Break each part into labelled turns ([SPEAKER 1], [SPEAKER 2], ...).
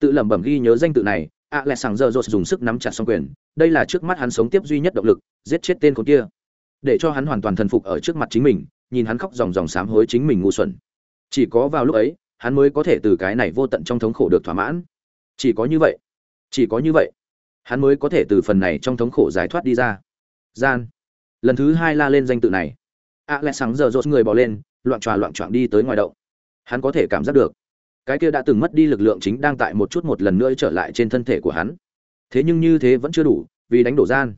[SPEAKER 1] tự lẩm bẩm ghi nhớ danh tự này, ạ lẹ sàng giờ rột dùng sức nắm chặt xong quyền. Đây là trước mắt hắn sống tiếp duy nhất động lực, giết chết tên con kia. Để cho hắn hoàn toàn thần phục ở trước mặt chính mình, nhìn hắn khóc dòng dòng sám hối chính mình ngu xuẩn. Chỉ có vào lúc ấy, hắn mới có thể từ cái này vô tận trong thống khổ được thỏa mãn. Chỉ có như vậy. Chỉ có như vậy. Hắn mới có thể từ phần này trong thống khổ giải thoát đi ra. Gian. Lần thứ hai la lên danh tự này. a lẹ sáng giờ rột người bỏ lên, loạn tròa loạn trọn đi tới ngoài động. Hắn có thể cảm giác được cái kia đã từng mất đi lực lượng chính đang tại một chút một lần nữa trở lại trên thân thể của hắn. Thế nhưng như thế vẫn chưa đủ, vì đánh đổ gian.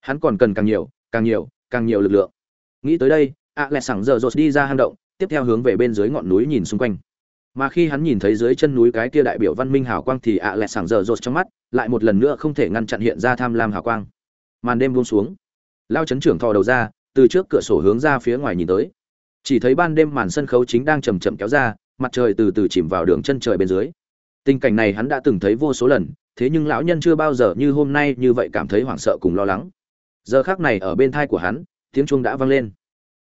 [SPEAKER 1] Hắn còn cần càng nhiều càng nhiều càng nhiều lực lượng. Nghĩ tới đây a lẹ sáng giờ rột đi ra hang động, tiếp theo hướng về bên dưới ngọn núi nhìn xung quanh. Mà khi hắn nhìn thấy dưới chân núi cái kia đại biểu văn minh hào quang thì ạ lẹ sảng giờ rột trong mắt lại một lần nữa không thể ngăn chặn hiện ra tham lam hào quang. Màn đêm buông xuống. Lao chấn trưởng thò đầu ra, từ trước cửa sổ hướng ra phía ngoài nhìn tới. Chỉ thấy ban đêm màn sân khấu chính đang chầm chậm kéo ra mặt trời từ từ chìm vào đường chân trời bên dưới. Tình cảnh này hắn đã từng thấy vô số lần, thế nhưng lão nhân chưa bao giờ như hôm nay như vậy cảm thấy hoảng sợ cùng lo lắng. Giờ khác này ở bên thai của hắn, tiếng chuông đã vang lên.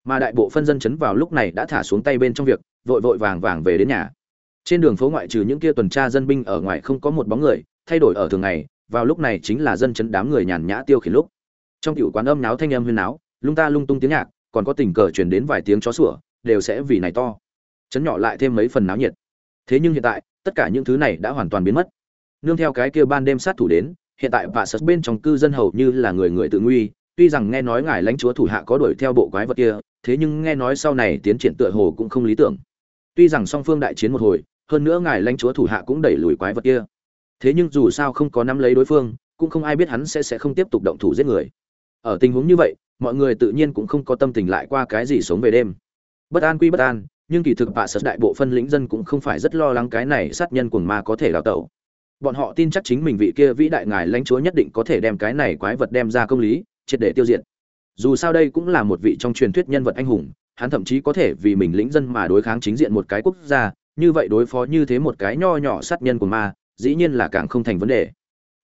[SPEAKER 1] Mà đại bộ phân dân chấn vào lúc này đã thả xuống tay bên trong việc, vội vội vàng vàng về đến nhà. Trên đường phố ngoại trừ những kia tuần tra dân binh ở ngoài không có một bóng người, thay đổi ở thường ngày, vào lúc này chính là dân chấn đám người nhàn nhã tiêu khiển lúc. Trong cựu quán âm náo thanh âm huyên náo, lung ta lung tung tiếng nhạc, còn có tình cờ truyền đến vài tiếng chó sủa, đều sẽ vì này to chấn nhỏ lại thêm mấy phần náo nhiệt. Thế nhưng hiện tại, tất cả những thứ này đã hoàn toàn biến mất. Nương theo cái kia ban đêm sát thủ đến, hiện tại vạ sật bên trong cư dân hầu như là người người tự nguy, tuy rằng nghe nói ngài lãnh chúa thủ hạ có đuổi theo bộ quái vật kia, thế nhưng nghe nói sau này tiến triển tựa hồ cũng không lý tưởng. Tuy rằng song phương đại chiến một hồi, hơn nữa ngài lãnh chúa thủ hạ cũng đẩy lùi quái vật kia. Thế nhưng dù sao không có nắm lấy đối phương, cũng không ai biết hắn sẽ sẽ không tiếp tục động thủ giết người. Ở tình huống như vậy, mọi người tự nhiên cũng không có tâm tình lại qua cái gì sống về đêm. Bất an quy bất an nhưng kỳ thực bạ sật đại bộ phân lĩnh dân cũng không phải rất lo lắng cái này sát nhân cuồng ma có thể đào tẩu. Bọn họ tin chắc chính mình vị kia vĩ đại ngài lãnh chúa nhất định có thể đem cái này quái vật đem ra công lý, triệt để tiêu diệt. Dù sao đây cũng là một vị trong truyền thuyết nhân vật anh hùng, hắn thậm chí có thể vì mình lĩnh dân mà đối kháng chính diện một cái quốc gia, như vậy đối phó như thế một cái nho nhỏ sát nhân của ma, dĩ nhiên là càng không thành vấn đề.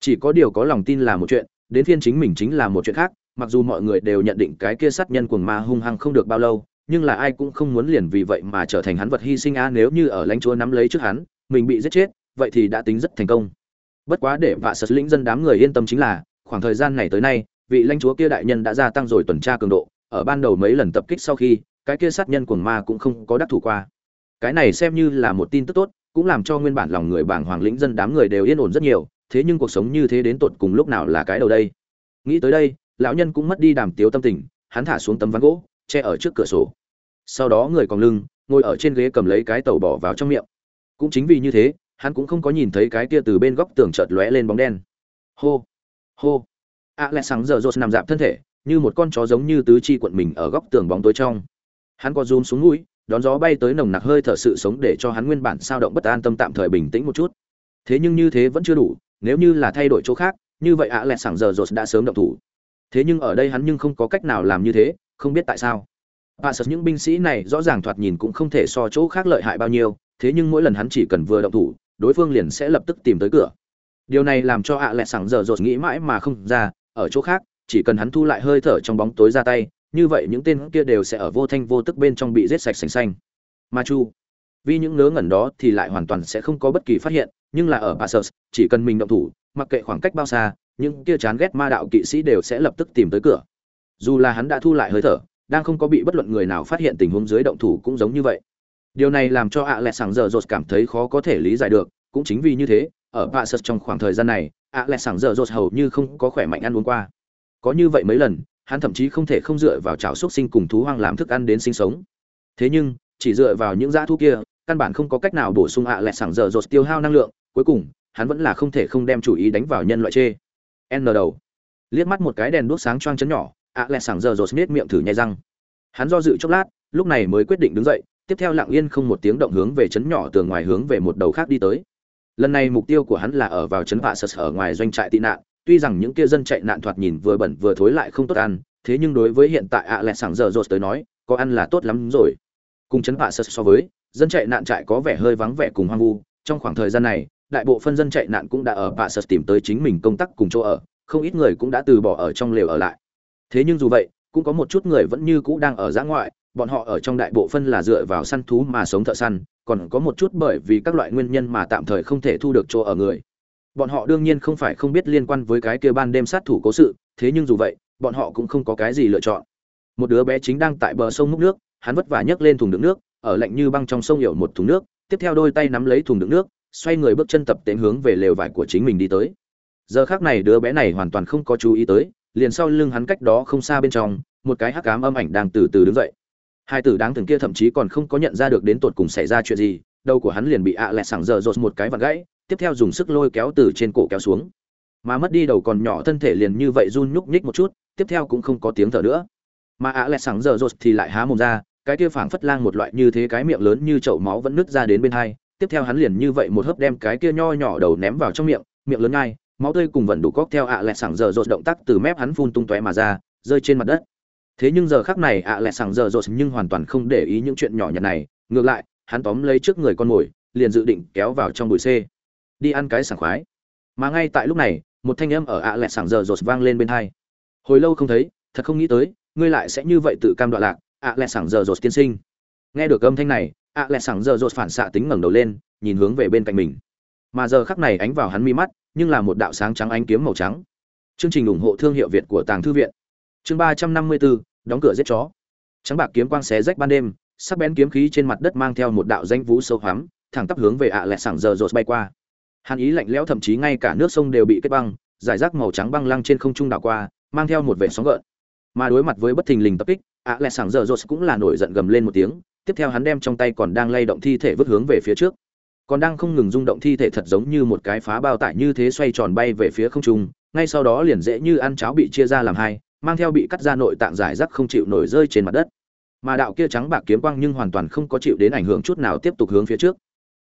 [SPEAKER 1] Chỉ có điều có lòng tin là một chuyện, đến phiên chính mình chính là một chuyện khác, mặc dù mọi người đều nhận định cái kia sát nhân của ma hung hăng không được bao lâu nhưng là ai cũng không muốn liền vì vậy mà trở thành hắn vật hy sinh a nếu như ở lãnh chúa nắm lấy trước hắn, mình bị giết chết, vậy thì đã tính rất thành công. Bất quá để vạ sật lĩnh dân đám người yên tâm chính là, khoảng thời gian này tới nay, vị lãnh chúa kia đại nhân đã gia tăng rồi tuần tra cường độ, ở ban đầu mấy lần tập kích sau khi, cái kia sát nhân cuồng ma cũng không có đắc thủ qua. Cái này xem như là một tin tức tốt, cũng làm cho nguyên bản lòng người bảng hoàng lĩnh dân đám người đều yên ổn rất nhiều, thế nhưng cuộc sống như thế đến tột cùng lúc nào là cái đầu đây? Nghĩ tới đây, lão nhân cũng mất đi đàm tiếu tâm tình, hắn thả xuống tấm ván gỗ che ở trước cửa sổ. Sau đó người còn lưng, ngồi ở trên ghế cầm lấy cái tàu bỏ vào trong miệng. Cũng chính vì như thế, hắn cũng không có nhìn thấy cái kia từ bên góc tường chợt lóe lên bóng đen. Hô hô. A lẽ sáng giờ rột nằm dạp thân thể, như một con chó giống như tứ chi quận mình ở góc tường bóng tối trong. Hắn có run xuống mũi, đón gió bay tới nồng nặc hơi thở sự sống để cho hắn nguyên bản sao động bất an tâm tạm thời bình tĩnh một chút. Thế nhưng như thế vẫn chưa đủ, nếu như là thay đổi chỗ khác, như vậy ạ lẹ sảng giờ rột đã sớm động thủ. Thế nhưng ở đây hắn nhưng không có cách nào làm như thế không biết tại sao. Bà sợ những binh sĩ này rõ ràng thoạt nhìn cũng không thể so chỗ khác lợi hại bao nhiêu thế nhưng mỗi lần hắn chỉ cần vừa động thủ đối phương liền sẽ lập tức tìm tới cửa. Điều này làm cho ạ lẹ sảng giờ rột nghĩ mãi mà không ra ở chỗ khác chỉ cần hắn thu lại hơi thở trong bóng tối ra tay như vậy những tên kia đều sẽ ở vô thanh vô tức bên trong bị giết sạch sành xanh. Ma chu vì những ngớ ngẩn đó thì lại hoàn toàn sẽ không có bất kỳ phát hiện nhưng là ở Passus, chỉ cần mình động thủ mặc kệ khoảng cách bao xa những kia chán ghét ma đạo kỵ sĩ đều sẽ lập tức tìm tới cửa dù là hắn đã thu lại hơi thở, đang không có bị bất luận người nào phát hiện tình huống dưới động thủ cũng giống như vậy. Điều này làm cho ạ lẹ sảng giờ rột cảm thấy khó có thể lý giải được, cũng chính vì như thế, ở Passus trong khoảng thời gian này ạ lẹ sảng giờ rột hầu như không có khỏe mạnh ăn uống qua. Có như vậy mấy lần, hắn thậm chí không thể không dựa vào chảo xúc sinh cùng thú hoang làm thức ăn đến sinh sống. Thế nhưng, chỉ dựa vào những dã thú kia, căn bản không có cách nào bổ sung ạ lẹ sàng sảng giờ rột tiêu hao năng lượng, cuối cùng, hắn vẫn là không thể không đem chủ ý đánh vào nhân loại chê. N đầu. Liếc mắt một cái đèn đuốc sáng choang chấn nhỏ ạ lẹ sảng giờ rồi smith miệng thử nhai răng. Hắn do dự chốc lát, lúc này mới quyết định đứng dậy, tiếp theo lặng yên không một tiếng động hướng về chấn nhỏ tường ngoài hướng về một đầu khác đi tới. Lần này mục tiêu của hắn là ở vào chấn vạ sật ở ngoài doanh trại tị nạn, tuy rằng những kia dân chạy nạn thoạt nhìn vừa bẩn vừa thối lại không tốt ăn, thế nhưng đối với hiện tại ạ lẹ sảng giờ rồi tới nói, có ăn là tốt lắm rồi. Cùng chấn vạ sật so với, dân chạy nạn trại có vẻ hơi vắng vẻ cùng hoang vu, trong khoảng thời gian này, đại bộ phân dân chạy nạn cũng đã ở vạ sật tìm tới chính mình công tác cùng chỗ ở, không ít người cũng đã từ bỏ ở trong lều ở lại thế nhưng dù vậy, cũng có một chút người vẫn như cũ đang ở giã ngoại, bọn họ ở trong đại bộ phân là dựa vào săn thú mà sống thợ săn, còn có một chút bởi vì các loại nguyên nhân mà tạm thời không thể thu được chỗ ở người. Bọn họ đương nhiên không phải không biết liên quan với cái kia ban đêm sát thủ cố sự, thế nhưng dù vậy, bọn họ cũng không có cái gì lựa chọn. Một đứa bé chính đang tại bờ sông múc nước, hắn vất vả nhấc lên thùng đựng nước, ở lạnh như băng trong sông hiểu một thùng nước, tiếp theo đôi tay nắm lấy thùng đựng nước, xoay người bước chân tập tễnh hướng về lều vải của chính mình đi tới. Giờ khác này đứa bé này hoàn toàn không có chú ý tới liền sau lưng hắn cách đó không xa bên trong, một cái hắc ám âm ảnh đang từ từ đứng dậy. Hai tử đáng thường kia thậm chí còn không có nhận ra được đến tột cùng xảy ra chuyện gì, đầu của hắn liền bị ạ à lẹt sảng dở dột một cái vặn gãy, tiếp theo dùng sức lôi kéo từ trên cổ kéo xuống. Mà mất đi đầu còn nhỏ thân thể liền như vậy run nhúc nhích một chút, tiếp theo cũng không có tiếng thở nữa. Mà ạ à lẹt sảng dở dột thì lại há mồm ra, cái kia phảng phất lang một loại như thế cái miệng lớn như chậu máu vẫn nứt ra đến bên hai, tiếp theo hắn liền như vậy một hớp đem cái kia nho nhỏ đầu ném vào trong miệng miệng lớn ngay máu tươi cùng vận đủ cóc theo ạ à lẹt sảng giờ rột động tác từ mép hắn phun tung tóe mà ra, rơi trên mặt đất. Thế nhưng giờ khác này ạ à lẹt sảng giờ rột nhưng hoàn toàn không để ý những chuyện nhỏ nhặt này. Ngược lại, hắn tóm lấy trước người con mồi, liền dự định kéo vào trong bụi xê. Đi ăn cái sảng khoái. Mà ngay tại lúc này, một thanh âm ở ạ à lẹt sảng giờ rột vang lên bên hai. Hồi lâu không thấy, thật không nghĩ tới, ngươi lại sẽ như vậy tự cam đoạn lạc, ạ lẹ sảng giờ rột tiên sinh. Nghe được âm thanh này, ạ lẹ sảng giờ rột phản xạ tính ngẩng đầu lên, nhìn hướng về bên cạnh mình. Mà giờ khắc này ánh vào hắn mi mắt nhưng là một đạo sáng trắng ánh kiếm màu trắng. Chương trình ủng hộ thương hiệu việt của tàng thư viện. Chương ba trăm năm mươi bốn đóng cửa giết chó. Trắng bạc kiếm quang xé rách ban đêm, sắc bén kiếm khí trên mặt đất mang theo một đạo danh vũ sâu hoắm, thẳng tắp hướng về ạ lẹt sảng giờ rột bay qua. Hàn ý lạnh lẽo thậm chí ngay cả nước sông đều bị kết băng, giải rác màu trắng băng lăng trên không trung đảo qua, mang theo một vẻ sóng gợn. Mà đối mặt với bất thình lình tập kích, ạ lẹt sảng giờ rột cũng là nổi giận gầm lên một tiếng, tiếp theo hắn đem trong tay còn đang lay động thi thể vứt hướng về phía trước còn đang không ngừng rung động thi thể thật giống như một cái phá bao tải như thế xoay tròn bay về phía không trung, ngay sau đó liền dễ như ăn cháo bị chia ra làm hai, mang theo bị cắt ra nội tạng giải rác không chịu nổi rơi trên mặt đất. Mà đạo kia trắng bạc kiếm quang nhưng hoàn toàn không có chịu đến ảnh hưởng chút nào tiếp tục hướng phía trước.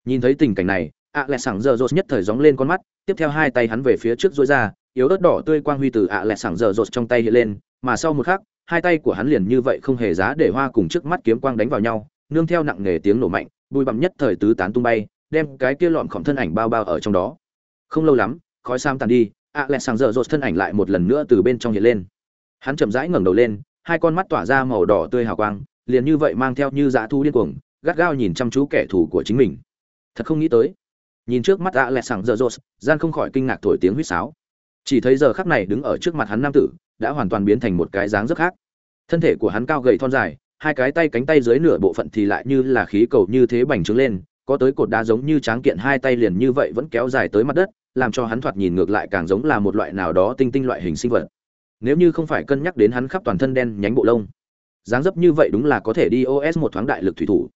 [SPEAKER 1] Nhìn thấy tình cảnh này ạ lẹ sảng giờ rột nhất thời gióng lên con mắt, tiếp theo hai tay hắn về phía trước dối ra, yếu ớt đỏ tươi quang huy từ ạ lẹ sảng giờ rột trong tay hiện lên, mà sau một khắc, hai tay của hắn liền như vậy không hề giá để hoa cùng trước mắt kiếm quang đánh vào nhau, nương theo nặng nề tiếng nổ mạnh, bụi bặm nhất thời tứ tán tung bay đem cái kia lọn khổng thân ảnh bao bao ở trong đó. Không lâu lắm, khói sam tàn đi, ạ lẹ thân ảnh lại một lần nữa từ bên trong hiện lên. Hắn chậm rãi ngẩng đầu lên, hai con mắt tỏa ra màu đỏ tươi hào quang, liền như vậy mang theo như dã thu điên cuồng, gắt gao nhìn chăm chú kẻ thù của chính mình. Thật không nghĩ tới, nhìn trước mắt ạ lẹ gian không khỏi kinh ngạc thổi tiếng huýt sáo. Chỉ thấy giờ khắc này đứng ở trước mặt hắn nam tử, đã hoàn toàn biến thành một cái dáng rất khác. Thân thể của hắn cao gầy thon dài, hai cái tay cánh tay dưới nửa bộ phận thì lại như là khí cầu như thế bành trướng lên có tới cột đá giống như tráng kiện hai tay liền như vậy vẫn kéo dài tới mặt đất, làm cho hắn thoạt nhìn ngược lại càng giống là một loại nào đó tinh tinh loại hình sinh vật. Nếu như không phải cân nhắc đến hắn khắp toàn thân đen nhánh bộ lông, dáng dấp như vậy đúng là có thể đi os một thoáng đại lực thủy thủ.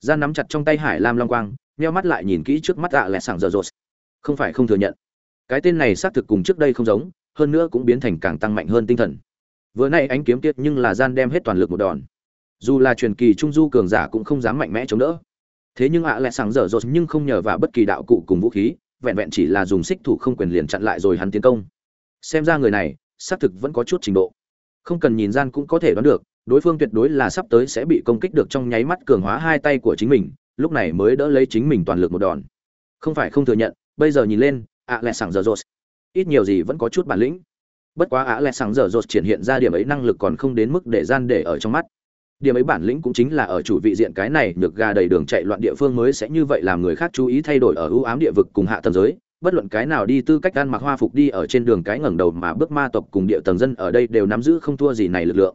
[SPEAKER 1] Gian nắm chặt trong tay hải lam long quang meo mắt lại nhìn kỹ trước mắt ạ à lẹ sảng giờ rột. Không phải không thừa nhận. Cái tên này xác thực cùng trước đây không giống, hơn nữa cũng biến thành càng tăng mạnh hơn tinh thần. Vừa nay ánh kiếm tiết nhưng là gian đem hết toàn lực một đòn. Dù là truyền kỳ trung du cường giả cũng không dám mạnh mẽ chống đỡ thế nhưng ạ à lẹ sảng giờ rột nhưng không nhờ vào bất kỳ đạo cụ cùng vũ khí, vẹn vẹn chỉ là dùng xích thủ không quyền liền chặn lại rồi hắn tiến công. Xem ra người này, xác thực vẫn có chút trình độ. Không cần nhìn gian cũng có thể đoán được, đối phương tuyệt đối là sắp tới sẽ bị công kích được trong nháy mắt cường hóa hai tay của chính mình, lúc này mới đỡ lấy chính mình toàn lực một đòn. Không phải không thừa nhận, bây giờ nhìn lên, ạ lại sảng dở dột. Ít nhiều gì vẫn có chút bản lĩnh. Bất quá ạ lại sảng dở dột triển hiện ra điểm ấy năng lực còn không đến mức để gian để ở trong mắt điểm ấy bản lĩnh cũng chính là ở chủ vị diện cái này được gà đầy đường chạy loạn địa phương mới sẽ như vậy làm người khác chú ý thay đổi ở ưu ám địa vực cùng hạ tầng giới. Bất luận cái nào đi tư cách ăn mặc hoa phục đi ở trên đường cái ngẩng đầu mà bước ma tộc cùng địa tầng dân ở đây đều nắm giữ không thua gì này lực lượng.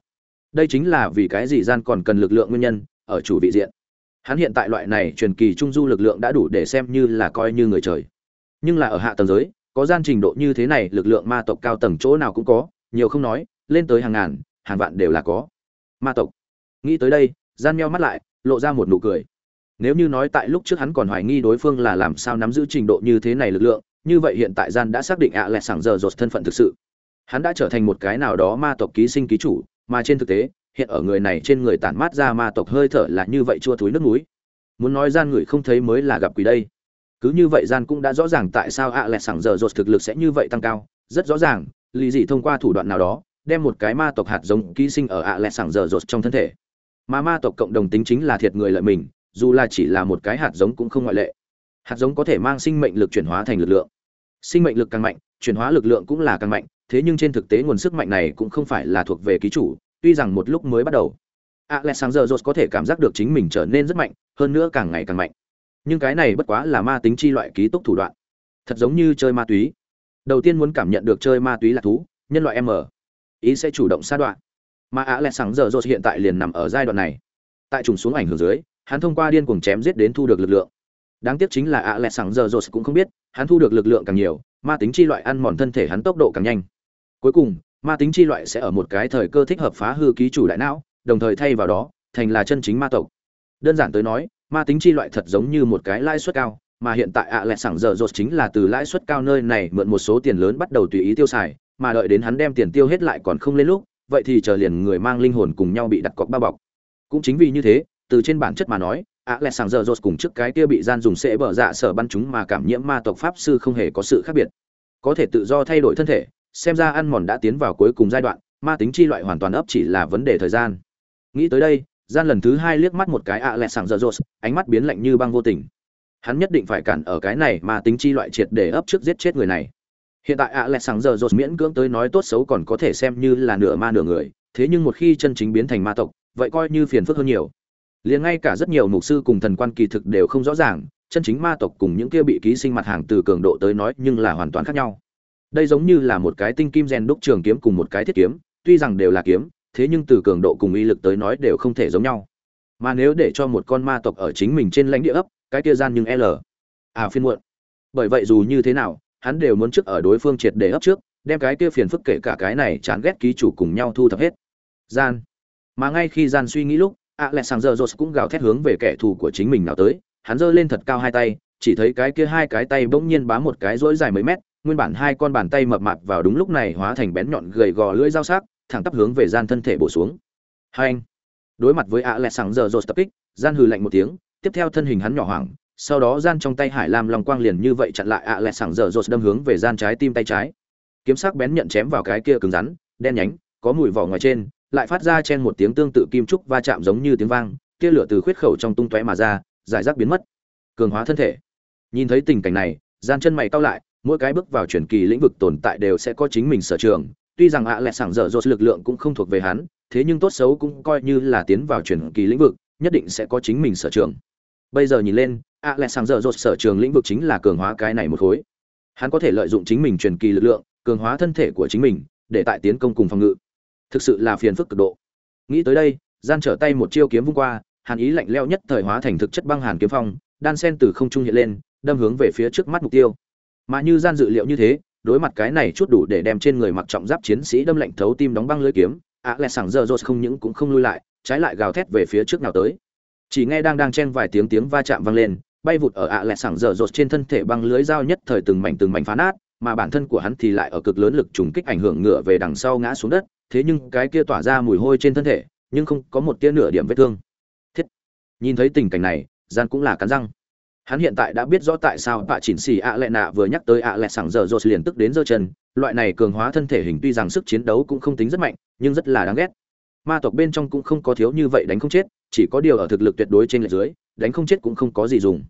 [SPEAKER 1] Đây chính là vì cái gì gian còn cần lực lượng nguyên nhân, ở chủ vị diện. Hắn hiện tại loại này truyền kỳ trung du lực lượng đã đủ để xem như là coi như người trời. Nhưng là ở hạ tầng giới, có gian trình độ như thế này, lực lượng ma tộc cao tầng chỗ nào cũng có, nhiều không nói, lên tới hàng ngàn, hàng vạn đều là có. Ma tộc nghĩ tới đây, gian meo mắt lại, lộ ra một nụ cười. Nếu như nói tại lúc trước hắn còn hoài nghi đối phương là làm sao nắm giữ trình độ như thế này lực lượng, như vậy hiện tại gian đã xác định ạ à lẹt sảng giờ rột thân phận thực sự. Hắn đã trở thành một cái nào đó ma tộc ký sinh ký chủ, mà trên thực tế, hiện ở người này trên người tản mát ra ma tộc hơi thở là như vậy chua thúi nước núi muốn nói gian người không thấy mới là gặp quỷ đây. Cứ như vậy gian cũng đã rõ ràng tại sao ạ à lẹt sảng giờ rột thực lực sẽ như vậy tăng cao, rất rõ ràng, lì dị thông qua thủ đoạn nào đó, đem một cái ma tộc hạt giống ký sinh ở ạ à lẹt sảng giờ rột trong thân thể mà ma tộc cộng đồng tính chính là thiệt người lợi mình, dù là chỉ là một cái hạt giống cũng không ngoại lệ. Hạt giống có thể mang sinh mệnh lực chuyển hóa thành lực lượng. Sinh mệnh lực càng mạnh, chuyển hóa lực lượng cũng là càng mạnh, thế nhưng trên thực tế nguồn sức mạnh này cũng không phải là thuộc về ký chủ, tuy rằng một lúc mới bắt đầu. Alexander jones có thể cảm giác được chính mình trở nên rất mạnh, hơn nữa càng ngày càng mạnh. Nhưng cái này bất quá là ma tính chi loại ký túc thủ đoạn. Thật giống như chơi ma túy. Đầu tiên muốn cảm nhận được chơi ma túy là thú, nhân loại m. Ý sẽ chủ động sa đoạn mà alexander jones hiện tại liền nằm ở giai đoạn này. Tại trùng xuống ảnh hưởng dưới, hắn thông qua điên cuồng chém giết đến thu được lực lượng. Đáng tiếc chính là alexander jones cũng không biết, hắn thu được lực lượng càng nhiều, ma tính chi loại ăn mòn thân thể hắn tốc độ càng nhanh. Cuối cùng, ma tính chi loại sẽ ở một cái thời cơ thích hợp phá hư ký chủ đại não, đồng thời thay vào đó, thành là chân chính ma tộc. Đơn giản tới nói, ma tính chi loại thật giống như một cái lãi suất cao, mà hiện tại ạ lẹ sảng giờ rột chính là từ lãi suất cao nơi này mượn một số tiền lớn bắt đầu tùy ý tiêu xài, mà đợi đến hắn đem tiền tiêu hết lại còn không lên lúc vậy thì chờ liền người mang linh hồn cùng nhau bị đặt cọc bao bọc. Cũng chính vì như thế, từ trên bản chất mà nói ạ lẹ sảng giờ rột cùng trước cái kia bị gian dùng sẽ bở dạ sở bắn chúng mà cảm nhiễm ma tộc pháp sư không hề có sự khác biệt. Có thể tự do thay đổi thân thể, xem ra ăn mòn đã tiến vào cuối cùng giai đoạn, ma tính chi loại hoàn toàn ấp chỉ là vấn đề thời gian. Nghĩ tới đây, gian lần thứ hai liếc mắt một cái ạ lẹ sảng giờ rột ánh mắt biến lạnh như băng vô tình. Hắn nhất định phải cản ở cái này mà tính chi loại triệt để ấp trước giết chết người này hiện tại ạ lẹ sảng giờ rột miễn cưỡng tới nói tốt xấu còn có thể xem như là nửa ma nửa người, thế nhưng một khi chân chính biến thành ma tộc, vậy coi như phiền phức hơn nhiều. Liền ngay cả rất nhiều mục sư cùng thần quan kỳ thực đều không rõ ràng, chân chính ma tộc cùng những kia bị ký sinh mặt hàng từ cường độ tới nói nhưng là hoàn toàn khác nhau. Đây giống như là một cái tinh kim rèn đúc trường kiếm cùng một cái thiết kiếm, tuy rằng đều là kiếm, thế nhưng từ cường độ cùng uy lực tới nói đều không thể giống nhau. Mà nếu để cho một con ma tộc ở chính mình trên lãnh địa ấp, cái kia gian nhưng l. À phiên muộn. Bởi vậy dù như thế nào hắn đều muốn trước ở đối phương triệt để ấp trước, đem cái kia phiền phức kể cả cái này chán ghét ký chủ cùng nhau thu thập hết. Gian. Mà ngay khi gian suy nghĩ lúc alexander jones cũng gào thét hướng về kẻ thù của chính mình nào tới, hắn giơ lên thật cao hai tay, chỉ thấy cái kia hai cái tay bỗng nhiên bám một cái rỗi dài mấy mét, nguyên bản hai con bàn tay mập mạp vào đúng lúc này hóa thành bén nhọn gầy gò lưỡi dao sắc, thẳng tắp hướng về gian thân thể bổ xuống. Hai anh. Đối mặt với alexander jones tập kích, gian hừ lạnh một tiếng, tiếp theo thân hình hắn nhỏ hoảng sau đó gian trong tay hải lam long quang liền như vậy chặn lại ạ lẹ sảng dở dột đâm hướng về gian trái tim tay trái. Kiếm sắc bén nhận chém vào cái kia cứng rắn, đen nhánh, có mùi vỏ ngoài trên, lại phát ra chen một tiếng tương tự kim trúc va chạm giống như tiếng vang tia lửa từ khuyết khẩu trong tung tóe mà ra, giải rác biến mất. Cường hóa thân thể. Nhìn thấy tình cảnh này, gian chân mày cau lại, mỗi cái bước vào chuyển kỳ lĩnh vực tồn tại đều sẽ có chính mình sở trường. Tuy rằng ạ lẹ sảng dở dột lực lượng cũng không thuộc về hắn, thế nhưng tốt xấu cũng coi như là tiến vào chuyển kỳ lĩnh vực, nhất định sẽ có chính mình sở trường. Bây giờ nhìn lên ạ lẹ sàng dở dột sở trường lĩnh vực chính là cường hóa cái này một khối. Hắn có thể lợi dụng chính mình truyền kỳ lực lượng, cường hóa thân thể của chính mình, để tại tiến công cùng phòng ngự. Thực sự là phiền phức cực độ. Nghĩ tới đây, gian trở tay một chiêu kiếm vung qua, hàn ý lạnh leo nhất thời hóa thành thực chất băng hàn kiếm phong, đan sen từ không trung hiện lên, đâm hướng về phía trước mắt mục tiêu. Mà như gian dự liệu như thế, đối mặt cái này chút đủ để đem trên người mặc trọng giáp chiến sĩ đâm lạnh thấu tim đóng băng lưới kiếm ạ lẹ sàng giờ dột không những cũng không lui lại, trái lại gào thét về phía trước nào tới. Chỉ nghe đang đang chen vài tiếng tiếng va chạm vang lên bay vụt ở ạ à lẹ sảng dở dột trên thân thể băng lưới dao nhất thời từng mảnh từng mảnh phá nát, mà bản thân của hắn thì lại ở cực lớn lực trùng kích ảnh hưởng ngựa về đằng sau ngã xuống đất, thế nhưng cái kia tỏa ra mùi hôi trên thân thể, nhưng không có một tia nửa điểm vết thương. Thiết. Nhìn thấy tình cảnh này gian cũng là cắn răng. Hắn hiện tại đã biết rõ tại sao bạ chỉnh xì ạ lẹ nạ vừa nhắc tới ạ lẹ sảng dở dột liền tức đến giơ chân, loại này cường hóa thân thể hình tuy rằng sức chiến đấu cũng không tính rất mạnh, nhưng rất là đáng ghét. Ma tộc bên trong cũng không có thiếu như vậy đánh không chết, chỉ có điều ở thực lực tuyệt đối trên lệch dưới, đánh không chết cũng không có gì dùng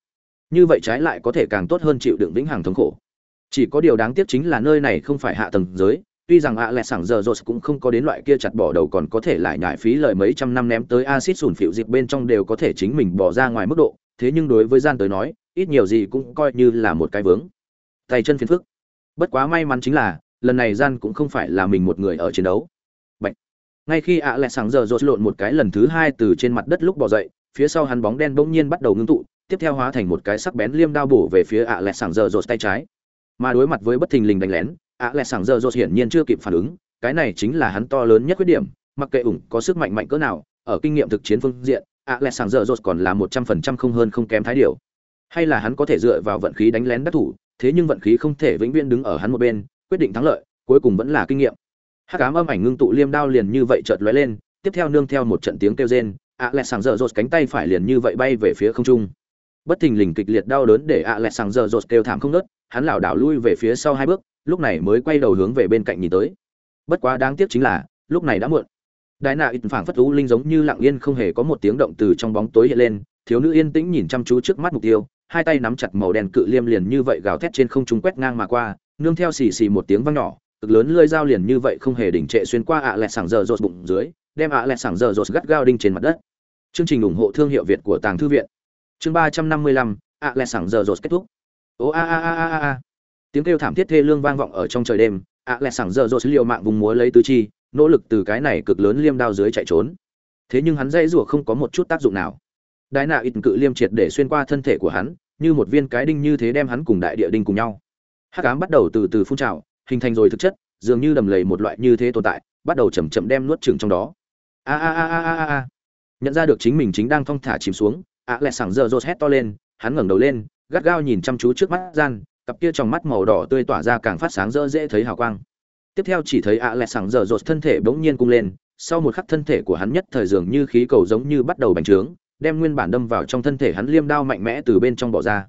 [SPEAKER 1] như vậy trái lại có thể càng tốt hơn chịu đựng vĩnh hằng thống khổ. Chỉ có điều đáng tiếc chính là nơi này không phải hạ tầng giới, tuy rằng ạ lẹ sảng giờ rột cũng không có đến loại kia chặt bỏ đầu còn có thể lại nhại phí lời mấy trăm năm ném tới acid sủn phịu dịp bên trong đều có thể chính mình bỏ ra ngoài mức độ, thế nhưng đối với gian tới nói, ít nhiều gì cũng coi như là một cái vướng. Tay chân phiền phức. Bất quá may mắn chính là, lần này gian cũng không phải là mình một người ở chiến đấu. Bạch. ngay khi ạ lẹ sảng giờ rột lộn một cái lần thứ hai từ trên mặt đất lúc bỏ dậy, phía sau hắn bóng đen bỗng nhiên bắt đầu ngưng tụ tiếp theo hóa thành một cái sắc bén liêm đao bổ về phía ạ lẹ sảng giờ rột tay trái. Mà đối mặt với bất thình lình đánh lén, ạ lẹ sảng giờ rột hiển nhiên chưa kịp phản ứng, cái này chính là hắn to lớn nhất khuyết điểm, mặc kệ ủng có sức mạnh mạnh cỡ nào, ở kinh nghiệm thực chiến phương diện, ạ lẹ sảng giờ rột còn là một trăm phần trăm không hơn không kém thái điều hay là hắn có thể dựa vào vận khí đánh lén đắc thủ, thế nhưng vận khí không thể vĩnh viễn đứng ở hắn một bên, quyết định thắng lợi, cuối cùng vẫn là kinh nghiệm. Hắc ám âm ảnh ngưng tụ liêm đao liền như vậy chợt lóe lên, tiếp theo nương theo một trận tiếng kêu rên, ạ lẹ sảng giờ rột cánh tay phải liền như vậy bay về phía không trung bất thình lình kịch liệt đau đớn để ạ lẹ sàng giờ rột kêu thảm không nớt hắn lảo đảo lui về phía sau hai bước, lúc này mới quay đầu hướng về bên cạnh nhìn tới. Bất quá đáng tiếc chính là, lúc này đã muộn. Đại nạ ít phảng phất u linh giống như lặng yên không hề có một tiếng động từ trong bóng tối hiện lên, thiếu nữ yên tĩnh nhìn chăm chú trước mắt mục tiêu, hai tay nắm chặt màu đen cự liêm liền như vậy gào thét trên không trung quét ngang mà qua, nương theo xì xì một tiếng vang nhỏ, cực lớn lưỡi dao liền như vậy không hề đỉnh trệ xuyên qua ạ lẹ sảng giờ rột bụng dưới, đem ạ lẹ sảng giờ rột gắt gao đinh trên mặt đất. Chương trình ủng hộ thương hiệu việt của tàng thư viện chương ba trăm năm mươi lăm, ạ lẹ sảng giờ rột kết thúc. Ô, a a a a a tiếng kêu thảm thiết thê lương vang vọng ở trong trời đêm, ạ lẹ sảng giờ rột liều mạng vùng múa lấy tứ chi, nỗ lực từ cái này cực lớn liêm đao dưới chạy trốn. Thế nhưng hắn dãy rủa không có một chút tác dụng nào. Đại nạ ít cự liêm triệt để xuyên qua thân thể của hắn, như một viên cái đinh như thế đem hắn cùng đại địa đinh cùng nhau. Hắc ám bắt đầu từ từ phun trào, hình thành rồi thực chất, dường như đầm lầy một loại như thế tồn tại, bắt đầu chầm chậm đem nuốt chửng trong đó. A a a a a a. Nhận ra được chính mình chính đang thong thả chìm xuống ạ lẹ sảng giờ rột hét to lên, hắn ngẩng đầu lên, gắt gao nhìn chăm chú trước mắt gian, cặp kia trong mắt màu đỏ tươi tỏa ra càng phát sáng rỡ dễ thấy hào quang. Tiếp theo chỉ thấy ạ lẹ sảng giờ rột thân thể bỗng nhiên cung lên, sau một khắc thân thể của hắn nhất thời dường như khí cầu giống như bắt đầu bành trướng, đem nguyên bản đâm vào trong thân thể hắn liêm đao mạnh mẽ từ bên trong bỏ ra.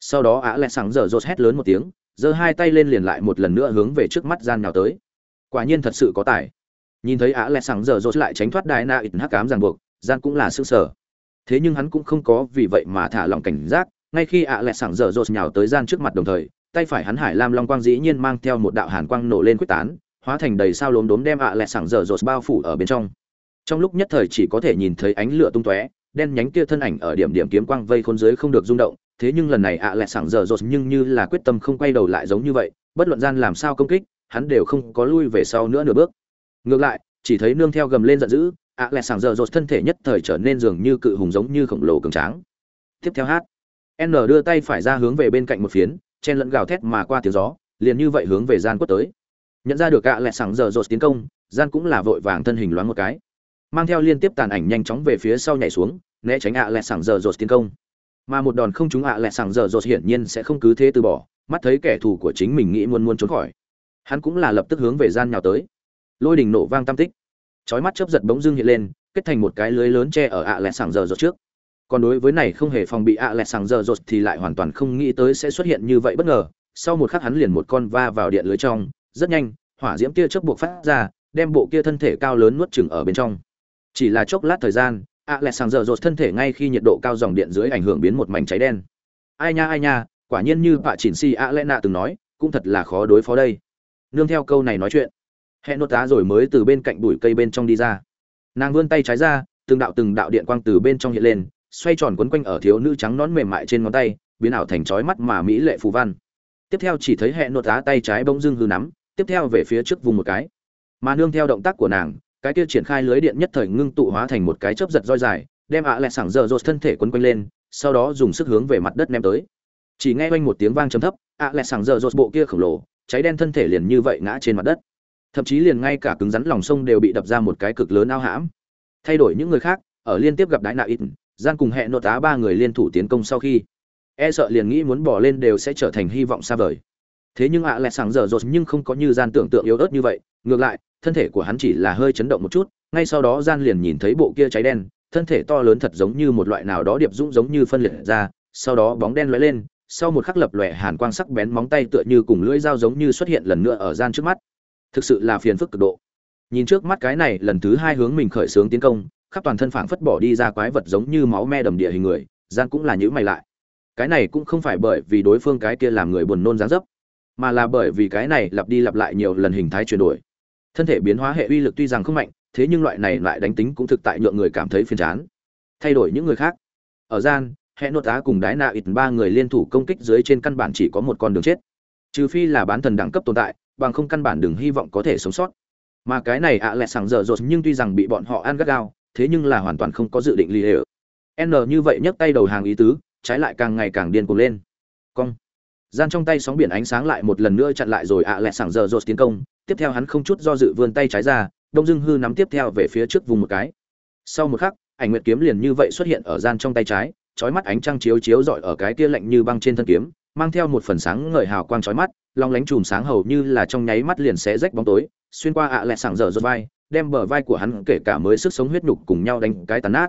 [SPEAKER 1] Sau đó ạ lẹ sảng giờ rột hét lớn một tiếng, giơ hai tay lên liền lại một lần nữa hướng về trước mắt gian nào tới. Quả nhiên thật sự có tài. Nhìn thấy ạ lẹ sảng giờ rột lại tránh thoát đài na ít hắc cám ràng buộc, gian cũng là sững sở thế nhưng hắn cũng không có vì vậy mà thả lỏng cảnh giác, ngay khi ạ lẹ sảng dở dột nhào tới gian trước mặt đồng thời, tay phải hắn hải lam long quang dĩ nhiên mang theo một đạo hàn quang nổ lên quyết tán, hóa thành đầy sao lốm đốm đem ạ lẹ sảng dở dột bao phủ ở bên trong. Trong lúc nhất thời chỉ có thể nhìn thấy ánh lửa tung tóe, đen nhánh kia thân ảnh ở điểm điểm kiếm quang vây khôn dưới không được rung động, thế nhưng lần này ạ lẹ sảng dở dột nhưng như là quyết tâm không quay đầu lại giống như vậy, bất luận gian làm sao công kích, hắn đều không có lui về sau nữa nửa bước. Ngược lại, chỉ thấy nương theo gầm lên giận dữ ạ lẹ sàng giờ rột thân thể nhất thời trở nên dường như cự hùng giống như khổng lồ cường tráng. Tiếp theo hát, n đưa tay phải ra hướng về bên cạnh một phiến, chen lẫn gào thét mà qua tiếng gió, liền như vậy hướng về gian quất tới. Nhận ra được ạ lẹ sàng giờ rột tiến công, gian cũng là vội vàng thân hình loáng một cái. Mang theo liên tiếp tàn ảnh nhanh chóng về phía sau nhảy xuống, né tránh ạ lẹ sàng giờ rột tiến công. Mà một đòn không trúng ạ lẹ sàng giờ rột hiển nhiên sẽ không cứ thế từ bỏ, mắt thấy kẻ thù của chính mình nghĩ muốn muốn trốn khỏi. Hắn cũng là lập tức hướng về gian nhào tới. Lôi đình nổ vang tam tích chói mắt chớp giật bỗng dưng hiện lên, kết thành một cái lưới lớn che ở ạ lẹ sảng giờ rột trước. Còn đối với này không hề phòng bị ạ lẹ sảng giờ rột thì lại hoàn toàn không nghĩ tới sẽ xuất hiện như vậy bất ngờ. Sau một khắc hắn liền một con va vào điện lưới trong, rất nhanh, hỏa diễm kia chớp buộc phát ra, đem bộ kia thân thể cao lớn nuốt chửng ở bên trong. Chỉ là chốc lát thời gian, ạ lẹ sàng giờ rột thân thể ngay khi nhiệt độ cao dòng điện dưới ảnh hưởng biến một mảnh cháy đen. Ai nha ai nha, quả nhiên như bà chỉnh si ạ lẹ nạ từng nói, cũng thật là khó đối phó đây. Nương theo câu này nói chuyện hẹn nốt tá rồi mới từ bên cạnh bụi cây bên trong đi ra. Nàng vươn tay trái ra, từng đạo từng đạo điện quang từ bên trong hiện lên, xoay tròn quấn quanh ở thiếu nữ trắng nón mềm mại trên ngón tay, biến ảo thành chói mắt mà mỹ lệ phù văn. Tiếp theo chỉ thấy hẹn nốt tá tay trái bỗng dưng hư nắm, tiếp theo về phía trước vùng một cái. Mà nương theo động tác của nàng, cái kia triển khai lưới điện nhất thời ngưng tụ hóa thành một cái chớp giật roi dài, đem ạ à lẹ sảng giờ rột thân thể quấn quanh lên, sau đó dùng sức hướng về mặt đất ném tới. Chỉ nghe oanh một tiếng vang trầm thấp, ạ à lẹ sảng giờ rột bộ kia khổng lồ, cháy đen thân thể liền như vậy ngã trên mặt đất thậm chí liền ngay cả cứng rắn lòng sông đều bị đập ra một cái cực lớn ao hãm. Thay đổi những người khác, ở liên tiếp gặp đại nạ ít gian cùng hẹn nội tá ba người liên thủ tiến công sau khi e sợ liền nghĩ muốn bỏ lên đều sẽ trở thành hy vọng xa vời. Thế nhưng ạ à sáng giờ rột nhưng không có như gian tưởng tượng yếu ớt như vậy, ngược lại, thân thể của hắn chỉ là hơi chấn động một chút, ngay sau đó gian liền nhìn thấy bộ kia cháy đen, thân thể to lớn thật giống như một loại nào đó điệp dũng giống như phân liệt ra, sau đó bóng đen lóe lên, sau một khắc lập lòe hàn quang sắc bén móng tay tựa như cùng lưỡi dao giống như xuất hiện lần nữa ở gian trước mắt thực sự là phiền phức cực độ. Nhìn trước mắt cái này, lần thứ hai hướng mình khởi xướng tiến công, khắp toàn thân phảng phất bỏ đi ra quái vật giống như máu me đầm địa hình người gian cũng là nhữ mày lại. Cái này cũng không phải bởi vì đối phương cái kia làm người buồn nôn dáng dấp, mà là bởi vì cái này lặp đi lặp lại nhiều lần hình thái chuyển đổi. Thân thể biến hóa hệ uy lực tuy rằng không mạnh, thế nhưng loại này lại đánh tính cũng thực tại nhượng người cảm thấy phiền chán. Thay đổi những người khác. Ở gian, hệ nốt á cùng đái nạ ít ba người liên thủ công kích dưới trên căn bản chỉ có một con đường chết. Trừ phi là bán thần đẳng cấp tồn tại bằng không căn bản đừng hy vọng có thể sống sót. Mà cái này ạ à lẹ sảng dở dột nhưng tuy rằng bị bọn họ ăn gắt gao, thế nhưng là hoàn toàn không có dự định ly hệ n như vậy nhấc tay đầu hàng ý tứ, trái lại càng ngày càng điên cuồng lên. Cong. Gian trong tay sóng biển ánh sáng lại một lần nữa chặn lại rồi ạ à lẹ sảng dở dột tiến công, tiếp theo hắn không chút do dự vươn tay trái ra, đông dương hư nắm tiếp theo về phía trước vùng một cái. Sau một khắc, ảnh nguyệt kiếm liền như vậy xuất hiện ở gian trong tay trái, chói mắt ánh trăng chiếu chiếu rọi ở cái kia lạnh như băng trên thân kiếm, mang theo một phần sáng ngời hào quang chói mắt long lánh chùm sáng hầu như là trong nháy mắt liền xé rách bóng tối, xuyên qua ạ à lẹ sảng dở dột vai, đem bờ vai của hắn kể cả mới sức sống huyết nhục cùng nhau đánh cái tàn nát.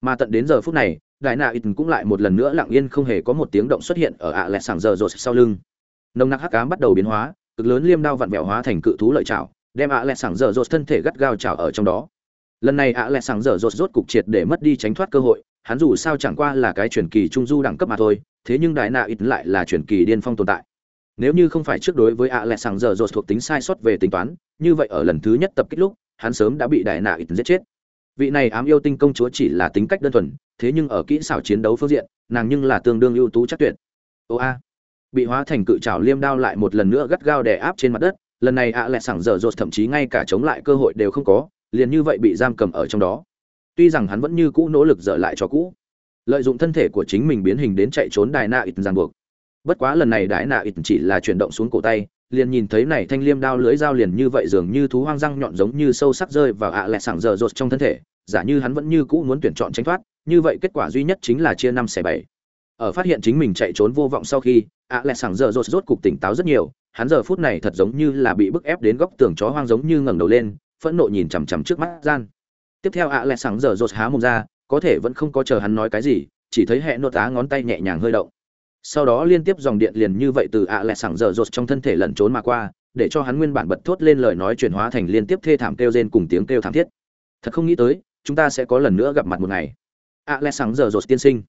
[SPEAKER 1] Mà tận đến giờ phút này, đại nạ ít cũng lại một lần nữa lặng yên không hề có một tiếng động xuất hiện ở ạ à lẹ sảng dở dột sau lưng. Nồng nặc hắc ám bắt đầu biến hóa, cực lớn liêm đao vặn vẹo hóa thành cự thú lợi chảo, đem ạ à lẹ sảng dở dột thân thể gắt gao chảo ở trong đó. Lần này ạ lẹ sảng dở dột rốt cục triệt để mất đi tránh thoát cơ hội, hắn dù sao chẳng qua là cái truyền kỳ trung du đẳng cấp mà thôi, thế nhưng đại nạ ít lại là truyền kỳ điên phong tồn tại nếu như không phải trước đối với ạ lẹ sàng giờ rột thuộc tính sai sót về tính toán, như vậy ở lần thứ nhất tập kích lúc, hắn sớm đã bị đại nạ ít giết chết. Vị này ám yêu tinh công chúa chỉ là tính cách đơn thuần, thế nhưng ở kỹ xảo chiến đấu phương diện, nàng nhưng là tương đương ưu tú chắc tuyệt. Ô a, bị hóa thành cự trào liêm đao lại một lần nữa gắt gao đè áp trên mặt đất, lần này ạ lẹ sảng dở dột thậm chí ngay cả chống lại cơ hội đều không có, liền như vậy bị giam cầm ở trong đó. Tuy rằng hắn vẫn như cũ nỗ lực dở lại cho cũ, lợi dụng thân thể của chính mình biến hình đến chạy trốn đài na ít ràng buộc bất quá lần này đại nạ ít chỉ là chuyển động xuống cổ tay, liền nhìn thấy này thanh liêm đao lưới dao liền như vậy dường như thú hoang răng nhọn giống như sâu sắc rơi vào ạ à lẹ sảng dở dột trong thân thể, giả như hắn vẫn như cũ muốn tuyển chọn tránh thoát, như vậy kết quả duy nhất chính là chia năm xẻ bảy. Ở phát hiện chính mình chạy trốn vô vọng sau khi, ạ lẹ sảng dở dột rốt cục tỉnh táo rất nhiều, hắn giờ phút này thật giống như là bị bức ép đến góc tường chó hoang giống như ngẩng đầu lên, phẫn nộ nhìn chằm chằm trước mắt gian. Tiếp theo ạ lẹ sảng dở dột há mồm ra, có thể vẫn không có chờ hắn nói cái gì, chỉ thấy hệ nốt tá ngón tay nhẹ nhàng hơi động sau đó liên tiếp dòng điện liền như vậy từ ạ lẹ sảng dở dột trong thân thể lẩn trốn mà qua, để cho hắn nguyên bản bật thốt lên lời nói chuyển hóa thành liên tiếp thê thảm kêu rên cùng tiếng kêu thảm thiết. Thật không nghĩ tới, chúng ta sẽ có lần nữa gặp mặt một ngày. ạ lẹ sảng dở dột tiên sinh.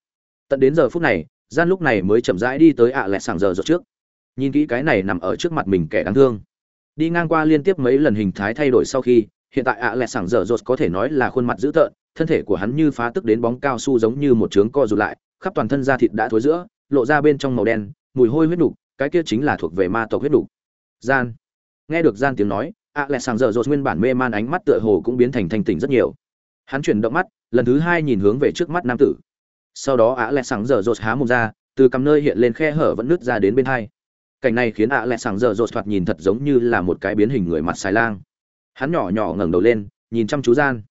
[SPEAKER 1] Tận đến giờ phút này, gian lúc này mới chậm rãi đi tới ạ lẹ sảng dở dột trước. Nhìn kỹ cái này nằm ở trước mặt mình kẻ đáng thương. Đi ngang qua liên tiếp mấy lần hình thái thay đổi sau khi, hiện tại ạ lẹ sảng dở dột có thể nói là khuôn mặt dữ tợn, thân thể của hắn như phá tức đến bóng cao su giống như một trướng co rụt lại, khắp toàn thân da thịt đã thối giữa lộ ra bên trong màu đen, mùi hôi huyết đục cái kia chính là thuộc về ma tộc huyết đục gian. Nghe được gian tiếng nói ạ lẹ sàng dở dột nguyên bản mê man ánh mắt tựa hồ cũng biến thành thanh tỉnh rất nhiều. Hắn chuyển động mắt, lần thứ hai nhìn hướng về trước mắt nam tử. Sau đó ạ lẹ sàng dở dột há mồm ra, từ cầm nơi hiện lên khe hở vẫn nứt ra đến bên hai. Cảnh này khiến ạ lẹ sàng dở dột thoạt nhìn thật giống như là một cái biến hình người mặt xài lang. Hắn nhỏ nhỏ ngẩng đầu lên, nhìn chăm chú gian.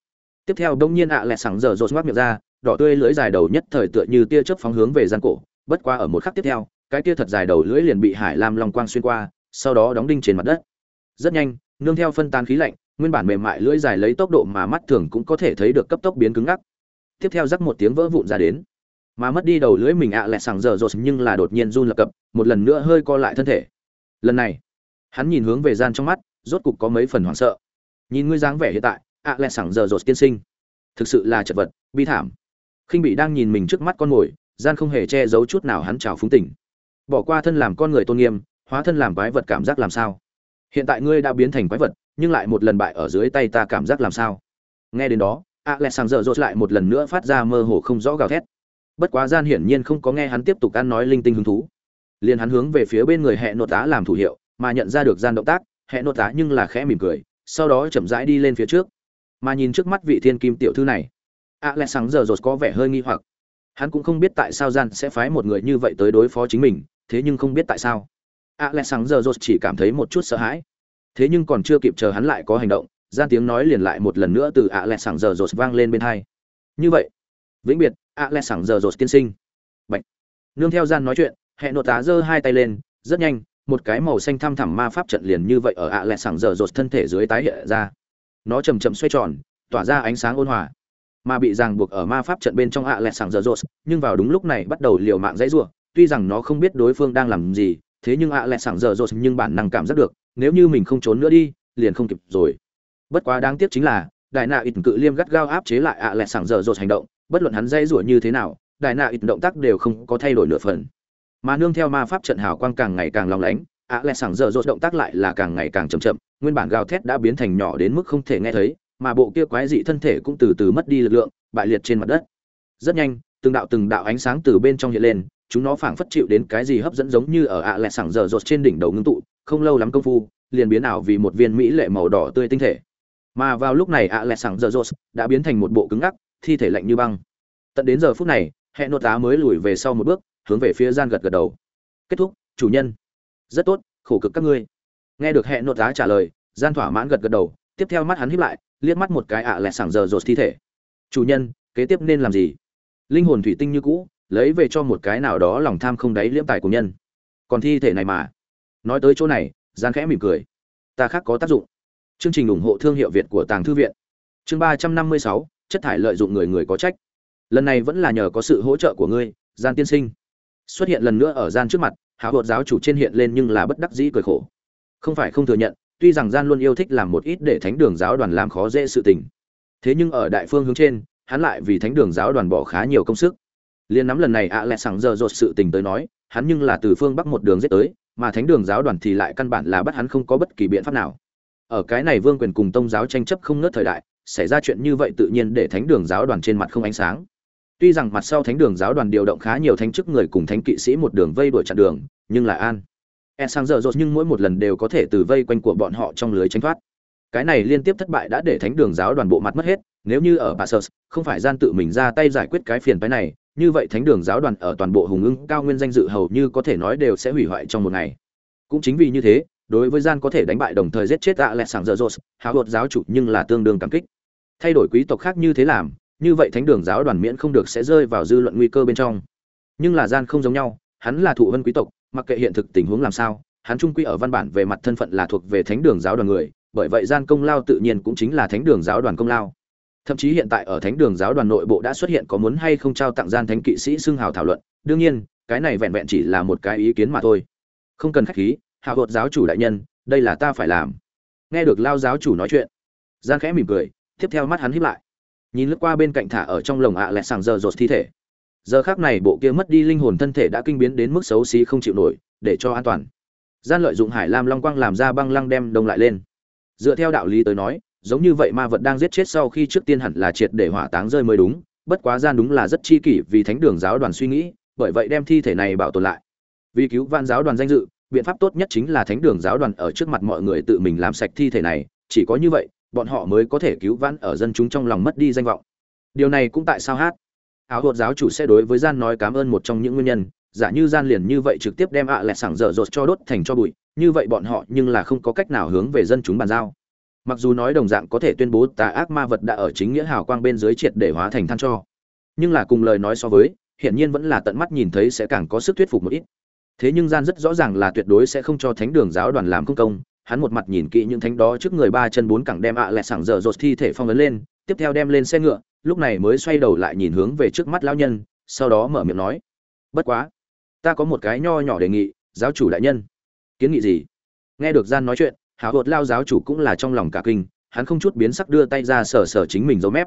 [SPEAKER 1] Tiếp theo đông nhiên ạ lẹ sàng dở dột ngoác miệng ra, đỏ tươi lưỡi dài đầu nhất thời tựa như tia chớp phóng hướng về gian cổ bất qua ở một khắc tiếp theo, cái tia thật dài đầu lưỡi liền bị hải lam long quang xuyên qua, sau đó đóng đinh trên mặt đất. Rất nhanh, nương theo phân tán khí lạnh, nguyên bản mềm mại lưỡi dài lấy tốc độ mà mắt thường cũng có thể thấy được cấp tốc biến cứng ngắc. Tiếp theo rắc một tiếng vỡ vụn ra đến. Mà mất đi đầu lưỡi mình ạ à lẹ dở dột, nhưng là đột nhiên run lập cập, một lần nữa hơi co lại thân thể. Lần này, hắn nhìn hướng về gian trong mắt, rốt cục có mấy phần hoảng sợ. Nhìn ngươi dáng vẻ hiện tại, ạ à lẹ dở dột tiên sinh. Thực sự là chật vật, bi thảm. Khinh bị đang nhìn mình trước mắt con mồi gian không hề che giấu chút nào hắn trào phúng tỉnh bỏ qua thân làm con người tôn nghiêm, hóa thân làm quái vật cảm giác làm sao? Hiện tại ngươi đã biến thành quái vật, nhưng lại một lần bại ở dưới tay ta cảm giác làm sao? Nghe đến đó alexander lẹ sảng dột lại một lần nữa phát ra mơ hồ không rõ gào thét. Bất quá gian hiển nhiên không có nghe hắn tiếp tục ăn nói linh tinh hứng thú. Liền hắn hướng về phía bên người hẹn nội tá làm thủ hiệu, mà nhận ra được gian động tác hẹn nội tá nhưng là khẽ mỉm cười, sau đó chậm rãi đi lên phía trước. Mà nhìn trước mắt vị thiên kim tiểu thư này a lẽ rột có vẻ hơi nghi hoặc hắn cũng không biết tại sao gian sẽ phái một người như vậy tới đối phó chính mình, thế nhưng không biết tại sao. A lẽ sáng giờ rột chỉ cảm thấy một chút sợ hãi. Thế nhưng còn chưa kịp chờ hắn lại có hành động, gian tiếng nói liền lại một lần nữa từ a lẽ sáng giờ rột vang lên bên hai. Như vậy, vĩnh biệt a lẽ sáng giờ rột tiên sinh. Bệnh nương theo gian nói chuyện hẹn nội tá giơ hai tay lên, rất nhanh, một cái màu xanh thăm thẳm ma pháp trận liền như vậy ở ạ lẹ sảng giờ rột thân thể dưới tái hiện ra. Nó chầm chậm xoay tròn, tỏa ra ánh sáng ôn hòa mà bị ràng buộc ở ma pháp trận bên trong ạ lẹ sảng giờ rột nhưng vào đúng lúc này bắt đầu liều mạng dãy rủa. Tuy rằng nó không biết đối phương đang làm gì, thế nhưng ạ lẹ sảng giờ rột nhưng bản năng cảm giác được, nếu như mình không trốn nữa đi, liền không kịp rồi. Bất quá đáng tiếc chính là, đại nạ ít cự liêm gắt gao áp chế lại ạ lẹ sảng giờ rột hành động. Bất luận hắn dãy rủa như thế nào, đại nạ ít động tác đều không có thay đổi nửa phần. Mà nương theo ma pháp trận hào quang càng ngày càng long lánh, ạ lẹ sảng dở dột động tác lại là càng ngày càng chậm chậm. Nguyên bản gào thét đã biến thành nhỏ đến mức không thể nghe thấy mà bộ kia quái dị thân thể cũng từ từ mất đi lực lượng, bại liệt trên mặt đất. Rất nhanh, từng đạo từng đạo ánh sáng từ bên trong hiện lên, chúng nó phảng phất chịu đến cái gì hấp dẫn giống như ở ạ lẹ sảng giờ rột trên đỉnh đầu ngưng tụ, không lâu lắm công phu, liền biến ảo vì một viên mỹ lệ màu đỏ tươi tinh thể. Mà vào lúc này ạ lẹ sảng giờ rột đã biến thành một bộ cứng ngắc, thi thể lạnh như băng. Tận đến giờ phút này, hệ nốt tá mới lùi về sau một bước, hướng về phía gian gật gật đầu. Kết thúc, chủ nhân. Rất tốt, khổ cực các ngươi. Nghe được hệ nốt tá trả lời, gian thỏa mãn gật gật đầu, tiếp theo mắt hắn híp lại liếc mắt một cái ạ à lẹ sảng giờ rột thi thể. Chủ nhân, kế tiếp nên làm gì? Linh hồn thủy tinh như cũ, lấy về cho một cái nào đó lòng tham không đáy liễm tài của nhân. Còn thi thể này mà. Nói tới chỗ này gian khẽ mỉm cười. Ta khác có tác dụng. Chương trình ủng hộ thương hiệu việt của tàng thư viện. Chương ba trăm năm mươi sáu, chất thải lợi dụng người người có trách. Lần này vẫn là nhờ có sự hỗ trợ của ngươi gian tiên sinh. Xuất hiện lần nữa ở gian trước mặt hảo hột giáo chủ trên hiện lên nhưng là bất đắc dĩ cười khổ. Không phải không thừa nhận tuy rằng gian luôn yêu thích làm một ít để thánh đường giáo đoàn làm khó dễ sự tình, thế nhưng ở đại phương hướng trên, hắn lại vì thánh đường giáo đoàn bỏ khá nhiều công sức. Liên nắm lần này ạ à lẹ sẵn giờ rột sự tình tới nói, hắn nhưng là từ phương bắc một đường giết tới, mà thánh đường giáo đoàn thì lại căn bản là bắt hắn không có bất kỳ biện pháp nào. Ở cái này vương quyền cùng tông giáo tranh chấp không ngớt thời đại, xảy ra chuyện như vậy tự nhiên để thánh đường giáo đoàn trên mặt không ánh sáng. Tuy rằng mặt sau thánh đường giáo đoàn điều động khá nhiều thánh chức người cùng thánh kỵ sĩ một đường vây đuổi chặn đường, nhưng là an e sang giờ rột nhưng mỗi một lần đều có thể từ vây quanh của bọn họ trong lưới tránh thoát. Cái này liên tiếp thất bại đã để thánh đường giáo đoàn bộ mặt mất hết, nếu như ở Passus không phải gian tự mình ra tay giải quyết cái phiền phái này, như vậy thánh đường giáo đoàn ở toàn bộ hùng ưng cao nguyên danh dự hầu như có thể nói đều sẽ hủy hoại trong một ngày. Cũng chính vì như thế, đối với gian có thể đánh bại đồng thời giết chết dạ ạ lẹ sảng giờ rột hào hột giáo chủ nhưng là tương đương cảm kích. Thay đổi quý tộc khác như thế làm, như vậy thánh đường giáo đoàn miễn không được sẽ rơi vào dư luận nguy cơ bên trong. Nhưng là gian không giống nhau, hắn là thụ vân quý tộc mặc kệ hiện thực tình huống làm sao, hắn trung quy ở văn bản về mặt thân phận là thuộc về thánh đường giáo đoàn người, bởi vậy gian công lao tự nhiên cũng chính là thánh đường giáo đoàn công lao. Thậm chí hiện tại ở thánh đường giáo đoàn nội bộ đã xuất hiện có muốn hay không trao tặng gian thánh kỵ sĩ xưng hào thảo luận, đương nhiên, cái này vẹn vẹn chỉ là một cái ý kiến mà thôi. Không cần khách khí, hạ hột giáo chủ đại nhân, đây là ta phải làm. Nghe được lao giáo chủ nói chuyện gian khẽ mỉm cười, tiếp theo mắt hắn híp lại. Nhìn lướt qua bên cạnh thả ở trong lồng ạ à lẹ sàng giờ rột thi thể giờ khác này bộ kia mất đi linh hồn thân thể đã kinh biến đến mức xấu xí không chịu nổi, để cho an toàn. Gian lợi dụng hải lam long quang làm ra băng lăng đem đông lại lên. Dựa theo đạo lý tới nói, giống như vậy ma vật đang giết chết sau khi trước tiên hẳn là triệt để hỏa táng rơi mới đúng, bất quá gian đúng là rất chi kỷ vì thánh đường giáo đoàn suy nghĩ, bởi vậy đem thi thể này bảo tồn lại. Vì cứu van giáo đoàn danh dự, biện pháp tốt nhất chính là thánh đường giáo đoàn ở trước mặt mọi người tự mình làm sạch thi thể này, chỉ có như vậy, bọn họ mới có thể cứu vãn ở dân chúng trong lòng mất đi danh vọng. Điều này cũng tại sao hát? Áo hột giáo chủ sẽ đối với gian nói cảm ơn một trong những nguyên nhân. Giả như gian liền như vậy trực tiếp đem ạ à lẹt sảng dở dột cho đốt thành cho bụi. Như vậy bọn họ nhưng là không có cách nào hướng về dân chúng bàn giao. Mặc dù nói đồng dạng có thể tuyên bố tà ác ma vật đã ở chính nghĩa hào quang bên dưới triệt để hóa thành than cho. Nhưng là cùng lời nói so với, hiển nhiên vẫn là tận mắt nhìn thấy sẽ càng có sức thuyết phục một ít. Thế nhưng gian rất rõ ràng là tuyệt đối sẽ không cho thánh đường giáo đoàn làm công công. Hắn một mặt nhìn kỹ những thánh đó trước người ba chân bốn cẳng đem ạ à lẹ sảng dở dột thi thể phong ấn lên, tiếp theo đem lên xe ngựa lúc này mới xoay đầu lại nhìn hướng về trước mắt lão nhân, sau đó mở miệng nói, bất quá, ta có một cái nho nhỏ đề nghị, giáo chủ đại nhân. Kiến nghị gì? Nghe được gian nói chuyện hào hột lao giáo chủ cũng là trong lòng cả kinh, hắn không chút biến sắc đưa tay ra sờ sờ chính mình dấu mép.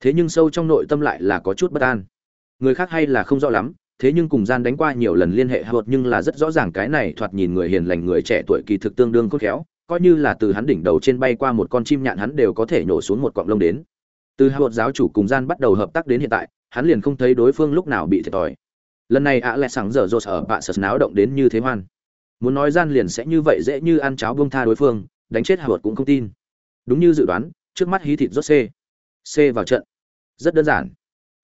[SPEAKER 1] Thế nhưng sâu trong nội tâm lại là có chút bất an. Người khác hay là không rõ lắm, thế nhưng cùng gian đánh qua nhiều lần liên hệ hột nhưng là rất rõ ràng cái này thoạt nhìn người hiền lành người trẻ tuổi kỳ thực tương đương khôn khéo, coi như là từ hắn đỉnh đầu trên bay qua một con chim nhạn hắn đều có thể nhổ xuống một cọng lông đến từ hột giáo chủ cùng gian bắt đầu hợp tác đến hiện tại, hắn liền không thấy đối phương lúc nào bị thiệt thòi. Lần này ạ lại sáng giờ rột ở bạ sật náo động đến như thế hoan. Muốn nói gian liền sẽ như vậy dễ như ăn cháo bông tha đối phương, đánh chết hạ cũng không tin. Đúng như dự đoán, trước mắt hí thịt rốt c. C vào trận. Rất đơn giản.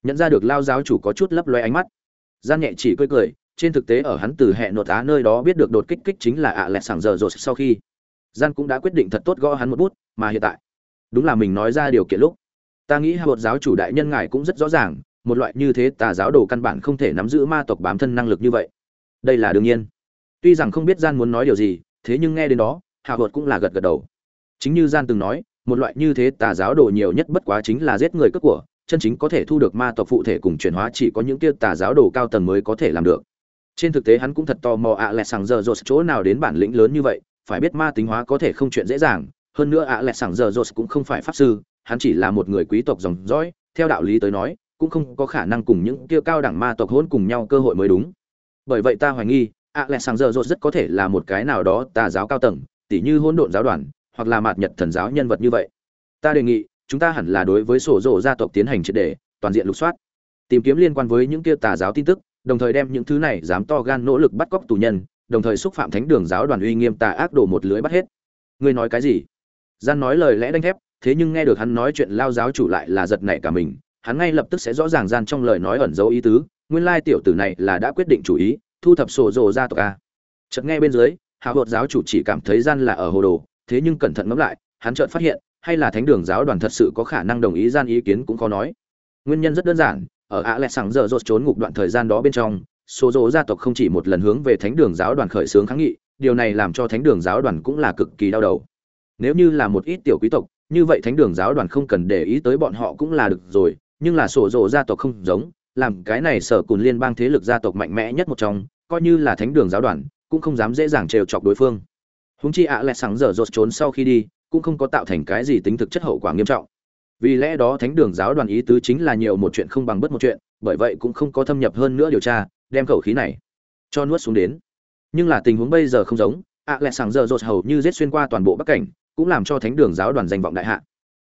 [SPEAKER 1] Nhận ra được lao giáo chủ có chút lấp loe ánh mắt. Gian nhẹ chỉ cười cười, trên thực tế ở hắn từ hệ nội á nơi đó biết được đột kích kích chính là ạ à lẹt sảng giờ rồi sau khi. Gian cũng đã quyết định thật tốt gõ hắn một bút, mà hiện tại, đúng là mình nói ra điều kiện lúc ta nghĩ hạ bột giáo chủ đại nhân ngài cũng rất rõ ràng, một loại như thế tà giáo đồ căn bản không thể nắm giữ ma tộc bám thân năng lực như vậy. Đây là đương nhiên. Tuy rằng không biết gian muốn nói điều gì, thế nhưng nghe đến đó hạ bột cũng là gật gật đầu. Chính như gian từng nói, một loại như thế tà giáo đồ nhiều nhất bất quá chính là giết người cướp của, chân chính có thể thu được ma tộc phụ thể cùng chuyển hóa chỉ có những tia tà giáo đồ cao tầng mới có thể làm được. Trên thực tế hắn cũng thật tò mò ạ lẹ sàng giờ rột chỗ nào đến bản lĩnh lớn như vậy, phải biết ma tính hóa có thể không chuyện dễ dàng, hơn nữa ạ lẹ sàng giờ rột cũng không phải pháp sư hắn chỉ là một người quý tộc dòng dõi, theo đạo lý tới nói, cũng không có khả năng cùng những kia cao đẳng ma tộc hôn cùng nhau cơ hội mới đúng. Bởi vậy ta hoài nghi ạ lẹ sàng giờ rột rất có thể là một cái nào đó tà giáo cao tầng, tỉ như hôn độn giáo đoàn, hoặc là mạt nhật thần giáo nhân vật như vậy. Ta đề nghị, chúng ta hẳn là đối với sổ rộ gia tộc tiến hành triệt đề, toàn diện lục soát, tìm kiếm liên quan với những kia tà giáo tin tức, đồng thời đem những thứ này dám to gan nỗ lực bắt cóc tù nhân, đồng thời xúc phạm thánh đường giáo đoàn uy nghiêm tà ác đổ một lưới bắt hết. Ngươi nói cái gì? Gian nói lời lẽ đanh thép thế nhưng nghe được hắn nói chuyện lao giáo chủ lại là giật nảy cả mình, hắn ngay lập tức sẽ rõ ràng gian trong lời nói ẩn dấu ý tứ, nguyên lai tiểu tử này là đã quyết định chủ ý, thu thập sổ rồ gia tộc a. Chợt nghe bên dưới hạ hột giáo chủ chỉ cảm thấy gian là ở hồ đồ, thế nhưng cẩn thận ngẫm lại, hắn chợt phát hiện, hay là thánh đường giáo đoàn thật sự có khả năng đồng ý gian ý kiến cũng khó nói. Nguyên nhân rất đơn giản, ở ạ lẹ sẵn giờ rột trốn ngục đoạn thời gian đó bên trong số dỗ gia tộc không chỉ một lần hướng về thánh đường giáo đoàn khởi xướng kháng nghị, điều này làm cho thánh đường giáo đoàn cũng là cực kỳ đau đầu. Nếu như là một ít tiểu quý tộc như vậy thánh đường giáo đoàn không cần để ý tới bọn họ cũng là được rồi, nhưng là sổ rộ gia tộc không giống, làm cái này sở cùn liên bang thế lực gia tộc mạnh mẽ nhất một trong, coi như là thánh đường giáo đoàn, cũng không dám dễ dàng trêu chọc đối phương. Húng chi ạ lại sáng giờ rột trốn sau khi đi, cũng không có tạo thành cái gì tính thực chất hậu quả nghiêm trọng. Vì lẽ đó thánh đường giáo đoàn ý tứ chính là nhiều một chuyện không bằng bất một chuyện, bởi vậy cũng không có thâm nhập hơn nữa điều tra, đem khẩu khí này cho nuốt xuống đến. Nhưng là tình huống bây giờ không giống, ạ à sáng giờ rột hầu như giết xuyên qua toàn bộ bắc cảnh cũng làm cho thánh đường giáo đoàn danh vọng đại hạ.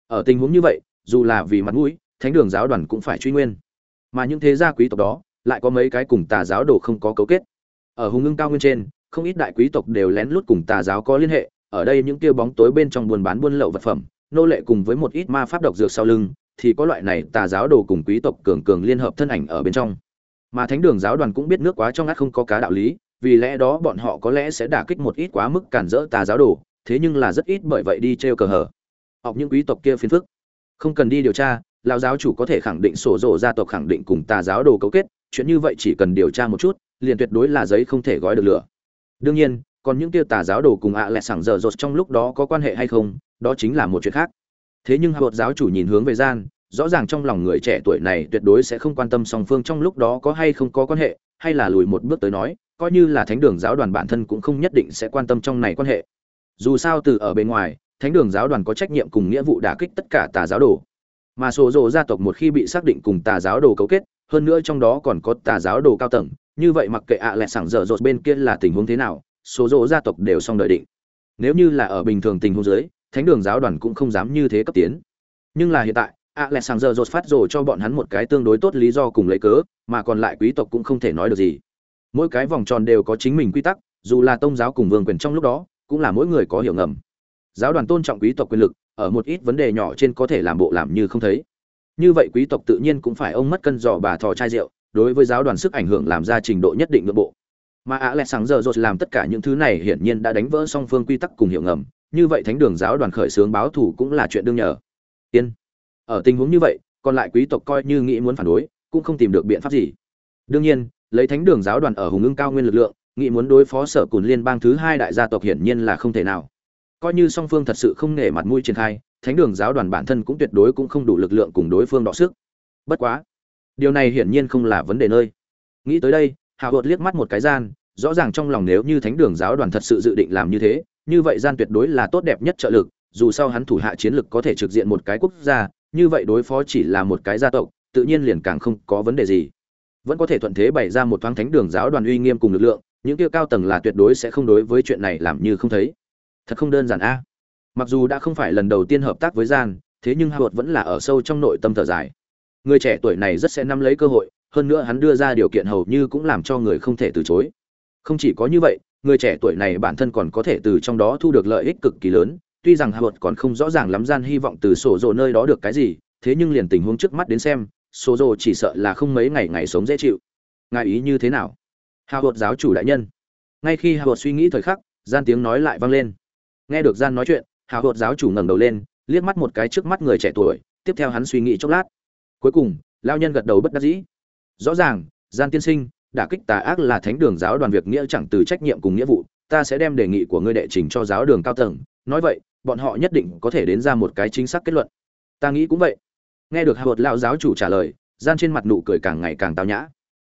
[SPEAKER 1] Ở tình huống như vậy, dù là vì mặt mũi, thánh đường giáo đoàn cũng phải truy nguyên. Mà những thế gia quý tộc đó, lại có mấy cái cùng tà giáo đồ không có cấu kết. Ở hùng ngưng cao nguyên trên, không ít đại quý tộc đều lén lút cùng tà giáo có liên hệ, ở đây những kia bóng tối bên trong buôn bán buôn lậu vật phẩm, nô lệ cùng với một ít ma pháp độc dược sau lưng, thì có loại này tà giáo đồ cùng quý tộc cường cường liên hợp thân ảnh ở bên trong. Mà thánh đường giáo đoàn cũng biết nước quá trong ngắt không có cá đạo lý, vì lẽ đó bọn họ có lẽ sẽ đả kích một ít quá mức cản rỡ tà giáo đồ thế nhưng là rất ít bởi vậy đi trêu cờ hở học những quý tộc kia phiền phức. Không cần đi điều tra, lão giáo chủ có thể khẳng định sổ rổ gia tộc khẳng định cùng tà giáo đồ cấu kết, chuyện như vậy chỉ cần điều tra một chút, liền tuyệt đối là giấy không thể gói được lửa. Đương nhiên, còn những kia tà giáo đồ cùng ạ à lẹ sảng dở dột trong lúc đó có quan hệ hay không, đó chính là một chuyện khác. Thế nhưng hạ giáo chủ nhìn hướng về gian, rõ ràng trong lòng người trẻ tuổi này tuyệt đối sẽ không quan tâm song phương trong lúc đó có hay không có quan hệ, hay là lùi một bước tới nói, coi như là thánh đường giáo đoàn bản thân cũng không nhất định sẽ quan tâm trong này quan hệ dù sao từ ở bên ngoài, thánh đường giáo đoàn có trách nhiệm cùng nghĩa vụ đả kích tất cả tà giáo đồ. Mà sổ rộ gia tộc một khi bị xác định cùng tà giáo đồ cấu kết, hơn nữa trong đó còn có tà giáo đồ cao tầng, như vậy mặc kệ ạ à lẹ sảng dở dột bên kia là tình huống thế nào số rộ gia tộc đều xong đợi định. Nếu như là ở bình thường tình huống dưới, thánh đường giáo đoàn cũng không dám như thế cấp tiến. Nhưng là hiện tại, ạ lẹ sảng dở dột phát rồ cho bọn hắn một cái tương đối tốt lý do cùng lấy cớ, mà còn lại quý tộc cũng không thể nói được gì. Mỗi cái vòng tròn đều có chính mình quy tắc, dù là tôn giáo cùng vương quyền trong lúc đó cũng là mỗi người có hiểu ngầm. Giáo đoàn tôn trọng quý tộc quyền lực, ở một ít vấn đề nhỏ trên có thể làm bộ làm như không thấy. Như vậy quý tộc tự nhiên cũng phải ông mất cân giò bà thò chai rượu, đối với giáo đoàn sức ảnh hưởng làm ra trình độ nhất định nội bộ. Mà ạ lẹ sáng giờ rột làm tất cả những thứ này hiển nhiên đã đánh vỡ song phương quy tắc cùng hiểu ngầm, như vậy thánh đường giáo đoàn khởi xướng báo thủ cũng là chuyện đương nhờ. Tiên ở tình huống như vậy, còn lại quý tộc coi như nghĩ muốn phản đối, cũng không tìm được biện pháp gì. Đương nhiên, lấy thánh đường giáo đoàn ở hùng ưng cao nguyên lực lượng nghĩ muốn đối phó sở cùn liên bang thứ hai đại gia tộc hiển nhiên là không thể nào. Coi như song phương thật sự không nể mặt mũi triển khai, thánh đường giáo đoàn bản thân cũng tuyệt đối cũng không đủ lực lượng cùng đối phương đọ sức. Bất quá, điều này hiển nhiên không là vấn đề nơi. Nghĩ tới đây hào hột liếc mắt một cái gian, rõ ràng trong lòng nếu như thánh đường giáo đoàn thật sự dự định làm như thế, như vậy gian tuyệt đối là tốt đẹp nhất trợ lực, dù sao hắn thủ hạ chiến lực có thể trực diện một cái quốc gia, như vậy đối phó chỉ là một cái gia tộc, tự nhiên liền càng không có vấn đề gì. Vẫn có thể thuận thế bày ra một thoáng thánh đường giáo đoàn uy nghiêm cùng lực lượng những kia cao tầng là tuyệt đối sẽ không đối với chuyện này làm như không thấy. Thật không đơn giản a. Mặc dù đã không phải lần đầu tiên hợp tác với gian, thế nhưng hạ vợt vẫn là ở sâu trong nội tâm thở dài. Người trẻ tuổi này rất sẽ nắm lấy cơ hội, hơn nữa hắn đưa ra điều kiện hầu như cũng làm cho người không thể từ chối. Không chỉ có như vậy, người trẻ tuổi này bản thân còn có thể từ trong đó thu được lợi ích cực kỳ lớn, tuy rằng hạ vợt còn không rõ ràng lắm gian hy vọng từ sổ rộ nơi đó được cái gì, thế nhưng liền tình huống trước mắt đến xem, sổ rộ chỉ sợ là không mấy ngày ngày sống dễ chịu. Ngài ý như thế nào? Hạ hột giáo chủ đại nhân. Ngay khi hạ hột suy nghĩ thời khắc, gian tiếng nói lại vang lên. Nghe được gian nói chuyện, hào hột giáo chủ ngẩng đầu lên, liếc mắt một cái trước mắt người trẻ tuổi, tiếp theo hắn suy nghĩ chốc lát. Cuối cùng lao nhân gật đầu bất đắc dĩ. Rõ ràng, gian tiên sinh, đả kích tà ác là thánh đường giáo đoàn việc nghĩa chẳng từ trách nhiệm cùng nghĩa vụ, ta sẽ đem đề nghị của ngươi đệ trình cho giáo đường cao tầng. Nói vậy, bọn họ nhất định có thể đến ra một cái chính xác kết luận. Ta nghĩ cũng vậy. Nghe được hào hột lao giáo chủ trả lời, gian trên mặt nụ cười càng ngày càng tao nhã.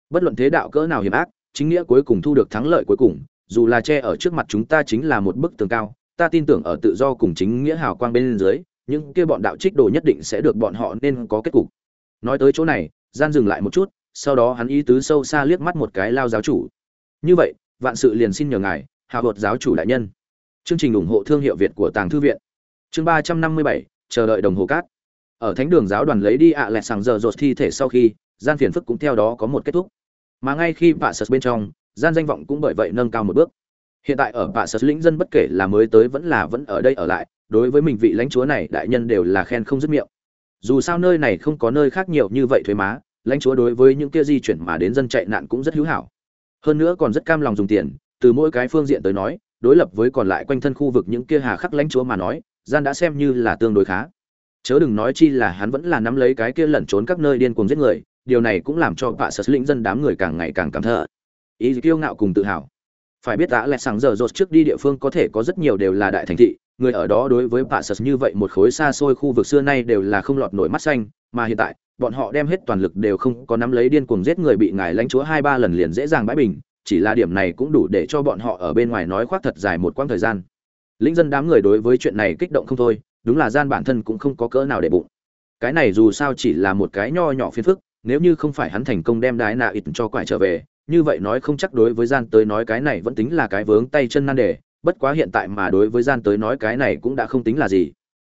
[SPEAKER 1] Bất luận thế đạo cỡ nào hiểm ác chính nghĩa cuối cùng thu được thắng lợi cuối cùng, dù là che ở trước mặt chúng ta chính là một bức tường cao, ta tin tưởng ở tự do cùng chính nghĩa hào quang bên dưới, những kia bọn đạo trích đồ nhất định sẽ được bọn họ nên có kết cục. Nói tới chỗ này, gian dừng lại một chút, sau đó hắn ý tứ sâu xa liếc mắt một cái lao giáo chủ. Như vậy, vạn sự liền xin nhờ ngài hào hột giáo chủ đại nhân. Chương trình ủng hộ thương hiệu việt của tàng thư viện. Chương ba trăm năm mươi bảy, chờ đợi đồng hồ cát. Ở thánh đường giáo đoàn lấy đi ạ à lẹ sàng giờ rột thi thể sau khi, gian phiền phức cũng theo đó có một kết thúc mà ngay khi vạ sật bên trong, gian danh vọng cũng bởi vậy nâng cao một bước. Hiện tại ở vạ sật lĩnh dân bất kể là mới tới vẫn là vẫn ở đây ở lại, đối với mình vị lãnh chúa này, đại nhân đều là khen không dứt miệng. Dù sao nơi này không có nơi khác nhiều như vậy thuế má, lãnh chúa đối với những kia di chuyển mà đến dân chạy nạn cũng rất hữu hảo. Hơn nữa còn rất cam lòng dùng tiền, từ mỗi cái phương diện tới nói, đối lập với còn lại quanh thân khu vực những kia hà khắc lãnh chúa mà nói, gian đã xem như là tương đối khá. Chớ đừng nói chi là hắn vẫn là nắm lấy cái kia lẩn trốn các nơi điên cuồng giết người điều này cũng làm cho vạ sở lĩnh dân đám người càng ngày càng cảm thở ý kiêu ngạo cùng tự hào. Phải biết đã lẽ sáng giờ rột trước đi địa phương có thể có rất nhiều đều là đại thành thị, người ở đó đối với vạ sở như vậy một khối xa xôi khu vực xưa nay đều là không lọt nổi mắt xanh, mà hiện tại, bọn họ đem hết toàn lực đều không có nắm lấy điên cuồng giết người bị ngài lãnh chúa hai ba lần liền dễ dàng bãi bình, chỉ là điểm này cũng đủ để cho bọn họ ở bên ngoài nói khoác thật dài một quãng thời gian. Lĩnh dân đám người đối với chuyện này kích động không thôi, đúng là gian bản thân cũng không có cỡ nào để bụng. Cái này dù sao chỉ là một cái nho nhỏ phiền phức nếu như không phải hắn thành công đem đái nạ ít cho quải trở về, như vậy nói không chắc đối với gian tới nói cái này vẫn tính là cái vướng tay chân nan đề, bất quá hiện tại mà đối với gian tới nói cái này cũng đã không tính là gì.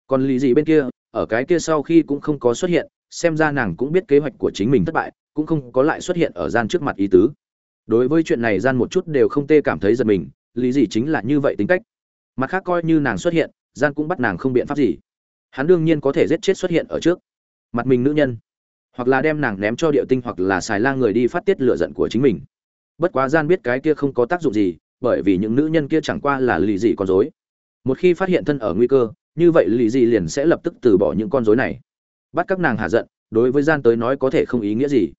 [SPEAKER 1] Còn lý gì bên kia, ở cái kia sau khi cũng không có xuất hiện, xem ra nàng cũng biết kế hoạch của chính mình thất bại, cũng không có lại xuất hiện ở gian trước mặt ý tứ. Đối với chuyện này gian một chút đều không tê cảm thấy giật mình, lý gì chính là như vậy tính cách. Mặt khác coi như nàng xuất hiện, gian cũng bắt nàng không biện pháp gì. Hắn đương nhiên có thể giết chết xuất hiện ở trước. Mặt mình nữ nhân hoặc là đem nàng ném cho địa tinh hoặc là xài lang người đi phát tiết lửa giận của chính mình. Bất quá gian biết cái kia không có tác dụng gì, bởi vì những nữ nhân kia chẳng qua là lì dị con dối một khi phát hiện thân ở nguy cơ, như vậy lì dị liền sẽ lập tức từ bỏ những con dối này. Bắt các nàng hạ giận, đối với gian tới nói có thể không ý nghĩa gì.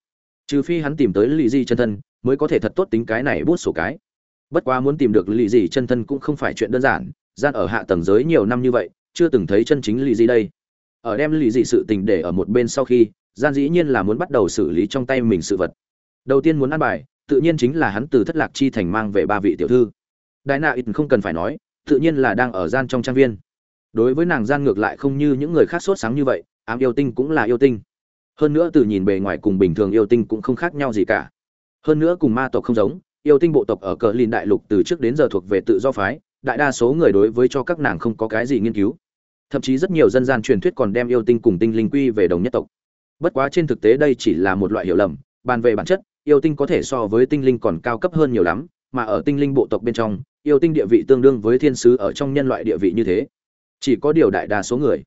[SPEAKER 1] Trừ phi hắn tìm tới lì dị chân thân, mới có thể thật tốt tính cái này bút sổ cái. Bất quá muốn tìm được lì dị chân thân cũng không phải chuyện đơn giản, gian ở hạ tầng giới nhiều năm như vậy, chưa từng thấy chân chính lì dị đây. Ở đem lì dị sự tình để ở một bên sau khi gian dĩ nhiên là muốn bắt đầu xử lý trong tay mình sự vật. Đầu tiên muốn ăn bài, tự nhiên chính là hắn từ thất lạc chi thành mang về ba vị tiểu thư. Đại nạ ít không cần phải nói, tự nhiên là đang ở gian trong trang viên. Đối với nàng gian ngược lại không như những người khác sốt sáng như vậy, ám yêu tinh cũng là yêu tinh. Hơn nữa từ nhìn bề ngoài cùng bình thường yêu tinh cũng không khác nhau gì cả. Hơn nữa cùng ma tộc không giống, yêu tinh bộ tộc ở cờ lìn đại lục từ trước đến giờ thuộc về tự do phái, đại đa số người đối với cho các nàng không có cái gì nghiên cứu. Thậm chí rất nhiều dân gian truyền thuyết còn đem yêu tinh cùng tinh linh quy về đồng nhất tộc bất quá trên thực tế đây chỉ là một loại hiểu lầm, bàn về bản chất, yêu tinh có thể so với tinh linh còn cao cấp hơn nhiều lắm, mà ở tinh linh bộ tộc bên trong, yêu tinh địa vị tương đương với thiên sứ ở trong nhân loại địa vị như thế. Chỉ có điều đại đa số người,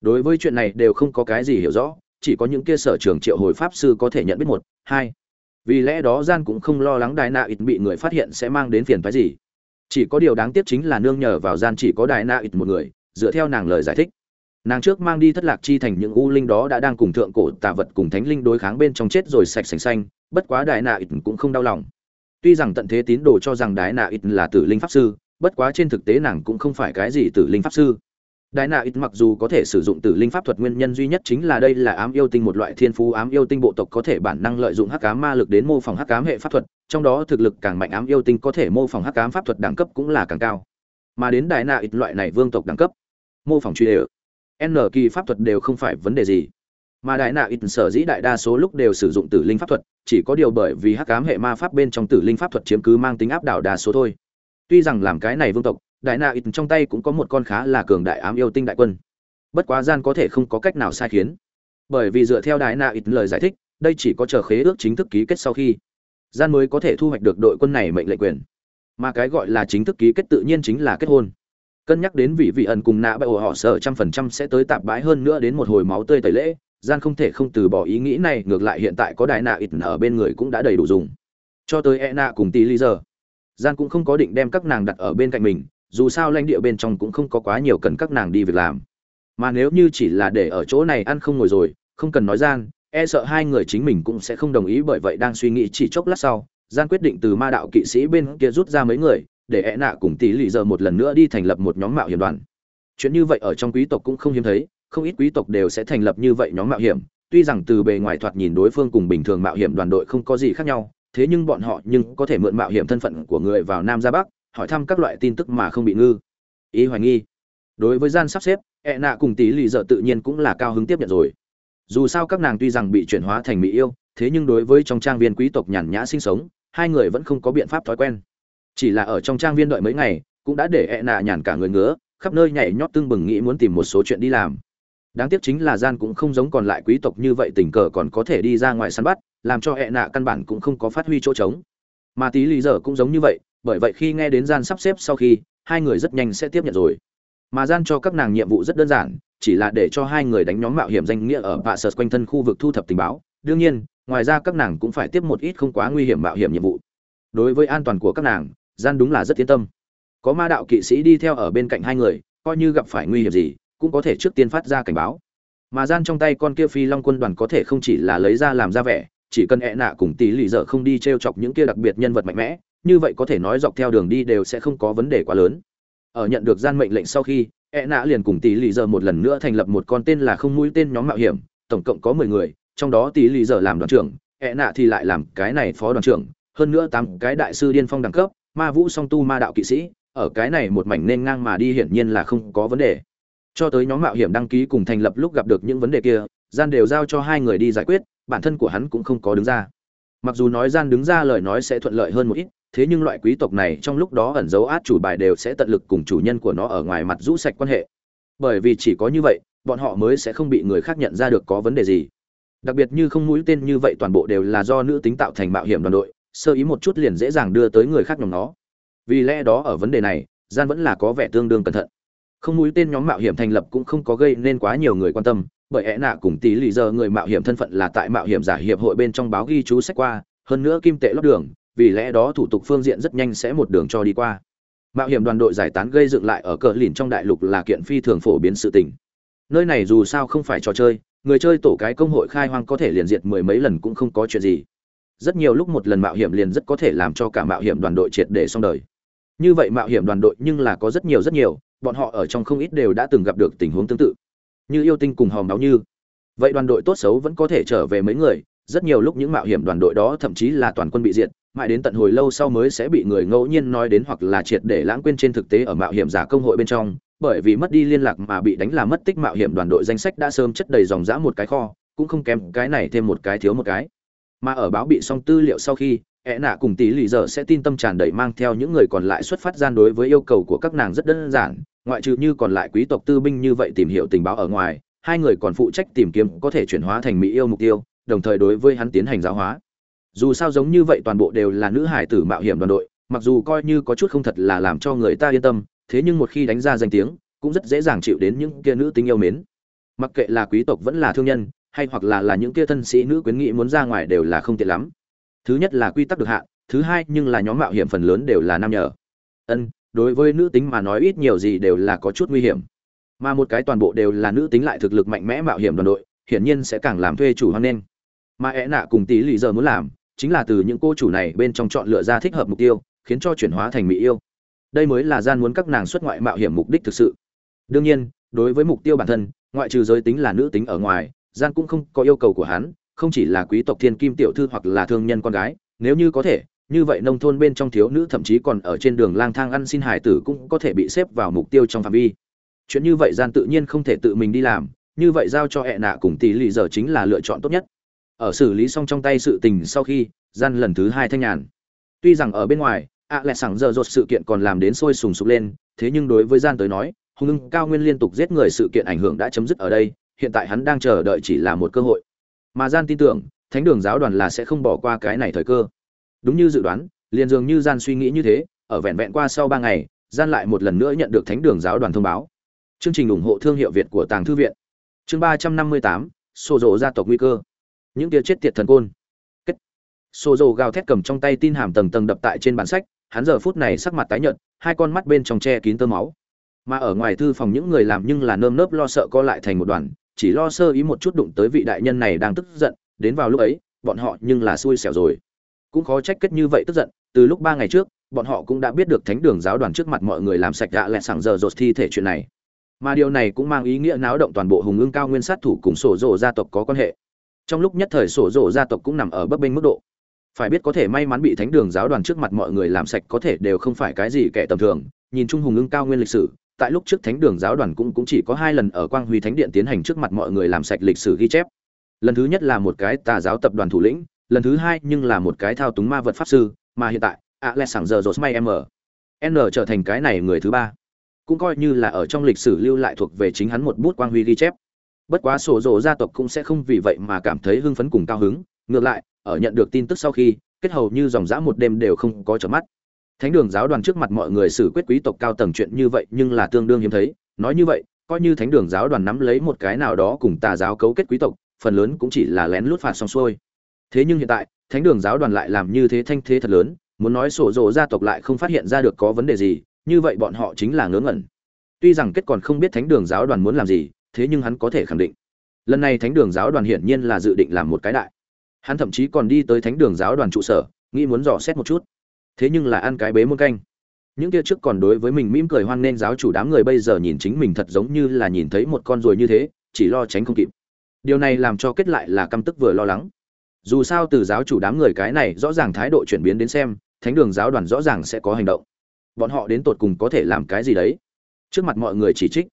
[SPEAKER 1] đối với chuyện này đều không có cái gì hiểu rõ, chỉ có những kia sở trường triệu hồi pháp sư có thể nhận biết một, hai. Vì lẽ đó gian cũng không lo lắng đại na ít bị người phát hiện sẽ mang đến phiền phái gì. Chỉ có điều đáng tiếc chính là nương nhờ vào gian chỉ có đại na ít một người, dựa theo nàng lời giải thích nàng trước mang đi thất lạc chi thành những u linh đó đã đang cùng thượng cổ tà vật cùng thánh linh đối kháng bên trong chết rồi sạch sành xanh, bất quá đại nạ ít cũng không đau lòng. Tuy rằng tận thế tín đồ cho rằng đại nạ ít là tử linh pháp sư, bất quá trên thực tế nàng cũng không phải cái gì tử linh pháp sư. Đại nạ ít mặc dù có thể sử dụng tử linh pháp thuật nguyên nhân duy nhất chính là đây là ám yêu tinh một loại thiên phú, ám yêu tinh bộ tộc có thể bản năng lợi dụng hắc ám ma lực đến mô phỏng hắc ám hệ pháp thuật, trong đó thực lực càng mạnh ám yêu tinh có thể mô phỏng hắc ám pháp thuật đẳng cấp cũng là càng cao. Mà đến đại nạ ít loại này vương tộc đẳng cấp, mô phỏng truy đều n kỳ pháp thuật đều không phải vấn đề gì. Mà đại nạ ít sở dĩ đại đa số lúc đều sử dụng tử linh pháp thuật, chỉ có điều bởi vì hắc cám hệ ma pháp bên trong tử linh pháp thuật chiếm cứ mang tính áp đảo đa số thôi. Tuy rằng làm cái này vương tộc, đại nạ ít trong tay cũng có một con khá là cường đại ám yêu tinh đại quân. Bất quá gian có thể không có cách nào sai khiến. Bởi vì dựa theo đại nạ ít lời giải thích, đây chỉ có chờ khế ước chính thức ký kết sau khi gian mới có thể thu hoạch được đội quân này mệnh lệnh quyền. Mà cái gọi là chính thức ký kết tự nhiên chính là kết hôn cân nhắc đến vị vị ẩn cùng nạ bại họ sợ trăm phần trăm sẽ tới tạp bãi hơn nữa đến một hồi máu tươi tẩy lễ, gian không thể không từ bỏ ý nghĩ này, ngược lại hiện tại có đại nạ ít ở bên người cũng đã đầy đủ dùng. Cho tới e nạ cùng tí lý giờ, gian cũng không có định đem các nàng đặt ở bên cạnh mình, dù sao lãnh địa bên trong cũng không có quá nhiều cần các nàng đi việc làm. Mà nếu như chỉ là để ở chỗ này ăn không ngồi rồi, không cần nói gian e sợ hai người chính mình cũng sẽ không đồng ý bởi vậy đang suy nghĩ chỉ chốc lát sau, gian quyết định từ ma đạo kỵ sĩ bên kia rút ra mấy người để e nạ cùng tỷ lì giờ một lần nữa đi thành lập một nhóm mạo hiểm đoàn. Chuyện như vậy ở trong quý tộc cũng không hiếm thấy, không ít quý tộc đều sẽ thành lập như vậy nhóm mạo hiểm. Tuy rằng từ bề ngoài thoạt nhìn đối phương cùng bình thường mạo hiểm đoàn đội không có gì khác nhau, thế nhưng bọn họ nhưng có thể mượn mạo hiểm thân phận của người vào nam ra bắc, hỏi thăm các loại tin tức mà không bị ngư. Ý hoài nghi. Đối với gian sắp xếp e nạ cùng tỷ lì giờ tự nhiên cũng là cao hứng tiếp nhận rồi. Dù sao các nàng tuy rằng bị chuyển hóa thành mỹ yêu, thế nhưng đối với trong trang viên quý tộc nhàn nhã sinh sống, hai người vẫn không có biện pháp thói quen chỉ là ở trong trang viên đợi mấy ngày, cũng đã để e nạ nhàn cả người ngứa, khắp nơi nhảy nhót tương bừng nghĩ muốn tìm một số chuyện đi làm. Đáng tiếc chính là gian cũng không giống còn lại quý tộc như vậy tình cờ còn có thể đi ra ngoài săn bắt, làm cho e nạ căn bản cũng không có phát huy chỗ trống. Mà tí lý giờ cũng giống như vậy, bởi vậy khi nghe đến gian sắp xếp sau khi, hai người rất nhanh sẽ tiếp nhận rồi. Mà gian cho các nàng nhiệm vụ rất đơn giản, chỉ là để cho hai người đánh nhóm mạo hiểm danh nghĩa ở vạ sợt quanh thân khu vực thu thập tình báo. Đương nhiên, ngoài ra các nàng cũng phải tiếp một ít không quá nguy hiểm mạo hiểm nhiệm vụ. Đối với an toàn của các nàng gian đúng là rất yên tâm. Có ma đạo kỵ sĩ đi theo ở bên cạnh hai người, coi như gặp phải nguy hiểm gì, cũng có thể trước tiên phát ra cảnh báo. Mà gian trong tay con kia phi long quân đoàn có thể không chỉ là lấy ra làm ra vẻ, chỉ cần ẹ nạ cùng tỷ lì dở không đi t r e o chọc những kia đặc biệt nhân vật mạnh mẽ, như vậy có thể nói dọc theo đường đi đều sẽ không có vấn đề quá lớn. Ở nhận được gian mệnh lệnh sau khi ẹ nạ liền cùng tỷ lì dở một lần nữa thành lập một con tên là không mũi tên nhóm mạo hiểm, tổng cộng có mười người, trong đó tỷ lì dở làm đoàn trưởng ẹ nạ thì lại làm cái này phó đoàn trưởng, hơn nữa tám cái đại sư điên phong đẳng cấp ma vũ song tu ma đạo kỵ sĩ, ở cái này một mảnh nên ngang mà đi hiển nhiên là không có vấn đề. Cho tới nhóm mạo hiểm đăng ký cùng thành lập lúc gặp được những vấn đề kia, gian đều giao cho hai người đi giải quyết, bản thân của hắn cũng không có đứng ra. Mặc dù nói gian đứng ra lời nói sẽ thuận lợi hơn một ít, thế nhưng loại quý tộc này trong lúc đó ẩn dấu át chủ bài đều sẽ tận lực cùng chủ nhân của nó ở ngoài mặt rũ sạch quan hệ. Bởi vì chỉ có như vậy, bọn họ mới sẽ không bị người khác nhận ra được có vấn đề gì. Đặc biệt như không mũi tên như vậy toàn bộ đều là do nữ tính tạo thành mạo hiểm đoàn đội sơ ý một chút liền dễ dàng đưa tới người khác nhóm nó. Vì lẽ đó ở vấn đề này, gian vẫn là có vẻ tương đương cẩn thận. Không mũi tên nhóm mạo hiểm thành lập cũng không có gây nên quá nhiều người quan tâm, bởi ẽ nạ cùng tí lì giờ người mạo hiểm thân phận là tại mạo hiểm giả hiệp hội bên trong báo ghi chú sách qua, hơn nữa kim tệ lót đường, vì lẽ đó thủ tục phương diện rất nhanh sẽ một đường cho đi qua. Mạo hiểm đoàn đội giải tán gây dựng lại ở cờ lìn trong đại lục là kiện phi thường phổ biến sự tình. Nơi này dù sao không phải trò chơi, người chơi tổ cái công hội khai hoang có thể liền diệt mười mấy lần cũng không có chuyện gì rất nhiều lúc một lần mạo hiểm liền rất có thể làm cho cả mạo hiểm đoàn đội triệt để xong đời. Như vậy mạo hiểm đoàn đội nhưng là có rất nhiều rất nhiều, bọn họ ở trong không ít đều đã từng gặp được tình huống tương tự. Như yêu tinh cùng hòm náo như. Vậy đoàn đội tốt xấu vẫn có thể trở về mấy người, rất nhiều lúc những mạo hiểm đoàn đội đó thậm chí là toàn quân bị diệt, mãi đến tận hồi lâu sau mới sẽ bị người ngẫu nhiên nói đến hoặc là triệt để lãng quên trên thực tế ở mạo hiểm giả công hội bên trong, bởi vì mất đi liên lạc mà bị đánh là mất tích mạo hiểm đoàn đội danh sách đã sớm chất đầy dòng dã một cái kho, cũng không kém cái này thêm một cái thiếu một cái mà ở báo bị xong tư liệu sau khi ẹ nạ cùng tỷ lì giờ sẽ tin tâm tràn đầy mang theo những người còn lại xuất phát gian đối với yêu cầu của các nàng rất đơn giản, ngoại trừ như còn lại quý tộc tư binh như vậy tìm hiểu tình báo ở ngoài, hai người còn phụ trách tìm kiếm có thể chuyển hóa thành mỹ yêu mục tiêu, đồng thời đối với hắn tiến hành giáo hóa. Dù sao giống như vậy toàn bộ đều là nữ hải tử mạo hiểm đoàn đội, mặc dù coi như có chút không thật là làm cho người ta yên tâm, thế nhưng một khi đánh ra danh tiếng, cũng rất dễ dàng chịu đến những kia nữ tính yêu mến. Mặc kệ là quý tộc vẫn là thương nhân hay hoặc là là những kia thân sĩ nữ quyến nghị muốn ra ngoài đều là không tiện lắm. Thứ nhất là quy tắc được hạ, thứ hai nhưng là nhóm mạo hiểm phần lớn đều là nam nhờ. Ân, đối với nữ tính mà nói ít nhiều gì đều là có chút nguy hiểm. Mà một cái toàn bộ đều là nữ tính lại thực lực mạnh mẽ mạo hiểm đoàn đội, hiển nhiên sẽ càng làm thuê chủ hơn nên. Mà é nạ cùng tí lì giờ muốn làm, chính là từ những cô chủ này bên trong chọn lựa ra thích hợp mục tiêu, khiến cho chuyển hóa thành mỹ yêu. Đây mới là gian muốn các nàng xuất ngoại mạo hiểm mục đích thực sự. Đương nhiên, đối với mục tiêu bản thân, ngoại trừ giới tính là nữ tính ở ngoài gian cũng không có yêu cầu của hắn, không chỉ là quý tộc thiên kim tiểu thư hoặc là thương nhân con gái, nếu như có thể, như vậy nông thôn bên trong thiếu nữ thậm chí còn ở trên đường lang thang ăn xin hải tử cũng có thể bị xếp vào mục tiêu trong phạm vi. Chuyện như vậy gian tự nhiên không thể tự mình đi làm, như vậy giao cho hệ nạ cùng tỷ lì giờ chính là lựa chọn tốt nhất. Ở xử lý xong trong tay sự tình sau khi gian lần thứ hai thanh nhàn. Tuy rằng ở bên ngoài, ạ lẹ sảng giờ rột sự kiện còn làm đến sôi sùng sục lên, thế nhưng đối với gian tới nói hùng ưng cao nguyên liên tục giết người sự kiện ảnh hưởng đã chấm dứt ở đây hiện tại hắn đang chờ đợi chỉ là một cơ hội. Mà gian tin tưởng, thánh đường giáo đoàn là sẽ không bỏ qua cái này thời cơ. Đúng như dự đoán, liền dường như gian suy nghĩ như thế, ở vẹn vẹn qua sau ba ngày, gian lại một lần nữa nhận được thánh đường giáo đoàn thông báo. Chương trình ủng hộ thương hiệu việt của tàng thư viện. Chương ba trăm năm mươi tám xô rộ gia tộc nguy cơ. Những tia chết tiệt thần côn. Kết. Sô rộ gào thét cầm trong tay tin hàm tầng tầng đập tại trên bản sách, hắn giờ phút này sắc mặt tái nhợt, hai con mắt bên trong che kín tơ máu. Mà ở ngoài thư phòng những người làm nhưng là nơm nớp lo sợ co lại thành một đoàn chỉ lo sơ ý một chút đụng tới vị đại nhân này đang tức giận, đến vào lúc ấy, bọn họ nhưng là xui xẻo rồi. Cũng khó trách kết như vậy tức giận, từ lúc ba ngày trước, bọn họ cũng đã biết được thánh đường giáo đoàn trước mặt mọi người làm sạch gạ lẹ sảng giờ rột thi thể chuyện này. Mà điều này cũng mang ý nghĩa náo động toàn bộ hùng ương cao nguyên sát thủ cùng sổ rộ gia tộc có quan hệ. Trong lúc nhất thời sổ rộ gia tộc cũng nằm ở bấp bênh mức độ. Phải biết có thể may mắn bị thánh đường giáo đoàn trước mặt mọi người làm sạch có thể đều không phải cái gì kẻ tầm thường, nhìn chung hùng ương cao nguyên lịch sử tại lúc trước thánh đường giáo đoàn cũng cũng chỉ có hai lần ở quang huy thánh điện tiến hành trước mặt mọi người làm sạch lịch sử ghi chép. Lần thứ nhất là một cái tà giáo tập đoàn thủ lĩnh, lần thứ hai nhưng là một cái thao túng ma vật pháp sư, mà hiện tại alexander josmay m n trở thành cái này người thứ ba. Cũng coi như là ở trong lịch sử lưu lại thuộc về chính hắn một bút quang huy ghi chép. Bất quá sổ rộ gia tộc cũng sẽ không vì vậy mà cảm thấy hưng phấn cùng cao hứng. Ngược lại, ở nhận được tin tức sau khi, kết hầu như dòng dã một đêm đều không có trở mắt thánh đường giáo đoàn trước mặt mọi người xử quyết quý tộc cao tầng chuyện như vậy nhưng là tương đương hiếm thấy. Nói như vậy, coi như thánh đường giáo đoàn nắm lấy một cái nào đó cùng tà giáo cấu kết quý tộc, phần lớn cũng chỉ là lén lút phạt xong xuôi. Thế nhưng hiện tại, thánh đường giáo đoàn lại làm như thế thanh thế thật lớn, muốn nói sổ rồ gia tộc lại không phát hiện ra được có vấn đề gì, như vậy bọn họ chính là ngớ ngẩn. Tuy rằng kết còn không biết thánh đường giáo đoàn muốn làm gì, thế nhưng hắn có thể khẳng định. Lần này thánh đường giáo đoàn hiển nhiên là dự định làm một cái đại. Hắn thậm chí còn đi tới thánh đường giáo đoàn trụ sở, nghĩ muốn dò xét một chút thế nhưng là ăn cái bế muôn canh. Những kia trước còn đối với mình mỉm cười hoan nên giáo chủ đám người bây giờ nhìn chính mình thật giống như là nhìn thấy một con ruồi như thế, chỉ lo tránh không kịp. Điều này làm cho kết lại là căm tức vừa lo lắng. Dù sao từ giáo chủ đám người cái này rõ ràng thái độ chuyển biến đến xem, thánh đường giáo đoàn rõ ràng sẽ có hành động. Bọn họ đến tột cùng có thể làm cái gì đấy? Trước mặt mọi người chỉ trích.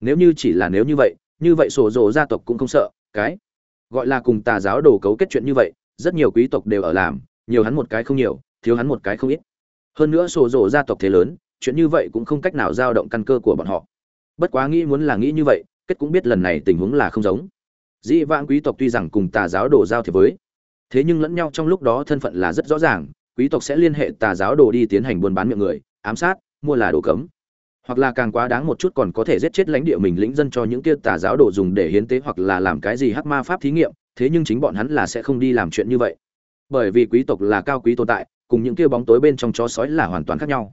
[SPEAKER 1] Nếu như chỉ là nếu như vậy như vậy sổ rồ gia tộc cũng không sợ, cái gọi là cùng tà giáo đồ cấu kết chuyện như vậy, rất nhiều quý tộc đều ở làm, nhiều hắn một cái không nhiều thiếu hắn một cái không ít. Hơn nữa sổ rổ gia tộc thế lớn, chuyện như vậy cũng không cách nào dao động căn cơ của bọn họ. Bất quá nghĩ muốn là nghĩ như vậy, kết cũng biết lần này tình huống là không giống. Dĩ vãng quý tộc tuy rằng cùng tà giáo đồ giao thiệp với, thế nhưng lẫn nhau trong lúc đó thân phận là rất rõ ràng, quý tộc sẽ liên hệ tà giáo đồ đi tiến hành buôn bán miệng người, ám sát, mua là đồ cấm. Hoặc là càng quá đáng một chút còn có thể giết chết lãnh địa mình lĩnh dân cho những kia tà giáo đồ dùng để hiến tế hoặc là làm cái gì hắc ma pháp thí nghiệm, thế nhưng chính bọn hắn là sẽ không đi làm chuyện như vậy. Bởi vì quý tộc là cao quý tồn tại cùng những kia bóng tối bên trong chó sói là hoàn toàn khác nhau.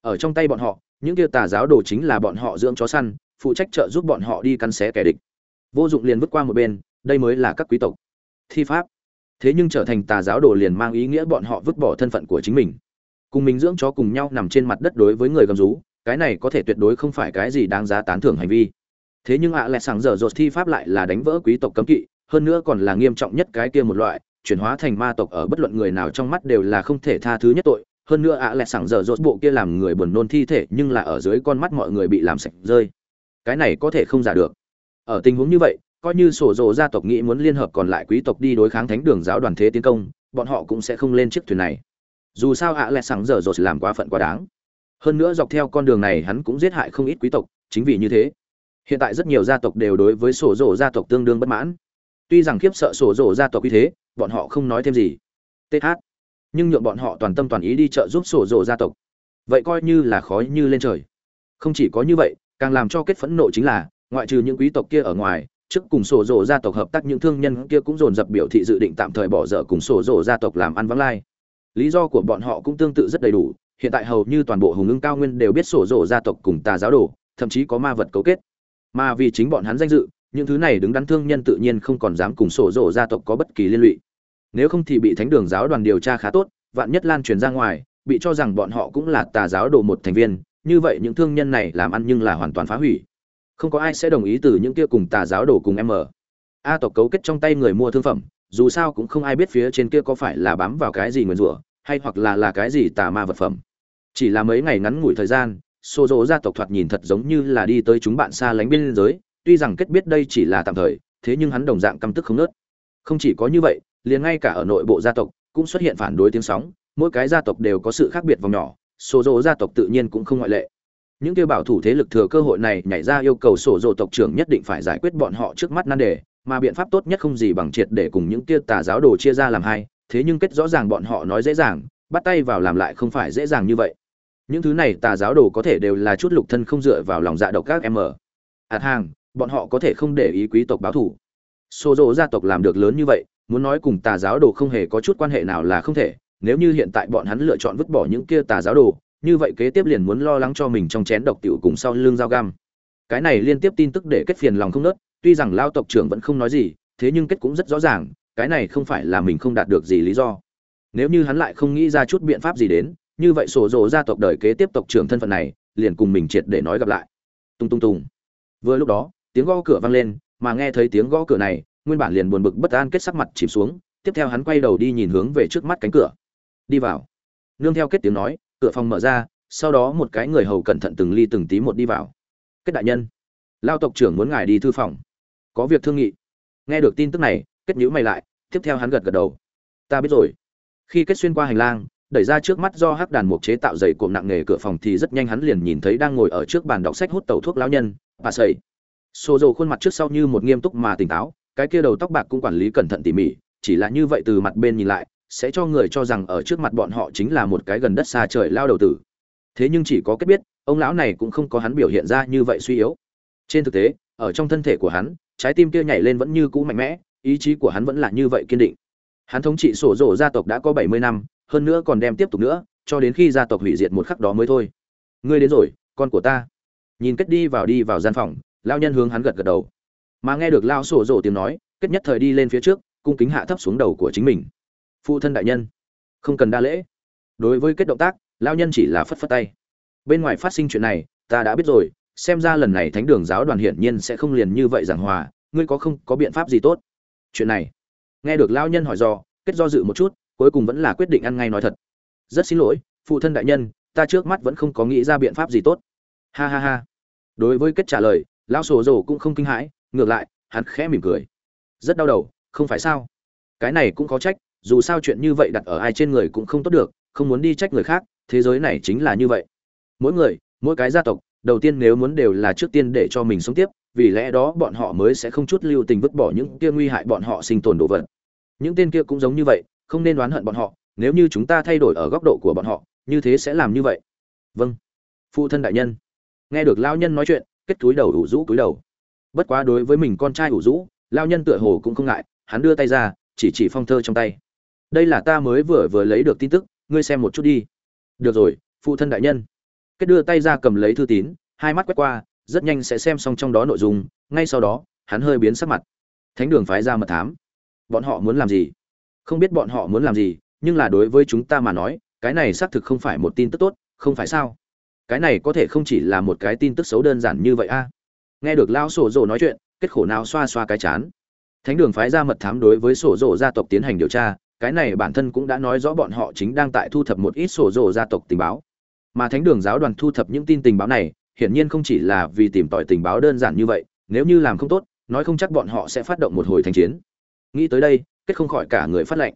[SPEAKER 1] Ở trong tay bọn họ, những kia tà giáo đồ chính là bọn họ dưỡng chó săn, phụ trách trợ giúp bọn họ đi cắn xé kẻ địch. Vô dụng liền vứt qua một bên, đây mới là các quý tộc. Thi pháp. Thế nhưng trở thành tà giáo đồ liền mang ý nghĩa bọn họ vứt bỏ thân phận của chính mình. Cùng mình dưỡng chó cùng nhau nằm trên mặt đất đối với người gầm rú, cái này có thể tuyệt đối không phải cái gì đáng giá tán thưởng hành vi. Thế nhưng ạ à lẹ sàng dở dột thi pháp lại là đánh vỡ quý tộc cấm kỵ, hơn nữa còn là nghiêm trọng nhất cái kia một loại chuyển hóa thành ma tộc ở bất luận người nào trong mắt đều là không thể tha thứ nhất tội. Hơn nữa ạ à lẹ sàng dở dột bộ kia làm người buồn nôn thi thể nhưng là ở dưới con mắt mọi người bị làm sạch rơi. Cái này có thể không giả được. Ở tình huống như vậy, coi như sổ rồ gia tộc nghĩ muốn liên hợp còn lại quý tộc đi đối kháng thánh đường giáo đoàn thế tiến công, bọn họ cũng sẽ không lên chiếc thuyền này. Dù sao ạ à lẹ sàng dở dột làm quá phận quá đáng. Hơn nữa dọc theo con đường này hắn cũng giết hại không ít quý tộc, chính vì như thế, hiện tại rất nhiều gia tộc đều đối với sổ rổ gia tộc tương đương bất mãn tuy rằng khiếp sợ sổ rổ gia tộc như thế, bọn họ không nói thêm gì. Th nhưng nhượng bọn họ toàn tâm toàn ý đi trợ giúp sổ rổ gia tộc. Vậy coi như là khói như lên trời. Không chỉ có như vậy, càng làm cho kết phẫn nộ chính là, ngoại trừ những quý tộc kia ở ngoài, trước cùng sổ rổ gia tộc hợp tác những thương nhân kia cũng dồn dập biểu thị dự định tạm thời bỏ dở cùng sổ rổ gia tộc làm ăn vắng lai. Lý do của bọn họ cũng tương tự rất đầy đủ, hiện tại hầu như toàn bộ hùng ưng cao nguyên đều biết sổ rổ gia tộc cùng tà giáo đồ, thậm chí có ma vật cấu kết. Mà vì chính bọn hắn danh dự những thứ này đứng đắn thương nhân tự nhiên không còn dám cùng sổ rộ gia tộc có bất kỳ liên lụy. Nếu không thì bị thánh đường giáo đoàn điều tra khá tốt, vạn nhất lan truyền ra ngoài, bị cho rằng bọn họ cũng là tà giáo đồ một thành viên, như vậy những thương nhân này làm ăn nhưng là hoàn toàn phá hủy. Không có ai sẽ đồng ý từ những kia cùng tà giáo đồ cùng em ở. A tộc cấu kết trong tay người mua thương phẩm, dù sao cũng không ai biết phía trên kia có phải là bám vào cái gì nguyền rủa, hay hoặc là là cái gì tà ma vật phẩm. Chỉ là mấy ngày ngắn ngủi thời gian xô dỗ gia tộc thoạt nhìn thật giống như là đi tới chúng bạn xa lánh biên giới tuy rằng kết biết đây chỉ là tạm thời, thế nhưng hắn đồng dạng căm tức không nớt. Không chỉ có như vậy, liền ngay cả ở nội bộ gia tộc cũng xuất hiện phản đối tiếng sóng, mỗi cái gia tộc đều có sự khác biệt vòng nhỏ, sổ dỗ gia tộc tự nhiên cũng không ngoại lệ. Những kêu bảo thủ thế lực thừa cơ hội này nhảy ra yêu cầu sổ dỗ tộc trưởng nhất định phải giải quyết bọn họ trước mắt nan đề, mà biện pháp tốt nhất không gì bằng triệt để cùng những kia tà giáo đồ chia ra làm hai, thế nhưng kết rõ ràng bọn họ nói dễ dàng, bắt tay vào làm lại không phải dễ dàng như vậy. Những thứ này tà giáo đồ có thể đều là chút lục thân không dựa vào lòng dạ độc các em ở hạt hàng bọn họ có thể không để ý quý tộc báo thủ xô dỗ gia tộc làm được lớn như vậy, muốn nói cùng tà giáo đồ không hề có chút quan hệ nào là không thể, nếu như hiện tại bọn hắn lựa chọn vứt bỏ những kia tà giáo đồ, như vậy kế tiếp liền muốn lo lắng cho mình trong chén độc tiểu cùng sau lưng dao găm. Cái này liên tiếp tin tức để kết phiền lòng không nớt, tuy rằng lao tộc trưởng vẫn không nói gì, thế nhưng kết cũng rất rõ ràng, cái này không phải là mình không đạt được gì lý do. Nếu như hắn lại không nghĩ ra chút biện pháp gì đến, như vậy sổ rồ gia tộc đời kế tiếp tộc trưởng thân phận này, liền cùng mình triệt để nói gặp lại. Tung tung tung. Vừa lúc đó tiếng gõ cửa vang lên, mà nghe thấy tiếng gõ cửa này, nguyên bản liền buồn bực bất an kết sắc mặt chìm xuống, tiếp theo hắn quay đầu đi nhìn hướng về trước mắt cánh cửa. Đi vào. Nương theo kết tiếng nói, cửa phòng mở ra, sau đó một cái người hầu cẩn thận từng ly từng tí một đi vào. Kết đại nhân. Lao tộc trưởng muốn ngài đi thư phòng. Có việc thương nghị. Nghe được tin tức này, kết nhữ mày lại, tiếp theo hắn gật gật đầu. Ta biết rồi. Khi kết xuyên qua hành lang, đẩy ra trước mắt do hắc đàn mục chế tạo dày cộm nặng nghề cửa phòng thì rất nhanh hắn liền nhìn thấy đang ngồi ở trước bàn đọc sách hút tẩu thuốc lão nhân, bà sầy xô dầu khuôn mặt trước sau như một nghiêm túc mà tỉnh táo, cái kia đầu tóc bạc cũng quản lý cẩn thận tỉ mỉ, chỉ là như vậy từ mặt bên nhìn lại, sẽ cho người cho rằng ở trước mặt bọn họ chính là một cái gần đất xa trời lao đầu tử. Thế nhưng chỉ có kết biết, ông lão này cũng không có hắn biểu hiện ra như vậy suy yếu. Trên thực tế, ở trong thân thể của hắn, trái tim kia nhảy lên vẫn như cũ mạnh mẽ, ý chí của hắn vẫn là như vậy kiên định. Hắn thống trị sổ rổ gia tộc đã có bảy mươi năm, hơn nữa còn đem tiếp tục nữa, cho đến khi gia tộc hủy diệt một khắc đó mới thôi. Ngươi đến rồi, con của ta. Nhìn kết đi vào đi vào gian phòng lao nhân hướng hắn gật gật đầu. Mà nghe được lao sổ rổ tiếng nói, kết nhất thời đi lên phía trước, cung kính hạ thấp xuống đầu của chính mình. Phụ thân đại nhân, không cần đa lễ. Đối với kết động tác lao nhân chỉ là phất phất tay. Bên ngoài phát sinh chuyện này, ta đã biết rồi, xem ra lần này thánh đường giáo đoàn hiển nhiên sẽ không liền như vậy giảng hòa, ngươi có không, có biện pháp gì tốt? Chuyện này, nghe được lao nhân hỏi do kết do dự một chút, cuối cùng vẫn là quyết định ăn ngay nói thật. Rất xin lỗi, phụ thân đại nhân, ta trước mắt vẫn không có nghĩ ra biện pháp gì tốt. Ha ha ha. Đối với kết trả lời lão sổ dồ cũng không kinh hãi, ngược lại, hắn khẽ mỉm cười. Rất đau đầu, không phải sao? Cái này cũng có trách, dù sao chuyện như vậy đặt ở ai trên người cũng không tốt được, không muốn đi trách người khác, thế giới này chính là như vậy. Mỗi người, mỗi cái gia tộc, đầu tiên nếu muốn đều là trước tiên để cho mình sống tiếp, vì lẽ đó bọn họ mới sẽ không chút lưu tình vứt bỏ những kia nguy hại bọn họ sinh tồn đồ vật. Những tên kia cũng giống như vậy, không nên đoán hận bọn họ, nếu như chúng ta thay đổi ở góc độ của bọn họ, như thế sẽ làm như vậy. Vâng. Phụ thân đại nhân. Nghe được lao nhân nói chuyện kết túi đầu ủ rũ túi đầu. Bất quá đối với mình con trai ủ rũ lao nhân tựa hồ cũng không ngại, hắn đưa tay ra, chỉ chỉ phong thơ trong tay. Đây là ta mới vừa vừa lấy được tin tức, ngươi xem một chút đi. Được rồi, phụ thân đại nhân. Kết đưa tay ra cầm lấy thư tín, hai mắt quét qua, rất nhanh sẽ xem xong trong đó nội dung, ngay sau đó, hắn hơi biến sắc mặt. Thánh đường phái ra mật thám. Bọn họ muốn làm gì? Không biết bọn họ muốn làm gì, nhưng là đối với chúng ta mà nói, cái này xác thực không phải một tin tức tốt, không phải sao? Cái này có thể không chỉ là một cái tin tức xấu đơn giản như vậy a. Nghe được lão sổ rồ nói chuyện, kết khổ nào xoa xoa cái chán. Thánh đường phái ra mật thám đối với sổ rồ gia tộc tiến hành điều tra, cái này bản thân cũng đã nói rõ bọn họ chính đang tại thu thập một ít sổ rồ gia tộc tình báo. Mà thánh đường giáo đoàn thu thập những tin tình báo này, hiển nhiên không chỉ là vì tìm tòi tình báo đơn giản như vậy, nếu như làm không tốt, nói không chắc bọn họ sẽ phát động một hồi thanh chiến. Nghĩ tới đây, kết không khỏi cả người phát lệnh.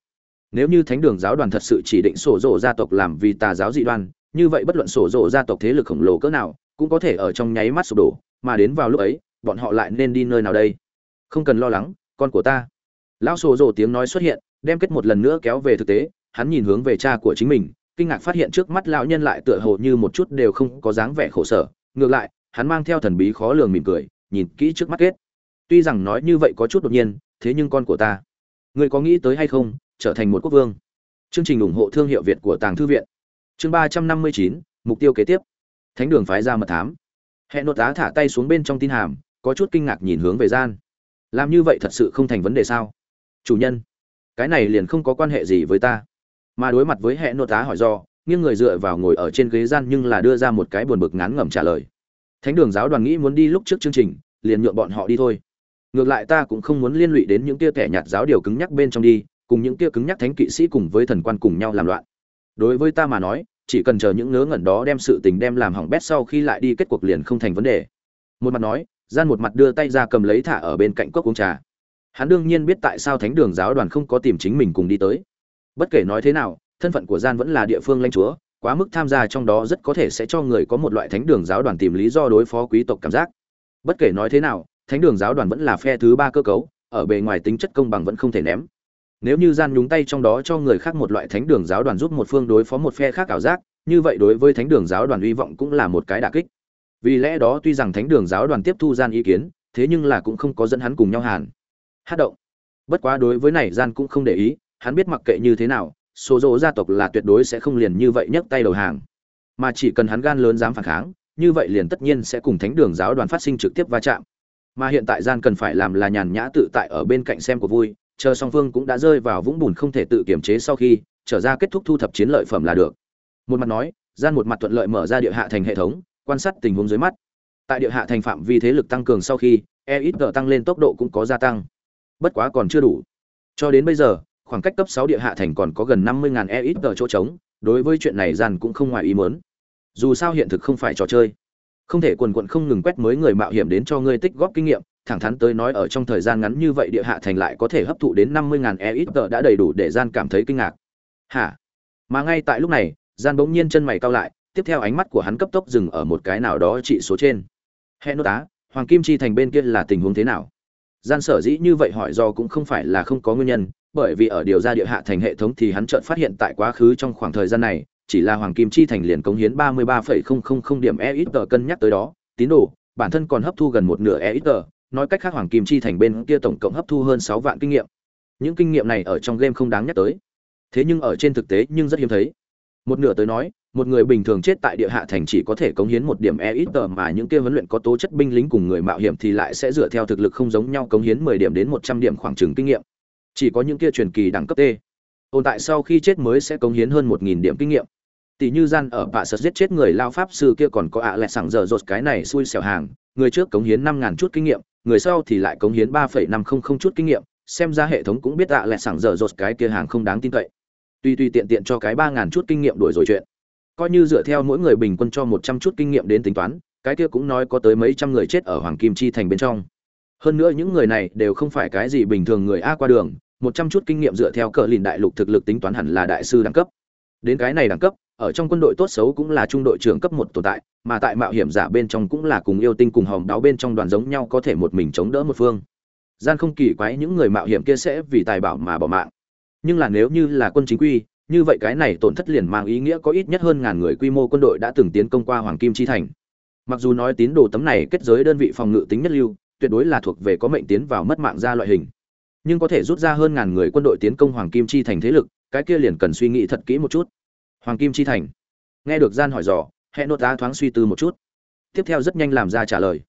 [SPEAKER 1] Nếu như thánh đường giáo đoàn thật sự chỉ định sổ rồ gia tộc làm vì tà giáo dị đoan như vậy bất luận sổ rộ gia tộc thế lực khổng lồ cỡ nào, cũng có thể ở trong nháy mắt sụp đổ, mà đến vào lúc ấy, bọn họ lại nên đi nơi nào đây? Không cần lo lắng, con của ta. Lão sổ rộ tiếng nói xuất hiện, đem kết một lần nữa kéo về thực tế, hắn nhìn hướng về cha của chính mình, kinh ngạc phát hiện trước mắt lão nhân lại tựa hồ như một chút đều không có dáng vẻ khổ sở, ngược lại, hắn mang theo thần bí khó lường mỉm cười, nhìn kỹ trước mắt kết. Tuy rằng nói như vậy có chút đột nhiên, thế nhưng con của ta, ngươi có nghĩ tới hay không, trở thành một quốc vương? Chương trình ủng hộ thương hiệu việt của tàng thư viện chương ba trăm năm mươi chín, mục tiêu kế tiếp. Thánh đường phái ra mật thám. Hẹn nội tá thả tay xuống bên trong tin hàm, có chút kinh ngạc nhìn hướng về gian. Làm như vậy thật sự không thành vấn đề sao? Chủ nhân, cái này liền không có quan hệ gì với ta. Mà đối mặt với hẹn nội tá hỏi do, nghiêng người dựa vào ngồi ở trên ghế gian nhưng là đưa ra một cái buồn bực ngán ngẩm trả lời. Thánh đường giáo đoàn nghĩ muốn đi lúc trước chương trình, liền nhượng bọn họ đi thôi. Ngược lại ta cũng không muốn liên lụy đến những tia kẻ nhạt giáo điều cứng nhắc bên trong đi, cùng những tia cứng nhắc thánh kỵ sĩ cùng với thần quan cùng nhau làm loạn đối với ta mà nói, chỉ cần chờ những ngớ ngẩn đó đem sự tình đem làm hỏng bét sau khi lại đi, kết cuộc liền không thành vấn đề. Một mặt nói, gian một mặt đưa tay ra cầm lấy thả ở bên cạnh cốc uống trà. Hắn đương nhiên biết tại sao thánh đường giáo đoàn không có tìm chính mình cùng đi tới. Bất kể nói thế nào, thân phận của gian vẫn là địa phương lãnh chúa, quá mức tham gia trong đó rất có thể sẽ cho người có một loại thánh đường giáo đoàn tìm lý do đối phó quý tộc cảm giác. Bất kể nói thế nào, thánh đường giáo đoàn vẫn là phe thứ ba cơ cấu, ở bề ngoài tính chất công bằng vẫn không thể ném nếu như gian nhúng tay trong đó cho người khác một loại thánh đường giáo đoàn giúp một phương đối phó một phe khác ảo giác, như vậy đối với thánh đường giáo đoàn hy vọng cũng là một cái đả kích. Vì lẽ đó tuy rằng thánh đường giáo đoàn tiếp thu gian ý kiến, thế nhưng là cũng không có dẫn hắn cùng nhau hàn. Hát động. Bất quá đối với này gian cũng không để ý, hắn biết mặc kệ như thế nào, số dỗ gia tộc là tuyệt đối sẽ không liền như vậy nhấc tay đầu hàng. Mà chỉ cần hắn gan lớn dám phản kháng, như vậy liền tất nhiên sẽ cùng thánh đường giáo đoàn phát sinh trực tiếp va chạm. Mà hiện tại gian cần phải làm là nhàn nhã tự tại ở bên cạnh xem của vui chờ song phương cũng đã rơi vào vũng bùn không thể tự kiểm chế sau khi trở ra kết thúc thu thập chiến lợi phẩm là được. Một mặt nói gian một mặt thuận lợi mở ra địa hạ thành hệ thống quan sát tình huống dưới mắt. Tại địa hạ thành phạm vi thế lực tăng cường sau khi e ít tăng lên tốc độ cũng có gia tăng. Bất quá còn chưa đủ. Cho đến bây giờ khoảng cách cấp 6 địa hạ thành còn có gần 50.000 EXP chỗ trống, đối với chuyện này gian cũng không ngoài ý muốn. Dù sao hiện thực không phải trò chơi, không thể quần quận không ngừng quét mới người mạo hiểm đến cho ngươi tích góp kinh nghiệm, thẳng thắn tới nói ở trong thời gian ngắn như vậy địa hạ thành lại có thể hấp thụ đến 50.000 EXP đã đầy đủ để gian cảm thấy kinh ngạc. Hả? Mà ngay tại lúc này, gian bỗng nhiên chân mày cau lại, tiếp theo ánh mắt của hắn cấp tốc dừng ở một cái nào đó trị số trên. Hệ nô tá, Hoàng Kim Chi thành bên kia là tình huống thế nào? Gian sở dĩ như vậy hỏi do cũng không phải là không có nguyên nhân, bởi vì ở điều ra địa hạ thành hệ thống thì hắn chợt phát hiện tại quá khứ trong khoảng thời gian này, chỉ là Hoàng Kim Chi thành liền cống hiến 33,000 điểm EXP cân nhắc tới đó, tín đồ, bản thân còn hấp thu gần một nửa EXP, nói cách khác Hoàng Kim Chi thành bên kia tổng cộng hấp thu hơn 6 vạn kinh nghiệm. Những kinh nghiệm này ở trong game không đáng nhắc tới. Thế nhưng ở trên thực tế nhưng rất hiếm thấy. Một nửa tới nói, một người bình thường chết tại địa hạ thành chỉ có thể cống hiến một điểm EXP mà những kia huấn luyện có tố chất binh lính cùng người mạo hiểm thì lại sẽ dựa theo thực lực không giống nhau cống hiến 10 điểm đến 100 điểm khoảng chừng kinh nghiệm chỉ có những kia truyền kỳ đẳng cấp t tồn tại sau khi chết mới sẽ cống hiến hơn một nghìn điểm kinh nghiệm tỷ như gian ở bạ sật giết chết người lao pháp sư kia còn có ạ à lẹ sảng giờ rột cái này xui xẻo hàng, người trước cống hiến năm ngàn chút kinh nghiệm, người sau thì lại cống hiến ba phẩy năm không không chút kinh nghiệm, xem ra hệ thống cũng biết ạ à lẹ sảng giờ rột cái kia hàng không đáng tin cậy. Tuy tuy tiện tiện cho cái ba ngàn chút kinh nghiệm đuổi rồi chuyện. Coi như dựa theo mỗi người bình quân cho một trăm chút kinh nghiệm đến tính toán, cái kia cũng nói có tới mấy trăm người chết ở hoàng kim chi thành bên trong. Hơn nữa những người này đều không phải cái gì bình thường người a qua đường, một trăm chút kinh nghiệm dựa theo cờ lìn đại lục thực lực tính toán hẳn là đại sư đẳng cấp. Đến cái này đẳng cấp ở trong quân đội tốt xấu cũng là trung đội trưởng cấp một tồn tại, mà tại mạo hiểm giả bên trong cũng là cùng yêu tinh cùng hòm đáo bên trong đoàn giống nhau có thể một mình chống đỡ một phương. Gian không kỳ quái những người mạo hiểm kia sẽ vì tài bảo mà bỏ mạng. Nhưng là nếu như là quân chính quy, như vậy cái này tổn thất liền mang ý nghĩa có ít nhất hơn ngàn người quy mô quân đội đã từng tiến công qua hoàng kim chi thành. Mặc dù nói tín đồ tấm này kết giới đơn vị phòng ngự tính nhất lưu, tuyệt đối là thuộc về có mệnh tiến vào mất mạng ra loại hình. Nhưng có thể rút ra hơn ngàn người quân đội tiến công hoàng kim chi thành thế lực, cái kia liền cần suy nghĩ thật kỹ một chút hoàng kim chi thành. Nghe được gian hỏi dò hẹn nốt tá thoáng suy tư một chút. Tiếp theo rất nhanh làm ra trả lời.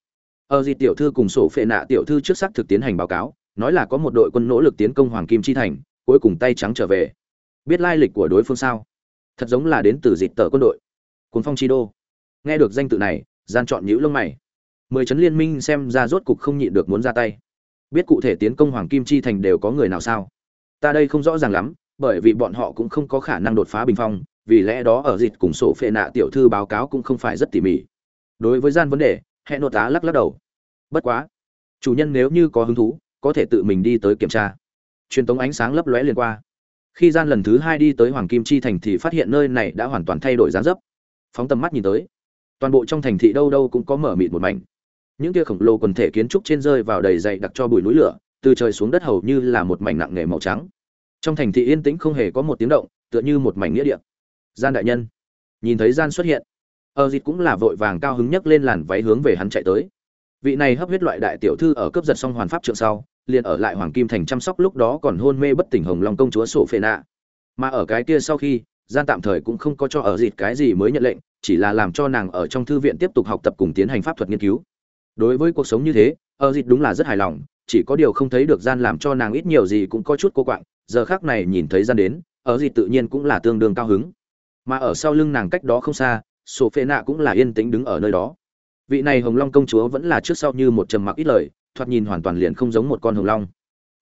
[SPEAKER 1] Ờ, Ở gì tiểu thư cùng sổ phệ nạ tiểu thư trước xác thực tiến hành báo cáo, nói là có một đội quân nỗ lực tiến công hoàng kim chi thành, cuối cùng tay trắng trở về. Biết lai lịch của đối phương sao? Thật giống là đến từ dịp tờ quân đội. Cuốn phong chi đô. Nghe được danh tự này, gian chọn nhữ lông mày. Mười chấn liên minh xem ra rốt cục không nhịn được muốn ra tay. Biết cụ thể tiến công hoàng kim chi thành đều có người nào sao? Ta đây không rõ ràng lắm, bởi vì bọn họ cũng không có khả năng đột phá bình phong vì lẽ đó ở dịch cùng sổ phệ nạ tiểu thư báo cáo cũng không phải rất tỉ mỉ. Đối với gian vấn đề hệ nội tá lắc lắc đầu. Bất quá, chủ nhân nếu như có hứng thú, có thể tự mình đi tới kiểm tra. Truyền tống ánh sáng lấp lóe liền qua. Khi gian lần thứ hai đi tới hoàng kim chi thành thì phát hiện nơi này đã hoàn toàn thay đổi dáng dấp. Phóng tầm mắt nhìn tới, toàn bộ trong thành thị đâu đâu cũng có mở mịt một mảnh. Những kia khổng lồ quần thể kiến trúc trên rơi vào đầy dày đặc cho bụi núi lửa, từ trời xuống đất hầu như là một mảnh nặng nề màu trắng. Trong thành thị yên tĩnh không hề có một tiếng động, tựa như một mảnh nghĩa địa gian đại nhân. Nhìn thấy gian xuất hiện ở dịt cũng là vội vàng cao hứng nhất lên làn váy hướng về hắn chạy tới. Vị này hấp huyết loại đại tiểu thư ở cướp giật xong hoàn pháp trượng sau, liền ở lại hoàng kim thành chăm sóc lúc đó còn hôn mê bất tỉnh hồng long công chúa sổ phệ nạ. Mà ở cái kia sau khi, gian tạm thời cũng không có cho ở dịt cái gì mới nhận lệnh, chỉ là làm cho nàng ở trong thư viện tiếp tục học tập cùng tiến hành pháp thuật nghiên cứu. Đối với cuộc sống như thế ở dịt đúng là rất hài lòng, chỉ có điều không thấy được gian làm cho nàng ít nhiều gì cũng có chút cô quạng. Giờ khác này nhìn thấy gian đến ở dịt tự nhiên cũng là tương đương cao hứng mà ở sau lưng nàng cách đó không xa sổ phệ nạ cũng là yên tĩnh đứng ở nơi đó. Vị này hồng long công chúa vẫn là trước sau như một trầm mặc ít lời, thoạt nhìn hoàn toàn liền không giống một con hồng long.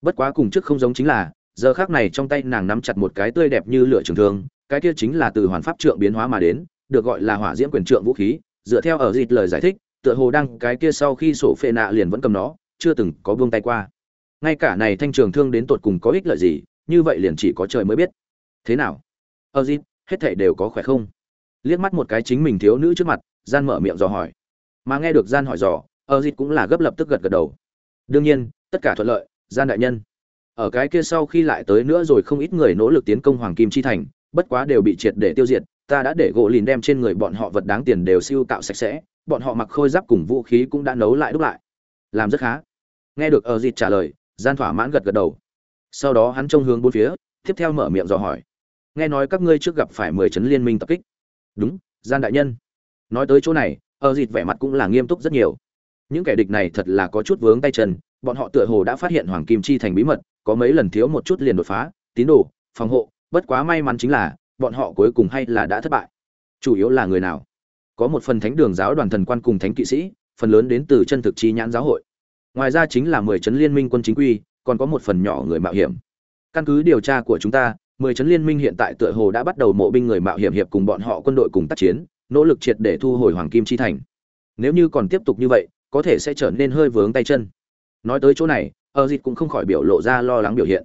[SPEAKER 1] Bất quá cùng trước không giống chính là, giờ khác này trong tay nàng nắm chặt một cái tươi đẹp như lửa trường thương, cái kia chính là từ hoàn pháp trượng biến hóa mà đến, được gọi là hỏa diễm quyền trượng vũ khí, dựa theo ở dịt lời giải thích, tựa hồ đăng cái kia sau khi sổ phệ nạ liền vẫn cầm nó, chưa từng có buông tay qua. Ngay cả này thanh trường thương đến tột cùng có ích lợi gì, như vậy liền chỉ có trời mới biết. Thế nào? Ở dịt hết thảy đều có khỏe không? Liếc mắt một cái chính mình thiếu nữ trước mặt, gian mở miệng dò hỏi. Mà nghe được gian hỏi dò ở dịch cũng là gấp lập tức gật gật đầu. Đương nhiên, tất cả thuận lợi, gian đại nhân. Ở cái kia sau khi lại tới nữa rồi không ít người nỗ lực tiến công hoàng kim chi thành, bất quá đều bị triệt để tiêu diệt, ta đã để gỗ lìn đem trên người bọn họ vật đáng tiền đều siêu cạo sạch sẽ, bọn họ mặc khôi giáp cùng vũ khí cũng đã nấu lại đúc lại. Làm rất khá. Nghe được ở dịch trả lời, gian thỏa mãn gật gật đầu. Sau đó hắn trông hướng bốn phía, tiếp theo mở miệng dò hỏi nghe nói các ngươi trước gặp phải mười chấn liên minh tập kích. Đúng, gian đại nhân. Nói tới chỗ này, ở dịt vẻ mặt cũng là nghiêm túc rất nhiều. Những kẻ địch này thật là có chút vướng tay chân, bọn họ tựa hồ đã phát hiện hoàng kim chi thành bí mật, có mấy lần thiếu một chút liền đột phá, tín đồ, phòng hộ, bất quá may mắn chính là, bọn họ cuối cùng hay là đã thất bại. Chủ yếu là người nào? Có một phần thánh đường giáo đoàn thần quan cùng thánh kỵ sĩ, phần lớn đến từ chân thực chi nhãn giáo hội. Ngoài ra chính là mười chấn liên minh quân chính quy, còn có một phần nhỏ người mạo hiểm. Căn cứ điều tra của chúng ta mười chấn liên minh hiện tại tựa hồ đã bắt đầu mộ binh người mạo hiểm hiệp cùng bọn họ quân đội cùng tác chiến, nỗ lực triệt để thu hồi hoàng kim chi thành. Nếu như còn tiếp tục như vậy, có thể sẽ trở nên hơi vướng tay chân. Nói tới chỗ này ở dịch cũng không khỏi biểu lộ ra lo lắng biểu hiện.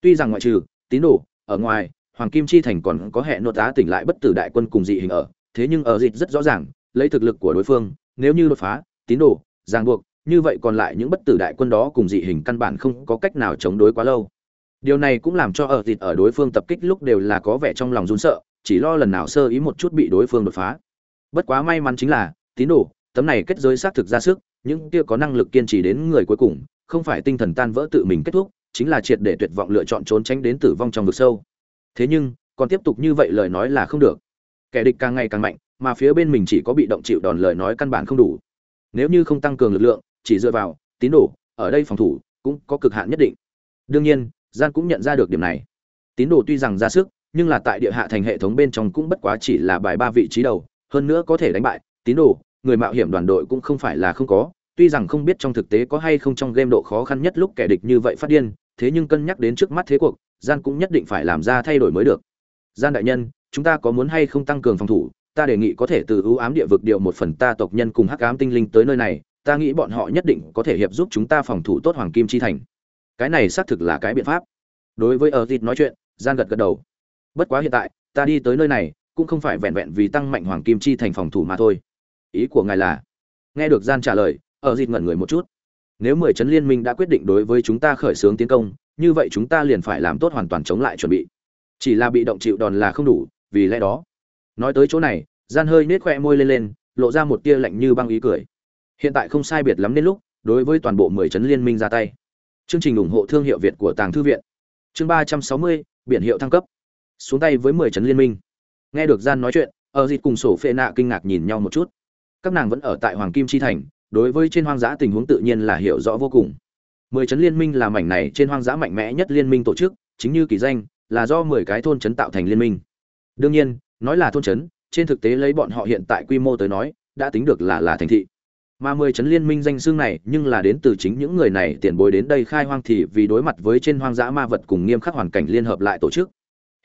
[SPEAKER 1] Tuy rằng ngoại trừ tín đồ, ở ngoài, hoàng kim chi thành còn có hệ nội tá tỉnh lại bất tử đại quân cùng dị hình ở, thế nhưng ở dịch rất rõ ràng, lấy thực lực của đối phương, nếu như đột phá, tín đồ, ràng buộc, như vậy còn lại những bất tử đại quân đó cùng dị hình căn bản không có cách nào chống đối quá lâu điều này cũng làm cho ở thịt ở đối phương tập kích lúc đều là có vẻ trong lòng run sợ, chỉ lo lần nào sơ ý một chút bị đối phương đột phá. Bất quá may mắn chính là, tín đồ, tấm này kết giới xác thực ra sức, những kia có năng lực kiên trì đến người cuối cùng, không phải tinh thần tan vỡ tự mình kết thúc, chính là triệt để tuyệt vọng lựa chọn trốn tránh đến tử vong trong vực sâu. Thế nhưng, còn tiếp tục như vậy lời nói là không được. Kẻ địch càng ngày càng mạnh, mà phía bên mình chỉ có bị động chịu đòn lời nói căn bản không đủ. Nếu như không tăng cường lực lượng, chỉ dựa vào, tín đồ, ở đây phòng thủ, cũng có cực hạn nhất định. Đương nhiên gian cũng nhận ra được điểm này. Tín đồ tuy rằng ra sức, nhưng là tại địa hạ thành hệ thống bên trong cũng bất quá chỉ là bài ba vị trí đầu, hơn nữa có thể đánh bại. Tín đồ, người mạo hiểm đoàn đội cũng không phải là không có, tuy rằng không biết trong thực tế có hay không trong game độ khó khăn nhất lúc kẻ địch như vậy phát điên, thế nhưng cân nhắc đến trước mắt thế cuộc, gian cũng nhất định phải làm ra thay đổi mới được. Gian đại nhân, chúng ta có muốn hay không tăng cường phòng thủ? Ta đề nghị có thể từ ưu ám địa vực điều một phần ta tộc nhân cùng hắc ám tinh linh tới nơi này, ta nghĩ bọn họ nhất định có thể hiệp giúp chúng ta phòng thủ tốt hoàng kim chi thành cái này xác thực là cái biện pháp. Đối với ở thịt nói chuyện gian gật gật đầu. Bất quá hiện tại, ta đi tới nơi này, cũng không phải vẹn vẹn vì tăng mạnh hoàng kim chi thành phòng thủ mà thôi. Ý của ngài là? Nghe được gian trả lời ở dịt ngẩn người một chút. Nếu mười chấn liên minh đã quyết định đối với chúng ta khởi xướng tiến công, như vậy chúng ta liền phải làm tốt hoàn toàn chống lại chuẩn bị. Chỉ là bị động chịu đòn là không đủ, vì lẽ đó. Nói tới chỗ này gian hơi nết khoe môi lên lên, lộ ra một tia lạnh như băng ý cười. Hiện tại không sai biệt lắm nên lúc, đối với toàn bộ mười chấn liên minh ra tay chương trình ủng hộ thương hiệu việt của tàng thư viện. Chương ba trăm sáu mươi, biển hiệu thăng cấp. Xuống tay với mười chấn liên minh. Nghe được gian nói chuyện ở dịt cùng sổ phê nạ kinh ngạc nhìn nhau một chút. Các nàng vẫn ở tại hoàng kim chi thành, đối với trên hoang dã tình huống tự nhiên là hiểu rõ vô cùng. Mười chấn liên minh là mảnh này trên hoang dã mạnh mẽ nhất liên minh tổ chức, chính như kỳ danh, là do mười cái thôn chấn tạo thành liên minh. Đương nhiên, nói là thôn chấn, trên thực tế lấy bọn họ hiện tại quy mô tới nói, đã tính được là là thành thị mà mười chấn liên minh danh xương này nhưng là đến từ chính những người này, tiền bối đến đây khai hoang thì vì đối mặt với trên hoang dã ma vật cùng nghiêm khắc hoàn cảnh liên hợp lại tổ chức.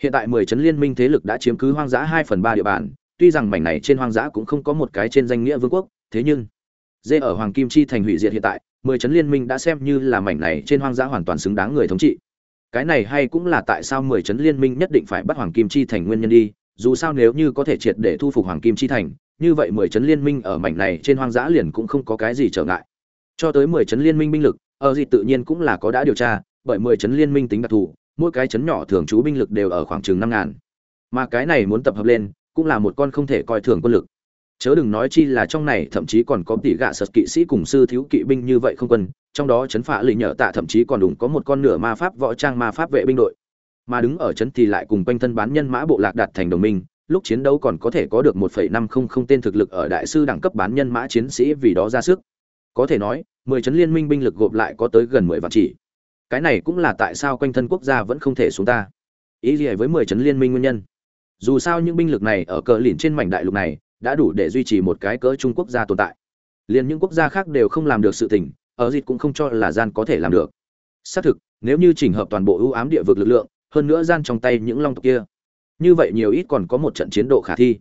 [SPEAKER 1] Hiện tại mười chấn liên minh thế lực đã chiếm cứ hoang dã hai phần ba địa bàn, tuy rằng mảnh này trên hoang dã cũng không có một cái trên danh nghĩa vương quốc, thế nhưng, dê ở hoàng kim chi thành hủy diệt hiện tại, mười chấn liên minh đã xem như là mảnh này trên hoang dã hoàn toàn xứng đáng người thống trị. Cái này hay cũng là tại sao mười chấn liên minh nhất định phải bắt hoàng kim chi thành nguyên nhân đi, dù sao nếu như có thể triệt để thu phục hoàng kim chi thành như vậy mười chấn liên minh ở mảnh này trên hoang dã liền cũng không có cái gì trở ngại. Cho tới mười chấn liên minh binh lực, ở gì tự nhiên cũng là có đã điều tra, bởi mười chấn liên minh tính đặc thù, mỗi cái chấn nhỏ thường trú binh lực đều ở khoảng chừng năm ngàn. Mà cái này muốn tập hợp lên, cũng là một con không thể coi thường quân lực. Chớ đừng nói chi là trong này thậm chí còn có tỷ gạ sật kỵ sĩ cùng sư thiếu kỵ binh như vậy không quân, trong đó chấn phạ lì nhở tạ thậm chí còn đủ có một con nửa ma pháp võ trang ma pháp vệ binh đội. Mà đứng ở chấn thì lại cùng quanh thân bán nhân mã bộ lạc đạt thành đồng minh lúc chiến đấu còn có thể có được 1.500 tên thực lực ở đại sư đẳng cấp bán nhân mã chiến sĩ vì đó ra sức. Có thể nói 10 chấn liên minh binh lực gộp lại có tới gần 10 vạn chỉ. Cái này cũng là tại sao quanh thân quốc gia vẫn không thể xuống ta. Ý gì với 10 chấn liên minh nguyên nhân? Dù sao những binh lực này ở cờ lìn trên mảnh đại lục này đã đủ để duy trì một cái cỡ trung quốc gia tồn tại. Liền những quốc gia khác đều không làm được sự tình, ở dịch cũng không cho là gian có thể làm được. Xác thực, nếu như chỉnh hợp toàn bộ ưu ám địa vực lực lượng, hơn nữa gian trong tay những long tộc kia như vậy nhiều ít còn có một trận chiến độ khả thi.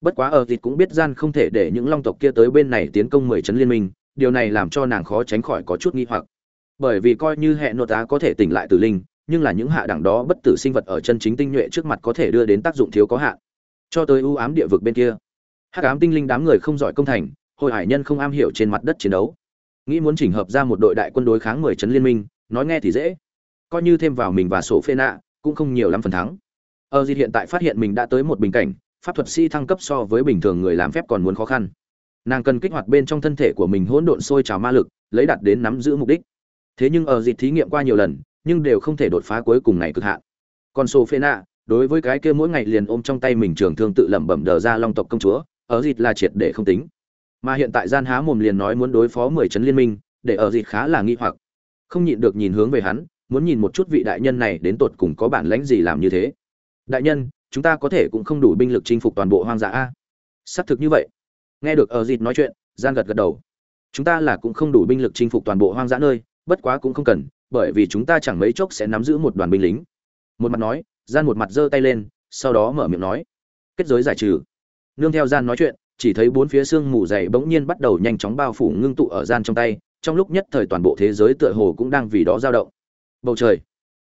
[SPEAKER 1] Bất quá ở thịt cũng biết gian không thể để những long tộc kia tới bên này tiến công mười chấn liên minh, điều này làm cho nàng khó tránh khỏi có chút nghi hoặc. Bởi vì coi như hệ nội tá có thể tỉnh lại tử linh, nhưng là những hạ đẳng đó bất tử sinh vật ở chân chính tinh nhuệ trước mặt có thể đưa đến tác dụng thiếu có hạn. Cho tới ưu ám địa vực bên kia, hắc ám tinh linh đám người không giỏi công thành hồi hải nhân không am hiểu trên mặt đất chiến đấu. Nghĩ muốn chỉnh hợp ra một đội đại quân đối kháng mười chấn liên minh, nói nghe thì dễ. Coi như thêm vào mình và sổ phê nạ, cũng không nhiều lắm phần thắng. Ờ, ở dịt hiện tại phát hiện mình đã tới một bình cảnh, pháp thuật sĩ thăng cấp so với bình thường người làm phép còn muốn khó khăn. Nàng cần kích hoạt bên trong thân thể của mình hỗn độn sôi trào ma lực, lấy đặt đến nắm giữ mục đích. Thế nhưng ờ, ở dịt thí nghiệm qua nhiều lần, nhưng đều không thể đột phá cuối cùng này cực hạn. Còn sổ phê nạ đối với cái kia mỗi ngày liền ôm trong tay mình trường thương tự lẩm bẩm đờ ra long tộc công chúa ờ, ở dịt là triệt để không tính. Mà hiện tại gian há mồm liền nói muốn đối phó mười chấn liên minh, để ở dịt khá là nghi hoặc. Không nhịn được nhìn hướng về hắn, muốn nhìn một chút vị đại nhân này đến tột cùng có bản lãnh gì làm như thế đại nhân, chúng ta có thể cũng không đủ binh lực chinh phục toàn bộ hoang dã a. Xác thực như vậy. Nghe được ở dịt nói chuyện, gian gật gật đầu. Chúng ta là cũng không đủ binh lực chinh phục toàn bộ hoang dã nơi, bất quá cũng không cần, bởi vì chúng ta chẳng mấy chốc sẽ nắm giữ một đoàn binh lính. Một mặt nói, gian một mặt giơ tay lên, sau đó mở miệng nói. Kết giới giải trừ. Nương theo gian nói chuyện, chỉ thấy bốn phía xương mù dày bỗng nhiên bắt đầu nhanh chóng bao phủ ngưng tụ ở gian trong tay, trong lúc nhất thời toàn bộ thế giới tựa hồ cũng đang vì đó dao động. Bầu trời.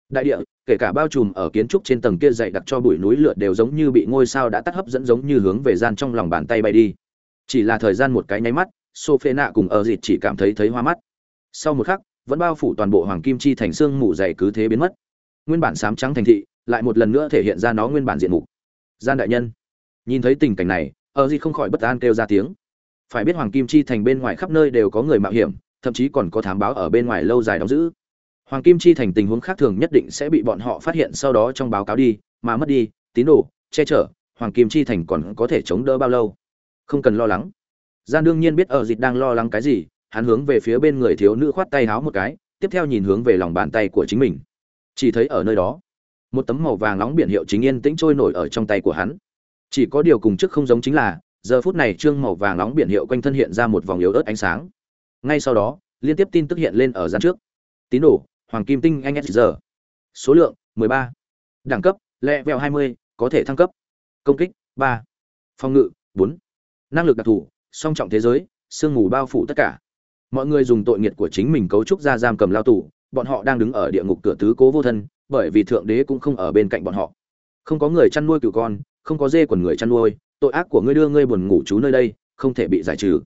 [SPEAKER 1] Đại địa kể cả bao trùm ở kiến trúc trên tầng kia dày đặc cho bụi núi lửa đều giống như bị ngôi sao đã tắt hấp dẫn giống như hướng về gian trong lòng bàn tay bay đi. Chỉ là thời gian một cái nháy mắt sophie nạ cùng ở dịt chỉ cảm thấy thấy hoa mắt. Sau một khắc, vẫn bao phủ toàn bộ hoàng kim chi thành xương mù dày cứ thế biến mất. Nguyên bản sám trắng thành thị, lại một lần nữa thể hiện ra nó nguyên bản diện mục. Gian đại nhân. Nhìn thấy tình cảnh này ở dịt không khỏi bất an kêu ra tiếng. Phải biết hoàng kim chi thành bên ngoài khắp nơi đều có người mạo hiểm, thậm chí còn có thám báo ở bên ngoài lâu dài đóng giữ. Hoàng Kim Chi thành tình huống khác thường nhất định sẽ bị bọn họ phát hiện sau đó trong báo cáo đi, mà mất đi, tín đồ, che chở, Hoàng Kim Chi thành còn có thể chống đỡ bao lâu? Không cần lo lắng. Gian đương nhiên biết ở dịch đang lo lắng cái gì, hắn hướng về phía bên người thiếu nữ khoát tay háo một cái, tiếp theo nhìn hướng về lòng bàn tay của chính mình. Chỉ thấy ở nơi đó, một tấm màu vàng nóng biển hiệu chính yên tĩnh trôi nổi ở trong tay của hắn. Chỉ có điều cùng trước không giống chính là, giờ phút này trương màu vàng nóng biển hiệu quanh thân hiện ra một vòng yếu ớt ánh sáng. Ngay sau đó, liên tiếp tin tức hiện lên ở gian trước. Tín đồ, hoàng kim tinh anh s giờ số lượng 13. đẳng cấp level 20, có thể thăng cấp công kích 3. phòng ngự 4. năng lực đặc thù song trọng thế giới sương mù bao phủ tất cả mọi người dùng tội nghiệt của chính mình cấu trúc ra giam cầm lao tù bọn họ đang đứng ở địa ngục cửa tứ cố vô thân bởi vì thượng đế cũng không ở bên cạnh bọn họ không có người chăn nuôi cửu con không có dê quần người chăn nuôi tội ác của ngươi đưa ngươi buồn ngủ trú nơi đây không thể bị giải trừ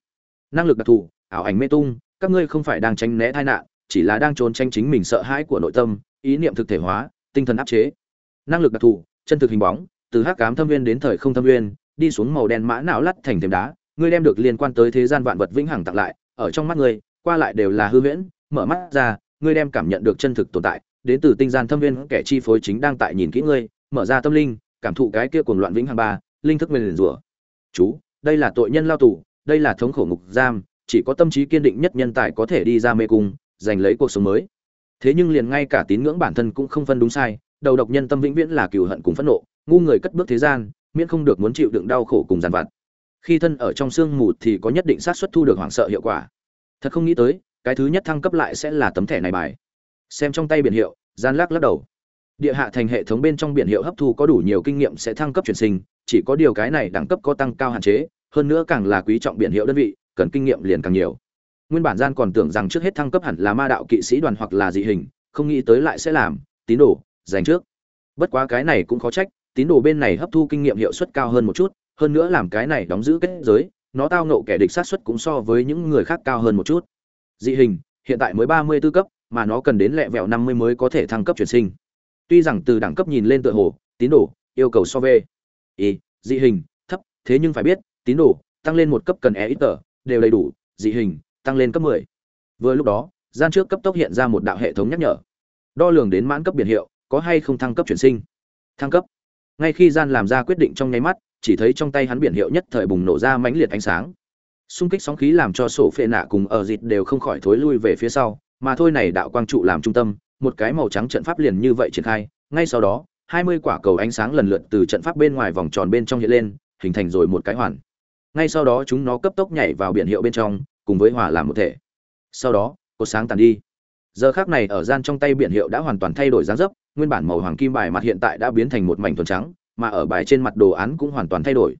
[SPEAKER 1] năng lực đặc thù ảo ảnh mê tung các ngươi không phải đang tránh né tai nạn chỉ là đang trốn tranh chính mình sợ hãi của nội tâm, ý niệm thực thể hóa, tinh thần áp chế. Năng lực đặc thù, chân thực hình bóng, từ hắc cám thâm viên đến thời không thâm viên, đi xuống màu đen mã não lắt thành thềm đá, ngươi đem được liên quan tới thế gian vạn vật vĩnh hằng tặng lại, ở trong mắt ngươi, qua lại đều là hư huyễn, mở mắt ra, ngươi đem cảm nhận được chân thực tồn tại, đến từ tinh gian thâm viên, kẻ chi phối chính đang tại nhìn kỹ ngươi, mở ra tâm linh, cảm thụ cái kia cuồng loạn vĩnh hằng ba, linh thức nguyên rủa. Chú, đây là tội nhân lao tù, đây là thống khổ ngục giam, chỉ có tâm trí kiên định nhất nhân tài có thể đi ra mê cung giành lấy cuộc sống mới. Thế nhưng liền ngay cả tín ngưỡng bản thân cũng không phân đúng sai, đầu độc nhân tâm vĩnh viễn là cừu hận cùng phẫn nộ, ngu người cất bước thế gian, miễn không được muốn chịu đựng đau khổ cùng giàn vặt. Khi thân ở trong sương mù thì có nhất định xác suất thu được hoảng sợ hiệu quả. Thật không nghĩ tới, cái thứ nhất thăng cấp lại sẽ là tấm thẻ này bài. Xem trong tay biển hiệu, gian lắc lắc đầu. Địa hạ thành hệ thống bên trong biển hiệu hấp thu có đủ nhiều kinh nghiệm sẽ thăng cấp chuyển sinh, chỉ có điều cái này đẳng cấp có tăng cao hạn chế, hơn nữa càng là quý trọng biển hiệu đơn vị, cần kinh nghiệm liền càng nhiều nguyên bản gian còn tưởng rằng trước hết thăng cấp hẳn là ma đạo kỵ sĩ đoàn hoặc là dị hình, không nghĩ tới lại sẽ làm, tín đồ dành trước. Bất quá cái này cũng khó trách, tín đồ bên này hấp thu kinh nghiệm hiệu suất cao hơn một chút, hơn nữa làm cái này đóng giữ kết giới, nó tao nộ kẻ địch sát suất cũng so với những người khác cao hơn một chút. Dị hình, hiện tại mới ba mươi 34 cấp, mà nó cần đến lẹ vẹo năm mươi mới có thể thăng cấp chuyển sinh. Tuy rằng từ đẳng cấp nhìn lên tựa hồ, tín đồ, yêu cầu so về. Y dị hình, thấp, thế nhưng phải biết, tín đồ, tăng lên một cấp cần e ít tờ, đều đầy đủ, dị hình tăng lên cấp 10. vừa lúc đó, gian trước cấp tốc hiện ra một đạo hệ thống nhắc nhở. Đo lường đến mãn cấp biển hiệu, có hay không thăng cấp chuyển sinh. Thăng cấp. Ngay khi gian làm ra quyết định trong nháy mắt, chỉ thấy trong tay hắn biển hiệu nhất thời bùng nổ ra mãnh liệt ánh sáng. Xung kích sóng khí làm cho sổ phệ nạ cùng ở dịt đều không khỏi thối lui về phía sau, mà thôi này đạo quang trụ làm trung tâm, một cái màu trắng trận pháp liền như vậy triển khai. Ngay sau đó, hai mươi quả cầu ánh sáng lần lượt từ trận pháp bên ngoài vòng tròn bên trong hiện lên, hình thành rồi một cái hoàn. Ngay sau đó chúng nó cấp tốc nhảy vào biển hiệu bên trong cùng với hòa làm một thể. Sau đó, cột sáng tàn đi. Giờ khác này ở gian trong tay biển hiệu đã hoàn toàn thay đổi dáng dấp, nguyên bản màu hoàng kim bài mặt hiện tại đã biến thành một mảnh thuần trắng, mà ở bài trên mặt đồ án cũng hoàn toàn thay đổi.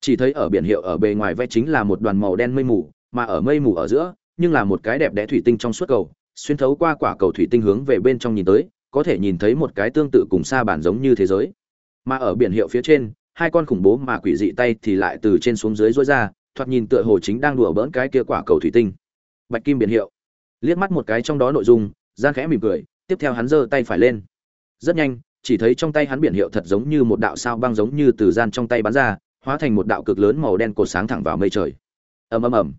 [SPEAKER 1] Chỉ thấy ở biển hiệu ở bề ngoài vẽ chính là một đoàn màu đen mây mù, mà ở mây mù ở giữa, nhưng là một cái đẹp đẽ thủy tinh trong suốt cầu, xuyên thấu qua quả cầu thủy tinh hướng về bên trong nhìn tới, có thể nhìn thấy một cái tương tự cùng xa bản giống như thế giới. Mà ở biển hiệu phía trên, hai con khủng bố mà quỷ dị tay thì lại từ trên xuống dưới rối ra thoạt nhìn tựa hồ chính đang đùa bỡn cái kia quả cầu thủy tinh. Bạch kim biển hiệu. Liếc mắt một cái trong đó nội dung gian khẽ mỉm cười, tiếp theo hắn giơ tay phải lên. Rất nhanh, chỉ thấy trong tay hắn biển hiệu thật giống như một đạo sao băng giống như từ gian trong tay bắn ra, hóa thành một đạo cực lớn màu đen cột sáng thẳng vào mây trời. Ầm ầm ầm.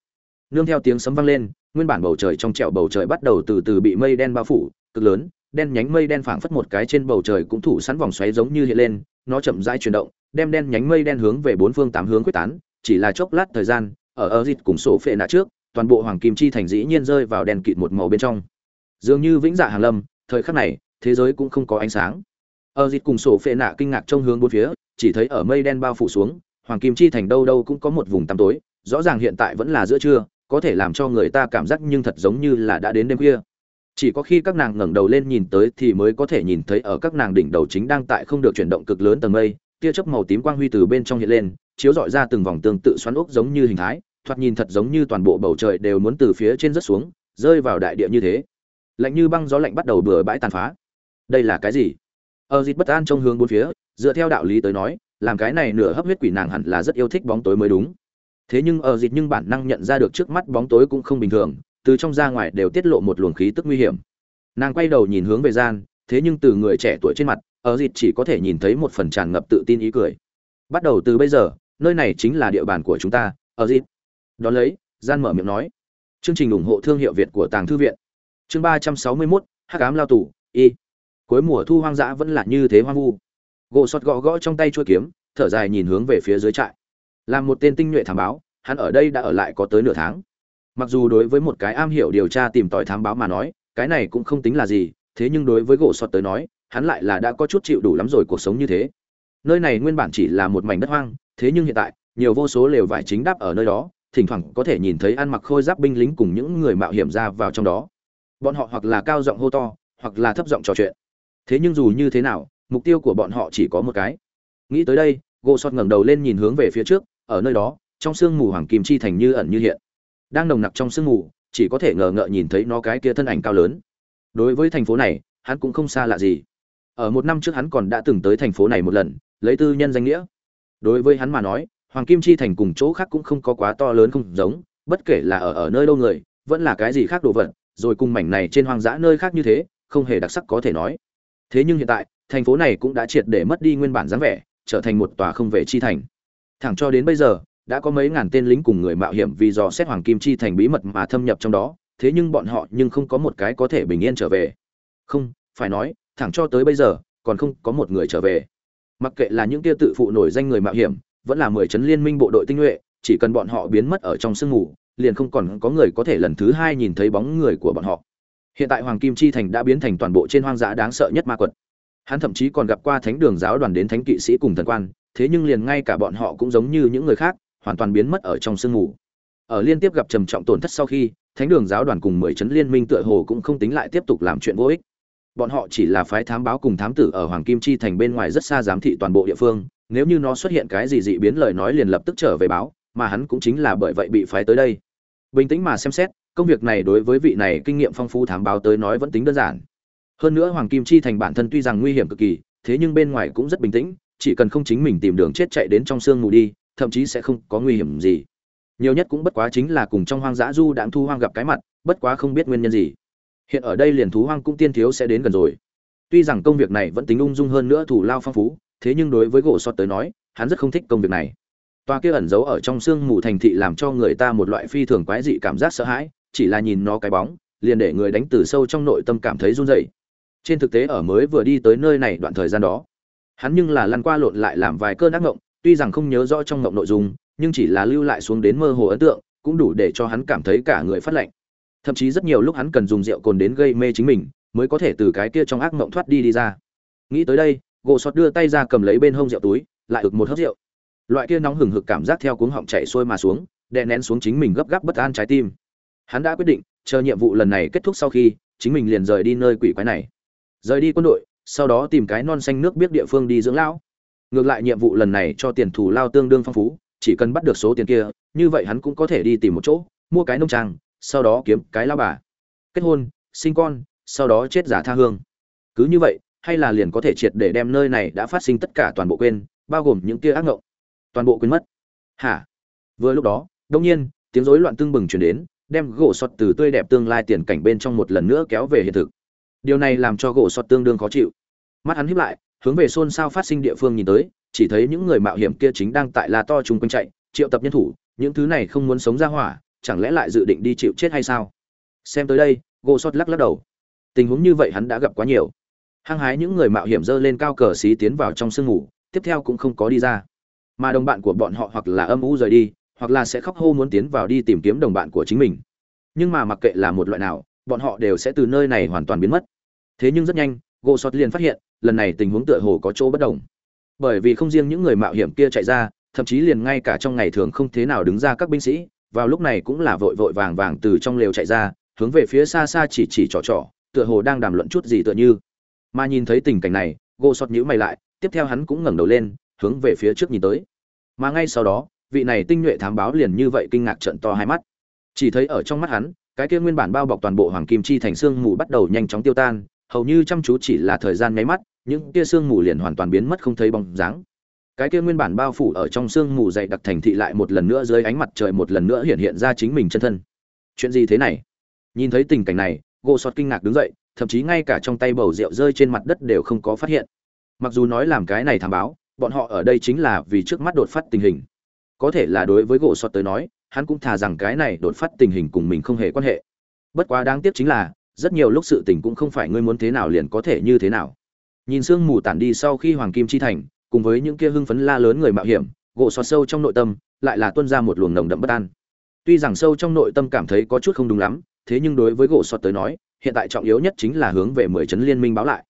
[SPEAKER 1] Nương theo tiếng sấm vang lên, nguyên bản bầu trời trong trẹo bầu trời bắt đầu từ từ bị mây đen bao phủ, cực lớn, đen nhánh mây đen phảng phất một cái trên bầu trời cũng thủ sẵn vòng xoáy giống như hiện lên, nó chậm rãi chuyển động, đem đen nhánh mây đen hướng về bốn phương tám hướng quyết tán chỉ là chốc lát thời gian, ở ở dịt cùng sổ phệ nạ trước, toàn bộ hoàng kim chi thành dĩ nhiên rơi vào đèn kịt một màu bên trong. Dường như vĩnh dạ hàng lâm, thời khắc này, thế giới cũng không có ánh sáng. Ở dịt cùng sổ phệ nạ kinh ngạc trong hướng bốn phía, chỉ thấy ở mây đen bao phủ xuống, hoàng kim chi thành đâu đâu cũng có một vùng tăm tối, rõ ràng hiện tại vẫn là giữa trưa, có thể làm cho người ta cảm giác nhưng thật giống như là đã đến đêm khuya. Chỉ có khi các nàng ngẩng đầu lên nhìn tới thì mới có thể nhìn thấy ở các nàng đỉnh đầu chính đang tại không được chuyển động cực lớn tầng mây, tia chớp màu tím quang huy từ bên trong hiện lên chiếu rọi ra từng vòng tương tự xoắn ốc giống như hình thái, thoạt nhìn thật giống như toàn bộ bầu trời đều muốn từ phía trên rất xuống, rơi vào đại địa như thế. Lạnh như băng gió lạnh bắt đầu bừa bãi tàn phá. Đây là cái gì? Ở dịt bất an trong hướng bốn phía, dựa theo đạo lý tới nói, làm cái này nửa hấp huyết quỷ nàng hẳn là rất yêu thích bóng tối mới đúng. Thế nhưng ở dịt nhưng bản năng nhận ra được trước mắt bóng tối cũng không bình thường, từ trong ra ngoài đều tiết lộ một luồng khí tức nguy hiểm. Nàng quay đầu nhìn hướng về gian, thế nhưng từ người trẻ tuổi trên mặt, ở dịt chỉ có thể nhìn thấy một phần tràn ngập tự tin ý cười. Bắt đầu từ bây giờ nơi này chính là địa bàn của chúng ta, ở dịp đón lấy, gian mở miệng nói. Chương trình ủng hộ thương hiệu việt của tàng thư viện. Chương ba trăm sáu mươi mốt, hắc ám lao tù, y. Cuối mùa thu hoang dã vẫn là như thế hoang vu. Gỗ sọt gõ gõ trong tay chuôi kiếm, thở dài nhìn hướng về phía dưới trại. Làm một tên tinh nhuệ thám báo, hắn ở đây đã ở lại có tới nửa tháng. Mặc dù đối với một cái am hiểu điều tra tìm tòi thám báo mà nói, cái này cũng không tính là gì, thế nhưng đối với gỗ sọt tới nói, hắn lại là đã có chút chịu đủ lắm rồi cuộc sống như thế. Nơi này nguyên bản chỉ là một mảnh đất hoang thế nhưng hiện tại, nhiều vô số lều vải chính đáp ở nơi đó, thỉnh thoảng có thể nhìn thấy ăn mặc khôi giáp binh lính cùng những người mạo hiểm ra vào trong đó. Bọn họ hoặc là cao giọng hô to, hoặc là thấp giọng trò chuyện. Thế nhưng dù như thế nào, mục tiêu của bọn họ chỉ có một cái. Nghĩ tới đây, Gô sọt ngẩng đầu lên nhìn hướng về phía trước, ở nơi đó, trong sương mù hoàng kim chi thành như ẩn như hiện. Đang nồng nặc trong sương mù, chỉ có thể ngờ ngợ nhìn thấy nó cái kia thân ảnh cao lớn. Đối với thành phố này, hắn cũng không xa lạ gì. Ở một năm trước hắn còn đã từng tới thành phố này một lần, lấy tư nhân danh nghĩa đối với hắn mà nói, hoàng kim chi thành cùng chỗ khác cũng không có quá to lớn không giống, bất kể là ở ở nơi đâu người, vẫn là cái gì khác đồ vật, rồi cùng mảnh này trên hoang dã nơi khác như thế, không hề đặc sắc có thể nói. Thế nhưng hiện tại, thành phố này cũng đã triệt để mất đi nguyên bản dáng vẻ, trở thành một tòa không về chi thành. Thẳng cho đến bây giờ, đã có mấy ngàn tên lính cùng người mạo hiểm vì dò xét hoàng kim chi thành bí mật mà thâm nhập trong đó, thế nhưng bọn họ nhưng không có một cái có thể bình yên trở về. Không, phải nói, thẳng cho tới bây giờ, còn không có một người trở về mặc kệ là những kia tự phụ nổi danh người mạo hiểm, vẫn là mười chấn liên minh bộ đội tinh nhuệ, chỉ cần bọn họ biến mất ở trong sương mù, liền không còn có người có thể lần thứ hai nhìn thấy bóng người của bọn họ. Hiện tại hoàng kim chi thành đã biến thành toàn bộ trên hoang dã đáng sợ nhất ma quật. Hắn thậm chí còn gặp qua thánh đường giáo đoàn đến thánh kỵ sĩ cùng thần quan, thế nhưng liền ngay cả bọn họ cũng giống như những người khác, hoàn toàn biến mất ở trong sương mù. Ở liên tiếp gặp trầm trọng tổn thất sau khi, thánh đường giáo đoàn cùng mười chấn liên minh tựa hồ cũng không tính lại tiếp tục làm chuyện vô ích bọn họ chỉ là phái thám báo cùng thám tử ở hoàng kim chi thành bên ngoài rất xa giám thị toàn bộ địa phương, nếu như nó xuất hiện cái gì dị biến lời nói liền lập tức trở về báo, mà hắn cũng chính là bởi vậy bị phái tới đây. Bình tĩnh mà xem xét, công việc này đối với vị này kinh nghiệm phong phú thám báo tới nói vẫn tính đơn giản. Hơn nữa hoàng kim chi thành bản thân tuy rằng nguy hiểm cực kỳ, thế nhưng bên ngoài cũng rất bình tĩnh, chỉ cần không chính mình tìm đường chết chạy đến trong sương mù đi, thậm chí sẽ không có nguy hiểm gì. Nhiều nhất cũng bất quá chính là cùng trong hoang dã du đãng thu hoang gặp cái mặt, bất quá không biết nguyên nhân gì hiện ở đây liền thú hoang cũng tiên thiếu sẽ đến gần rồi. Tuy rằng công việc này vẫn tính ung dung hơn nữa thủ lao phong phú, thế nhưng đối với gỗ sọt tới nói, hắn rất không thích công việc này. Toa kia ẩn giấu ở trong sương mù thành thị làm cho người ta một loại phi thường quái dị cảm giác sợ hãi, chỉ là nhìn nó cái bóng, liền để người đánh từ sâu trong nội tâm cảm thấy run rẩy. Trên thực tế ở mới vừa đi tới nơi này đoạn thời gian đó, hắn nhưng là lăn qua lộn lại làm vài cơn ác ngộng tuy rằng không nhớ rõ trong ngộng nội dung, nhưng chỉ là lưu lại xuống đến mơ hồ ấn tượng, cũng đủ để cho hắn cảm thấy cả người phát lạnh thậm chí rất nhiều lúc hắn cần dùng rượu cồn đến gây mê chính mình, mới có thể từ cái kia trong ác mộng thoát đi đi ra. Nghĩ tới đây, gỗ sọt đưa tay ra cầm lấy bên hông rượu túi, lại ực một hớp rượu. Loại kia nóng hừng hực cảm giác theo cuống họng chạy xuôi mà xuống, đè nén xuống chính mình gấp gáp bất an trái tim. Hắn đã quyết định, chờ nhiệm vụ lần này kết thúc sau khi, chính mình liền rời đi nơi quỷ quái này. Rời đi quân đội, sau đó tìm cái non xanh nước biết địa phương đi dưỡng lão. Ngược lại nhiệm vụ lần này cho tiền thù lao tương đương phong phú, chỉ cần bắt được số tiền kia, như vậy hắn cũng có thể đi tìm một chỗ, mua cái nông trang sau đó kiếm cái lao bà. Kết hôn, sinh con, sau đó chết giả tha hương. Cứ như vậy, hay là liền có thể triệt để đem nơi này đã phát sinh tất cả toàn bộ quên, bao gồm những kia ác ngộng. Toàn bộ quên mất. Hả? Vừa lúc đó đông nhiên, tiếng rối loạn tương bừng chuyển đến, đem gỗ sọt từ tươi đẹp tương lai tiền cảnh bên trong một lần nữa kéo về hiện thực. Điều này làm cho gỗ sọt tương đương khó chịu. Mắt hắn híp lại, hướng về xôn xao phát sinh địa phương nhìn tới, chỉ thấy những người mạo hiểm kia chính đang tại la to chung quanh chạy, triệu tập nhân thủ, những thứ này không muốn sống ra hỏa chẳng lẽ lại dự định đi chịu chết hay sao? Xem tới đây, gô sót lắc lắc đầu. Tình huống như vậy hắn đã gặp quá nhiều. Hăng hái những người mạo hiểm dơ lên cao cờ xí tiến vào trong sương ngủ tiếp theo cũng không có đi ra. Mà đồng bạn của bọn họ hoặc là âm u rời đi, hoặc là sẽ khóc hô muốn tiến vào đi tìm kiếm đồng bạn của chính mình. Nhưng mà mặc kệ là một loại nào, bọn họ đều sẽ từ nơi này hoàn toàn biến mất. Thế nhưng rất nhanh, gô sót liền phát hiện, lần này tình huống tựa hồ có chỗ bất đồng. Bởi vì không riêng những người mạo hiểm kia chạy ra, thậm chí liền ngay cả trong ngày thường không thế nào đứng ra các binh sĩ vào lúc này cũng là vội vội vàng vàng từ trong lều chạy ra, hướng về phía xa xa chỉ chỉ trò trò, tựa hồ đang đàm luận chút gì tựa như. Mà nhìn thấy tình cảnh này, gô sọt nhữ mày lại, tiếp theo hắn cũng ngẩng đầu lên, hướng về phía trước nhìn tới. Mà ngay sau đó, vị này tinh nhuệ thám báo liền như vậy kinh ngạc trận to hai mắt. Chỉ thấy ở trong mắt hắn, cái kia nguyên bản bao bọc toàn bộ hoàng kim chi thành xương mù bắt đầu nhanh chóng tiêu tan, hầu như chăm chú chỉ là thời gian nháy mắt, những kia xương mù liền hoàn toàn biến mất không thấy bóng dáng cái kia nguyên bản bao phủ ở trong xương mù dày đặc thành thị lại một lần nữa dưới ánh mặt trời một lần nữa hiện hiện ra chính mình chân thân. Chuyện gì thế này? Nhìn thấy tình cảnh này gỗ sọt kinh ngạc đứng dậy, thậm chí ngay cả trong tay bầu rượu rơi trên mặt đất đều không có phát hiện. Mặc dù nói làm cái này thảm báo, bọn họ ở đây chính là vì trước mắt đột phát tình hình. Có thể là đối với gỗ sọt tới nói, hắn cũng thà rằng cái này đột phát tình hình cùng mình không hề quan hệ. Bất quá đáng tiếc chính là, rất nhiều lúc sự tình cũng không phải ngươi muốn thế nào liền có thể như thế nào. Nhìn sương mù tản đi sau khi hoàng kim chi thành cùng với những kia hưng phấn la lớn người mạo hiểm, gỗ xoa sâu trong nội tâm, lại là tuôn ra một luồng nồng đậm bất an. Tuy rằng sâu trong nội tâm cảm thấy có chút không đúng lắm, thế nhưng đối với gỗ xoa tới nói, hiện tại trọng yếu nhất chính là hướng về mười chấn liên minh báo lại.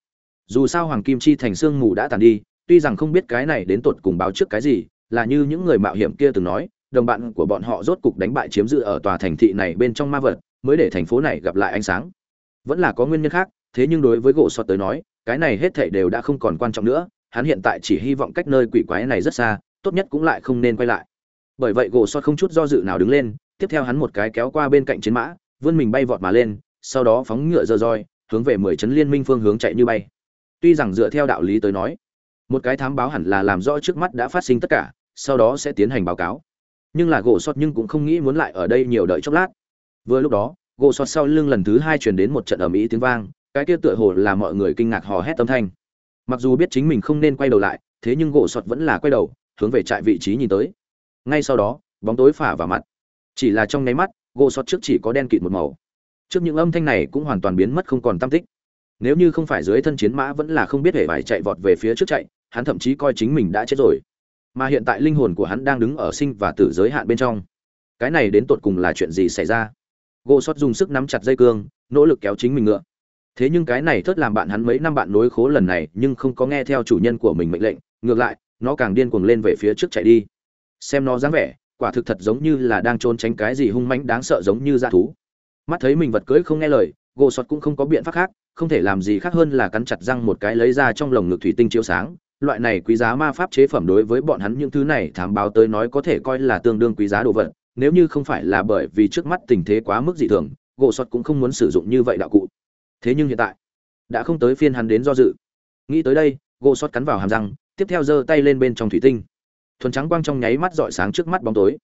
[SPEAKER 1] Dù sao hoàng kim chi thành sương mù đã tàn đi, tuy rằng không biết cái này đến tột cùng báo trước cái gì, là như những người mạo hiểm kia từng nói, đồng bạn của bọn họ rốt cục đánh bại chiếm giữ ở tòa thành thị này bên trong ma vật, mới để thành phố này gặp lại ánh sáng. Vẫn là có nguyên nhân khác, thế nhưng đối với gỗ sọt tới nói, cái này hết thảy đều đã không còn quan trọng nữa hắn hiện tại chỉ hy vọng cách nơi quỷ quái này rất xa, tốt nhất cũng lại không nên quay lại. Bởi vậy gỗ sọt không chút do dự nào đứng lên, tiếp theo hắn một cái kéo qua bên cạnh chiến mã, vươn mình bay vọt mà lên, sau đó phóng ngựa dơ roi, hướng về mười chấn liên minh phương hướng chạy như bay. Tuy rằng dựa theo đạo lý tới nói, một cái thám báo hẳn là làm rõ trước mắt đã phát sinh tất cả, sau đó sẽ tiến hành báo cáo. Nhưng là gỗ sọt nhưng cũng không nghĩ muốn lại ở đây nhiều đợi chốc lát. Vừa lúc đó, gỗ sọt sau lưng lần thứ hai truyền đến một trận ầm ĩ tiếng vang, cái kia tựa hồ là mọi người kinh ngạc hò hét âm thanh mặc dù biết chính mình không nên quay đầu lại, thế nhưng gỗ sọt vẫn là quay đầu, hướng về trại vị trí nhìn tới. Ngay sau đó, bóng tối phả vào mặt. Chỉ là trong nháy mắt, gỗ sọt trước chỉ có đen kịt một màu. Trước những âm thanh này cũng hoàn toàn biến mất không còn tam tích. Nếu như không phải dưới thân chiến mã vẫn là không biết hề phải chạy vọt về phía trước chạy, hắn thậm chí coi chính mình đã chết rồi. Mà hiện tại linh hồn của hắn đang đứng ở sinh và tử giới hạn bên trong. Cái này đến tột cùng là chuyện gì xảy ra? Gỗ sót dùng sức nắm chặt dây cương, nỗ lực kéo chính mình ngựa thế nhưng cái này thớt làm bạn hắn mấy năm bạn nối khố lần này, nhưng không có nghe theo chủ nhân của mình mệnh lệnh, ngược lại, nó càng điên cuồng lên về phía trước chạy đi. Xem nó dáng vẻ, quả thực thật giống như là đang trốn tránh cái gì hung mãnh đáng sợ giống như dã thú. Mắt thấy mình vật cưỡi không nghe lời gỗ sọt cũng không có biện pháp khác, không thể làm gì khác hơn là cắn chặt răng một cái lấy ra trong lồng ngực thủy tinh chiếu sáng. Loại này quý giá ma pháp chế phẩm đối với bọn hắn những thứ này thám báo tới nói có thể coi là tương đương quý giá đồ vật, nếu như không phải là bởi vì trước mắt tình thế quá mức dị thường gỗ sọt cũng không muốn sử dụng như vậy đạo cụ thế nhưng hiện tại, đã không tới phiên hắn đến do dự. Nghĩ tới đây, gỗ sót cắn vào hàm răng, tiếp theo giơ tay lên bên trong thủy tinh. Thuần trắng quang trong nháy mắt dọi sáng trước mắt bóng tối.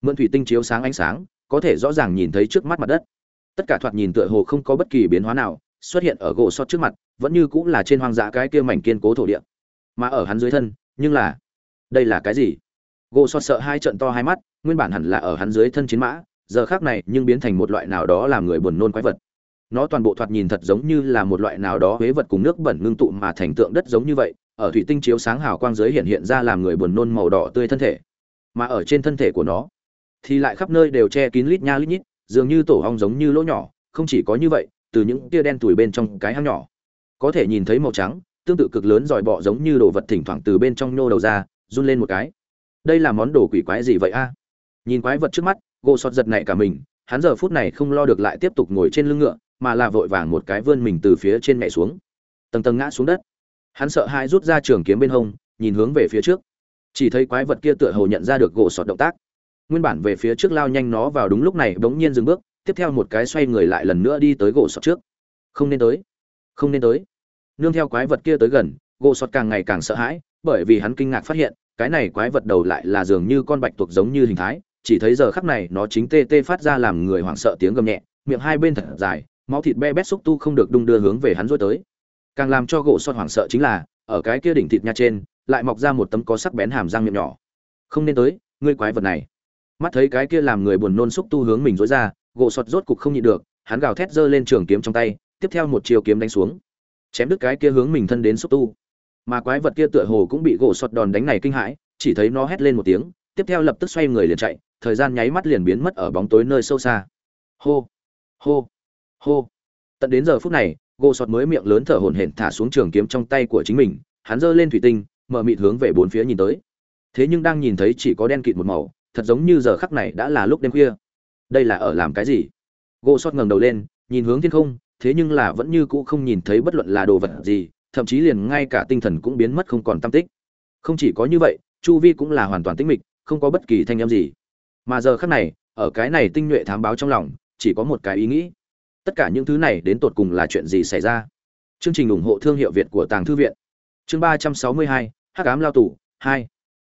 [SPEAKER 1] Mượn thủy tinh chiếu sáng ánh sáng, có thể rõ ràng nhìn thấy trước mắt mặt đất. Tất cả thoạt nhìn tựa hồ không có bất kỳ biến hóa nào, xuất hiện ở gỗ sót trước mặt, vẫn như cũng là trên hoang dã cái kia mảnh kiên cố thổ địa. Mà ở hắn dưới thân, nhưng là, đây là cái gì? Gỗ sót sợ hai trận to hai mắt, nguyên bản hẳn là ở hắn dưới thân chiến mã, giờ khác này nhưng biến thành một loại nào đó làm người buồn nôn quái vật nó toàn bộ thoạt nhìn thật giống như là một loại nào đó huế vật cùng nước bẩn ngưng tụ mà thành tượng đất giống như vậy, ở thủy tinh chiếu sáng hào quang dưới hiện hiện ra làm người buồn nôn màu đỏ tươi thân thể. Mà ở trên thân thể của nó, thì lại khắp nơi đều che kín lít nha lít nhít, dường như tổ hong giống như lỗ nhỏ, không chỉ có như vậy, từ những tia đen tủi bên trong cái hang nhỏ, có thể nhìn thấy màu trắng, tương tự cực lớn dòi bọ giống như đồ vật thỉnh thoảng từ bên trong nhô đầu ra, run lên một cái. Đây là món đồ quỷ quái gì vậy a? Nhìn quái vật trước mắt gỗ sọt giật nảy cả mình, hắn giờ phút này không lo được lại tiếp tục ngồi trên lưng ngựa mà là vội vàng một cái vươn mình từ phía trên mẹ xuống. Tầng tầng ngã xuống đất. Hắn sợ hai rút ra trường kiếm bên hông, nhìn hướng về phía trước. Chỉ thấy quái vật kia tựa hồ nhận ra được gỗ sọt động tác. Nguyên bản về phía trước lao nhanh nó vào đúng lúc này bỗng nhiên dừng bước, tiếp theo một cái xoay người lại lần nữa đi tới gỗ sọt trước. Không nên tới. Không nên tới. Nương theo quái vật kia tới gần, gỗ sọt càng ngày càng sợ hãi, bởi vì hắn kinh ngạc phát hiện, cái này quái vật đầu lại là dường như con bạch tuộc giống như hình thái, chỉ thấy giờ khắc này nó chính tê tê phát ra làm người hoảng sợ tiếng gầm nhẹ, miệng hai bên thật dài máu thịt be bét xúc tu không được đung đưa hướng về hắn rối tới. Càng làm cho gỗ sọt hoảng sợ chính là, ở cái kia đỉnh thịt nha trên, lại mọc ra một tấm có sắc bén hàm răng miệng nhỏ. Không nên tới, ngươi quái vật này. Mắt thấy cái kia làm người buồn nôn xúc tu hướng mình rối ra, gỗ sọt rốt cục không nhịn được, hắn gào thét giơ lên trường kiếm trong tay, tiếp theo một chiều kiếm đánh xuống. Chém đứt cái kia hướng mình thân đến xúc tu. Mà quái vật kia tựa hồ cũng bị gỗ sọt đòn đánh này kinh hãi, chỉ thấy nó hét lên một tiếng, tiếp theo lập tức xoay người liền chạy, thời gian nháy mắt liền biến mất ở bóng tối nơi sâu xa. Hô! Hô! Hô. Tận đến giờ phút này, gô sọt mới miệng lớn thở hổn hển thả xuống trường kiếm trong tay của chính mình, hắn giơ lên thủy tinh, mở mịt hướng về bốn phía nhìn tới. Thế nhưng đang nhìn thấy chỉ có đen kịt một màu, thật giống như giờ khắc này đã là lúc đêm khuya. Đây là ở làm cái gì? Gô sọt ngẩng đầu lên, nhìn hướng thiên không, thế nhưng là vẫn như cũ không nhìn thấy bất luận là đồ vật gì, thậm chí liền ngay cả tinh thần cũng biến mất không còn tâm tích. Không chỉ có như vậy, chu vi cũng là hoàn toàn tĩnh mịch, không có bất kỳ thanh âm gì. Mà giờ khắc này, ở cái này tinh nhuệ thám báo trong lòng, chỉ có một cái ý nghĩ tất cả những thứ này đến tột cùng là chuyện gì xảy ra? Chương trình ủng hộ thương hiệu việt của tàng thư viện. Chương ba trăm sáu mươi hai, hắc cám lao tù, hai.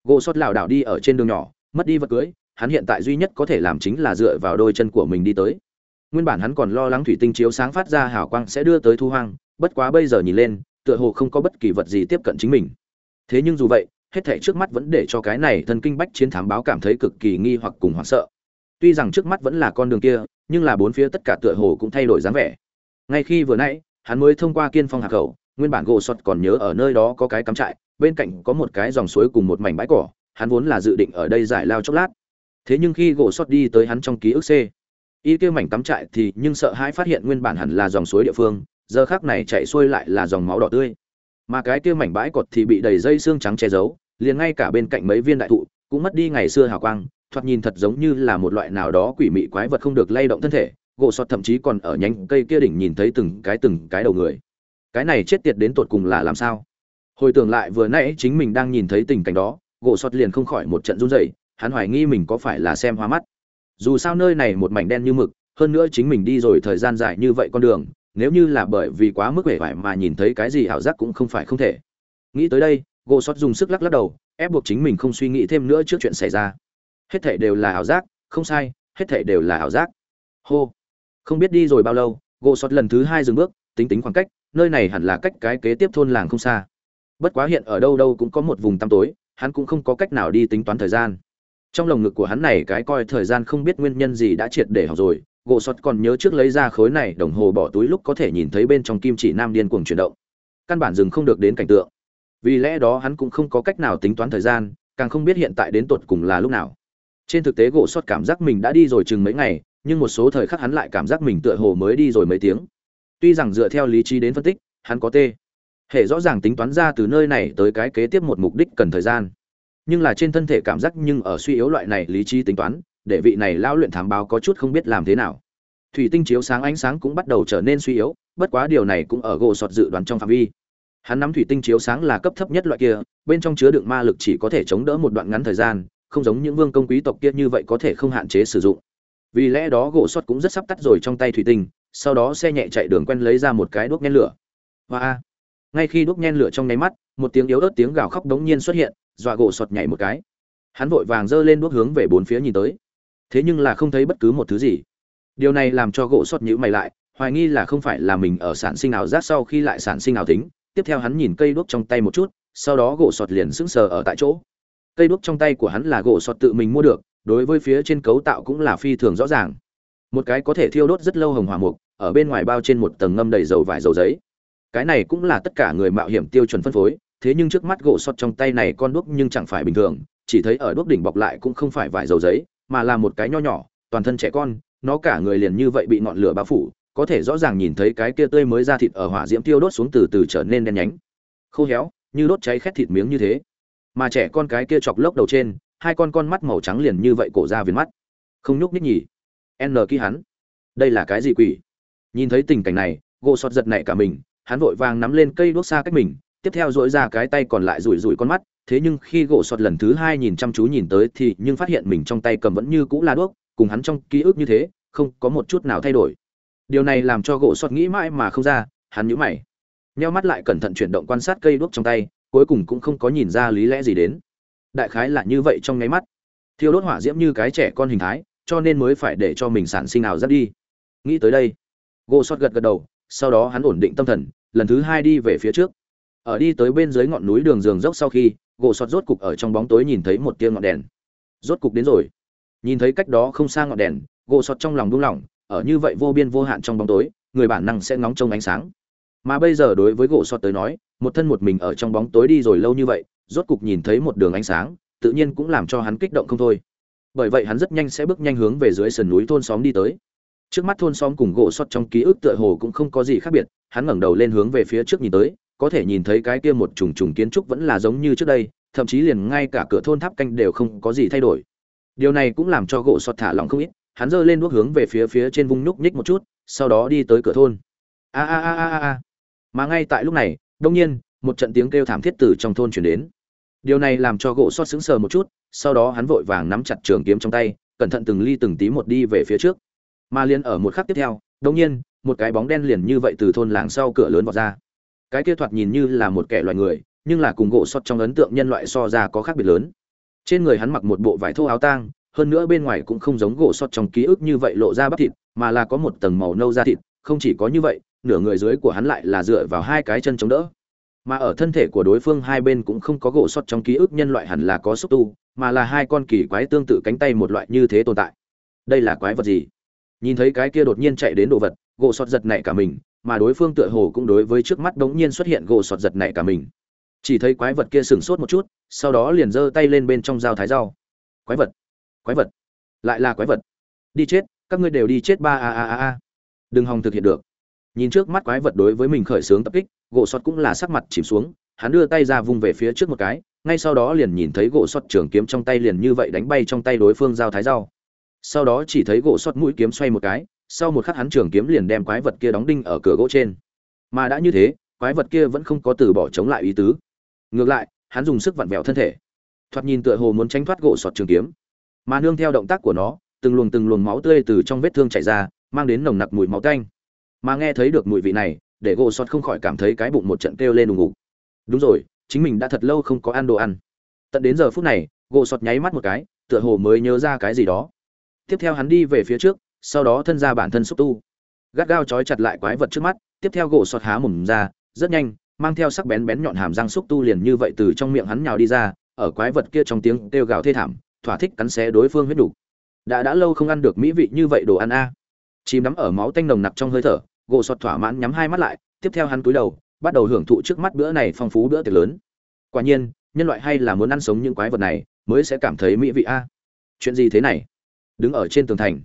[SPEAKER 1] Gỗ sót lảo đảo đi ở trên đường nhỏ, mất đi vật cưới, hắn hiện tại duy nhất có thể làm chính là dựa vào đôi chân của mình đi tới. Nguyên bản hắn còn lo lắng thủy tinh chiếu sáng phát ra hào quang sẽ đưa tới thu hoang, bất quá bây giờ nhìn lên, tựa hồ không có bất kỳ vật gì tiếp cận chính mình. Thế nhưng dù vậy, hết thảy trước mắt vẫn để cho cái này thần kinh bách chiến thám báo cảm thấy cực kỳ nghi hoặc cùng hoảng sợ. Tuy rằng trước mắt vẫn là con đường kia nhưng là bốn phía tất cả tựa hồ cũng thay đổi dáng vẻ. Ngay khi vừa nãy, hắn mới thông qua kiên phong hạ khẩu, nguyên bản gỗ sọt còn nhớ ở nơi đó có cái cắm trại, bên cạnh có một cái dòng suối cùng một mảnh bãi cỏ, hắn vốn là dự định ở đây giải lao chốc lát. Thế nhưng khi gỗ sọt đi tới hắn trong ký ức c, y kêu mảnh cắm trại thì nhưng sợ hãi phát hiện nguyên bản hẳn là dòng suối địa phương, giờ khác này chạy xuôi lại là dòng máu đỏ tươi. Mà cái kia mảnh bãi cỏ thì bị đầy dây xương trắng che giấu, liền ngay cả bên cạnh mấy viên đại thụ cũng mất đi ngày xưa hào quang thoạt nhìn thật giống như là một loại nào đó quỷ mị quái vật không được lay động thân thể, gỗ sọt thậm chí còn ở nhánh cây kia đỉnh nhìn thấy từng cái từng cái đầu người. Cái này chết tiệt đến tột cùng là làm sao? Hồi tưởng lại vừa nãy chính mình đang nhìn thấy tình cảnh đó, gỗ sọt liền không khỏi một trận run rẩy, hắn hoài nghi mình có phải là xem hoa mắt. Dù sao nơi này một mảnh đen như mực, hơn nữa chính mình đi rồi thời gian dài như vậy con đường, nếu như là bởi vì quá mức vẻ vải mà nhìn thấy cái gì ảo giác cũng không phải không thể. Nghĩ tới đây, gỗ sọt dùng sức lắc lắc đầu, ép buộc chính mình không suy nghĩ thêm nữa trước chuyện xảy ra hết thảy đều là ảo giác, không sai, hết thảy đều là ảo giác. Hô. Không biết đi rồi bao lâu, gỗ sọt lần thứ hai dừng bước, tính tính khoảng cách, nơi này hẳn là cách cái kế tiếp thôn làng không xa. Bất quá hiện ở đâu đâu cũng có một vùng tăm tối, hắn cũng không có cách nào đi tính toán thời gian. Trong lồng ngực của hắn này cái coi thời gian không biết nguyên nhân gì đã triệt để học rồi, gỗ sọt còn nhớ trước lấy ra khối này đồng hồ bỏ túi lúc có thể nhìn thấy bên trong kim chỉ nam điên cuồng chuyển động. Căn bản dừng không được đến cảnh tượng. Vì lẽ đó hắn cũng không có cách nào tính toán thời gian, càng không biết hiện tại đến tột cùng là lúc nào trên thực tế gỗ sọt cảm giác mình đã đi rồi chừng mấy ngày, nhưng một số thời khắc hắn lại cảm giác mình tựa hồ mới đi rồi mấy tiếng. Tuy rằng dựa theo lý trí đến phân tích, hắn có tê. Hệ rõ ràng tính toán ra từ nơi này tới cái kế tiếp một mục đích cần thời gian. Nhưng là trên thân thể cảm giác nhưng ở suy yếu loại này lý trí tính toán, để vị này lao luyện thám báo có chút không biết làm thế nào. Thủy tinh chiếu sáng ánh sáng cũng bắt đầu trở nên suy yếu, bất quá điều này cũng ở gỗ sọt dự đoán trong phạm vi. Hắn nắm thủy tinh chiếu sáng là cấp thấp nhất loại kia, bên trong chứa đựng ma lực chỉ có thể chống đỡ một đoạn ngắn thời gian không giống những vương công quý tộc kia như vậy có thể không hạn chế sử dụng. Vì lẽ đó gỗ sọt cũng rất sắp tắt rồi trong tay thủy tinh, sau đó xe nhẹ chạy đường quen lấy ra một cái đuốc nhen lửa. Và ngay khi đuốc nhen lửa trong nháy mắt, một tiếng yếu ớt tiếng gào khóc đống nhiên xuất hiện, dọa gỗ sọt nhảy một cái. Hắn vội vàng giơ lên đuốc hướng về bốn phía nhìn tới. Thế nhưng là không thấy bất cứ một thứ gì. Điều này làm cho gỗ sọt nhữ mày lại, hoài nghi là không phải là mình ở sản sinh ảo giác sau khi lại sản sinh ảo tính. Tiếp theo hắn nhìn cây đuốc trong tay một chút, sau đó gỗ sọt liền sững sờ ở tại chỗ cây đuốc trong tay của hắn là gỗ sọt tự mình mua được, đối với phía trên cấu tạo cũng là phi thường rõ ràng. Một cái có thể thiêu đốt rất lâu hồng hỏa mục, ở bên ngoài bao trên một tầng ngâm đầy dầu vải dầu giấy. Cái này cũng là tất cả người mạo hiểm tiêu chuẩn phân phối, thế nhưng trước mắt gỗ sọt trong tay này con đuốc nhưng chẳng phải bình thường, chỉ thấy ở đuốc đỉnh bọc lại cũng không phải vải dầu giấy, mà là một cái nho nhỏ, toàn thân trẻ con, nó cả người liền như vậy bị ngọn lửa bao phủ, có thể rõ ràng nhìn thấy cái kia tươi mới ra thịt ở hỏa diễm tiêu đốt xuống từ từ trở nên đen nhánh. Khô héo, như đốt cháy khét thịt miếng như thế mà trẻ con cái kia chọc lốc đầu trên, hai con con mắt màu trắng liền như vậy cổ ra viền mắt. Không nhúc nhích nhỉ? N ký hắn. Đây là cái gì quỷ? Nhìn thấy tình cảnh này, gỗ sọt giật nảy cả mình, hắn vội vàng nắm lên cây đuốc xa cách mình, tiếp theo dỗi ra cái tay còn lại rủi rủi con mắt, thế nhưng khi gỗ sọt lần thứ hai nhìn chăm chú nhìn tới thì nhưng phát hiện mình trong tay cầm vẫn như cũ là đuốc, cùng hắn trong ký ức như thế, không có một chút nào thay đổi. Điều này làm cho gỗ sọt nghĩ mãi mà không ra, hắn nhíu mày, nheo mắt lại cẩn thận chuyển động quan sát cây đuốc trong tay cuối cùng cũng không có nhìn ra lý lẽ gì đến. Đại khái là như vậy trong nháy mắt. Thiêu đốt hỏa diễm như cái trẻ con hình thái, cho nên mới phải để cho mình sản sinh nào rất đi. Nghĩ tới đây, gô sót gật gật đầu, sau đó hắn ổn định tâm thần, lần thứ hai đi về phía trước. Ở đi tới bên dưới ngọn núi đường giường dốc sau khi gỗ sọt rốt cục ở trong bóng tối nhìn thấy một tia ngọn đèn. Rốt cục đến rồi. Nhìn thấy cách đó không xa ngọn đèn gỗ sọt trong lòng buông lỏng ở như vậy vô biên vô hạn trong bóng tối, người bản năng sẽ ngóng trông ánh sáng mà bây giờ đối với gỗ sọt tới nói, một thân một mình ở trong bóng tối đi rồi lâu như vậy, rốt cục nhìn thấy một đường ánh sáng, tự nhiên cũng làm cho hắn kích động không thôi. Bởi vậy hắn rất nhanh sẽ bước nhanh hướng về dưới sườn núi thôn xóm đi tới. Trước mắt thôn xóm cùng gỗ sọt trong ký ức tựa hồ cũng không có gì khác biệt, hắn ngẩng đầu lên hướng về phía trước nhìn tới, có thể nhìn thấy cái kia một trùng trùng kiến trúc vẫn là giống như trước đây, thậm chí liền ngay cả cửa thôn tháp canh đều không có gì thay đổi. Điều này cũng làm cho gỗ sọt thả lỏng không ít, hắn giơ lên đuốc hướng về phía phía trên vung nhúc nhích một chút, sau đó đi tới cửa thôn. A a a a a mà ngay tại lúc này đông nhiên, một trận tiếng kêu thảm thiết từ trong thôn chuyển đến. Điều này làm cho gỗ xót sững sờ một chút, sau đó hắn vội vàng nắm chặt trường kiếm trong tay, cẩn thận từng ly từng tí một đi về phía trước. Mà liền ở một khắc tiếp theo đông nhiên, một cái bóng đen liền như vậy từ thôn làng sau cửa lớn vọt ra. Cái kia thoạt nhìn như là một kẻ loài người, nhưng là cùng gỗ xót trong ấn tượng nhân loại so ra có khác biệt lớn. Trên người hắn mặc một bộ vải thô áo tang, hơn nữa bên ngoài cũng không giống gỗ xót trong ký ức như vậy lộ ra bắp thịt, mà là có một tầng màu nâu da thịt, không chỉ có như vậy nửa người dưới của hắn lại là dựa vào hai cái chân chống đỡ. Mà ở thân thể của đối phương hai bên cũng không có gỗ sọt trong ký ức nhân loại hẳn là có xúc tu, mà là hai con kỳ quái tương tự cánh tay một loại như thế tồn tại. Đây là quái vật gì? Nhìn thấy cái kia đột nhiên chạy đến đồ vật, gỗ sọt giật nảy cả mình, mà đối phương tựa hồ cũng đối với trước mắt đống nhiên xuất hiện gỗ sọt giật nảy cả mình. Chỉ thấy quái vật kia sửng sốt một chút, sau đó liền giơ tay lên bên trong dao thái rau. Quái vật! Quái vật! Lại là quái vật! Đi chết! Các ngươi đều đi chết ba a a a a. Đừng hòng thực hiện được nhìn trước mắt quái vật đối với mình khởi xướng tập kích, gỗ sọt cũng là sắc mặt chìm xuống, hắn đưa tay ra vung về phía trước một cái, ngay sau đó liền nhìn thấy gỗ sọt trường kiếm trong tay liền như vậy đánh bay trong tay đối phương dao thái rau. Sau đó chỉ thấy gỗ sọt mũi kiếm xoay một cái, sau một khắc hắn trường kiếm liền đem quái vật kia đóng đinh ở cửa gỗ trên. Mà đã như thế, quái vật kia vẫn không có từ bỏ chống lại ý tứ. Ngược lại, hắn dùng sức vặn vẹo thân thể. Thoạt nhìn tựa hồ muốn tránh thoát gỗ sọt trường kiếm. Mà nương theo động tác của nó, từng luồng từng luồng máu tươi từ trong vết thương chảy ra, mang đến nồng nặc mùi máu tanh mà nghe thấy được mùi vị này, để gỗ sọt không khỏi cảm thấy cái bụng một trận kêu lên đùng ngục. Đúng rồi, chính mình đã thật lâu không có ăn đồ ăn. Tận đến giờ phút này, gỗ sọt nháy mắt một cái, tựa hồ mới nhớ ra cái gì đó. Tiếp theo hắn đi về phía trước, sau đó thân ra bản thân xúc tu. Gắt gao trói chặt lại quái vật trước mắt, tiếp theo gỗ sọt há mồm ra, rất nhanh, mang theo sắc bén bén nhọn hàm răng xúc tu liền như vậy từ trong miệng hắn nhào đi ra, ở quái vật kia trong tiếng kêu gào thê thảm, thỏa thích cắn xé đối phương huyết đủ. Đã đã lâu không ăn được mỹ vị như vậy đồ ăn a. Chìm đắm ở máu tanh nồng nặc trong hơi thở gỗ sọt thỏa mãn nhắm hai mắt lại, tiếp theo hắn cúi đầu, bắt đầu hưởng thụ trước mắt bữa này phong phú bữa tiệc lớn. Quả nhiên, nhân loại hay là muốn ăn sống những quái vật này, mới sẽ cảm thấy mỹ vị a. Chuyện gì thế này? Đứng ở trên tường thành,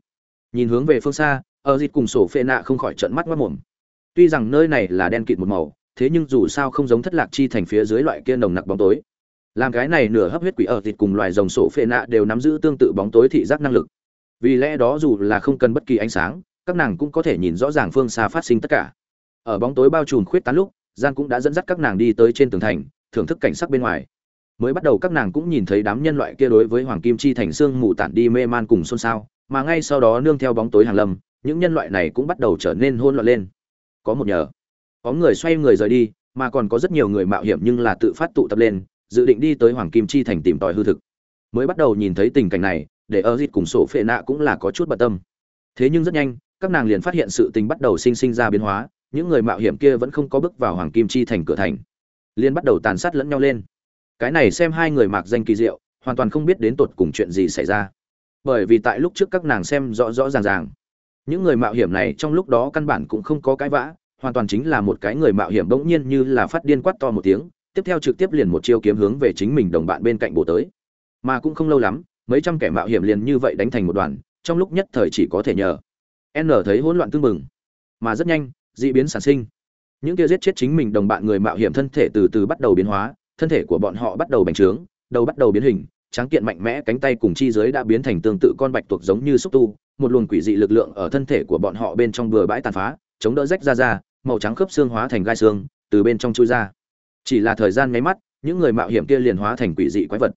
[SPEAKER 1] nhìn hướng về phương xa, ở dịt cùng sổ phê nạ không khỏi trận mắt mất mồm. Tuy rằng nơi này là đen kịt một màu, thế nhưng dù sao không giống thất lạc chi thành phía dưới loại kia nồng nặc bóng tối. Làm cái này nửa hấp huyết quỷ ở thịt cùng loài rồng sổ phệ nạ đều nắm giữ tương tự bóng tối thị giác năng lực. Vì lẽ đó dù là không cần bất kỳ ánh sáng các nàng cũng có thể nhìn rõ ràng phương xa phát sinh tất cả. Ở bóng tối bao trùm khuyết tán lúc, gian cũng đã dẫn dắt các nàng đi tới trên tường thành, thưởng thức cảnh sắc bên ngoài. Mới bắt đầu các nàng cũng nhìn thấy đám nhân loại kia đối với hoàng kim chi thành xương mù tản đi mê man cùng xôn xao, mà ngay sau đó nương theo bóng tối hàng lâm, những nhân loại này cũng bắt đầu trở nên hôn loạn lên. Có một nhờ, có người xoay người rời đi, mà còn có rất nhiều người mạo hiểm nhưng là tự phát tụ tập lên, dự định đi tới hoàng kim chi thành tìm tòi hư thực. Mới bắt đầu nhìn thấy tình cảnh này, để ơ dịt cùng sổ phệ nạ cũng là có chút bận tâm. Thế nhưng rất nhanh các nàng liền phát hiện sự tình bắt đầu sinh sinh ra biến hóa, những người mạo hiểm kia vẫn không có bước vào hoàng kim chi thành cửa thành. Liền bắt đầu tàn sát lẫn nhau lên. Cái này xem hai người mạc danh kỳ diệu, hoàn toàn không biết đến tột cùng chuyện gì xảy ra. Bởi vì tại lúc trước các nàng xem rõ rõ ràng ràng, những người mạo hiểm này trong lúc đó căn bản cũng không có cái vã, hoàn toàn chính là một cái người mạo hiểm bỗng nhiên như là phát điên quát to một tiếng, tiếp theo trực tiếp liền một chiêu kiếm hướng về chính mình đồng bạn bên cạnh bổ tới. Mà cũng không lâu lắm, mấy trăm kẻ mạo hiểm liền như vậy đánh thành một đoàn, trong lúc nhất thời chỉ có thể nhờ n thấy hỗn loạn tương mừng mà rất nhanh dị biến sản sinh. Những kia giết chết chính mình đồng bạn người mạo hiểm thân thể từ từ bắt đầu biến hóa, thân thể của bọn họ bắt đầu bành trướng, đầu bắt đầu biến hình, tráng kiện mạnh mẽ cánh tay cùng chi dưới đã biến thành tương tự con bạch tuộc giống như xúc tu, một luồng quỷ dị lực lượng ở thân thể của bọn họ bên trong bừa bãi tàn phá, chống đỡ rách ra ra, màu trắng khớp xương hóa thành gai xương, từ bên trong chui ra. Chỉ là thời gian mấy mắt, những người mạo hiểm kia liền hóa thành quỷ dị quái vật.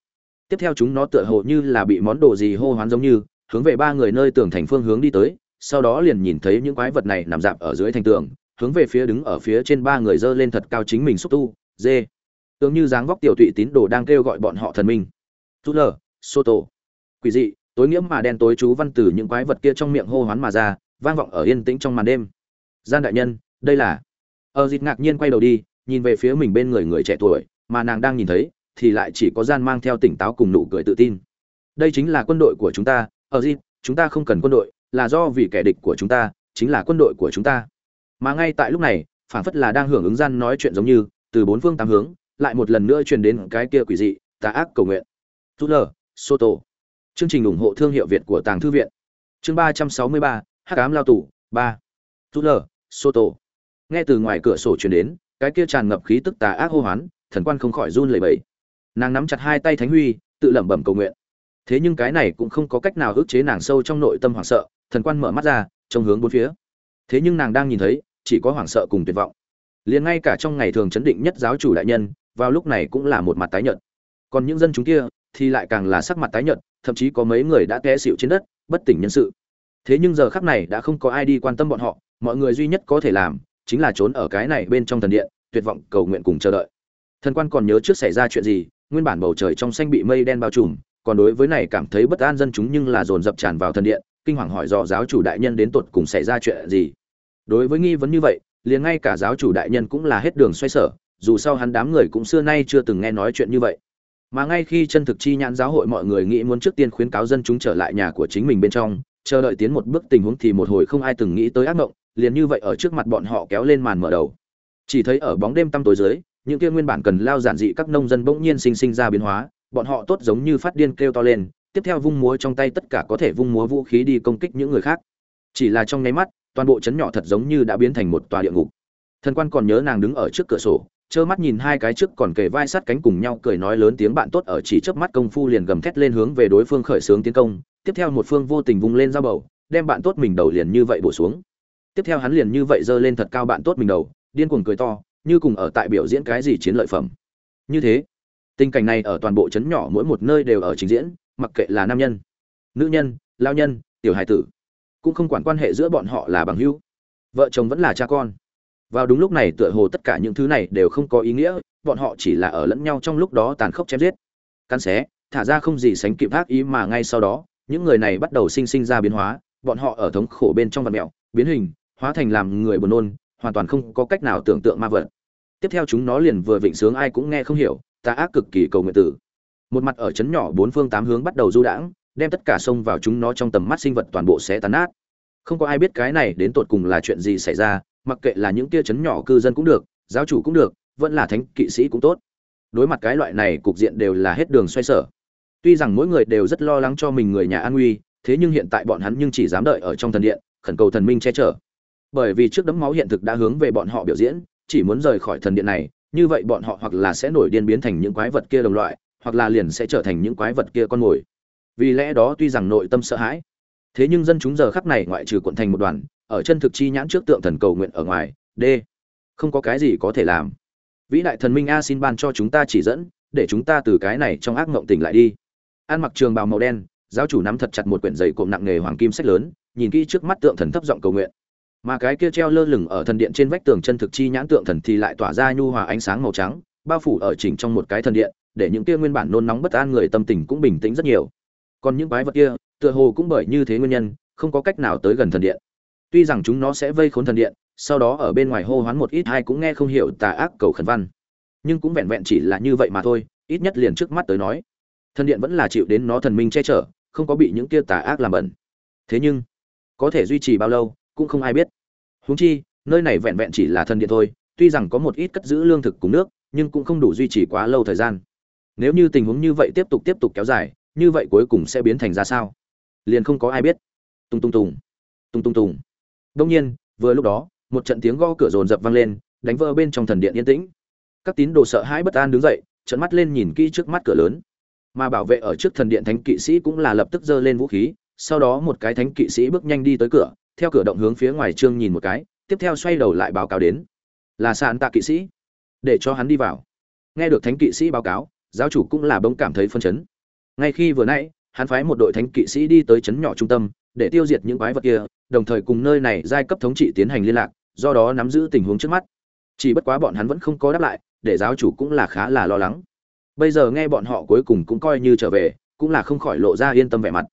[SPEAKER 1] Tiếp theo chúng nó tựa hồ như là bị món đồ gì hô hoán giống như, hướng về ba người nơi tường thành phương hướng đi tới sau đó liền nhìn thấy những quái vật này nằm dạp ở dưới thành tường, hướng về phía đứng ở phía trên ba người dơ lên thật cao chính mình xúc tu dê tưởng như dáng vóc tiểu tụy tín đồ đang kêu gọi bọn họ thần minh. Tu lờ, soto. Quỷ dị, tối nghĩa mà đen tối chú văn từ những quái vật kia trong miệng hô hoán mà ra, vang vọng ở yên tĩnh trong màn đêm. Gian đại nhân, đây là. Ờ, ở dịt ngạc nhiên quay đầu đi, nhìn về phía mình bên người người trẻ tuổi, mà nàng đang nhìn thấy, thì lại chỉ có gian mang theo tỉnh táo cùng nụ cười tự tin. Đây chính là quân đội của chúng ta ờ, ở dịt chúng ta không cần quân đội là do vì kẻ địch của chúng ta chính là quân đội của chúng ta mà ngay tại lúc này phản phất là đang hưởng ứng gian nói chuyện giống như từ bốn phương tám hướng lại một lần nữa truyền đến cái kia quỷ dị tà ác cầu nguyện Tút lờ, Soto. Chương trình ủng hộ thương hiệu Việt của Tàng thư viện. Chương ba trăm sáu mươi ba, Hắc ám lao tù, ba. Tút lờ, Soto. Nghe từ ngoài cửa sổ truyền đến, cái kia tràn ngập khí tức tà ác hô hoán, thần quan không khỏi run lẩy bẩy. Nàng nắm chặt hai tay Thánh Huy, tự lẩm bẩm cầu nguyện. Thế nhưng cái này cũng không có cách nào ức chế nàng sâu trong nội tâm hoảng sợ, thần quan mở mắt ra, trông hướng bốn phía. Thế nhưng nàng đang nhìn thấy, chỉ có hoảng sợ cùng tuyệt vọng. Liền ngay cả trong ngày thường chấn định nhất giáo chủ đại nhân, vào lúc này cũng là một mặt tái nhợt. Còn những dân chúng kia, thì lại càng là sắc mặt tái nhợt, thậm chí có mấy người đã té xỉu trên đất, bất tỉnh nhân sự. Thế nhưng giờ khắc này đã không có ai đi quan tâm bọn họ, mọi người duy nhất có thể làm chính là trốn ở cái này bên trong thần điện, tuyệt vọng cầu nguyện cùng chờ đợi. Thần quan còn nhớ trước xảy ra chuyện gì, nguyên bản bầu trời trong xanh bị mây đen bao trùm, còn đối với này cảm thấy bất an dân chúng nhưng là dồn dập tràn vào thần điện, kinh hoàng hỏi dò giáo chủ đại nhân đến tột cùng xảy ra chuyện gì. Đối với nghi vấn như vậy, liền ngay cả giáo chủ đại nhân cũng là hết đường xoay sở, dù sao hắn đám người cũng xưa nay chưa từng nghe nói chuyện như vậy mà ngay khi chân thực chi nhãn giáo hội mọi người nghĩ muốn trước tiên khuyến cáo dân chúng trở lại nhà của chính mình bên trong chờ đợi tiến một bước tình huống thì một hồi không ai từng nghĩ tới ác mộng liền như vậy ở trước mặt bọn họ kéo lên màn mở đầu chỉ thấy ở bóng đêm tăm tối dưới những kia nguyên bản cần lao giản dị các nông dân bỗng nhiên sinh sinh ra biến hóa bọn họ tốt giống như phát điên kêu to lên tiếp theo vung múa trong tay tất cả có thể vung múa vũ khí đi công kích những người khác. Chỉ là trong nháy mắt, toàn bộ chấn nhỏ thật giống như đã biến thành một tòa địa ngục. Thần quan còn nhớ nàng đứng ở trước cửa sổ, trơ mắt nhìn hai cái trước còn kề vai sát cánh cùng nhau cười nói lớn tiếng bạn tốt ở chỉ chớp mắt công phu liền gầm thét lên hướng về đối phương khởi xướng tiến công, tiếp theo một phương vô tình vung lên dao bầu, đem bạn tốt mình đầu liền như vậy bổ xuống. Tiếp theo hắn liền như vậy giơ lên thật cao bạn tốt mình đầu, điên cuồng cười to, như cùng ở tại biểu diễn cái gì chiến lợi phẩm. Như thế, tình cảnh này ở toàn bộ trấn nhỏ mỗi một nơi đều ở trình diễn mặc kệ là nam nhân, nữ nhân, lao nhân, tiểu hải tử, cũng không quản quan hệ giữa bọn họ là bằng hữu. Vợ chồng vẫn là cha con. Vào đúng lúc này tựa hồ tất cả những thứ này đều không có ý nghĩa, bọn họ chỉ là ở lẫn nhau trong lúc đó tàn khốc chém giết. Cắn xé, thả ra không gì sánh kịp ác ý mà ngay sau đó, những người này bắt đầu sinh sinh ra biến hóa, bọn họ ở thống khổ bên trong vật mẹo, biến hình, hóa thành làm người buồn nôn, hoàn toàn không có cách nào tưởng tượng ma vật. Tiếp theo chúng nó liền vừa vịnh sướng ai cũng nghe không hiểu ta ác cực kỳ cầu nguyện tử một mặt ở chấn nhỏ bốn phương tám hướng bắt đầu du đãng, đem tất cả sông vào chúng nó trong tầm mắt sinh vật toàn bộ sẽ tàn nát. Không có ai biết cái này đến tột cùng là chuyện gì xảy ra, mặc kệ là những tia chấn nhỏ cư dân cũng được, giáo chủ cũng được, vẫn là thánh kỵ sĩ cũng tốt. Đối mặt cái loại này, cục diện đều là hết đường xoay sở. Tuy rằng mỗi người đều rất lo lắng cho mình người nhà an nguy, thế nhưng hiện tại bọn hắn nhưng chỉ dám đợi ở trong thần điện, khẩn cầu thần minh che chở. Bởi vì trước đấm máu hiện thực đã hướng về bọn họ biểu diễn, chỉ muốn rời khỏi thần điện này, như vậy bọn họ hoặc là sẽ nổi điên biến thành những quái vật kia đồng loại hoặc là liền sẽ trở thành những quái vật kia con mồi. Vì lẽ đó tuy rằng nội tâm sợ hãi, thế nhưng dân chúng giờ khắp này ngoại trừ quận thành một đoàn, ở chân thực chi nhãn trước tượng thần cầu nguyện ở ngoài d không có cái gì có thể làm. Vĩ đại thần minh a xin ban cho chúng ta chỉ dẫn, để chúng ta từ cái này trong ác mộng tỉnh lại đi. An mặc trường bào màu đen, giáo chủ nắm thật chặt một quyển giày cộm nặng nghề hoàng kim sách lớn, nhìn kỹ trước mắt tượng thần thấp giọng cầu nguyện. Mà cái kia treo lơ lửng ở thần điện trên vách tường chân thực chi nhãn tượng thần thì lại tỏa ra nhu hòa ánh sáng màu trắng, bao phủ ở chỉnh trong một cái thần điện để những kia nguyên bản nôn nóng bất an người tâm tình cũng bình tĩnh rất nhiều. Còn những quái vật kia, tựa hồ cũng bởi như thế nguyên nhân, không có cách nào tới gần thần điện. Tuy rằng chúng nó sẽ vây khốn thần điện, sau đó ở bên ngoài hô hoán một ít hay cũng nghe không hiểu tà ác cầu khẩn văn. Nhưng cũng vẹn vẹn chỉ là như vậy mà thôi, ít nhất liền trước mắt tới nói. Thần điện vẫn là chịu đến nó thần minh che chở, không có bị những kia tà ác làm bẩn. Thế nhưng, có thể duy trì bao lâu, cũng không ai biết. Huống chi, nơi này vẹn vẹn chỉ là thần điện thôi, tuy rằng có một ít cất giữ lương thực cùng nước, nhưng cũng không đủ duy trì quá lâu thời gian nếu như tình huống như vậy tiếp tục tiếp tục kéo dài, như vậy cuối cùng sẽ biến thành ra sao? Liền không có ai biết. Tung tung tùng. Tung tung tùng. Đông nhiên, vừa lúc đó, một trận tiếng gõ cửa rồn rập vang lên, đánh vỡ bên trong thần điện yên tĩnh. Các tín đồ sợ hãi bất an đứng dậy trận mắt lên nhìn kỹ trước mắt cửa lớn. Mà bảo vệ ở trước thần điện thánh kỵ sĩ cũng là lập tức giơ lên vũ khí, sau đó một cái thánh kỵ sĩ bước nhanh đi tới cửa, theo cửa động hướng phía ngoài trương nhìn một cái, tiếp theo xoay đầu lại báo cáo đến. Là sàn tạ kỵ sĩ. Để cho hắn đi vào. Nghe được thánh kỵ sĩ báo cáo giáo chủ cũng là bỗng cảm thấy phân chấn. Ngay khi vừa nãy, hắn phái một đội thánh kỵ sĩ đi tới chấn nhỏ trung tâm, để tiêu diệt những quái vật kia, đồng thời cùng nơi này giai cấp thống trị tiến hành liên lạc, do đó nắm giữ tình huống trước mắt. Chỉ bất quá bọn hắn vẫn không có đáp lại, để giáo chủ cũng là khá là lo lắng. Bây giờ nghe bọn họ cuối cùng cũng coi như trở về, cũng là không khỏi lộ ra yên tâm vẻ mặt.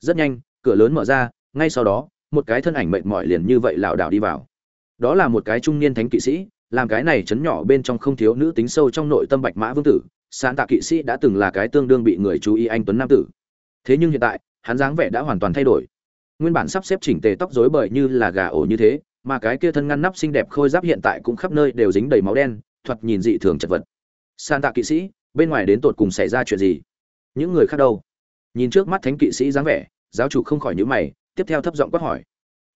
[SPEAKER 1] Rất nhanh, cửa lớn mở ra, ngay sau đó, một cái thân ảnh mệt mỏi liền như vậy lảo đảo đi vào. Đó là một cái trung niên thánh kỵ sĩ, làm cái này chấn nhỏ bên trong không thiếu nữ tính sâu trong nội tâm bạch mã vương tử sán tạ kỵ sĩ đã từng là cái tương đương bị người chú ý anh tuấn nam tử. Thế nhưng hiện tại, hắn dáng vẻ đã hoàn toàn thay đổi. Nguyên bản sắp xếp chỉnh tề tóc rối bời như là gà ổ như thế, mà cái kia thân ngăn nắp xinh đẹp khôi giáp hiện tại cũng khắp nơi đều dính đầy máu đen, thoạt nhìn dị thường chật vật. San tạ kỵ sĩ, bên ngoài đến tột cùng xảy ra chuyện gì? Những người khác đâu? Nhìn trước mắt thánh kỵ sĩ dáng vẻ, giáo chủ không khỏi nhíu mày, tiếp theo thấp giọng quát hỏi.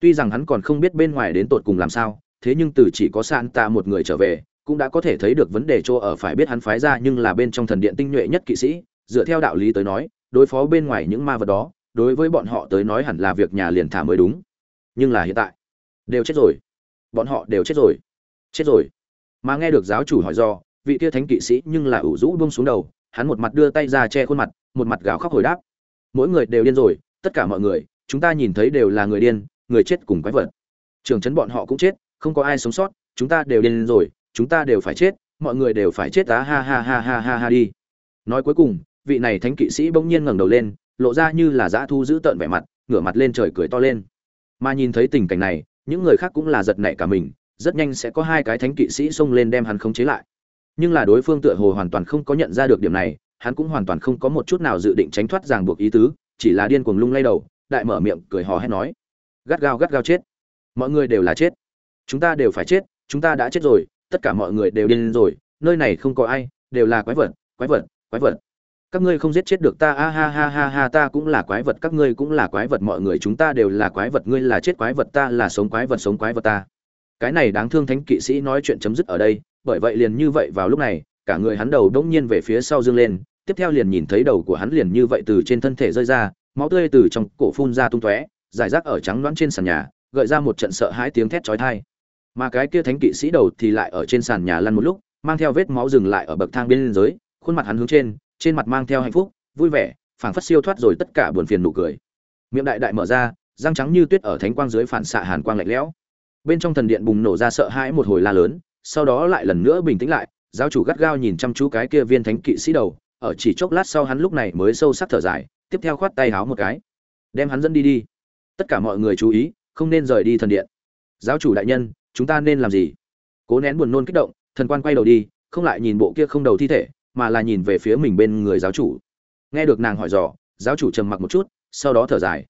[SPEAKER 1] Tuy rằng hắn còn không biết bên ngoài đến tột cùng làm sao, thế nhưng từ chỉ có san tạ một người trở về cũng đã có thể thấy được vấn đề chỗ ở, phải biết hắn phái ra nhưng là bên trong thần điện tinh nhuệ nhất kỵ sĩ, dựa theo đạo lý tới nói, đối phó bên ngoài những ma vật đó, đối với bọn họ tới nói hẳn là việc nhà liền thả mới đúng. Nhưng là hiện tại, đều chết rồi. Bọn họ đều chết rồi. Chết rồi. Mà nghe được giáo chủ hỏi do, vị kia thánh kỵ sĩ nhưng là ủ rũ buông xuống đầu, hắn một mặt đưa tay ra che khuôn mặt, một mặt gào khóc hồi đáp. Mỗi người đều điên rồi, tất cả mọi người, chúng ta nhìn thấy đều là người điên, người chết cùng quái vật. Trường trấn bọn họ cũng chết, không có ai sống sót, chúng ta đều điên rồi chúng ta đều phải chết, mọi người đều phải chết, á, ha ha ha ha ha ha, đi. Nói cuối cùng, vị này thánh kỵ sĩ bỗng nhiên ngẩng đầu lên, lộ ra như là dã thu giữ tợn vẻ mặt, ngửa mặt lên trời cười to lên. Mà nhìn thấy tình cảnh này, những người khác cũng là giật nảy cả mình, rất nhanh sẽ có hai cái thánh kỵ sĩ xông lên đem hắn khống chế lại. Nhưng là đối phương tựa hồ hoàn toàn không có nhận ra được điểm này, hắn cũng hoàn toàn không có một chút nào dự định tránh thoát ràng buộc ý tứ, chỉ là điên cuồng lung lay đầu, đại mở miệng cười hò hét nói, gắt gao gắt gao chết. Mọi người đều là chết. Chúng ta đều phải chết, chúng ta đã chết rồi tất cả mọi người đều điên rồi, nơi này không có ai, đều là quái vật quái vật quái vật. Các ngươi không giết chết được ta, a ha ha ha ha, ta cũng là quái vật, các ngươi cũng là quái vật, mọi người chúng ta đều là quái vật, ngươi là chết quái vật, ta là sống quái vật, sống quái vật ta. Cái này đáng thương thánh kỵ sĩ nói chuyện chấm dứt ở đây, bởi vậy liền như vậy vào lúc này, cả người hắn đầu đỗng nhiên về phía sau dương lên, tiếp theo liền nhìn thấy đầu của hắn liền như vậy từ trên thân thể rơi ra, máu tươi từ trong cổ phun ra tung tóe giải rác ở trắng loãng trên sàn nhà, gợi ra một trận sợ hãi tiếng thét chói tai mà cái kia thánh kỵ sĩ đầu thì lại ở trên sàn nhà lăn một lúc, mang theo vết máu dừng lại ở bậc thang bên dưới, khuôn mặt hắn hướng trên trên mặt mang theo hạnh phúc, vui vẻ, phảng phất siêu thoát rồi tất cả buồn phiền nụ cười. Miệng đại đại mở ra, răng trắng như tuyết ở thánh quang dưới phản xạ hàn quang lạnh lẽo. Bên trong thần điện bùng nổ ra sợ hãi một hồi la lớn, sau đó lại lần nữa bình tĩnh lại, giáo chủ gắt gao nhìn chăm chú cái kia viên thánh kỵ sĩ đầu, ở chỉ chốc lát sau hắn lúc này mới sâu sắc thở dài, tiếp theo khoát tay háo một cái. Đem hắn dẫn đi đi. Tất cả mọi người chú ý, không nên rời đi thần điện. Giáo chủ đại nhân chúng ta nên làm gì? Cố nén buồn nôn kích động, thần quan quay đầu đi, không lại nhìn bộ kia không đầu thi thể, mà là nhìn về phía mình bên người giáo chủ. Nghe được nàng hỏi dò, giáo chủ trầm mặc một chút, sau đó thở dài.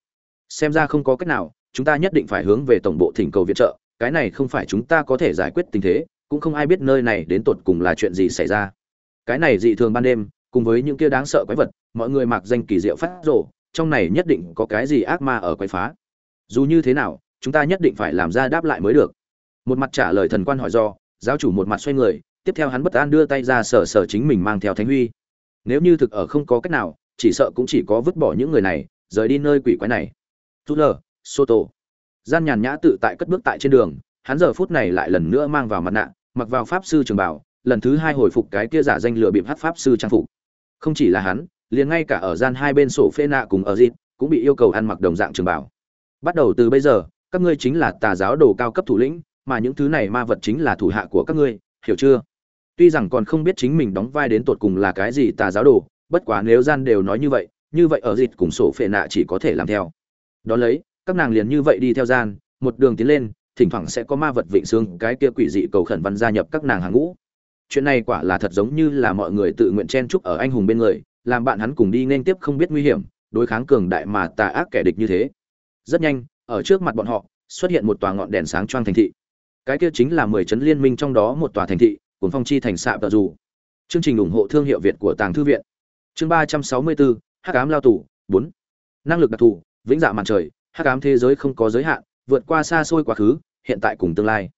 [SPEAKER 1] Xem ra không có cách nào, chúng ta nhất định phải hướng về tổng bộ thỉnh cầu viện trợ, cái này không phải chúng ta có thể giải quyết tình thế, cũng không ai biết nơi này đến tột cùng là chuyện gì xảy ra. Cái này dị thường ban đêm, cùng với những kia đáng sợ quái vật, mọi người mặc danh kỳ diệu phát rộ trong này nhất định có cái gì ác ma ở quái phá. Dù như thế nào, chúng ta nhất định phải làm ra đáp lại mới được một mặt trả lời thần quan hỏi do, giáo chủ một mặt xoay người, tiếp theo hắn bất an đưa tay ra sở sở chính mình mang theo thánh huy. Nếu như thực ở không có cách nào, chỉ sợ cũng chỉ có vứt bỏ những người này, rời đi nơi quỷ quái này. Tu lờ soto. Gian nhàn nhã tự tại cất bước tại trên đường, hắn giờ phút này lại lần nữa mang vào mặt nạ, mặc vào pháp sư trường bảo, lần thứ hai hồi phục cái kia giả danh lừa bịp hát pháp sư trang phục. Không chỉ là hắn, liền ngay cả ở gian hai bên sổ phê nạ cùng ở dịp, cũng bị yêu cầu ăn mặc đồng dạng trường bảo. Bắt đầu từ bây giờ, các ngươi chính là tà giáo đồ cao cấp thủ lĩnh mà những thứ này ma vật chính là thủ hạ của các ngươi, hiểu chưa? Tuy rằng còn không biết chính mình đóng vai đến tột cùng là cái gì tà giáo đồ, bất quá nếu gian đều nói như vậy như vậy ở dịt cùng sổ phệ nạ chỉ có thể làm theo. Đón lấy, các nàng liền như vậy đi theo gian, một đường tiến lên, thỉnh thoảng sẽ có ma vật vịnh xương, cái kia quỷ dị cầu khẩn văn gia nhập các nàng hàng ngũ. Chuyện này quả là thật giống như là mọi người tự nguyện chen chúc ở anh hùng bên người, làm bạn hắn cùng đi nên tiếp không biết nguy hiểm, đối kháng cường đại mà tà ác kẻ địch như thế. Rất nhanh, ở trước mặt bọn họ, xuất hiện một tòa ngọn đèn sáng choang thành thị cái kia chính là mười chấn liên minh trong đó một tòa thành thị, cuốn phong chi thành xạ tờ dù. Chương trình ủng hộ thương hiệu việt của tàng thư viện. Chương ba trăm sáu mươi bốn, hắc ám lao tù, bốn. Năng lực đặc thù, vĩnh dạ màn trời, hắc ám thế giới không có giới hạn, vượt qua xa xôi quá khứ, hiện tại cùng tương lai.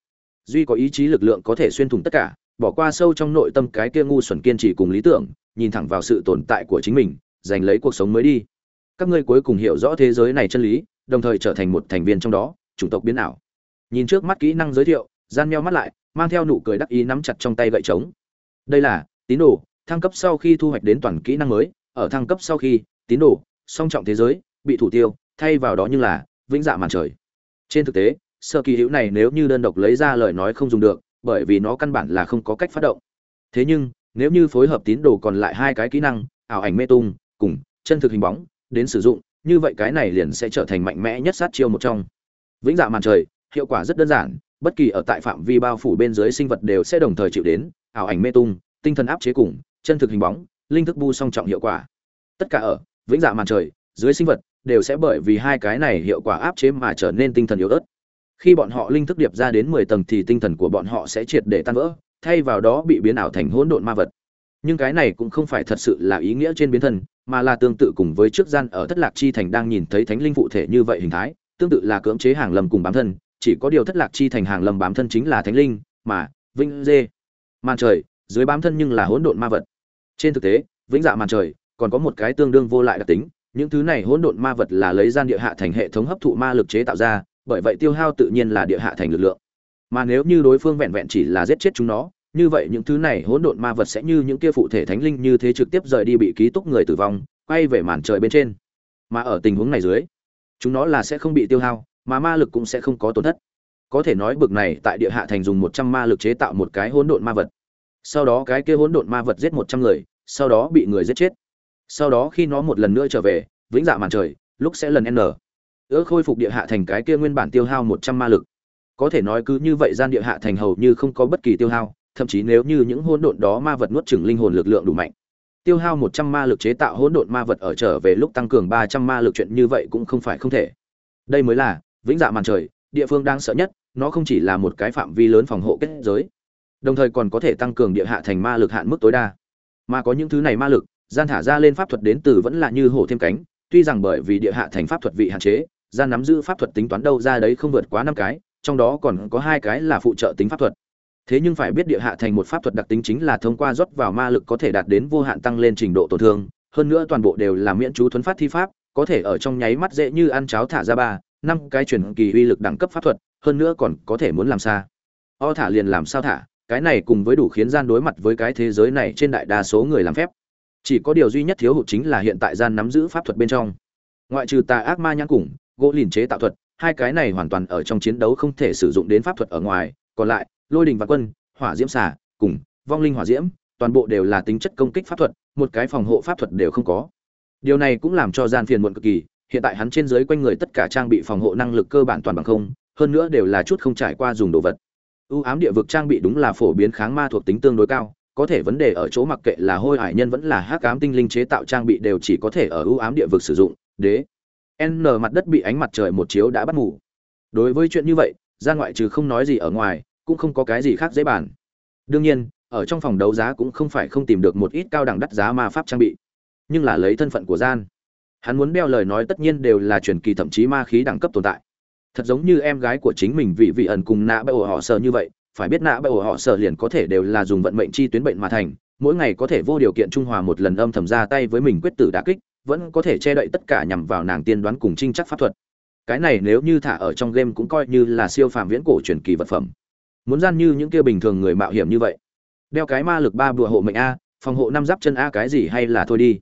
[SPEAKER 1] Duy có ý chí lực lượng có thể xuyên thủng tất cả, bỏ qua sâu trong nội tâm cái kia ngu xuẩn kiên trì cùng lý tưởng, nhìn thẳng vào sự tồn tại của chính mình, giành lấy cuộc sống mới đi. Các ngươi cuối cùng hiểu rõ thế giới này chân lý, đồng thời trở thành một thành viên trong đó, chủng tộc biến ảo nhìn trước mắt kỹ năng giới thiệu, gian meo mắt lại, mang theo nụ cười đắc ý nắm chặt trong tay gậy trống. Đây là, tín đồ, thăng cấp sau khi thu hoạch đến toàn kỹ năng mới, ở thăng cấp sau khi, tín đồ, song trọng thế giới, bị thủ tiêu, thay vào đó như là, vĩnh dạ màn trời. Trên thực tế sơ kỳ hữu này nếu như đơn độc lấy ra lời nói không dùng được, bởi vì nó căn bản là không có cách phát động. Thế nhưng, nếu như phối hợp tín đồ còn lại hai cái kỹ năng, ảo ảnh mê tung, cùng chân thực hình bóng, đến sử dụng, như vậy cái này liền sẽ trở thành mạnh mẽ nhất sát chiêu một trong. Vĩnh dạ màn trời hiệu quả rất đơn giản, bất kỳ ở tại phạm vi bao phủ bên dưới sinh vật đều sẽ đồng thời chịu đến, ảo ảnh mê tung, tinh thần áp chế cùng, chân thực hình bóng, linh thức bu song trọng hiệu quả. Tất cả ở, vĩnh dạ màn trời, dưới sinh vật, đều sẽ bởi vì hai cái này hiệu quả áp chế mà trở nên tinh thần yếu ớt. Khi bọn họ linh thức điệp ra đến mười tầng thì tinh thần của bọn họ sẽ triệt để tan vỡ, thay vào đó bị biến ảo thành hỗn độn ma vật. Nhưng cái này cũng không phải thật sự là ý nghĩa trên biến thân, mà là tương tự cùng với trước gian ở thất lạc chi thành đang nhìn thấy thánh linh phụ thể như vậy hình thái, tương tự là cưỡng chế hàng lầm cùng bám thân chỉ có điều thất lạc chi thành hàng lầm bám thân chính là thánh linh, mà vinh dê. Màn trời, dưới bám thân nhưng là hỗn độn ma vật. Trên thực tế, vĩnh dạ màn trời, còn có một cái tương đương vô lại đặc tính, những thứ này hỗn độn ma vật là lấy gian địa hạ thành hệ thống hấp thụ ma lực chế tạo ra, bởi vậy tiêu hao tự nhiên là địa hạ thành lực lượng. Mà nếu như đối phương vẹn vẹn chỉ là giết chết chúng nó, như vậy những thứ này hỗn độn ma vật sẽ như những kia phụ thể thánh linh như thế trực tiếp rời đi bị ký túc người tử vong, quay về màn trời bên trên. Mà ở tình huống này dưới, chúng nó là sẽ không bị tiêu hao mà ma lực cũng sẽ không có tổn thất. Có thể nói bực này, tại địa hạ thành dùng một trăm ma lực chế tạo một cái hỗn độn ma vật. Sau đó cái kia hỗn độn ma vật giết một trăm người, sau đó bị người giết chết. Sau đó khi nó một lần nữa trở về, vĩnh dạ màn trời, lúc sẽ lần n. Ước khôi phục địa hạ thành cái kia nguyên bản tiêu hao một trăm ma lực. Có thể nói cứ như vậy gian địa hạ thành hầu như không có bất kỳ tiêu hao, thậm chí nếu như những hỗn độn đó ma vật nuốt chửng linh hồn lực lượng đủ mạnh. Tiêu hao một trăm ma lực chế tạo hỗn độn ma vật ở trở về lúc tăng cường ba trăm ma lực chuyện như vậy cũng không phải không thể. Đây mới là vĩnh dạ màn trời, địa phương đang sợ nhất, nó không chỉ là một cái phạm vi lớn phòng hộ kết giới, đồng thời còn có thể tăng cường địa hạ thành ma lực hạn mức tối đa. Mà có những thứ này ma lực, gian thả ra lên pháp thuật đến từ vẫn là như hổ thêm cánh, tuy rằng bởi vì địa hạ thành pháp thuật vị hạn chế, gian nắm giữ pháp thuật tính toán đâu ra đấy không vượt quá năm cái, trong đó còn có hai cái là phụ trợ tính pháp thuật. Thế nhưng phải biết địa hạ thành một pháp thuật đặc tính chính là thông qua rót vào ma lực có thể đạt đến vô hạn tăng lên trình độ tổn thương, hơn nữa toàn bộ đều là miễn chú thuấn phát thi pháp, có thể ở trong nháy mắt dễ như ăn cháo thả ra ba năm cái truyền kỳ uy lực đẳng cấp pháp thuật, hơn nữa còn có thể muốn làm xa. O thả liền làm sao thả, cái này cùng với đủ khiến gian đối mặt với cái thế giới này trên đại đa số người làm phép. Chỉ có điều duy nhất thiếu hụt chính là hiện tại gian nắm giữ pháp thuật bên trong. Ngoại trừ tà ác ma nhãn củng gỗ lìn chế tạo thuật, hai cái này hoàn toàn ở trong chiến đấu không thể sử dụng đến pháp thuật ở ngoài, còn lại, lôi đình và quân, hỏa diễm xả cùng, vong linh hỏa diễm, toàn bộ đều là tính chất công kích pháp thuật, một cái phòng hộ pháp thuật đều không có. Điều này cũng làm cho gian phiền muộn cực kỳ hiện tại hắn trên dưới quanh người tất cả trang bị phòng hộ năng lực cơ bản toàn bằng không, hơn nữa đều là chút không trải qua dùng đồ vật. Ưu ám địa vực trang bị đúng là phổ biến kháng ma thuộc tính tương đối cao, có thể vấn đề ở chỗ mặc kệ là hôi hải nhân vẫn là hắc ám tinh linh chế tạo trang bị đều chỉ có thể ở ưu ám địa vực sử dụng. Đế. N mặt đất bị ánh mặt trời một chiếu đã bắt ngủ đối với chuyện như vậy, ra ngoại trừ không nói gì ở ngoài, cũng không có cái gì khác dễ bàn. Đương nhiên, ở trong phòng đấu giá cũng không phải không tìm được một ít cao đẳng đắt giá ma pháp trang bị, nhưng là lấy thân phận của gian hắn muốn đeo lời nói tất nhiên đều là truyền kỳ thậm chí ma khí đẳng cấp tồn tại. Thật giống như em gái của chính mình vị vị ẩn cùng nạ bởi họ sợ như vậy, phải biết nạ bởi họ sợ liền có thể đều là dùng vận mệnh chi tuyến bệnh mà thành, mỗi ngày có thể vô điều kiện trung hòa một lần âm thầm ra tay với mình quyết tử đả kích, vẫn có thể che đậy tất cả nhằm vào nàng tiên đoán cùng trinh chắc pháp thuật. Cái này nếu như thả ở trong game cũng coi như là siêu phàm viễn cổ truyền kỳ vật phẩm. Muốn gian như những kia bình thường người mạo hiểm như vậy. Đeo cái ma lực ba bùa hộ mệnh a, phòng hộ năm giáp chân a cái gì hay là thôi đi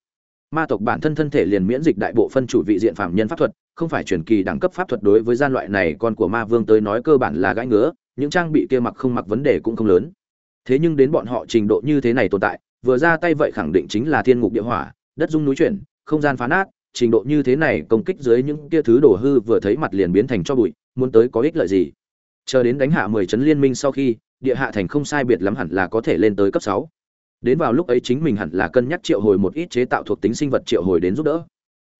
[SPEAKER 1] ma tộc bản thân thân thể liền miễn dịch đại bộ phân chủ vị diện phạm nhân pháp thuật, không phải truyền kỳ đẳng cấp pháp thuật đối với gian loại này con của ma vương tới nói cơ bản là gãi ngứa, những trang bị kia mặc không mặc vấn đề cũng không lớn. Thế nhưng đến bọn họ trình độ như thế này tồn tại, vừa ra tay vậy khẳng định chính là thiên ngục địa hỏa, đất dung núi chuyển, không gian phá nát, trình độ như thế này công kích dưới những kia thứ đổ hư vừa thấy mặt liền biến thành cho bụi, muốn tới có ích lợi gì? Chờ đến đánh hạ mười chấn liên minh sau khi, địa hạ thành không sai biệt lắm hẳn là có thể lên tới cấp sáu đến vào lúc ấy chính mình hẳn là cân nhắc triệu hồi một ít chế tạo thuộc tính sinh vật triệu hồi đến giúp đỡ.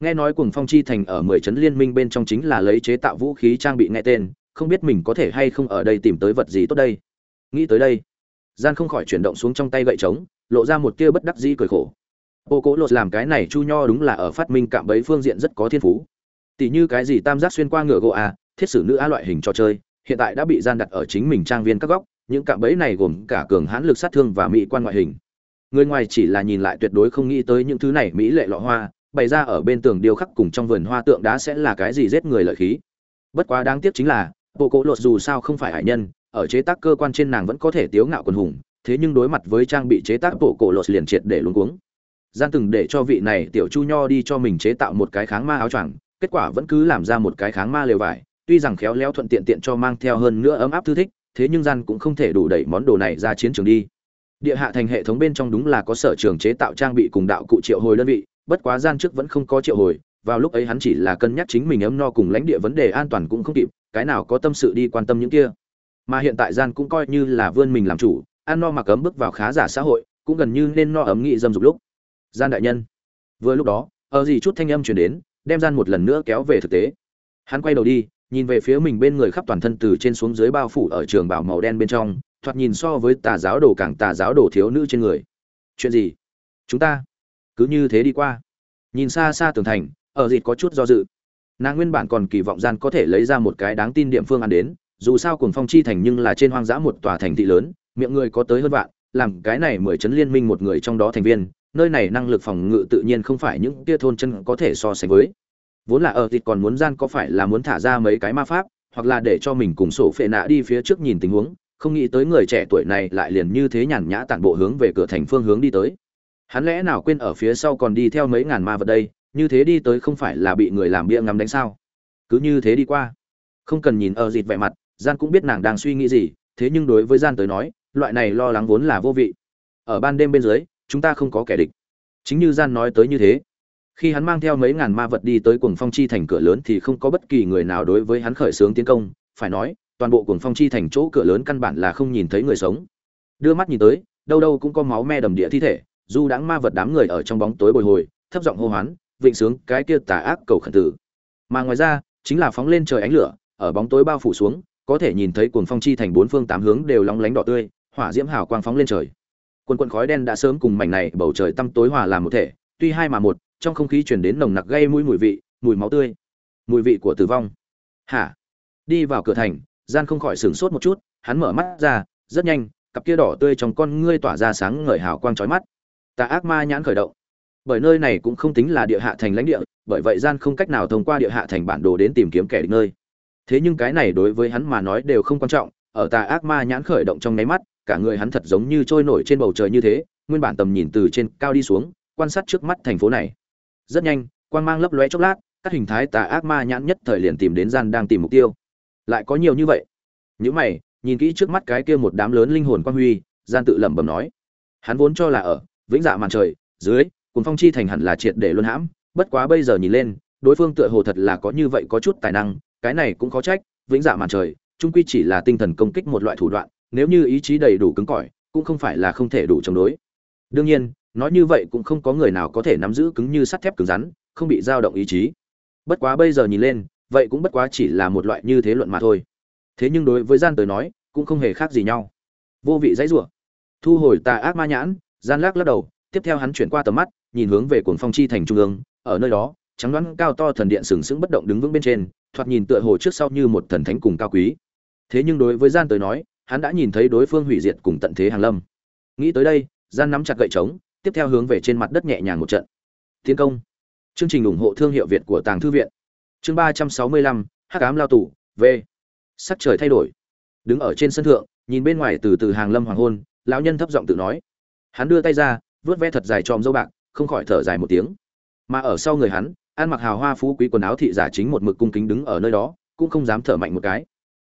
[SPEAKER 1] Nghe nói cùng phong chi thành ở mười chấn liên minh bên trong chính là lấy chế tạo vũ khí trang bị nghe tên, không biết mình có thể hay không ở đây tìm tới vật gì tốt đây? Nghĩ tới đây gian không khỏi chuyển động xuống trong tay gậy trống, lộ ra một tia bất đắc dĩ cười khổ. Ô cố lột làm cái này chu nho đúng là ở phát minh cạm bấy phương diện rất có thiên phú. Tỷ như cái gì tam giác xuyên qua ngựa gỗ a thiết sử nữ a loại hình trò chơi, hiện tại đã bị gian đặt ở chính mình trang viên các góc, những cạm bẫy này gồm cả cường hãn lực sát thương và mỹ quan ngoại hình người ngoài chỉ là nhìn lại tuyệt đối không nghĩ tới những thứ này mỹ lệ lọ hoa, bày ra ở bên tường điêu khắc cùng trong vườn hoa tượng đá sẽ là cái gì giết người lợi khí. Bất quá đáng tiếc chính là, bộ cỗ lột dù sao không phải hải nhân, ở chế tác cơ quan trên nàng vẫn có thể tiếu ngạo quần hùng, thế nhưng đối mặt với trang bị chế tác bộ cổ lột liền triệt để luống cuống. Gian từng để cho vị này tiểu chu nho đi cho mình chế tạo một cái kháng ma áo choàng, kết quả vẫn cứ làm ra một cái kháng ma lều vải, tuy rằng khéo léo thuận tiện tiện cho mang theo hơn nữa ấm áp thư thích, thế nhưng gian cũng không thể đủ đẩy món đồ này ra chiến trường đi địa hạ thành hệ thống bên trong đúng là có sở trường chế tạo trang bị cùng đạo cụ triệu hồi đơn vị, bất quá gian trước vẫn không có triệu hồi, vào lúc ấy hắn chỉ là cân nhắc chính mình ấm no cùng lãnh địa vấn đề an toàn cũng không kịp, cái nào có tâm sự đi quan tâm những kia. Mà hiện tại gian cũng coi như là vươn mình làm chủ, ăn no mặc ấm bước vào khá giả xã hội, cũng gần như nên no ấm nghị dâm dục lúc. Gian đại nhân, vừa lúc đó ở gì chút thanh âm chuyển đến, đem gian một lần nữa kéo về thực tế. Hắn quay đầu đi, nhìn về phía mình bên người khắp toàn thân từ trên xuống dưới bao phủ ở trường bảo màu đen bên trong thoạt nhìn so với tà giáo đồ càng tà giáo đồ thiếu nữ trên người. Chuyện gì? Chúng ta cứ như thế đi qua. Nhìn xa xa tường thành, ở dịt có chút do dự. Nàng nguyên bản còn kỳ vọng gian có thể lấy ra một cái đáng tin địa phương ăn đến, dù sao cùng phong chi thành nhưng là trên hoang dã một tòa thành thị lớn, miệng người có tới hơn vạn, làm cái này mười chấn liên minh một người trong đó thành viên, nơi này năng lực phòng ngự tự nhiên không phải những tia thôn chân có thể so sánh với. Vốn là ở thịt còn muốn gian có phải là muốn thả ra mấy cái ma pháp, hoặc là để cho mình cùng sổ phệ nạ đi phía trước nhìn tình huống không nghĩ tới người trẻ tuổi này lại liền như thế nhàn nhã tản bộ hướng về cửa thành phương hướng đi tới. Hắn lẽ nào quên ở phía sau còn đi theo mấy ngàn ma vật đây, như thế đi tới không phải là bị người làm bia ngắm đánh sao? Cứ như thế đi qua. Không cần nhìn ở dịt vẻ mặt, gian cũng biết nàng đang suy nghĩ gì, thế nhưng đối với gian tới nói, loại này lo lắng vốn là vô vị. Ở ban đêm bên dưới, chúng ta không có kẻ địch. Chính như gian nói tới như thế, khi hắn mang theo mấy ngàn ma vật đi tới cuồng phong chi thành cửa lớn thì không có bất kỳ người nào đối với hắn khởi xướng tiến công, phải nói toàn bộ cuồng phong chi thành chỗ cửa lớn căn bản là không nhìn thấy người sống. Đưa mắt nhìn tới, đâu đâu cũng có máu me đầm địa thi thể, dù đãng ma vật đám người ở trong bóng tối bồi hồi, thấp giọng hô hoán, vịnh sướng, cái kia tà ác cầu khẩn tử. Mà ngoài ra, chính là phóng lên trời ánh lửa, ở bóng tối bao phủ xuống, có thể nhìn thấy cuồng phong chi thành bốn phương tám hướng đều lóng lánh đỏ tươi, hỏa diễm hào quang phóng lên trời. Quần quần khói đen đã sớm cùng mảnh này bầu trời tăm tối hòa làm một thể, tuy hai mà một, trong không khí chuyển đến nồng nặc gây mũi mùi vị, mùi máu tươi, mùi vị của tử vong. Hả? Đi vào cửa thành gian không khỏi sửng sốt một chút, hắn mở mắt ra, rất nhanh, cặp kia đỏ tươi trong con ngươi tỏa ra sáng ngời hào quang chói mắt. Tà ác ma nhãn khởi động. Bởi nơi này cũng không tính là địa hạ thành lãnh địa, bởi vậy gian không cách nào thông qua địa hạ thành bản đồ đến tìm kiếm kẻ địch nơi. Thế nhưng cái này đối với hắn mà nói đều không quan trọng, ở tà ác ma nhãn khởi động trong nháy mắt, cả người hắn thật giống như trôi nổi trên bầu trời như thế, nguyên bản tầm nhìn từ trên cao đi xuống, quan sát trước mắt thành phố này. Rất nhanh, quang mang lấp lóe chốc lát, các hình thái tà ác ma nhãn nhất thời liền tìm đến gian đang tìm mục tiêu lại có nhiều như vậy. Những mày, nhìn kỹ trước mắt cái kia một đám lớn linh hồn quan huy gian tự lẩm bẩm nói. Hắn vốn cho là ở, vĩnh dạ màn trời, dưới cùng phong chi thành hẳn là triệt để luân hãm, bất quá bây giờ nhìn lên, đối phương tựa hồ thật là có như vậy có chút tài năng, cái này cũng có trách, vĩnh dạ màn trời, trung quy chỉ là tinh thần công kích một loại thủ đoạn, nếu như ý chí đầy đủ cứng cỏi, cũng không phải là không thể đủ chống đối. Đương nhiên, nói như vậy cũng không có người nào có thể nắm giữ cứng như sắt thép cứng rắn, không bị dao động ý chí. Bất quá bây giờ nhìn lên vậy cũng bất quá chỉ là một loại như thế luận mà thôi. Thế nhưng đối với gian tới nói, cũng không hề khác gì nhau. Vô vị dãy rủa. Thu hồi tà ác ma nhãn, gian lắc lắc đầu, tiếp theo hắn chuyển qua tầm mắt, nhìn hướng về cuồng phong chi thành trung ương, ở nơi đó, trắng đoán cao to thần điện sừng sững bất động đứng vững bên trên, thoạt nhìn tựa hồ trước sau như một thần thánh cùng cao quý. Thế nhưng đối với gian tới nói, hắn đã nhìn thấy đối phương hủy diệt cùng tận thế hàng lâm. Nghĩ tới đây, gian nắm chặt gậy trống, tiếp theo hướng về trên mặt đất nhẹ nhàng một trận. Tiến công. Chương trình ủng hộ thương hiệu việt của tàng thư viện chương ba trăm sáu mươi lăm, hắc ám lao tù, v. Sắc trời thay đổi. Đứng ở trên sân thượng, nhìn bên ngoài từ từ hàng lâm hoàng hôn, lão nhân thấp giọng tự nói. Hắn đưa tay ra vớt ve thật dài tròm dâu bạc, không khỏi thở dài một tiếng. Mà ở sau người hắn, ăn mặc hào hoa phú quý quần áo thị giả chính một mực cung kính đứng ở nơi đó, cũng không dám thở mạnh một cái.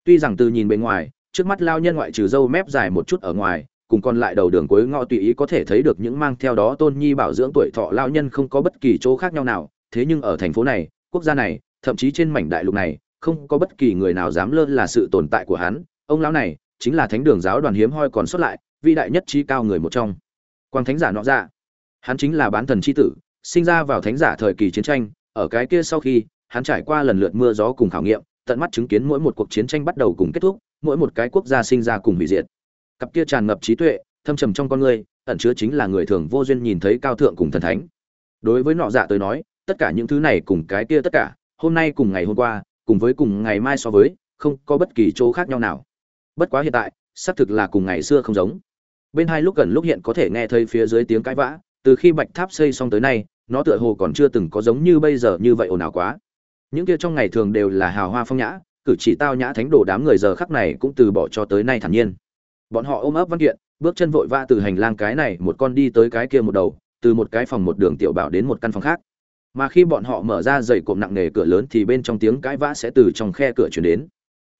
[SPEAKER 1] Tuy rằng từ nhìn bên ngoài, trước mắt lao nhân ngoại trừ dâu mép dài một chút ở ngoài, cùng còn lại đầu đường cuối ngõ tùy ý có thể thấy được những mang theo đó tôn nhi bảo dưỡng tuổi thọ lao nhân không có bất kỳ chỗ khác nhau nào. Thế nhưng ở thành phố này, quốc gia này thậm chí trên mảnh đại lục này, không có bất kỳ người nào dám lơ là sự tồn tại của hắn. Ông lão này chính là thánh đường giáo đoàn hiếm hoi còn xuất lại, vĩ đại nhất trí cao người một trong. Quang thánh giả nọ ra hắn chính là bán thần c h i tử, sinh ra vào thánh giả thời kỳ chiến tranh. Ở cái kia sau khi, hắn trải qua lần lượt mưa gió cùng khảo nghiệm, tận mắt chứng kiến mỗi một cuộc chiến tranh bắt đầu cùng kết thúc, mỗi một cái quốc gia sinh ra cùng hủy diệt. Cặp kia tràn ngập trí tuệ, thâm trầm trong con người, ẩn chứa chính là người thường vô duyên nhìn thấy cao thượng cùng thần thánh. Đối với nọ dạ tới nói, tất cả những thứ này cùng cái kia tất cả hôm nay cùng ngày hôm qua, cùng với cùng ngày mai so với, không có bất kỳ chỗ khác nhau nào. Bất quá hiện tại, xác thực là cùng ngày xưa không giống. Bên hai lúc gần lúc hiện có thể nghe thấy phía dưới tiếng cãi vã, từ khi bạch tháp xây xong tới nay, nó tựa hồ còn chưa từng có giống như bây giờ như vậy ồn ào quá. Những kia trong ngày thường đều là hào hoa phong nhã, cử chỉ tao nhã thánh đồ đám người giờ khắc này cũng từ bỏ cho tới nay thản nhiên. Bọn họ ôm ấp văn kiện, bước chân vội vã từ hành lang cái này một con đi tới cái kia một đầu, từ một cái phòng một đường tiểu bảo đến một căn phòng khác mà khi bọn họ mở ra dày cộm nặng nề cửa lớn thì bên trong tiếng cãi vã sẽ từ trong khe cửa chuyển đến.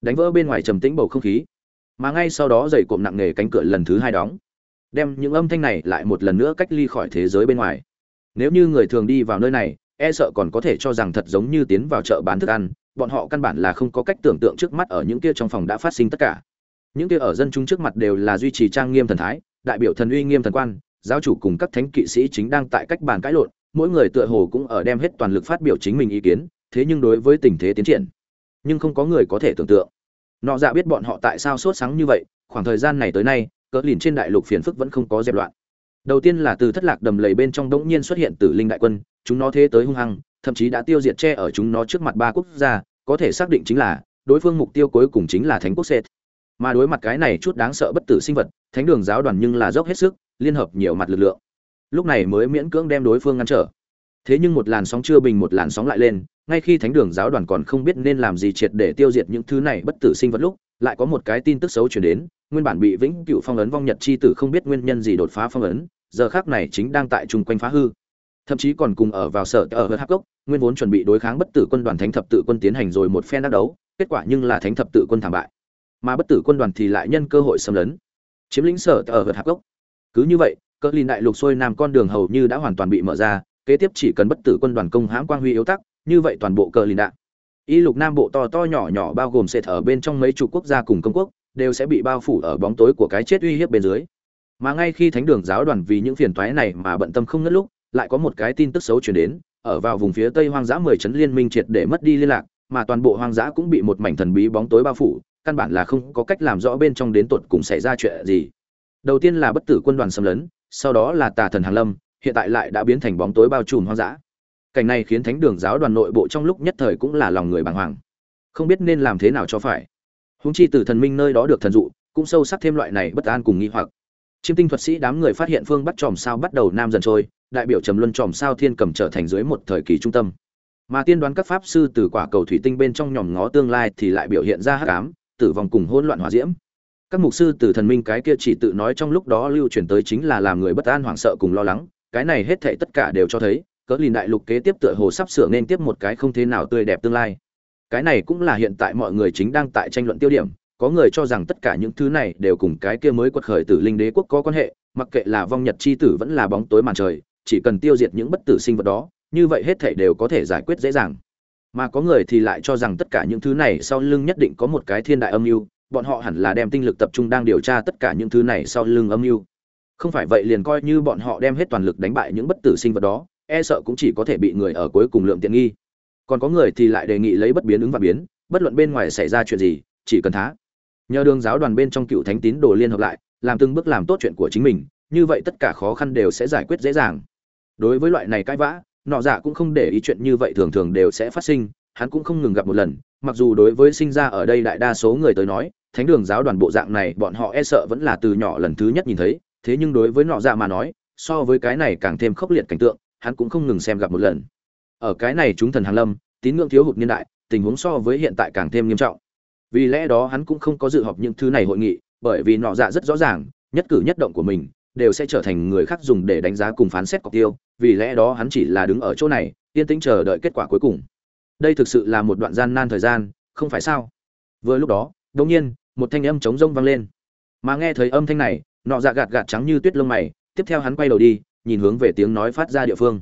[SPEAKER 1] Đánh vỡ bên ngoài trầm tĩnh bầu không khí. Mà ngay sau đó dày cộm nặng nề cánh cửa lần thứ hai đóng. Đem những âm thanh này lại một lần nữa cách ly khỏi thế giới bên ngoài. Nếu như người thường đi vào nơi này e sợ còn có thể cho rằng thật giống như tiến vào chợ bán thức ăn, bọn họ căn bản là không có cách tưởng tượng trước mắt ở những kia trong phòng đã phát sinh tất cả. Những kia ở dân chúng trước mặt đều là duy trì trang nghiêm thần thái, đại biểu thần uy nghiêm thần quan, giáo chủ cùng các thánh kỵ sĩ chính đang tại cách bàn cãi lộn mỗi người tựa hồ cũng ở đem hết toàn lực phát biểu chính mình ý kiến, thế nhưng đối với tình thế tiến triển, nhưng không có người có thể tưởng tượng. Nọ dạ biết bọn họ tại sao sốt sáng như vậy, khoảng thời gian này tới nay, cỡ lìn trên đại lục phiền phức vẫn không có dẹp loạn. Đầu tiên là từ thất lạc đầm lầy bên trong đống nhiên xuất hiện tử linh đại quân, chúng nó thế tới hung hăng, thậm chí đã tiêu diệt che ở chúng nó trước mặt ba quốc gia, có thể xác định chính là, đối phương mục tiêu cuối cùng chính là thánh quốc sệt. Mà đối mặt cái này chút đáng sợ bất tử sinh vật, thánh đường giáo đoàn nhưng là dốc hết sức, liên hợp nhiều mặt lực lượng lúc này mới miễn cưỡng đem đối phương ngăn trở. Thế nhưng một làn sóng chưa bình, một làn sóng lại lên, ngay khi thánh đường giáo đoàn còn không biết nên làm gì triệt để tiêu diệt những thứ này bất tử sinh vật lúc, lại có một cái tin tức xấu chuyển đến, nguyên bản bị vĩnh cựu phong ấn vong nhật chi tử không biết nguyên nhân gì đột phá phong ấn, giờ khác này chính đang tại chung quanh phá hư. Thậm chí còn cùng ở vào sở ở hớt hắc gốc nguyên vốn chuẩn bị đối kháng bất tử quân đoàn thánh thập tự quân tiến hành rồi một phen đắc đấu, kết quả nhưng là thánh thập tự quân thảm bại. Mà bất tử quân đoàn thì lại nhân cơ hội xâm lấn. Chiếm lĩnh sở ở hớt hắc gốc cứ như vậy cỡ lìn đại lục xuôi nam con đường hầu như đã hoàn toàn bị mở ra, kế tiếp chỉ cần bất tử quân đoàn công hãm quang huy yếu tắc, như vậy toàn bộ cờ lìn đạn y lục nam bộ to to nhỏ nhỏ bao gồm sệt ở bên trong mấy chục quốc gia cùng công quốc, đều sẽ bị bao phủ ở bóng tối của cái chết uy hiếp bên dưới. Mà ngay khi thánh đường giáo đoàn vì những phiền toái này mà bận tâm không ngất lúc, lại có một cái tin tức xấu chuyển đến, ở vào vùng phía tây hoang dã mười chấn liên minh triệt để mất đi liên lạc, mà toàn bộ hoang dã cũng bị một mảnh thần bí bóng tối bao phủ, căn bản là không có cách làm rõ bên trong đến tuột cùng xảy ra chuyện gì. Đầu tiên là bất tử quân đoàn xâm lấn sau đó là tà thần hàng lâm, hiện tại lại đã biến thành bóng tối bao trùm hoang dã. Cảnh này khiến thánh đường giáo đoàn nội bộ trong lúc nhất thời cũng là lòng người bàng hoàng. Không biết nên làm thế nào cho phải. Húng chi từ thần minh nơi đó được thần dụ, cũng sâu sắc thêm loại này bất an cùng nghi hoặc. Chiêm tinh thuật sĩ đám người phát hiện phương bắt tròm sao bắt đầu nam dần trôi, đại biểu trầm luân tròm sao thiên cầm trở thành dưới một thời kỳ trung tâm. Mà tiên đoán các pháp sư từ quả cầu thủy tinh bên trong nhòm ngó tương lai thì lại biểu hiện ra hắc ám, tử vong cùng hỗn loạn hòa diễm các mục sư từ thần minh cái kia chỉ tự nói trong lúc đó lưu truyền tới chính là làm người bất an hoảng sợ cùng lo lắng, cái này hết thảy tất cả đều cho thấy, cỡ lìn đại lục kế tiếp tựa hồ sắp sửa nên tiếp một cái không thế nào tươi đẹp tương lai. Cái này cũng là hiện tại mọi người chính đang tại tranh luận tiêu điểm, có người cho rằng tất cả những thứ này đều cùng cái kia mới quật khởi từ linh đế quốc có quan hệ, mặc kệ là vong nhật chi tử vẫn là bóng tối màn trời, chỉ cần tiêu diệt những bất tử sinh vật đó, như vậy hết thảy đều có thể giải quyết dễ dàng. Mà có người thì lại cho rằng tất cả những thứ này sau lưng nhất định có một cái thiên đại âm mưu bọn họ hẳn là đem tinh lực tập trung đang điều tra tất cả những thứ này sau lưng âm mưu. Không phải vậy liền coi như bọn họ đem hết toàn lực đánh bại những bất tử sinh vật đó e sợ cũng chỉ có thể bị người ở cuối cùng lượng tiện nghi. Còn có người thì lại đề nghị lấy bất biến ứng và biến, bất luận bên ngoài xảy ra chuyện gì, chỉ cần thá. Nhờ đường giáo đoàn bên trong cựu thánh tín đồ liên hợp lại, làm từng bước làm tốt chuyện của chính mình, như vậy tất cả khó khăn đều sẽ giải quyết dễ dàng. Đối với loại này cãi vã, nọ dạ cũng không để ý chuyện như vậy thường thường đều sẽ phát sinh, hắn cũng không ngừng gặp một lần, mặc dù đối với sinh ra ở đây đại đa số người tới nói thánh đường giáo đoàn bộ dạng này, bọn họ e sợ vẫn là từ nhỏ lần thứ nhất nhìn thấy. Thế nhưng đối với nọ dạ mà nói, so với cái này càng thêm khốc liệt cảnh tượng, hắn cũng không ngừng xem gặp một lần. Ở cái này chúng thần hàn lâm, tín ngưỡng thiếu hụt niên đại, tình huống so với hiện tại càng thêm nghiêm trọng. Vì lẽ đó hắn cũng không có dự họp những thứ này hội nghị, bởi vì nọ dạ rất rõ ràng, nhất cử nhất động của mình đều sẽ trở thành người khác dùng để đánh giá cùng phán xét cọc tiêu. Vì lẽ đó hắn chỉ là đứng ở chỗ này, yên tĩnh chờ đợi kết quả cuối cùng. Đây thực sự là một đoạn gian nan thời gian, không phải sao? Vừa lúc đó, đột nhiên một thanh âm trống rông vang lên. Mà nghe thấy âm thanh này, nọ dạ gạt gạt trắng như tuyết lông mày, tiếp theo hắn quay đầu đi, nhìn hướng về tiếng nói phát ra địa phương.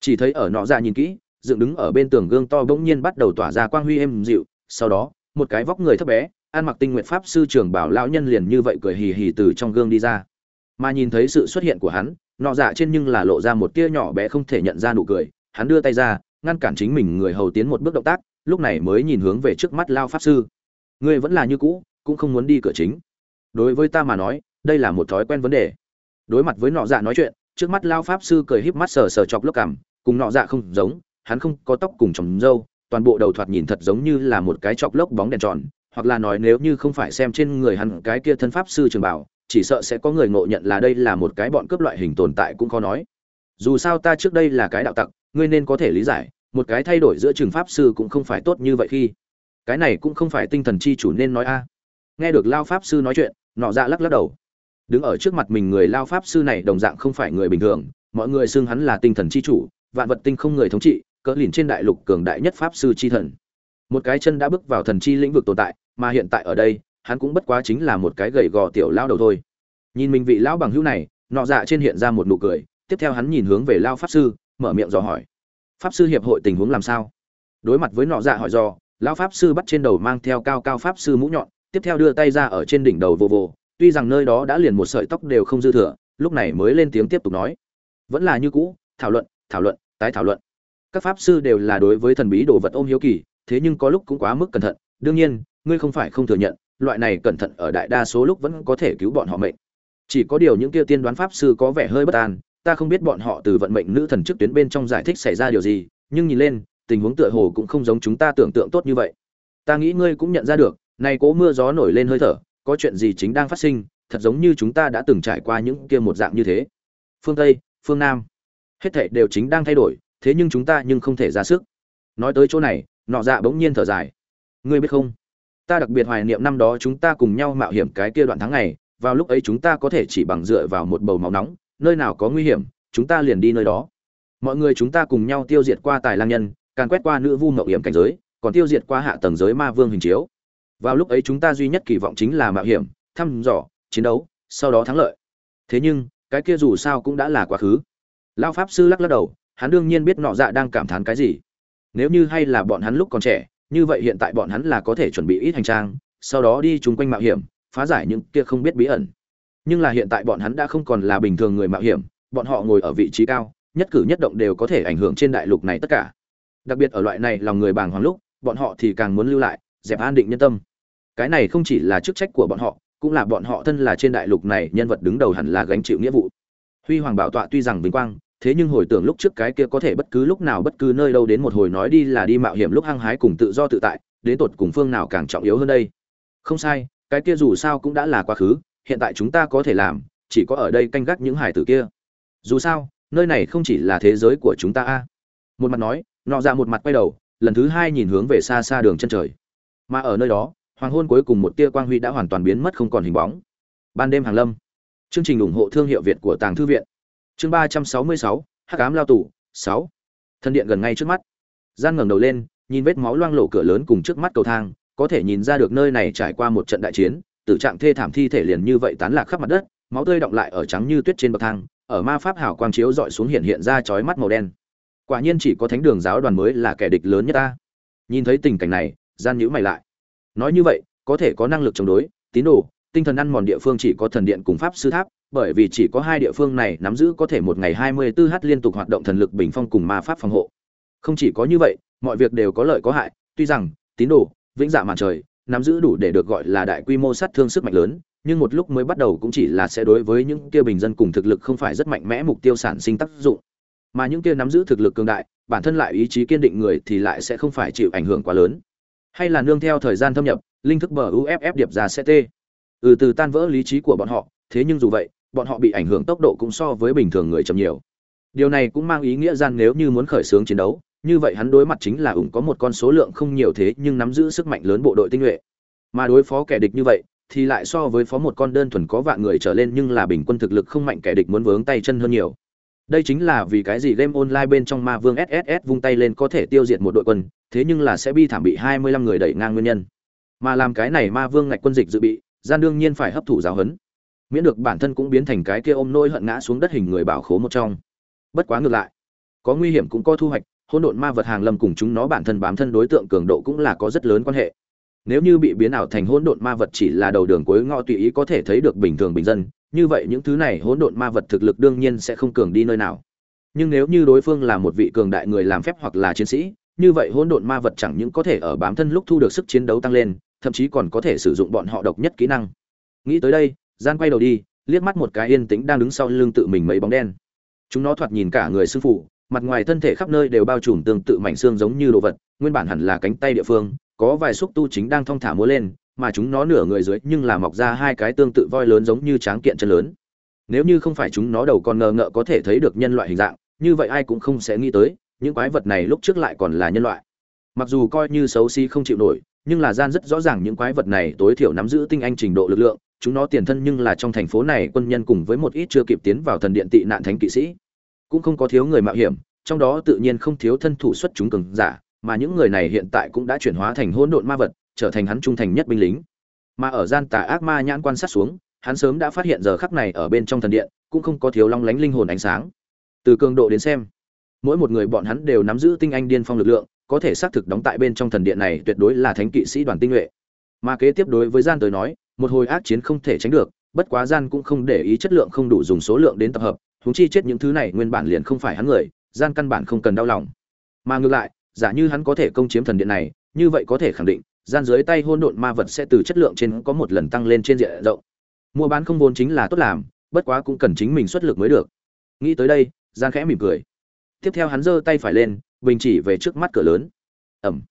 [SPEAKER 1] Chỉ thấy ở nọ dạ nhìn kỹ, dựng đứng ở bên tường gương to bỗng nhiên bắt đầu tỏa ra quang huy êm dịu, sau đó, một cái vóc người thấp bé, ăn mặc tinh nguyện pháp sư trưởng bảo lão nhân liền như vậy cười hì hì từ trong gương đi ra. Mà nhìn thấy sự xuất hiện của hắn, nọ dạ trên nhưng là lộ ra một tia nhỏ bé không thể nhận ra nụ cười, hắn đưa tay ra, ngăn cản chính mình người hầu tiến một bước động tác, lúc này mới nhìn hướng về trước mắt lao pháp sư. Ngươi vẫn là như cũ cũng không muốn đi cửa chính. Đối với ta mà nói, đây là một thói quen vấn đề. Đối mặt với nọ dạ nói chuyện, trước mắt lao pháp sư cười híp mắt sờ sờ chọc lốc cảm cùng nọ dạ không giống, hắn không có tóc cùng trồng râu, toàn bộ đầu thoạt nhìn thật giống như là một cái chọc lốc bóng đèn tròn, hoặc là nói nếu như không phải xem trên người hắn cái kia thân pháp sư trường bảo, chỉ sợ sẽ có người ngộ nhận là đây là một cái bọn cướp loại hình tồn tại cũng khó nói. Dù sao ta trước đây là cái đạo tặc, ngươi nên có thể lý giải, một cái thay đổi giữa trường pháp sư cũng không phải tốt như vậy khi. Cái này cũng không phải tinh thần chi chủ nên nói a nghe được lao pháp sư nói chuyện, nọ dạ lắc lắc đầu. Đứng ở trước mặt mình người lao pháp sư này đồng dạng không phải người bình thường, mọi người xưng hắn là tinh thần chi chủ, vạn vật tinh không người thống trị, cỡ lìn trên đại lục cường đại nhất pháp sư chi thần. Một cái chân đã bước vào thần chi lĩnh vực tồn tại, mà hiện tại ở đây, hắn cũng bất quá chính là một cái gầy gò tiểu lao đầu thôi. Nhìn mình vị lão bằng hữu này, nọ dạ trên hiện ra một nụ cười, tiếp theo hắn nhìn hướng về lao pháp sư, mở miệng dò hỏi. Pháp sư hiệp hội tình huống làm sao? Đối mặt với nọ dạ hỏi dò, lao pháp sư bắt trên đầu mang theo cao cao pháp sư mũ nhọn tiếp theo đưa tay ra ở trên đỉnh đầu vô vô, tuy rằng nơi đó đã liền một sợi tóc đều không dư thừa, lúc này mới lên tiếng tiếp tục nói. Vẫn là như cũ, thảo luận thảo luận, tái thảo luận. Các pháp sư đều là đối với thần bí đồ vật ôm hiếu kỳ, thế nhưng có lúc cũng quá mức cẩn thận. Đương nhiên, ngươi không phải không thừa nhận, loại này cẩn thận ở đại đa số lúc vẫn có thể cứu bọn họ mệnh. Chỉ có điều những kia tiên đoán pháp sư có vẻ hơi bất an, ta không biết bọn họ từ vận mệnh nữ thần trước tuyến bên trong giải thích xảy ra điều gì, nhưng nhìn lên, tình huống tựa hồ cũng không giống chúng ta tưởng tượng tốt như vậy. Ta nghĩ ngươi cũng nhận ra được nay cố mưa gió nổi lên hơi thở, có chuyện gì chính đang phát sinh, thật giống như chúng ta đã từng trải qua những kia một dạng như thế. Phương tây, phương nam, hết thảy đều chính đang thay đổi, thế nhưng chúng ta nhưng không thể ra sức. Nói tới chỗ này, nọ dạ bỗng nhiên thở dài. Ngươi biết không? Ta đặc biệt hoài niệm năm đó chúng ta cùng nhau mạo hiểm cái kia đoạn tháng ngày, vào lúc ấy chúng ta có thể chỉ bằng dựa vào một bầu máu nóng, nơi nào có nguy hiểm, chúng ta liền đi nơi đó. Mọi người chúng ta cùng nhau tiêu diệt qua tài lang nhân, càn quét qua nữ vu mậu hiểm cảnh giới, còn tiêu diệt qua hạ tầng giới ma vương hình chiếu vào lúc ấy chúng ta duy nhất kỳ vọng chính là mạo hiểm, thăm dò, chiến đấu, sau đó thắng lợi. Thế nhưng, cái kia dù sao cũng đã là quá khứ. Lao pháp sư lắc lắc đầu, hắn đương nhiên biết nọ dạ đang cảm thán cái gì. Nếu như hay là bọn hắn lúc còn trẻ, như vậy hiện tại bọn hắn là có thể chuẩn bị ít hành trang, sau đó đi chung quanh mạo hiểm, phá giải những kia không biết bí ẩn. Nhưng là hiện tại bọn hắn đã không còn là bình thường người mạo hiểm, bọn họ ngồi ở vị trí cao, nhất cử nhất động đều có thể ảnh hưởng trên đại lục này tất cả. Đặc biệt ở loại này lòng người bàng hoàng lúc, bọn họ thì càng muốn lưu lại, dẹp an định nhân tâm cái này không chỉ là chức trách của bọn họ, cũng là bọn họ thân là trên đại lục này nhân vật đứng đầu hẳn là gánh chịu nghĩa vụ. Huy hoàng bảo tọa tuy rằng vinh quang, thế nhưng hồi tưởng lúc trước cái kia có thể bất cứ lúc nào bất cứ nơi đâu đến một hồi nói đi là đi mạo hiểm lúc hăng hái cùng tự do tự tại, đến tột cùng phương nào càng trọng yếu hơn đây? Không sai, cái kia dù sao cũng đã là quá khứ, hiện tại chúng ta có thể làm, chỉ có ở đây canh gác những hải tử kia. Dù sao, nơi này không chỉ là thế giới của chúng ta a. Một mặt nói, nọ ra một mặt quay đầu, lần thứ hai nhìn hướng về xa xa đường chân trời. Mà ở nơi đó hoàng hôn cuối cùng một tia quang huy đã hoàn toàn biến mất không còn hình bóng. Ban đêm hàng lâm. Chương trình ủng hộ thương hiệu việt của tàng thư viện. Chương ba trăm sáu mươi sáu, hắc ám lao tù, sáu. Thân điện gần ngay trước mắt. Gian ngẩng đầu lên, nhìn vết máu loang lổ cửa lớn cùng trước mắt cầu thang, có thể nhìn ra được nơi này trải qua một trận đại chiến, tử trạng thê thảm thi thể liền như vậy tán lạc khắp mặt đất, máu tươi động lại ở trắng như tuyết trên bậc thang, ở ma pháp hào quang chiếu dọi xuống hiện hiện ra chói mắt màu đen. Quả nhiên chỉ có thánh đường giáo đoàn mới là kẻ địch lớn nhất ta. Nhìn thấy tình cảnh này gian nhữ mày lại nói như vậy, có thể có năng lực chống đối, tín đồ, tinh thần ăn mòn địa phương chỉ có thần điện cùng pháp sư tháp, bởi vì chỉ có hai địa phương này nắm giữ có thể một ngày 24 h liên tục hoạt động thần lực bình phong cùng ma pháp phòng hộ. Không chỉ có như vậy, mọi việc đều có lợi có hại, tuy rằng, tín đồ, vĩnh dạ màn trời, nắm giữ đủ để được gọi là đại quy mô sát thương sức mạnh lớn, nhưng một lúc mới bắt đầu cũng chỉ là sẽ đối với những kia bình dân cùng thực lực không phải rất mạnh mẽ mục tiêu sản sinh tác dụng. Mà những kia nắm giữ thực lực cường đại, bản thân lại ý chí kiên định người thì lại sẽ không phải chịu ảnh hưởng quá lớn hay là nương theo thời gian thâm nhập linh thức bờ uff điệp ra ct, ừ từ tan vỡ lý trí của bọn họ thế nhưng dù vậy bọn họ bị ảnh hưởng tốc độ cũng so với bình thường người chậm nhiều. Điều này cũng mang ý nghĩa rằng nếu như muốn khởi xướng chiến đấu như vậy hắn đối mặt chính là ủng có một con số lượng không nhiều thế nhưng nắm giữ sức mạnh lớn bộ đội tinh nhuệ. Mà đối phó kẻ địch như vậy thì lại so với phó một con đơn thuần có vạn người trở lên nhưng là bình quân thực lực không mạnh kẻ địch muốn vướng tay chân hơn nhiều đây chính là vì cái gì game online bên trong ma vương sss vung tay lên có thể tiêu diệt một đội quân, thế nhưng là sẽ bi thảm bị 25 người đẩy ngang nguyên nhân. Mà làm cái này ma vương ngạch quân dịch dự bị, gian đương nhiên phải hấp thụ giáo huấn. Miễn được bản thân cũng biến thành cái kia ôm nôi hận ngã xuống đất hình người bảo khố một trong. Bất quá ngược lại, có nguy hiểm cũng có thu hoạch, hỗn độn ma vật hàng lâm cùng chúng nó bản thân bám thân đối tượng cường độ cũng là có rất lớn quan hệ nếu như bị biến ảo thành hỗn độn ma vật chỉ là đầu đường cuối ngõ tùy ý có thể thấy được bình thường bình dân, như vậy những thứ này hỗn độn ma vật thực lực đương nhiên sẽ không cường đi nơi nào. Nhưng nếu như đối phương là một vị cường đại người làm phép hoặc là chiến sĩ, như vậy hỗn độn ma vật chẳng những có thể ở bám thân lúc thu được sức chiến đấu tăng lên, thậm chí còn có thể sử dụng bọn họ độc nhất kỹ năng. Nghĩ tới đây, gian quay đầu đi, liếc mắt một cái yên tĩnh đang đứng sau lưng tự mình mấy bóng đen. Chúng nó thoạt nhìn cả người sư phụ mặt ngoài thân thể khắp nơi đều bao trùm tương tự mảnh xương giống như đồ vật, nguyên bản hẳn là cánh tay địa phương có vài xúc tu chính đang thong thả múa lên, mà chúng nó nửa người dưới nhưng là mọc ra hai cái tương tự voi lớn giống như tráng kiện chân lớn. Nếu như không phải chúng nó đầu còn ngờ ngợ có thể thấy được nhân loại hình dạng, như vậy ai cũng không sẽ nghĩ tới, những quái vật này lúc trước lại còn là nhân loại. Mặc dù coi như xấu xí không chịu nổi, nhưng là gian rất rõ ràng những quái vật này tối thiểu nắm giữ tinh anh trình độ lực lượng, chúng nó tiền thân nhưng là trong thành phố này quân nhân cùng với một ít chưa kịp tiến vào thần điện tị nạn thánh kỵ sĩ. Cũng không có thiếu người mạo hiểm, trong đó tự nhiên không thiếu thân thủ xuất chúng cường giả mà những người này hiện tại cũng đã chuyển hóa thành hỗn độn ma vật, trở thành hắn trung thành nhất binh lính. Mà ở gian tà ác ma nhãn quan sát xuống, hắn sớm đã phát hiện giờ khắc này ở bên trong thần điện, cũng không có thiếu long lánh linh hồn ánh sáng. Từ cường độ đến xem, mỗi một người bọn hắn đều nắm giữ tinh anh điên phong lực lượng, có thể xác thực đóng tại bên trong thần điện này tuyệt đối là thánh kỵ sĩ đoàn tinh nhuệ. Mà kế tiếp đối với gian tới nói, một hồi ác chiến không thể tránh được, bất quá gian cũng không để ý chất lượng không đủ dùng số lượng đến tập hợp, huống chi chết những thứ này nguyên bản liền không phải hắn người, gian căn bản không cần đau lòng. Mà ngược lại giả như hắn có thể công chiếm thần điện này, như vậy có thể khẳng định, gian dưới tay hôn độn ma vật sẽ từ chất lượng trên có một lần tăng lên trên diện rộng. Mua bán không vốn chính là tốt làm, bất quá cũng cần chính mình xuất lực mới được. Nghĩ tới đây gian khẽ mỉm cười. Tiếp theo hắn giơ tay phải lên, bình chỉ về trước mắt cửa lớn. Ẩm.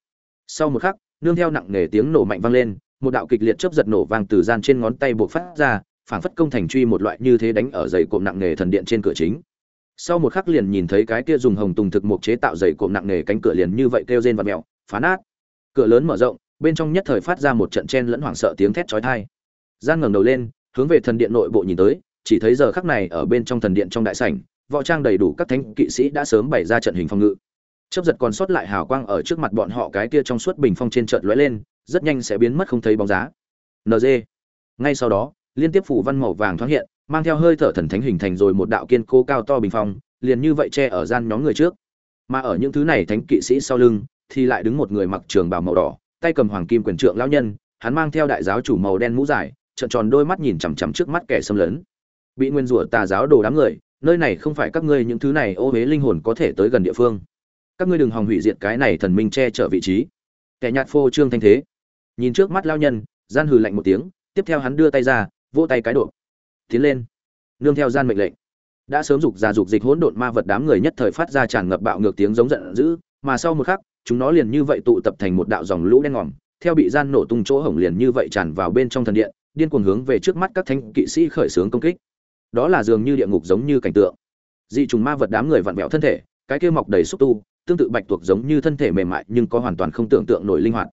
[SPEAKER 1] Sau một khắc, nương theo nặng nề tiếng nổ mạnh vang lên, một đạo kịch liệt chớp giật nổ vang từ gian trên ngón tay buộc phát ra, phảng phất công thành truy một loại như thế đánh ở dày cộm nặng nề thần điện trên cửa chính sau một khắc liền nhìn thấy cái kia dùng hồng tùng thực mục chế tạo dày cộm nặng nề cánh cửa liền như vậy kêu rên và mèo phá nát. Cửa lớn mở rộng, bên trong nhất thời phát ra một trận chen lẫn hoảng sợ tiếng thét chói tai. Gian ngẩng đầu lên, hướng về thần điện nội bộ nhìn tới, chỉ thấy giờ khắc này ở bên trong thần điện trong đại sảnh, võ trang đầy đủ các thánh kỵ sĩ đã sớm bày ra trận hình phòng ngự. Chấp giật còn sót lại hào quang ở trước mặt bọn họ cái kia trong suốt bình phong trên trận lóe lên, rất nhanh sẽ biến mất không thấy bóng giá nd ngay sau đó, liên tiếp phủ văn màu vàng thoáng hiện mang theo hơi thở thần thánh hình thành rồi một đạo kiên cố cao to bình phong, liền như vậy che ở gian nhóm người trước. Mà ở những thứ này thánh kỵ sĩ sau lưng, thì lại đứng một người mặc trường bào màu đỏ, tay cầm hoàng kim quyền trượng lão nhân, hắn mang theo đại giáo chủ màu đen mũ dài, trợn tròn đôi mắt nhìn chằm chằm trước mắt kẻ xâm lấn. Bị nguyên rủa tà giáo đồ đám người, nơi này không phải các ngươi những thứ này ô huế linh hồn có thể tới gần địa phương. Các ngươi đừng hòng hủy diệt cái này thần minh che chở vị trí. Kẻ nhạt phô trương thanh thế. Nhìn trước mắt lao nhân, gian hừ lạnh một tiếng, tiếp theo hắn đưa tay ra, vỗ tay cái độ tiến lên. Nương theo gian mệnh lệnh, đã sớm dục ra dục dịch hỗn độn ma vật đám người nhất thời phát ra tràn ngập bạo ngược tiếng giống giận dữ, mà sau một khắc, chúng nó liền như vậy tụ tập thành một đạo dòng lũ đen ngòm, theo bị gian nổ tung chỗ hổng liền như vậy tràn vào bên trong thần điện, điên cuồng hướng về trước mắt các thánh kỵ sĩ khởi xướng công kích. Đó là dường như địa ngục giống như cảnh tượng. Dị trùng ma vật đám người vặn vẹo thân thể, cái kia mọc đầy xúc tu, tương tự bạch tuộc giống như thân thể mềm mại nhưng có hoàn toàn không tưởng tượng nổi linh hoạt.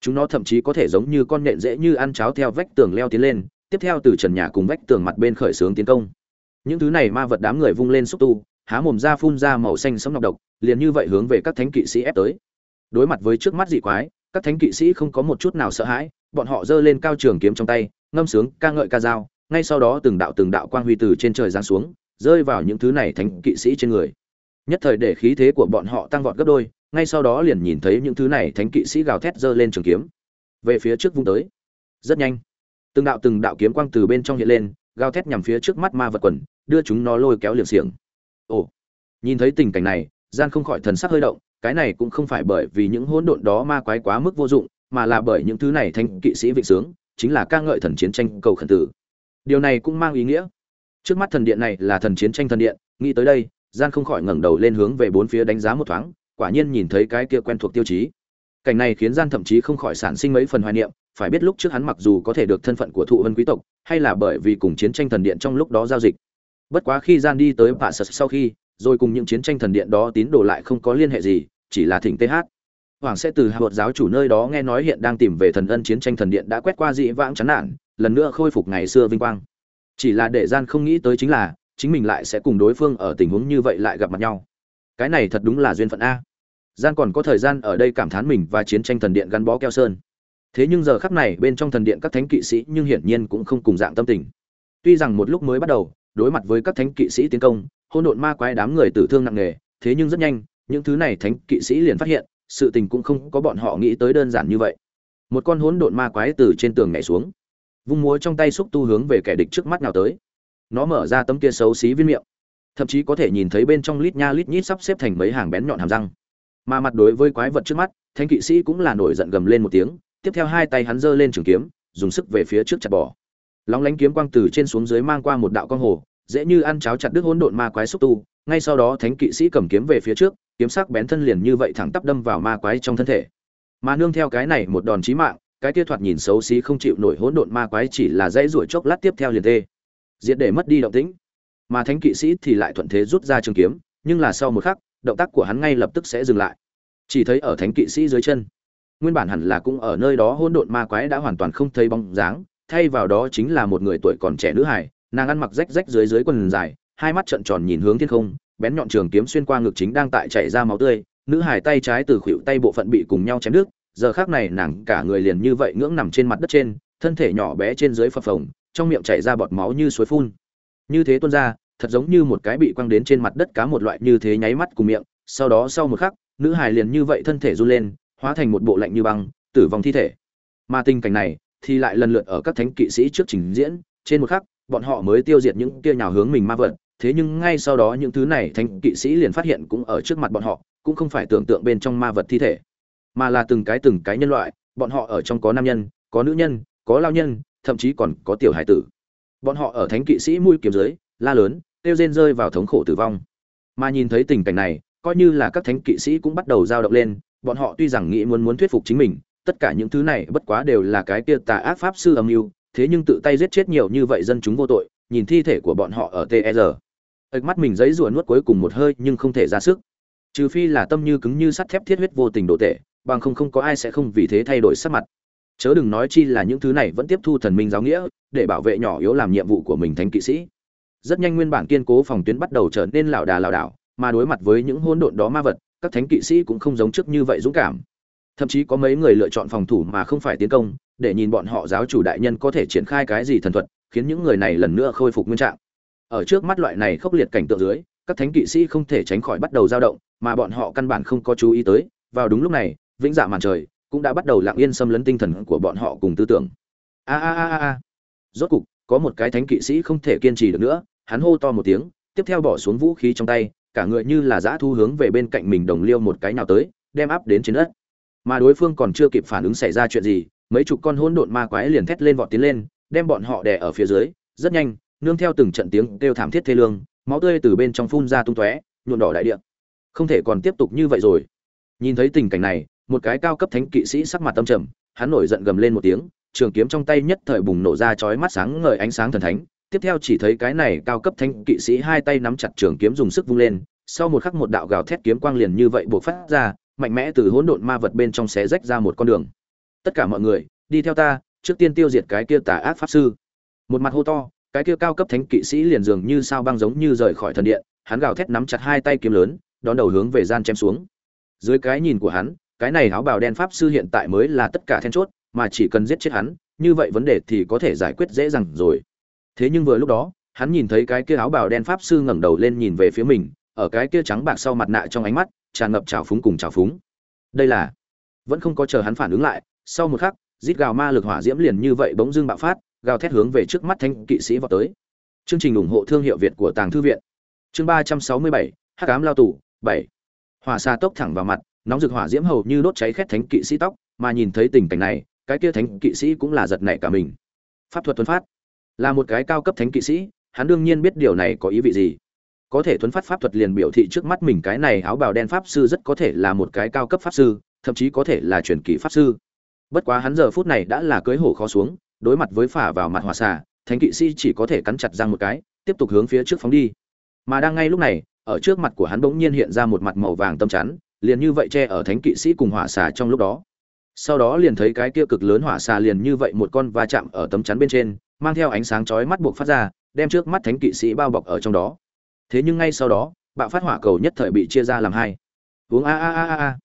[SPEAKER 1] Chúng nó thậm chí có thể giống như con nện dễ như ăn cháo theo vách tường leo tiến lên tiếp theo từ trần nhà cùng vách tường mặt bên khởi xướng tiến công. Những thứ này ma vật đám người vung lên xúc tu, há mồm ra phun ra màu xanh sống nọc độc, liền như vậy hướng về các thánh kỵ sĩ ép tới. Đối mặt với trước mắt dị quái, các thánh kỵ sĩ không có một chút nào sợ hãi, bọn họ giơ lên cao trường kiếm trong tay, ngâm sướng, ca ngợi ca dao, ngay sau đó từng đạo từng đạo quang huy từ trên trời giáng xuống, rơi vào những thứ này thánh kỵ sĩ trên người. Nhất thời để khí thế của bọn họ tăng vọt gấp đôi, ngay sau đó liền nhìn thấy những thứ này thánh kỵ sĩ gào thét giơ lên trường kiếm, về phía trước vung tới. Rất nhanh từng đạo từng đạo kiếm quang từ bên trong hiện lên, gào thét nhằm phía trước mắt ma vật quần, đưa chúng nó lôi kéo liềm xiềng. Ồ, nhìn thấy tình cảnh này, gian không khỏi thần sắc hơi động, cái này cũng không phải bởi vì những hỗn độn đó ma quái quá mức vô dụng, mà là bởi những thứ này thanh kỵ sĩ vịnh sướng, chính là ca ngợi thần chiến tranh cầu khẩn tử. Điều này cũng mang ý nghĩa. Trước mắt thần điện này là thần chiến tranh thần điện, nghĩ tới đây, gian không khỏi ngẩng đầu lên hướng về bốn phía đánh giá một thoáng, quả nhiên nhìn thấy cái kia quen thuộc tiêu chí. Cảnh này khiến gian thậm chí không khỏi sản sinh mấy phần hoài niệm phải biết lúc trước hắn mặc dù có thể được thân phận của thụ vân quý tộc, hay là bởi vì cùng chiến tranh thần điện trong lúc đó giao dịch. Bất quá khi gian đi tới bạ sật sau khi, rồi cùng những chiến tranh thần điện đó tín đồ lại không có liên hệ gì, chỉ là thỉnh th hoàng sẽ từ hạ giáo chủ nơi đó nghe nói hiện đang tìm về thần ân chiến tranh thần điện đã quét qua dị vãng chán nản, lần nữa khôi phục ngày xưa vinh quang. Chỉ là để gian không nghĩ tới chính là, chính mình lại sẽ cùng đối phương ở tình huống như vậy lại gặp mặt nhau. Cái này thật đúng là duyên phận a. Gian còn có thời gian ở đây cảm thán mình và chiến tranh thần điện gắn bó keo sơn thế nhưng giờ khắc này bên trong thần điện các thánh kỵ sĩ nhưng hiển nhiên cũng không cùng dạng tâm tình. Tuy rằng một lúc mới bắt đầu, đối mặt với các thánh kỵ sĩ tiến công hôn độn ma quái đám người tử thương nặng nề, thế nhưng rất nhanh, những thứ này thánh kỵ sĩ liền phát hiện, sự tình cũng không có bọn họ nghĩ tới đơn giản như vậy. Một con hỗn độn ma quái từ trên tường nhảy xuống, vung múa trong tay xúc tu hướng về kẻ địch trước mắt nào tới. Nó mở ra tấm kia xấu xí viên miệng, thậm chí có thể nhìn thấy bên trong lít nha lít nhít sắp xếp thành mấy hàng bén nhọn hàm răng. Mà mặt đối với quái vật trước mắt, thánh kỵ sĩ cũng là nổi giận gầm lên một tiếng tiếp theo hai tay hắn giơ lên trường kiếm, dùng sức về phía trước chặt bỏ. Lóng lánh kiếm quang từ trên xuống dưới mang qua một đạo con hồ, dễ như ăn cháo chặt đứt hỗn độn ma quái xúc tu. Ngay sau đó, thánh kỵ sĩ cầm kiếm về phía trước, kiếm sắc bén thân liền như vậy thẳng tắp đâm vào ma quái trong thân thể. Mà nương theo cái này một đòn chí mạng, cái kia thoạt nhìn xấu xí không chịu nổi hỗn độn ma quái chỉ là dãy ruổi chốc lát tiếp theo liền tê. Diệt để mất đi động tĩnh. Mà thánh kỵ sĩ thì lại thuận thế rút ra trường kiếm, nhưng là sau một khắc, động tác của hắn ngay lập tức sẽ dừng lại. Chỉ thấy ở thánh kỵ sĩ dưới chân nguyên bản hẳn là cũng ở nơi đó hỗn độn ma quái đã hoàn toàn không thấy bóng dáng, thay vào đó chính là một người tuổi còn trẻ nữ hài, nàng ăn mặc rách rách dưới dưới quần dài, hai mắt trợn tròn nhìn hướng thiên không, bén nhọn trường kiếm xuyên qua ngực chính đang tại chảy ra máu tươi, nữ hài tay trái từ khuỷu tay bộ phận bị cùng nhau chém đứt, giờ khác này nàng cả người liền như vậy ngưỡng nằm trên mặt đất trên, thân thể nhỏ bé trên dưới phập phồng, trong miệng chảy ra bọt máu như suối phun. Như thế tuôn ra, thật giống như một cái bị quăng đến trên mặt đất cá một loại như thế nháy mắt cùng miệng, sau đó sau một khắc, nữ hài liền như vậy thân thể run lên hóa thành một bộ lạnh như băng, tử vong thi thể. Mà tình cảnh này thì lại lần lượt ở các thánh kỵ sĩ trước trình diễn. Trên một khắc, bọn họ mới tiêu diệt những kia nhào hướng mình ma vật. Thế nhưng ngay sau đó những thứ này thánh kỵ sĩ liền phát hiện cũng ở trước mặt bọn họ, cũng không phải tưởng tượng bên trong ma vật thi thể, mà là từng cái từng cái nhân loại. Bọn họ ở trong có nam nhân, có nữ nhân, có lao nhân, thậm chí còn có tiểu hải tử. Bọn họ ở thánh kỵ sĩ mũi kiếm dưới, la lớn tiêu rên rơi vào thống khổ tử vong. Mà nhìn thấy tình cảnh này, coi như là các thánh kỵ sĩ cũng bắt đầu dao động lên bọn họ tuy rằng nghĩ muốn muốn thuyết phục chính mình, tất cả những thứ này bất quá đều là cái kia tà ác pháp sư âm mưu, thế nhưng tự tay giết chết nhiều như vậy dân chúng vô tội, nhìn thi thể của bọn họ ở tr e ếch mắt mình giấy rùa nuốt cuối cùng một hơi nhưng không thể ra sức. Trừ phi là tâm như cứng như sắt thép thiết huyết vô tình độ tệ, bằng không không có ai sẽ không vì thế thay đổi sắc mặt. Chớ đừng nói chi là những thứ này vẫn tiếp thu thần minh giáo nghĩa, để bảo vệ nhỏ yếu làm nhiệm vụ của mình thánh kỵ sĩ. Rất nhanh nguyên bản kiên cố phòng tuyến bắt đầu trở nên lảo đà lảo đảo, mà đối mặt với những hỗn độn đó ma vật các thánh kỵ sĩ cũng không giống trước như vậy dũng cảm. Thậm chí có mấy người lựa chọn phòng thủ mà không phải tiến công, để nhìn bọn họ giáo chủ đại nhân có thể triển khai cái gì thần thuật, khiến những người này lần nữa khôi phục nguyên trạng. Ở trước mắt loại này khốc liệt cảnh tượng dưới, các thánh kỵ sĩ không thể tránh khỏi bắt đầu dao động, mà bọn họ căn bản không có chú ý tới, vào đúng lúc này, vĩnh dạ màn trời cũng đã bắt đầu lặng yên xâm lấn tinh thần của bọn họ cùng tư tưởng. A a a a rốt cục, có một cái thánh kỵ sĩ không thể kiên trì được nữa, hắn hô to một tiếng, tiếp theo bỏ xuống vũ khí trong tay cả người như là dã thu hướng về bên cạnh mình đồng liêu một cái nào tới, đem áp đến trên đất. Mà đối phương còn chưa kịp phản ứng xảy ra chuyện gì, mấy chục con hỗn độn ma quái liền thét lên vọt tiến lên, đem bọn họ đè ở phía dưới, rất nhanh, nương theo từng trận tiếng kêu thảm thiết thê lương, máu tươi từ bên trong phun ra tung tóe, nhuộm đỏ đại địa. Không thể còn tiếp tục như vậy rồi. Nhìn thấy tình cảnh này, một cái cao cấp thánh kỵ sĩ sắc mặt tâm trầm, hắn nổi giận gầm lên một tiếng, trường kiếm trong tay nhất thời bùng nổ ra chói mắt sáng ngời ánh sáng thần thánh tiếp theo chỉ thấy cái này cao cấp thánh kỵ sĩ hai tay nắm chặt trường kiếm dùng sức vung lên, sau một khắc một đạo gào thét kiếm quang liền như vậy buộc phát ra, mạnh mẽ từ hỗn độn ma vật bên trong xé rách ra một con đường. Tất cả mọi người, đi theo ta, trước tiên tiêu diệt cái kia tà ác pháp sư. Một mặt hô to, cái kia cao cấp thánh kỵ sĩ liền dường như sao băng giống như rời khỏi thần điện, hắn gào thét nắm chặt hai tay kiếm lớn, đón đầu hướng về gian chém xuống. Dưới cái nhìn của hắn, cái này áo bào đen pháp sư hiện tại mới là tất cả then chốt, mà chỉ cần giết chết hắn, như vậy vấn đề thì có thể giải quyết dễ dàng rồi thế nhưng vừa lúc đó, hắn nhìn thấy cái kia áo bào đen pháp sư ngẩng đầu lên nhìn về phía mình, ở cái kia trắng bạc sau mặt nạ trong ánh mắt, tràn ngập trào phúng cùng trào phúng. Đây là, vẫn không có chờ hắn phản ứng lại, sau một khắc, rít gào ma lực hỏa diễm liền như vậy bỗng dưng bạo phát, gào thét hướng về trước mắt thanh kỵ sĩ vào tới. Chương trình ủng hộ thương hiệu việt của tàng thư viện. Chương ba trăm sáu mươi bảy h cám lao tù, bảy. Hỏa xa tốc thẳng vào mặt, nóng rực hỏa diễm hầu như đốt cháy khét thánh kỵ sĩ tóc, mà nhìn thấy tình cảnh này, cái kia thánh kỵ sĩ cũng là giật nảy cả mình. Pháp thuật tuấn phát là một cái cao cấp thánh kỵ sĩ, hắn đương nhiên biết điều này có ý vị gì. Có thể thuấn phát pháp thuật liền biểu thị trước mắt mình cái này áo bào đen pháp sư rất có thể là một cái cao cấp pháp sư, thậm chí có thể là truyền kỳ pháp sư. Bất quá hắn giờ phút này đã là cưới hổ khó xuống, đối mặt với phả vào mặt hỏa xà thánh kỵ sĩ chỉ có thể cắn chặt răng một cái, tiếp tục hướng phía trước phóng đi. Mà đang ngay lúc này, ở trước mặt của hắn bỗng nhiên hiện ra một mặt màu vàng tâm chắn, liền như vậy che ở thánh kỵ sĩ cùng hỏa xà trong lúc đó. Sau đó liền thấy cái kia cực lớn hỏa xà liền như vậy một con va chạm ở tấm chắn bên trên mang theo ánh sáng chói mắt buộc phát ra, đem trước mắt thánh kỵ sĩ bao bọc ở trong đó. Thế nhưng ngay sau đó, bạo phát hỏa cầu nhất thời bị chia ra làm hai. Uống a a a a a.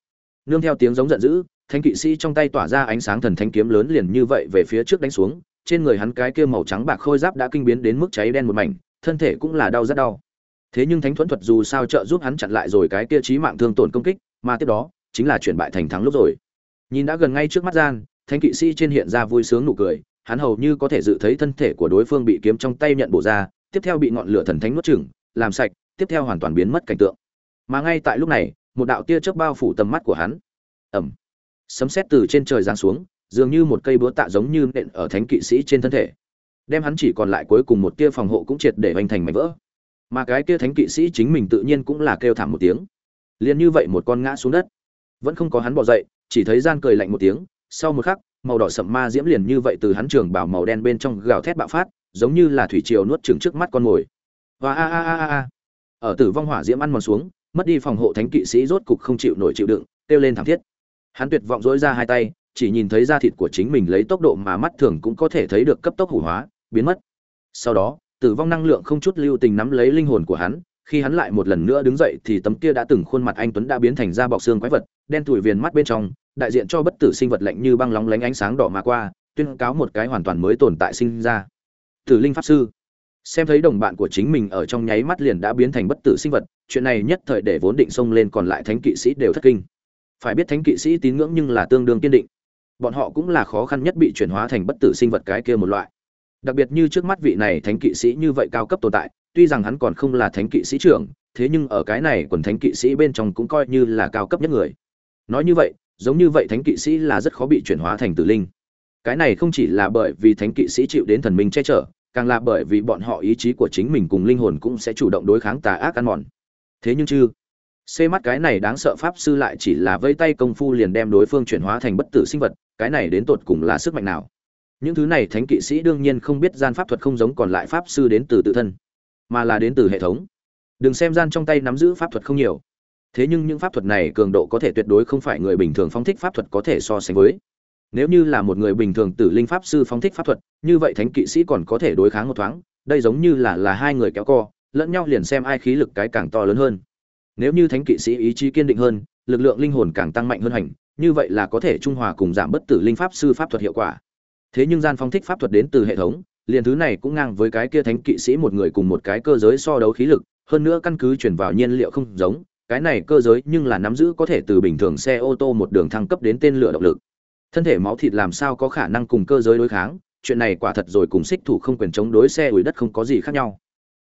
[SPEAKER 1] Nương theo tiếng giống giận dữ, thánh kỵ sĩ trong tay tỏa ra ánh sáng thần thánh kiếm lớn liền như vậy về phía trước đánh xuống, trên người hắn cái kia màu trắng bạc khôi giáp đã kinh biến đến mức cháy đen một mảnh, thân thể cũng là đau rất đau. Thế nhưng thánh thuẫn thuật dù sao trợ giúp hắn chặn lại rồi cái kia chí mạng thương tổn công kích, mà tiếp đó, chính là chuyển bại thành thắng lúc rồi. Nhìn đã gần ngay trước mắt gian, thánh kỵ sĩ trên hiện ra vui sướng nụ cười hắn hầu như có thể dự thấy thân thể của đối phương bị kiếm trong tay nhận bổ ra, tiếp theo bị ngọn lửa thần thánh nuốt chửng, làm sạch, tiếp theo hoàn toàn biến mất cảnh tượng. Mà ngay tại lúc này, một đạo tia chớp bao phủ tầm mắt của hắn. Ầm! sấm sét từ trên trời giáng xuống, dường như một cây búa tạ giống như nện ở thánh kỵ sĩ trên thân thể. Đem hắn chỉ còn lại cuối cùng một tia phòng hộ cũng triệt để hoành thành mảnh vỡ. Mà cái kia thánh kỵ sĩ chính mình tự nhiên cũng là kêu thảm một tiếng. Liền như vậy một con ngã xuống đất. Vẫn không có hắn bỏ dậy, chỉ thấy gian cười lạnh một tiếng, sau một khắc màu đỏ sậm ma diễm liền như vậy từ hắn trường bảo màu đen bên trong gào thét bạo phát, giống như là thủy triều nuốt chừng trước mắt con mồi. Và a a a a ở tử vong hỏa diễm ăn mòn xuống, mất đi phòng hộ thánh kỵ sĩ rốt cục không chịu nổi chịu đựng, kêu lên thảm thiết. Hắn tuyệt vọng dỗi ra hai tay, chỉ nhìn thấy da thịt của chính mình lấy tốc độ mà mắt thường cũng có thể thấy được cấp tốc hủ hóa, biến mất. Sau đó, tử vong năng lượng không chút lưu tình nắm lấy linh hồn của hắn, khi hắn lại một lần nữa đứng dậy thì tấm kia đã từng khuôn mặt anh tuấn đã biến thành da bọc xương quái vật, đen tủi viền mắt bên trong đại diện cho bất tử sinh vật lạnh như băng lóng lánh ánh sáng đỏ mà qua, tuyên cáo một cái hoàn toàn mới tồn tại sinh ra. Tử linh pháp sư. Xem thấy đồng bạn của chính mình ở trong nháy mắt liền đã biến thành bất tử sinh vật, chuyện này nhất thời để vốn định xông lên còn lại thánh kỵ sĩ đều thất kinh. Phải biết thánh kỵ sĩ tín ngưỡng nhưng là tương đương kiên định. Bọn họ cũng là khó khăn nhất bị chuyển hóa thành bất tử sinh vật cái kia một loại. Đặc biệt như trước mắt vị này thánh kỵ sĩ như vậy cao cấp tồn tại, tuy rằng hắn còn không là thánh kỵ sĩ trưởng, thế nhưng ở cái này quần thánh kỵ sĩ bên trong cũng coi như là cao cấp nhất người. Nói như vậy giống như vậy thánh kỵ sĩ là rất khó bị chuyển hóa thành tử linh. Cái này không chỉ là bởi vì thánh kỵ sĩ chịu đến thần minh che chở, càng là bởi vì bọn họ ý chí của chính mình cùng linh hồn cũng sẽ chủ động đối kháng tà ác ăn mòn. Thế nhưng chứ xê mắt cái này đáng sợ pháp sư lại chỉ là vây tay công phu liền đem đối phương chuyển hóa thành bất tử sinh vật, cái này đến tột cùng là sức mạnh nào? Những thứ này thánh kỵ sĩ đương nhiên không biết gian pháp thuật không giống còn lại pháp sư đến từ tự thân, mà là đến từ hệ thống. Đừng xem gian trong tay nắm giữ pháp thuật không nhiều thế nhưng những pháp thuật này cường độ có thể tuyệt đối không phải người bình thường phóng thích pháp thuật có thể so sánh với. Nếu như là một người bình thường tử linh pháp sư phóng thích pháp thuật, như vậy thánh kỵ sĩ còn có thể đối kháng một thoáng, đây giống như là là hai người kéo co, lẫn nhau liền xem ai khí lực cái càng to lớn hơn. Nếu như thánh kỵ sĩ ý chí kiên định hơn, lực lượng linh hồn càng tăng mạnh hơn hành, như vậy là có thể trung hòa cùng giảm bất tử linh pháp sư pháp thuật hiệu quả. Thế nhưng gian phong thích pháp thuật đến từ hệ thống, liền thứ này cũng ngang với cái kia thánh kỵ sĩ một người cùng một cái cơ giới so đấu khí lực, hơn nữa căn cứ chuyển vào nhiên liệu không giống cái này cơ giới nhưng là nắm giữ có thể từ bình thường xe ô tô một đường thăng cấp đến tên lửa động lực. Thân thể máu thịt làm sao có khả năng cùng cơ giới đối kháng, chuyện này quả thật rồi cùng xích thủ không quyền chống đối xe ủi đất không có gì khác nhau.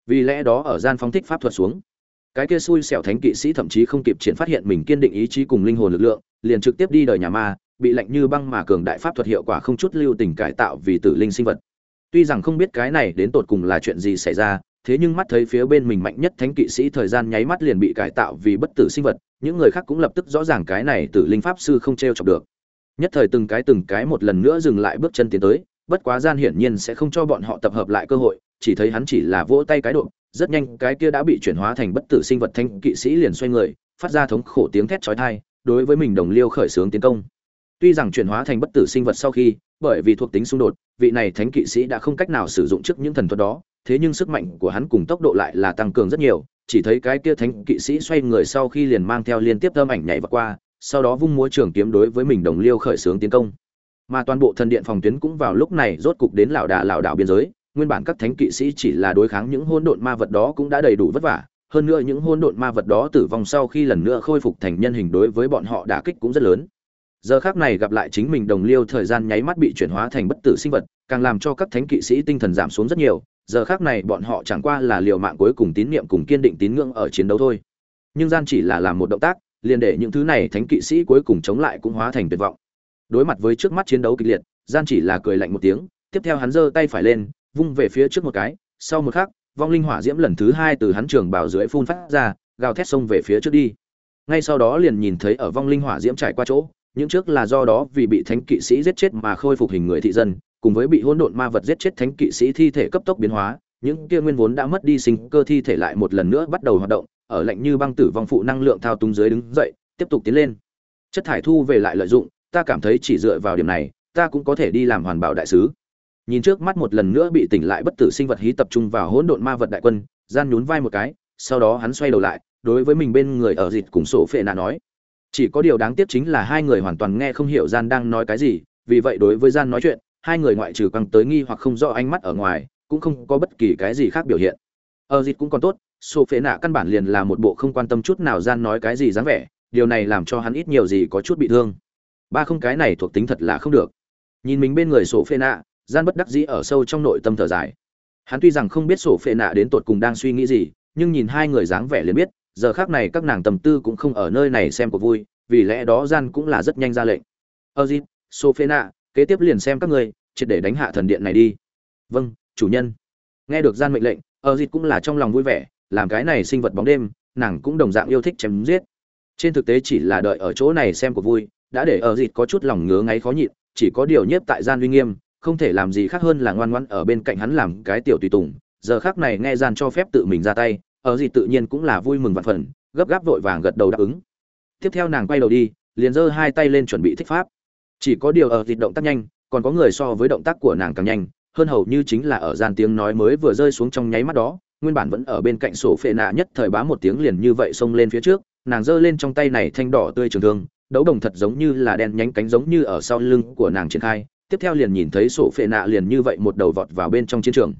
[SPEAKER 1] Vì lẽ đó ở gian phóng thích pháp thuật xuống, cái kia xui xẻo thánh kỵ sĩ thậm chí không kịp triển phát hiện mình kiên định ý chí cùng linh hồn lực lượng, liền trực tiếp đi đời nhà ma, bị lạnh như băng mà cường đại pháp thuật hiệu quả không chút lưu tình cải tạo vì tử linh sinh vật. Tuy rằng không biết cái này đến tột cùng là chuyện gì xảy ra thế nhưng mắt thấy phía bên mình mạnh nhất thánh kỵ sĩ thời gian nháy mắt liền bị cải tạo vì bất tử sinh vật, những người khác cũng lập tức rõ ràng cái này tử linh pháp sư không t r e o chọc được. Nhất thời từng cái từng cái một lần nữa dừng lại bước chân tiến tới, bất quá gian hiển nhiên sẽ không cho bọn họ tập hợp lại cơ hội, chỉ thấy hắn chỉ là vỗ tay cái độ, rất nhanh cái kia đã bị chuyển hóa thành bất tử sinh vật thánh kỵ sĩ liền xoay người, phát ra thống khổ tiếng thét chói tai, đối với mình đồng liêu khởi xướng tiến công. Tuy rằng chuyển hóa thành bất tử sinh vật sau khi, bởi vì thuộc tính xung đột, vị này thánh kỵ sĩ đã không cách nào sử dụng trước những thần thuật đó thế nhưng sức mạnh của hắn cùng tốc độ lại là tăng cường rất nhiều, chỉ thấy cái kia thánh kỵ sĩ xoay người sau khi liền mang theo liên tiếp âm ảnh nhảy vào qua, sau đó vung múa trường kiếm đối với mình đồng liêu khởi xướng tiến công. Mà toàn bộ thần điện phòng tuyến cũng vào lúc này rốt cục đến lão đà lão đảo biên giới, nguyên bản các thánh kỵ sĩ chỉ là đối kháng những hỗn độn ma vật đó cũng đã đầy đủ vất vả, hơn nữa những hỗn độn ma vật đó tử vong sau khi lần nữa khôi phục thành nhân hình đối với bọn họ đả kích cũng rất lớn. Giờ khác này gặp lại chính mình đồng liêu thời gian nháy mắt bị chuyển hóa thành bất tử sinh vật, càng làm cho các thánh kỵ sĩ tinh thần giảm xuống rất nhiều giờ khác này bọn họ chẳng qua là liều mạng cuối cùng tín niệm cùng kiên định tín ngưỡng ở chiến đấu thôi. Nhưng gian chỉ là làm một động tác, liền để những thứ này thánh kỵ sĩ cuối cùng chống lại cũng hóa thành tuyệt vọng. Đối mặt với trước mắt chiến đấu kịch liệt, gian chỉ là cười lạnh một tiếng, tiếp theo hắn giơ tay phải lên, vung về phía trước một cái, sau một khắc, vong linh hỏa diễm lần thứ hai từ hắn trường bào dưới phun phát ra, gào thét xông về phía trước đi. Ngay sau đó liền nhìn thấy ở vong linh hỏa diễm trải qua chỗ, những trước là do đó vì bị thánh kỵ sĩ giết chết mà khôi phục hình người thị dân cùng với bị hỗn độn ma vật giết chết thánh kỵ sĩ thi thể cấp tốc biến hóa, những kia nguyên vốn đã mất đi sinh cơ thi thể lại một lần nữa bắt đầu hoạt động, ở lạnh như băng tử vong phụ năng lượng thao túng dưới đứng dậy, tiếp tục tiến lên. Chất thải thu về lại lợi dụng, ta cảm thấy chỉ dựa vào điểm này, ta cũng có thể đi làm hoàn bảo đại sứ. Nhìn trước mắt một lần nữa bị tỉnh lại bất tử sinh vật hí tập trung vào hỗn độn ma vật đại quân, gian nhún vai một cái, sau đó hắn xoay đầu lại, đối với mình bên người ở dịch cùng sổ phệ nạ nói. Chỉ có điều đáng tiếc chính là hai người hoàn toàn nghe không hiểu gian đang nói cái gì, vì vậy đối với gian nói chuyện hai người ngoại trừ căng tới nghi hoặc không rõ ánh mắt ở ngoài, cũng không có bất kỳ cái gì khác biểu hiện. Ờ, ở dịt cũng còn tốt sổ phệ nạ căn bản liền là một bộ không quan tâm chút nào gian nói cái gì dáng vẻ, điều này làm cho hắn ít nhiều gì có chút bị thương. Ba không cái này thuộc tính thật là không được. Nhìn mình bên người sổ phê nạ gian bất đắc dĩ ở sâu trong nội tâm thở dài. Hắn tuy rằng không biết sổ phệ nạ đến tột cùng đang suy nghĩ gì, nhưng nhìn hai người dáng vẻ liền biết, giờ khác này các nàng tầm tư cũng không ở nơi này xem cuộc vui, vì lẽ đó gian cũng là rất nhanh ra lệnh. Ơ dịp sổ phê nạ kế tiếp liền xem các người triệt để đánh hạ thần điện này đi. Vâng chủ nhân. Nghe được gian mệnh lệnh ờ ở dịp cũng là trong lòng vui vẻ, làm cái này sinh vật bóng đêm, nàng cũng đồng dạng yêu thích chém giết. Trên thực tế chỉ là đợi ở chỗ này xem cuộc vui, đã để ờ ở dịp có chút lòng ngứa ngáy khó nhịn, chỉ có điều nhiếp tại gian uy nghiêm, không thể làm gì khác hơn là ngoan ngoãn ở bên cạnh hắn làm cái tiểu tùy tùng. Giờ khác này nghe gian cho phép tự mình ra tay ờ ở gì tự nhiên cũng là vui mừng vạn phần, gấp gáp vội vàng gật đầu đáp ứng. Tiếp theo nàng quay đầu đi, liền giơ hai tay lên chuẩn bị thích pháp chỉ có điều ở thịt động tác nhanh, còn có người so với động tác của nàng càng nhanh, hơn hầu như chính là ở gian tiếng nói mới vừa rơi xuống trong nháy mắt đó, nguyên bản vẫn ở bên cạnh sổ phệ nạ nhất thời bá một tiếng liền như vậy xông lên phía trước, nàng giơ lên trong tay này thanh đỏ tươi trường thương, đấu đồng thật giống như là đen nhánh cánh giống như ở sau lưng của nàng triển khai, tiếp theo liền nhìn thấy sổ phệ nạ liền như vậy một đầu vọt vào bên trong chiến trường.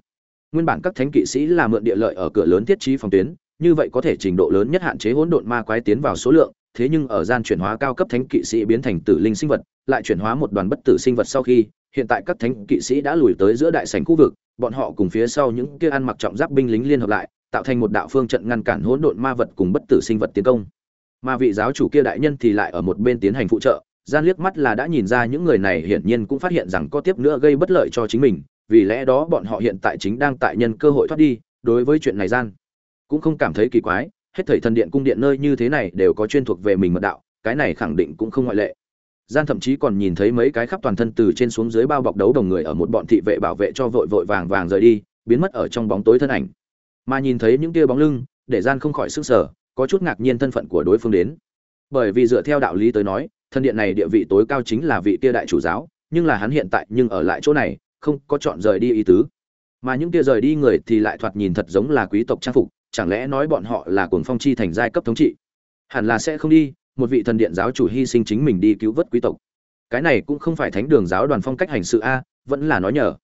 [SPEAKER 1] Nguyên bản các thánh kỵ sĩ là mượn địa lợi ở cửa lớn thiết trí phòng tuyến, như vậy có thể trình độ lớn nhất hạn chế hỗn độn ma quái tiến vào số lượng, thế nhưng ở gian chuyển hóa cao cấp thánh kỵ sĩ biến thành tử linh sinh vật lại chuyển hóa một đoàn bất tử sinh vật sau khi, hiện tại các thánh kỵ sĩ đã lùi tới giữa đại sảnh khu vực, bọn họ cùng phía sau những kia ăn mặc trọng giáp binh lính liên hợp lại, tạo thành một đạo phương trận ngăn cản hỗn độn ma vật cùng bất tử sinh vật tiến công. Mà vị giáo chủ kia đại nhân thì lại ở một bên tiến hành phụ trợ, gian liếc mắt là đã nhìn ra những người này hiển nhiên cũng phát hiện rằng có tiếp nữa gây bất lợi cho chính mình, vì lẽ đó bọn họ hiện tại chính đang tại nhân cơ hội thoát đi, đối với chuyện này gian cũng không cảm thấy kỳ quái, hết thảy thần điện cung điện nơi như thế này đều có chuyên thuộc về mình mật đạo, cái này khẳng định cũng không ngoại lệ gian thậm chí còn nhìn thấy mấy cái khắp toàn thân từ trên xuống dưới bao bọc đấu đồng người ở một bọn thị vệ bảo vệ cho vội vội vàng vàng rời đi, biến mất ở trong bóng tối thân ảnh. Mà nhìn thấy những tia bóng lưng, để gian không khỏi sức sở có chút ngạc nhiên thân phận của đối phương đến. Bởi vì dựa theo đạo lý tới nói, thân điện này địa vị tối cao chính là vị kia đại chủ giáo, nhưng là hắn hiện tại nhưng ở lại chỗ này, không có chọn rời đi ý tứ. Mà những kia rời đi người thì lại thoạt nhìn thật giống là quý tộc trang phục, chẳng lẽ nói bọn họ là cuồng phong chi thành giai cấp thống trị? Hẳn là sẽ không đi một vị thần điện giáo chủ hy sinh chính mình đi cứu vớt quý tộc. Cái này cũng không phải thánh đường giáo đoàn phong cách hành sự a, vẫn là nói nhờ.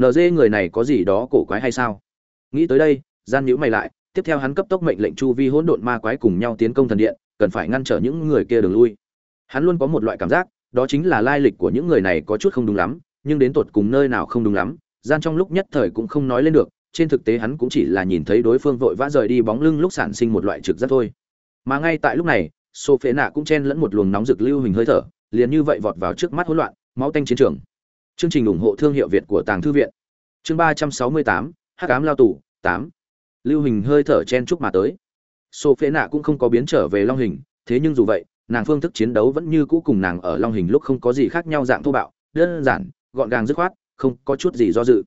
[SPEAKER 1] Nd người này có gì đó cổ quái hay sao? Nghĩ tới đây, gian nhữ mày lại, tiếp theo hắn cấp tốc mệnh lệnh chu vi hỗn độn ma quái cùng nhau tiến công thần điện, cần phải ngăn trở những người kia đường lui. Hắn luôn có một loại cảm giác, đó chính là lai lịch của những người này có chút không đúng lắm, nhưng đến tột cùng nơi nào không đúng lắm, gian trong lúc nhất thời cũng không nói lên được, trên thực tế hắn cũng chỉ là nhìn thấy đối phương vội vã rời đi bóng lưng lúc sản sinh một loại trực giác thôi. Mà ngay tại lúc này sô phế nạ cũng chen lẫn một luồng nóng rực lưu hình hơi thở, liền như vậy vọt vào trước mắt hỗn loạn, máu tanh chiến trường. Chương trình ủng hộ thương hiệu việt của tàng thư viện. Chương ba trăm sáu mươi tám, hắc ám lao tù, tám. Lưu hình hơi thở chen chúc mà tới. Sô phế nạ cũng không có biến trở về long hình, thế nhưng dù vậy, nàng phương thức chiến đấu vẫn như cũ cùng nàng ở long hình lúc không có gì khác nhau dạng thô bạo, đơn giản, gọn gàng dứt khoát, không có chút gì do dự.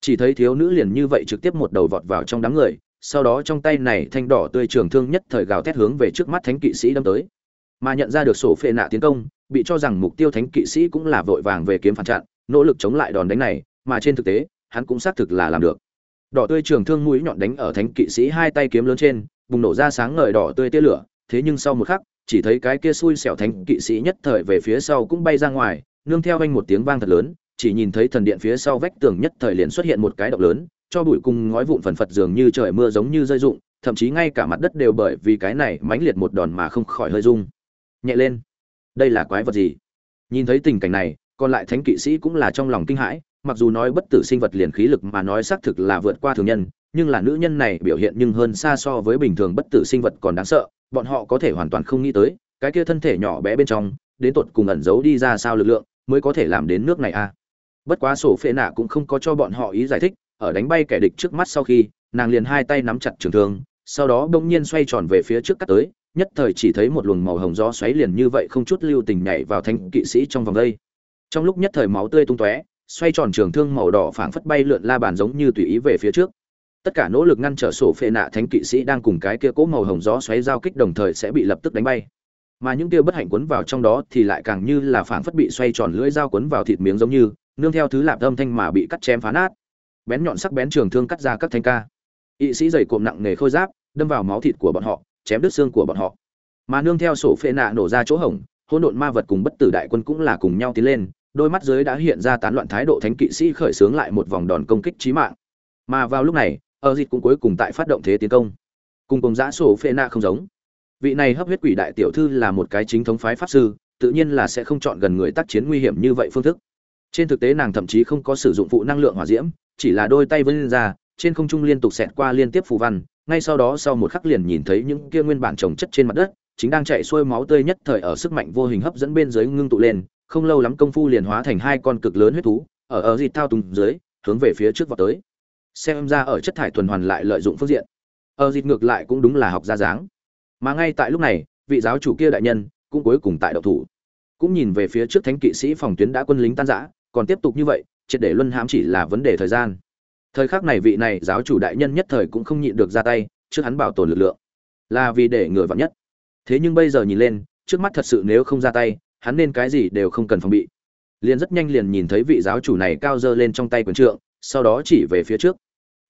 [SPEAKER 1] Chỉ thấy thiếu nữ liền như vậy trực tiếp một đầu vọt vào trong đám người sau đó trong tay này thanh đỏ tươi trường thương nhất thời gào thét hướng về trước mắt thánh kỵ sĩ đâm tới. Mà nhận ra được sổ phệ nạ tiến công, bị cho rằng mục tiêu thánh kỵ sĩ cũng là vội vàng về kiếm phản chặn, nỗ lực chống lại đòn đánh này, mà trên thực tế, hắn cũng xác thực là làm được. Đỏ tươi trường thương mũi nhọn đánh ở thánh kỵ sĩ hai tay kiếm lớn trên, bùng nổ ra sáng ngời đỏ tươi tia lửa, thế nhưng sau một khắc, chỉ thấy cái kia xui xẻo thánh kỵ sĩ nhất thời về phía sau cũng bay ra ngoài, nương theo anh một tiếng vang thật lớn, chỉ nhìn thấy thần điện phía sau vách tường nhất thời liền xuất hiện một cái động lớn cho bụi cùng ngói vụn phần phật dường như trời mưa giống như rơi rụng, thậm chí ngay cả mặt đất đều bởi vì cái này mãnh liệt một đòn mà không khỏi hơi rung. Nhẹ lên. Đây là quái vật gì? Nhìn thấy tình cảnh này, còn lại thánh kỵ sĩ cũng là trong lòng kinh hãi, mặc dù nói bất tử sinh vật liền khí lực mà nói xác thực là vượt qua thường nhân, nhưng là nữ nhân này biểu hiện nhưng hơn xa so với bình thường bất tử sinh vật còn đáng sợ, bọn họ có thể hoàn toàn không nghĩ tới, cái kia thân thể nhỏ bé bên trong, đến tột cùng ẩn giấu đi ra sao lực lượng mới có thể làm đến nước này a à. bất quá sổ phệ nạ cũng không có cho bọn họ ý giải thích ở đánh bay kẻ địch trước mắt sau khi, nàng liền hai tay nắm chặt trường thương, sau đó bỗng nhiên xoay tròn về phía trước cắt tới, nhất thời chỉ thấy một luồng màu hồng gió xoáy liền như vậy không chút lưu tình nhảy vào thanh kỵ sĩ trong vòng đây. Trong lúc nhất thời máu tươi tung tóe, xoay tròn trường thương màu đỏ phảng phất bay lượn la bàn giống như tùy ý về phía trước. Tất cả nỗ lực ngăn trở sổ phệ nạ thánh kỵ sĩ đang cùng cái kia cỗ màu hồng gió xoáy giao kích đồng thời sẽ bị lập tức đánh bay. Mà những kia bất hạnh quấn vào trong đó thì lại càng như là phảng phất bị xoay tròn lưỡi dao quấn vào thịt miếng giống như, nương theo thứ lạp âm thanh mà bị cắt chém phá nát bén nhọn sắc bén trường thương cắt ra các thanh ca. Y sĩ dày cộm nặng nề khôi giáp, đâm vào máu thịt của bọn họ, chém đứt xương của bọn họ. Mà nương theo sổ phệ nạ nổ ra chỗ hổng, hỗn độn ma vật cùng bất tử đại quân cũng là cùng nhau tiến lên, đôi mắt dưới đã hiện ra tán loạn thái độ thánh kỵ sĩ khởi xướng lại một vòng đòn công kích chí mạng. Mà vào lúc này, ở dịch cũng cuối cùng tại phát động thế tiến công. Cùng cùng giã sổ phệ nạ không giống. Vị này hấp huyết quỷ đại tiểu thư là một cái chính thống phái pháp sư, tự nhiên là sẽ không chọn gần người tác chiến nguy hiểm như vậy phương thức. Trên thực tế nàng thậm chí không có sử dụng phụ năng lượng hỏa diễm chỉ là đôi tay vươn ra, trên không trung liên tục xẹt qua liên tiếp phù văn, ngay sau đó sau một khắc liền nhìn thấy những kia nguyên bản trồng chất trên mặt đất, chính đang chạy xuôi máu tươi nhất thời ở sức mạnh vô hình hấp dẫn bên dưới ngưng tụ lên, không lâu lắm công phu liền hóa thành hai con cực lớn huyết thú, ở ở dịt thao tùng dưới, hướng về phía trước vọt tới. Xem ra ở chất thải tuần hoàn lại lợi dụng phương diện. Ở dịt ngược lại cũng đúng là học ra dáng. Mà ngay tại lúc này, vị giáo chủ kia đại nhân cũng cuối cùng tại đậu thủ. Cũng nhìn về phía trước thánh kỵ sĩ phòng tuyến đã quân lính tan rã, còn tiếp tục như vậy triệt để luân hãm chỉ là vấn đề thời gian. Thời khắc này vị này giáo chủ đại nhân nhất thời cũng không nhịn được ra tay, trước hắn bảo tồn lực lượng. Là vì để người vặn nhất. Thế nhưng bây giờ nhìn lên, trước mắt thật sự nếu không ra tay, hắn nên cái gì đều không cần phòng bị. Liền rất nhanh liền nhìn thấy vị giáo chủ này cao dơ lên trong tay quyền trượng, sau đó chỉ về phía trước.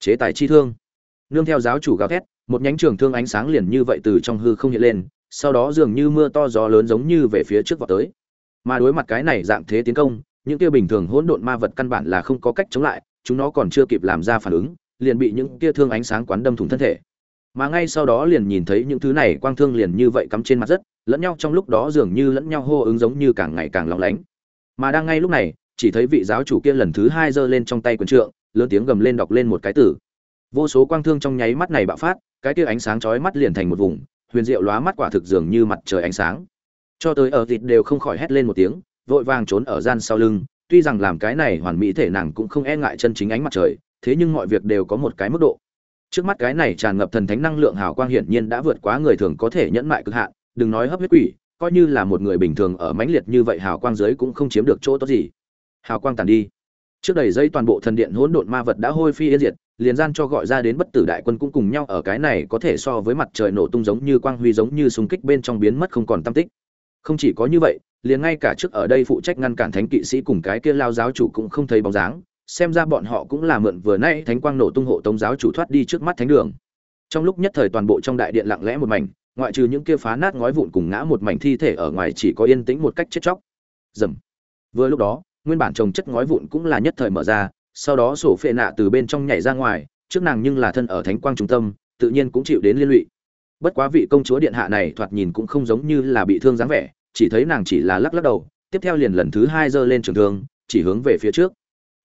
[SPEAKER 1] Chế tài chi thương. Nương theo giáo chủ gào thét, một nhánh trường thương ánh sáng liền như vậy từ trong hư không hiện lên, sau đó dường như mưa to gió lớn giống như về phía trước vào tới. Mà đối mặt cái này dạng thế tiến công những kia bình thường hỗn độn ma vật căn bản là không có cách chống lại, chúng nó còn chưa kịp làm ra phản ứng, liền bị những kia thương ánh sáng quán đâm thủng thân thể. Mà ngay sau đó liền nhìn thấy những thứ này quang thương liền như vậy cắm trên mặt đất, lẫn nhau trong lúc đó dường như lẫn nhau hô ứng giống như càng ngày càng lóng lánh. Mà đang ngay lúc này, chỉ thấy vị giáo chủ kia lần thứ hai giơ lên trong tay quần trượng, lớn tiếng gầm lên đọc lên một cái tử. Vô số quang thương trong nháy mắt này bạo phát, cái kia ánh sáng chói mắt liền thành một vùng, huyền diệu lóa mắt quả thực dường như mặt trời ánh sáng. Cho tới ở thịt đều không khỏi hét lên một tiếng vội vàng trốn ở gian sau lưng, tuy rằng làm cái này hoàn mỹ thể nàng cũng không e ngại chân chính ánh mặt trời, thế nhưng mọi việc đều có một cái mức độ. Trước mắt cái này tràn ngập thần thánh năng lượng hào quang hiển nhiên đã vượt quá người thường có thể nhẫn mại cực hạn, đừng nói hấp huyết quỷ, coi như là một người bình thường ở mãnh liệt như vậy hào quang dưới cũng không chiếm được chỗ tốt gì. Hào quang tàn đi. Trước đầy dây toàn bộ thần điện hỗn độn ma vật đã hôi phi yên diệt, liền gian cho gọi ra đến bất tử đại quân cũng cùng nhau ở cái này có thể so với mặt trời nổ tung giống như quang huy giống như súng kích bên trong biến mất không còn tâm tích. Không chỉ có như vậy liền ngay cả trước ở đây phụ trách ngăn cản thánh kỵ sĩ cùng cái kia lao giáo chủ cũng không thấy bóng dáng, xem ra bọn họ cũng là mượn vừa nay thánh quang nổ tung hộ tống giáo chủ thoát đi trước mắt thánh đường. Trong lúc nhất thời toàn bộ trong đại điện lặng lẽ một mảnh, ngoại trừ những kia phá nát ngói vụn cùng ngã một mảnh thi thể ở ngoài chỉ có yên tĩnh một cách chết chóc. Dầm. Vừa lúc đó, nguyên bản trồng chất ngói vụn cũng là nhất thời mở ra, sau đó sổ phệ nạ từ bên trong nhảy ra ngoài, trước nàng nhưng là thân ở thánh quang trung tâm, tự nhiên cũng chịu đến liên lụy. Bất quá vị công chúa điện hạ này thoạt nhìn cũng không giống như là bị thương dáng vẻ chỉ thấy nàng chỉ là lắc lắc đầu, tiếp theo liền lần thứ hai giơ lên trường thương, chỉ hướng về phía trước.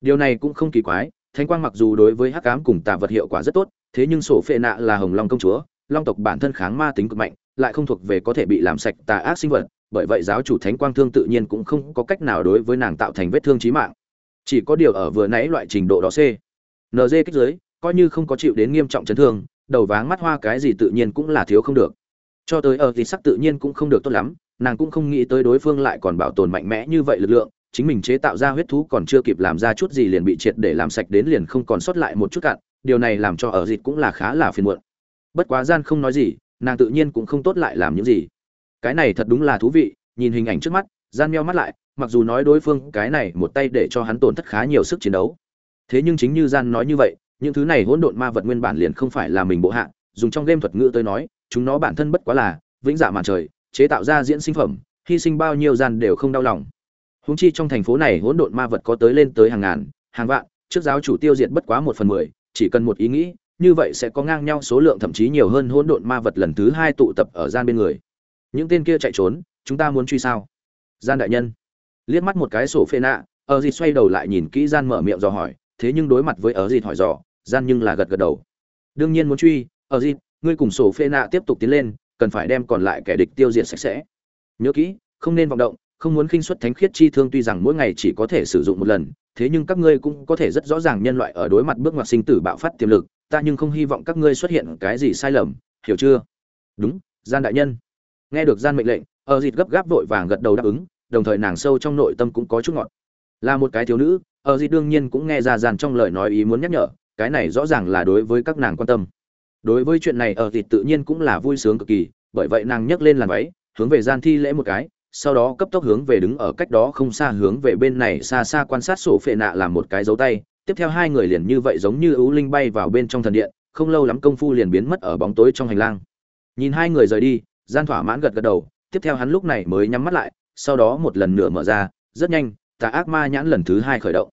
[SPEAKER 1] Điều này cũng không kỳ quái, thánh quang mặc dù đối với hắc ám cùng tà vật hiệu quả rất tốt, thế nhưng sổ phệ nạ là hồng long công chúa, long tộc bản thân kháng ma tính cực mạnh, lại không thuộc về có thể bị làm sạch tà ác sinh vật, bởi vậy giáo chủ thánh quang thương tự nhiên cũng không có cách nào đối với nàng tạo thành vết thương chí mạng. Chỉ có điều ở vừa nãy loại trình độ đó c nd kích dưới coi như không có chịu đến nghiêm trọng chấn thương, đầu váng mắt hoa cái gì tự nhiên cũng là thiếu không được. Cho tới ở thì sắc tự nhiên cũng không được tốt lắm nàng cũng không nghĩ tới đối phương lại còn bảo tồn mạnh mẽ như vậy lực lượng, chính mình chế tạo ra huyết thú còn chưa kịp làm ra chút gì liền bị triệt để làm sạch đến liền không còn sót lại một chút cạn, điều này làm cho ở dịt cũng là khá là phiền muộn. Bất quá gian không nói gì, nàng tự nhiên cũng không tốt lại làm những gì. Cái này thật đúng là thú vị, nhìn hình ảnh trước mắt, gian meo mắt lại, mặc dù nói đối phương cái này một tay để cho hắn tổn thất khá nhiều sức chiến đấu. Thế nhưng chính như gian nói như vậy, những thứ này hỗn độn ma vật nguyên bản liền không phải là mình bộ hạ, dùng trong game thuật ngữ tới nói, chúng nó bản thân bất quá là vĩnh dạ màn trời chế tạo ra diễn sinh phẩm, hy sinh bao nhiêu gian đều không đau lòng. Húng chi trong thành phố này hỗn độn ma vật có tới lên tới hàng ngàn, hàng vạn, trước giáo chủ tiêu diệt bất quá một phần mười, chỉ cần một ý nghĩ, như vậy sẽ có ngang nhau số lượng thậm chí nhiều hơn hỗn độn ma vật lần thứ hai tụ tập ở gian bên người. Những tên kia chạy trốn, chúng ta muốn truy sao? Gian đại nhân. Liếc mắt một cái sổ phê nạ, ở dịt xoay đầu lại nhìn kỹ gian mở miệng dò hỏi, thế nhưng đối mặt với ở dịt hỏi dò, gian nhưng là gật gật đầu. Đương nhiên muốn truy, ở dịt, ngươi cùng sổ phê nạ tiếp tục tiến lên cần phải đem còn lại kẻ địch tiêu diệt sạch sẽ. Nhớ kỹ, không nên vọng động, không muốn khinh suất thánh khiết chi thương tuy rằng mỗi ngày chỉ có thể sử dụng một lần, thế nhưng các ngươi cũng có thể rất rõ ràng nhân loại ở đối mặt bước ngoặt sinh tử bạo phát tiềm lực, ta nhưng không hy vọng các ngươi xuất hiện cái gì sai lầm, hiểu chưa? Đúng, gian đại nhân. Nghe được gian mệnh lệnh ở dịt gấp gáp vội vàng gật đầu đáp ứng, đồng thời nàng sâu trong nội tâm cũng có chút ngọt. Là một cái thiếu nữ ở dịt đương nhiên cũng nghe ra gian trong lời nói ý muốn nhắc nhở, cái này rõ ràng là đối với các nàng quan tâm đối với chuyện này, ở thịt tự nhiên cũng là vui sướng cực kỳ, bởi vậy nàng nhấc lên làn váy, hướng về gian thi lễ một cái, sau đó cấp tốc hướng về đứng ở cách đó không xa hướng về bên này xa xa quan sát sổ phệ nạ làm một cái dấu tay. Tiếp theo hai người liền như vậy giống như ưu linh bay vào bên trong thần điện, không lâu lắm công phu liền biến mất ở bóng tối trong hành lang. Nhìn hai người rời đi, gian thỏa mãn gật gật đầu, tiếp theo hắn lúc này mới nhắm mắt lại, sau đó một lần nữa mở ra, rất nhanh, tà ác ma nhãn lần thứ hai khởi động.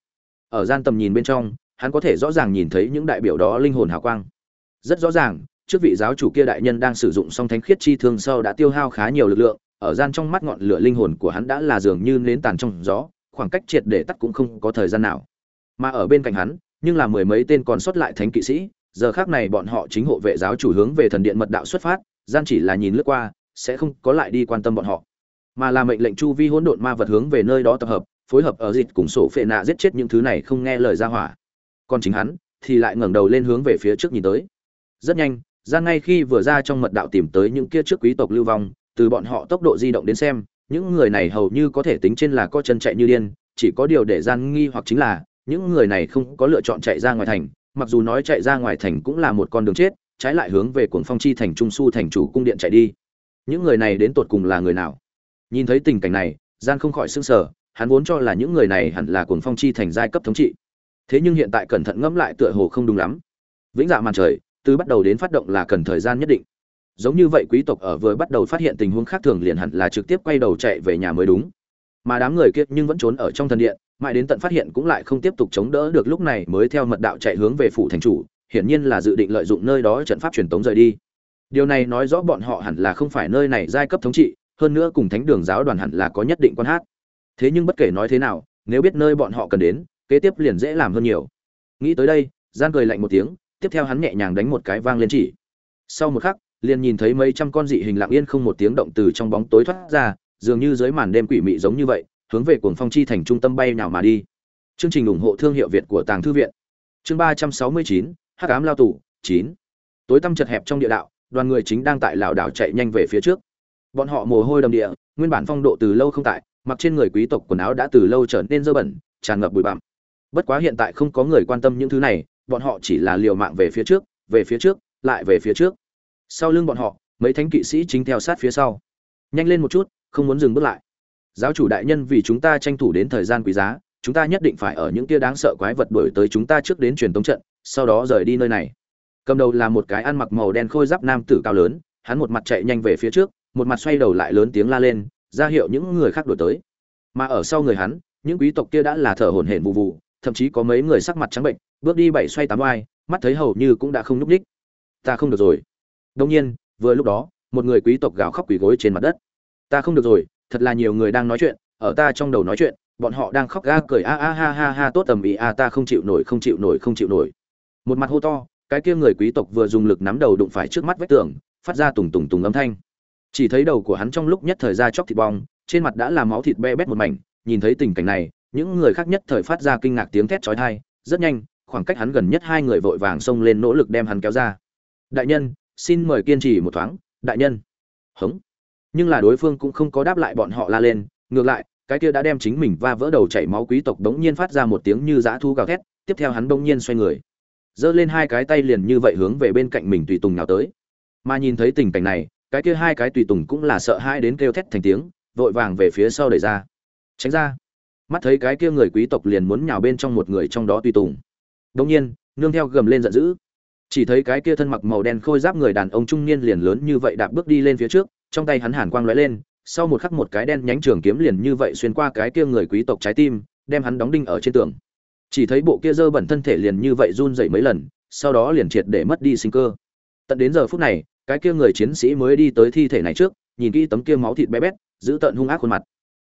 [SPEAKER 1] Ở gian tầm nhìn bên trong, hắn có thể rõ ràng nhìn thấy những đại biểu đó linh hồn hào quang rất rõ ràng, trước vị giáo chủ kia đại nhân đang sử dụng song thánh khiết chi thương sâu đã tiêu hao khá nhiều lực lượng, ở gian trong mắt ngọn lửa linh hồn của hắn đã là dường như nến tàn trong gió, khoảng cách triệt để tắt cũng không có thời gian nào. Mà ở bên cạnh hắn, nhưng là mười mấy tên còn sót lại thánh kỵ sĩ, giờ khác này bọn họ chính hộ vệ giáo chủ hướng về thần điện mật đạo xuất phát, gian chỉ là nhìn lướt qua, sẽ không có lại đi quan tâm bọn họ. Mà là mệnh lệnh chu vi hỗn độn ma vật hướng về nơi đó tập hợp, phối hợp ở dịch cùng sổ phệ nạ giết chết những thứ này không nghe lời ra hỏa. Còn chính hắn, thì lại ngẩng đầu lên hướng về phía trước nhìn tới rất nhanh gian ngay khi vừa ra trong mật đạo tìm tới những kia trước quý tộc lưu vong, từ bọn họ tốc độ di động đến xem, những người này hầu như có thể tính trên là có chân chạy như điên, chỉ có điều để gian nghi hoặc chính là, những người này không có lựa chọn chạy ra ngoài thành, mặc dù nói chạy ra ngoài thành cũng là một con đường chết, trái lại hướng về cuồng phong chi thành trung su thành chủ cung điện chạy đi. Những người này đến tột cùng là người nào? Nhìn thấy tình cảnh này gian không khỏi sững sờ, hắn vốn cho là những người này hẳn là cuồng phong chi thành giai cấp thống trị. Thế nhưng hiện tại cẩn thận ngẫm lại tựa hồ không đúng lắm. Vĩnh dạ màn trời từ bắt đầu đến phát động là cần thời gian nhất định. Giống như vậy, quý tộc ở vừa bắt đầu phát hiện tình huống khác thường liền hẳn là trực tiếp quay đầu chạy về nhà mới đúng. Mà đám người kia nhưng vẫn trốn ở trong thần điện, mãi đến tận phát hiện cũng lại không tiếp tục chống đỡ được lúc này mới theo mật đạo chạy hướng về phủ thành chủ, hiển nhiên là dự định lợi dụng nơi đó trận pháp truyền tống rời đi. Điều này nói rõ bọn họ hẳn là không phải nơi này giai cấp thống trị, hơn nữa cùng thánh đường giáo đoàn hẳn là có nhất định quan hát. Thế nhưng bất kể nói thế nào, nếu biết nơi bọn họ cần đến, kế tiếp liền dễ làm hơn nhiều. Nghĩ tới đây, gian cười lạnh một tiếng tiếp theo hắn nhẹ nhàng đánh một cái vang lên chỉ. Sau một khắc, liền nhìn thấy mấy trăm con dị hình lặng yên không một tiếng động từ trong bóng tối thoát ra, dường như dưới màn đêm quỷ mị giống như vậy, hướng về cuồng phong chi thành trung tâm bay nào mà đi. Chương trình ủng hộ thương hiệu việt của tàng thư viện. Chương ba trăm sáu mươi chín, hắc ám lao tù, chín. Tối tăm chật hẹp trong địa đạo, đoàn người chính đang tại lảo đảo chạy nhanh về phía trước. Bọn họ mồ hôi đầm địa, nguyên bản phong độ từ lâu không tại, mặc trên người quý tộc quần áo đã từ lâu trở nên dơ bẩn, tràn ngập bụi bặm. Bất quá hiện tại không có người quan tâm những thứ này bọn họ chỉ là liều mạng về phía trước, về phía trước, lại về phía trước. Sau lưng bọn họ, mấy thánh kỵ sĩ chính theo sát phía sau. Nhanh lên một chút, không muốn dừng bước lại. Giáo chủ đại nhân, vì chúng ta tranh thủ đến thời gian quý giá, chúng ta nhất định phải ở những kia đáng sợ quái vật đuổi tới chúng ta trước đến truyền tống trận, sau đó rời đi nơi này. Cầm đầu là một cái ăn mặc màu đen khôi giáp nam tử cao lớn, hắn một mặt chạy nhanh về phía trước, một mặt xoay đầu lại lớn tiếng la lên, ra hiệu những người khác đuổi tới. Mà ở sau người hắn, những quý tộc kia đã là thở hổn hển vụ vụ thậm chí có mấy người sắc mặt trắng bệnh, bước đi bảy xoay tám oai, mắt thấy hầu như cũng đã không nhúc ních ta không được rồi. Đông nhiên, vừa lúc đó, một người quý tộc gào khóc quỳ gối trên mặt đất. Ta không được rồi, thật là nhiều người đang nói chuyện, ở ta trong đầu nói chuyện, bọn họ đang khóc ga cười a a ha ha ha tốt tầm ý a, ta không chịu nổi, không chịu nổi, không chịu nổi. Một mặt hô to, cái kia người quý tộc vừa dùng lực nắm đầu đụng phải trước mắt vách tường, phát ra tùng tùng tùng âm thanh. Chỉ thấy đầu của hắn trong lúc nhất thời ra chóc thịt bong, trên mặt đã là máu thịt be bét một mảnh, nhìn thấy tình cảnh này những người khác nhất thời phát ra kinh ngạc tiếng thét chói tai, rất nhanh, khoảng cách hắn gần nhất hai người vội vàng xông lên nỗ lực đem hắn kéo ra. Đại nhân, xin mời kiên trì một thoáng, đại nhân. Hững. nhưng là đối phương cũng không có đáp lại bọn họ la lên, ngược lại, cái kia đã đem chính mình va vỡ đầu chảy máu quý tộc đống nhiên phát ra một tiếng như dã thú gào thét, tiếp theo hắn đống nhiên xoay người. Giơ lên hai cái tay liền như vậy hướng về bên cạnh mình tùy tùng nào tới. Mà nhìn thấy tình cảnh này, cái kia hai cái tùy tùng cũng là sợ hãi đến kêu thét thành tiếng, vội vàng về phía sau đẩy ra. Tránh ra mắt thấy cái kia người quý tộc liền muốn nhào bên trong một người trong đó tùy tùng. Đông nhiên, nương theo gầm lên giận dữ. Chỉ thấy cái kia thân mặc màu đen khôi giáp người đàn ông trung niên liền lớn như vậy đạp bước đi lên phía trước, trong tay hắn hàn quang lóe lên, sau một khắc một cái đen nhánh trường kiếm liền như vậy xuyên qua cái kia người quý tộc trái tim, đem hắn đóng đinh ở trên tường. Chỉ thấy bộ kia dơ bẩn thân thể liền như vậy run dậy mấy lần, sau đó liền triệt để mất đi sinh cơ. Tận đến giờ phút này, cái kia người chiến sĩ mới đi tới thi thể này trước, nhìn kỹ tấm kia máu thịt bé bét, giữ tận hung ác khuôn mặt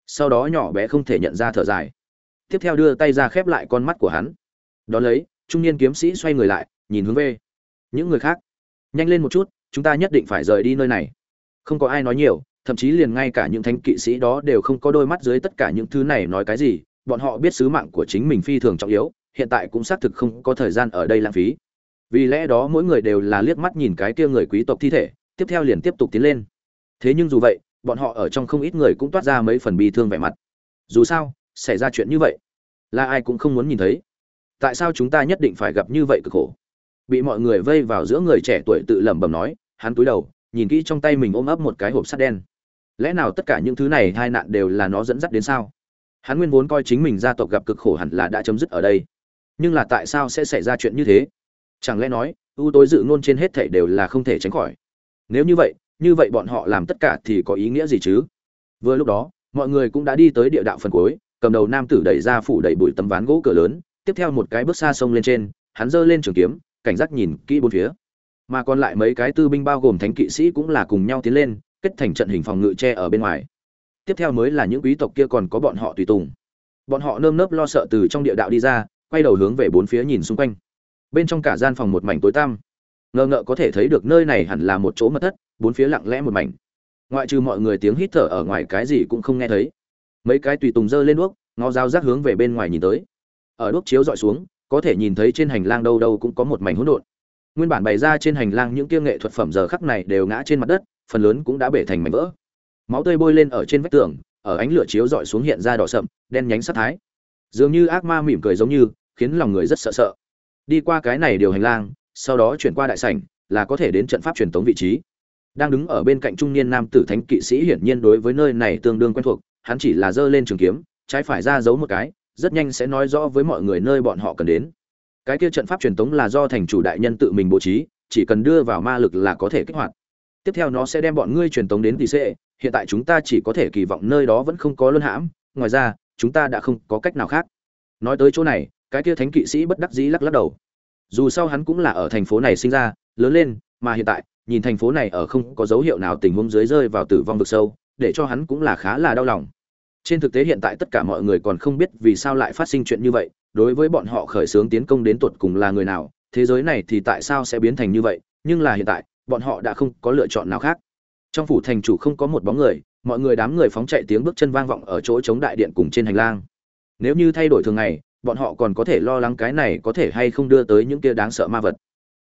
[SPEAKER 1] sau đó nhỏ bé không thể nhận ra thở dài. Tiếp theo đưa tay ra khép lại con mắt của hắn. Đón lấy, trung niên kiếm sĩ xoay người lại, nhìn hướng về những người khác. Nhanh lên một chút, chúng ta nhất định phải rời đi nơi này. Không có ai nói nhiều, thậm chí liền ngay cả những thánh kỵ sĩ đó đều không có đôi mắt dưới tất cả những thứ này nói cái gì. Bọn họ biết sứ mạng của chính mình phi thường trọng yếu, hiện tại cũng xác thực không có thời gian ở đây lãng phí. Vì lẽ đó mỗi người đều là liếc mắt nhìn cái kia người quý tộc thi thể, tiếp theo liền tiếp tục tiến lên. Thế nhưng dù vậy bọn họ ở trong không ít người cũng toát ra mấy phần bi thương vẻ mặt. Dù sao, xảy ra chuyện như vậy, là ai cũng không muốn nhìn thấy. Tại sao chúng ta nhất định phải gặp như vậy cực khổ? Bị mọi người vây vào giữa người trẻ tuổi tự lẩm bẩm nói, hắn cúi đầu, nhìn kỹ trong tay mình ôm ấp một cái hộp sắt đen. Lẽ nào tất cả những thứ này hai nạn đều là nó dẫn dắt đến sao? Hắn nguyên vốn coi chính mình gia tộc gặp cực khổ hẳn là đã chấm dứt ở đây. Nhưng là tại sao sẽ xảy ra chuyện như thế? Chẳng lẽ nói, ưu tối dự ngôn trên hết thảy đều là không thể tránh khỏi? Nếu như vậy như vậy bọn họ làm tất cả thì có ý nghĩa gì chứ? Vừa lúc đó, mọi người cũng đã đi tới địa đạo phần cuối, cầm đầu nam tử đẩy ra phủ đẩy bụi tấm ván gỗ cửa lớn, tiếp theo một cái bước xa sông lên trên, hắn giơ lên trường kiếm, cảnh giác nhìn kỹ bốn phía. Mà còn lại mấy cái tư binh bao gồm thánh kỵ sĩ cũng là cùng nhau tiến lên, kết thành trận hình phòng ngự tre ở bên ngoài. Tiếp theo mới là những quý tộc kia còn có bọn họ tùy tùng. Bọn họ nơm nớp lo sợ từ trong địa đạo đi ra, quay đầu hướng về bốn phía nhìn xung quanh. Bên trong cả gian phòng một mảnh tối tăm ngờ ngợ có thể thấy được nơi này hẳn là một chỗ mật thất, bốn phía lặng lẽ một mảnh. Ngoại trừ mọi người tiếng hít thở ở ngoài cái gì cũng không nghe thấy. Mấy cái tùy tùng dơ lên đuốc, ngó dao rác hướng về bên ngoài nhìn tới. Ở đuốc chiếu dọi xuống, có thể nhìn thấy trên hành lang đâu đâu cũng có một mảnh hỗn độn. Nguyên bản bày ra trên hành lang những kia nghệ thuật phẩm giờ khắc này đều ngã trên mặt đất, phần lớn cũng đã bể thành mảnh vỡ. Máu tươi bôi lên ở trên vách tường, ở ánh lửa chiếu dọi xuống hiện ra đỏ sậm, đen nhánh sắc thái. Dường như ác ma mỉm cười giống như, khiến lòng người rất sợ sợ. Đi qua cái này điều hành lang sau đó chuyển qua đại sảnh là có thể đến trận pháp truyền tống vị trí. Đang đứng ở bên cạnh trung niên nam tử thánh kỵ sĩ hiển nhiên đối với nơi này tương đương quen thuộc hắn chỉ là giơ lên trường kiếm trái phải ra giấu một cái rất nhanh sẽ nói rõ với mọi người nơi bọn họ cần đến. Cái kia trận pháp truyền tống là do thành chủ đại nhân tự mình bố trí chỉ cần đưa vào ma lực là có thể kích hoạt. Tiếp theo nó sẽ đem bọn ngươi truyền tống đến tỷ sẽ, hiện tại chúng ta chỉ có thể kỳ vọng nơi đó vẫn không có luân hãm ngoài ra chúng ta đã không có cách nào khác. Nói tới chỗ này cái kia thánh kỵ sĩ bất đắc dĩ lắc lắc đầu dù sao hắn cũng là ở thành phố này sinh ra, lớn lên, mà hiện tại, nhìn thành phố này ở không có dấu hiệu nào tình huống dưới rơi vào tử vong vực sâu, để cho hắn cũng là khá là đau lòng. Trên thực tế hiện tại tất cả mọi người còn không biết vì sao lại phát sinh chuyện như vậy, đối với bọn họ khởi xướng tiến công đến tột cùng là người nào, thế giới này thì tại sao sẽ biến thành như vậy, nhưng là hiện tại, bọn họ đã không có lựa chọn nào khác. Trong phủ thành chủ không có một bóng người, mọi người đám người phóng chạy tiếng bước chân vang vọng ở chỗ chống đại điện cùng trên hành lang. Nếu như thay đổi thường ngày bọn họ còn có thể lo lắng cái này có thể hay không đưa tới những kia đáng sợ ma vật.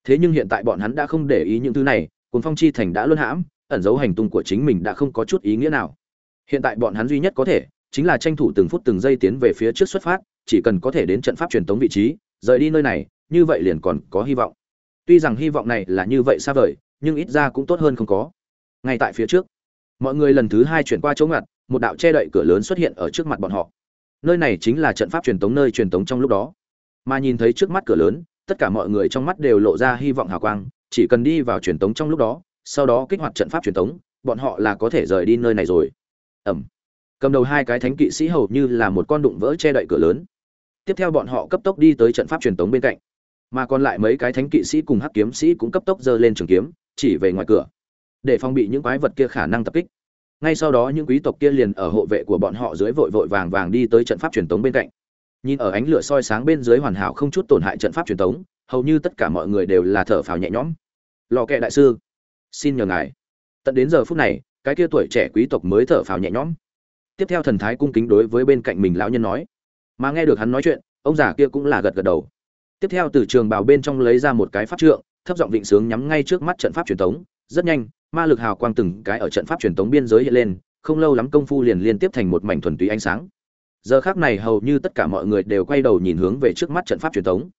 [SPEAKER 1] Thế nhưng hiện tại bọn hắn đã không để ý những thứ này, cuồng phong chi thành đã luân hãm, ẩn dấu hành tung của chính mình đã không có chút ý nghĩa nào. Hiện tại bọn hắn duy nhất có thể, chính là tranh thủ từng phút từng giây tiến về phía trước xuất phát, chỉ cần có thể đến trận pháp truyền tống vị trí, rời đi nơi này, như vậy liền còn có hy vọng. Tuy rằng hy vọng này là như vậy xa vời, nhưng ít ra cũng tốt hơn không có. Ngay tại phía trước, mọi người lần thứ hai chuyển qua chỗ ngặt, một đạo che đậy cửa lớn xuất hiện ở trước mặt bọn họ nơi này chính là trận pháp truyền tống nơi truyền tống trong lúc đó. Mà nhìn thấy trước mắt cửa lớn, tất cả mọi người trong mắt đều lộ ra hy vọng hào quang, chỉ cần đi vào truyền tống trong lúc đó, sau đó kích hoạt trận pháp truyền tống, bọn họ là có thể rời đi nơi này rồi. Ẩm cầm đầu hai cái thánh kỵ sĩ hầu như là một con đụng vỡ che đậy cửa lớn. Tiếp theo bọn họ cấp tốc đi tới trận pháp truyền tống bên cạnh. Mà còn lại mấy cái thánh kỵ sĩ cùng hắc kiếm sĩ cũng cấp tốc giơ lên trường kiếm, chỉ về ngoài cửa, để phòng bị những quái vật kia khả năng tập kích ngay sau đó những quý tộc kia liền ở hộ vệ của bọn họ dưới vội vội vàng vàng đi tới trận pháp truyền tống bên cạnh. Nhìn ở ánh lửa soi sáng bên dưới hoàn hảo không chút tổn hại trận pháp truyền tống, hầu như tất cả mọi người đều là thở phào nhẹ nhõm. Lò kệ đại sư, xin nhờ ngài. Tận đến giờ phút này, cái kia tuổi trẻ quý tộc mới thở phào nhẹ nhõm. Tiếp theo thần thái cung kính đối với bên cạnh mình lão nhân nói, mà nghe được hắn nói chuyện, ông già kia cũng là gật gật đầu. Tiếp theo từ trường bào bên trong lấy ra một cái pháp trượng, thấp giọng vịnh sướng nhắm ngay trước mắt trận pháp truyền tống, rất nhanh ma lực hào quang từng cái ở trận pháp truyền tống biên giới hiện lên, không lâu lắm công phu liền liên tiếp thành một mảnh thuần túy ánh sáng. Giờ khắc này hầu như tất cả mọi người đều quay đầu nhìn hướng về trước mắt trận pháp truyền tống.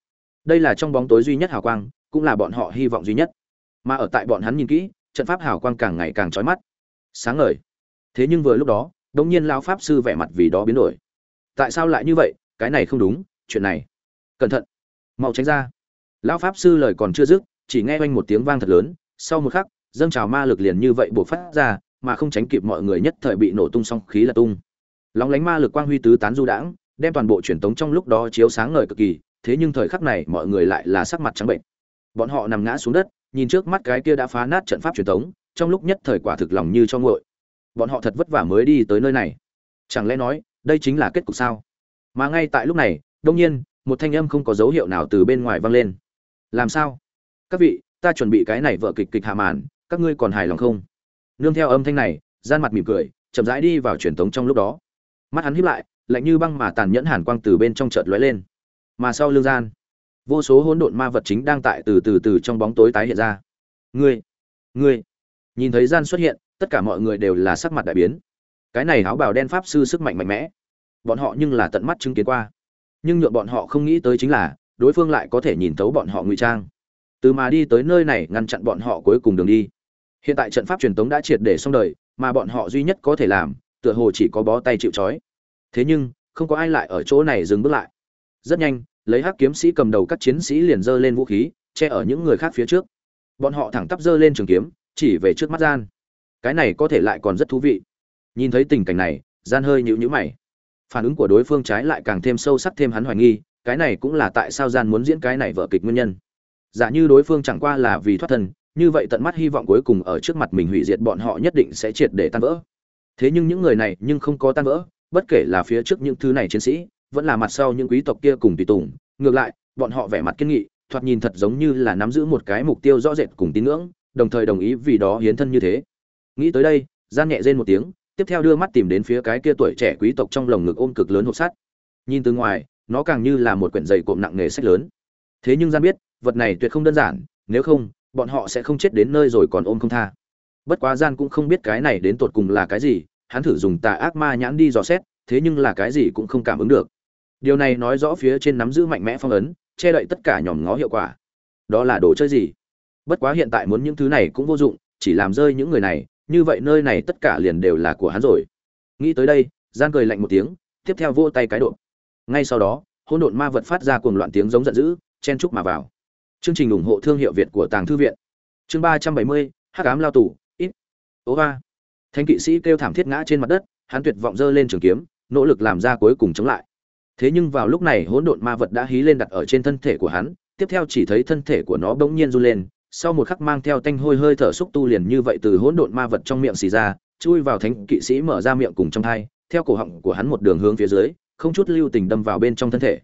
[SPEAKER 1] Đây là trong bóng tối duy nhất hào quang, cũng là bọn họ hy vọng duy nhất. Mà ở tại bọn hắn nhìn kỹ, trận pháp hào quang càng ngày càng chói mắt. Sáng ngời. Thế nhưng vừa lúc đó đống nhiên lão pháp sư vẻ mặt vì đó biến đổi. Tại sao lại như vậy? Cái này không đúng, chuyện này. Cẩn thận. Mau tránh ra. Lão pháp sư lời còn chưa dứt, chỉ nghe oanh một tiếng vang thật lớn, sau một khắc dâng trào ma lực liền như vậy buộc phát ra, mà không tránh kịp mọi người nhất thời bị nổ tung song khí là tung. Lóng lánh ma lực quang huy tứ tán du đãng, đem toàn bộ truyền tống trong lúc đó chiếu sáng ngời cực kỳ, thế nhưng thời khắc này mọi người lại là sắc mặt trắng bệnh. Bọn họ nằm ngã xuống đất, nhìn trước mắt cái kia đã phá nát trận pháp truyền tống, trong lúc nhất thời quả thực lòng như cho nguội. Bọn họ thật vất vả mới đi tới nơi này. Chẳng lẽ nói, đây chính là kết cục sao? Mà ngay tại lúc này đông nhiên, một thanh âm không có dấu hiệu nào từ bên ngoài vang lên. Làm sao? Các vị, ta chuẩn bị cái này vợ kịch kịch hạ màn các ngươi còn hài lòng không? Nương theo âm thanh này, gian mặt mỉm cười, chậm rãi đi vào truyền thống trong lúc đó. Mắt hắn híp lại, lạnh như băng mà tàn nhẫn hàn quang từ bên trong chợt lóe lên. Mà sau lương gian, vô số hỗn độn ma vật chính đang tại từ từ từ trong bóng tối tái hiện ra. Ngươi ngươi, nhìn thấy gian xuất hiện, tất cả mọi người đều là sắc mặt đại biến. Cái này áo bào đen pháp sư sức mạnh mạnh mẽ. Bọn họ nhưng là tận mắt chứng kiến qua. Nhưng nhượng bọn họ không nghĩ tới chính là, đối phương lại có thể nhìn thấu bọn họ ngụy trang. Từ mà đi tới nơi này ngăn chặn bọn họ cuối cùng đường đi hiện tại trận pháp truyền tống đã triệt để xong đời, mà bọn họ duy nhất có thể làm, tựa hồ chỉ có bó tay chịu trói. Thế nhưng, không có ai lại ở chỗ này dừng bước lại. Rất nhanh, lấy hắc kiếm sĩ cầm đầu các chiến sĩ liền giơ lên vũ khí, che ở những người khác phía trước. Bọn họ thẳng tắp giơ lên trường kiếm, chỉ về trước mắt gian. Cái này có thể lại còn rất thú vị. Nhìn thấy tình cảnh này, gian hơi nhịu nhữ mày. Phản ứng của đối phương trái lại càng thêm sâu sắc thêm hắn hoài nghi, cái này cũng là tại sao gian muốn diễn cái này vở kịch nguyên nhân. Giả như đối phương chẳng qua là vì thoát thân như vậy tận mắt hy vọng cuối cùng ở trước mặt mình hủy diệt bọn họ nhất định sẽ triệt để tan vỡ. Thế nhưng những người này nhưng không có tan vỡ, bất kể là phía trước những thứ này chiến sĩ, vẫn là mặt sau những quý tộc kia cùng tùy tùng, ngược lại, bọn họ vẻ mặt kiên nghị, thoạt nhìn thật giống như là nắm giữ một cái mục tiêu rõ rệt cùng tín ngưỡng, đồng thời đồng ý vì đó hiến thân như thế. Nghĩ tới đây, gian nhẹ rên một tiếng, tiếp theo đưa mắt tìm đến phía cái kia tuổi trẻ quý tộc trong lồng ngực ôm cực lớn hộp sắt. Nhìn từ ngoài, nó càng như là một quyển dày cộm nặng nghề sách lớn. Thế nhưng gian biết, vật này tuyệt không đơn giản, nếu không bọn họ sẽ không chết đến nơi rồi còn ôm không tha. Bất quá gian cũng không biết cái này đến tột cùng là cái gì, hắn thử dùng tà ác ma nhãn đi dò xét, thế nhưng là cái gì cũng không cảm ứng được. Điều này nói rõ phía trên nắm giữ mạnh mẽ phong ấn, che đậy tất cả nhòm ngó hiệu quả. Đó là đồ chơi gì? Bất quá hiện tại muốn những thứ này cũng vô dụng, chỉ làm rơi những người này, như vậy nơi này tất cả liền đều là của hắn rồi. Nghĩ tới đây, gian cười lạnh một tiếng, tiếp theo vỗ tay cái độ. Ngay sau đó, hỗn độn ma vật phát ra cuồng loạn tiếng giống giận dữ, chen chúc mà vào chương trình ủng hộ thương hiệu việt của tàng thư viện. Chương ba trăm bảy mươi, hắc ám lao tù, ít. Ố ba. Kỵ sĩ kêu thảm thiết ngã trên mặt đất, hắn tuyệt vọng giơ lên trường kiếm, nỗ lực làm ra cuối cùng chống lại. Thế nhưng vào lúc này hỗn độn ma vật đã hí lên đặt ở trên thân thể của hắn, tiếp theo chỉ thấy thân thể của nó bỗng nhiên run lên, sau một khắc mang theo tanh hôi hơi thở xúc tu liền như vậy từ hỗn độn ma vật trong miệng xì ra, chui vào thánh kỵ sĩ mở ra miệng cùng trong thai, theo cổ họng của hắn một đường hướng phía dưới, không chút lưu tình đâm vào bên trong thân thể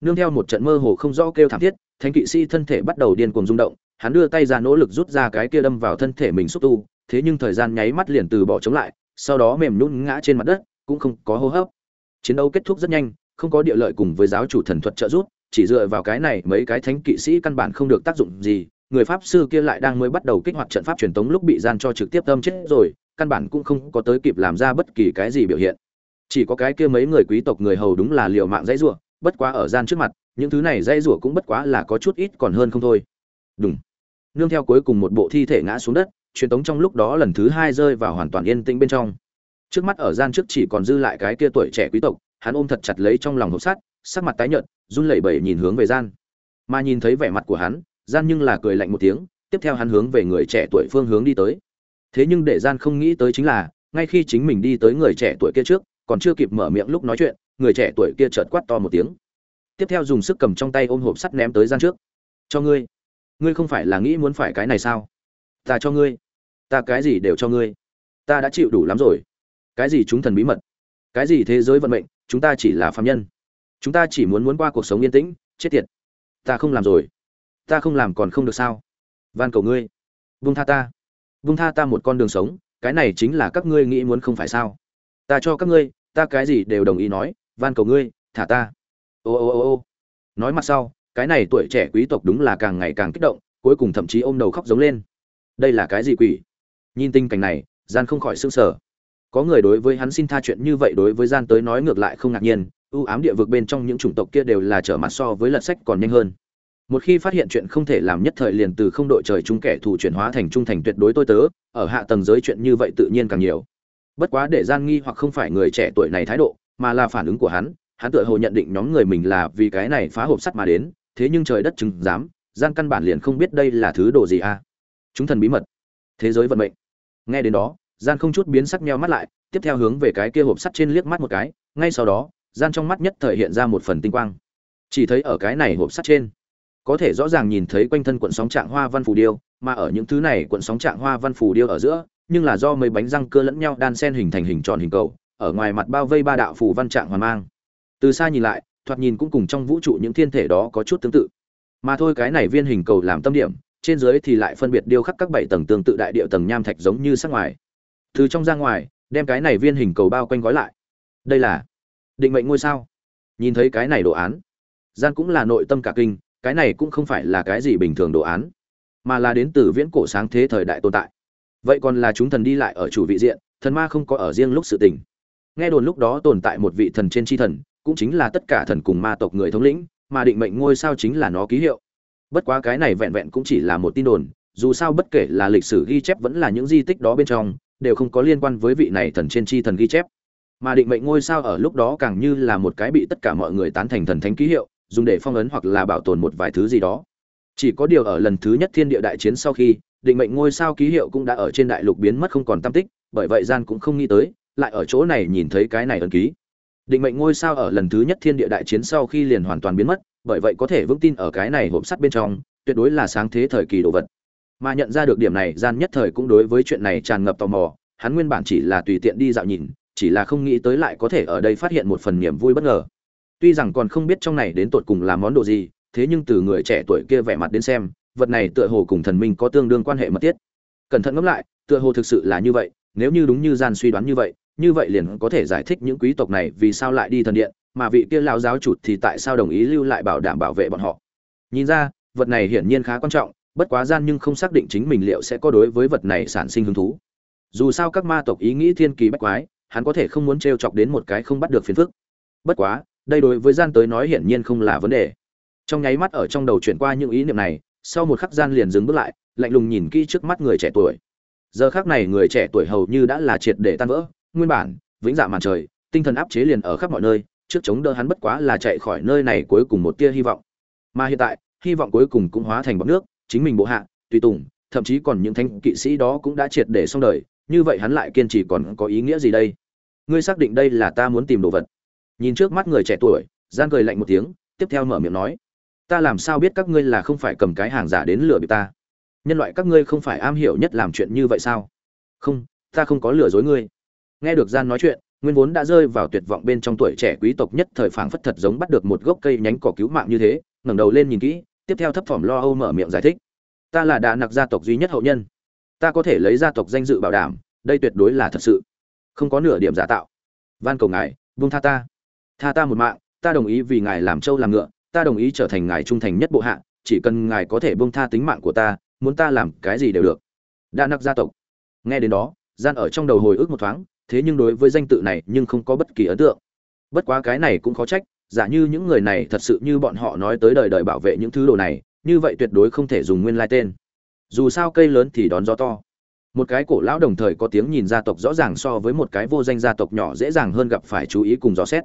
[SPEAKER 1] nương theo một trận mơ hồ không rõ kêu thảm thiết, thánh kỵ sĩ thân thể bắt đầu điên cuồng rung động, hắn đưa tay ra nỗ lực rút ra cái kia đâm vào thân thể mình xúc tu, thế nhưng thời gian nháy mắt liền từ bỏ chống lại, sau đó mềm nhũn ngã trên mặt đất, cũng không có hô hấp. Chiến đấu kết thúc rất nhanh, không có địa lợi cùng với giáo chủ thần thuật trợ giúp, chỉ dựa vào cái này mấy cái thánh kỵ sĩ căn bản không được tác dụng gì, người pháp sư kia lại đang mới bắt đầu kích hoạt trận pháp truyền tống lúc bị gian cho trực tiếp tâm chết rồi, căn bản cũng không có tới kịp làm ra bất kỳ cái gì biểu hiện. Chỉ có cái kia mấy người quý tộc người hầu đúng là liều mạng dãy rủa bất quá ở gian trước mặt, những thứ này dây rủa cũng bất quá là có chút ít còn hơn không thôi. Đúng nương theo cuối cùng một bộ thi thể ngã xuống đất, truyền tống trong lúc đó lần thứ hai rơi vào hoàn toàn yên tĩnh bên trong. Trước mắt ở gian trước chỉ còn dư lại cái kia tuổi trẻ quý tộc, hắn ôm thật chặt lấy trong lòng hộp sắt, sắc mặt tái nhợt, run lẩy bẩy nhìn hướng về gian. Mà nhìn thấy vẻ mặt của hắn, gian nhưng là cười lạnh một tiếng, tiếp theo hắn hướng về người trẻ tuổi phương hướng đi tới. Thế nhưng để gian không nghĩ tới chính là, ngay khi chính mình đi tới người trẻ tuổi kia trước, còn chưa kịp mở miệng lúc nói chuyện người trẻ tuổi kia chợt quát to một tiếng. Tiếp theo dùng sức cầm trong tay ôm hộp sắt ném tới gian trước. Cho ngươi. Ngươi không phải là nghĩ muốn phải cái này sao? Ta cho ngươi. Ta cái gì đều cho ngươi. Ta đã chịu đủ lắm rồi. Cái gì chúng thần bí mật? Cái gì thế giới vận mệnh? Chúng ta chỉ là phạm nhân. Chúng ta chỉ muốn muốn qua cuộc sống yên tĩnh, chết tiệt. Ta không làm rồi. Ta không làm còn không được sao? Van cầu ngươi. Vung tha ta. Vung tha ta một con đường sống. Cái này chính là các ngươi nghĩ muốn không phải sao? Ta cho các ngươi, ta cái gì đều đồng ý nói van cầu ngươi, thả ta. Ô ô ô ô. Nói mặt sau, cái này tuổi trẻ quý tộc đúng là càng ngày càng kích động, cuối cùng thậm chí ôm đầu khóc giống lên. Đây là cái gì quỷ? Nhìn tình cảnh này, gian không khỏi sững sờ. sở có người đối với hắn xin tha chuyện như vậy đối với gian tới nói ngược lại không ngạc nhiên, ưu ám địa vực bên trong những chủng tộc kia đều là trở mặt so với lật sách còn nhanh hơn. Một khi phát hiện chuyện không thể làm nhất thời liền từ không đội trời chung kẻ thù chuyển hóa thành trung thành tuyệt đối tôi tớ, ở hạ tầng giới chuyện như vậy tự nhiên càng nhiều. Bất quá để gian nghi hoặc không phải người trẻ tuổi này thái độ mà là phản ứng của hắn hắn tựa hồ nhận định nhóm người mình là vì cái này phá hộp sắt mà đến, thế nhưng trời đất chứng dám gian căn bản liền không biết đây là thứ đồ gì a à? chúng thần bí mật. Thế giới vận mệnh. Nghe đến đó, gian không chút biến sắc nheo mắt lại, tiếp theo hướng về cái kia hộp sắt trên liếc mắt một cái, ngay sau đó, gian trong mắt nhất thời hiện ra một phần tinh quang. Chỉ thấy ở cái này hộp sắt trên, có thể rõ ràng nhìn thấy quanh thân cuộn sóng trạng hoa văn phù điêu, mà ở những thứ này cuộn sóng trạng hoa văn phù điêu ở giữa, nhưng là do mấy bánh răng cơ lẫn nhau đan xen hình thành hình tròn hình cầu ở ngoài mặt bao vây ba đạo phù văn trạng hoàn mang. Từ xa nhìn lại, thoạt nhìn cũng cùng trong vũ trụ những thiên thể đó có chút tương tự. Mà thôi cái này viên hình cầu làm tâm điểm, trên dưới thì lại phân biệt điêu khắc các bảy tầng tương tự đại địa tầng nham thạch giống như sắc ngoài. Từ trong ra ngoài, đem cái này viên hình cầu bao quanh gói lại. Đây là định mệnh ngôi sao. Nhìn thấy cái này đồ án, gian cũng là nội tâm cả kinh, cái này cũng không phải là cái gì bình thường đồ án, mà là đến từ viễn cổ sáng thế thời đại tồn tại. Vậy còn là chúng thần đi lại ở chủ vị diện, thần ma không có ở riêng lúc sự tình nghe đồn lúc đó tồn tại một vị thần trên chi thần, cũng chính là tất cả thần cùng ma tộc người thống lĩnh, mà định mệnh ngôi sao chính là nó ký hiệu. Bất quá cái này vẹn vẹn cũng chỉ là một tin đồn, dù sao bất kể là lịch sử ghi chép vẫn là những di tích đó bên trong, đều không có liên quan với vị này thần trên chi thần ghi chép. Mà định mệnh ngôi sao ở lúc đó càng như là một cái bị tất cả mọi người tán thành thần thánh ký hiệu, dùng để phong ấn hoặc là bảo tồn một vài thứ gì đó. Chỉ có điều ở lần thứ nhất thiên địa đại chiến sau khi, định mệnh ngôi sao ký hiệu cũng đã ở trên đại lục biến mất không còn tam tích, bởi vậy gian cũng không nghĩ tới lại ở chỗ này nhìn thấy cái này ấn ký. Định mệnh ngôi sao ở lần thứ nhất thiên địa đại chiến sau khi liền hoàn toàn biến mất, bởi vậy có thể vững tin ở cái này hộp sắt bên trong, tuyệt đối là sáng thế thời kỳ đồ vật. Mà nhận ra được điểm này, gian nhất thời cũng đối với chuyện này tràn ngập tò mò, hắn nguyên bản chỉ là tùy tiện đi dạo nhìn, chỉ là không nghĩ tới lại có thể ở đây phát hiện một phần niềm vui bất ngờ. Tuy rằng còn không biết trong này đến tột cùng là món đồ gì, thế nhưng từ người trẻ tuổi kia vẻ mặt đến xem, vật này tựa hồ cùng thần minh có tương đương quan hệ mật thiết. Cẩn thận ngẫm lại, tựa hồ thực sự là như vậy, nếu như đúng như gian suy đoán như vậy như vậy liền có thể giải thích những quý tộc này vì sao lại đi thần điện, mà vị kia lão giáo chủ thì tại sao đồng ý lưu lại bảo đảm bảo vệ bọn họ. Nhìn ra, vật này hiển nhiên khá quan trọng, bất quá gian nhưng không xác định chính mình liệu sẽ có đối với vật này sản sinh hứng thú. Dù sao các ma tộc ý nghĩ thiên kỳ bách quái, hắn có thể không muốn t chọc đến một cái không bắt được phiền phức. Bất quá, đây đối với gian tới nói hiển nhiên không là vấn đề. Trong nháy mắt ở trong đầu chuyển qua những ý niệm này, sau một khắc gian liền dừng bước lại, lạnh lùng nhìn kỹ trước mắt người trẻ tuổi. Giờ khác này người trẻ tuổi hầu như đã là triệt để tan vỡ nguyên bản, vĩnh dạ màn trời, tinh thần áp chế liền ở khắp mọi nơi, trước chống đỡ hắn bất quá là chạy khỏi nơi này cuối cùng một tia hy vọng. Mà hiện tại, hy vọng cuối cùng cũng hóa thành bọc nước, chính mình bộ hạ, tùy tùng, thậm chí còn những thanh kỵ sĩ đó cũng đã triệt để xong đời, như vậy hắn lại kiên trì còn có ý nghĩa gì đây? Ngươi xác định đây là ta muốn tìm đồ vật. Nhìn trước mắt người trẻ tuổi gian cười lạnh một tiếng, tiếp theo mở miệng nói, ta làm sao biết các ngươi là không phải cầm cái hàng giả đến lừa bị ta? Nhân loại các ngươi không phải am hiểu nhất làm chuyện như vậy sao? Không, ta không có lừa dối ngươi nghe được gian nói chuyện, nguyên vốn đã rơi vào tuyệt vọng bên trong tuổi trẻ quý tộc nhất thời phảng phất thật giống bắt được một gốc cây nhánh cỏ cứu mạng như thế, ngẩng đầu lên nhìn kỹ, tiếp theo thấp thỏm lo âu mở miệng giải thích. Ta là đà nặc gia tộc duy nhất hậu nhân. Ta có thể lấy gia tộc danh dự bảo đảm, đây tuyệt đối là thật sự. Không có nửa điểm giả tạo. Van cầu ngài, buông tha ta. Tha ta một mạng, ta đồng ý vì ngài làm trâu làm ngựa, ta đồng ý trở thành ngài trung thành nhất bộ hạ, chỉ cần ngài có thể buông tha tính mạng của ta, muốn ta làm cái gì đều được. Đa nặc gia tộc. Nghe đến đó, gian ở trong đầu hồi ức một thoáng thế nhưng đối với danh tự này nhưng không có bất kỳ ấn tượng. Bất quá cái này cũng khó trách, giả như những người này thật sự như bọn họ nói tới đời đời bảo vệ những thứ đồ này, như vậy tuyệt đối không thể dùng nguyên lai tên. Dù sao cây lớn thì đón gió to. Một cái cổ lão đồng thời có tiếng nhìn gia tộc rõ ràng so với một cái vô danh gia tộc nhỏ dễ dàng hơn gặp phải chú ý cùng dò xét.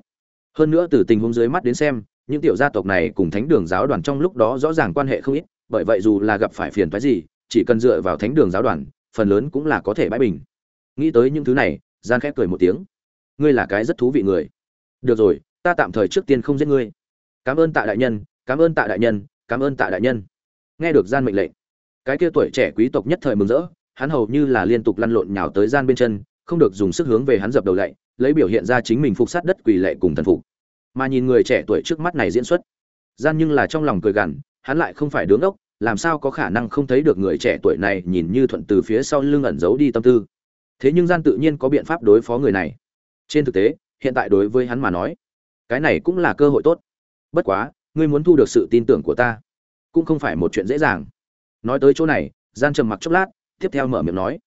[SPEAKER 1] Hơn nữa từ tình huống dưới mắt đến xem, những tiểu gia tộc này cùng thánh đường giáo đoàn trong lúc đó rõ ràng quan hệ không ít, bởi vậy dù là gặp phải phiền phái gì, chỉ cần dựa vào thánh đường giáo đoàn, phần lớn cũng là có thể bãi bình. Nghĩ tới những thứ này gian khép cười một tiếng. Ngươi là cái rất thú vị người. Được rồi, ta tạm thời trước tiên không giết ngươi. Cảm ơn tạ đại nhân, cảm ơn tạ đại nhân, cảm ơn tạ đại nhân. Nghe được gian mệnh lệnh, cái kia tuổi trẻ quý tộc nhất thời mừng rỡ, hắn hầu như là liên tục lăn lộn nhào tới gian bên chân, không được dùng sức hướng về hắn dập đầu lạy lấy biểu hiện ra chính mình phục sát đất quỳ lệ cùng thần phục. Mà nhìn người trẻ tuổi trước mắt này diễn xuất, gian nhưng là trong lòng cười gằn, hắn lại không phải đứng ốc, làm sao có khả năng không thấy được người trẻ tuổi này nhìn như thuận từ phía sau lưng ẩn giấu đi tâm tư thế nhưng gian tự nhiên có biện pháp đối phó người này. Trên thực tế, hiện tại đối với hắn mà nói, cái này cũng là cơ hội tốt. Bất quá, ngươi muốn thu được sự tin tưởng của ta, cũng không phải một chuyện dễ dàng. Nói tới chỗ này, gian trầm mặc chốc lát, tiếp theo mở miệng nói.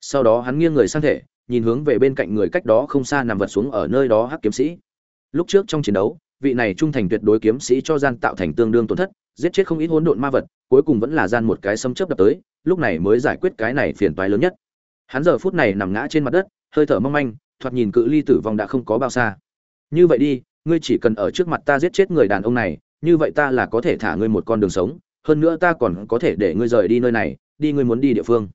[SPEAKER 1] Sau đó hắn nghiêng người sang thể, nhìn hướng về bên cạnh người cách đó không xa nằm vật xuống ở nơi đó hắc kiếm sĩ. Lúc trước trong chiến đấu, vị này trung thành tuyệt đối kiếm sĩ cho gian tạo thành tương đương tổn thất, giết chết không ít hỗn độn ma vật, cuối cùng vẫn là gian một cái xâm chớp đập tới, lúc này mới giải quyết cái này phiền toái lớn nhất hắn giờ phút này nằm ngã trên mặt đất, hơi thở mong manh, thoạt nhìn cự ly tử vong đã không có bao xa. Như vậy đi, ngươi chỉ cần ở trước mặt ta giết chết người đàn ông này, như vậy ta là có thể thả ngươi một con đường sống, hơn nữa ta còn có thể để ngươi rời đi nơi này, đi ngươi muốn đi địa phương.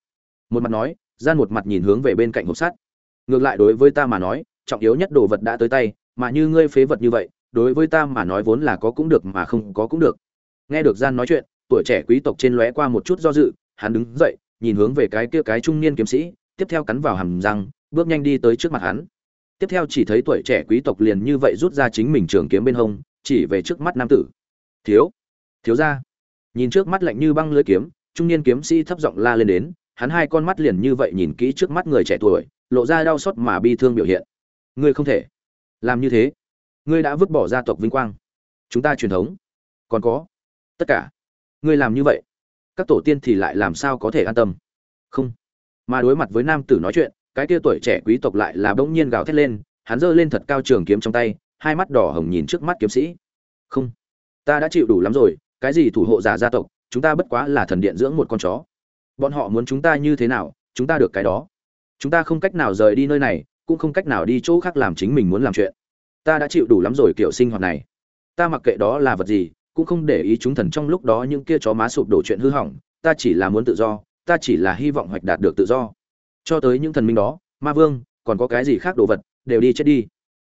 [SPEAKER 1] Một mặt nói, gian một mặt nhìn hướng về bên cạnh hộp sắt. Ngược lại đối với ta mà nói, trọng yếu nhất đồ vật đã tới tay, mà như ngươi phế vật như vậy, đối với ta mà nói vốn là có cũng được mà không có cũng được. Nghe được gian nói chuyện, tuổi trẻ quý tộc trên lóe qua một chút do dự, hắn đứng dậy, nhìn hướng về cái kia cái trung niên kiếm sĩ tiếp theo cắn vào hàm răng, bước nhanh đi tới trước mặt hắn. Tiếp theo chỉ thấy tuổi trẻ quý tộc liền như vậy rút ra chính mình trường kiếm bên hông, chỉ về trước mắt nam tử. Thiếu thiếu gia. nhìn trước mắt lạnh như băng lưỡi kiếm, trung niên kiếm sĩ thấp giọng la lên đến, hắn hai con mắt liền như vậy nhìn kỹ trước mắt người trẻ tuổi, lộ ra đau xót mà bi thương biểu hiện. Ngươi không thể làm như thế. Ngươi đã vứt bỏ gia tộc vinh quang. Chúng ta truyền thống còn có tất cả. Ngươi làm như vậy, các tổ tiên thì lại làm sao có thể an tâm? Không mà đối mặt với nam tử nói chuyện, cái kia tuổi trẻ quý tộc lại là bỗng nhiên gào thét lên, hắn giơ lên thật cao trường kiếm trong tay, hai mắt đỏ hồng nhìn trước mắt kiếm sĩ. Không, ta đã chịu đủ lắm rồi, cái gì thủ hộ giả gia tộc, chúng ta bất quá là thần điện dưỡng một con chó. Bọn họ muốn chúng ta như thế nào, chúng ta được cái đó. Chúng ta không cách nào rời đi nơi này, cũng không cách nào đi chỗ khác làm chính mình muốn làm chuyện. Ta đã chịu đủ lắm rồi kiểu sinh hoạt này. Ta mặc kệ đó là vật gì, cũng không để ý chúng thần trong lúc đó những kia chó má sụp đổ chuyện hư hỏng, ta chỉ là muốn tự do ta chỉ là hy vọng hoạch đạt được tự do. Cho tới những thần minh đó, ma vương, còn có cái gì khác đồ vật, đều đi chết đi.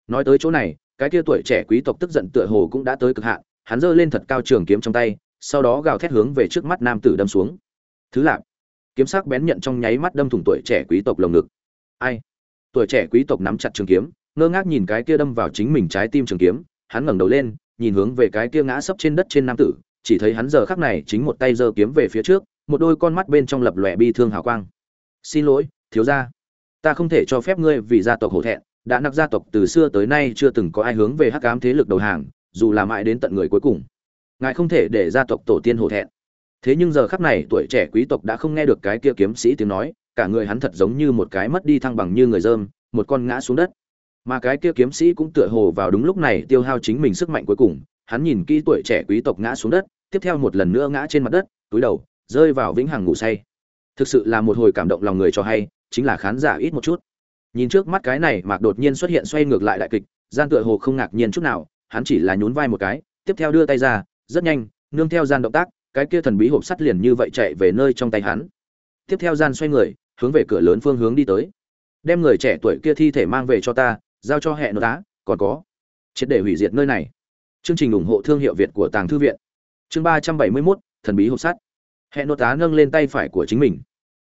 [SPEAKER 1] Nói tới chỗ này, cái kia tuổi trẻ quý tộc tức giận tựa hồ cũng đã tới cực hạn, hắn giơ lên thật cao trường kiếm trong tay, sau đó gào thét hướng về trước mắt nam tử đâm xuống. Thứ lạp kiếm sắc bén nhận trong nháy mắt đâm thủng tuổi trẻ quý tộc lồng ngực. Ai? Tuổi trẻ quý tộc nắm chặt trường kiếm, ngơ ngác nhìn cái kia đâm vào chính mình trái tim trường kiếm, hắn ngẩng đầu lên, nhìn hướng về cái kia ngã sấp trên đất trên nam tử, chỉ thấy hắn giờ khắc này chính một tay giơ kiếm về phía trước một đôi con mắt bên trong lập lòe bi thương hào quang. Xin lỗi, thiếu gia. Ta không thể cho phép ngươi vì gia tộc hổ thẹn. Đã nặc gia tộc từ xưa tới nay chưa từng có ai hướng về hắc ám thế lực đầu hàng, dù là mãi đến tận người cuối cùng. Ngài không thể để gia tộc tổ tiên hổ thẹn. Thế nhưng giờ khắc này, tuổi trẻ quý tộc đã không nghe được cái kia kiếm sĩ tiếng nói, cả người hắn thật giống như một cái mất đi thăng bằng như người dơm, một con ngã xuống đất. Mà cái kia kiếm sĩ cũng tựa hồ vào đúng lúc này tiêu hao chính mình sức mạnh cuối cùng, hắn nhìn kỹ tuổi trẻ quý tộc ngã xuống đất, tiếp theo một lần nữa ngã trên mặt đất, túi đầu rơi vào vĩnh hằng ngủ say. Thực sự là một hồi cảm động lòng người cho hay chính là khán giả ít một chút. Nhìn trước mắt cái này mạc đột nhiên xuất hiện xoay ngược lại đại kịch gian tựa hồ không ngạc nhiên chút nào hắn chỉ là nhún vai một cái tiếp theo đưa tay ra rất nhanh nương theo gian động tác cái kia thần bí hộp sắt liền như vậy chạy về nơi trong tay hắn. Tiếp theo gian xoay người hướng về cửa lớn phương hướng đi tới. Đem người trẻ tuổi kia thi thể mang về cho ta giao cho hệ nó, tá còn có. Triệt để hủy diệt nơi này. Chương trình ủng hộ thương hiệu việt của tàng thư viện. Chương ba trăm bảy mươi mốt thần bí hộp sắt. Hẹn nội tá nâng lên tay phải của chính mình.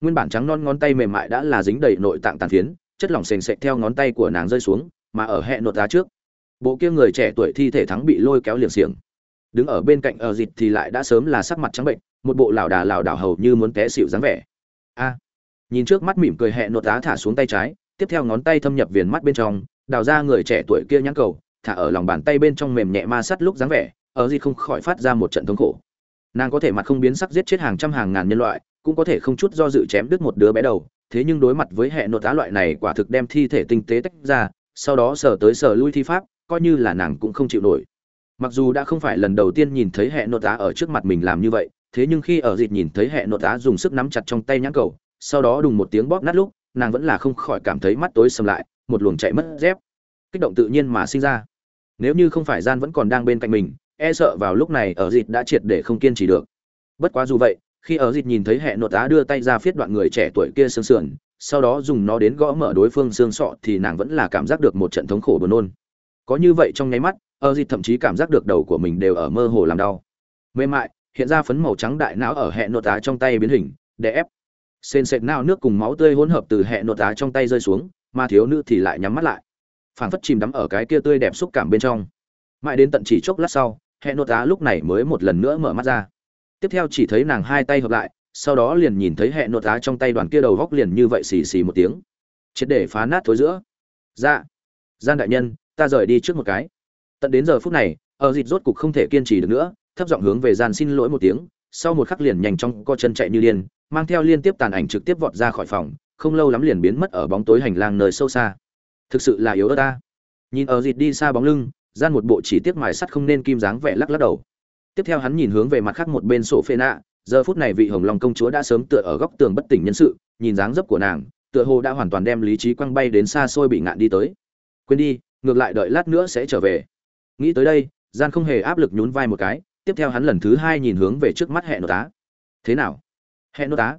[SPEAKER 1] Nguyên bản trắng non ngón tay mềm mại đã là dính đầy nội tạng tàn phiến, chất lỏng sền sệt theo ngón tay của nàng rơi xuống, mà ở hẹn nội tá trước, bộ kia người trẻ tuổi thi thể thắng bị lôi kéo liệng xiềng. Đứng ở bên cạnh ờ, ở dịch thì lại đã sớm là sắc mặt trắng bệnh, một bộ lảo đà lảo đảo hầu như muốn té xịu dáng vẻ. A! Nhìn trước mắt mỉm cười hẹ nội tá thả xuống tay trái, tiếp theo ngón tay thâm nhập viền mắt bên trong, đào ra người trẻ tuổi kia nhãn cầu, thả ở lòng bàn tay bên trong mềm nhẹ ma sắt lúc dáng vẻ ờ, ở dịch không khỏi phát ra một trận thống khổ nàng có thể mặt không biến sắc giết chết hàng trăm hàng ngàn nhân loại, cũng có thể không chút do dự chém đứt một đứa bé đầu. Thế nhưng đối mặt với hệ nội tá loại này quả thực đem thi thể tinh tế tách ra, sau đó sờ tới sờ lui thi pháp, coi như là nàng cũng không chịu nổi. Mặc dù đã không phải lần đầu tiên nhìn thấy hệ nội tá ở trước mặt mình làm như vậy, thế nhưng khi ở dịp nhìn thấy hệ nội tá dùng sức nắm chặt trong tay nhãn cầu, sau đó đùng một tiếng bóp nát lúc, nàng vẫn là không khỏi cảm thấy mắt tối sầm lại, một luồng chạy mất dép. Kích động tự nhiên mà sinh ra. Nếu như không phải gian vẫn còn đang bên cạnh mình e sợ vào lúc này ở dịt đã triệt để không kiên trì được. Bất quá dù vậy, khi ở dịt nhìn thấy hệ nội tá đưa tay ra phiết đoạn người trẻ tuổi kia sương sườn, sau đó dùng nó đến gõ mở đối phương xương sọ thì nàng vẫn là cảm giác được một trận thống khổ buồn nôn. Có như vậy trong nháy mắt, ở dịt thậm chí cảm giác được đầu của mình đều ở mơ hồ làm đau. Mềm mại, hiện ra phấn màu trắng đại não ở hệ nội tá trong tay biến hình để ép. Sền sệt nao nước cùng máu tươi hỗn hợp từ hệ nội tá trong tay rơi xuống, mà thiếu nữ thì lại nhắm mắt lại. Phảng phất chìm đắm ở cái kia tươi đẹp xúc cảm bên trong. Mãi đến tận chỉ chốc lát sau hệ nội tá lúc này mới một lần nữa mở mắt ra. Tiếp theo chỉ thấy nàng hai tay hợp lại, sau đó liền nhìn thấy hệ nội tá trong tay đoàn kia đầu góc liền như vậy xì xì một tiếng. Triệt để phá nát thối giữa. Dạ. Gian đại nhân, ta rời đi trước một cái. Tận đến giờ phút này, ở dịt rốt cục không thể kiên trì được nữa, thấp giọng hướng về gian xin lỗi một tiếng, sau một khắc liền nhanh chóng co chân chạy như điên, mang theo liên tiếp tàn ảnh trực tiếp vọt ra khỏi phòng, không lâu lắm liền biến mất ở bóng tối hành lang nơi sâu xa. Thực sự là yếu ớt ta. Nhìn ở dịt đi xa bóng lưng gian một bộ chỉ tiếc mài sắt không nên kim dáng vẻ lắc lắc đầu. Tiếp theo hắn nhìn hướng về mặt khác một bên sổ phê nạ, giờ phút này vị hồng long công chúa đã sớm tựa ở góc tường bất tỉnh nhân sự, nhìn dáng dấp của nàng, tựa hồ đã hoàn toàn đem lý trí quăng bay đến xa xôi bị ngạn đi tới. Quên đi, ngược lại đợi lát nữa sẽ trở về. Nghĩ tới đây, gian không hề áp lực nhún vai một cái, tiếp theo hắn lần thứ hai nhìn hướng về trước mắt hẹn nội tá. Thế nào? Hẹn nội tá?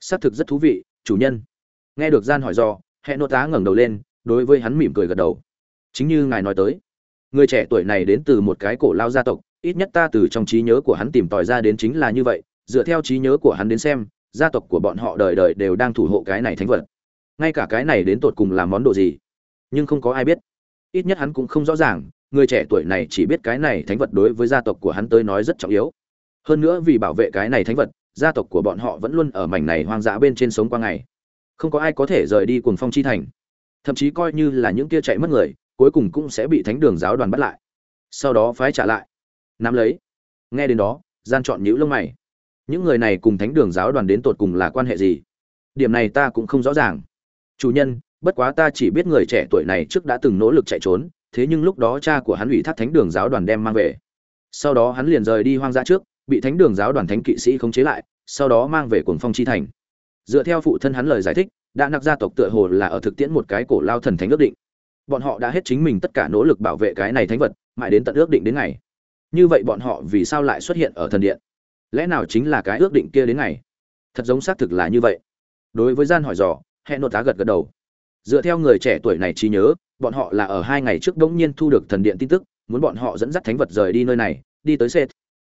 [SPEAKER 1] Xác thực rất thú vị, chủ nhân. Nghe được gian hỏi do hẹn nô tá ngẩng đầu lên, đối với hắn mỉm cười gật đầu. Chính như ngài nói tới người trẻ tuổi này đến từ một cái cổ lao gia tộc, ít nhất ta từ trong trí nhớ của hắn tìm tòi ra đến chính là như vậy, dựa theo trí nhớ của hắn đến xem, gia tộc của bọn họ đời đời đều đang thủ hộ cái này thánh vật. Ngay cả cái này đến tột cùng là món đồ gì, nhưng không có ai biết. Ít nhất hắn cũng không rõ ràng, người trẻ tuổi này chỉ biết cái này thánh vật đối với gia tộc của hắn tới nói rất trọng yếu. Hơn nữa vì bảo vệ cái này thánh vật, gia tộc của bọn họ vẫn luôn ở mảnh này hoang dã bên trên sống qua ngày. Không có ai có thể rời đi cuồng phong chi thành. Thậm chí coi như là những kia chạy mất người cuối cùng cũng sẽ bị thánh đường giáo đoàn bắt lại. Sau đó phái trả lại. Nắm lấy. Nghe đến đó, gian chọn nhữ lông mày. Những người này cùng thánh đường giáo đoàn đến tột cùng là quan hệ gì? Điểm này ta cũng không rõ ràng. Chủ nhân, bất quá ta chỉ biết người trẻ tuổi này trước đã từng nỗ lực chạy trốn, thế nhưng lúc đó cha của hắn ủy thác thánh đường giáo đoàn đem mang về. Sau đó hắn liền rời đi hoang dã trước, bị thánh đường giáo đoàn thánh kỵ sĩ khống chế lại, sau đó mang về cuồng phong chi thành. Dựa theo phụ thân hắn lời giải thích đã nặc gia tộc tựa hồ là ở thực tiễn một cái cổ lao thần thánh ước định bọn họ đã hết chính mình tất cả nỗ lực bảo vệ cái này thánh vật, mãi đến tận ước định đến ngày. Như vậy bọn họ vì sao lại xuất hiện ở thần điện? Lẽ nào chính là cái ước định kia đến ngày? Thật giống xác thực là như vậy. Đối với gian hỏi dò, hẹn nô tá gật gật đầu. Dựa theo người trẻ tuổi này trí nhớ, bọn họ là ở hai ngày trước đống nhiên thu được thần điện tin tức, muốn bọn họ dẫn dắt thánh vật rời đi nơi này, đi tới sệt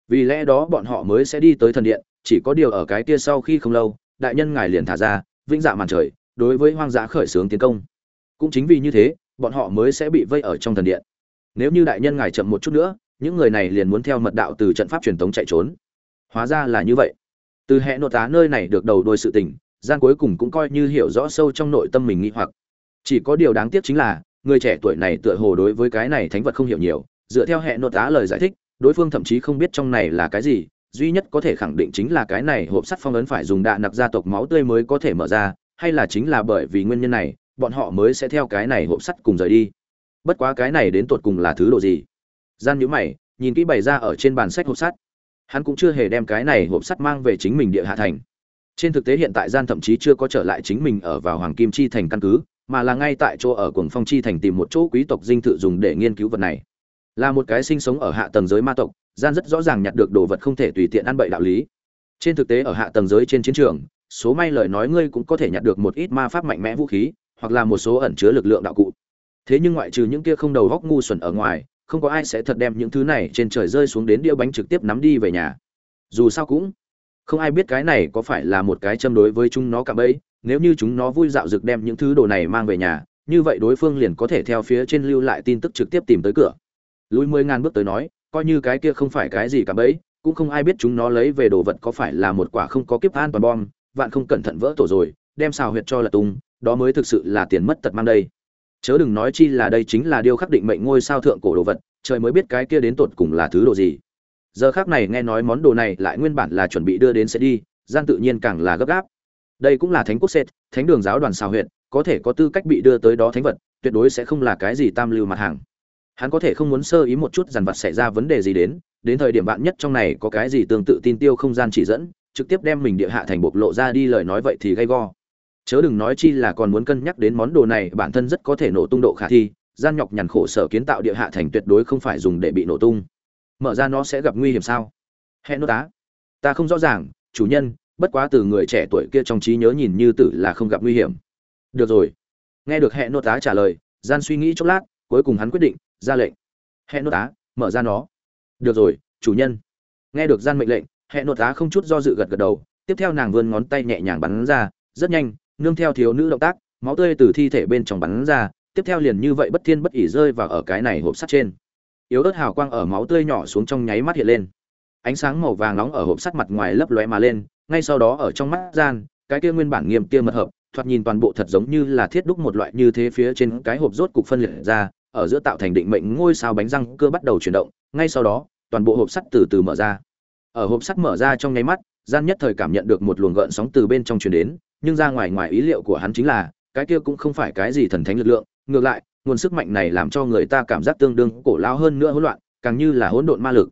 [SPEAKER 1] vì lẽ đó bọn họ mới sẽ đi tới thần điện, chỉ có điều ở cái kia sau khi không lâu, đại nhân ngài liền thả ra, vĩnh dạ màn trời, đối với hoang dã khởi xướng tiến công. Cũng chính vì như thế bọn họ mới sẽ bị vây ở trong thần điện. Nếu như đại nhân ngài chậm một chút nữa, những người này liền muốn theo mật đạo từ trận pháp truyền thống chạy trốn. Hóa ra là như vậy. Từ hệ nội tá nơi này được đầu đôi sự tình gian cuối cùng cũng coi như hiểu rõ sâu trong nội tâm mình nghĩ hoặc. Chỉ có điều đáng tiếc chính là, người trẻ tuổi này tựa hồ đối với cái này thánh vật không hiểu nhiều, dựa theo hệ nội tá lời giải thích, đối phương thậm chí không biết trong này là cái gì, duy nhất có thể khẳng định chính là cái này hộp sắt phong ấn phải dùng đạn nặc gia tộc máu tươi mới có thể mở ra, hay là chính là bởi vì nguyên nhân này bọn họ mới sẽ theo cái này hộp sắt cùng rời đi. Bất quá cái này đến tột cùng là thứ độ gì? Gian nhíu mày, nhìn kỹ bày ra ở trên bàn sách hộp sắt. Hắn cũng chưa hề đem cái này hộp sắt mang về chính mình địa hạ thành. Trên thực tế hiện tại gian thậm chí chưa có trở lại chính mình ở vào hoàng kim chi thành căn cứ, mà là ngay tại chỗ ở cuồng phong chi thành tìm một chỗ quý tộc dinh thự dùng để nghiên cứu vật này. Là một cái sinh sống ở hạ tầng giới ma tộc, gian rất rõ ràng nhặt được đồ vật không thể tùy tiện ăn bậy đạo lý. Trên thực tế ở hạ tầng giới trên chiến trường, số may lời nói ngươi cũng có thể nhặt được một ít ma pháp mạnh mẽ vũ khí hoặc là một số ẩn chứa lực lượng đạo cụ. Thế nhưng ngoại trừ những kia không đầu góc ngu xuẩn ở ngoài, không có ai sẽ thật đem những thứ này trên trời rơi xuống đến đĩa bánh trực tiếp nắm đi về nhà. Dù sao cũng, không ai biết cái này có phải là một cái châm đối với chúng nó cả bấy nếu như chúng nó vui dạo dực đem những thứ đồ này mang về nhà, như vậy đối phương liền có thể theo phía trên lưu lại tin tức trực tiếp tìm tới cửa. Lùi mười ngàn bước tới nói, coi như cái kia không phải cái gì cả bấy cũng không ai biết chúng nó lấy về đồ vật có phải là một quả không có kiếp an toàn bom, vạn không cẩn thận vỡ tổ rồi, đem xào huyệt cho là tung đó mới thực sự là tiền mất tật mang đây. Chớ đừng nói chi là đây chính là điều khắc định mệnh ngôi sao thượng cổ đồ vật, trời mới biết cái kia đến tột cùng là thứ đồ gì. Giờ khác này nghe nói món đồ này lại nguyên bản là chuẩn bị đưa đến sẽ đi, gian tự nhiên càng là gấp gáp. Đây cũng là thánh quốc sệt thánh đường giáo đoàn xào huyện có thể có tư cách bị đưa tới đó thánh vật, tuyệt đối sẽ không là cái gì tam lưu mặt hàng. Hắn có thể không muốn sơ ý một chút dằn vặt xảy ra vấn đề gì đến đến thời điểm bạn nhất trong này có cái gì tương tự tin tiêu không gian chỉ dẫn, trực tiếp đem mình địa hạ thành bộc lộ ra đi lời nói vậy thì gay go chớ đừng nói chi là còn muốn cân nhắc đến món đồ này, bản thân rất có thể nổ tung độ khả thi, gian nhọc nhằn khổ sở kiến tạo địa hạ thành tuyệt đối không phải dùng để bị nổ tung. Mở ra nó sẽ gặp nguy hiểm sao? Hẹn nốt tá ta không rõ ràng, chủ nhân, bất quá từ người trẻ tuổi kia trong trí nhớ nhìn như tử là không gặp nguy hiểm. Được rồi. Nghe được hẹn nốt tá trả lời, gian suy nghĩ chốc lát, cuối cùng hắn quyết định, ra lệnh. Hẹn nốt tá mở ra nó. Được rồi, chủ nhân. Nghe được gian mệnh lệnh hẹn nốt tá không chút do dự gật gật đầu, tiếp theo nàng vươn ngón tay nhẹ nhàng bắn ra, rất nhanh nương theo thiếu nữ động tác, máu tươi từ thi thể bên trong bắn ra, tiếp theo liền như vậy bất thiên bất ỉ rơi vào ở cái này hộp sắt trên. Yếu ớt hào quang ở máu tươi nhỏ xuống trong nháy mắt hiện lên. Ánh sáng màu vàng nóng ở hộp sắt mặt ngoài lấp lóe mà lên, ngay sau đó ở trong mắt gian, cái kia nguyên bản nghiêm kia mật hợp, thoạt nhìn toàn bộ thật giống như là thiết đúc một loại như thế phía trên cái hộp rốt cục phân liệt ra, ở giữa tạo thành định mệnh ngôi sao bánh răng cơ bắt đầu chuyển động, ngay sau đó, toàn bộ hộp sắt từ từ mở ra. Ở hộp sắt mở ra trong nháy mắt, gian nhất thời cảm nhận được một luồng gợn sóng từ bên trong truyền đến nhưng ra ngoài ngoài ý liệu của hắn chính là, cái kia cũng không phải cái gì thần thánh lực lượng, ngược lại, nguồn sức mạnh này làm cho người ta cảm giác tương đương cổ lao hơn nữa hỗn loạn, càng như là hỗn độn ma lực.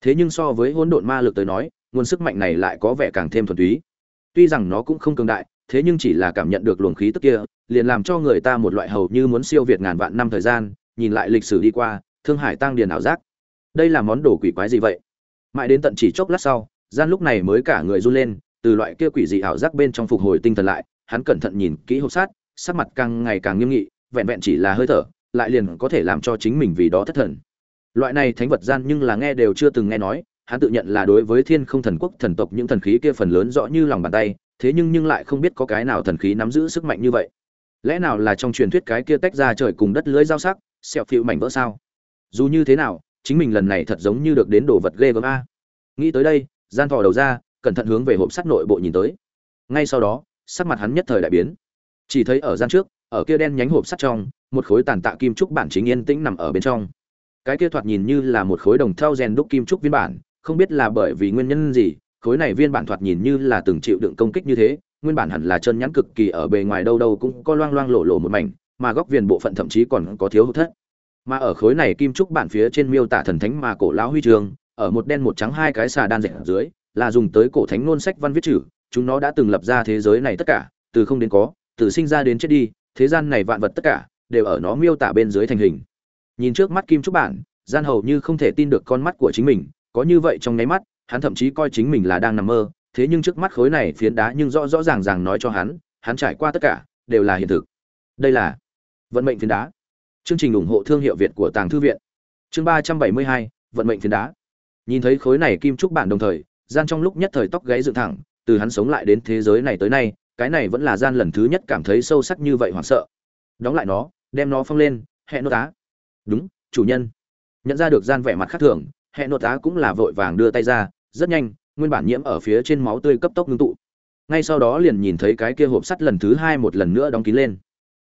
[SPEAKER 1] Thế nhưng so với hỗn độn ma lực tới nói, nguồn sức mạnh này lại có vẻ càng thêm thuần túy. Tuy rằng nó cũng không cường đại, thế nhưng chỉ là cảm nhận được luồng khí tức kia, liền làm cho người ta một loại hầu như muốn siêu việt ngàn vạn năm thời gian, nhìn lại lịch sử đi qua, thương hải tăng điền ảo giác. Đây là món đồ quỷ quái gì vậy? Mãi đến tận chỉ chốc lát sau, gian lúc này mới cả người run lên từ loại kia quỷ dị ảo giác bên trong phục hồi tinh thần lại, hắn cẩn thận nhìn kỹ hộp sát sắc mặt càng ngày càng nghiêm nghị, vẹn vẹn chỉ là hơi thở, lại liền có thể làm cho chính mình vì đó thất thần. Loại này thánh vật gian nhưng là nghe đều chưa từng nghe nói, hắn tự nhận là đối với thiên không thần quốc thần tộc những thần khí kia phần lớn rõ như lòng bàn tay, thế nhưng nhưng lại không biết có cái nào thần khí nắm giữ sức mạnh như vậy. Lẽ nào là trong truyền thuyết cái kia tách ra trời cùng đất lưới giao sắc, xẹo phịu mảnh vỡ sao? Dù như thế nào, chính mình lần này thật giống như được đến đồ vật ghê gớm a. Nghĩ tới đây, gian thò đầu ra cẩn thận hướng về hộp sắt nội bộ nhìn tới. Ngay sau đó, sắc mặt hắn nhất thời đại biến. Chỉ thấy ở gian trước, ở kia đen nhánh hộp sắt trong, một khối tàn tạ kim trúc bản chính yên tĩnh nằm ở bên trong. Cái kia thoạt nhìn như là một khối đồng thau rèn đúc kim trúc viên bản, không biết là bởi vì nguyên nhân gì, khối này viên bản thoạt nhìn như là từng chịu đựng công kích như thế, nguyên bản hẳn là chân nhắn cực kỳ ở bề ngoài đâu đâu cũng có loang loang lộ lộ một mảnh, mà góc viền bộ phận thậm chí còn có thiếu hụt thất. Mà ở khối này kim trúc bản phía trên miêu tả thần thánh mà cổ lão huy trường, ở một đen một trắng hai cái xà đan rẻ ở dưới là dùng tới cổ thánh ngôn sách văn viết chữ, chúng nó đã từng lập ra thế giới này tất cả, từ không đến có, từ sinh ra đến chết đi, thế gian này vạn vật tất cả, đều ở nó miêu tả bên dưới thành hình. Nhìn trước mắt kim trúc bản, gian hầu như không thể tin được con mắt của chính mình, có như vậy trong nháy mắt, hắn thậm chí coi chính mình là đang nằm mơ, thế nhưng trước mắt khối này phiến đá nhưng rõ rõ ràng ràng nói cho hắn hắn trải qua tất cả, đều là hiện thực. Đây là vận mệnh phiến đá. Chương trình ủng hộ thương hiệu việt của tàng thư viện. Chương ba trăm bảy mươi hai, vận mệnh phiến đá. Nhìn thấy khối này kim trúc bản đồng thời gian trong lúc nhất thời tóc gáy dựng thẳng, từ hắn sống lại đến thế giới này tới nay, cái này vẫn là gian lần thứ nhất cảm thấy sâu sắc như vậy hoảng sợ. Đóng lại nó, đem nó phong lên hẹn nô tá. Đúng, chủ nhân. Nhận ra được gian vẻ mặt khác thường hẹn nô tá cũng là vội vàng đưa tay ra, rất nhanh, nguyên bản nhiễm ở phía trên máu tươi cấp tốc ngưng tụ. Ngay sau đó liền nhìn thấy cái kia hộp sắt lần thứ hai một lần nữa đóng kín lên.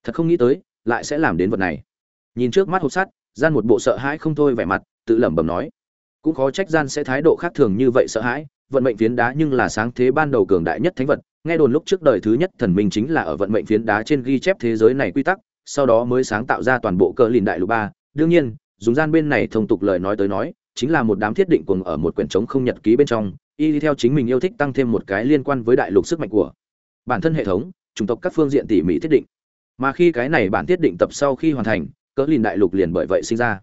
[SPEAKER 1] Thật không nghĩ tới, lại sẽ làm đến vật này. Nhìn trước mắt hộp sắt, gian một bộ sợ hãi không thôi vẻ mặt, tự lẩm bẩm nói cũng khó trách gian sẽ thái độ khác thường như vậy sợ hãi, vận mệnh phiến đá nhưng là sáng thế ban đầu cường đại nhất thánh vật, nghe đồn lúc trước đời thứ nhất thần minh chính là ở vận mệnh phiến đá trên ghi chép thế giới này quy tắc, sau đó mới sáng tạo ra toàn bộ cờ lìn đại lục ba. Đương nhiên, dùng gian bên này thông tục lời nói tới nói, chính là một đám thiết định cùng ở một quyển trống không nhật ký bên trong, y đi theo chính mình yêu thích tăng thêm một cái liên quan với đại lục sức mạnh của bản thân hệ thống, chủng tộc các phương diện tỉ mỉ thiết định. Mà khi cái này bản thiết định tập sau khi hoàn thành cỡ lìn đại lục liền bởi vậy sinh ra.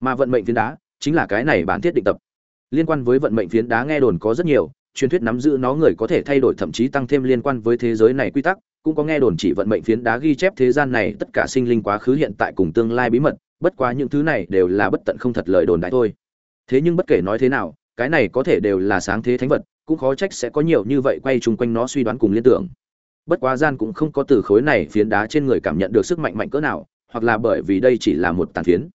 [SPEAKER 1] Mà vận mệnh phiến đá chính là cái này bản thiết định tập. Liên quan với vận mệnh phiến đá nghe đồn có rất nhiều, truyền thuyết nắm giữ nó người có thể thay đổi thậm chí tăng thêm liên quan với thế giới này quy tắc, cũng có nghe đồn chỉ vận mệnh phiến đá ghi chép thế gian này tất cả sinh linh quá khứ hiện tại cùng tương lai bí mật, bất quá những thứ này đều là bất tận không thật lời đồn đại thôi. Thế nhưng bất kể nói thế nào, cái này có thể đều là sáng thế thánh vật, cũng khó trách sẽ có nhiều như vậy quay chung quanh nó suy đoán cùng liên tưởng. Bất quá gian cũng không có từ khối này phiến đá trên người cảm nhận được sức mạnh mạnh cỡ nào, hoặc là bởi vì đây chỉ là một tàn phiến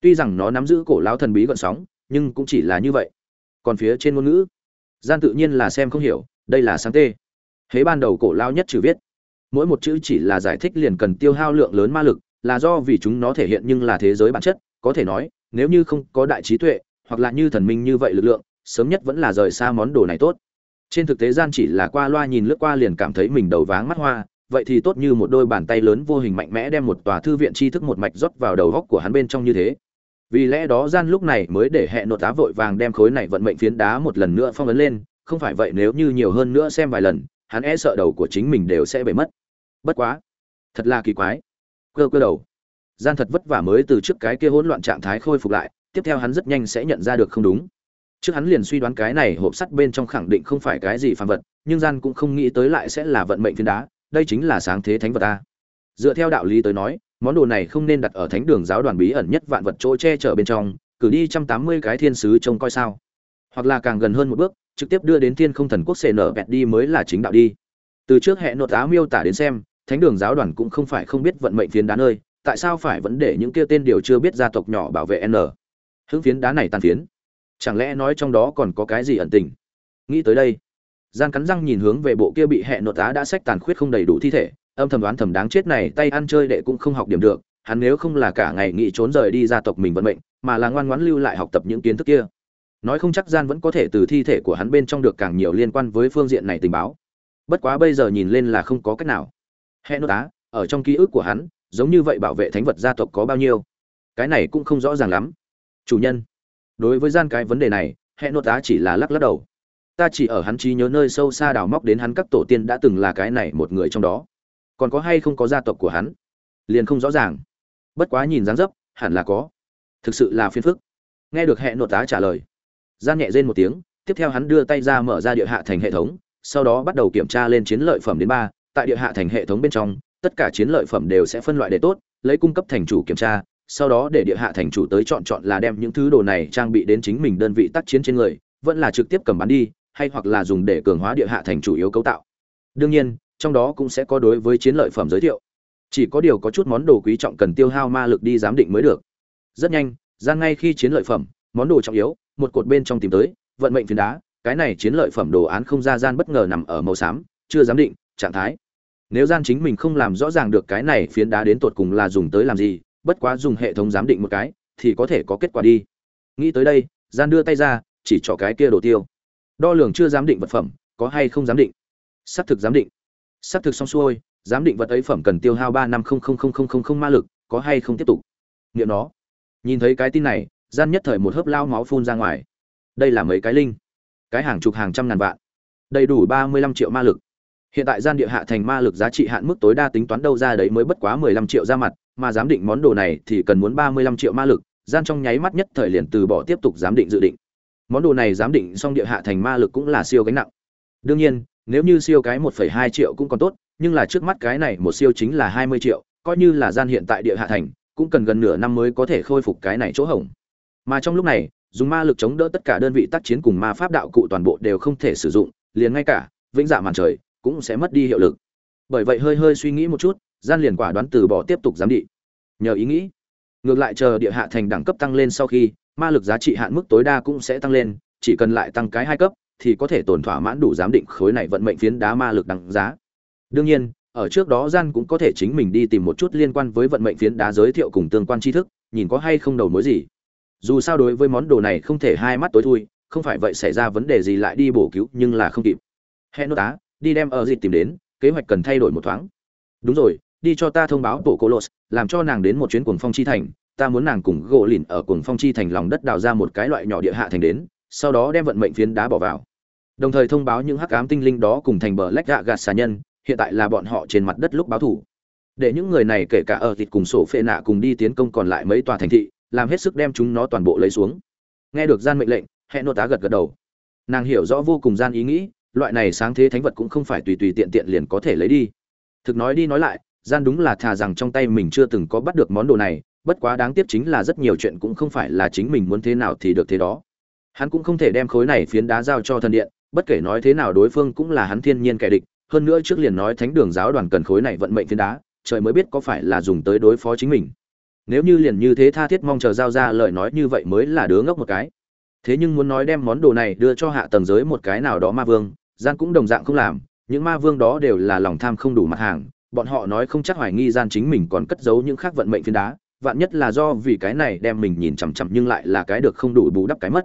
[SPEAKER 1] tuy rằng nó nắm giữ cổ lão thần bí gợn sóng, nhưng cũng chỉ là như vậy. Còn phía trên ngôn ngữ, gian tự nhiên là xem không hiểu, đây là sáng tê. Hế ban đầu cổ lao nhất trừ viết. Mỗi một chữ chỉ là giải thích liền cần tiêu hao lượng lớn ma lực, là do vì chúng nó thể hiện nhưng là thế giới bản chất, có thể nói, nếu như không có đại trí tuệ, hoặc là như thần minh như vậy lực lượng, sớm nhất vẫn là rời xa món đồ này tốt. Trên thực tế gian chỉ là qua loa nhìn lướt qua liền cảm thấy mình đầu váng mắt hoa, vậy thì tốt như một đôi bàn tay lớn vô hình mạnh mẽ đem một tòa thư viện tri thức một mạch rót vào đầu góc của hắn bên trong như thế vì lẽ đó gian lúc này mới để hẹn nội tá vội vàng đem khối này vận mệnh phiến đá một lần nữa phong ấn lên, không phải vậy nếu như nhiều hơn nữa xem vài lần, hắn e sợ đầu của chính mình đều sẽ bể mất. Bất quá, thật là kỳ quái. Cơ cơ đầu. Gian thật vất vả mới từ trước cái kia hỗn loạn trạng thái khôi phục lại, tiếp theo hắn rất nhanh sẽ nhận ra được không đúng. Trước hắn liền suy đoán cái này hộp sắt bên trong khẳng định không phải cái gì phàm vật, nhưng gian cũng không nghĩ tới lại sẽ là vận mệnh phiến đá, đây chính là sáng thế thánh vật ta. Dựa theo đạo lý tới nói món đồ này không nên đặt ở thánh đường giáo đoàn bí ẩn nhất vạn vật chỗ che chở bên trong, cử đi trăm tám mươi cái thiên sứ trông coi sao. Hoặc là càng gần hơn một bước, trực tiếp đưa đến thiên không thần quốc xệ nở vẹt đi mới là chính đạo đi. Từ trước hệ nội tá miêu tả đến xem, thánh đường giáo đoàn cũng không phải không biết vận mệnh phiến đá nơi, tại sao phải vẫn để những kia tên điều chưa biết gia tộc nhỏ bảo vệ n? Hướng phiến đá này tàn phiến. Chẳng lẽ nói trong đó còn có cái gì ẩn tình? Nghĩ tới đây gian cắn răng nhìn hướng về bộ kia bị hệ nội tá đã sách tàn khuyết không đầy đủ thi thể âm thầm đoán thầm đáng chết này, tay ăn chơi đệ cũng không học điểm được, hắn nếu không là cả ngày nghĩ trốn rời đi gia tộc mình vận mệnh, mà là ngoan ngoãn lưu lại học tập những kiến thức kia. Nói không chắc gian vẫn có thể từ thi thể của hắn bên trong được càng nhiều liên quan với phương diện này tình báo. Bất quá bây giờ nhìn lên là không có cách nào. Hệ nội tá ở trong ký ức của hắn, giống như vậy bảo vệ thánh vật gia tộc có bao nhiêu? Cái này cũng không rõ ràng lắm. Chủ nhân, đối với gian cái vấn đề này hệ nội tá chỉ là lắc lắc đầu. Ta chỉ ở hắn trí nhớ nơi sâu xa đào móc đến hắn các tổ tiên đã từng là cái này một người trong đó còn có hay không có gia tộc của hắn? Liền không rõ ràng. Bất quá nhìn dáng dấp, hẳn là có. Thực sự là phiền phức. Nghe được hệ nội tá trả lời, gian nhẹ rên một tiếng, tiếp theo hắn đưa tay ra mở ra địa hạ thành hệ thống, sau đó bắt đầu kiểm tra lên chiến lợi phẩm đến ba. Tại địa hạ thành hệ thống bên trong, tất cả chiến lợi phẩm đều sẽ phân loại để tốt, lấy cung cấp thành chủ kiểm tra, sau đó để địa hạ thành chủ tới chọn chọn là đem những thứ đồ này trang bị đến chính mình đơn vị tác chiến trên người, vẫn là trực tiếp cầm bán đi, hay hoặc là dùng để cường hóa địa hạ thành chủ yếu cấu tạo. Đương nhiên trong đó cũng sẽ có đối với chiến lợi phẩm giới thiệu. Chỉ có điều có chút món đồ quý trọng cần tiêu hao ma lực đi giám định mới được. Rất nhanh gian ngay khi chiến lợi phẩm, món đồ trọng yếu, một cột bên trong tìm tới, vận mệnh phiến đá, cái này chiến lợi phẩm đồ án không ra gian bất ngờ nằm ở màu xám, chưa giám định, trạng thái. Nếu gian chính mình không làm rõ ràng được cái này phiến đá đến tột cùng là dùng tới làm gì, bất quá dùng hệ thống giám định một cái, thì có thể có kết quả đi. Nghĩ tới đây, gian đưa tay ra, chỉ cho cái kia đồ tiêu. Đo lường chưa giám định vật phẩm, có hay không giám định. Xác thực giám định xác thực xong xuôi, giám định vật ấy phẩm cần tiêu hao ba năm không không không không không không ma lực, có hay không tiếp tục? Nghiệm nó. Nhìn thấy cái tin này, gian nhất thời một hớp lao máu phun ra ngoài. Đây là mấy cái linh? Cái hàng chục hàng trăm ngàn vạn. Đầy đủ ba mươi lăm triệu ma lực. Hiện tại gian địa hạ thành ma lực giá trị hạn mức tối đa tính toán đâu ra đấy mới bất quá mười lăm triệu ra mặt, mà giám định món đồ này thì cần muốn ba mươi lăm triệu ma lực, gian trong nháy mắt nhất thời liền từ bỏ tiếp tục giám định dự định. Món đồ này giám định xong địa hạ thành ma lực cũng là siêu gánh nặng. Đương nhiên nếu như siêu cái một phẩy hai triệu cũng còn tốt, nhưng là trước mắt cái này một siêu chính là hai mươi triệu, coi như là gian hiện tại địa hạ thành, cũng cần gần nửa năm mới có thể khôi phục cái này chỗ hổng. Mà trong lúc này, dùng ma lực chống đỡ tất cả đơn vị tác chiến cùng ma pháp đạo cụ toàn bộ đều không thể sử dụng, liền ngay cả vĩnh dạ màn trời cũng sẽ mất đi hiệu lực. Bởi vậy hơi hơi suy nghĩ một chút, gian liền quả đoán từ bỏ tiếp tục giám định. Nhờ ý nghĩ, ngược lại chờ địa hạ thành đẳng cấp tăng lên sau khi, ma lực giá trị hạn mức tối đa cũng sẽ tăng lên, chỉ cần lại tăng cái hai cấp thì có thể tổn thỏa mãn đủ giám định khối này vận mệnh phiến đá ma lực đằng giá. Đương nhiên, ở trước đó gian cũng có thể chính mình đi tìm một chút liên quan với vận mệnh phiến đá giới thiệu cùng tương quan tri thức, nhìn có hay không đầu mối gì. Dù sao đối với món đồ này không thể hai mắt tối thui, không phải vậy xảy ra vấn đề gì lại đi bổ cứu, nhưng là không kịp. Hẹn nốt tá đi đem ở dịp tìm đến, kế hoạch cần thay đổi một thoáng. Đúng rồi, đi cho ta thông báo tổ cô lột, làm cho nàng đến một chuyến cuồng phong chi thành, ta muốn nàng cùng gỗ lìn ở cuồng phong chi thành lòng đất đào ra một cái loại nhỏ địa hạ thành đến sau đó đem vận mệnh phiến đá bỏ vào. Đồng thời thông báo những hắc ám tinh linh đó cùng thành bờ lách gạ gạt xà nhân, hiện tại là bọn họ trên mặt đất lúc báo thủ. Để những người này kể cả ở thịt cùng sổ phệ nạ cùng đi tiến công còn lại mấy tòa thành thị, làm hết sức đem chúng nó toàn bộ lấy xuống. Nghe được gian mệnh lệnh hẹn nô tá gật gật đầu. Nàng hiểu rõ vô cùng gian ý nghĩ, loại này sáng thế thánh vật cũng không phải tùy tùy tiện tiện liền có thể lấy đi. Thực nói đi nói lại, gian đúng là thà rằng trong tay mình chưa từng có bắt được món đồ này, bất quá đáng tiếc chính là rất nhiều chuyện cũng không phải là chính mình muốn thế nào thì được thế đó hắn cũng không thể đem khối này phiến đá giao cho thần điện, bất kể nói thế nào đối phương cũng là hắn thiên nhiên kẻ địch, hơn nữa trước liền nói thánh đường giáo đoàn cần khối này vận mệnh phiến đá, trời mới biết có phải là dùng tới đối phó chính mình. Nếu như liền như thế tha thiết mong chờ giao ra lời nói như vậy mới là đứa ngốc một cái. Thế nhưng muốn nói đem món đồ này đưa cho hạ tầng giới một cái nào đó ma vương, gian cũng đồng dạng không làm, những ma vương đó đều là lòng tham không đủ mặt hàng, bọn họ nói không chắc hoài nghi gian chính mình còn cất giấu những khác vận mệnh phiến đá, vạn nhất là do vì cái này đem mình nhìn chằm chằm nhưng lại là cái được không đủ bù đắp cái mất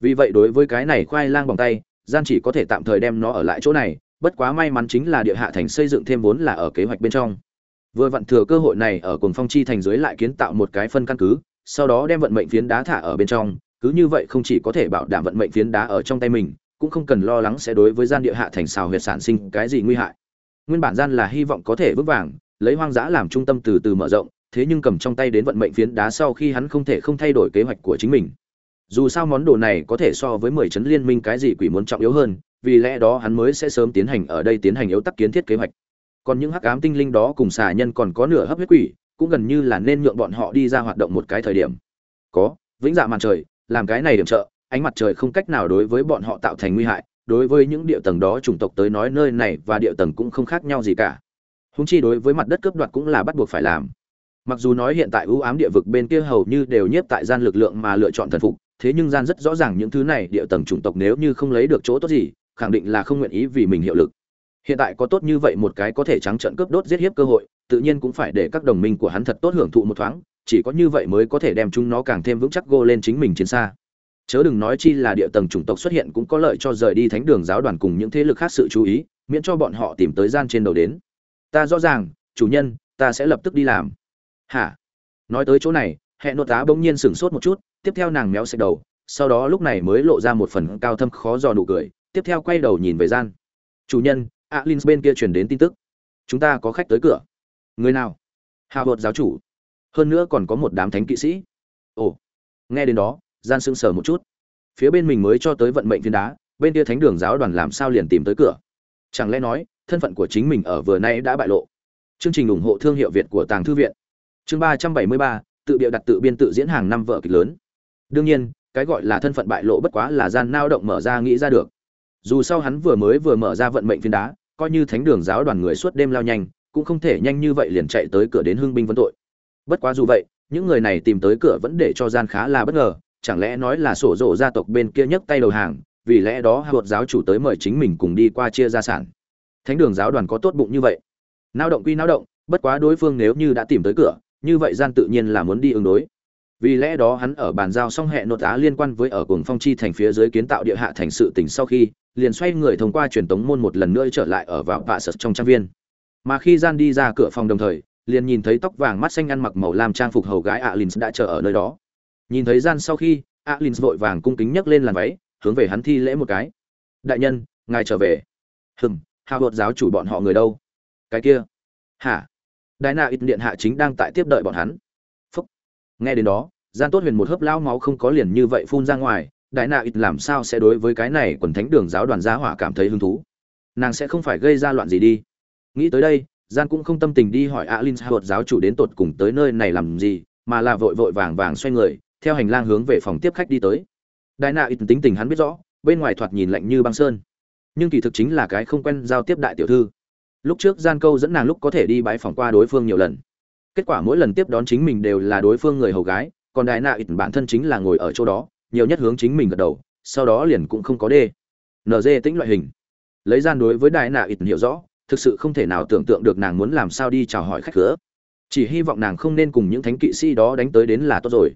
[SPEAKER 1] vì vậy đối với cái này khoai lang bằng tay gian chỉ có thể tạm thời đem nó ở lại chỗ này, bất quá may mắn chính là địa hạ thành xây dựng thêm vốn là ở kế hoạch bên trong. Vừa vặn thừa cơ hội này ở cùng phong chi thành dưới lại kiến tạo một cái phân căn cứ, sau đó đem vận mệnh phiến đá thả ở bên trong, cứ như vậy không chỉ có thể bảo đảm vận mệnh phiến đá ở trong tay mình, cũng không cần lo lắng sẽ đối với gian địa hạ thành xào huyệt sản sinh cái gì nguy hại. Nguyên bản gian là hy vọng có thể vững vàng, lấy hoang dã làm trung tâm từ từ mở rộng, thế nhưng cầm trong tay đến vận mệnh phiến đá sau khi hắn không thể không thay đổi kế hoạch của chính mình dù sao món đồ này có thể so với mười chấn liên minh cái gì quỷ muốn trọng yếu hơn, vì lẽ đó hắn mới sẽ sớm tiến hành ở đây tiến hành yếu tắc kiến thiết kế hoạch. Còn những hắc ám tinh linh đó cùng xà nhân còn có nửa hấp huyết quỷ, cũng gần như là nên nhượng bọn họ đi ra hoạt động một cái thời điểm. Có, vĩnh dạ màn trời, làm cái này điểm trợ, ánh mặt trời không cách nào đối với bọn họ tạo thành nguy hại, đối với những địa tầng đó chủng tộc tới nói nơi này và địa tầng cũng không khác nhau gì cả. Húng chi đối với mặt đất cướp đoạt cũng là bắt buộc phải làm. Mặc dù nói hiện tại ưu ám địa vực bên kia hầu như đều nhiếp tại gian lực lượng mà lựa chọn thần phục thế nhưng gian rất rõ ràng những thứ này địa tầng chủng tộc nếu như không lấy được chỗ tốt gì, khẳng định là không nguyện ý vì mình hiệu lực. Hiện tại có tốt như vậy một cái có thể trắng trợn cướp đốt giết hiếp cơ hội, tự nhiên cũng phải để các đồng minh của hắn thật tốt hưởng thụ một thoáng, chỉ có như vậy mới có thể đem chúng nó càng thêm vững chắc gô lên chính mình chiến xa. Chớ đừng nói chi là địa tầng chủng tộc xuất hiện cũng có lợi cho rời đi thánh đường giáo đoàn cùng những thế lực khác sự chú ý, miễn cho bọn họ tìm tới gian trên đầu đến. Ta rõ ràng, chủ nhân, ta sẽ lập tức đi làm. Hả? Nói tới chỗ này hẹn nội tá bỗng nhiên sửng sốt một chút tiếp theo nàng méo sạch đầu, sau đó lúc này mới lộ ra một phần cao thâm khó dò nụ cười, tiếp theo quay đầu nhìn về gian. Chủ nhân alin bên kia truyền đến tin tức. Chúng ta có khách tới cửa. Người nào? Hào hột giáo chủ. Hơn nữa còn có một đám thánh kỵ sĩ. Ồ. Nghe đến đó, gian sững sờ một chút. Phía bên mình mới cho tới vận mệnh viên đá, bên kia thánh đường giáo đoàn làm sao liền tìm tới cửa? Chẳng lẽ nói, thân phận của chính mình ở vừa nay đã bại lộ? Chương trình ủng hộ thương hiệu việt của tàng thư viện. Chương ba trăm bảy mươi ba, tự bịa đặt tự biên tự diễn hàng năm vợ kịch lớn đương nhiên, cái gọi là thân phận bại lộ bất quá là gian nao động mở ra nghĩ ra được. Dù sau hắn vừa mới vừa mở ra vận mệnh phiến đá, coi như thánh đường giáo đoàn người suốt đêm lao nhanh, cũng không thể nhanh như vậy liền chạy tới cửa đến hưng binh vấn tội. Bất quá dù vậy, những người này tìm tới cửa vẫn để cho gian khá là bất ngờ, chẳng lẽ nói là sổ rộ gia tộc bên kia nhấc tay đầu hàng, vì lẽ đó hạ giáo chủ tới mời chính mình cùng đi qua chia gia sản. Thánh đường giáo đoàn có tốt bụng như vậy. Nao động quy nao động, bất quá đối phương nếu như đã tìm tới cửa, như vậy gian tự nhiên là muốn đi ứng đối vì lẽ đó hắn ở bàn giao xong hệ nội á liên quan với ở cùng phong chi thành phía dưới kiến tạo địa hạ thành sự tỉnh sau khi, liền xoay người thông qua truyền tống môn một lần nữa trở lại ở vào vạ sật trong trang viên. Mà khi gian đi ra cửa phòng đồng thời, liền nhìn thấy tóc vàng mắt xanh ăn mặc màu lam trang phục hầu gái alin đã chờ ở nơi đó. Nhìn thấy gian sau khi alin vội vàng cung kính nhấc lên làn váy, hướng về hắn thi lễ một cái. Đại nhân, ngài trở về. Hừm hào hột giáo chủ bọn họ người đâu? Cái kia. Hả? Đại na ít điện hạ chính đang tại tiếp đợi bọn hắn nghe đến đó, gian tốt huyền một hớp lao máu không có liền như vậy phun ra ngoài, đại Nạ ít làm sao sẽ đối với cái này quần thánh đường giáo đoàn gia hỏa cảm thấy hứng thú? Nàng sẽ không phải gây ra loạn gì đi. Nghĩ tới đây, gian cũng không tâm tình đi hỏi alin hột giáo chủ đến tột cùng tới nơi này làm gì, mà là vội vội vàng vàng xoay người, theo hành lang hướng về phòng tiếp khách đi tới. Đại Nạ ít tính tình hắn biết rõ, bên ngoài thoạt nhìn lạnh như băng sơn. Nhưng kỳ thực chính là cái không quen giao tiếp đại tiểu thư. Lúc trước gian câu dẫn nàng lúc có thể đi bái phòng qua đối phương nhiều lần kết quả mỗi lần tiếp đón chính mình đều là đối phương người hầu gái, còn đại nạ ít bản thân chính là ngồi ở chỗ đó, nhiều nhất hướng chính mình gật đầu, sau đó liền cũng không có đê. Nd tĩnh loại hình. Lấy gian đối với đại nạ ít hiểu rõ, thực sự không thể nào tưởng tượng được nàng muốn làm sao đi chào hỏi khách cửa. Chỉ hy vọng nàng không nên cùng những thánh kỵ sĩ đó đánh tới đến là tốt rồi.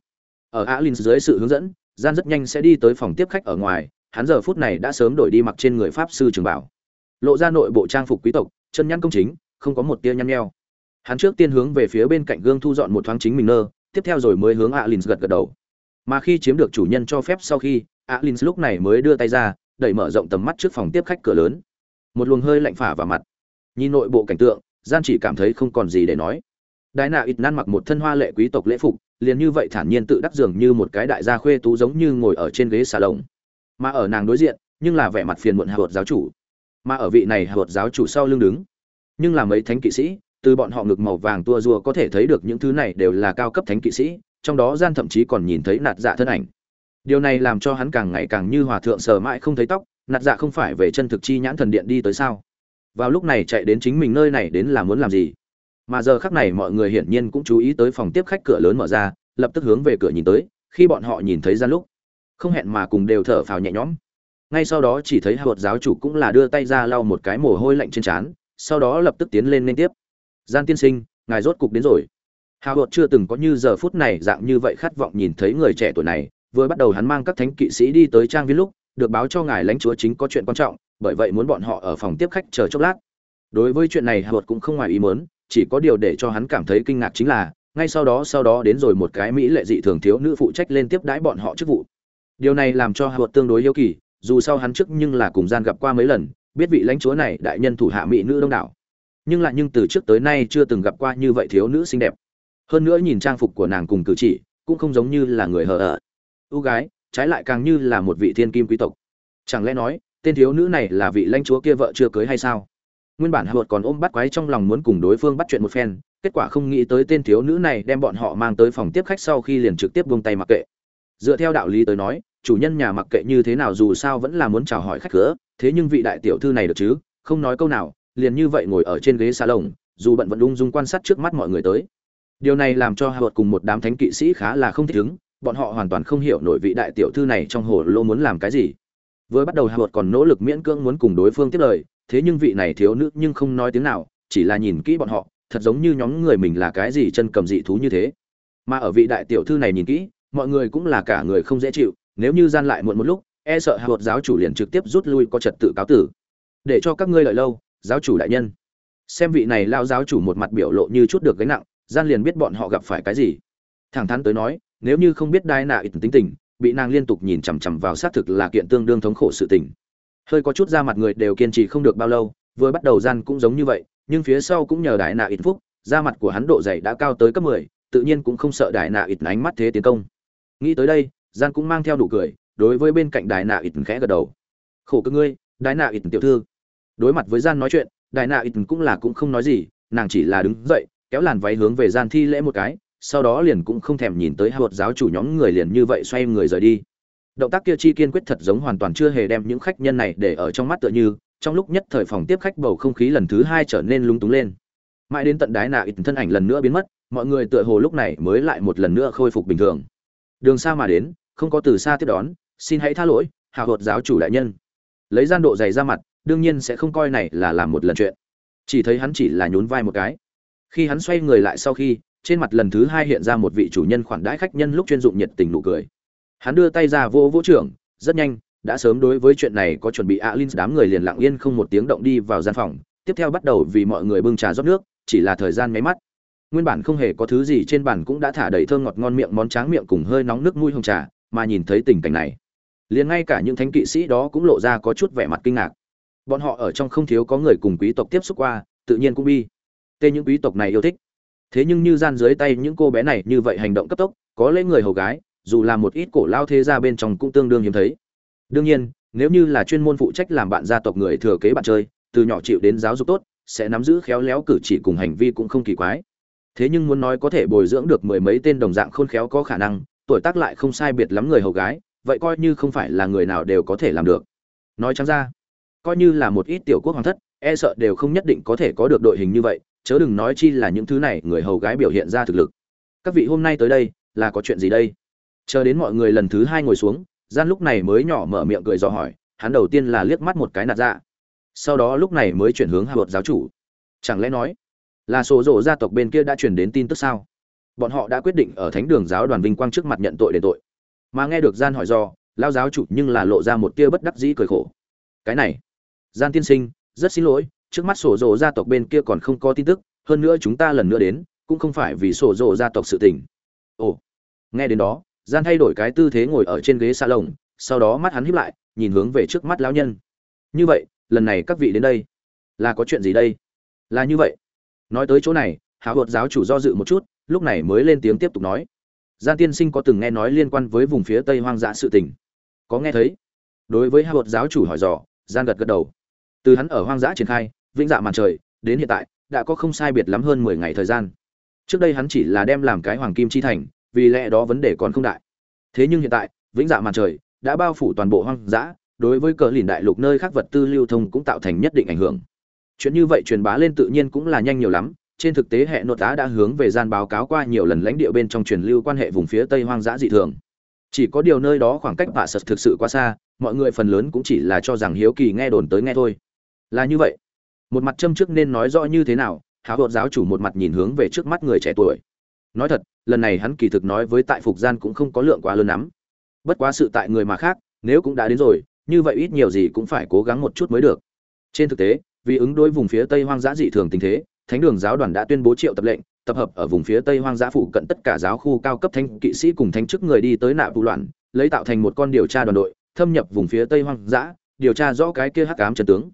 [SPEAKER 1] Ở alin dưới sự hướng dẫn, gian rất nhanh sẽ đi tới phòng tiếp khách ở ngoài, hắn giờ phút này đã sớm đổi đi mặc trên người pháp sư trường bảo. Lộ ra nội bộ trang phục quý tộc, chân nhăn công chính, không có một tia nhăn nheo hắn trước tiên hướng về phía bên cạnh gương thu dọn một thoáng chính mình nơ, tiếp theo rồi mới hướng alin gật gật đầu. Mà khi chiếm được chủ nhân cho phép sau khi alin lúc này mới đưa tay ra, đẩy mở rộng tầm mắt trước phòng tiếp khách cửa lớn. Một luồng hơi lạnh phả vào mặt. Nhìn nội bộ cảnh tượng, gian chỉ cảm thấy không còn gì để nói. Đại nạ ít nan mặc một thân hoa lệ quý tộc lễ phục, liền như vậy thản nhiên tự đắc dường như một cái đại gia khuê tú giống như ngồi ở trên ghế xà lồng. Mà ở nàng đối diện, nhưng là vẻ mặt phiền muộn hạ giáo chủ. Mà ở vị này hạ giáo chủ sau lưng đứng, nhưng là mấy thánh kỵ sĩ từ bọn họ ngực màu vàng tua rùa có thể thấy được những thứ này đều là cao cấp thánh kỵ sĩ, trong đó gian thậm chí còn nhìn thấy nạt dạ thân ảnh. Điều này làm cho hắn càng ngày càng như hòa thượng sờ mãi không thấy tóc, nạt dạ không phải về chân thực chi nhãn thần điện đi tới sao? Vào lúc này chạy đến chính mình nơi này đến là muốn làm gì? Mà giờ khắc này mọi người hiển nhiên cũng chú ý tới phòng tiếp khách cửa lớn mở ra, lập tức hướng về cửa nhìn tới, khi bọn họ nhìn thấy gian lúc, không hẹn mà cùng đều thở phào nhẹ nhõm. Ngay sau đó chỉ thấy hạ giáo chủ cũng là đưa tay ra lau một cái mồ hôi lạnh trên trán, sau đó lập tức tiến lên liên tiếp gian tiên sinh, ngài rốt cục đến rồi. Hào hột chưa từng có như giờ phút này dạng như vậy khát vọng nhìn thấy người trẻ tuổi này, vừa bắt đầu hắn mang các thánh kỵ sĩ đi tới trang viên lúc, được báo cho ngài lãnh chúa chính có chuyện quan trọng, bởi vậy muốn bọn họ ở phòng tiếp khách chờ chốc lát. Đối với chuyện này, hào hột cũng không ngoài ý muốn, chỉ có điều để cho hắn cảm thấy kinh ngạc chính là, ngay sau đó sau đó đến rồi một cái mỹ lệ dị thường thiếu nữ phụ trách lên tiếp đãi bọn họ chức vụ. Điều này làm cho hào tương đối yêu kỳ, dù sao hắn trước nhưng là cùng gian gặp qua mấy lần, biết vị lãnh chúa này đại nhân thủ hạ mỹ nữ đông đảo nhưng lại nhưng từ trước tới nay chưa từng gặp qua như vậy thiếu nữ xinh đẹp. Hơn nữa nhìn trang phục của nàng cùng cử chỉ, cũng không giống như là người hờ ở ưu gái, trái lại càng như là một vị thiên kim quý tộc. Chẳng lẽ nói, tên thiếu nữ này là vị lãnh chúa kia vợ chưa cưới hay sao? Nguyên bản hạ còn ôm bắt quái trong lòng muốn cùng đối phương bắt chuyện một phen, kết quả không nghĩ tới tên thiếu nữ này đem bọn họ mang tới phòng tiếp khách sau khi liền trực tiếp buông tay mặc kệ. Dựa theo đạo lý tới nói, chủ nhân nhà mặc kệ như thế nào dù sao vẫn là muốn chào hỏi khách cửa, thế nhưng vị đại tiểu thư này được chứ, không nói câu nào liền như vậy ngồi ở trên ghế xa lồng dù bận vẫn ung dung quan sát trước mắt mọi người tới. Điều này làm cho hạ cùng một đám thánh kỵ sĩ khá là không thích ứng, bọn họ hoàn toàn không hiểu nổi vị đại tiểu thư này trong hồ lô muốn làm cái gì. Vừa bắt đầu hạ còn nỗ lực miễn cưỡng muốn cùng đối phương tiếp lời, thế nhưng vị này thiếu nữ nhưng không nói tiếng nào, chỉ là nhìn kỹ bọn họ, thật giống như nhóm người mình là cái gì chân cầm dị thú như thế. Mà ở vị đại tiểu thư này nhìn kỹ, mọi người cũng là cả người không dễ chịu, nếu như gian lại muộn một lúc e sợ hạ giáo chủ liền trực tiếp rút lui có trật tự cáo tử. Để cho các ngươi lợi lâu giáo chủ đại nhân. Xem vị này lao giáo chủ một mặt biểu lộ như chút được gánh nặng gian liền biết bọn họ gặp phải cái gì. Thẳng thắn tới nói nếu như không biết đai nạ ít tính tình bị nàng liên tục nhìn chằm chằm vào xác thực là kiện tương đương thống khổ sự tình. Hơi có chút ra mặt người đều kiên trì không được bao lâu vừa bắt đầu gian cũng giống như vậy nhưng phía sau cũng nhờ đại nạ ít phúc da mặt của hắn độ dày đã cao tới cấp 10, tự nhiên cũng không sợ đại nạ ít ánh mắt thế tiến công. Nghĩ tới đây gian cũng mang theo đủ cười đối với bên cạnh đại nạ ít khẽ gật đầu. Khổ cơ ngươi đại nạ ít tiểu thư đối mặt với gian nói chuyện, đại nạ ít cũng là cũng không nói gì, nàng chỉ là đứng dậy, kéo làn váy hướng về gian thi lễ một cái, sau đó liền cũng không thèm nhìn tới hai bột giáo chủ nhóm người liền như vậy xoay người rời đi. Động tác kia chi kiên quyết thật giống hoàn toàn chưa hề đem những khách nhân này để ở trong mắt tựa như, trong lúc nhất thời phòng tiếp khách bầu không khí lần thứ hai trở nên lung túng lên. Mãi đến tận đái nạ ít thân ảnh lần nữa biến mất, mọi người tựa hồ lúc này mới lại một lần nữa khôi phục bình thường. Đường xa mà đến, không có từ xa tiếp đón, xin hãy tha lỗi, hào hột giáo chủ đại nhân. Lấy gian độ dày ra mặt đương nhiên sẽ không coi này là làm một lần chuyện. Chỉ thấy hắn chỉ là nhún vai một cái. Khi hắn xoay người lại sau khi, trên mặt lần thứ hai hiện ra một vị chủ nhân khoản đãi khách nhân lúc chuyên dụng nhiệt tình nụ cười. Hắn đưa tay ra vô vũ trưởng, rất nhanh, đã sớm đối với chuyện này có chuẩn bị. Alin đám người liền lặng yên không một tiếng động đi vào gian phòng, tiếp theo bắt đầu vì mọi người bưng trà rót nước, chỉ là thời gian mấy mắt. Nguyên bản không hề có thứ gì trên bàn cũng đã thả đầy thơm ngọt ngon miệng món tráng miệng cùng hơi nóng nước mùi hồng trà, mà nhìn thấy tình cảnh này, liền ngay cả những thánh kỵ sĩ đó cũng lộ ra có chút vẻ mặt kinh ngạc bọn họ ở trong không thiếu có người cùng quý tộc tiếp xúc qua, tự nhiên cũng bi. Tê những quý tộc này yêu thích. Thế nhưng như gian dưới tay những cô bé này như vậy hành động cấp tốc, có lẽ người hầu gái, dù là một ít cổ lao thế gia bên trong cũng tương đương hiếm thấy. Đương nhiên, nếu như là chuyên môn phụ trách làm bạn gia tộc người thừa kế bạn chơi, từ nhỏ chịu đến giáo dục tốt, sẽ nắm giữ khéo léo cử chỉ cùng hành vi cũng không kỳ quái. Thế nhưng muốn nói có thể bồi dưỡng được mười mấy tên đồng dạng khôn khéo có khả năng, tuổi tác lại không sai biệt lắm người hầu gái, vậy coi như không phải là người nào đều có thể làm được. Nói trắng ra coi như là một ít tiểu quốc hoàng thất e sợ đều không nhất định có thể có được đội hình như vậy, chớ đừng nói chi là những thứ này người hầu gái biểu hiện ra thực lực. Các vị hôm nay tới đây, là có chuyện gì đây? Chờ đến mọi người lần thứ hai ngồi xuống, gian lúc này mới nhỏ mở miệng cười dò hỏi, hắn đầu tiên là liếc mắt một cái nạt ra sau đó lúc này mới chuyển hướng hạ bột giáo chủ. Chẳng lẽ nói là số rộ gia tộc bên kia đã truyền đến tin tức sao? Bọn họ đã quyết định ở thánh đường giáo đoàn vinh quang trước mặt nhận tội đền tội. Mà nghe được gian hỏi do lao giáo chủ nhưng là lộ ra một tia bất đắc dĩ cười khổ. Cái này gian tiên sinh, rất xin lỗi, trước mắt sổ rộ gia tộc bên kia còn không có tin tức, hơn nữa chúng ta lần nữa đến, cũng không phải vì sổ rộ gia tộc sự tình. Ồ, nghe đến đó, gian thay đổi cái tư thế ngồi ở trên ghế xa lồng sau đó mắt hắn híp lại, nhìn hướng về trước mắt lão nhân. Như vậy, lần này các vị đến đây, là có chuyện gì đây? Là như vậy. Nói tới chỗ này, hạ hột giáo chủ do dự một chút, lúc này mới lên tiếng tiếp tục nói. Gian tiên sinh có từng nghe nói liên quan với vùng phía tây hoang dã sự tình? Có nghe thấy? Đối với hạ hột giáo chủ hỏi dò, gian gật gật đầu từ hắn ở hoang dã triển khai, vĩnh dạ màn trời, đến hiện tại, đã có không sai biệt lắm hơn mười ngày thời gian. Trước đây hắn chỉ là đem làm cái hoàng kim chi thành, vì lẽ đó vấn đề còn không đại. Thế nhưng hiện tại, vĩnh dạ màn trời đã bao phủ toàn bộ hoang dã, đối với cờ lìn đại lục nơi khác vật tư lưu thông cũng tạo thành nhất định ảnh hưởng. Chuyện như vậy truyền bá lên tự nhiên cũng là nhanh nhiều lắm, trên thực tế hệ nội tá đã hướng về gian báo cáo qua nhiều lần lãnh địa bên trong truyền lưu quan hệ vùng phía tây hoang dã dị thường. Chỉ có điều nơi đó khoảng cách bạ sật thực sự quá xa, mọi người phần lớn cũng chỉ là cho rằng hiếu kỳ nghe đồn tới nghe thôi là như vậy. Một mặt châm trước nên nói rõ như thế nào háo hột giáo chủ một mặt nhìn hướng về trước mắt người trẻ tuổi. Nói thật, lần này hắn kỳ thực nói với tại phục gian cũng không có lượng quá lớn lắm. Bất quá sự tại người mà khác, nếu cũng đã đến rồi, như vậy ít nhiều gì cũng phải cố gắng một chút mới được. Trên thực tế, vì ứng đối vùng phía tây hoang dã dị thường tình thế, thánh đường giáo đoàn đã tuyên bố triệu tập lệnh, tập hợp ở vùng phía tây hoang dã phụ cận tất cả giáo khu cao cấp thanh kỵ sĩ cùng thánh chức người đi tới nạ vụ loạn, lấy tạo thành một con điều tra đoàn đội, thâm nhập vùng phía tây hoang dã, điều tra rõ cái kia hắc ám trần tướng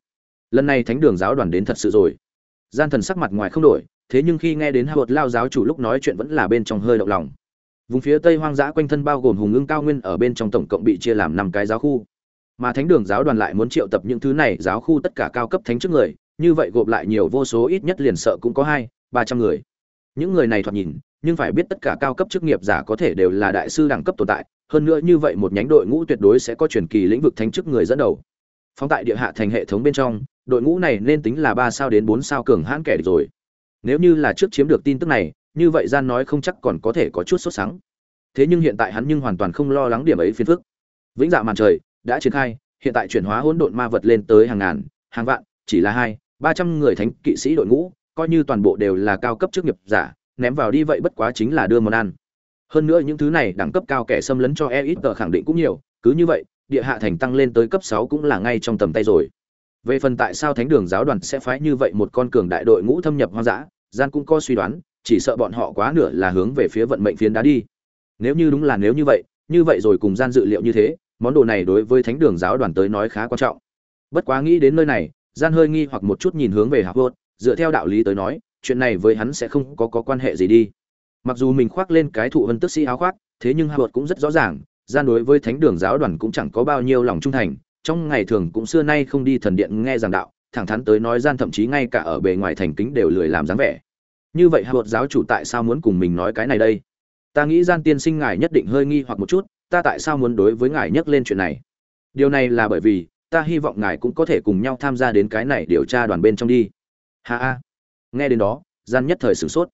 [SPEAKER 1] lần này thánh đường giáo đoàn đến thật sự rồi. Gian thần sắc mặt ngoài không đổi, thế nhưng khi nghe đến hạ bột lao giáo chủ lúc nói chuyện vẫn là bên trong hơi động lòng. Vùng phía tây hoang dã quanh thân bao gồm hùng ưng cao nguyên ở bên trong tổng cộng bị chia làm năm cái giáo khu. Mà thánh đường giáo đoàn lại muốn triệu tập những thứ này, giáo khu tất cả cao cấp thánh trước người, như vậy gộp lại nhiều vô số ít nhất liền sợ cũng có hai, ba trăm người. Những người này thoạt nhìn, nhưng phải biết tất cả cao cấp chức nghiệp giả có thể đều là đại sư đẳng cấp tồn tại, hơn nữa như vậy một nhánh đội ngũ tuyệt đối sẽ có truyền kỳ lĩnh vực thánh chức người dẫn đầu. Phóng tại địa hạ thành hệ thống bên trong đội ngũ này nên tính là ba sao đến bốn sao cường hãn kẻ rồi. Nếu như là trước chiếm được tin tức này, như vậy gian nói không chắc còn có thể có chút sốt sắng. Thế nhưng hiện tại hắn nhưng hoàn toàn không lo lắng điểm ấy phiền phức. Vĩnh dạ màn trời đã triển khai, hiện tại chuyển hóa hỗn độn ma vật lên tới hàng ngàn, hàng vạn, chỉ là hai, ba trăm người thánh kỵ sĩ đội ngũ, coi như toàn bộ đều là cao cấp chức nghiệp giả, ném vào đi vậy bất quá chính là đưa món ăn. Hơn nữa những thứ này đẳng cấp cao kẻ xâm lấn cho e ít tờ khẳng định cũng nhiều, cứ như vậy, địa hạ thành tăng lên tới cấp sáu cũng là ngay trong tầm tay rồi về phần tại sao thánh đường giáo đoàn sẽ phái như vậy một con cường đại đội ngũ thâm nhập hoang dã gian cũng có suy đoán chỉ sợ bọn họ quá nửa là hướng về phía vận mệnh phiến đá đi. Nếu như đúng là nếu như vậy như vậy rồi cùng gian dự liệu như thế món đồ này đối với thánh đường giáo đoàn tới nói khá quan trọng. Bất quá nghĩ đến nơi này gian hơi nghi hoặc một chút nhìn hướng về hạc hốt dựa theo đạo lý tới nói chuyện này với hắn sẽ không có, có quan hệ gì đi. Mặc dù mình khoác lên cái thụ vân tức sĩ áo khoác thế nhưng hạc hốt cũng rất rõ ràng gian đối với thánh đường giáo đoàn cũng chẳng có bao nhiêu lòng trung thành trong ngày thường cũng xưa nay không đi thần điện nghe giảng đạo, thẳng thắn tới nói gian thậm chí ngay cả ở bề ngoài thành kính đều lười làm dáng vẻ. Như vậy hạ bột giáo chủ tại sao muốn cùng mình nói cái này đây? Ta nghĩ gian tiên sinh ngài nhất định hơi nghi hoặc một chút, ta tại sao muốn đối với ngài nhắc lên chuyện này? Điều này là bởi vì, ta hy vọng ngài cũng có thể cùng nhau tham gia đến cái này điều tra đoàn bên trong đi. Ha ha. Nghe đến đó, gian nhất thời sửng sốt.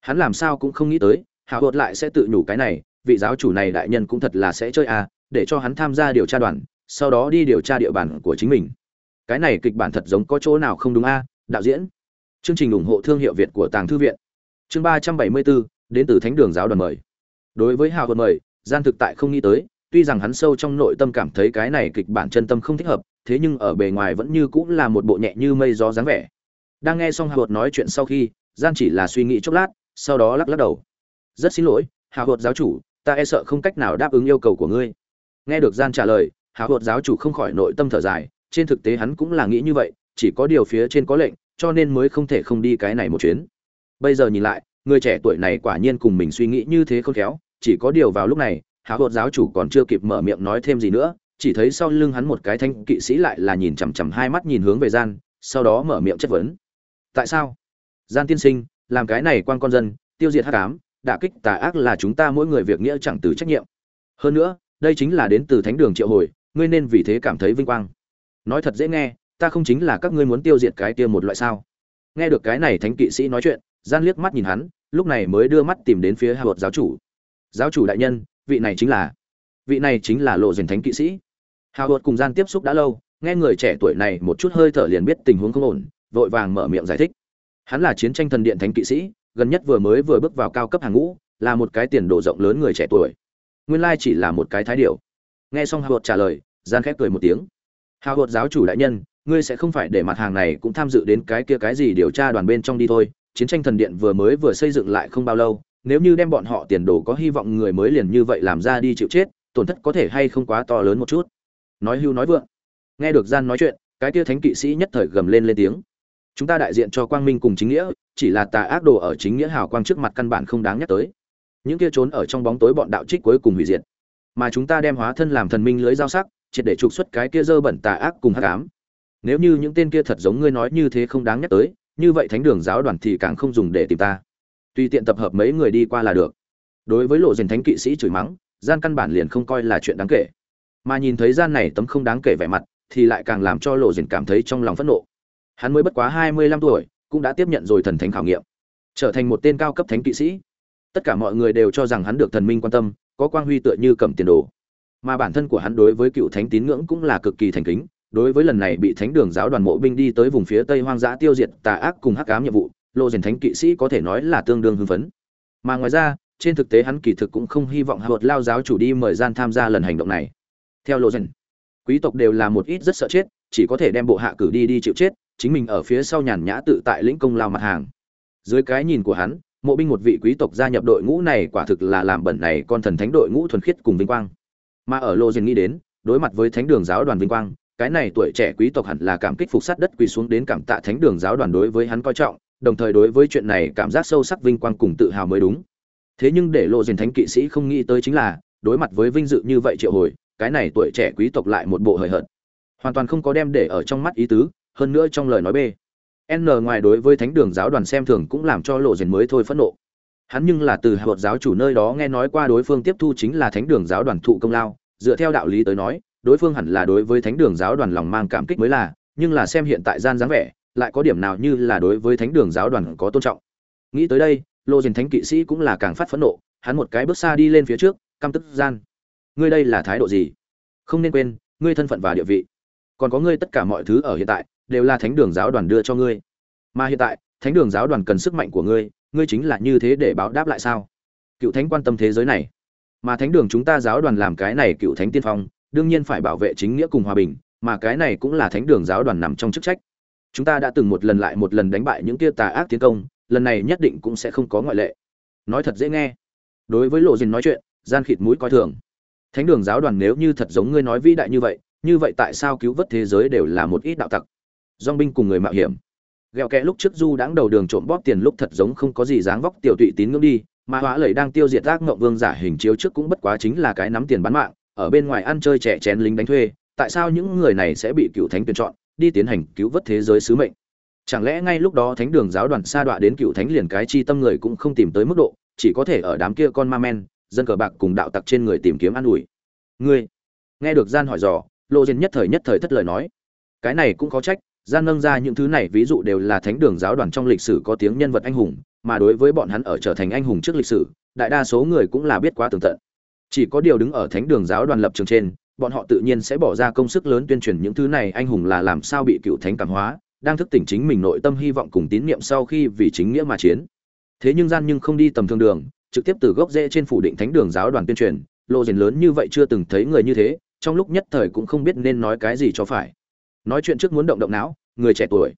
[SPEAKER 1] Hắn làm sao cũng không nghĩ tới, hạ bột lại sẽ tự nhủ cái này, vị giáo chủ này đại nhân cũng thật là sẽ chơi à để cho hắn tham gia điều tra đoàn sau đó đi điều tra địa bàn của chính mình. Cái này kịch bản thật giống có chỗ nào không đúng a? Đạo diễn. Chương trình ủng hộ thương hiệu việt của tàng thư viện. Chương ba trăm bảy mươi bốn đến từ thánh đường giáo đoàn mời. Đối với hào hồn mời gian thực tại không nghĩ tới, tuy rằng hắn sâu trong nội tâm cảm thấy cái này kịch bản chân tâm không thích hợp, thế nhưng ở bề ngoài vẫn như cũng là một bộ nhẹ như mây gió dáng vẻ. Đang nghe xong hào nói chuyện sau khi gian chỉ là suy nghĩ chốc lát, sau đó lắc lắc đầu. Rất xin lỗi, hào hột giáo chủ, ta e sợ không cách nào đáp ứng yêu cầu của ngươi. Nghe được gian trả lời hào hột giáo chủ không khỏi nội tâm thở dài, trên thực tế hắn cũng là nghĩ như vậy, chỉ có điều phía trên có lệnh, cho nên mới không thể không đi cái này một chuyến. Bây giờ nhìn lại, người trẻ tuổi này quả nhiên cùng mình suy nghĩ như thế không khéo, chỉ có điều vào lúc này hào hột giáo chủ còn chưa kịp mở miệng nói thêm gì nữa, chỉ thấy sau lưng hắn một cái thanh kỵ sĩ lại là nhìn chằm chằm hai mắt nhìn hướng về gian, sau đó mở miệng chất vấn. Tại sao? Gian tiên sinh, làm cái này quan con dân, tiêu diệt hắc ám, đả kích tà ác là chúng ta mỗi người việc nghĩa chẳng từ trách nhiệm. Hơn nữa, đây chính là đến từ thánh đường triệu hồi ngươi nên vì thế cảm thấy vinh quang. Nói thật dễ nghe, ta không chính là các ngươi muốn tiêu diệt cái kia một loại sao? Nghe được cái này thánh kỵ sĩ nói chuyện, gian liếc mắt nhìn hắn, lúc này mới đưa mắt tìm đến phía hạ giáo chủ. Giáo chủ đại nhân, vị này chính là, vị này chính là lộ dền thánh kỵ sĩ. Hào hột cùng gian tiếp xúc đã lâu, nghe người trẻ tuổi này một chút hơi thở liền biết tình huống không ổn, vội vàng mở miệng giải thích. Hắn là chiến tranh thần điện thánh kỵ sĩ, gần nhất vừa mới vừa bước vào cao cấp hàng ngũ, là một cái tiền đồ rộng lớn người trẻ tuổi. Nguyên lai chỉ là một cái thái điệu nghe xong hào hột trả lời gian khép cười một tiếng. Hào hột giáo chủ đại nhân, ngươi sẽ không phải để mặt hàng này cũng tham dự đến cái kia cái gì điều tra đoàn bên trong đi thôi. Chiến tranh thần điện vừa mới vừa xây dựng lại không bao lâu, nếu như đem bọn họ tiền đồ có hy vọng người mới liền như vậy làm ra đi chịu chết, tổn thất có thể hay không quá to lớn một chút. Nói hưu nói vượng. Nghe được gian nói chuyện, cái kia thánh kỵ sĩ nhất thời gầm lên lên tiếng. Chúng ta đại diện cho quang minh cùng chính nghĩa, chỉ là tà ác đồ ở chính nghĩa hào quang trước mặt căn bản không đáng nhắc tới. Những kia trốn ở trong bóng tối bọn đạo trích cuối cùng hủy diệt mà chúng ta đem hóa thân làm thần minh lưới giao sắc, triệt để trục xuất cái kia dơ bẩn tà ác cùng hắc ám. Nếu như những tên kia thật giống ngươi nói như thế không đáng nhắc tới, như vậy thánh đường giáo đoàn thì càng không dùng để tìm ta. Tùy tiện tập hợp mấy người đi qua là được. Đối với lộ dền thánh kỵ sĩ chửi mắng, gian căn bản liền không coi là chuyện đáng kể. Mà nhìn thấy gian này tấm không đáng kể vẻ mặt, thì lại càng làm cho lộ dền cảm thấy trong lòng phẫn nộ. Hắn mới bất quá hai mươi lăm tuổi, cũng đã tiếp nhận rồi thần thánh khảo nghiệm. Trở thành một tên cao cấp thánh kỵ sĩ. Tất cả mọi người đều cho rằng hắn được thần minh quan tâm có quang huy tựa như cầm tiền đồ. Mà bản thân của hắn đối với cựu thánh tín ngưỡng cũng là cực kỳ thành kính, đối với lần này bị thánh đường giáo đoàn mộ binh đi tới vùng phía tây hoang dã tiêu diệt tà ác cùng hắc ám nhiệm vụ lộ diền thánh kỵ sĩ có thể nói là tương đương hưng phấn. Mà ngoài ra, trên thực tế hắn kỳ thực cũng không hy vọng hạ vợt lao giáo chủ đi mời gian tham gia lần hành động này. Theo lộ diền, quý tộc đều là một ít rất sợ chết, chỉ có thể đem bộ hạ cử đi đi chịu chết, chính mình ở phía sau nhàn nhã tự tại lĩnh công lao mặt hàng. Dưới cái nhìn của hắn mộ binh một vị quý tộc gia nhập đội ngũ này quả thực là làm bẩn này con thần thánh đội ngũ thuần khiết cùng vinh quang. Mà ở lô diên nghĩ đến, đối mặt với thánh đường giáo đoàn vinh quang, cái này tuổi trẻ quý tộc hẳn là cảm kích phục sát đất quỳ xuống đến cảm tạ thánh đường giáo đoàn đối với hắn coi trọng, đồng thời đối với chuyện này cảm giác sâu sắc vinh quang cùng tự hào mới đúng. Thế nhưng để lộ diền thánh kỵ sĩ không nghĩ tới chính là, đối mặt với vinh dự như vậy triệu hồi, cái này tuổi trẻ quý tộc lại một bộ hời hợt. Hoàn toàn không có đem để ở trong mắt ý tứ, hơn nữa trong lời nói b n ngoài đối với thánh đường giáo đoàn xem thường cũng làm cho lộ diền mới thôi phẫn nộ. Hắn nhưng là từ hợp giáo chủ nơi đó nghe nói qua đối phương tiếp thu chính là thánh đường giáo đoàn thụ công lao. Dựa theo đạo lý tới nói, đối phương hẳn là đối với thánh đường giáo đoàn lòng mang cảm kích mới là, nhưng là xem hiện tại gian dáng vẻ, lại có điểm nào như là đối với thánh đường giáo đoàn có tôn trọng. Nghĩ tới đây lô diền thánh kỵ sĩ cũng là càng phát phẫn nộ. Hắn một cái bước xa đi lên phía trước, căm tức gian. Ngươi đây là thái độ gì? Không nên quên, ngươi thân phận và địa vị. Còn có ngươi tất cả mọi thứ ở hiện tại đều là thánh đường giáo đoàn đưa cho ngươi. Mà hiện tại, thánh đường giáo đoàn cần sức mạnh của ngươi ngươi chính là như thế để báo đáp lại sao? Cựu thánh quan tâm thế giới này. Mà thánh đường chúng ta giáo đoàn làm cái này cựu thánh tiên phong, đương nhiên phải bảo vệ chính nghĩa cùng hòa bình, mà cái này cũng là thánh đường giáo đoàn nằm trong chức trách. Chúng ta đã từng một lần lại một lần đánh bại những tia tà ác tiến công, lần này nhất định cũng sẽ không có ngoại lệ. Nói thật dễ nghe. Đối với lộ dình nói chuyện, gian khịt mũi coi thường. Thánh đường giáo đoàn nếu như thật giống ngươi nói vĩ đại như vậy như vậy tại sao cứu vớt thế giới đều là một ít đạo tặc? Dong binh cùng người mạo hiểm. Ghẹo kẽ lúc trước du đãng đầu đường trộm bóp tiền lúc thật giống không có gì dáng vóc tiểu tụy tín ngưỡng đi, mà hóa lầy đang tiêu diệt ác ngộng vương giả hình chiếu trước cũng bất quá chính là cái nắm tiền bán mạng, ở bên ngoài ăn chơi trẻ chén lính đánh thuê, tại sao những người này sẽ bị cựu thánh tuyển chọn, đi tiến hành cứu vớt thế giới sứ mệnh? Chẳng lẽ ngay lúc đó thánh đường giáo đoàn sa đọa đến cựu thánh liền cái chi tâm người cũng không tìm tới mức độ, chỉ có thể ở đám kia con ma men, dân cờ bạc cùng đạo tặc trên người tìm kiếm an ủi. Ngươi, nghe được gian hỏi dò lộ diện nhất thời nhất thời thất lời nói. Cái này cũng có trách gian nâng ra những thứ này, ví dụ đều là thánh đường giáo đoàn trong lịch sử có tiếng nhân vật anh hùng, mà đối với bọn hắn ở trở thành anh hùng trước lịch sử, đại đa số người cũng là biết quá tường tận. Chỉ có điều đứng ở thánh đường giáo đoàn lập trường trên, bọn họ tự nhiên sẽ bỏ ra công sức lớn tuyên truyền những thứ này, anh hùng là làm sao bị cựu thánh cảm hóa, đang thức tỉnh chính mình nội tâm hy vọng cùng tín niệm sau khi vì chính nghĩa mà chiến. Thế nhưng gian nhưng không đi tầm thường đường, trực tiếp từ gốc rễ trên phủ định thánh đường giáo đoàn tuyên truyền, lộ diện lớn như vậy chưa từng thấy người như thế, trong lúc nhất thời cũng không biết nên nói cái gì cho phải nói chuyện trước muốn động động não, người trẻ tuổi.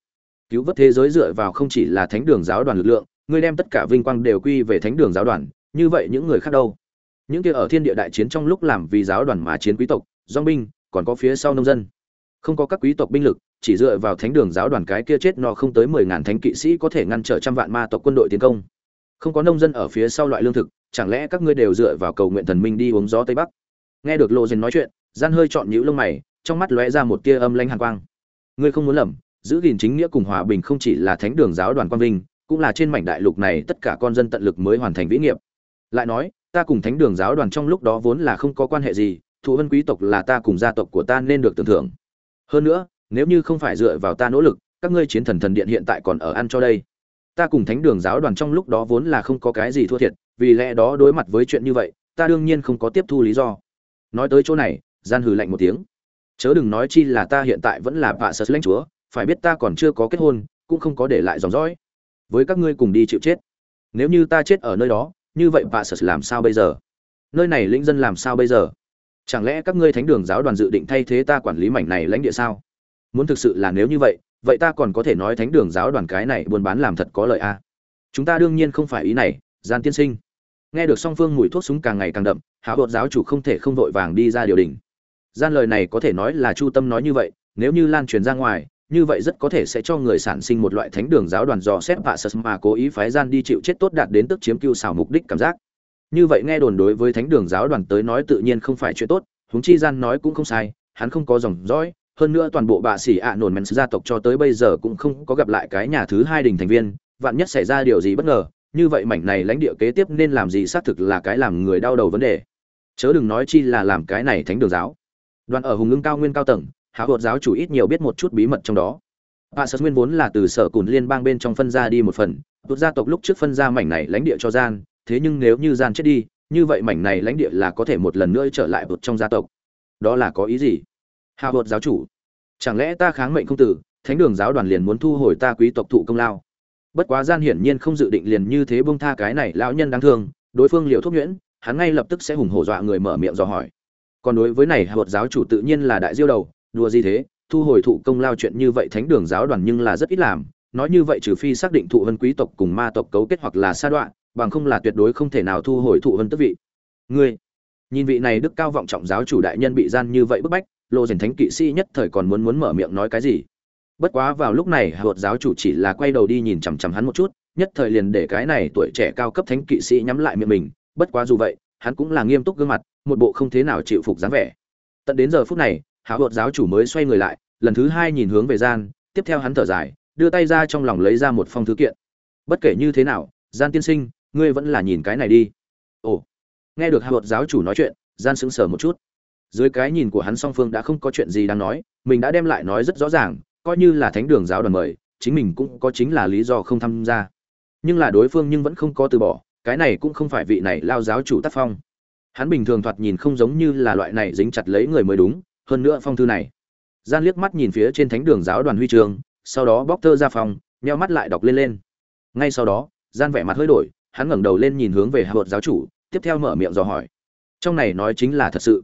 [SPEAKER 1] Cứu vớt thế giới dựa vào không chỉ là thánh đường giáo đoàn lực lượng, người đem tất cả vinh quang đều quy về thánh đường giáo đoàn, như vậy những người khác đâu? Những kia ở thiên địa đại chiến trong lúc làm vì giáo đoàn mà chiến quý tộc dong binh, còn có phía sau nông dân. Không có các quý tộc binh lực, chỉ dựa vào thánh đường giáo đoàn cái kia chết no không tới mười ngàn thánh kỵ sĩ có thể ngăn trở trăm vạn ma tộc quân đội tiến công. Không có nông dân ở phía sau loại lương thực, chẳng lẽ các ngươi đều dựa vào cầu nguyện thần minh đi uống gió tây bắc? Nghe được lộ dền nói chuyện, gian hơi chọn nhũ lông mày trong mắt lóe ra một tia âm lãnh hàn quang. Ngươi không muốn lầm, giữ gìn chính nghĩa cùng hòa bình không chỉ là thánh đường giáo đoàn quang vinh, cũng là trên mảnh đại lục này tất cả con dân tận lực mới hoàn thành vĩ nghiệp. Lại nói, ta cùng thánh đường giáo đoàn trong lúc đó vốn là không có quan hệ gì, thụ vân quý tộc là ta cùng gia tộc của ta nên được tưởng thưởng. Hơn nữa, nếu như không phải dựa vào ta nỗ lực, các ngươi chiến thần thần điện hiện tại còn ở ăn cho đây. Ta cùng thánh đường giáo đoàn trong lúc đó vốn là không có cái gì thua thiệt, vì lẽ đó đối mặt với chuyện như vậy, ta đương nhiên không có tiếp thu lý do. Nói tới chỗ này, gian hừ lạnh một tiếng chớ đừng nói chi là ta hiện tại vẫn là vạ sơ lãnh chúa, phải biết ta còn chưa có kết hôn, cũng không có để lại dòng dõi. Với các ngươi cùng đi chịu chết. Nếu như ta chết ở nơi đó, như vậy vạ sơ làm sao bây giờ? Nơi này lĩnh dân làm sao bây giờ? Chẳng lẽ các ngươi thánh đường giáo đoàn dự định thay thế ta quản lý mảnh này lãnh địa sao? Muốn thực sự là nếu như vậy vậy ta còn có thể nói thánh đường giáo đoàn cái này buôn bán làm thật có lợi a à? chúng ta đương nhiên không phải ý này, gian tiên sinh. Nghe được song phương mùi thuốc súng càng ngày càng đậm hảo hột giáo chủ không thể không vội vàng đi ra điều đình gian lời này có thể nói là chu tâm nói như vậy, nếu như lan truyền ra ngoài, như vậy rất có thể sẽ cho người sản sinh một loại thánh đường giáo đoàn dò xét vạ sật mà cố ý phái gian đi chịu chết tốt đạt đến tức chiếm cưu xảo mục đích cảm giác. Như vậy nghe đồn đối với thánh đường giáo đoàn tới nói tự nhiên không phải chuyện tốt, huống chi gian nói cũng không sai, hắn không có dòng dõi, hơn nữa toàn bộ bà sĩ ạ nổn men gia tộc cho tới bây giờ cũng không có gặp lại cái nhà thứ hai đình thành viên, vạn nhất xảy ra điều gì bất ngờ, như vậy mảnh này lãnh địa kế tiếp nên làm gì xác thực là cái làm người đau đầu vấn đề. Chớ đừng nói chi là làm cái này thánh đường giáo đoàn ở hùng ngưng cao nguyên cao tầng, hạ hột giáo chủ ít nhiều biết một chút bí mật trong đó. Bà sơ nguyên vốn là từ sở cùn liên bang bên trong phân ra đi một phần tuột gia tộc lúc trước phân ra mảnh này lãnh địa cho gian, thế nhưng nếu như gian chết đi, như vậy mảnh này lãnh địa là có thể một lần nữa trở lại vượt trong gia tộc. Đó là có ý gì? Hạ hột giáo chủ, chẳng lẽ ta kháng mệnh không tử, thánh đường giáo đoàn liền muốn thu hồi ta quý tộc thụ công lao? Bất quá gian hiển nhiên không dự định liền như thế bông tha cái này lão nhân đáng thương, đối phương liệu thuốc nhuyễn hắn ngay lập tức sẽ hùng hổ dọa người mở miệng dò hỏi còn đối với này hợp giáo chủ tự nhiên là đại diêu đầu, đùa gì thế, thu hồi thụ công lao chuyện như vậy thánh đường giáo đoàn nhưng là rất ít làm, nói như vậy trừ phi xác định thụ vân quý tộc cùng ma tộc cấu kết hoặc là sa đoạn, bằng không là tuyệt đối không thể nào thu hồi thụ vân tức vị. Ngươi, nhìn vị này đức cao vọng trọng giáo chủ đại nhân bị gian như vậy bức bách lộ diển thánh kỵ sĩ nhất thời còn muốn muốn mở miệng nói cái gì? Bất quá vào lúc này hợp giáo chủ chỉ là quay đầu đi nhìn chằm chằm hắn một chút, nhất thời liền để cái này tuổi trẻ cao cấp thánh kỵ sĩ nhắm lại miệng mình, bất quá dù vậy hắn cũng là nghiêm túc gương mặt, một bộ không thế nào chịu phục dáng vẻ. Tận đến giờ phút này hảo hột giáo chủ mới xoay người lại, lần thứ hai nhìn hướng về gian, tiếp theo hắn thở dài, đưa tay ra trong lòng lấy ra một phong thư kiện. Bất kể như thế nào, gian tiên sinh, ngươi vẫn là nhìn cái này đi. Ồ, nghe được hảo hột giáo chủ nói chuyện, gian sững sờ một chút. Dưới cái nhìn của hắn song phương đã không có chuyện gì đang nói, mình đã đem lại nói rất rõ ràng, coi như là thánh đường giáo đoàn mời, chính mình cũng có chính là lý do không tham gia. Nhưng là đối phương nhưng vẫn không có từ bỏ cái này cũng không phải vị này lao giáo chủ tác phong. Hắn bình thường thoạt nhìn không giống như là loại này dính chặt lấy người mới đúng, hơn nữa phong thư này. Gian liếc mắt nhìn phía trên thánh đường giáo đoàn huy trường, sau đó bóc thơ ra phòng, nheo mắt lại đọc lên lên. Ngay sau đó, gian vẻ mặt hơi đổi, hắn ngẩng đầu lên nhìn hướng về hạ giáo chủ, tiếp theo mở miệng dò hỏi. Trong này nói chính là thật sự.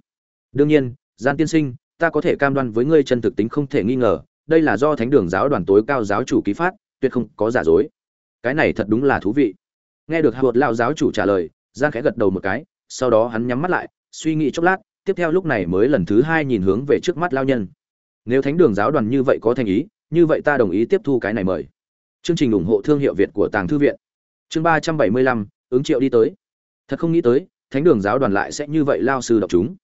[SPEAKER 1] Đương nhiên, gian tiên sinh, ta có thể cam đoan với ngươi chân thực tính không thể nghi ngờ, đây là do thánh đường giáo đoàn tối cao giáo chủ ký phát, tuyệt không có giả dối. Cái này thật đúng là thú vị nghe được hạ lao giáo chủ trả lời, giang khẽ gật đầu một cái, sau đó hắn nhắm mắt lại, suy nghĩ chốc lát, tiếp theo lúc này mới lần thứ hai nhìn hướng về trước mắt lao nhân. Nếu thánh đường giáo đoàn như vậy có thành ý, như vậy ta đồng ý tiếp thu cái này mời. Chương trình ủng hộ thương hiệu việt của tàng thư viện. Chương ba trăm bảy mươi lăm, ứng triệu đi tới. Thật không nghĩ tới, thánh đường giáo đoàn lại sẽ như vậy lao sư đọc chúng.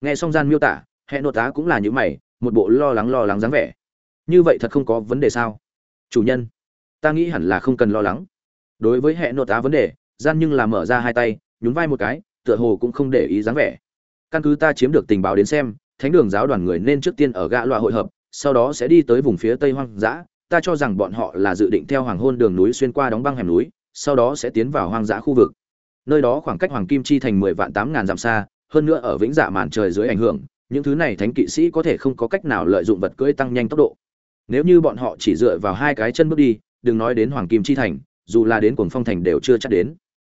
[SPEAKER 1] Nghe xong gian miêu tả hẹn nội tá cũng là những mày, một bộ lo lắng lo lắng dáng vẻ. Như vậy thật không có vấn đề sao? Chủ nhân, ta nghĩ hẳn là không cần lo lắng đối với hệ nội tá vấn đề, gian nhưng là mở ra hai tay, nhún vai một cái, tựa hồ cũng không để ý dáng vẻ. Căn cứ ta chiếm được tình báo đến xem, thánh đường giáo đoàn người nên trước tiên ở gã loại hội hợp, sau đó sẽ đi tới vùng phía tây hoang dã. Ta cho rằng bọn họ là dự định theo hoàng hôn đường núi xuyên qua đóng băng hẻm núi, sau đó sẽ tiến vào hoang dã khu vực. Nơi đó khoảng cách hoàng kim chi thành mười vạn tám ngàn dặm xa, hơn nữa ở vĩnh dạ màn trời dưới ảnh hưởng, những thứ này thánh kỵ sĩ có thể không có cách nào lợi dụng vật cưỡi tăng nhanh tốc độ. Nếu như bọn họ chỉ dựa vào hai cái chân bước đi, đừng nói đến hoàng kim chi thành dù là đến cuồng phong thành đều chưa chắc đến.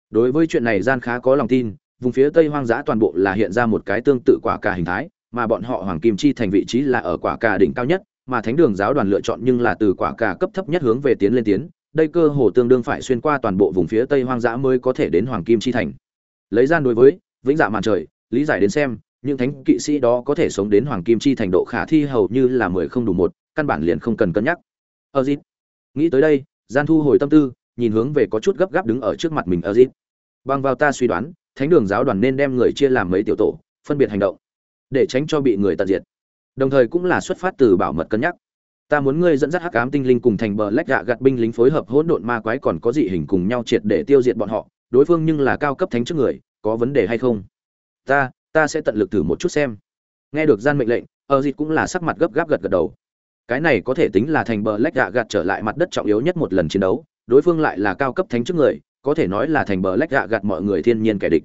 [SPEAKER 1] Đối với chuyện này gian khá có lòng tin, vùng phía tây hoang dã toàn bộ là hiện ra một cái tương tự quả cà hình thái, mà bọn họ hoàng kim chi thành vị trí là ở quả cà đỉnh cao nhất, mà thánh đường giáo đoàn lựa chọn nhưng là từ quả cà cấp thấp nhất hướng về tiến lên tiến, đây cơ hồ tương đương phải xuyên qua toàn bộ vùng phía tây hoang dã mới có thể đến hoàng kim chi thành. Lấy gian đối với, vĩnh dạ màn trời, lý giải đến xem, những thánh kỵ sĩ đó có thể sống đến hoàng kim chi thành độ khả thi hầu như là mười không đủ một, căn bản liền không cần cân nhắc. Ở dít nghĩ tới đây, gian thu hồi tâm tư nhìn hướng về có chút gấp gáp đứng ở trước mặt mình ơ bằng vào ta suy đoán, thánh đường giáo đoàn nên đem người chia làm mấy tiểu tổ, phân biệt hành động, để tránh cho bị người tận diệt. Đồng thời cũng là xuất phát từ bảo mật cân nhắc. Ta muốn ngươi dẫn dắt hắc ám tinh linh cùng thành bờ lách dạ gạt binh lính phối hợp hỗn độn ma quái còn có dị hình cùng nhau triệt để tiêu diệt bọn họ, đối phương nhưng là cao cấp thánh trước người, có vấn đề hay không? Ta ta sẽ tận lực thử một chút xem. Nghe được gian mệnh lệnh ở dịch cũng là sắc mặt gấp gáp gật gật đầu. Cái này có thể tính là thành bờ lách gạ gạt trở lại mặt đất trọng yếu nhất một lần chiến đấu đối phương lại là cao cấp thánh trước người, có thể nói là thành bờ lách gạ gạt mọi người thiên nhiên kẻ địch.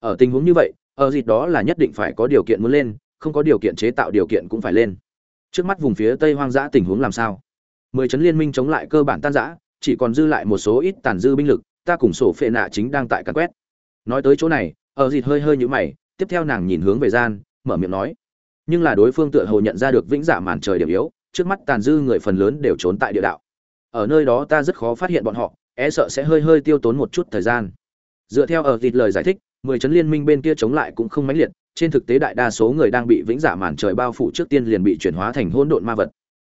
[SPEAKER 1] Ở tình huống như vậy, ở dịp đó là nhất định phải có điều kiện muốn lên, không có điều kiện chế tạo điều kiện cũng phải lên. Trước mắt vùng phía tây hoang dã tình huống làm sao? Mười chấn liên minh chống lại cơ bản tan giã chỉ còn dư lại một số ít tàn dư binh lực, ta cùng sổ phệ nạ chính đang tại cắn quét. Nói tới chỗ này, ở dịt hơi hơi nhũ mày, tiếp theo nàng nhìn hướng về gian, mở miệng nói. Nhưng là đối phương tựa hồ nhận ra được vĩnh dạ màn trời điểm yếu, trước mắt tàn dư người phần lớn đều trốn tại địa đạo ở nơi đó ta rất khó phát hiện bọn họ e sợ sẽ hơi hơi tiêu tốn một chút thời gian. Dựa theo ở thịt lời giải thích, mười chấn liên minh bên kia chống lại cũng không mãnh liệt, trên thực tế đại đa số người đang bị vĩnh giả màn trời bao phủ trước tiên liền bị chuyển hóa thành hỗn độn ma vật.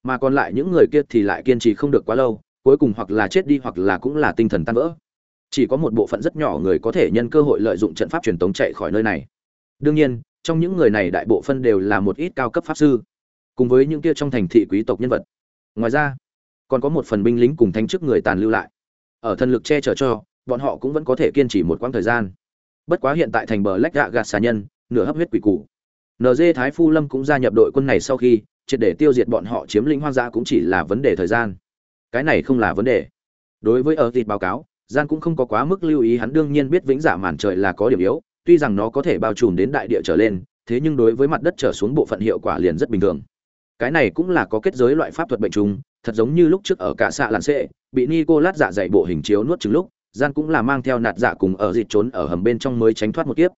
[SPEAKER 1] Mà còn lại những người kia thì lại kiên trì không được quá lâu, cuối cùng hoặc là chết đi hoặc là cũng là tinh thần tan vỡ. Chỉ có một bộ phận rất nhỏ người có thể nhân cơ hội lợi dụng trận pháp truyền tống chạy khỏi nơi này. Đương nhiên, trong những người này đại bộ phân đều là một ít cao cấp pháp sư, cùng với những kia trong thành thị quý tộc nhân vật. Ngoài ra còn có một phần binh lính cùng thanh chức người tàn lưu lại. Ở thân lực che chở cho, bọn họ cũng vẫn có thể kiên trì một quãng thời gian. Bất quá hiện tại thành bờ lách gạ gạt xà nhân, nửa hấp huyết quỷ cụ nd thái phu lâm cũng gia nhập đội quân này sau khi, triệt để tiêu diệt bọn họ chiếm lĩnh hoang dã cũng chỉ là vấn đề thời gian. Cái này không là vấn đề. Đối với ở thịt báo cáo gian cũng không có quá mức lưu ý, hắn đương nhiên biết vĩnh giả màn trời là có điểm yếu, tuy rằng nó có thể bao trùm đến đại địa trở lên, thế nhưng đối với mặt đất trở xuống bộ phận hiệu quả liền rất bình thường. Cái này cũng là có kết giới loại pháp thuật bệnh trùng thật giống như lúc trước ở cả xạ làn xệ, bị nicolas dạ dày bộ hình chiếu nuốt trứng lúc, gian cũng là mang theo nạt dạ cùng ở dịt trốn ở hầm bên trong mới tránh thoát một kiếp.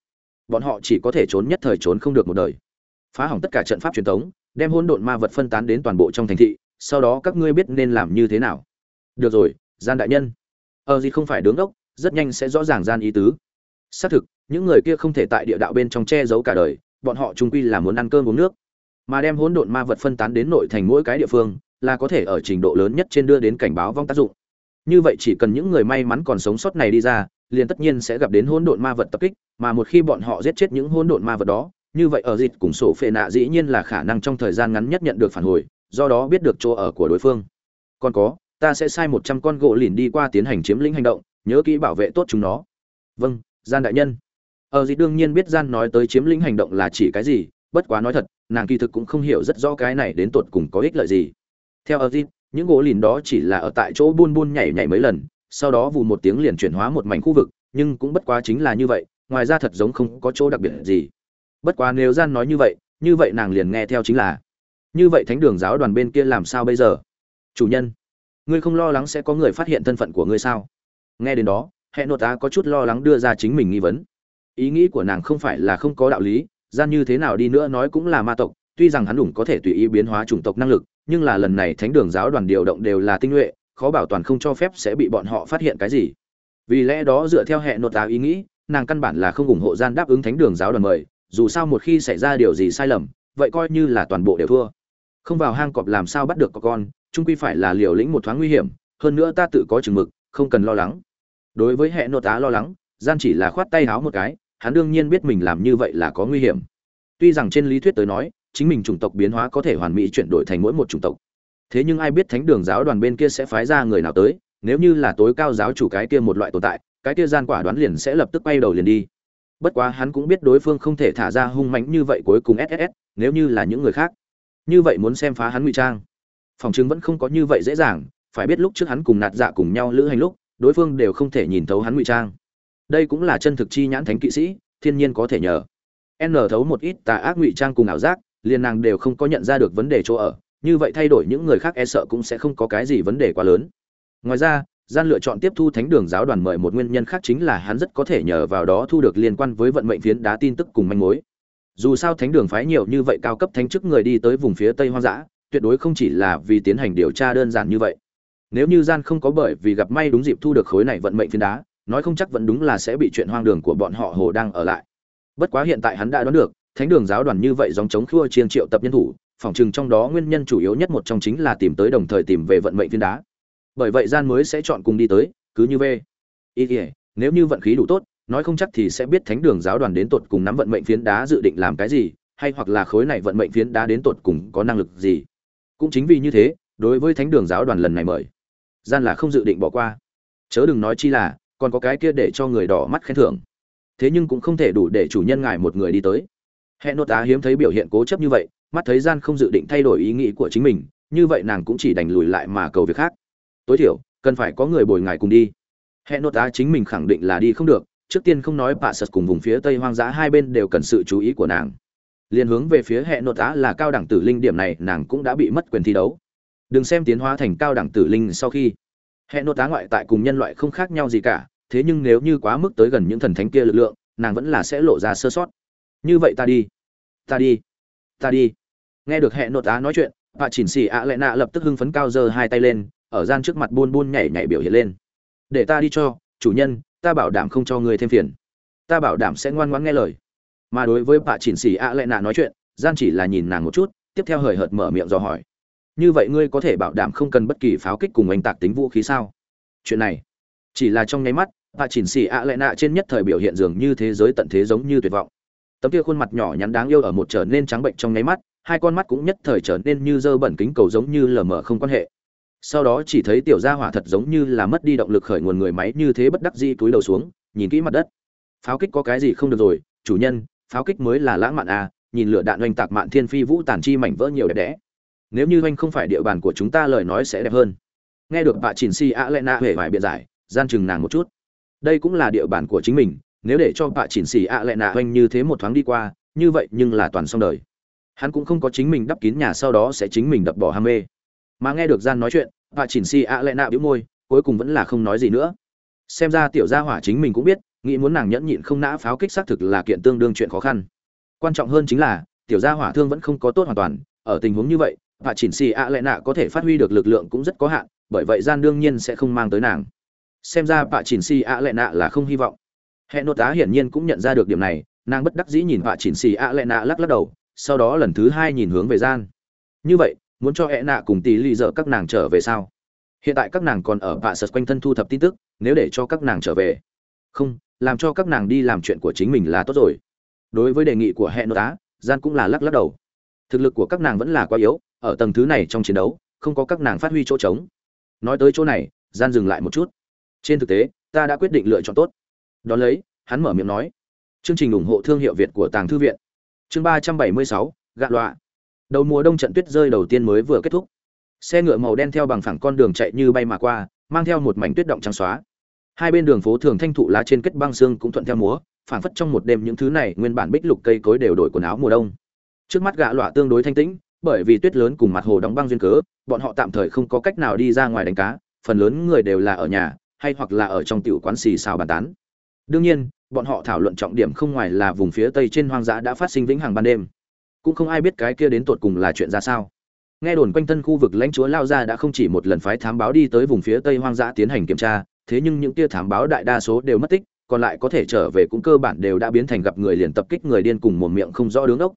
[SPEAKER 1] Bọn họ chỉ có thể trốn nhất thời trốn không được một đời. Phá hỏng tất cả trận pháp truyền thống, đem hỗn độn ma vật phân tán đến toàn bộ trong thành thị, sau đó các ngươi biết nên làm như thế nào. Được rồi, gian đại nhân. Ở dịt không phải đứng đốc, rất nhanh sẽ rõ ràng gian ý tứ. Xác thực, những người kia không thể tại địa đạo bên trong che giấu cả đời, bọn họ trung quy là muốn ăn cơm uống nước. Mà đem hỗn độn ma vật phân tán đến nội thành mỗi cái địa phương là có thể ở trình độ lớn nhất trên đưa đến cảnh báo vong tác dụng. Như vậy chỉ cần những người may mắn còn sống sót này đi ra, liền tất nhiên sẽ gặp đến hỗn độn ma vật tập kích, mà một khi bọn họ giết chết những hỗn độn ma vật đó, như vậy ở dịt cùng sổ phệ nạ dĩ nhiên là khả năng trong thời gian ngắn nhất nhận được phản hồi, do đó biết được chỗ ở của đối phương. Còn có, ta sẽ sai một trăm con gỗ lìn đi qua tiến hành chiếm lĩnh hành động, nhớ kỹ bảo vệ tốt chúng nó. Vâng gian đại nhân. Ở dịt đương nhiên biết gian nói tới chiếm lĩnh hành động là chỉ cái gì, bất quá nói thật, nàng kỳ thực cũng không hiểu rất rõ cái này đến tột cùng có ích lợi gì theo ở tin những gỗ lìn đó chỉ là ở tại chỗ buôn buôn nhảy nhảy mấy lần, sau đó vù một tiếng liền chuyển hóa một mảnh khu vực, nhưng cũng bất quá chính là như vậy, ngoài ra thật giống không có chỗ đặc biệt gì. Bất quá nếu gian nói như vậy như vậy nàng liền nghe theo chính là, như vậy thánh đường giáo đoàn bên kia làm sao bây giờ? Chủ nhân, ngươi không lo lắng sẽ có người phát hiện thân phận của ngươi sao? Nghe đến đó hệ nội tá có chút lo lắng đưa ra chính mình nghi vấn. Ý nghĩ của nàng không phải là không có đạo lý, gian như thế nào đi nữa nói cũng là ma tộc, tuy rằng hắn đủng có thể tùy ý biến hóa chủng tộc năng lực nhưng là lần này thánh đường giáo đoàn điều động đều là tinh nhuệ, khó bảo toàn không cho phép sẽ bị bọn họ phát hiện cái gì. Vì lẽ đó dựa theo hệ nội tá ý nghĩ, nàng căn bản là không ủng hộ gian đáp ứng thánh đường giáo đoàn mời, dù sao một khi xảy ra điều gì sai lầm, vậy coi như là toàn bộ đều thua. Không vào hang cọp làm sao bắt được có con trung quy phải là liều lĩnh một thoáng nguy hiểm, hơn nữa ta tự có chừng mực, không cần lo lắng. Đối với hệ nội tá lo lắng, gian chỉ là khoát tay háo một cái, hắn đương nhiên biết mình làm như vậy là có nguy hiểm. Tuy rằng trên lý thuyết tới nói chính mình chủng tộc biến hóa có thể hoàn mỹ chuyển đổi thành mỗi một chủng tộc. Thế nhưng ai biết thánh đường giáo đoàn bên kia sẽ phái ra người nào tới, nếu như là tối cao giáo chủ cái kia một loại tồn tại, cái kia gian quả đoán liền sẽ lập tức bay đầu liền đi. Bất quá hắn cũng biết đối phương không thể thả ra hung mãnh như vậy cuối cùng sss nếu như là những người khác. Như vậy muốn xem phá hắn ngụy trang. Phòng chứng vẫn không có như vậy dễ dàng, phải biết lúc trước hắn cùng nạt dạ cùng nhau lữ hành lúc, đối phương đều không thể nhìn thấu hắn ngụy trang. Đây cũng là chân thực chi nhãn thánh kỵ sĩ, thiên nhiên có thể nhờ. N thấu một ít tà ác ngụy trang cùng ảo giác liền nàng đều không có nhận ra được vấn đề chỗ ở, như vậy thay đổi những người khác e sợ cũng sẽ không có cái gì vấn đề quá lớn. Ngoài ra, gian lựa chọn tiếp thu thánh đường giáo đoàn mời một nguyên nhân khác chính là hắn rất có thể nhờ vào đó thu được liên quan với vận mệnh phiến đá tin tức cùng manh mối. Dù sao thánh đường phái nhiều như vậy cao cấp thánh chức người đi tới vùng phía tây hoang dã, tuyệt đối không chỉ là vì tiến hành điều tra đơn giản như vậy. Nếu như gian không có bởi vì gặp may đúng dịp thu được khối này vận mệnh phiến đá, nói không chắc vẫn đúng là sẽ bị chuyện hoang đường của bọn họ hồ đang ở lại. Bất quá hiện tại hắn đã đoán được thánh đường giáo đoàn như vậy dòng chống khua chiên triệu tập nhân thủ phỏng chừng trong đó nguyên nhân chủ yếu nhất một trong chính là tìm tới đồng thời tìm về vận mệnh phiến đá. Bởi vậy gian mới sẽ chọn cùng đi tới, cứ như về ý nghĩa nếu như vận khí đủ tốt, nói không chắc thì sẽ biết thánh đường giáo đoàn đến tột cùng nắm vận mệnh phiến đá dự định làm cái gì, hay hoặc là khối này vận mệnh phiến đá đến tột cùng có năng lực gì. Cũng chính vì như thế, đối với thánh đường giáo đoàn lần này mời, gian là không dự định bỏ qua. Chớ đừng nói chi là, còn có cái kia để cho người đỏ mắt khen thưởng. Thế nhưng cũng không thể đủ để chủ nhân ngài một người đi tới. Hệ nốt tá hiếm thấy biểu hiện cố chấp như vậy, mắt thấy gian không dự định thay đổi ý nghĩ của chính mình, như vậy nàng cũng chỉ đành lùi lại mà cầu việc khác. Tối thiểu, cần phải có người bồi ngài cùng đi. Hệ nốt tá chính mình khẳng định là đi không được, trước tiên không nói bạ sật cùng vùng phía tây hoang dã hai bên đều cần sự chú ý của nàng. Liền hướng về phía hệ nội tá là cao đẳng tử linh điểm này nàng cũng đã bị mất quyền thi đấu. Đừng xem tiến hóa thành cao đẳng tử linh sau khi. Hệ nội tá ngoại tại cùng nhân loại không khác nhau gì cả, thế nhưng nếu như quá mức tới gần những thần thánh kia lực lượng, nàng vẫn là sẽ lộ ra sơ sót. Như vậy ta đi ta đi ta đi. Nghe được hệ nội tá nói chuyện bà chỉnh xì ạ lệ nạ lập tức hưng phấn cao giơ hai tay lên, ở gian trước mặt buôn buôn nhảy nhảy biểu hiện lên. Để ta đi cho, chủ nhân, ta bảo đảm không cho ngươi thêm phiền. Ta bảo đảm sẽ ngoan ngoãn nghe lời. Mà đối với bà chỉnh xì ạ lệ nạ nói chuyện, gian chỉ là nhìn nàng một chút, tiếp theo hời hợt mở miệng dò hỏi. Như vậy ngươi có thể bảo đảm không cần bất kỳ pháo kích cùng anh tạc tính vũ khí sao? Chuyện này, chỉ là trong nháy mắt bà chỉnh xì ạ lệ nạ trên nhất thời biểu hiện dường như thế giới tận thế giống như tuyệt vọng tấm kia khuôn mặt nhỏ nhắn đáng yêu ở một trở nên trắng bệnh trong nháy mắt, hai con mắt cũng nhất thời trở nên như dơ bẩn kính cầu giống như lờ mờ không quan hệ. Sau đó chỉ thấy tiểu gia hỏa thật giống như là mất đi động lực khởi nguồn người máy như thế bất đắc dĩ túi đầu xuống, nhìn kỹ mặt đất. Pháo kích có cái gì không được rồi, chủ nhân, pháo kích mới là lãng mạn à nhìn lửa đạn oanh tạc mạn thiên phi vũ tàn chi mảnh vỡ nhiều đẹp đẽ. Nếu như oanh không phải địa bàn của chúng ta lời nói sẽ đẹp hơn. Nghe được bà chỉnh si a lena huệ vải biện giải, gian chừng nàng một chút. Đây cũng là địa bàn của chính mình nếu để cho bạ chỉnh xỉ ạ lại nạ oanh như thế một thoáng đi qua, như vậy nhưng là toàn xong đời. Hắn cũng không có chính mình đắp kín nhà sau đó sẽ chính mình đập bỏ ham mê. Mà nghe được gian nói chuyện bạ chỉnh xỉ ạ lại nạ bĩu môi, cuối cùng vẫn là không nói gì nữa. Xem ra tiểu gia hỏa chính mình cũng biết, nghĩ muốn nàng nhẫn nhịn không nã pháo kích xác thực là kiện tương đương chuyện khó khăn. Quan trọng hơn chính là, tiểu gia hỏa thương vẫn không có tốt hoàn toàn, ở tình huống như vậy bạ chỉnh xỉ ạ lệ nạ có thể phát huy được lực lượng cũng rất có hạn, bởi vậy gian đương nhiên sẽ không mang tới nàng. Xem ra bạ chỉnh xỉ ạ lệ nạ là không hy vọng hệ nốt tá hiển nhiên cũng nhận ra được điểm này, nàng bất đắc dĩ nhìn họa chỉnh xì ạ lệ nạ lắc lắc đầu, sau đó lần thứ hai nhìn hướng về gian. Như vậy, muốn cho hệ nạ cùng tỷ lì dở các nàng trở về sao? Hiện tại các nàng còn ở vạ sật quanh thân thu thập tin tức, nếu để cho các nàng trở về. Không, làm cho các nàng đi làm chuyện của chính mình là tốt rồi. Đối với đề nghị của hệ nội tá gian cũng là lắc lắc đầu. Thực lực của các nàng vẫn là quá yếu, ở tầng thứ này trong chiến đấu, không có các nàng phát huy chỗ trống. Nói tới chỗ này, gian dừng lại một chút. Trên thực tế, ta đã quyết định lựa chọn tốt đón lấy, hắn mở miệng nói, chương trình ủng hộ thương hiệu việt của tàng thư viện. Chương ba trăm bảy mươi sáu, gạ loạ đầu mùa đông trận tuyết rơi đầu tiên mới vừa kết thúc. Xe ngựa màu đen theo bằng phẳng con đường chạy như bay mà qua, mang theo một mảnh tuyết động trắng xóa. Hai bên đường phố thường thanh thụ lá trên kết băng xương cũng thuận theo múa, phảng phất trong một đêm những thứ này nguyên bản bích lục cây cối đều đổi quần áo mùa đông. Trước mắt gã lọa tương đối thanh tĩnh, bởi vì tuyết lớn cùng mặt hồ đóng băng duyên cớ, bọn họ tạm thời không có cách nào đi ra ngoài đánh cá, phần lớn người đều là ở nhà, hay hoặc là ở trong tiểu quán xì xào bàn tán đương nhiên, bọn họ thảo luận trọng điểm không ngoài là vùng phía tây trên hoang dã đã phát sinh vĩnh hằng ban đêm. Cũng không ai biết cái kia đến tột cùng là chuyện ra sao. Nghe đồn quanh thân khu vực lãnh chúa lao ra đã không chỉ một lần phái thám báo đi tới vùng phía tây hoang dã tiến hành kiểm tra, thế nhưng những tia thám báo đại đa số đều mất tích, còn lại có thể trở về cũng cơ bản đều đã biến thành gặp người liền tập kích người điên cùng một miệng không rõ đứng ốc.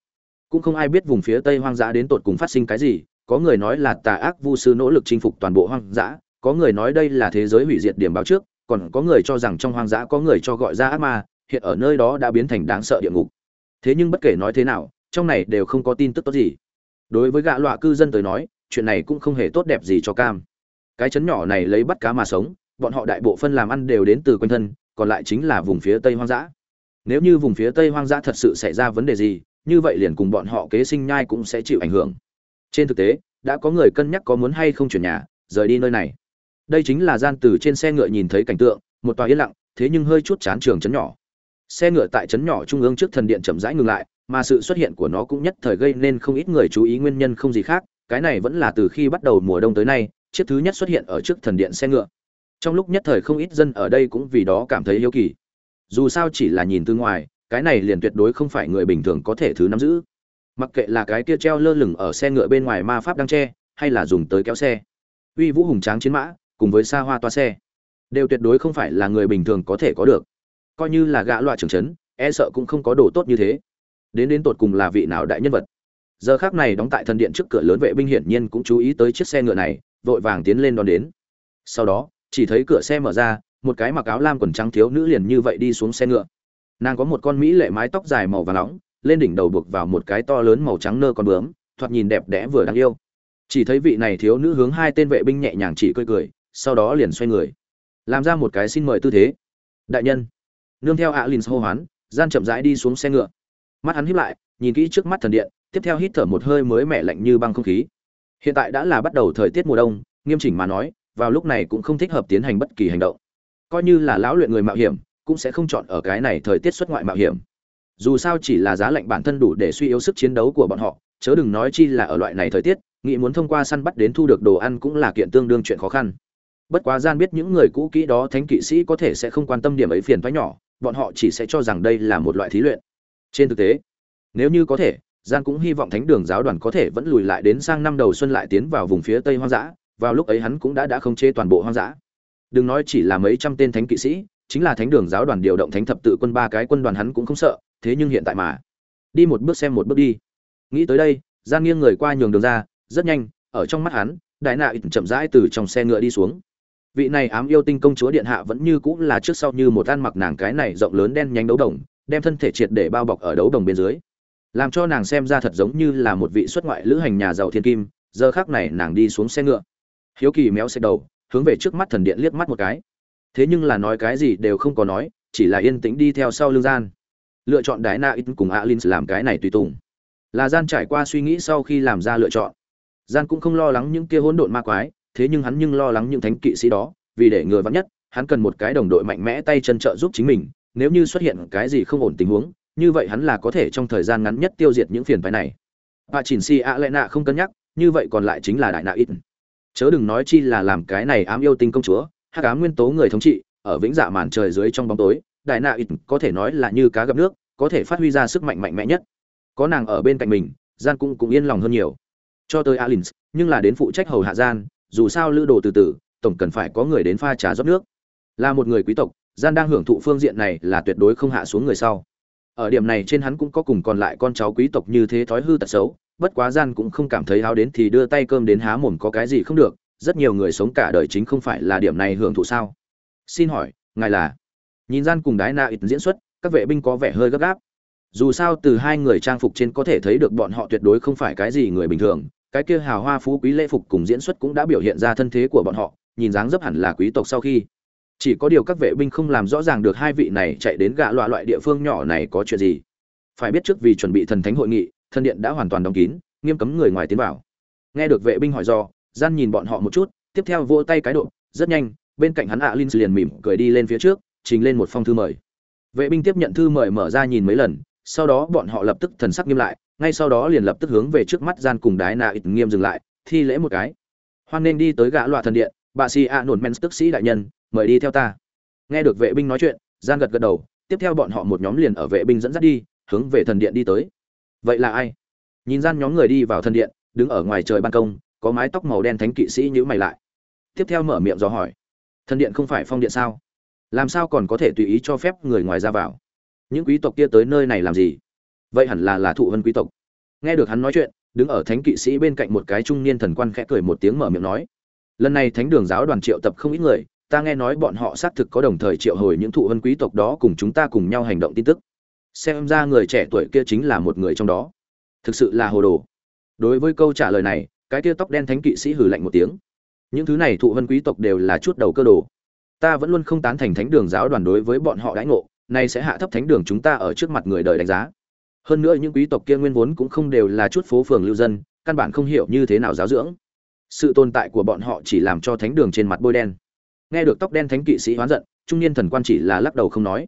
[SPEAKER 1] Cũng không ai biết vùng phía tây hoang dã đến tột cùng phát sinh cái gì, có người nói là tà ác vu sư nỗ lực chinh phục toàn bộ hoang dã, có người nói đây là thế giới hủy diệt điểm báo trước còn có người cho rằng trong hoang dã có người cho gọi ra ác ma, hiện ở nơi đó đã biến thành đáng sợ địa ngục. Thế nhưng bất kể nói thế nào, trong này đều không có tin tức tốt gì. Đối với gã loạ cư dân tới nói, chuyện này cũng không hề tốt đẹp gì cho cam. Cái chấn nhỏ này lấy bắt cá mà sống, bọn họ đại bộ phân làm ăn đều đến từ quanh thân, còn lại chính là vùng phía tây hoang dã. Nếu như vùng phía tây hoang dã thật sự xảy ra vấn đề gì, như vậy liền cùng bọn họ kế sinh nhai cũng sẽ chịu ảnh hưởng. Trên thực tế, đã có người cân nhắc có muốn hay không chuyển nhà, rời đi nơi này đây chính là gian từ trên xe ngựa nhìn thấy cảnh tượng, một tòa yên lặng, thế nhưng hơi chút chán trường chấn nhỏ. Xe ngựa tại chấn nhỏ trung ương trước thần điện chậm rãi ngừng lại, mà sự xuất hiện của nó cũng nhất thời gây nên không ít người chú ý nguyên nhân không gì khác, cái này vẫn là từ khi bắt đầu mùa đông tới nay, chiếc thứ nhất xuất hiện ở trước thần điện xe ngựa. Trong lúc nhất thời không ít dân ở đây cũng vì đó cảm thấy hiếu kỳ. Dù sao chỉ là nhìn từ ngoài, cái này liền tuyệt đối không phải người bình thường có thể thứ nắm giữ. Mặc kệ là cái kia treo lơ lửng ở xe ngựa bên ngoài ma pháp đang che, hay là dùng tới kéo xe. Uy vũ hùng tráng chiến mã cùng với xa hoa toa xe. Đều tuyệt đối không phải là người bình thường có thể có được. Coi như là gã loại trưởng trấn e sợ cũng không có đồ tốt như thế. Đến đến tột cùng là vị nào đại nhân vật? Giờ khác này đóng tại thần điện trước cửa lớn vệ binh hiển nhiên cũng chú ý tới chiếc xe ngựa này, vội vàng tiến lên đón đến. Sau đó, chỉ thấy cửa xe mở ra, một cái mặc áo lam quần trắng thiếu nữ liền như vậy đi xuống xe ngựa. Nàng có một con mỹ lệ mái tóc dài màu và nóng, lên đỉnh đầu buộc vào một cái to lớn màu trắng nơ con bướm, thoạt nhìn đẹp đẽ vừa đáng yêu. Chỉ thấy vị này thiếu nữ hướng hai tên vệ binh nhẹ nhàng chỉ cười cười sau đó liền xoay người. Làm ra một cái xin mời tư thế. Đại nhân. Nương theo alin hô hoán, gian chậm rãi đi xuống xe ngựa. Mắt hắn híp lại, nhìn kỹ trước mắt thần điện, tiếp theo hít thở một hơi mới mẻ lạnh như băng không khí. Hiện tại đã là bắt đầu thời tiết mùa đông, nghiêm chỉnh mà nói, vào lúc này cũng không thích hợp tiến hành bất kỳ hành động. Coi như là lão luyện người mạo hiểm, cũng sẽ không chọn ở cái này thời tiết xuất ngoại mạo hiểm. Dù sao chỉ là giá lạnh bản thân đủ để suy yếu sức chiến đấu của bọn họ, chớ đừng nói chi là ở loại này thời tiết, nghĩ muốn thông qua săn bắt đến thu được đồ ăn cũng là kiện tương đương chuyện khó khăn bất quá gian biết những người cũ kỹ đó thánh kỵ sĩ có thể sẽ không quan tâm điểm ấy phiền thoái nhỏ, bọn họ chỉ sẽ cho rằng đây là một loại thí luyện. Trên thực tế, nếu như có thể gian cũng hy vọng thánh đường giáo đoàn có thể vẫn lùi lại đến sang năm đầu xuân lại tiến vào vùng phía tây hoang dã, vào lúc ấy hắn cũng đã đã không chế toàn bộ hoang dã. Đừng nói chỉ là mấy trăm tên thánh kỵ sĩ, chính là thánh đường giáo đoàn điều động thánh thập tự quân ba cái quân đoàn hắn cũng không sợ, thế nhưng hiện tại mà, đi một bước xem một bước đi. Nghĩ tới đây gian nghiêng người qua nhường đường ra, rất nhanh, ở trong mắt hắn, đại nạ chậm rãi từ trong xe ngựa đi xuống vị này ám yêu tinh công chúa điện hạ vẫn như cũng là trước sau như một ăn mặc nàng cái này rộng lớn đen nhánh đấu đồng, đem thân thể triệt để bao bọc ở đấu đồng bên dưới. Làm cho nàng xem ra thật giống như là một vị xuất ngoại lữ hành nhà giàu thiên kim, giờ khác này nàng đi xuống xe ngựa. Hiếu kỳ méo xe đầu, hướng về trước mắt thần điện liếc mắt một cái. Thế nhưng là nói cái gì đều không có nói, chỉ là yên tĩnh đi theo sau lương gian. Lựa chọn đái na ít cùng alin làm cái này tùy tùng. Là gian trải qua suy nghĩ sau khi làm ra lựa chọn. Gian cũng không lo lắng những kia hỗn độn ma quái thế nhưng hắn nhưng lo lắng những thánh kỵ sĩ đó vì để người vắn nhất hắn cần một cái đồng đội mạnh mẽ tay chân trợ giúp chính mình nếu như xuất hiện cái gì không ổn tình huống như vậy hắn là có thể trong thời gian ngắn nhất tiêu diệt những phiền phức này. Bà chỉnh si a lệ nạ không cân nhắc như vậy còn lại chính là đại nạ ít. Chớ đừng nói chi là làm cái này ám yêu tinh công chúa hắc ám nguyên tố người thống trị ở vĩnh dạ màn trời dưới trong bóng tối đại nạ ít có thể nói là như cá gặp nước có thể phát huy ra sức mạnh mạnh mẽ nhất. Có nàng ở bên cạnh mình gian cũng cũng yên lòng hơn nhiều. Cho tới Alins, nhưng là đến phụ trách hầu hạ gian dù sao lữ đồ từ từ, tổng cần phải có người đến pha trà rót nước. Là một người quý tộc, gian đang hưởng thụ phương diện này là tuyệt đối không hạ xuống người sau. Ở điểm này trên hắn cũng có cùng còn lại con cháu quý tộc như thế thói hư tật xấu, bất quá gian cũng không cảm thấy háo đến thì đưa tay cơm đến há mồm có cái gì không được, rất nhiều người sống cả đời chính không phải là điểm này hưởng thụ sao. Xin hỏi, ngài là? Nhìn gian cùng đái na ít diễn xuất, các vệ binh có vẻ hơi gấp gáp. Dù sao từ hai người trang phục trên có thể thấy được bọn họ tuyệt đối không phải cái gì người bình thường cái kia hào hoa phú quý lễ phục cùng diễn xuất cũng đã biểu hiện ra thân thế của bọn họ, nhìn dáng dấp hẳn là quý tộc sau khi. Chỉ có điều các vệ binh không làm rõ ràng được hai vị này chạy đến gạ loại loại địa phương nhỏ này có chuyện gì. Phải biết trước vì chuẩn bị thần thánh hội nghị thần điện đã hoàn toàn đóng kín, nghiêm cấm người ngoài tiến vào. Nghe được vệ binh hỏi do, gian nhìn bọn họ một chút, tiếp theo vỗ tay cái độ, rất nhanh, bên cạnh hắn Alin linh liền mỉm cười đi lên phía trước, trình lên một phong thư mời. Vệ binh tiếp nhận thư mời mở ra nhìn mấy lần, sau đó bọn họ lập tức thần sắc nghiêm lại ngay sau đó liền lập tức hướng về trước mắt gian cùng đái nạ ít nghiêm dừng lại, thi lễ một cái. Hoan nên đi tới gã loạ thần điện, bà si a nổn men tức sĩ đại nhân, mời đi theo ta. Nghe được vệ binh nói chuyện, gian gật gật đầu, tiếp theo bọn họ một nhóm liền ở vệ binh dẫn dắt đi, hướng về thần điện đi tới. Vậy là ai? Nhìn gian nhóm người đi vào thần điện, đứng ở ngoài trời ban công, có mái tóc màu đen thánh kỵ sĩ nhữ mày lại. Tiếp theo mở miệng dò hỏi, thần điện không phải phong điện sao? Làm sao còn có thể tùy ý cho phép người ngoài ra vào? Những quý tộc kia tới nơi này làm gì? Vậy hẳn là là thụ vân quý tộc. Nghe được hắn nói chuyện, đứng ở thánh kỵ sĩ bên cạnh một cái trung niên thần quan khẽ cười một tiếng mở miệng nói, lần này thánh đường giáo đoàn triệu tập không ít người, ta nghe nói bọn họ xác thực có đồng thời triệu hồi những thụ vân quý tộc đó cùng chúng ta cùng nhau hành động tin tức. Xem ra người trẻ tuổi kia chính là một người trong đó. Thực sự là hồ đồ. Đối với câu trả lời này, cái kia tóc đen thánh kỵ sĩ hừ lạnh một tiếng. Những thứ này thụ vân quý tộc đều là chút đầu cơ đồ. Ta vẫn luôn không tán thành thánh đường giáo đoàn đối với bọn họ đãi ngộ, nay sẽ hạ thấp thánh đường chúng ta ở trước mặt người đời đánh giá hơn nữa những quý tộc kia nguyên vốn cũng không đều là chút phố phường lưu dân, căn bản không hiểu như thế nào giáo dưỡng. Sự tồn tại của bọn họ chỉ làm cho thánh đường trên mặt bôi đen. Nghe được tóc đen thánh kỵ sĩ hoán giận, trung niên thần quan chỉ là lắc đầu không nói.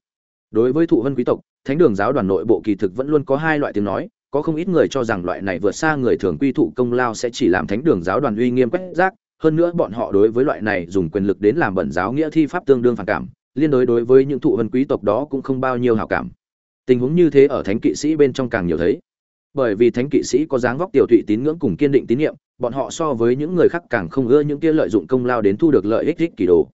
[SPEAKER 1] Đối với thụ vân quý tộc, thánh đường giáo đoàn nội bộ kỳ thực vẫn luôn có hai loại tiếng nói, có không ít người cho rằng loại này vượt xa người thường quy thụ công lao sẽ chỉ làm thánh đường giáo đoàn uy nghiêm quét rác, hơn nữa bọn họ đối với loại này dùng quyền lực đến làm bẩn giáo nghĩa thi pháp tương đương phản cảm, liên đối đối với những thụ vân quý tộc đó cũng không bao nhiêu hảo cảm tình huống như thế ở thánh kỵ sĩ bên trong càng nhiều thấy. Bởi vì thánh kỵ sĩ có dáng vóc tiểu thụy tín ngưỡng cùng kiên định tín nhiệm, bọn họ so với những người khác càng không ưa những kia lợi dụng công lao đến thu được lợi ích ích kỳ đồ.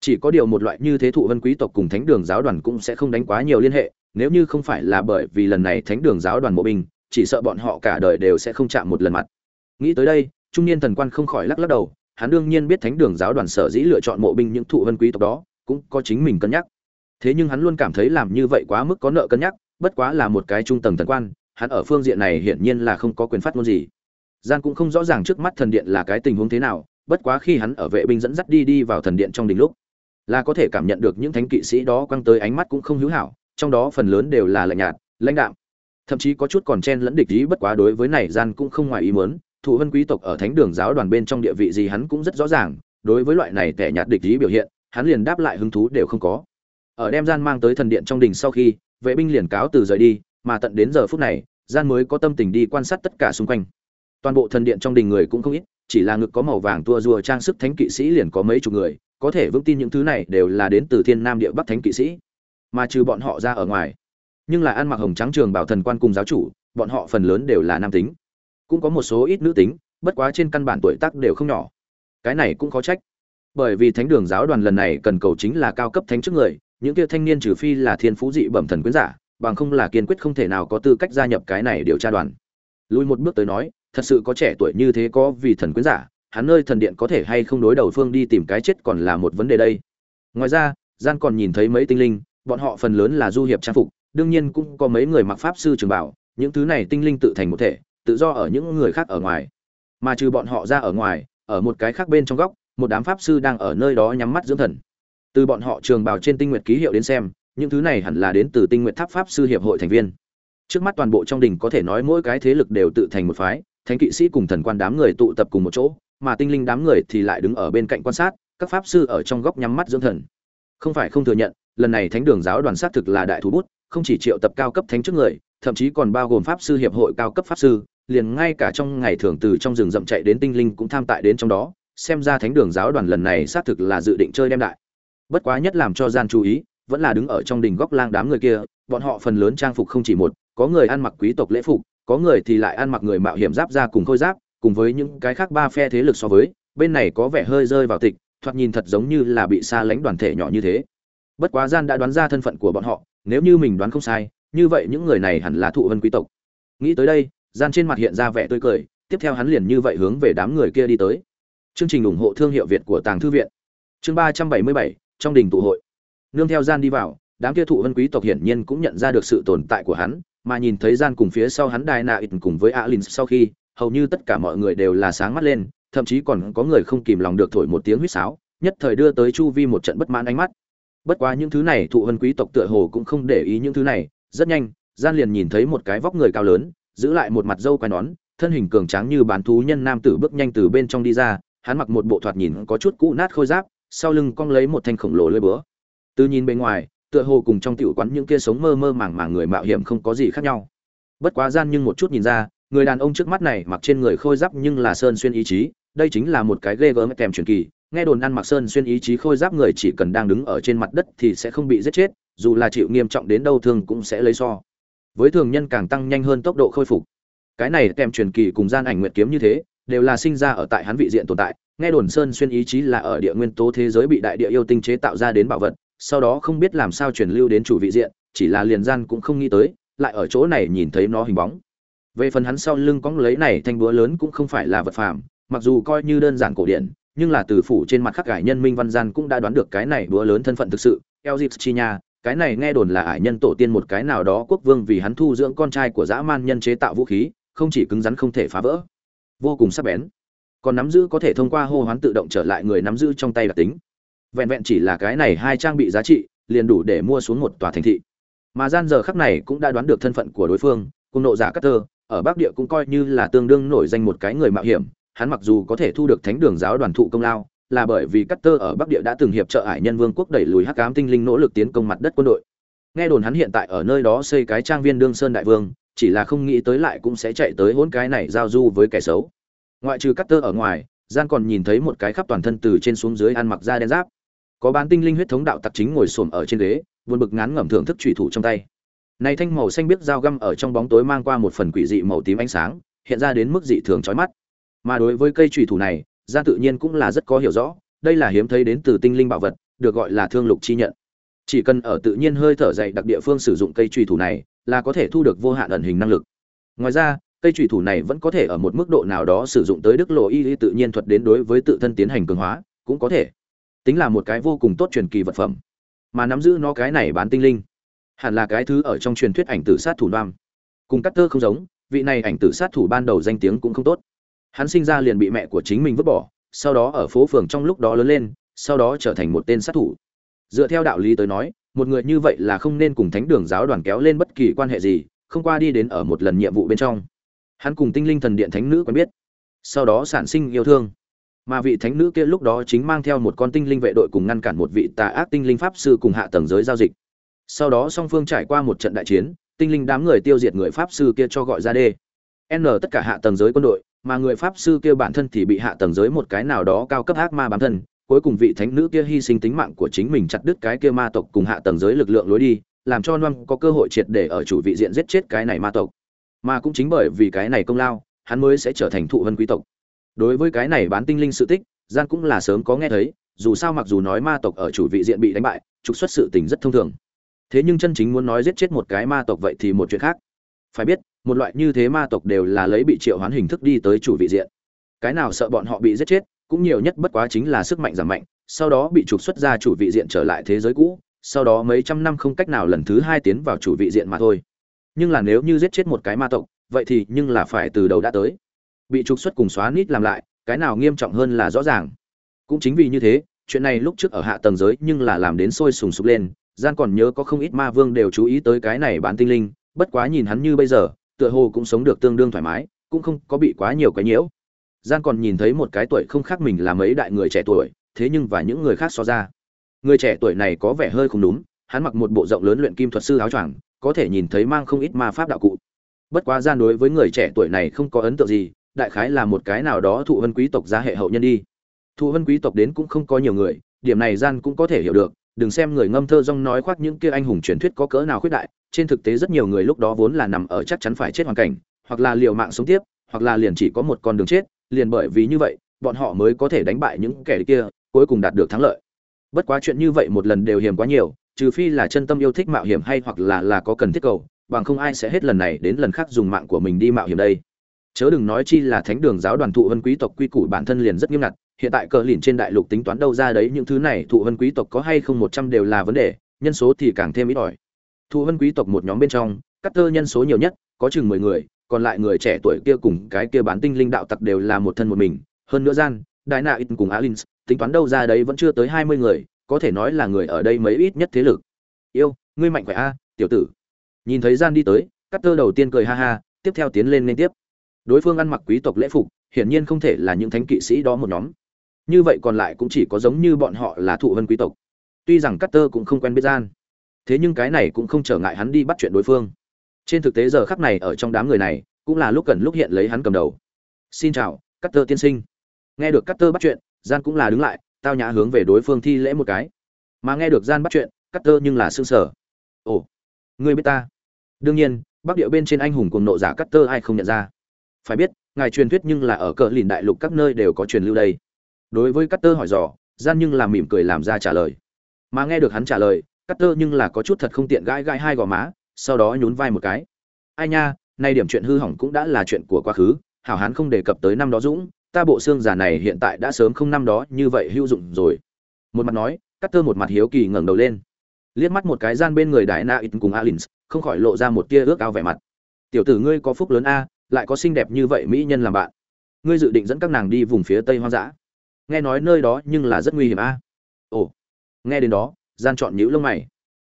[SPEAKER 1] Chỉ có điều một loại như thế thụ vân quý tộc cùng thánh đường giáo đoàn cũng sẽ không đánh quá nhiều liên hệ, nếu như không phải là bởi vì lần này thánh đường giáo đoàn mộ binh, chỉ sợ bọn họ cả đời đều sẽ không chạm một lần mặt. Nghĩ tới đây, trung niên thần quan không khỏi lắc lắc đầu, hắn đương nhiên biết thánh đường giáo đoàn sở dĩ lựa chọn mộ binh những thụ vân quý tộc đó, cũng có chính mình cân nhắc thế nhưng hắn luôn cảm thấy làm như vậy quá mức có nợ cân nhắc, bất quá là một cái trung tầng thần quan, hắn ở phương diện này hiển nhiên là không có quyền phát ngôn gì. Gian cũng không rõ ràng trước mắt thần điện là cái tình huống thế nào, bất quá khi hắn ở vệ binh dẫn dắt đi đi vào thần điện trong đình lúc, là có thể cảm nhận được những thánh kỵ sĩ đó quăng tới ánh mắt cũng không hữu hảo, trong đó phần lớn đều là lạnh nhạt, lãnh đạm. Thậm chí có chút còn chen lẫn địch ý bất quá đối với này gian cũng không ngoài ý muốn, thụ vân quý tộc ở thánh đường giáo đoàn bên trong địa vị gì hắn cũng rất rõ ràng, đối với loại này kẻ nhạt địch ý biểu hiện, hắn liền đáp lại hứng thú đều không có ở đem gian mang tới thần điện trong đình sau khi, vệ binh liền cáo từ rời đi, mà tận đến giờ phút này, gian mới có tâm tình đi quan sát tất cả xung quanh. Toàn bộ thần điện trong đình người cũng không ít, chỉ là ngực có màu vàng tua rùa trang sức thánh kỵ sĩ liền có mấy chục người, có thể vững tin những thứ này đều là đến từ thiên nam địa bắc thánh kỵ sĩ. Mà trừ bọn họ ra ở ngoài, nhưng là ăn mặc hồng trắng trường bảo thần quan cùng giáo chủ, bọn họ phần lớn đều là nam tính. Cũng có một số ít nữ tính, bất quá trên căn bản tuổi tác đều không nhỏ. Cái này cũng khó trách. Bởi vì thánh đường giáo đoàn lần này cần cầu chính là cao cấp thánh chức người những kia thanh niên trừ phi là thiên phú dị bẩm thần quyến giả, bằng không là kiên quyết không thể nào có tư cách gia nhập cái này điều tra đoàn. Lùi một bước tới nói, thật sự có trẻ tuổi như thế có vì thần quyến giả, hắn nơi thần điện có thể hay không đối đầu phương đi tìm cái chết còn là một vấn đề đây. Ngoài ra, gian còn nhìn thấy mấy tinh linh, bọn họ phần lớn là du hiệp trang phục, đương nhiên cũng có mấy người mặc pháp sư trường bảo, những thứ này tinh linh tự thành một thể, tự do ở những người khác ở ngoài. Mà trừ bọn họ ra ở ngoài, ở một cái khác bên trong góc, một đám pháp sư đang ở nơi đó nhắm mắt dưỡng thần từ bọn họ trường bào trên tinh nguyệt ký hiệu đến xem, những thứ này hẳn là đến từ tinh nguyệt tháp pháp sư hiệp hội thành viên. Trước mắt toàn bộ trong đình có thể nói mỗi cái thế lực đều tự thành một phái, thánh kỵ sĩ cùng thần quan đám người tụ tập cùng một chỗ, mà tinh linh đám người thì lại đứng ở bên cạnh quan sát, các pháp sư ở trong góc nhắm mắt dưỡng thần. Không phải không thừa nhận, lần này thánh đường giáo đoàn sát thực là đại thú bút, không chỉ triệu tập cao cấp thánh trước người, thậm chí còn bao gồm pháp sư hiệp hội cao cấp pháp sư, liền ngay cả trong ngày thường từ trong rừng rậm chạy đến tinh linh cũng tham tại đến trong đó, xem ra thánh đường giáo đoàn lần này xác thực là dự định chơi đem đại bất quá nhất làm cho gian chú ý, vẫn là đứng ở trong đình góc lang đám người kia, bọn họ phần lớn trang phục không chỉ một, có người ăn mặc quý tộc lễ phục, có người thì lại ăn mặc người mạo hiểm giáp ra cùng khôi giáp, cùng với những cái khác ba phe thế lực so với, bên này có vẻ hơi rơi vào tịch, thoạt nhìn thật giống như là bị xa lánh đoàn thể nhỏ như thế. Bất quá gian đã đoán ra thân phận của bọn họ, nếu như mình đoán không sai, như vậy những người này hẳn là thụ vân quý tộc. Nghĩ tới đây, gian trên mặt hiện ra vẻ tươi cười, tiếp theo hắn liền như vậy hướng về đám người kia đi tới. Chương trình ủng hộ thương hiệu việt của tàng thư viện. Chương ba trăm bảy mươi bảy trong đình tụ hội. Nương theo gian đi vào, đám kia thụ vân quý tộc hiển nhiên cũng nhận ra được sự tồn tại của hắn, mà nhìn thấy gian cùng phía sau hắn đài nạ ít cùng với alin sau khi, hầu như tất cả mọi người đều là sáng mắt lên, thậm chí còn có người không kìm lòng được thổi một tiếng huýt sáo, nhất thời đưa tới chu vi một trận bất mãn ánh mắt. Bất quá những thứ này, thụ vân quý tộc tựa hồ cũng không để ý những thứ này, rất nhanh, gian liền nhìn thấy một cái vóc người cao lớn, giữ lại một mặt râu quai nón, thân hình cường tráng như bán thú nhân nam tử bước nhanh từ bên trong đi ra, hắn mặc một bộ thoạt nhìn có chút cũ nát khôi giáp sau lưng cong lấy một thanh khổng lồ lưỡi búa. Từ nhìn bên ngoài, tựa hồ cùng trong tiểu quán những kia sống mơ mơ màng màng người mạo hiểm không có gì khác nhau. Bất quá gian nhưng một chút nhìn ra, người đàn ông trước mắt này mặc trên người khôi giáp nhưng là sơn xuyên ý chí, đây chính là một cái ghê gớm kèm truyền kỳ, nghe đồn ăn mặc sơn xuyên ý chí khôi giáp người chỉ cần đang đứng ở trên mặt đất thì sẽ không bị giết chết, dù là chịu nghiêm trọng đến đâu thương cũng sẽ lấy so. Với thường nhân càng tăng nhanh hơn tốc độ khôi phục. Cái này kèm truyền kỳ cùng gian ảnh nguyệt kiếm như thế, đều là sinh ra ở tại hắn vị diện tồn tại nghe đồn sơn xuyên ý chí là ở địa nguyên tố thế giới bị đại địa yêu tinh chế tạo ra đến bảo vật sau đó không biết làm sao truyền lưu đến chủ vị diện chỉ là liền gian cũng không nghĩ tới lại ở chỗ này nhìn thấy nó hình bóng. Về phần hắn sau lưng cóng lấy này thanh búa lớn cũng không phải là vật phàm mặc dù coi như đơn giản cổ điển nhưng là từ phủ trên mặt khắc cải nhân minh văn gian cũng đã đoán được cái này búa lớn thân phận thực sự. Elzip Chi nha, cái này nghe đồn là ải nhân tổ tiên một cái nào đó quốc vương vì hắn thu dưỡng con trai của dã man nhân chế tạo vũ khí không chỉ cứng rắn không thể phá vỡ. Vô cùng sắc bén còn nắm giữ có thể thông qua hô hoán tự động trở lại người nắm giữ trong tay đặc tính. Vẹn vẹn chỉ là cái này hai trang bị giá trị, liền đủ để mua xuống một tòa thành thị. Mà gian giờ khắc này cũng đã đoán được thân phận của đối phương, cùng nộ giả Carter, ở bắc địa cũng coi như là tương đương nổi danh một cái người mạo hiểm. Hắn mặc dù có thể thu được thánh đường giáo đoàn thụ công lao, là bởi vì Carter ở bắc địa đã từng hiệp trợ ải nhân vương quốc đẩy lùi hắc ám tinh linh nỗ lực tiến công mặt đất quân đội. Nghe đồn hắn hiện tại ở nơi đó xây cái trang viên đương sơn đại vương, chỉ là không nghĩ tới lại cũng sẽ chạy tới hỗn cái này giao du với kẻ xấu ngoại trừ Carter ở ngoài, gian còn nhìn thấy một cái khắp toàn thân từ trên xuống dưới ăn mặc da đen giáp. Có bán tinh linh huyết thống đạo tặc chính ngồi xổm ở trên ghế, buồn bực ngán ngẩm thưởng thức trùy thủ trong tay. Này thanh màu xanh biết dao găm ở trong bóng tối mang qua một phần quỷ dị màu tím ánh sáng, hiện ra đến mức dị thường chói mắt. Mà đối với cây trùy thủ này, gian tự nhiên cũng là rất có hiểu rõ, đây là hiếm thấy đến từ tinh linh bảo vật, được gọi là thương lục chi nhận. Chỉ cần ở tự nhiên hơi thở dày đặc địa phương sử dụng cây trùy thủ này, là có thể thu được vô hạn ẩn hình năng lực. Ngoài ra cây trùy thủ này vẫn có thể ở một mức độ nào đó sử dụng tới đức lộ y tự nhiên thuật đến đối với tự thân tiến hành cường hóa, cũng có thể. Tính là một cái vô cùng tốt truyền kỳ vật phẩm. Mà nắm giữ nó cái này bán tinh linh. Hẳn là cái thứ ở trong truyền thuyết ảnh tử sát thủ nam cùng cắt tơ không giống, vị này ảnh tử sát thủ ban đầu danh tiếng cũng không tốt. Hắn sinh ra liền bị mẹ của chính mình vứt bỏ, sau đó ở phố phường trong lúc đó lớn lên, sau đó trở thành một tên sát thủ. Dựa theo đạo lý tới nói, một người như vậy là không nên cùng thánh đường giáo đoàn kéo lên bất kỳ quan hệ gì, không qua đi đến ở một lần nhiệm vụ bên trong hắn cùng tinh linh thần điện thánh nữ quen biết, sau đó sản sinh yêu thương. Mà vị thánh nữ kia lúc đó chính mang theo một con tinh linh vệ đội cùng ngăn cản một vị tà ác tinh linh pháp sư cùng hạ tầng giới giao dịch. Sau đó song phương trải qua một trận đại chiến, tinh linh đám người tiêu diệt người pháp sư kia cho gọi ra đê. N tất cả hạ tầng giới quân đội, mà người pháp sư kia bản thân thì bị hạ tầng giới một cái nào đó cao cấp ác ma bám thân. Cuối cùng vị thánh nữ kia hy sinh tính mạng của chính mình chặt đứt cái kia ma tộc cùng hạ tầng giới lực lượng lối đi, làm cho Noam có cơ hội triệt để ở chủ vị diện giết chết cái này ma tộc. Mà cũng chính bởi vì cái này công lao, hắn mới sẽ trở thành thụ vân quý tộc. Đối với cái này bán tinh linh sự tích, gian cũng là sớm có nghe thấy, dù sao mặc dù nói ma tộc ở chủ vị diện bị đánh bại, trục xuất sự tình rất thông thường. Thế nhưng chân chính muốn nói giết chết một cái ma tộc vậy thì một chuyện khác. Phải biết, một loại như thế ma tộc đều là lấy bị triệu hoán hình thức đi tới chủ vị diện. Cái nào sợ bọn họ bị giết chết, cũng nhiều nhất bất quá chính là sức mạnh giảm mạnh, sau đó bị trục xuất ra chủ vị diện trở lại thế giới cũ, sau đó mấy trăm năm không cách nào lần thứ hai tiến vào chủ vị diện mà thôi nhưng là nếu như giết chết một cái ma tộc, vậy thì nhưng là phải từ đầu đã tới. Bị trục xuất cùng xóa nít làm lại, cái nào nghiêm trọng hơn là rõ ràng. Cũng chính vì như thế, chuyện này lúc trước ở hạ tầng giới nhưng là làm đến sôi sùng sục lên, gian còn nhớ có không ít ma vương đều chú ý tới cái này bán tinh linh, bất quá nhìn hắn như bây giờ, tựa hồ cũng sống được tương đương thoải mái, cũng không có bị quá nhiều cái nhiễu. Gian còn nhìn thấy một cái tuổi không khác mình là mấy đại người trẻ tuổi, thế nhưng và những người khác so ra. Người trẻ tuổi này có vẻ hơi không đúng, hắn mặc một bộ rộng lớn luyện kim thuật sư áo choàng có thể nhìn thấy mang không ít ma pháp đạo cụ. Bất quá gian đối với người trẻ tuổi này không có ấn tượng gì, đại khái là một cái nào đó thụ vân quý tộc gia hệ hậu nhân đi. Thụ vân quý tộc đến cũng không có nhiều người, điểm này gian cũng có thể hiểu được, đừng xem người ngâm thơ rong nói khoác những kia anh hùng truyền thuyết có cỡ nào khuyết đại, trên thực tế rất nhiều người lúc đó vốn là nằm ở chắc chắn phải chết hoàn cảnh, hoặc là liều mạng sống tiếp, hoặc là liền chỉ có một con đường chết, liền bởi vì như vậy, bọn họ mới có thể đánh bại những kẻ kia, cuối cùng đạt được thắng lợi. Bất quá chuyện như vậy một lần đều hiểm quá nhiều trừ phi là chân tâm yêu thích mạo hiểm hay hoặc là là có cần thiết cầu, bằng không ai sẽ hết lần này đến lần khác dùng mạng của mình đi mạo hiểm đây. Chớ đừng nói chi là thánh đường giáo đoàn thụ vân quý tộc quy củ bản thân liền rất nghiêm ngặt, hiện tại cờ lìn trên đại lục tính toán đâu ra đấy, những thứ này thụ vân quý tộc có hay không một trăm đều là vấn đề, nhân số thì càng thêm ít ỏi. Thụ vân quý tộc một nhóm bên trong cắt tơ nhân số nhiều nhất, có chừng mười người, còn lại người trẻ tuổi kia cùng cái kia bán tinh linh đạo tặc đều là một thân một mình. Hơn nữa gian đại nạ ít cùng alin tính toán đâu ra đấy vẫn chưa tới hai mươi người có thể nói là người ở đây mấy ít nhất thế lực. Yêu, ngươi mạnh khỏe a, tiểu tử. Nhìn thấy gian đi tới cắt tơ đầu tiên cười ha ha, tiếp theo tiến lên liên tiếp. Đối phương ăn mặc quý tộc lễ phục, hiển nhiên không thể là những thánh kỵ sĩ đó một nhóm. Như vậy còn lại cũng chỉ có giống như bọn họ là thụ vân quý tộc. Tuy rằng cắt tơ cũng không quen biết gian, thế nhưng cái này cũng không trở ngại hắn đi bắt chuyện đối phương. Trên thực tế giờ khắc này ở trong đám người này, cũng là lúc cần lúc hiện lấy hắn cầm đầu. Xin chào cắt tơ tiên sinh. Nghe được cắt tơ bắt chuyện, gian cũng là đứng lại tao nhã hướng về đối phương thi lễ một cái. Mà nghe được gian bắt chuyện cắt tơ nhưng là xương sở ồ người biết ta? Đương nhiên, bắc địa bên trên anh hùng cùng nộ giả cắt tơ ai không nhận ra? Phải biết, ngài truyền thuyết nhưng là ở cờ lìn đại lục các nơi đều có truyền lưu đây. Đối với cắt tơ hỏi dò, gian nhưng là mỉm cười làm ra trả lời. Mà nghe được hắn trả lời cắt tơ nhưng là có chút thật không tiện gãi gãi hai gò má, sau đó nhún vai một cái. Ai nha, nay điểm chuyện hư hỏng cũng đã là chuyện của quá khứ, hảo hán không đề cập tới năm đó dũng ta bộ xương giả này hiện tại đã sớm không năm đó, như vậy hữu dụng rồi. Một mặt nói cắt tơ một mặt hiếu kỳ ngẩng đầu lên. Liếc mắt một cái gian bên người đại na ít cùng alin không khỏi lộ ra một tia ước ao vẻ mặt. Tiểu tử ngươi có phúc lớn a, lại có xinh đẹp như vậy mỹ nhân làm bạn. Ngươi dự định dẫn các nàng đi vùng phía tây hoang dã. Nghe nói nơi đó nhưng là rất nguy hiểm a. Ồ. Nghe đến đó, gian chọn nhữ lông mày.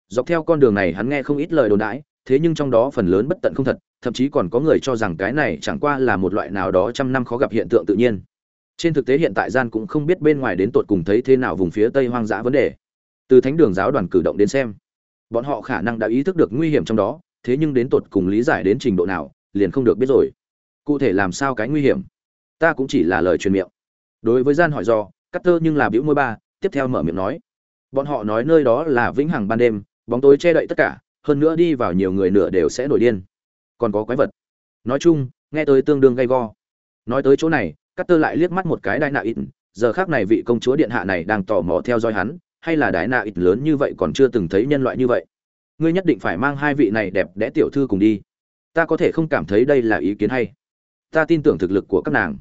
[SPEAKER 1] Dọc theo con đường này hắn nghe không ít lời đồn đãi thế nhưng trong đó phần lớn bất tận không thật, thậm chí còn có người cho rằng cái này chẳng qua là một loại nào đó trăm năm khó gặp hiện tượng tự nhiên. Trên thực tế hiện tại gian cũng không biết bên ngoài đến tột cùng thấy thế nào vùng phía tây hoang dã vấn đề. Từ thánh đường giáo đoàn cử động đến xem, bọn họ khả năng đã ý thức được nguy hiểm trong đó, thế nhưng đến tột cùng lý giải đến trình độ nào, liền không được biết rồi. Cụ thể làm sao cái nguy hiểm? Ta cũng chỉ là lời truyền miệng. Đối với gian hỏi do cắt nhưng là biểu môi ba, tiếp theo mở miệng nói. Bọn họ nói nơi đó là vĩnh hằng ban đêm, bóng tối che đậy tất cả hơn nữa đi vào nhiều người nửa đều sẽ nổi điên. Còn có quái vật. Nói chung, nghe tới tương đương gay go. Nói tới chỗ này cắt tơ lại liếc mắt một cái đại nạ ít giờ khác này vị công chúa điện hạ này đang tò mò theo dõi hắn, hay là đại nạ ít lớn như vậy còn chưa từng thấy nhân loại như vậy? Ngươi nhất định phải mang hai vị này đẹp đẽ tiểu thư cùng đi. Ta có thể không cảm thấy đây là ý kiến hay. Ta tin tưởng thực lực của các nàng.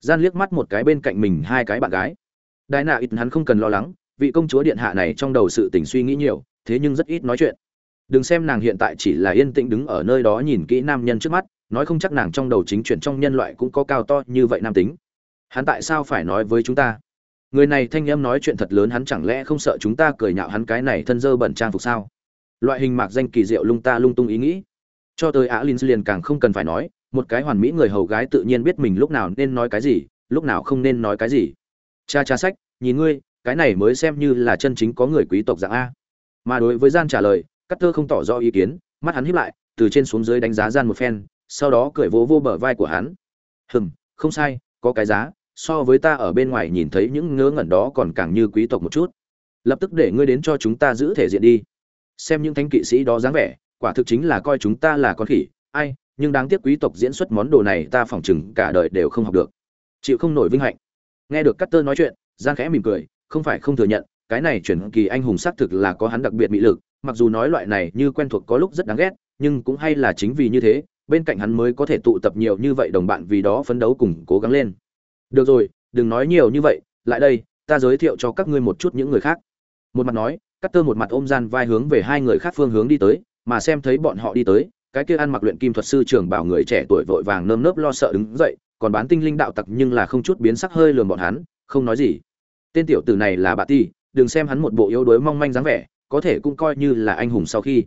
[SPEAKER 1] Gian liếc mắt một cái bên cạnh mình hai cái bạn gái. Đại nạ ít hắn không cần lo lắng, vị công chúa điện hạ này trong đầu sự tình suy nghĩ nhiều, thế nhưng rất ít nói chuyện đừng xem nàng hiện tại chỉ là yên tĩnh đứng ở nơi đó nhìn kỹ nam nhân trước mắt, nói không chắc nàng trong đầu chính chuyển trong nhân loại cũng có cao to như vậy nam tính. Hắn tại sao phải nói với chúng ta? Người này thanh em nói chuyện thật lớn hắn chẳng lẽ không sợ chúng ta cười nhạo hắn cái này thân dơ bẩn trang phục sao? Loại hình mạc danh kỳ diệu lung ta lung tung ý nghĩ. Cho tới á linh liền càng không cần phải nói, một cái hoàn mỹ người hầu gái tự nhiên biết mình lúc nào nên nói cái gì, lúc nào không nên nói cái gì. Cha cha sách, nhìn ngươi, cái này mới xem như là chân chính có người quý tộc dạng a. Mà đối với gian trả lời cắt tơ không tỏ rõ ý kiến, mắt hắn híp lại, từ trên xuống dưới đánh giá gian một phen, sau đó cười vỗ vô bờ vai của hắn. Hừm, không sai, có cái giá, so với ta ở bên ngoài nhìn thấy những ngớ ngẩn đó còn càng như quý tộc một chút. Lập tức để ngươi đến cho chúng ta giữ thể diện đi. Xem những thánh kỵ sĩ đó dáng vẻ, quả thực chính là coi chúng ta là con khỉ. Ai, nhưng đáng tiếc quý tộc diễn xuất món đồ này ta phỏng chừng cả đời đều không học được. Chịu không nổi vinh hạnh. Nghe được cắt tơ nói chuyện, giang khẽ mỉm cười, không phải không thừa nhận, cái này chuyển kỳ anh hùng xác thực là có hắn đặc biệt mỹ lực mặc dù nói loại này như quen thuộc có lúc rất đáng ghét, nhưng cũng hay là chính vì như thế, bên cạnh hắn mới có thể tụ tập nhiều như vậy đồng bạn vì đó phấn đấu cùng cố gắng lên. Được rồi, đừng nói nhiều như vậy, lại đây, ta giới thiệu cho các ngươi một chút những người khác. Một mặt nói cắt tơ một mặt ôm gian vai hướng về hai người khác phương hướng đi tới, mà xem thấy bọn họ đi tới, cái kia ăn mặc luyện kim thuật sư trưởng bảo người trẻ tuổi vội vàng nơm nớp lo sợ đứng dậy, còn bán tinh linh đạo tặc nhưng là không chút biến sắc hơi lườm bọn hắn, không nói gì. Tên tiểu tử này là bà ti, đừng xem hắn một bộ yếu đuối mong manh dáng vẻ có thể cũng coi như là anh hùng sau khi.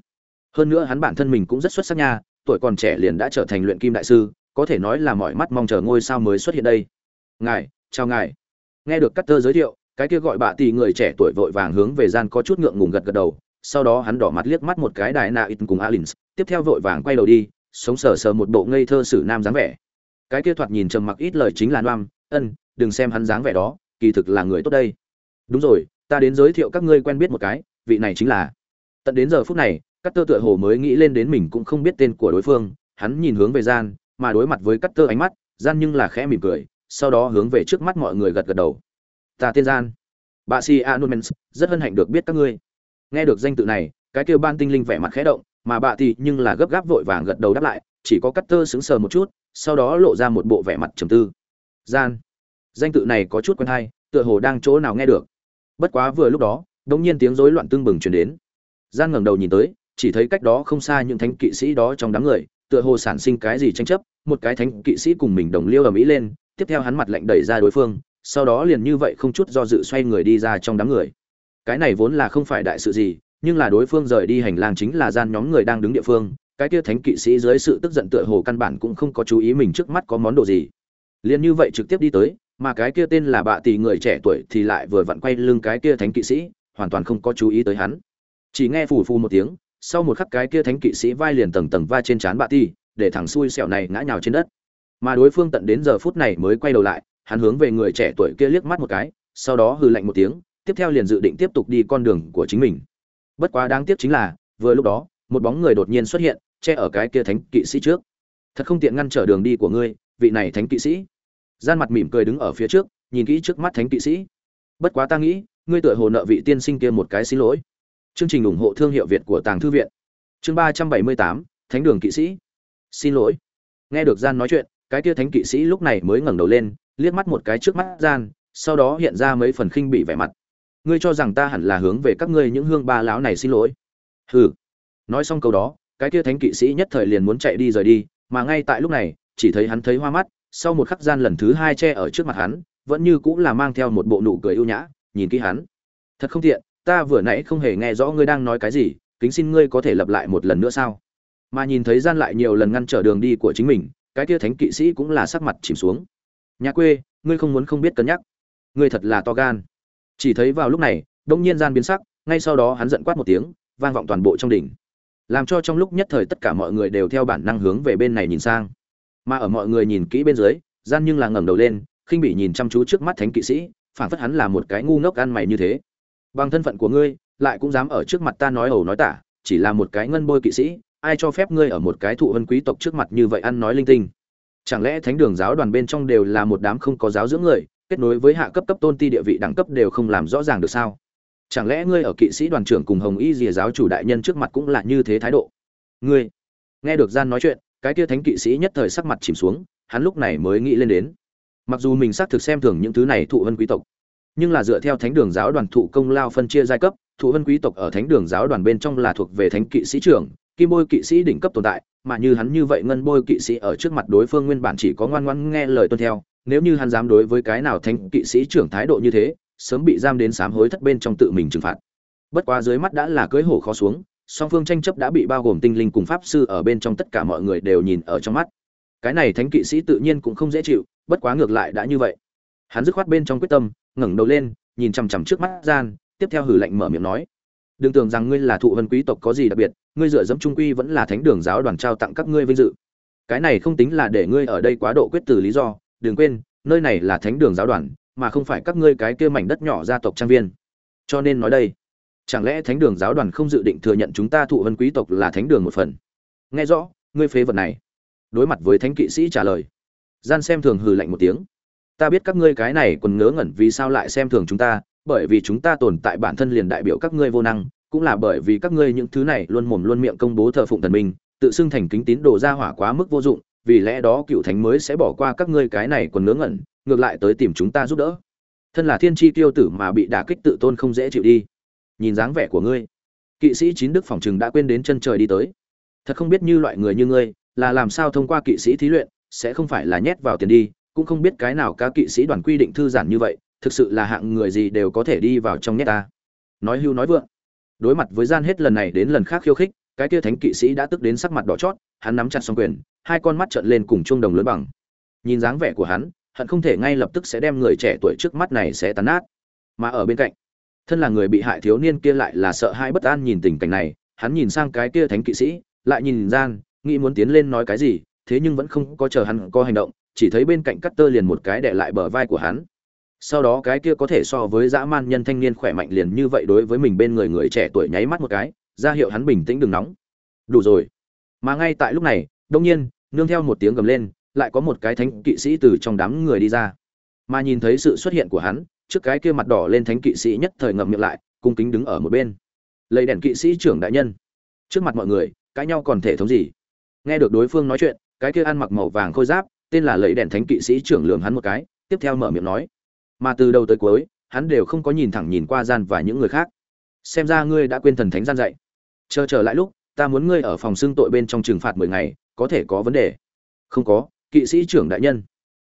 [SPEAKER 1] Hơn nữa hắn bản thân mình cũng rất xuất sắc nha, tuổi còn trẻ liền đã trở thành luyện kim đại sư, có thể nói là mọi mắt mong chờ ngôi sao mới xuất hiện đây. Ngài, chào ngài. Nghe được cắt tơ giới thiệu, cái kia gọi bạ tỷ người trẻ tuổi vội vàng hướng về gian có chút ngượng ngùng gật gật đầu, sau đó hắn đỏ mặt liếc mắt một cái đại nạ ít cùng alins, tiếp theo vội vàng quay đầu đi, sống sờ sờ một bộ ngây thơ sử nam dáng vẻ. Cái kia thoạt nhìn trầm mặc ít lời chính là noam, ân, đừng xem hắn dáng vẻ đó, kỳ thực là người tốt đây. Đúng rồi, ta đến giới thiệu các ngươi quen biết một cái vị này chính là. Tận đến giờ phút này cắt tơ tựa hồ mới nghĩ lên đến mình cũng không biết tên của đối phương, hắn nhìn hướng về gian, mà đối mặt với cắt tơ ánh mắt, gian nhưng là khẽ mỉm cười, sau đó hướng về trước mắt mọi người gật gật đầu. Ta tên gian. Bà si anumens rất hân hạnh được biết các ngươi. Nghe được danh tự này, cái kêu ban tinh linh vẻ mặt khẽ động, mà bà thì nhưng là gấp gáp vội vàng gật đầu đáp lại, chỉ có cắt tơ sững sờ một chút, sau đó lộ ra một bộ vẻ mặt trầm tư. Gian. Danh tự này có chút quen hay, tựa hồ đang chỗ nào nghe được. Bất quá vừa lúc đó đột nhiên tiếng rối loạn tương bừng truyền đến. Gian ngẩng đầu nhìn tới, chỉ thấy cách đó không xa những thánh kỵ sĩ đó trong đám người, tựa hồ sản sinh cái gì tranh chấp, một cái thánh kỵ sĩ cùng mình đồng liêu ở mỹ lên, tiếp theo hắn mặt lạnh đẩy ra đối phương, sau đó liền như vậy không chút do dự xoay người đi ra trong đám người. Cái này vốn là không phải đại sự gì, nhưng là đối phương rời đi hành lang chính là gian nhóm người đang đứng địa phương, cái kia thánh kỵ sĩ dưới sự tức giận tựa hồ căn bản cũng không có chú ý mình trước mắt có món đồ gì. Liền như vậy trực tiếp đi tới, mà cái kia tên là bạ tỷ người trẻ tuổi thì lại vừa vặn quay lưng cái kia thánh kỵ sĩ hoàn toàn không có chú ý tới hắn. Chỉ nghe phù phù một tiếng sau một khắc cái kia thánh kỵ sĩ vai liền tầng tầng va trên trán bạ ti, để thằng xui xẻo này ngã nhào trên đất. Mà đối phương tận đến giờ phút này mới quay đầu lại hắn hướng về người trẻ tuổi kia liếc mắt một cái sau đó hừ lạnh một tiếng tiếp theo liền dự định tiếp tục đi con đường của chính mình. Bất quá đáng tiếc chính là vừa lúc đó một bóng người đột nhiên xuất hiện che ở cái kia thánh kỵ sĩ trước. Thật không tiện ngăn trở đường đi của ngươi vị này thánh kỵ sĩ. Gian mặt mỉm cười đứng ở phía trước nhìn kỹ trước mắt thánh kỵ sĩ. Bất quá ta nghĩ ngươi tựa hồ nợ vị tiên sinh kia một cái xin lỗi. Chương trình ủng hộ thương hiệu việt của tàng thư viện. Chương ba trăm bảy mươi tám, thánh đường kỵ sĩ. Xin lỗi. Nghe được gian nói chuyện, cái kia thánh kỵ sĩ lúc này mới ngẩng đầu lên, liếc mắt một cái trước mắt gian, sau đó hiện ra mấy phần khinh bị vẻ mặt. Ngươi cho rằng ta hẳn là hướng về các ngươi những hương ba lão này xin lỗi? Hừ. Nói xong câu đó, cái kia thánh kỵ sĩ nhất thời liền muốn chạy đi rời đi, mà ngay tại lúc này, chỉ thấy hắn thấy hoa mắt, sau một khắc gian lần thứ hai che ở trước mặt hắn, vẫn như cũng là mang theo một bộ nụ cười ưu nhã nhìn kỹ hắn. Thật không tiện, ta vừa nãy không hề nghe rõ ngươi đang nói cái gì, kính xin ngươi có thể lặp lại một lần nữa sao? Mà nhìn thấy gian lại nhiều lần ngăn trở đường đi của chính mình, cái kia thánh kỵ sĩ cũng là sắc mặt chìm xuống. Nhà quê, ngươi không muốn không biết cân nhắc. Ngươi thật là to gan. Chỉ thấy vào lúc này, đông nhiên gian biến sắc, ngay sau đó hắn giận quát một tiếng, vang vọng toàn bộ trong đỉnh. Làm cho trong lúc nhất thời tất cả mọi người đều theo bản năng hướng về bên này nhìn sang. Mà ở mọi người nhìn kỹ bên dưới, gian nhưng là ngẩng đầu lên, khinh bị nhìn chăm chú trước mắt thánh kỵ sĩ phản phất hắn là một cái ngu ngốc ăn mày như thế. Bằng thân phận của ngươi, lại cũng dám ở trước mặt ta nói ẩu nói tả, chỉ là một cái ngân bôi kỵ sĩ, ai cho phép ngươi ở một cái thụ vân quý tộc trước mặt như vậy ăn nói linh tinh? Chẳng lẽ thánh đường giáo đoàn bên trong đều là một đám không có giáo dưỡng người, kết nối với hạ cấp cấp tôn ti địa vị đẳng cấp đều không làm rõ ràng được sao? Chẳng lẽ ngươi ở kỵ sĩ đoàn trưởng cùng hồng y dìa giáo chủ đại nhân trước mặt cũng là như thế thái độ? Ngươi, nghe được gian nói chuyện, cái kia thánh kỵ sĩ nhất thời sắc mặt chìm xuống, hắn lúc này mới nghĩ lên đến mặc dù mình xác thực xem thường những thứ này thụ vân quý tộc, nhưng là dựa theo thánh đường giáo đoàn thụ công lao phân chia giai cấp, thụ vân quý tộc ở thánh đường giáo đoàn bên trong là thuộc về thánh kỵ sĩ trưởng, kim bôi kỵ sĩ đỉnh cấp tồn tại, mà như hắn như vậy ngân bôi kỵ sĩ ở trước mặt đối phương nguyên bản chỉ có ngoan ngoãn nghe lời tuân theo, nếu như hắn dám đối với cái nào thánh kỵ sĩ trưởng thái độ như thế, sớm bị giam đến sám hối thất bên trong tự mình trừng phạt. Bất quá dưới mắt đã là cưới hổ khó xuống, song phương tranh chấp đã bị bao gồm tinh linh cùng pháp sư ở bên trong tất cả mọi người đều nhìn ở trong mắt. Cái này thánh kỵ sĩ tự nhiên cũng không dễ chịu bất quá ngược lại đã như vậy. Hắn dứt khoát bên trong quyết tâm, ngẩng đầu lên, nhìn chằm chằm trước mắt gian, tiếp theo hử lạnh mở miệng nói. Đừng tưởng rằng ngươi là thụ vân quý tộc có gì đặc biệt, ngươi dựa dẫm trung quy vẫn là thánh đường giáo đoàn trao tặng các ngươi vinh dự. Cái này không tính là để ngươi ở đây quá độ quyết từ lý do, đừng quên, nơi này là thánh đường giáo đoàn, mà không phải các ngươi cái kia mảnh đất nhỏ gia tộc trang viên. Cho nên nói đây, chẳng lẽ thánh đường giáo đoàn không dự định thừa nhận chúng ta thụ vân quý tộc là thánh đường một phần? Nghe rõ, ngươi phế vật này. Đối mặt với thánh kỵ sĩ trả lời gian xem thường hừ lạnh một tiếng. Ta biết các ngươi cái này còn ngớ ngẩn vì sao lại xem thường chúng ta, bởi vì chúng ta tồn tại bản thân liền đại biểu các ngươi vô năng, cũng là bởi vì các ngươi những thứ này luôn mồm luôn miệng công bố thờ phụng thần minh, tự xưng thành kính tín đồ ra hỏa quá mức vô dụng, vì lẽ đó cựu thánh mới sẽ bỏ qua các ngươi cái này còn ngớ ngẩn, ngược lại tới tìm chúng ta giúp đỡ. Thân là thiên tri tiêu tử mà bị đả kích tự tôn không dễ chịu đi. Nhìn dáng vẻ của ngươi. Kỵ sĩ chín đức phòng chừng đã quên đến chân trời đi tới. Thật không biết như loại người như ngươi, là làm sao thông qua kỵ sĩ thí luyện sẽ không phải là nhét vào tiền đi, cũng không biết cái nào ca kỵ sĩ đoàn quy định thư giản như vậy, thực sự là hạng người gì đều có thể đi vào trong nhét ta. Nói hưu nói vượng. Đối mặt với gian hết lần này đến lần khác khiêu khích, cái kia thánh kỵ sĩ đã tức đến sắc mặt đỏ chót, hắn nắm chặt xong quyền, hai con mắt trợn lên cùng chuông đồng lớn bằng. Nhìn dáng vẻ của hắn, hận không thể ngay lập tức sẽ đem người trẻ tuổi trước mắt này sẽ tàn nát. Mà ở bên cạnh, thân là người bị hại thiếu niên kia lại là sợ hai bất an nhìn tình cảnh này, hắn nhìn sang cái kia thánh kỵ sĩ, lại nhìn gian, nghĩ muốn tiến lên nói cái gì thế nhưng vẫn không có chờ hắn có hành động, chỉ thấy bên cạnh cắt tơ liền một cái đè lại bờ vai của hắn. Sau đó cái kia có thể so với dã man nhân thanh niên khỏe mạnh liền như vậy đối với mình bên người người trẻ tuổi nháy mắt một cái, ra hiệu hắn bình tĩnh đừng nóng. Đủ rồi. Mà ngay tại lúc này đương nhiên, nương theo một tiếng gầm lên, lại có một cái thánh kỵ sĩ từ trong đám người đi ra. Mà nhìn thấy sự xuất hiện của hắn, trước cái kia mặt đỏ lên thánh kỵ sĩ nhất thời ngậm miệng lại, cung kính đứng ở một bên. Lấy đèn kỵ sĩ trưởng đại nhân. Trước mặt mọi người, cãi nhau còn thể thống gì? Nghe được đối phương nói chuyện cái kia ăn mặc màu vàng khôi giáp, tên là lấy đèn thánh kỵ sĩ trưởng lường hắn một cái, tiếp theo mở miệng nói. Mà từ đầu tới cuối, hắn đều không có nhìn thẳng nhìn qua gian và những người khác. Xem ra ngươi đã quên thần thánh gian dạy. Chờ trở lại lúc, ta muốn ngươi ở phòng xưng tội bên trong trừng phạt mười ngày, có thể có vấn đề. Không có, kỵ sĩ trưởng đại nhân.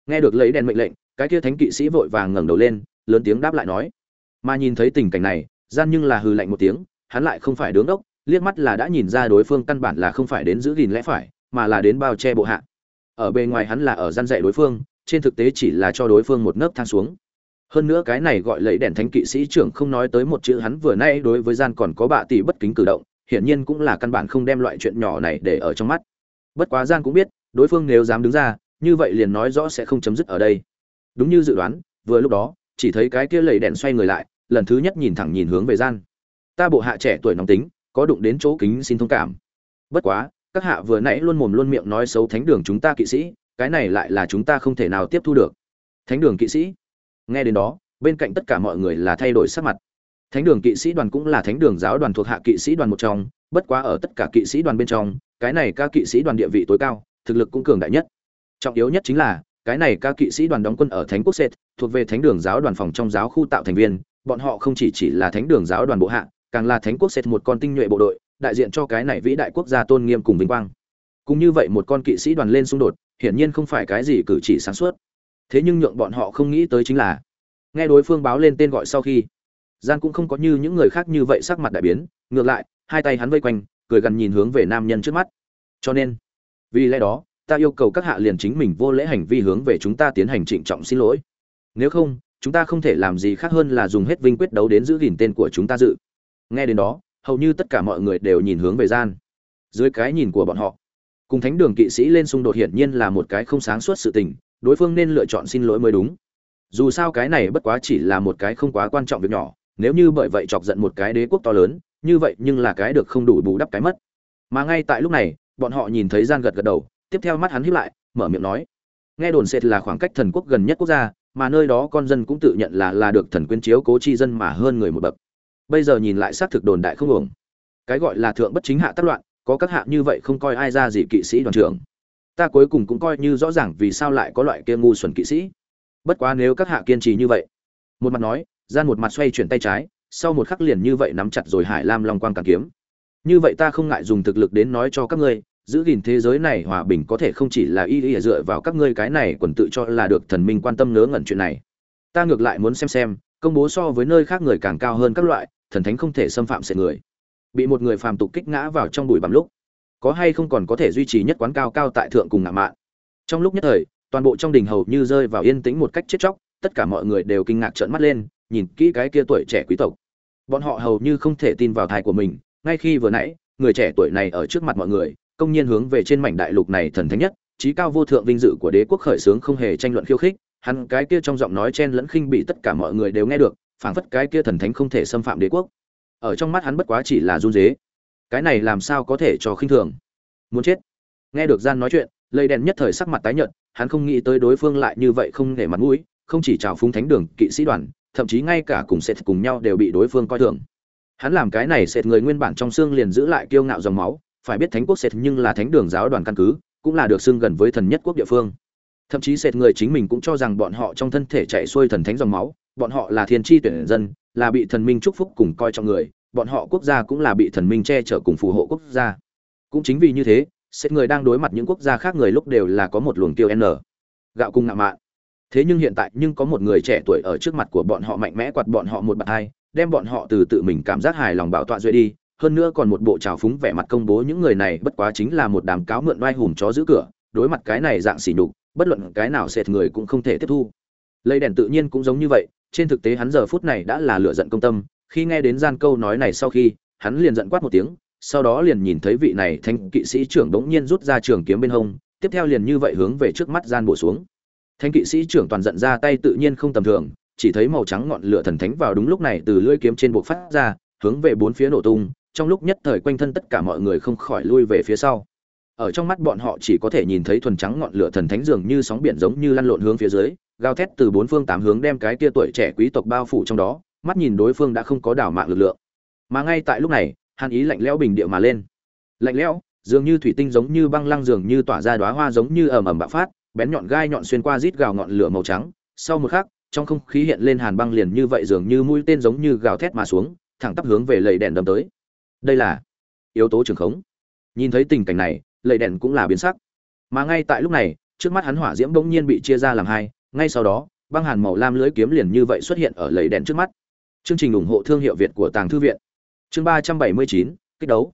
[SPEAKER 1] Nghe được lấy đèn mệnh lệnh, cái kia thánh kỵ sĩ vội vàng ngẩng đầu lên, lớn tiếng đáp lại nói. Mà nhìn thấy tình cảnh này, gian nhưng là hừ lạnh một tiếng, hắn lại không phải đứng đốc, liếc mắt là đã nhìn ra đối phương căn bản là không phải đến giữ gìn lẽ phải mà là đến bao che bộ hạ. Ở bề ngoài hắn là ở gian dạy đối phương, trên thực tế chỉ là cho đối phương một nấc thang xuống. Hơn nữa cái này gọi lấy đèn thánh kỵ sĩ trưởng không nói tới một chữ hắn vừa nay đối với gian còn có bạ tỷ bất kính cử động, hiển nhiên cũng là căn bản không đem loại chuyện nhỏ này để ở trong mắt. Bất quá gian cũng biết, đối phương nếu dám đứng ra, như vậy liền nói rõ sẽ không chấm dứt ở đây. Đúng như dự đoán, vừa lúc đó, chỉ thấy cái kia lầy đèn xoay người lại, lần thứ nhất nhìn thẳng nhìn hướng về gian. Ta bộ hạ trẻ tuổi nóng tính, có đụng đến chỗ kính xin thông cảm. Bất quá các hạ vừa nãy luôn mồm luôn miệng nói xấu thánh đường chúng ta kỵ sĩ, cái này lại là chúng ta không thể nào tiếp thu được. Thánh đường kỵ sĩ. Nghe đến đó, bên cạnh tất cả mọi người là thay đổi sắc mặt. Thánh đường kỵ sĩ đoàn cũng là thánh đường giáo đoàn thuộc hạ kỵ sĩ đoàn một trong, bất quá ở tất cả kỵ sĩ đoàn bên trong, cái này các kỵ sĩ đoàn địa vị tối cao, thực lực cũng cường đại nhất. Trọng yếu nhất chính là, cái này các kỵ sĩ đoàn đóng quân ở thánh quốc sệt thuộc về thánh đường giáo đoàn phòng trong giáo khu tạo thành viên, bọn họ không chỉ chỉ là thánh đường giáo đoàn bộ hạ, càng là thánh quốc sệt một con tinh nhuệ bộ đội đại diện cho cái này vĩ đại quốc gia tôn nghiêm cùng vinh quang. Cũng như vậy một con kỵ sĩ đoàn lên xung đột, hiển nhiên không phải cái gì cử chỉ sáng suốt. Thế nhưng nhượng bọn họ không nghĩ tới chính là, nghe đối phương báo lên tên gọi sau khi gian cũng không có như những người khác như vậy sắc mặt đại biến, ngược lại, hai tay hắn vây quanh, cười gần nhìn hướng về nam nhân trước mắt. Cho nên, vì lẽ đó, ta yêu cầu các hạ liền chính mình vô lễ hành vi hướng về chúng ta tiến hành trịnh trọng xin lỗi. Nếu không, chúng ta không thể làm gì khác hơn là dùng hết vinh quyết đấu đến giữ gìn tên của chúng ta dự. Nghe đến đó hầu như tất cả mọi người đều nhìn hướng về gian. Dưới cái nhìn của bọn họ, cùng thánh đường kỵ sĩ lên xung đột hiển nhiên là một cái không sáng suốt sự tình, đối phương nên lựa chọn xin lỗi mới đúng. Dù sao cái này bất quá chỉ là một cái không quá quan trọng việc nhỏ, nếu như bởi vậy chọc giận một cái đế quốc to lớn, như vậy nhưng là cái được không đủ bù đắp cái mất. Mà ngay tại lúc này, bọn họ nhìn thấy gian gật gật đầu, tiếp theo mắt hắn hiếp lại, mở miệng nói, nghe đồn sệt là khoảng cách thần quốc gần nhất quốc gia, mà nơi đó con dân cũng tự nhận là là được thần quyến chiếu cố chi dân mà hơn người một bậc bây giờ nhìn lại xác thực đồn đại không ổng cái gọi là thượng bất chính hạ tác loạn, có các hạ như vậy không coi ai ra gì kỵ sĩ đoàn trưởng. Ta cuối cùng cũng coi như rõ ràng vì sao lại có loại kia ngu xuẩn kỵ sĩ. Bất quá nếu các hạ kiên trì như vậy, một mặt nói, gian một mặt xoay chuyển tay trái, sau một khắc liền như vậy nắm chặt rồi hải lam long quang càng kiếm. Như vậy ta không ngại dùng thực lực đến nói cho các ngươi, giữ gìn thế giới này hòa bình có thể không chỉ là y y dựa vào các ngươi cái này quần tự cho là được thần minh quan tâm ngớ ngẩn chuyện này. Ta ngược lại muốn xem xem, công bố so với nơi khác người càng cao hơn các loại thần thánh không thể xâm phạm sẽ người. Bị một người phàm tục kích ngã vào trong bụi bặm lúc, có hay không còn có thể duy trì nhất quán cao cao tại thượng cùng ngạo mạn. Trong lúc nhất thời, toàn bộ trong đình hầu như rơi vào yên tĩnh một cách chết chóc, tất cả mọi người đều kinh ngạc trợn mắt lên, nhìn kỹ cái kia tuổi trẻ quý tộc. Bọn họ hầu như không thể tin vào thai của mình, ngay khi vừa nãy, người trẻ tuổi này ở trước mặt mọi người, công nhiên hướng về trên mảnh đại lục này thần thánh nhất trí cao vô thượng vinh dự của đế quốc khởi xướng không hề tranh luận khiêu khích, hắn cái kia trong giọng nói chen lẫn khinh bị tất cả mọi người đều nghe được phảng phất cái kia thần thánh không thể xâm phạm đế quốc. Ở trong mắt hắn bất quá chỉ là run dế. Cái này làm sao có thể cho khinh thường? Muốn chết. Nghe được gian nói chuyện lây đèn nhất thời sắc mặt tái nhợt, hắn không nghĩ tới đối phương lại như vậy không để mặt mũi, không chỉ chào phúng thánh đường, kỵ sĩ đoàn, thậm chí ngay cả cùng sệt cùng nhau đều bị đối phương coi thường. Hắn làm cái này sệt người nguyên bản trong xương liền giữ lại kiêu ngạo dòng máu, phải biết thánh quốc sệt nhưng là thánh đường giáo đoàn căn cứ, cũng là được xưng gần với thần nhất quốc địa phương. Thậm chí sệt người chính mình cũng cho rằng bọn họ trong thân thể chạy xuôi thần thánh dòng máu bọn họ là thiên tri tuyển dân, là bị thần minh chúc phúc cùng coi trọng người, bọn họ quốc gia cũng là bị thần minh che chở cùng phù hộ quốc gia. Cũng chính vì như thế xét người đang đối mặt những quốc gia khác người lúc đều là có một luồng tiêu n. Gạo cùng ngạo mạn. Thế nhưng hiện tại nhưng có một người trẻ tuổi ở trước mặt của bọn họ mạnh mẽ quạt bọn họ một bạt hai đem bọn họ từ tự mình cảm giác hài lòng bảo tọa duy đi, hơn nữa còn một bộ trào phúng vẻ mặt công bố những người này bất quá chính là một đám cáo mượn oai hùm chó giữ cửa, đối mặt cái này dạng xỉ nhục, bất luận cái nào sệt người cũng không thể tiếp thu. Lấy đèn tự nhiên cũng giống như vậy trên thực tế hắn giờ phút này đã là lựa giận công tâm, khi nghe đến gian câu nói này sau khi, hắn liền giận quát một tiếng, sau đó liền nhìn thấy vị này thanh kỵ sĩ trưởng đống nhiên rút ra trường kiếm bên hông, tiếp theo liền như vậy hướng về trước mắt gian bổ xuống. Thanh kỵ sĩ trưởng toàn giận ra tay tự nhiên không tầm thường, chỉ thấy màu trắng ngọn lửa thần thánh vào đúng lúc này từ lưỡi kiếm trên bộ phát ra, hướng về bốn phía nổ tung, trong lúc nhất thời quanh thân tất cả mọi người không khỏi lui về phía sau ở trong mắt bọn họ chỉ có thể nhìn thấy thuần trắng ngọn lửa thần thánh dường như sóng biển giống như lăn lộn hướng phía dưới, gào thét từ bốn phương tám hướng đem cái kia tuổi trẻ quý tộc bao phủ trong đó, mắt nhìn đối phương đã không có đảo mạng lực lượng. Mà ngay tại lúc này, hàn ý lạnh lẽo bình địa mà lên. Lạnh lẽo, dường như thủy tinh giống như băng lăng dường như tỏa ra đóa hoa giống như ẩm ẩm bạo phát, bén nhọn gai nhọn xuyên qua rít gào ngọn lửa màu trắng. Sau một khắc, trong không khí hiện lên hàn băng liền như vậy dường như mũi tên giống như gào thét mà xuống, thẳng tắp hướng về lầy đèn đâm tới. Đây là yếu tố trường khống. Nhìn thấy tình cảnh này lầy đèn cũng là biến sắc. Mà ngay tại lúc này, trước mắt hắn hỏa diễm bỗng nhiên bị chia ra làm hai, ngay sau đó, băng hàn màu lam lưới kiếm liền như vậy xuất hiện ở lầy đèn trước mắt. Chương trình ủng hộ thương hiệu việt của tàng thư viện. Chương ba trăm bảy mươi chín, kích đấu.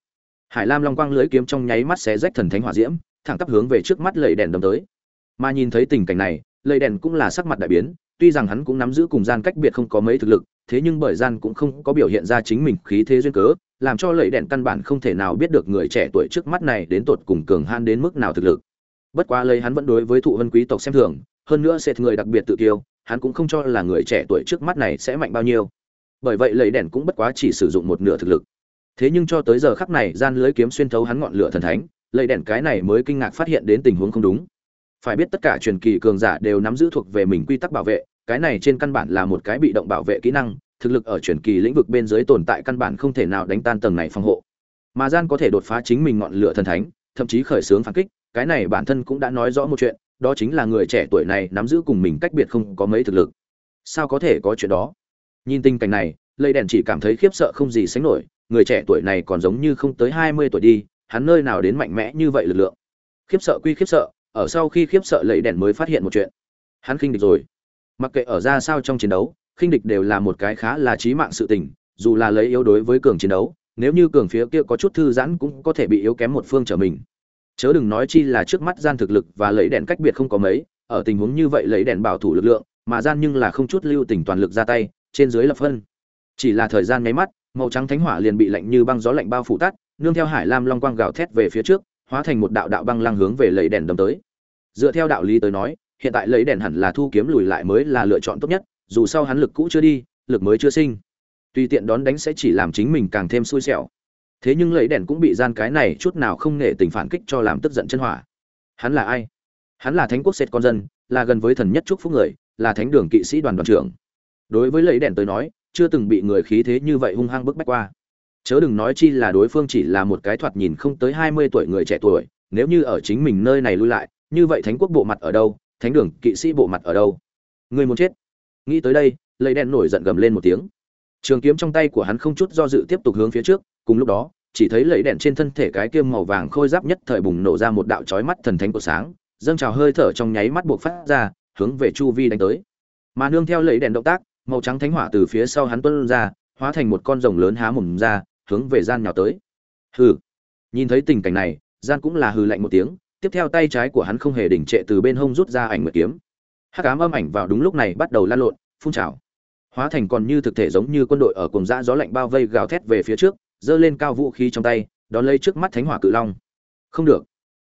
[SPEAKER 1] Hải lam long quang lưới kiếm trong nháy mắt xé rách thần thánh hỏa diễm, thẳng tắp hướng về trước mắt lầy đèn đâm tới. Mà nhìn thấy tình cảnh này, lầy đèn cũng là sắc mặt đại biến, tuy rằng hắn cũng nắm giữ cùng gian cách biệt không có mấy thực lực, thế nhưng bởi gian cũng không có biểu hiện ra chính mình khí thế duyên cớ làm cho lẫy đèn căn bản không thể nào biết được người trẻ tuổi trước mắt này đến tột cùng cường han đến mức nào thực lực. Bất quá lấy hắn vẫn đối với thụ vân quý tộc xem thường, hơn nữa sệt người đặc biệt tự kiêu, hắn cũng không cho là người trẻ tuổi trước mắt này sẽ mạnh bao nhiêu. Bởi vậy lẫy đèn cũng bất quá chỉ sử dụng một nửa thực lực. Thế nhưng cho tới giờ khắc này gian lưới kiếm xuyên thấu hắn ngọn lửa thần thánh lẫy đèn cái này mới kinh ngạc phát hiện đến tình huống không đúng. Phải biết tất cả truyền kỳ cường giả đều nắm giữ thuộc về mình quy tắc bảo vệ, cái này trên căn bản là một cái bị động bảo vệ kỹ năng thực lực ở truyền kỳ lĩnh vực bên dưới tồn tại căn bản không thể nào đánh tan tầng này phòng hộ. Mà gian có thể đột phá chính mình ngọn lửa thần thánh, thậm chí khởi xướng phản kích, cái này bản thân cũng đã nói rõ một chuyện, đó chính là người trẻ tuổi này nắm giữ cùng mình cách biệt không có mấy thực lực. Sao có thể có chuyện đó? Nhìn tình cảnh này lây đèn chỉ cảm thấy khiếp sợ không gì sánh nổi, người trẻ tuổi này còn giống như không tới hai mươi tuổi đi, hắn nơi nào đến mạnh mẽ như vậy lực lượng? Khiếp sợ quy khiếp sợ, ở sau khi khiếp sợ lấy đèn mới phát hiện một chuyện. Hắn khinh địch rồi. Mặc kệ ở ra sao trong chiến đấu khinh địch đều là một cái khá là chí mạng sự tình, dù là lấy yếu đối với cường chiến đấu, nếu như cường phía kia có chút thư giãn cũng có thể bị yếu kém một phương trở mình. Chớ đừng nói chi là trước mắt gian thực lực và lấy đèn cách biệt không có mấy, ở tình huống như vậy lấy đèn bảo thủ lực lượng, mà gian nhưng là không chút lưu tình toàn lực ra tay, trên dưới lập phân. Chỉ là thời gian nháy mắt, màu trắng thánh hỏa liền bị lạnh như băng gió lạnh bao phủ tắt, nương theo hải lam long quang gào thét về phía trước, hóa thành một đạo đạo băng lăng hướng về lấy đèn đâm tới. Dựa theo đạo lý tới nói, hiện tại lấy đèn hẳn là thu kiếm lùi lại mới là lựa chọn tốt nhất dù sau hắn lực cũ chưa đi, lực mới chưa sinh. Tùy tiện đón đánh sẽ chỉ làm chính mình càng thêm xui xẻo. Thế nhưng lấy đèn cũng bị gian cái này chút nào không nể tình phản kích cho làm tức giận chân hỏa. Hắn là ai? Hắn là thánh quốc sệt con dân, là gần với thần nhất trúc phúc người, là thánh đường kỵ sĩ đoàn đoàn trưởng. Đối với lấy đèn tới nói, chưa từng bị người khí thế như vậy hung hăng bức bách qua. Chớ đừng nói chi là đối phương chỉ là một cái thoạt nhìn không tới hai mươi tuổi người trẻ tuổi, nếu như ở chính mình nơi này lui lại, như vậy thánh quốc bộ mặt ở đâu, thánh đường kỵ sĩ bộ mặt ở đâu? Người muốn chết nghĩ tới đây lấy đèn nổi giận gầm lên một tiếng. Trường kiếm trong tay của hắn không chút do dự tiếp tục hướng phía trước, cùng lúc đó, chỉ thấy lấy đèn trên thân thể cái kiêm màu vàng khôi giáp nhất thời bùng nổ ra một đạo chói mắt thần thánh của sáng, dâng trào hơi thở trong nháy mắt buộc phát ra, hướng về chu vi đánh tới. Mà nương theo lấy đèn động tác, màu trắng thánh hỏa từ phía sau hắn tuôn ra, hóa thành một con rồng lớn há mồm ra, hướng về gian nhào tới. Hừ. Nhìn thấy tình cảnh này, gian cũng là hừ lạnh một tiếng, tiếp theo tay trái của hắn không hề đỉnh trệ từ bên hông rút ra ảnh nguyệt kiếm hắc ám âm ảnh vào đúng lúc này bắt đầu lan lộn, phun trào. Hóa thành còn như thực thể giống như quân đội ở cùng dã gió lạnh bao vây gào thét về phía trước, giơ lên cao vũ khí trong tay, đón lấy trước mắt thánh hỏa cự long. Không được.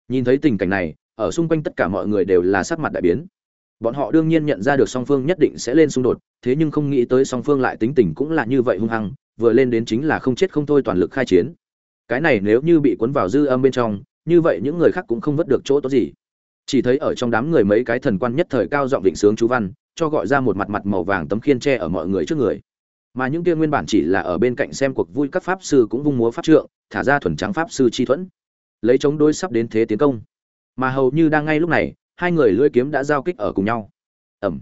[SPEAKER 1] Nhìn thấy tình cảnh này, ở xung quanh tất cả mọi người đều là sắc mặt đại biến. Bọn họ đương nhiên nhận ra được song phương nhất định sẽ lên xung đột, thế nhưng không nghĩ tới song phương lại tính tình cũng là như vậy hung hăng, vừa lên đến chính là không chết không thôi toàn lực khai chiến. Cái này nếu như bị cuốn vào dư âm bên trong, như vậy những người khác cũng không vớt được chỗ tốt gì chỉ thấy ở trong đám người mấy cái thần quan nhất thời cao giọng vịnh sướng chú văn, cho gọi ra một mặt mặt màu vàng tấm khiên tre ở mọi người trước người. Mà những kia nguyên bản chỉ là ở bên cạnh xem cuộc vui các pháp sư cũng vung múa pháp trượng, thả ra thuần trắng pháp sư chi thuẫn. Lấy chống đối sắp đến thế tiến công. Mà hầu như đang ngay lúc này, hai người lưỡi kiếm đã giao kích ở cùng nhau. Ẩm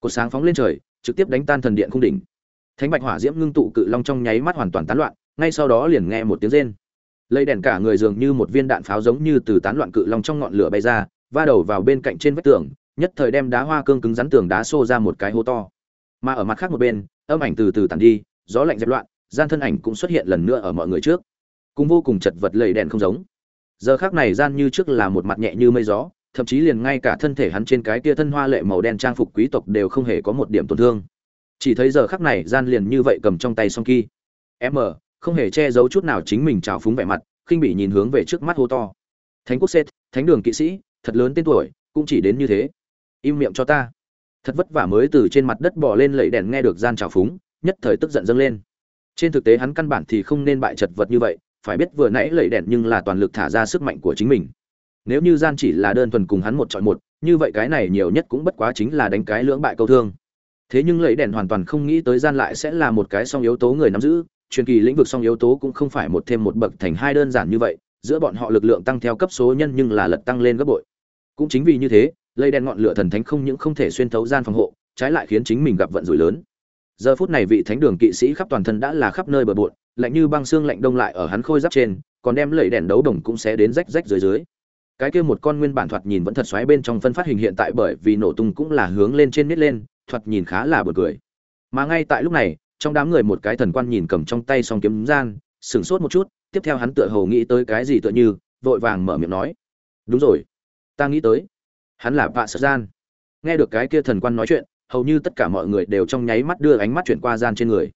[SPEAKER 1] cột sáng phóng lên trời, trực tiếp đánh tan thần điện cung đỉnh. Thánh bạch hỏa diễm ngưng tụ cự long trong nháy mắt hoàn toàn tán loạn, ngay sau đó liền nghe một tiếng rên. Lây đèn cả người dường như một viên đạn pháo giống như từ tán loạn cự long trong ngọn lửa bay ra va đầu vào bên cạnh trên vách tường, nhất thời đem đá hoa cương cứng rắn tường đá xô ra một cái hố to. Mà ở mặt khác một bên, âm ảnh từ từ tàn đi, gió lạnh dẹp loạn, gian thân ảnh cũng xuất hiện lần nữa ở mọi người trước. Cùng vô cùng chật vật lầy đèn không giống. Giờ khác này gian như trước là một mặt nhẹ như mây gió, thậm chí liền ngay cả thân thể hắn trên cái kia thân hoa lệ màu đen trang phục quý tộc đều không hề có một điểm tổn thương. Chỉ thấy giờ khắc này gian liền như vậy cầm trong tay song kỳ m, không hề che giấu chút nào chính mình trào phúng vẻ mặt, khinh bị nhìn hướng về trước mắt hô to. Thánh quốc xét thánh đường kỵ sĩ thật lớn tên tuổi, cũng chỉ đến như thế. Im miệng cho ta. Thật vất vả mới từ trên mặt đất bỏ lên lẫy đèn nghe được gian trào phúng, nhất thời tức giận dâng lên. Trên thực tế hắn căn bản thì không nên bại chật vật như vậy, phải biết vừa nãy lẫy đèn nhưng là toàn lực thả ra sức mạnh của chính mình. Nếu như gian chỉ là đơn thuần cùng hắn một chọi một, như vậy cái này nhiều nhất cũng bất quá chính là đánh cái lưỡng bại câu thương. Thế nhưng lẫy đèn hoàn toàn không nghĩ tới gian lại sẽ là một cái song yếu tố người nắm giữ, truyền kỳ lĩnh vực song yếu tố cũng không phải một thêm một bậc thành hai đơn giản như vậy, giữa bọn họ lực lượng tăng theo cấp số nhân nhưng là lật tăng lên gấp bội cũng chính vì như thế, lây đen ngọn lửa thần thánh không những không thể xuyên thấu gian phòng hộ, trái lại khiến chính mình gặp vận rủi lớn. Giờ phút này vị thánh đường kỵ sĩ khắp toàn thân đã là khắp nơi bờ bộn, lạnh như băng xương lạnh đông lại ở hắn khôi giáp trên, còn đem lẩy đèn đấu đồng cũng sẽ đến rách rách dưới dưới. Cái kia một con nguyên bản thoạt nhìn vẫn thật xoáy bên trong phân phát hình hiện tại bởi vì nổ tung cũng là hướng lên trên nít lên, thoạt nhìn khá là bật cười. Mà ngay tại lúc này, trong đám người một cái thần quan nhìn cầm trong tay song kiếm gian, sửng sốt một chút, tiếp theo hắn tựa hồ nghĩ tới cái gì tựa như, vội vàng mở miệng nói, đúng rồi ta nghĩ tới. Hắn là vạ sợ gian. Nghe được cái kia thần quan nói chuyện, hầu như tất cả mọi người đều trong nháy mắt đưa ánh mắt chuyển qua gian trên người.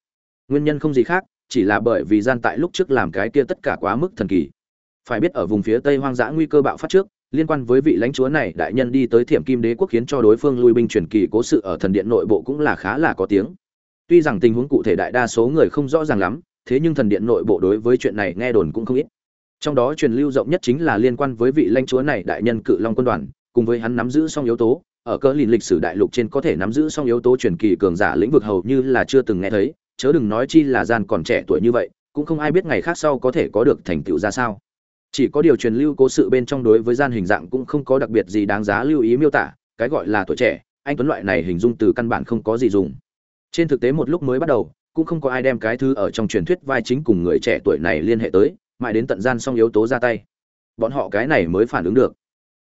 [SPEAKER 1] Nguyên nhân không gì khác, chỉ là bởi vì gian tại lúc trước làm cái kia tất cả quá mức thần kỳ. Phải biết ở vùng phía tây hoang dã nguy cơ bạo phát trước, liên quan với vị lãnh chúa này, đại nhân đi tới thiểm kim đế quốc khiến cho đối phương lui binh truyền kỳ cố sự ở thần điện nội bộ cũng là khá là có tiếng. Tuy rằng tình huống cụ thể đại đa số người không rõ ràng lắm, thế nhưng thần điện nội bộ đối với chuyện này nghe đồn cũng không ít trong đó truyền lưu rộng nhất chính là liên quan với vị lãnh chúa này đại nhân cự long quân đoàn, cùng với hắn nắm giữ song yếu tố. Ở cỡ lìn lịch sử đại lục trên có thể nắm giữ song yếu tố truyền kỳ cường giả lĩnh vực hầu như là chưa từng nghe thấy, chớ đừng nói chi là gian còn trẻ tuổi như vậy, cũng không ai biết ngày khác sau có thể có được thành tựu ra sao. Chỉ có điều truyền lưu cố sự bên trong đối với gian hình dạng cũng không có đặc biệt gì đáng giá lưu ý miêu tả, cái gọi là tuổi trẻ, anh tuấn loại này hình dung từ căn bản không có gì dùng. Trên thực tế một lúc mới bắt đầu, cũng không có ai đem cái thứ ở trong truyền thuyết vai chính cùng người trẻ tuổi này liên hệ tới mãi đến tận gian song yếu tố ra tay. Bọn họ cái này mới phản ứng được.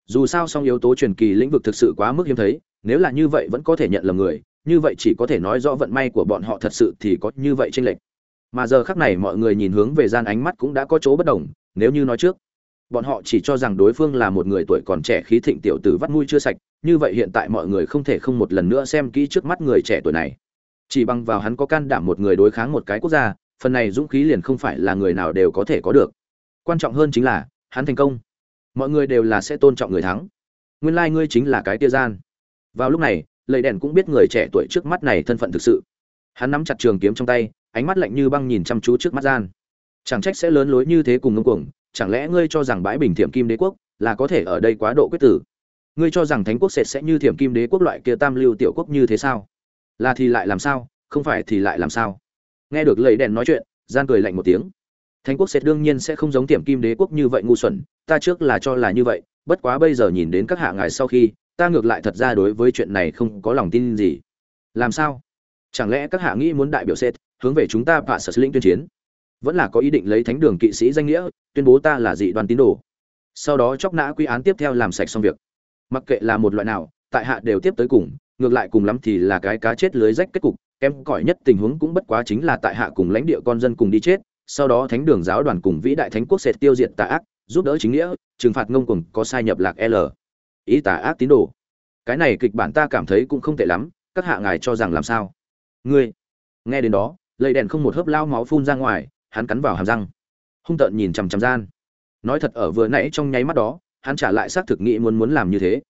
[SPEAKER 1] Dù sao song yếu tố truyền kỳ lĩnh vực thực sự quá mức hiếm thấy, nếu là như vậy vẫn có thể nhận lầm người, như vậy chỉ có thể nói rõ vận may của bọn họ thật sự thì có như vậy tranh lệch. Mà giờ khắc này mọi người nhìn hướng về gian ánh mắt cũng đã có chỗ bất đồng, nếu như nói trước, bọn họ chỉ cho rằng đối phương là một người tuổi còn trẻ khí thịnh tiểu tử vắt mũi chưa sạch, như vậy hiện tại mọi người không thể không một lần nữa xem kỹ trước mắt người trẻ tuổi này. Chỉ bằng vào hắn có can đảm một người đối kháng một cái quốc gia phần này dũng khí liền không phải là người nào đều có thể có được. Quan trọng hơn chính là, hắn thành công. Mọi người đều là sẽ tôn trọng người thắng. Nguyên lai、like、ngươi chính là cái tia gian. Vào lúc này lầy đèn cũng biết người trẻ tuổi trước mắt này thân phận thực sự. Hắn nắm chặt trường kiếm trong tay, ánh mắt lạnh như băng nhìn chăm chú trước mắt gian. Chẳng trách sẽ lớn lối như thế cùng ngông cuồng, chẳng lẽ ngươi cho rằng bãi bình thiểm kim đế quốc là có thể ở đây quá độ quyết tử? Ngươi cho rằng thánh quốc sệt sẽ như thiểm kim đế quốc loại kia tam lưu tiểu quốc như thế sao? Là thì lại làm sao, không phải thì lại làm sao? Nghe được lầy đèn nói chuyện, gian cười lạnh một tiếng. Thánh quốc sệt đương nhiên sẽ không giống tiệm kim đế quốc như vậy ngu xuẩn, ta trước là cho là như vậy, bất quá bây giờ nhìn đến các hạ ngài sau khi, ta ngược lại thật ra đối với chuyện này không có lòng tin gì. Làm sao? Chẳng lẽ các hạ nghĩ muốn đại biểu sệt, hướng về chúng ta bạ sở lĩnh tuyên chiến? Vẫn là có ý định lấy thánh đường kỵ sĩ danh nghĩa, tuyên bố ta là dị đoàn tín đồ. Sau đó chóc nã quy án tiếp theo làm sạch xong việc. Mặc kệ là một loại nào, tại hạ đều tiếp tới cùng, ngược lại cùng lắm thì là cái cá chết lưới rách kết cục kém cỏi nhất tình huống cũng bất quá chính là tại hạ cùng lãnh địa con dân cùng đi chết, sau đó thánh đường giáo đoàn cùng vĩ đại thánh quốc sẽ tiêu diệt tà ác, giúp đỡ chính nghĩa, trừng phạt ngông cuồng có sai nhập lạc l. Ý tà ác tín đồ. Cái này kịch bản ta cảm thấy cũng không tệ lắm, các hạ ngài cho rằng làm sao? Ngươi, nghe đến đó, lầy đèn không một hớp lao máu phun ra ngoài, hắn cắn vào hàm răng. Hung tợn nhìn chằm chằm gian. Nói thật ở vừa nãy trong nháy mắt đó, hắn trả lại xác thực nghĩ muốn muốn làm như thế.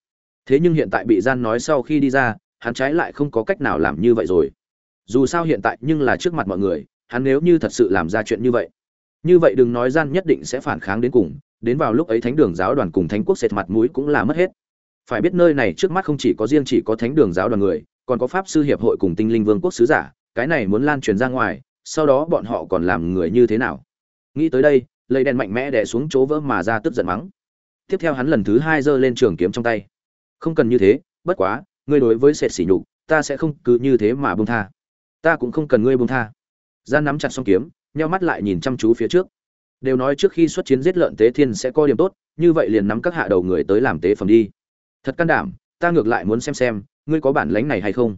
[SPEAKER 1] Thế nhưng hiện tại bị gian nói sau khi đi ra, hắn trái lại không có cách nào làm như vậy rồi dù sao hiện tại nhưng là trước mặt mọi người, hắn nếu như thật sự làm ra chuyện như vậy như vậy đừng nói gian nhất định sẽ phản kháng đến cùng, đến vào lúc ấy thánh đường giáo đoàn cùng thánh quốc sệt mặt mũi cũng là mất hết. Phải biết nơi này trước mắt không chỉ có riêng chỉ có thánh đường giáo đoàn người, còn có pháp sư hiệp hội cùng tinh linh vương quốc sứ giả, cái này muốn lan truyền ra ngoài, sau đó bọn họ còn làm người như thế nào? Nghĩ tới đây lấy đèn mạnh mẽ đè xuống chỗ vỡ mà ra tức giận mắng. Tiếp theo hắn lần thứ hai giơ lên trường kiếm trong tay. Không cần như thế, bất quá, ngươi đối với sệt sỉ nhục, ta sẽ không cứ như thế mà buông tha ta cũng không cần ngươi buông tha. Gian nắm chặt song kiếm, nheo mắt lại nhìn chăm chú phía trước. Đều nói trước khi xuất chiến giết lợn tế thiên sẽ có điểm tốt, như vậy liền nắm các hạ đầu người tới làm tế phẩm đi. Thật can đảm, ta ngược lại muốn xem xem, ngươi có bản lánh này hay không?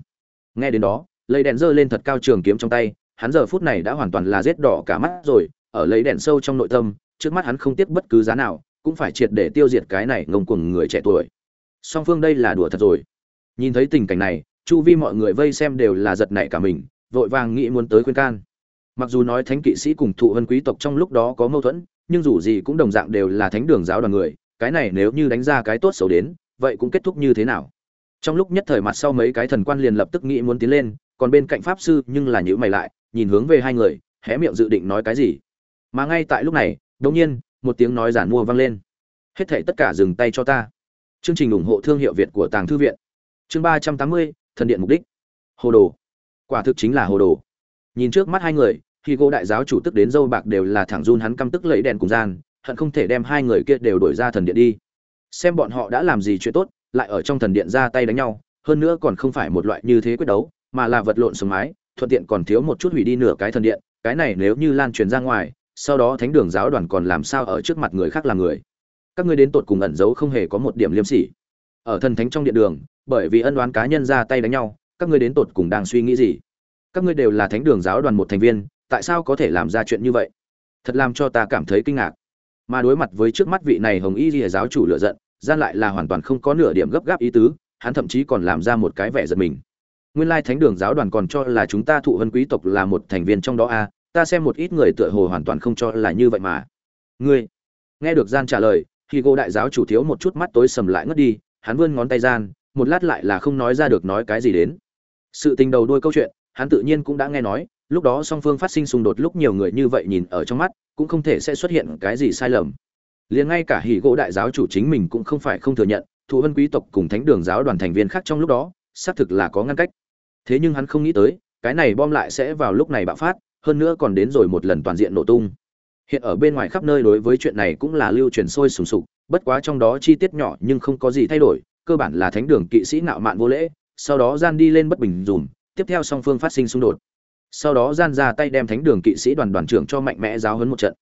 [SPEAKER 1] Nghe đến đó lấy đèn dơ lên thật cao trường kiếm trong tay, hắn giờ phút này đã hoàn toàn là rết đỏ cả mắt rồi, ở lấy đèn sâu trong nội tâm, trước mắt hắn không tiếc bất cứ giá nào, cũng phải triệt để tiêu diệt cái này ngông cuồng người trẻ tuổi. Song phương đây là đùa thật rồi. Nhìn thấy tình cảnh này chu vi mọi người vây xem đều là giật nảy cả mình, vội vàng nghĩ muốn tới khuyên can. Mặc dù nói thánh kỵ sĩ cùng thụ vân quý tộc trong lúc đó có mâu thuẫn, nhưng dù gì cũng đồng dạng đều là thánh đường giáo đoàn người, cái này nếu như đánh ra cái tốt xấu đến, vậy cũng kết thúc như thế nào? Trong lúc nhất thời mặt sau mấy cái thần quan liền lập tức nghĩ muốn tiến lên, còn bên cạnh pháp sư nhưng là nhữ mày lại, nhìn hướng về hai người, hé miệng dự định nói cái gì. Mà ngay tại lúc này, đột nhiên, một tiếng nói giản mua vang lên. Hết thảy tất cả dừng tay cho ta. Chương trình ủng hộ thương hiệu việt của tàng thư viện. Chương ba trăm tám mươi thần điện mục đích. Hồ đồ. Quả thực chính là hồ đồ. Nhìn trước mắt hai người khi cô đại giáo chủ tức đến dâu bạc đều là thẳng run hắn căm tức lấy đèn cùng gian, hận không thể đem hai người kia đều đổi ra thần điện đi. Xem bọn họ đã làm gì chuyện tốt, lại ở trong thần điện ra tay đánh nhau, hơn nữa còn không phải một loại như thế quyết đấu, mà là vật lộn sừng mái thuận tiện còn thiếu một chút hủy đi nửa cái thần điện, cái này nếu như lan truyền ra ngoài, sau đó thánh đường giáo đoàn còn làm sao ở trước mặt người khác làm người. Các ngươi đến tột cùng ẩn giấu không hề có một điểm liêm sỉ ở thần thánh trong điện đường bởi vì ân đoán cá nhân ra tay đánh nhau các ngươi đến tột cùng đang suy nghĩ gì? Các ngươi đều là thánh đường giáo đoàn một thành viên tại sao có thể làm ra chuyện như vậy? Thật làm cho ta cảm thấy kinh ngạc. Mà đối mặt với trước mắt vị này hồng y rìa giáo chủ lựa giận gian lại là hoàn toàn không có nửa điểm gấp gáp ý tứ hắn thậm chí còn làm ra một cái vẻ giật mình. Nguyên lai thánh đường giáo đoàn còn cho là chúng ta thụ vân quý tộc là một thành viên trong đó a à, ta xem một ít người tựa hồ hoàn toàn không cho là như vậy mà. Ngươi nghe được gian trả lời khi cô đại giáo chủ thiếu một chút mắt tối sầm lại ngất đi hắn vươn ngón tay gian, một lát lại là không nói ra được nói cái gì đến. Sự tình đầu đuôi câu chuyện, hắn tự nhiên cũng đã nghe nói, lúc đó song phương phát sinh xung đột lúc nhiều người như vậy nhìn ở trong mắt, cũng không thể sẽ xuất hiện cái gì sai lầm. Liền ngay cả hỉ gỗ đại giáo chủ chính mình cũng không phải không thừa nhận, thụ vân quý tộc cùng thánh đường giáo đoàn thành viên khác trong lúc đó, xác thực là có ngăn cách. Thế nhưng hắn không nghĩ tới, cái này bom lại sẽ vào lúc này bạo phát, hơn nữa còn đến rồi một lần toàn diện nổ tung hiện ở bên ngoài khắp nơi đối với chuyện này cũng là lưu truyền sôi sùng sục, bất quá trong đó chi tiết nhỏ nhưng không có gì thay đổi, cơ bản là thánh đường kỵ sĩ nạo mạn vô lễ, sau đó gian đi lên bất bình dùm, tiếp theo song phương phát sinh xung đột. Sau đó gian ra tay đem thánh đường kỵ sĩ đoàn đoàn trưởng cho mạnh mẽ giáo huấn một trận.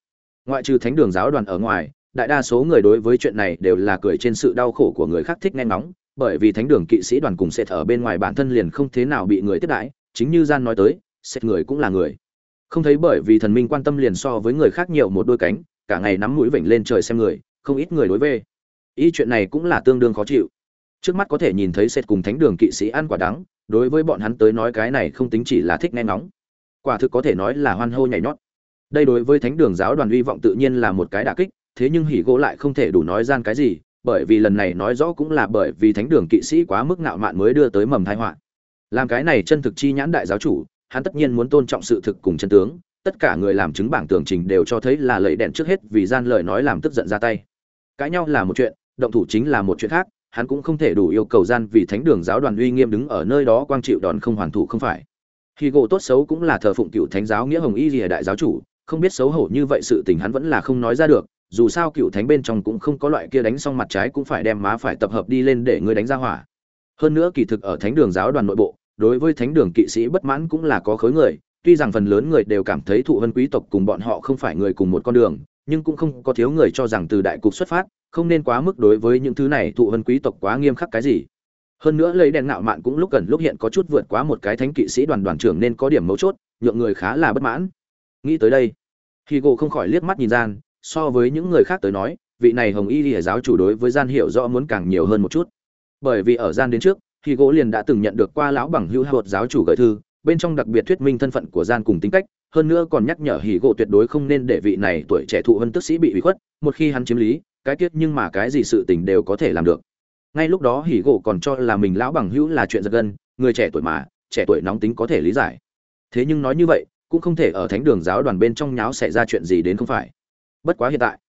[SPEAKER 1] Ngoại trừ thánh đường giáo đoàn ở ngoài, đại đa số người đối với chuyện này đều là cười trên sự đau khổ của người khác thích nghe ngóng, bởi vì thánh đường kỵ sĩ đoàn cùng sẽ ở bên ngoài bản thân liền không thế nào bị người tiếp đãi, chính như gian nói tới xét người cũng là người không thấy bởi vì thần minh quan tâm liền so với người khác nhiều một đôi cánh, cả ngày nắm mũi vểnh lên trời xem người, không ít người đối về. Ý chuyện này cũng là tương đương khó chịu. Trước mắt có thể nhìn thấy sệt cùng thánh đường kỵ sĩ ăn quả đắng, đối với bọn hắn tới nói cái này không tính chỉ là thích nghe ngóng. Quả thực có thể nói là hoan hô nhảy nhót. Đây đối với thánh đường giáo đoàn hy vọng tự nhiên là một cái đả kích, thế nhưng hỉ gỗ lại không thể đủ nói gian cái gì, bởi vì lần này nói rõ cũng là bởi vì thánh đường kỵ sĩ quá mức ngạo mạn mới đưa tới mầm tai họa. Làm cái này chân thực chi nhãn đại giáo chủ hắn tất nhiên muốn tôn trọng sự thực cùng chân tướng, tất cả người làm chứng bảng tường trình đều cho thấy là lẫy đèn trước hết vì gian lời nói làm tức giận ra tay. Cãi nhau là một chuyện, động thủ chính là một chuyện khác, hắn cũng không thể đủ yêu cầu gian vì thánh đường giáo đoàn uy nghiêm đứng ở nơi đó quang chịu đòn không hoàn thủ không phải. Khi gỗ tốt xấu cũng là thờ phụng cựu thánh giáo nghĩa hồng y lìa đại giáo chủ, không biết xấu hổ như vậy sự tình hắn vẫn là không nói ra được, dù sao cựu thánh bên trong cũng không có loại kia đánh xong mặt trái cũng phải đem má phải tập hợp đi lên để ngươi đánh ra hỏa. Hơn nữa kỳ thực ở thánh đường giáo đoàn nội bộ đối với thánh đường kỵ sĩ bất mãn cũng là có khối người, tuy rằng phần lớn người đều cảm thấy thụ vân quý tộc cùng bọn họ không phải người cùng một con đường, nhưng cũng không có thiếu người cho rằng từ đại cục xuất phát, không nên quá mức đối với những thứ này thụ vân quý tộc quá nghiêm khắc cái gì. Hơn nữa lấy đèn ngạo mạn cũng lúc gần lúc hiện có chút vượt quá một cái thánh kỵ sĩ đoàn đoàn trưởng nên có điểm mấu chốt, nhượng người khá là bất mãn. Nghĩ tới đây khi gỗ không khỏi liếc mắt nhìn gian, so với những người khác tới nói, vị này hồng y lìa giáo chủ đối với gian hiểu rõ muốn càng nhiều hơn một chút. Bởi vì ở gian đến trước khi gỗ liền đã từng nhận được qua lão bằng hữu hột giáo chủ gợi thư, bên trong đặc biệt thuyết minh thân phận của gian cùng tính cách, hơn nữa còn nhắc nhở hỉ gỗ tuyệt đối không nên để vị này tuổi trẻ thụ hơn tức sĩ bị ủy khuất, một khi hắn chiếm lý, cái tiết nhưng mà cái gì sự tình đều có thể làm được. Ngay lúc đó hỉ gỗ còn cho là mình lão bằng hữu là chuyện giật gân, người trẻ tuổi mà, trẻ tuổi nóng tính có thể lý giải. Thế nhưng nói như vậy, cũng không thể ở thánh đường giáo đoàn bên trong nháo xảy ra chuyện gì đến không phải. Bất quá hiện tại,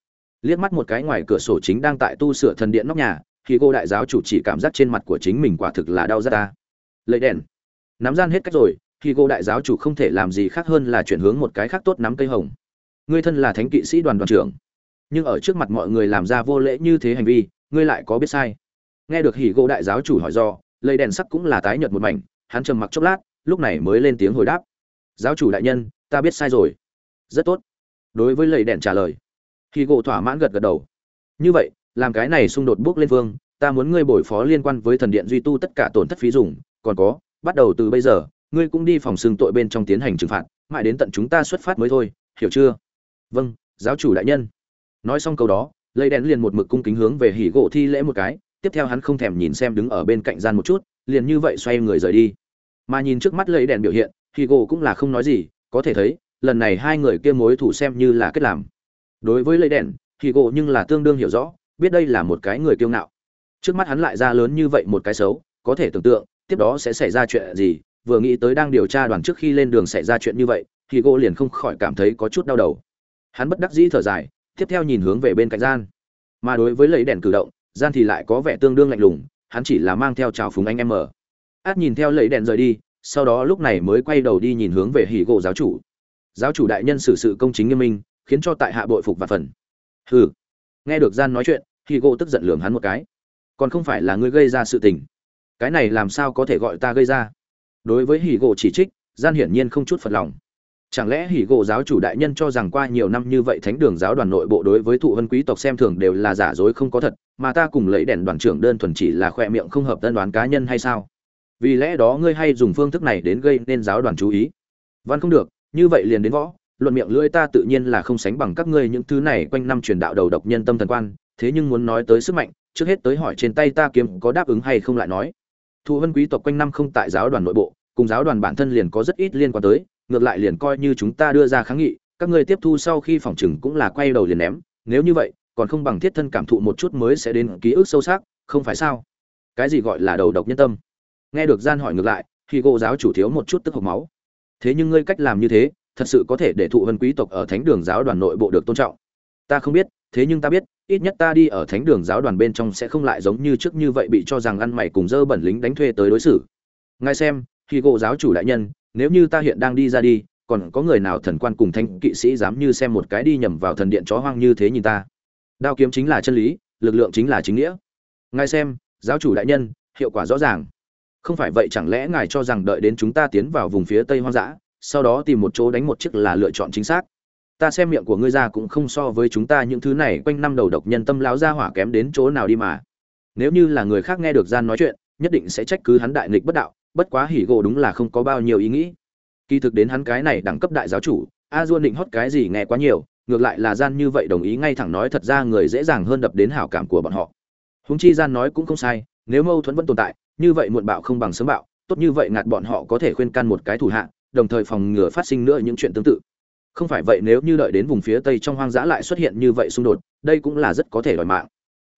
[SPEAKER 1] liếc mắt một cái ngoài cửa sổ chính đang tại tu sửa thần điện nóc nhà khi cô đại giáo chủ chỉ cảm giác trên mặt của chính mình quả thực là đau ra ta. Lấy đèn. Nắm gian hết cách rồi, khi cô đại giáo chủ không thể làm gì khác hơn là chuyển hướng một cái khác tốt nắm cây hồng. Ngươi thân là thánh kỵ sĩ đoàn đoàn trưởng. Nhưng ở trước mặt mọi người làm ra vô lễ như thế hành vi, ngươi lại có biết sai. Nghe được hỉ gỗ đại giáo chủ hỏi do lấy đèn sắc cũng là tái nhợt một mảnh, hắn trầm mặc chốc lát, lúc này mới lên tiếng hồi đáp. Giáo chủ đại nhân, ta biết sai rồi. Rất tốt. Đối với lấy đèn trả lời, hỉ gỗ thỏa mãn gật gật đầu. Như vậy làm cái này xung đột bước lên vương, ta muốn ngươi bồi phó liên quan với thần điện duy tu tất cả tổn thất phí dùng, còn có, bắt đầu từ bây giờ, ngươi cũng đi phòng xưng tội bên trong tiến hành trừng phạt, mãi đến tận chúng ta xuất phát mới thôi, hiểu chưa? Vâng giáo chủ đại nhân. Nói xong câu đó lây đèn liền một mực cung kính hướng về hỉ gỗ thi lễ một cái, tiếp theo hắn không thèm nhìn xem đứng ở bên cạnh gian một chút, liền như vậy xoay người rời đi. Mà nhìn trước mắt lây đèn biểu hiện, hỉ gỗ cũng là không nói gì, có thể thấy, lần này hai người kia mối thủ xem như là kết làm. Đối với lây đèn hỉ gỗ nhưng là tương đương hiểu rõ biết đây là một cái người kiêu ngạo. Trước mắt hắn lại ra lớn như vậy một cái xấu, có thể tưởng tượng, tiếp đó sẽ xảy ra chuyện gì, vừa nghĩ tới đang điều tra đoàn trước khi lên đường xảy ra chuyện như vậy, thì gỗ liền không khỏi cảm thấy có chút đau đầu. Hắn bất đắc dĩ thở dài, tiếp theo nhìn hướng về bên cạnh gian. Mà đối với lấy đèn cử động, gian thì lại có vẻ tương đương lạnh lùng, hắn chỉ là mang theo trào phúng anh em ở át nhìn theo lấy đèn rời đi, sau đó lúc này mới quay đầu đi nhìn hướng về hỉ gỗ giáo chủ. Giáo chủ đại nhân xử sự công chính nghiêm minh, khiến cho tại hạ bội phục và phần. Hừ. Nghe được gian nói chuyện hỉ gỗ tức giận lường hắn một cái. Còn không phải là ngươi gây ra sự tình. Cái này làm sao có thể gọi ta gây ra? Đối với hỉ gỗ chỉ trích, gian hiển nhiên không chút phật lòng. Chẳng lẽ hỉ gỗ giáo chủ đại nhân cho rằng qua nhiều năm như vậy thánh đường giáo đoàn nội bộ đối với thụ vân quý tộc xem thường đều là giả dối không có thật, mà ta cùng lấy đèn đoàn trưởng đơn thuần chỉ là khoe miệng không hợp tân đoán cá nhân hay sao? Vì lẽ đó ngươi hay dùng phương thức này đến gây nên giáo đoàn chú ý. Văn không được, như vậy liền đến võ, luận miệng lưỡi ta tự nhiên là không sánh bằng các ngươi những thứ này quanh năm truyền đạo đầu độc nhân tâm thần quan thế nhưng muốn nói tới sức mạnh, trước hết tới hỏi trên tay ta kiếm có đáp ứng hay không lại nói. Thụ vân quý tộc quanh năm không tại giáo đoàn nội bộ, cùng giáo đoàn bản thân liền có rất ít liên quan tới, ngược lại liền coi như chúng ta đưa ra kháng nghị, các ngươi tiếp thu sau khi phòng chừng cũng là quay đầu liền ném. Nếu như vậy, còn không bằng thiết thân cảm thụ một chút mới sẽ đến ký ức sâu sắc, không phải sao? Cái gì gọi là đầu độc nhân tâm? Nghe được gian hỏi ngược lại khi cô giáo chủ thiếu một chút tức hộc máu. Thế nhưng ngươi cách làm như thế, thật sự có thể để thụ vân quý tộc ở thánh đường giáo đoàn nội bộ được tôn trọng ta không biết, thế nhưng ta biết, ít nhất ta đi ở thánh đường giáo đoàn bên trong sẽ không lại giống như trước như vậy bị cho rằng ăn mày cùng dơ bẩn lính đánh thuê tới đối xử. Ngài xem, khi gộ giáo chủ đại nhân, nếu như ta hiện đang đi ra đi, còn có người nào thần quan cùng thanh kỵ sĩ dám như xem một cái đi nhầm vào thần điện chó hoang như thế nhìn ta? Đao kiếm chính là chân lý, lực lượng chính là chính nghĩa. Ngài xem, giáo chủ đại nhân, hiệu quả rõ ràng. Không phải vậy chẳng lẽ ngài cho rằng đợi đến chúng ta tiến vào vùng phía tây hoang dã, sau đó tìm một chỗ đánh một chiếc là lựa chọn chính xác? Ta xem miệng của ngươi ra cũng không so với chúng ta những thứ này, quanh năm đầu độc nhân tâm láo ra hỏa kém đến chỗ nào đi mà. Nếu như là người khác nghe được gian nói chuyện, nhất định sẽ trách cứ hắn đại nghịch bất đạo, bất quá hỉ gỗ đúng là không có bao nhiêu ý nghĩ. Kỳ thực đến hắn cái này đẳng cấp đại giáo chủ, a duôn định hót cái gì nghe quá nhiều, ngược lại là gian như vậy đồng ý ngay thẳng nói thật ra người dễ dàng hơn đập đến hảo cảm của bọn họ. Húng chi gian nói cũng không sai, nếu mâu thuẫn vẫn tồn tại, như vậy muộn bạo không bằng sớm bạo, tốt như vậy ngạt bọn họ có thể khuyên can một cái thủ hạ, đồng thời phòng ngừa phát sinh nữa những chuyện tương tự không phải vậy nếu như đợi đến vùng phía tây trong hoang dã lại xuất hiện như vậy xung đột, đây cũng là rất có thể đòi mạng.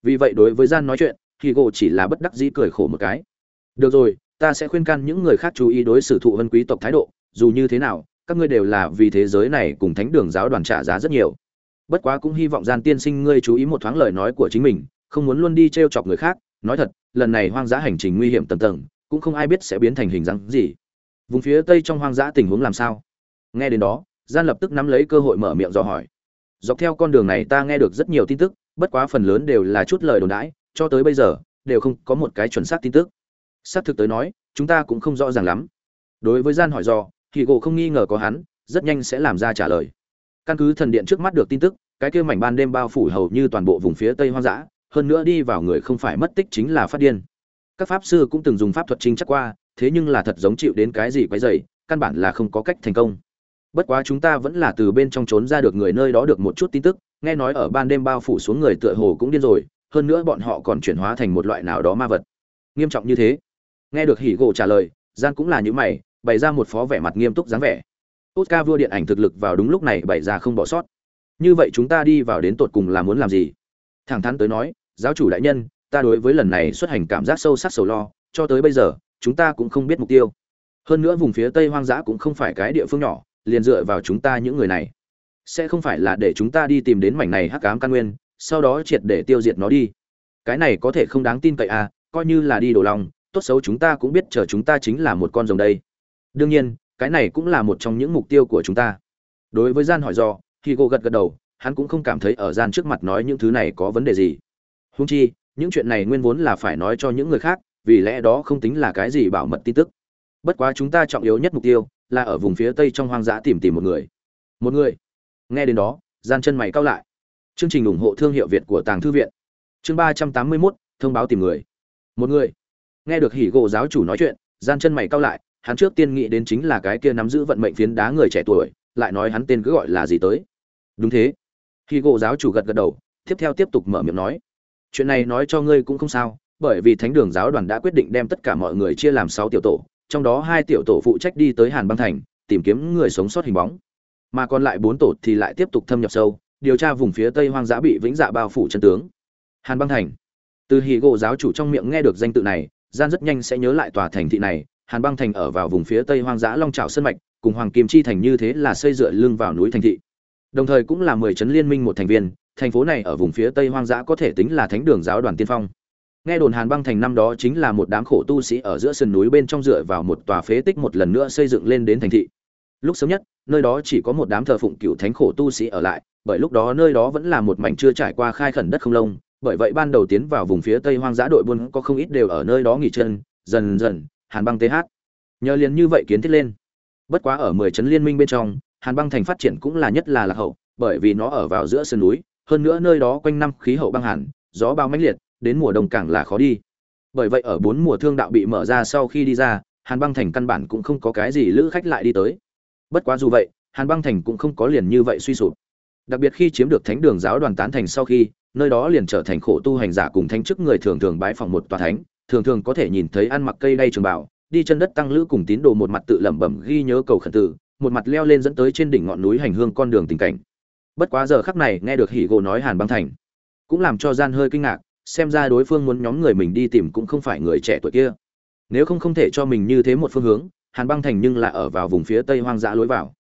[SPEAKER 1] Vì vậy đối với gian nói chuyện thì gỗ chỉ là bất đắc dĩ cười khổ một cái. Được rồi, ta sẽ khuyên can những người khác chú ý đối xử thụ vân quý tộc thái độ, dù như thế nào, các ngươi đều là vì thế giới này cùng thánh đường giáo đoàn trả giá rất nhiều. Bất quá cũng hy vọng gian tiên sinh ngươi chú ý một thoáng lời nói của chính mình, không muốn luôn đi trêu chọc người khác. Nói thật, lần này hoang dã hành trình nguy hiểm tầng tầng, cũng không ai biết sẽ biến thành hình dáng gì. Vùng phía tây trong hoang dã tình huống làm sao? Nghe đến đó gian lập tức nắm lấy cơ hội mở miệng dò hỏi. Dọc theo con đường này ta nghe được rất nhiều tin tức bất quá phần lớn đều là chút lời đồn đãi cho tới bây giờ đều không có một cái chuẩn xác tin tức. Xác thực tới nói chúng ta cũng không rõ ràng lắm. Đối với gian hỏi dò, thì gỗ không nghi ngờ có hắn rất nhanh sẽ làm ra trả lời. Căn cứ thần điện trước mắt được tin tức cái kia mảnh ban đêm bao phủ hầu như toàn bộ vùng phía tây hoang dã hơn nữa đi vào người không phải mất tích chính là phát điên. Các pháp sư cũng từng dùng pháp thuật trinh chắc qua thế nhưng là thật giống chịu đến cái gì quấy dày căn bản là không có cách thành công bất quá chúng ta vẫn là từ bên trong trốn ra được người nơi đó được một chút tin tức, nghe nói ở ban đêm bao phủ xuống người tựa hồ cũng điên rồi, hơn nữa bọn họ còn chuyển hóa thành một loại nào đó ma vật. Nghiêm trọng như thế. Nghe được hỉ gỗ trả lời gian cũng là những mày, bày ra một phó vẻ mặt nghiêm túc dáng vẻ. Oscar vua điện ảnh thực lực vào đúng lúc này bày ra không bỏ sót. Như vậy chúng ta đi vào đến tột cùng là muốn làm gì? Thẳng thắn tới nói, giáo chủ đại nhân, ta đối với lần này xuất hành cảm giác sâu sắc sầu lo, cho tới bây giờ, chúng ta cũng không biết mục tiêu. Hơn nữa vùng phía tây hoang dã cũng không phải cái địa phương nhỏ liền dựa vào chúng ta những người này. Sẽ không phải là để chúng ta đi tìm đến mảnh này hắc ám căn nguyên, sau đó triệt để tiêu diệt nó đi. Cái này có thể không đáng tin cậy à coi như là đi đổ lòng, tốt xấu chúng ta cũng biết chờ chúng ta chính là một con rồng đây. Đương nhiên, cái này cũng là một trong những mục tiêu của chúng ta. Đối với gian hỏi do khi cô gật gật đầu, hắn cũng không cảm thấy ở gian trước mặt nói những thứ này có vấn đề gì. Húng chi, những chuyện này nguyên vốn là phải nói cho những người khác, vì lẽ đó không tính là cái gì bảo mật tin tức. Bất quá chúng ta trọng yếu nhất mục tiêu là ở vùng phía tây trong hoang dã tìm tìm một người. Một người? Nghe đến đó, gian chân mày cao lại. Chương trình ủng hộ thương hiệu việt của tàng thư viện. Chương ba trăm tám mươi mốt, thông báo tìm người. Một người? Nghe được hỉ gỗ giáo chủ nói chuyện, gian chân mày cao lại, hắn trước tiên nghĩ đến chính là cái kia nắm giữ vận mệnh phiến đá người trẻ tuổi, lại nói hắn tên cứ gọi là gì tới. Đúng thế. Hỉ gỗ giáo chủ gật gật đầu, tiếp theo tiếp tục mở miệng nói. Chuyện này nói cho ngươi cũng không sao, bởi vì thánh đường giáo đoàn đã quyết định đem tất cả mọi người chia làm sáu tiểu tổ trong đó hai tiểu tổ phụ trách đi tới hàn băng thành, tìm kiếm người sống sót hình bóng. Mà còn lại bốn tổ thì lại tiếp tục thâm nhập sâu, điều tra vùng phía tây hoang dã bị vĩnh dạ bao phủ chân tướng. Hàn băng thành. Từ hỉ gỗ giáo chủ trong miệng nghe được danh tự này, gian rất nhanh sẽ nhớ lại tòa thành thị này. Hàn băng thành ở vào vùng phía tây hoang dã long trảo sơn mạch, cùng hoàng kim chi thành như thế là xây dựa lưng vào núi thành thị. Đồng thời cũng là mười chấn liên minh một thành viên, thành phố này ở vùng phía tây hoang dã có thể tính là thánh đường giáo đoàn tiên phong nghe đồn hàn băng thành năm đó chính là một đám khổ tu sĩ ở giữa sườn núi bên trong dựa vào một tòa phế tích một lần nữa xây dựng lên đến thành thị. Lúc sớm nhất, nơi đó chỉ có một đám thờ phụng cựu thánh khổ tu sĩ ở lại, bởi lúc đó nơi đó vẫn là một mảnh chưa trải qua khai khẩn đất không lông, bởi vậy ban đầu tiến vào vùng phía tây hoang dã đội buôn có không ít đều ở nơi đó nghỉ chân, dần dần, hàn băng th nhờ liền như vậy kiến thiết lên. Bất quá ở mười trấn liên minh bên trong, hàn băng thành phát triển cũng là nhất là lạc hậu, bởi vì nó ở vào giữa sườn núi, hơn nữa nơi đó quanh năm khí hậu băng hàn gió bao mãnh liệt đến mùa đông càng là khó đi. Bởi vậy ở bốn mùa thương đạo bị mở ra sau khi đi ra, hàn băng thành căn bản cũng không có cái gì lữ khách lại đi tới. Bất quá dù vậy, hàn băng thành cũng không có liền như vậy suy sụp. Đặc biệt khi chiếm được thánh đường giáo đoàn tán thành sau khi, nơi đó liền trở thành khổ tu hành giả cùng thánh chức người thường thường bái phòng một tòa thánh, thường thường có thể nhìn thấy ăn mặc cây đay trường bảo đi chân đất tăng lữ cùng tín đồ một mặt tự lẩm bẩm ghi nhớ cầu khẩn tử, một mặt leo lên dẫn tới trên đỉnh ngọn núi hành hương con đường tình cảnh. Bất quá giờ khắc này nghe được hỉ gỗ nói hàn băng thành, cũng làm cho gian hơi kinh ngạc xem ra đối phương muốn nhóm người mình đi tìm cũng không phải người trẻ tuổi kia. Nếu không không thể cho mình như thế một phương hướng, hàn băng thành nhưng là ở vào vùng phía tây hoang dã lối vào.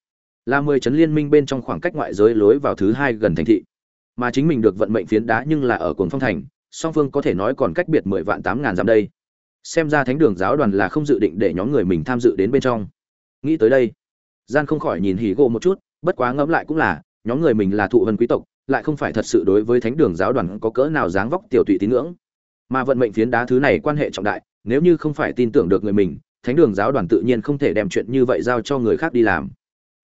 [SPEAKER 1] Là mười chấn liên minh bên trong khoảng cách ngoại giới lối vào thứ hai gần thành thị. Mà chính mình được vận mệnh phiến đá nhưng là ở cồn phong thành, song phương có thể nói còn cách biệt mười vạn tám ngàn dặm đây. Xem ra thánh đường giáo đoàn là không dự định để nhóm người mình tham dự đến bên trong. Nghĩ tới đây, gian không khỏi nhìn hỉ gỗ một chút, bất quá ngẫm lại cũng là, nhóm người mình là thụ vân quý tộc lại không phải thật sự đối với thánh đường giáo đoàn có cỡ nào dáng vóc tiểu tụy tín ngưỡng. Mà vận mệnh phiến đá thứ này quan hệ trọng đại, nếu như không phải tin tưởng được người mình, thánh đường giáo đoàn tự nhiên không thể đem chuyện như vậy giao cho người khác đi làm.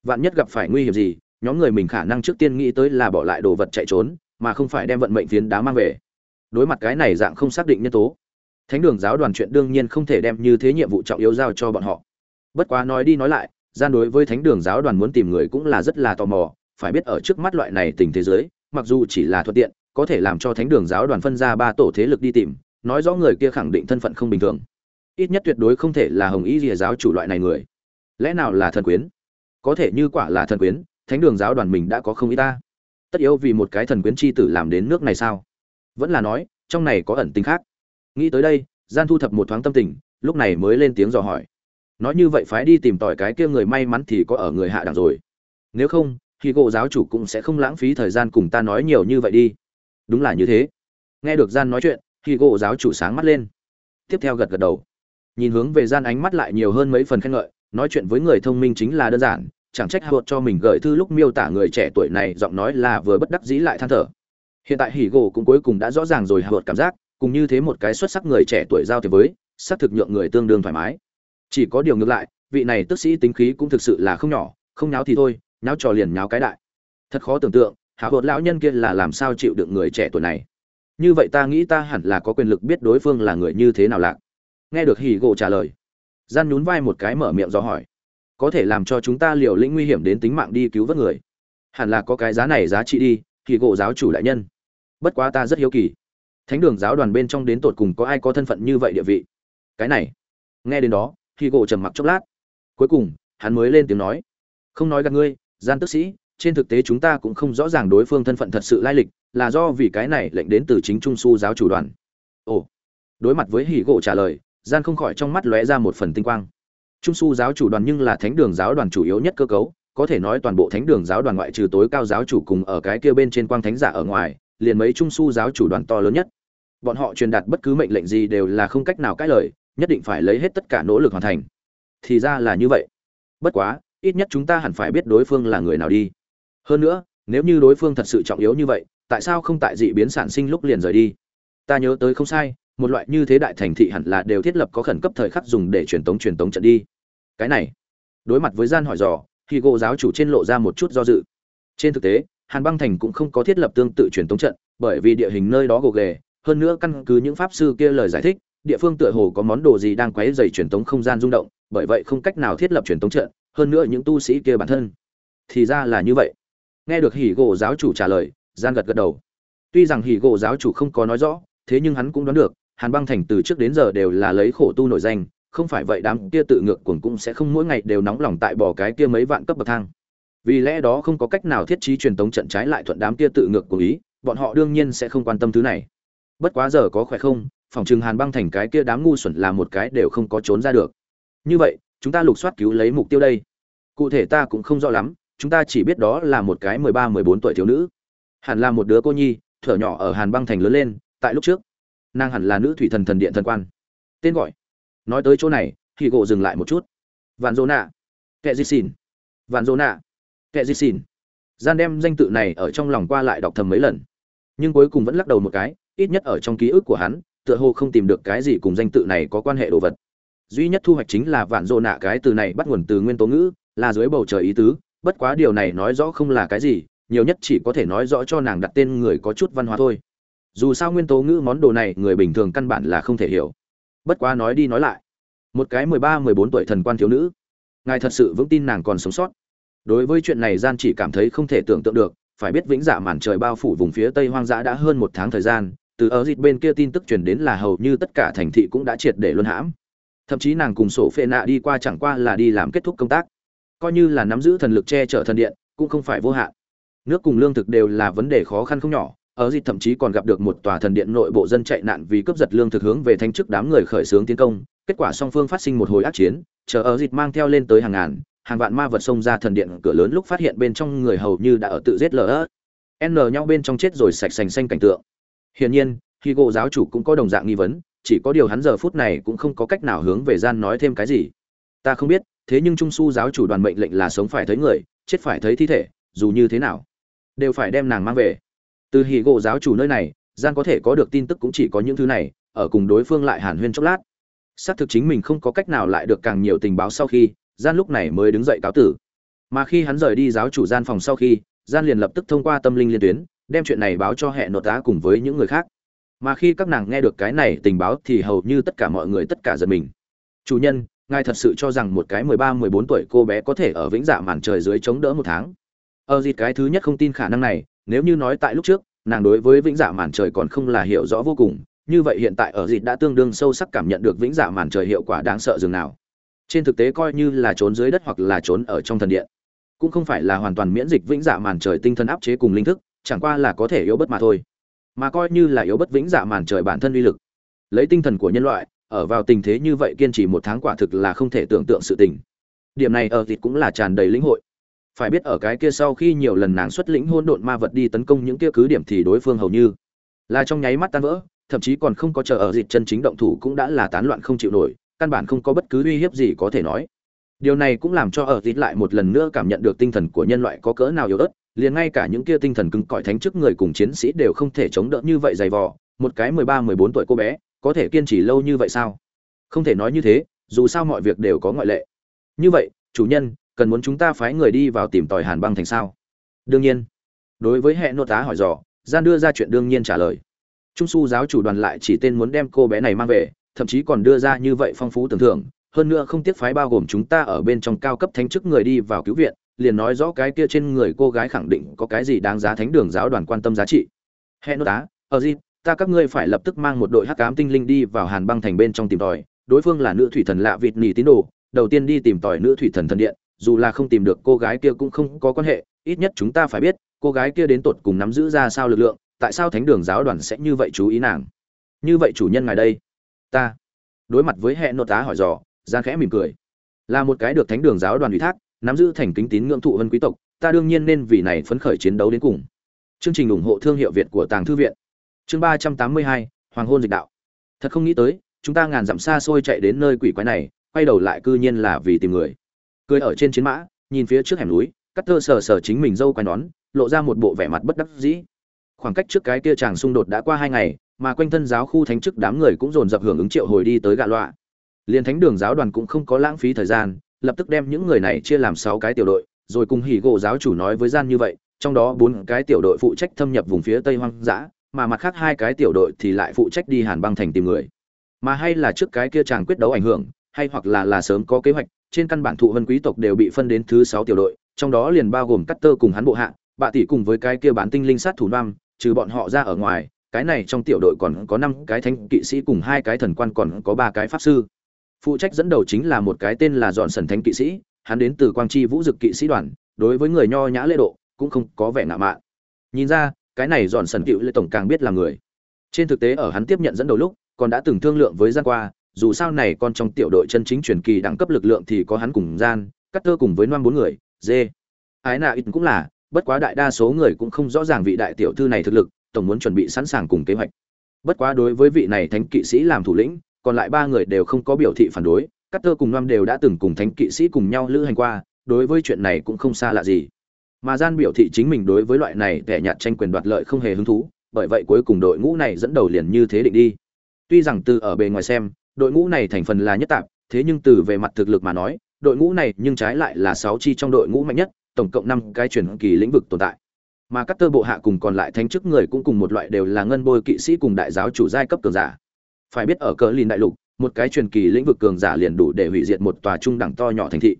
[SPEAKER 1] Vạn nhất gặp phải nguy hiểm gì, nhóm người mình khả năng trước tiên nghĩ tới là bỏ lại đồ vật chạy trốn, mà không phải đem vận mệnh phiến đá mang về. Đối mặt cái này dạng không xác định nhân tố, thánh đường giáo đoàn chuyện đương nhiên không thể đem như thế nhiệm vụ trọng yếu giao cho bọn họ. Bất quá nói đi nói lại, gian đối với thánh đường giáo đoàn muốn tìm người cũng là rất là tò mò, phải biết ở trước mắt loại này tình thế giới mặc dù chỉ là thuận tiện, có thể làm cho thánh đường giáo đoàn phân ra ba tổ thế lực đi tìm, nói rõ người kia khẳng định thân phận không bình thường. Ít nhất tuyệt đối không thể là hồng y rìa giáo chủ loại này người. Lẽ nào là thần quyến? Có thể như quả là thần quyến, thánh đường giáo đoàn mình đã có không ít ta. Tất yếu vì một cái thần quyến chi tử làm đến nước này sao? Vẫn là nói, trong này có ẩn tính khác. Nghĩ tới đây, gian thu thập một thoáng tâm tình, lúc này mới lên tiếng dò hỏi. Nói như vậy phái đi tìm tỏi cái kia người may mắn thì có ở người hạ đẳng rồi. Nếu không thì cô giáo chủ cũng sẽ không lãng phí thời gian cùng ta nói nhiều như vậy đi. Đúng là như thế. Nghe được gian nói chuyện thì cô giáo chủ sáng mắt lên. Tiếp theo gật gật đầu. Nhìn hướng về gian ánh mắt lại nhiều hơn mấy phần khen ngợi, nói chuyện với người thông minh chính là đơn giản, chẳng trách hạ cho mình gợi thư lúc miêu tả người trẻ tuổi này, giọng nói là vừa bất đắc dĩ lại than thở. Hiện tại hỉ gỗ cũng cuối cùng đã rõ ràng rồi hạ cảm giác, cùng như thế một cái xuất sắc người trẻ tuổi giao thiệp với, xác thực nhượng người tương đương thoải mái. Chỉ có điều ngược lại, vị này tức sĩ tính khí cũng thực sự là không nhỏ, không nháo thì thôi nháo trò liền nháo cái đại. Thật khó tưởng tượng hạ hột lão nhân kia là làm sao chịu đựng người trẻ tuổi này. Như vậy ta nghĩ ta hẳn là có quyền lực biết đối phương là người như thế nào lạc. Nghe được hỉ gỗ trả lời, gian nhún vai một cái mở miệng do hỏi, có thể làm cho chúng ta liều lĩnh nguy hiểm đến tính mạng đi cứu vớt người. Hẳn là có cái giá này giá trị đi, hỉ gỗ giáo chủ đại nhân. Bất quá ta rất hiếu kỳ. Thánh đường giáo đoàn bên trong đến tột cùng có ai có thân phận như vậy địa vị? Cái này. Nghe đến đó, hỉ gỗ trầm mặc chốc lát. Cuối cùng, hắn mới lên tiếng nói, không nói gặp ngươi gian tức sĩ, trên thực tế chúng ta cũng không rõ ràng đối phương thân phận thật sự lai lịch, là do vì cái này lệnh đến từ chính trung su giáo chủ đoàn. Ồ, đối mặt với hỉ gỗ trả lời, gian không khỏi trong mắt lóe ra một phần tinh quang. Trung su giáo chủ đoàn nhưng là thánh đường giáo đoàn chủ yếu nhất cơ cấu, có thể nói toàn bộ thánh đường giáo đoàn ngoại trừ tối cao giáo chủ cùng ở cái kia bên trên quang thánh giả ở ngoài, liền mấy trung su giáo chủ đoàn to lớn nhất. Bọn họ truyền đạt bất cứ mệnh lệnh gì đều là không cách nào cãi lời, nhất định phải lấy hết tất cả nỗ lực hoàn thành. Thì ra là như vậy. Bất quá ít nhất chúng ta hẳn phải biết đối phương là người nào đi. Hơn nữa, nếu như đối phương thật sự trọng yếu như vậy, tại sao không tại dị biến sản sinh lúc liền rời đi? Ta nhớ tới không sai, một loại như thế đại thành thị hẳn là đều thiết lập có khẩn cấp thời khắc dùng để truyền tống truyền tống trận đi. Cái này, đối mặt với gian hỏi dò, thì gỗ giáo chủ trên lộ ra một chút do dự. Trên thực tế, hàn băng thành cũng không có thiết lập tương tự truyền tống trận, bởi vì địa hình nơi đó gồ ghề, hơn nữa căn cứ những pháp sư kia lời giải thích, địa phương tựa hồ có món đồ gì đang quấy dày truyền tống không gian rung động, bởi vậy không cách nào thiết lập truyền tống trận hơn nữa những tu sĩ kia bản thân. Thì ra là như vậy. Nghe được hỉ gỗ giáo chủ trả lời gian gật gật đầu. Tuy rằng hỉ gỗ giáo chủ không có nói rõ, thế nhưng hắn cũng đoán được, hàn băng thành từ trước đến giờ đều là lấy khổ tu nổi danh, không phải vậy đám kia tự ngược cuồng cũng sẽ không mỗi ngày đều nóng lòng tại bỏ cái kia mấy vạn cấp bậc thang. Vì lẽ đó không có cách nào thiết trí truyền tống trận trái lại thuận đám kia tự ngược của ý, bọn họ đương nhiên sẽ không quan tâm thứ này. Bất quá giờ có khỏe không, phòng trừng hàn băng thành cái kia đám ngu xuẩn là một cái đều không có trốn ra được. Như vậy chúng ta lục soát cứu lấy mục tiêu đây. Cụ thể ta cũng không rõ lắm, chúng ta chỉ biết đó là một cái mười ba, mười bốn tuổi thiếu nữ. Hẳn là một đứa cô nhi, thở nhỏ ở hàn băng thành lớn lên, tại lúc trước. Nàng hẳn là nữ thủy thần thần điện thần quan. Tên gọi. Nói tới chỗ này, thì gộ dừng lại một chút. Vạn dô nạ. Kệ di xin vạn dô nạ. Kệ di xin gian đem danh tự này ở trong lòng qua lại đọc thầm mấy lần. Nhưng cuối cùng vẫn lắc đầu một cái, ít nhất ở trong ký ức của hắn, tựa hồ không tìm được cái gì cùng danh tự này có quan hệ đồ vật duy nhất thu hoạch chính là vạn dô nạ cái từ này bắt nguồn từ nguyên tố ngữ, là dưới bầu trời ý tứ, bất quá điều này nói rõ không là cái gì, nhiều nhất chỉ có thể nói rõ cho nàng đặt tên người có chút văn hóa thôi. Dù sao nguyên tố ngữ món đồ này người bình thường căn bản là không thể hiểu. Bất quá nói đi nói lại. Một cái mười ba, mười bốn tuổi thần quan thiếu nữ. Ngài thật sự vững tin nàng còn sống sót. Đối với chuyện này gian chỉ cảm thấy không thể tưởng tượng được, phải biết vĩnh dạ màn trời bao phủ vùng phía tây hoang dã đã hơn một tháng thời gian, từ ở dịp bên kia tin tức truyền đến là hầu như tất cả thành thị cũng đã triệt để luân hãm thậm chí nàng cùng sổ phệ nạ đi qua chẳng qua là đi làm kết thúc công tác. Coi như là nắm giữ thần lực che chở thần điện, cũng không phải vô hạn. Nước cùng lương thực đều là vấn đề khó khăn không nhỏ, ở dịp thậm chí còn gặp được một tòa thần điện nội bộ dân chạy nạn vì cướp giật lương thực hướng về thanh chức đám người khởi xướng tiến công, kết quả song phương phát sinh một hồi ác chiến, chờ ở dịp mang theo lên tới hàng ngàn, hàng vạn ma vật xông ra thần điện cửa lớn lúc phát hiện bên trong người hầu như đã ở tự giết lỡ n nhau bên trong chết rồi sạch sành xanh cảnh tượng. Hiển nhiên khi cô giáo chủ cũng có đồng dạng nghi vấn chỉ có điều hắn giờ phút này cũng không có cách nào hướng về gian nói thêm cái gì. Ta không biết, thế nhưng trung su giáo chủ đoàn mệnh lệnh là sống phải thấy người, chết phải thấy thi thể, dù như thế nào, đều phải đem nàng mang về. Từ hì gỗ giáo chủ nơi này, gian có thể có được tin tức cũng chỉ có những thứ này, ở cùng đối phương lại hàn huyên chốc lát. Xác thực chính mình không có cách nào lại được càng nhiều tình báo sau khi, gian lúc này mới đứng dậy cáo tử. Mà khi hắn rời đi giáo chủ gian phòng sau khi, gian liền lập tức thông qua tâm linh liên tuyến, đem chuyện này báo cho hệ nội tá cùng với những người khác mà khi các nàng nghe được cái này tình báo thì hầu như tất cả mọi người tất cả giật mình. Chủ nhân, ngài thật sự cho rằng một cái mười ba, mười bốn tuổi cô bé có thể ở vĩnh dạ màn trời dưới chống đỡ một tháng? Ở dịt cái thứ nhất không tin khả năng này, nếu như nói tại lúc trước, nàng đối với vĩnh dạ màn trời còn không là hiểu rõ vô cùng, như vậy hiện tại ở dịt đã tương đương sâu sắc cảm nhận được vĩnh dạ màn trời hiệu quả đáng sợ dường nào. Trên thực tế coi như là trốn dưới đất hoặc là trốn ở trong thần điện, cũng không phải là hoàn toàn miễn dịch vĩnh dạ màn trời tinh thần áp chế cùng linh thức, chẳng qua là có thể yếu bất mà thôi mà coi như là yếu bất vĩnh dạ màn trời bản thân uy lực. Lấy tinh thần của nhân loại, ở vào tình thế như vậy kiên trì một tháng quả thực là không thể tưởng tượng sự tình. Điểm này ở thịt cũng là tràn đầy lĩnh hội. Phải biết ở cái kia sau khi nhiều lần nàng xuất lĩnh hôn độn ma vật đi tấn công những kia cứ điểm thì đối phương hầu như là trong nháy mắt tan vỡ, thậm chí còn không có chờ ở dịp chân chính động thủ cũng đã là tán loạn không chịu nổi, căn bản không có bất cứ uy hiếp gì có thể nói. Điều này cũng làm cho ở dịp lại một lần nữa cảm nhận được tinh thần của nhân loại có cỡ nào yếu ớt liền ngay cả những kia tinh thần cứng cỏi thánh chức người cùng chiến sĩ đều không thể chống đỡ như vậy dày vò, một cái mười ba, mười bốn tuổi cô bé, có thể kiên trì lâu như vậy sao? Không thể nói như thế, dù sao mọi việc đều có ngoại lệ. Như vậy, chủ nhân, cần muốn chúng ta phái người đi vào tìm tòi hàn băng thành sao? Đương nhiên. Đối với hệ nô tá hỏi dò, gian đưa ra chuyện đương nhiên trả lời. Trung su giáo chủ đoàn lại chỉ tên muốn đem cô bé này mang về, thậm chí còn đưa ra như vậy phong phú tưởng thưởng, hơn nữa không tiếc phái bao gồm chúng ta ở bên trong cao cấp thánh chức người đi vào cứu viện liền nói rõ cái kia trên người cô gái khẳng định có cái gì đáng giá thánh đường giáo đoàn quan tâm giá trị. Hệ nốt tá ở ờ gì, ta các ngươi phải lập tức mang một đội hắc ám tinh linh đi vào hàn băng thành bên trong tìm tòi. Đối phương là nữ thủy thần lạ vịt nỉ tín đồ, đầu tiên đi tìm tòi nữ thủy thần thần điện, dù là không tìm được cô gái kia cũng không có quan hệ, ít nhất chúng ta phải biết, cô gái kia đến tột cùng nắm giữ ra sao lực lượng, tại sao thánh đường giáo đoàn sẽ như vậy chú ý nàng? Như vậy chủ nhân ngài đây. Ta. Đối mặt với hệ nội tá hỏi dò gian khẽ mỉm cười. Là một cái được thánh đường giáo đoàn ủy thác nắm giữ thành kính tín ngưỡng thụ vân quý tộc, ta đương nhiên nên vì này phấn khởi chiến đấu đến cùng. Chương trình ủng hộ thương hiệu việt của tàng thư viện. Chương ba trăm tám mươi hai, hoàng hôn dịch đạo. Thật không nghĩ tới, chúng ta ngàn dặm xa xôi chạy đến nơi quỷ quái này, quay đầu lại cư nhiên là vì tìm người. Cười ở trên chiến mã, nhìn phía trước hẻm núi, cắt thơ sờ sờ chính mình dâu quai nón, lộ ra một bộ vẻ mặt bất đắc dĩ. Khoảng cách trước cái kia chàng xung đột đã qua hai ngày, mà quanh thân giáo khu thánh chức đám người cũng dồn dập hưởng ứng triệu hồi đi tới gạ loạ. Liền thánh đường giáo đoàn cũng không có lãng phí thời gian lập tức đem những người này chia làm sáu cái tiểu đội, rồi cùng hỉ gỗ giáo chủ nói với gian như vậy, trong đó bốn cái tiểu đội phụ trách thâm nhập vùng phía tây hoang dã, mà mặt khác hai cái tiểu đội thì lại phụ trách đi hàn băng thành tìm người. Mà hay là trước cái kia chàng quyết đấu ảnh hưởng, hay hoặc là là sớm có kế hoạch, trên căn bản thụ vân quý tộc đều bị phân đến thứ sáu tiểu đội, trong đó liền bao gồm cắt tơ cùng hắn bộ hạ, bạ tỷ cùng với cái kia bán tinh linh sát thủ nam, trừ bọn họ ra ở ngoài, cái này trong tiểu đội còn có năm cái thánh kỵ sĩ cùng hai cái thần quan còn có ba cái pháp sư phụ trách dẫn đầu chính là một cái tên là dọn sần thánh kỵ sĩ, hắn đến từ quang tri vũ dực kỵ sĩ đoàn, đối với người nho nhã lễ độ, cũng không có vẻ ngạo mạn. Nhìn ra, cái này dọn sần cựu lệ tổng càng biết là người. Trên thực tế ở hắn tiếp nhận dẫn đầu lúc, còn đã từng thương lượng với gian qua, dù sao này còn trong tiểu đội chân chính truyền kỳ đẳng cấp lực lượng thì có hắn cùng gian cắt tơ cùng với năm bốn người, dê. Ái nạ ít cũng là, bất quá đại đa số người cũng không rõ ràng vị đại tiểu thư này thực lực, tổng muốn chuẩn bị sẵn sàng cùng kế hoạch. Bất quá đối với vị này thánh kỵ sĩ làm thủ lĩnh còn lại ba người đều không có biểu thị phản đối các tơ cùng năm đều đã từng cùng thánh kỵ sĩ cùng nhau lữ hành qua, đối với chuyện này cũng không xa lạ gì. Mà gian biểu thị chính mình đối với loại này kẻ nhạt tranh quyền đoạt lợi không hề hứng thú, bởi vậy cuối cùng đội ngũ này dẫn đầu liền như thế định đi. Tuy rằng từ ở bề ngoài xem, đội ngũ này thành phần là nhất tạp, thế nhưng từ về mặt thực lực mà nói, đội ngũ này nhưng trái lại là sáu chi trong đội ngũ mạnh nhất, tổng cộng năm cái truyền kỳ lĩnh vực tồn tại. Mà các tơ bộ hạ cùng còn lại thánh chức người cũng cùng một loại đều là ngân bôi kỵ sĩ cùng đại giáo chủ giai cấp cường giả phải biết ở cờ lìn đại lục, một cái truyền kỳ lĩnh vực cường giả liền đủ để hủy diệt một tòa trung đẳng to nhỏ thành thị.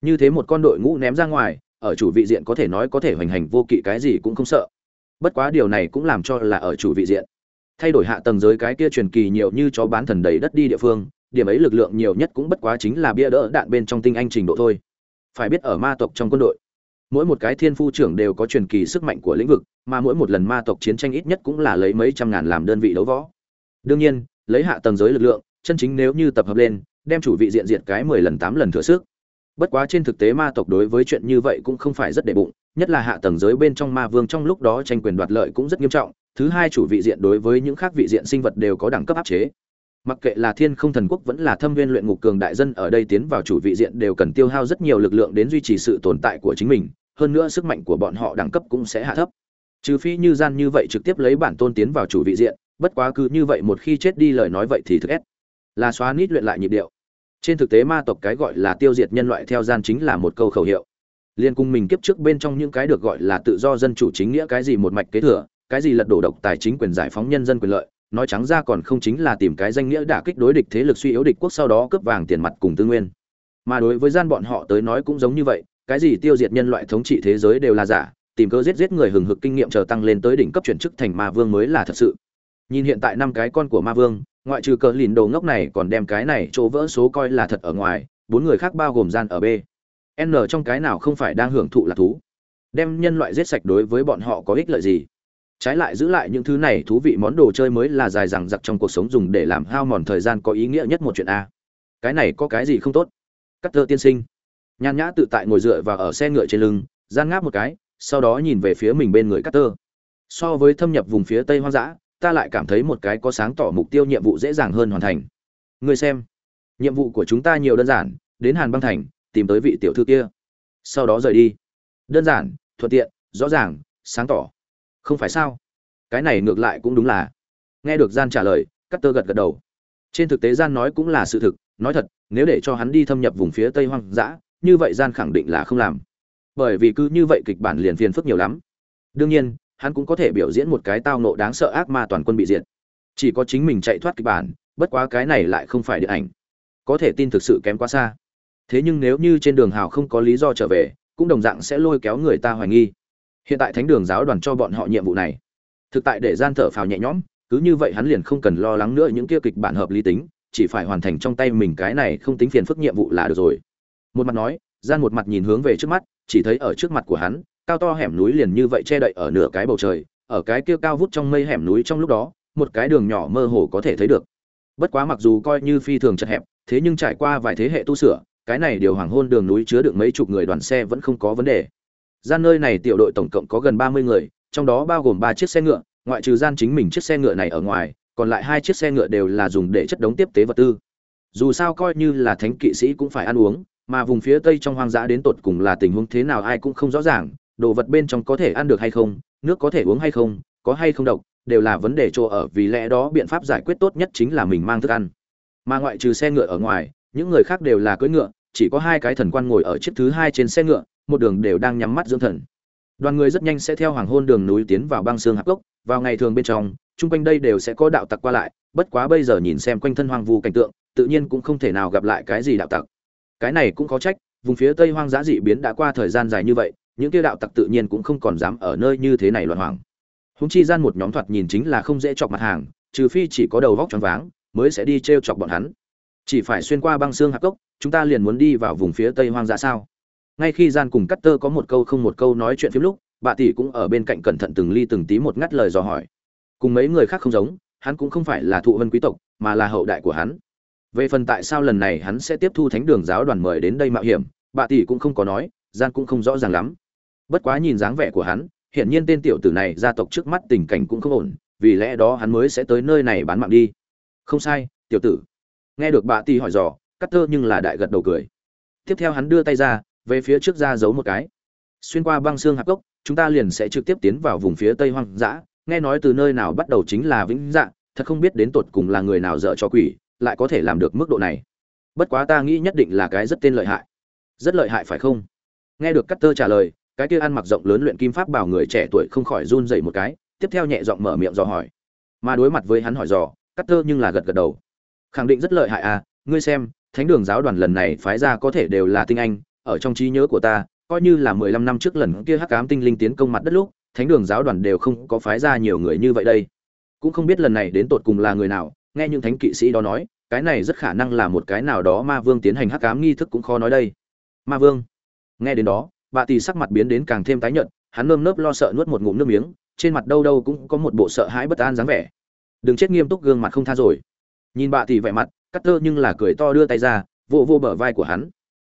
[SPEAKER 1] Như thế một con đội ngũ ném ra ngoài, ở chủ vị diện có thể nói có thể hoành hành vô kỵ cái gì cũng không sợ. Bất quá điều này cũng làm cho là ở chủ vị diện. Thay đổi hạ tầng giới cái kia truyền kỳ nhiều như chó bán thần đầy đất đi địa phương, điểm ấy lực lượng nhiều nhất cũng bất quá chính là bia đỡ đạn bên trong tinh anh trình độ thôi. Phải biết ở ma tộc trong quân đội, mỗi một cái thiên phu trưởng đều có truyền kỳ sức mạnh của lĩnh vực, mà mỗi một lần ma tộc chiến tranh ít nhất cũng là lấy mấy trăm ngàn làm đơn vị đấu võ. Đương nhiên lấy hạ tầng giới lực lượng, chân chính nếu như tập hợp lên, đem chủ vị diện diệt cái mười lần tám lần thừa sức. Bất quá trên thực tế ma tộc đối với chuyện như vậy cũng không phải rất để bụng, nhất là hạ tầng giới bên trong ma vương trong lúc đó tranh quyền đoạt lợi cũng rất nghiêm trọng, thứ hai chủ vị diện đối với những khác vị diện sinh vật đều có đẳng cấp áp chế. Mặc kệ là thiên không thần quốc vẫn là thâm viên luyện ngục cường đại dân ở đây tiến vào chủ vị diện đều cần tiêu hao rất nhiều lực lượng đến duy trì sự tồn tại của chính mình, hơn nữa sức mạnh của bọn họ đẳng cấp cũng sẽ hạ thấp. Trừ phi như gian như vậy trực tiếp lấy bản tôn tiến vào chủ vị diện bất quá cứ như vậy một khi chết đi lời nói vậy thì thực ép là xóa nít luyện lại nhịp điệu. Trên thực tế ma tộc cái gọi là tiêu diệt nhân loại theo gian chính là một câu khẩu hiệu. Liên cung mình kiếp trước bên trong những cái được gọi là tự do dân chủ chính nghĩa cái gì một mạch kế thừa, cái gì lật đổ độc tài chính quyền giải phóng nhân dân quyền lợi, nói trắng ra còn không chính là tìm cái danh nghĩa đả kích đối địch thế lực suy yếu địch quốc sau đó cướp vàng tiền mặt cùng tư nguyên. Mà đối với gian bọn họ tới nói cũng giống như vậy, cái gì tiêu diệt nhân loại thống trị thế giới đều là giả, tìm cơ giết giết người hừng hực kinh nghiệm chờ tăng lên tới đỉnh cấp chuyển chức thành ma vương mới là thật sự nhìn hiện tại năm cái con của ma vương, ngoại trừ cờ lìn đồ ngốc này còn đem cái này chỗ vỡ số coi là thật ở ngoài, bốn người khác bao gồm gian ở b. N trong cái nào không phải đang hưởng thụ là thú? Đem nhân loại giết sạch đối với bọn họ có ích lợi gì? Trái lại giữ lại những thứ này thú vị món đồ chơi mới là dài dằng dặc trong cuộc sống dùng để làm hao mòn thời gian có ý nghĩa nhất một chuyện a. Cái này có cái gì không tốt? Cắt thơ tiên sinh. Nhàn nhã tự tại ngồi dựa và ở xe ngựa trên lưng, gian ngáp một cái, sau đó nhìn về phía mình bên người cắt tơ so với thâm nhập vùng phía tây hoang dã ta lại cảm thấy một cái có sáng tỏ mục tiêu nhiệm vụ dễ dàng hơn hoàn thành. Người xem, nhiệm vụ của chúng ta nhiều đơn giản, đến hàn băng thành, tìm tới vị tiểu thư kia. Sau đó rời đi. Đơn giản, thuận tiện, rõ ràng, sáng tỏ. Không phải sao? Cái này ngược lại cũng đúng là. Nghe được gian trả lời cắt tơ gật gật đầu. Trên thực tế gian nói cũng là sự thực, nói thật, nếu để cho hắn đi thâm nhập vùng phía tây hoang dã, như vậy gian khẳng định là không làm. Bởi vì cứ như vậy kịch bản liền phiền phức nhiều lắm. Đương nhiên hắn cũng có thể biểu diễn một cái tao nộ đáng sợ ác ma toàn quân bị diệt. Chỉ có chính mình chạy thoát kịch bản, bất quá cái này lại không phải điện ảnh. Có thể tin thực sự kém quá xa. Thế nhưng nếu như trên đường hào không có lý do trở về, cũng đồng dạng sẽ lôi kéo người ta hoài nghi. Hiện tại thánh đường giáo đoàn cho bọn họ nhiệm vụ này. Thực tại để gian thở phào nhẹ nhõm, cứ như vậy hắn liền không cần lo lắng nữa những kia kịch bản hợp lý tính, chỉ phải hoàn thành trong tay mình cái này không tính phiền phức nhiệm vụ là được rồi. Một mặt nói, gian một mặt nhìn hướng về trước mắt, chỉ thấy ở trước mặt của hắn cao to hẻm núi liền như vậy che đậy ở nửa cái bầu trời, ở cái kia cao vút trong mây hẻm núi trong lúc đó, một cái đường nhỏ mơ hồ có thể thấy được. Bất quá mặc dù coi như phi thường chật hẹp, thế nhưng trải qua vài thế hệ tu sửa, cái này điều hoàng hôn đường núi chứa được mấy chục người đoàn xe vẫn không có vấn đề. Gian nơi này tiểu đội tổng cộng có gần ba mươi người, trong đó bao gồm ba chiếc xe ngựa, ngoại trừ gian chính mình chiếc xe ngựa này ở ngoài, còn lại hai chiếc xe ngựa đều là dùng để chất đống tiếp tế vật tư. Dù sao coi như là thánh kỵ sĩ cũng phải ăn uống, mà vùng phía tây trong hoang dã đến tột cùng là tình huống thế nào ai cũng không rõ ràng đồ vật bên trong có thể ăn được hay không, nước có thể uống hay không, có hay không độc, đều là vấn đề chỗ ở, vì lẽ đó biện pháp giải quyết tốt nhất chính là mình mang thức ăn. Mà ngoại trừ xe ngựa ở ngoài, những người khác đều là cưỡi ngựa, chỉ có hai cái thần quan ngồi ở chiếc thứ hai trên xe ngựa, một đường đều đang nhắm mắt dưỡng thần. Đoàn người rất nhanh sẽ theo hoàng hôn đường núi tiến vào băng xương hạp gốc, vào ngày thường bên trong, chung quanh đây đều sẽ có đạo tặc qua lại, bất quá bây giờ nhìn xem quanh thân hoang vu cảnh tượng, tự nhiên cũng không thể nào gặp lại cái gì đạo tặc. Cái này cũng có trách, vùng phía tây hoang dã dị biến đã qua thời gian dài như vậy những kia đạo tặc tự nhiên cũng không còn dám ở nơi như thế này loạn hoàng húng chi gian một nhóm thoạt nhìn chính là không dễ chọc mặt hàng, trừ phi chỉ có đầu vóc tròn váng, mới sẽ đi t r e o chọc bọn hắn. Chỉ phải xuyên qua băng xương hạp cốc, chúng ta liền muốn đi vào vùng phía tây hoang dã sao? Ngay khi gian cùng cắt tơ có một câu không một câu nói chuyện phim lúc, bà tỷ cũng ở bên cạnh cẩn thận từng ly từng tí một ngắt lời dò hỏi. Cùng mấy người khác không giống, hắn cũng không phải là thụ vân quý tộc, mà là hậu đại của hắn. Về phần tại sao lần này hắn sẽ tiếp thu thánh đường giáo đoàn mời đến đây mạo hiểm, bà tỷ cũng không có nói, gian cũng không rõ ràng lắm bất quá nhìn dáng vẻ của hắn, hiển nhiên tên tiểu tử này gia tộc trước mắt tình cảnh cũng không ổn, vì lẽ đó hắn mới sẽ tới nơi này bán mạng đi. Không sai, tiểu tử. Nghe được bà ti hỏi dò cắt tơ nhưng là đại gật đầu cười. Tiếp theo hắn đưa tay ra, về phía trước ra giấu một cái. Xuyên qua băng xương hạp gốc, chúng ta liền sẽ trực tiếp tiến vào vùng phía tây hoang dã. Nghe nói từ nơi nào bắt đầu chính là vĩnh dạ thật không biết đến tột cùng là người nào dở cho quỷ, lại có thể làm được mức độ này. Bất quá ta nghĩ nhất định là cái rất tên lợi hại. Rất lợi hại phải không? Nghe được cắt tơ trả lời cái kia ăn mặc rộng lớn luyện kim pháp bảo người trẻ tuổi không khỏi run dậy một cái, tiếp theo nhẹ giọng mở miệng dò hỏi. Mà đối mặt với hắn hỏi dò cắt tơ nhưng là gật gật đầu. Khẳng định rất lợi hại à ngươi xem, thánh đường giáo đoàn lần này phái ra có thể đều là tinh anh, ở trong trí nhớ của ta, coi như là mười lăm năm trước lần kia hắc ám tinh linh tiến công mặt đất lúc, thánh đường giáo đoàn đều không có phái ra nhiều người như vậy đây. Cũng không biết lần này đến tột cùng là người nào, nghe những thánh kỵ sĩ đó nói, cái này rất khả năng là một cái nào đó ma vương tiến hành hắc ám nghi thức cũng khó nói đây. Ma vương, nghe đến đó bà tỷ sắc mặt biến đến càng thêm tái nhợt, hắn nơm nớp lo sợ nuốt một ngụm nước miếng, trên mặt đâu đâu cũng có một bộ sợ hãi bất an dáng vẻ. Đừng chết nghiêm túc, gương mặt không tha rồi. Nhìn bà tỷ vẻ mặt cắt tơ nhưng là cười to đưa tay ra vô vô bờ vai của hắn.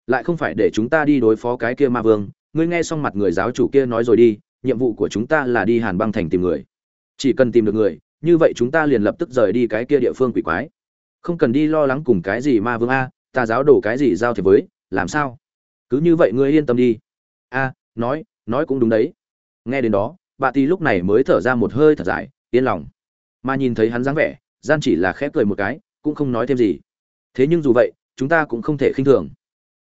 [SPEAKER 1] Lại không phải để chúng ta đi đối phó cái kia ma vương, ngươi nghe xong mặt người giáo chủ kia nói rồi đi, nhiệm vụ của chúng ta là đi hàn băng thành tìm người. Chỉ cần tìm được người, như vậy chúng ta liền lập tức rời đi cái kia địa phương quỷ quái. Không cần đi lo lắng cùng cái gì ma vương a, ta giáo đổ cái gì giao thiệp với, làm sao? Cứ như vậy ngươi yên tâm đi a, nói nói cũng đúng đấy. Nghe đến đó, bà tỷ lúc này mới thở ra một hơi thật dài, yên lòng. Mà nhìn thấy hắn dáng vẻ, gian chỉ là khép cười một cái, cũng không nói thêm gì. Thế nhưng dù vậy, chúng ta cũng không thể khinh thường.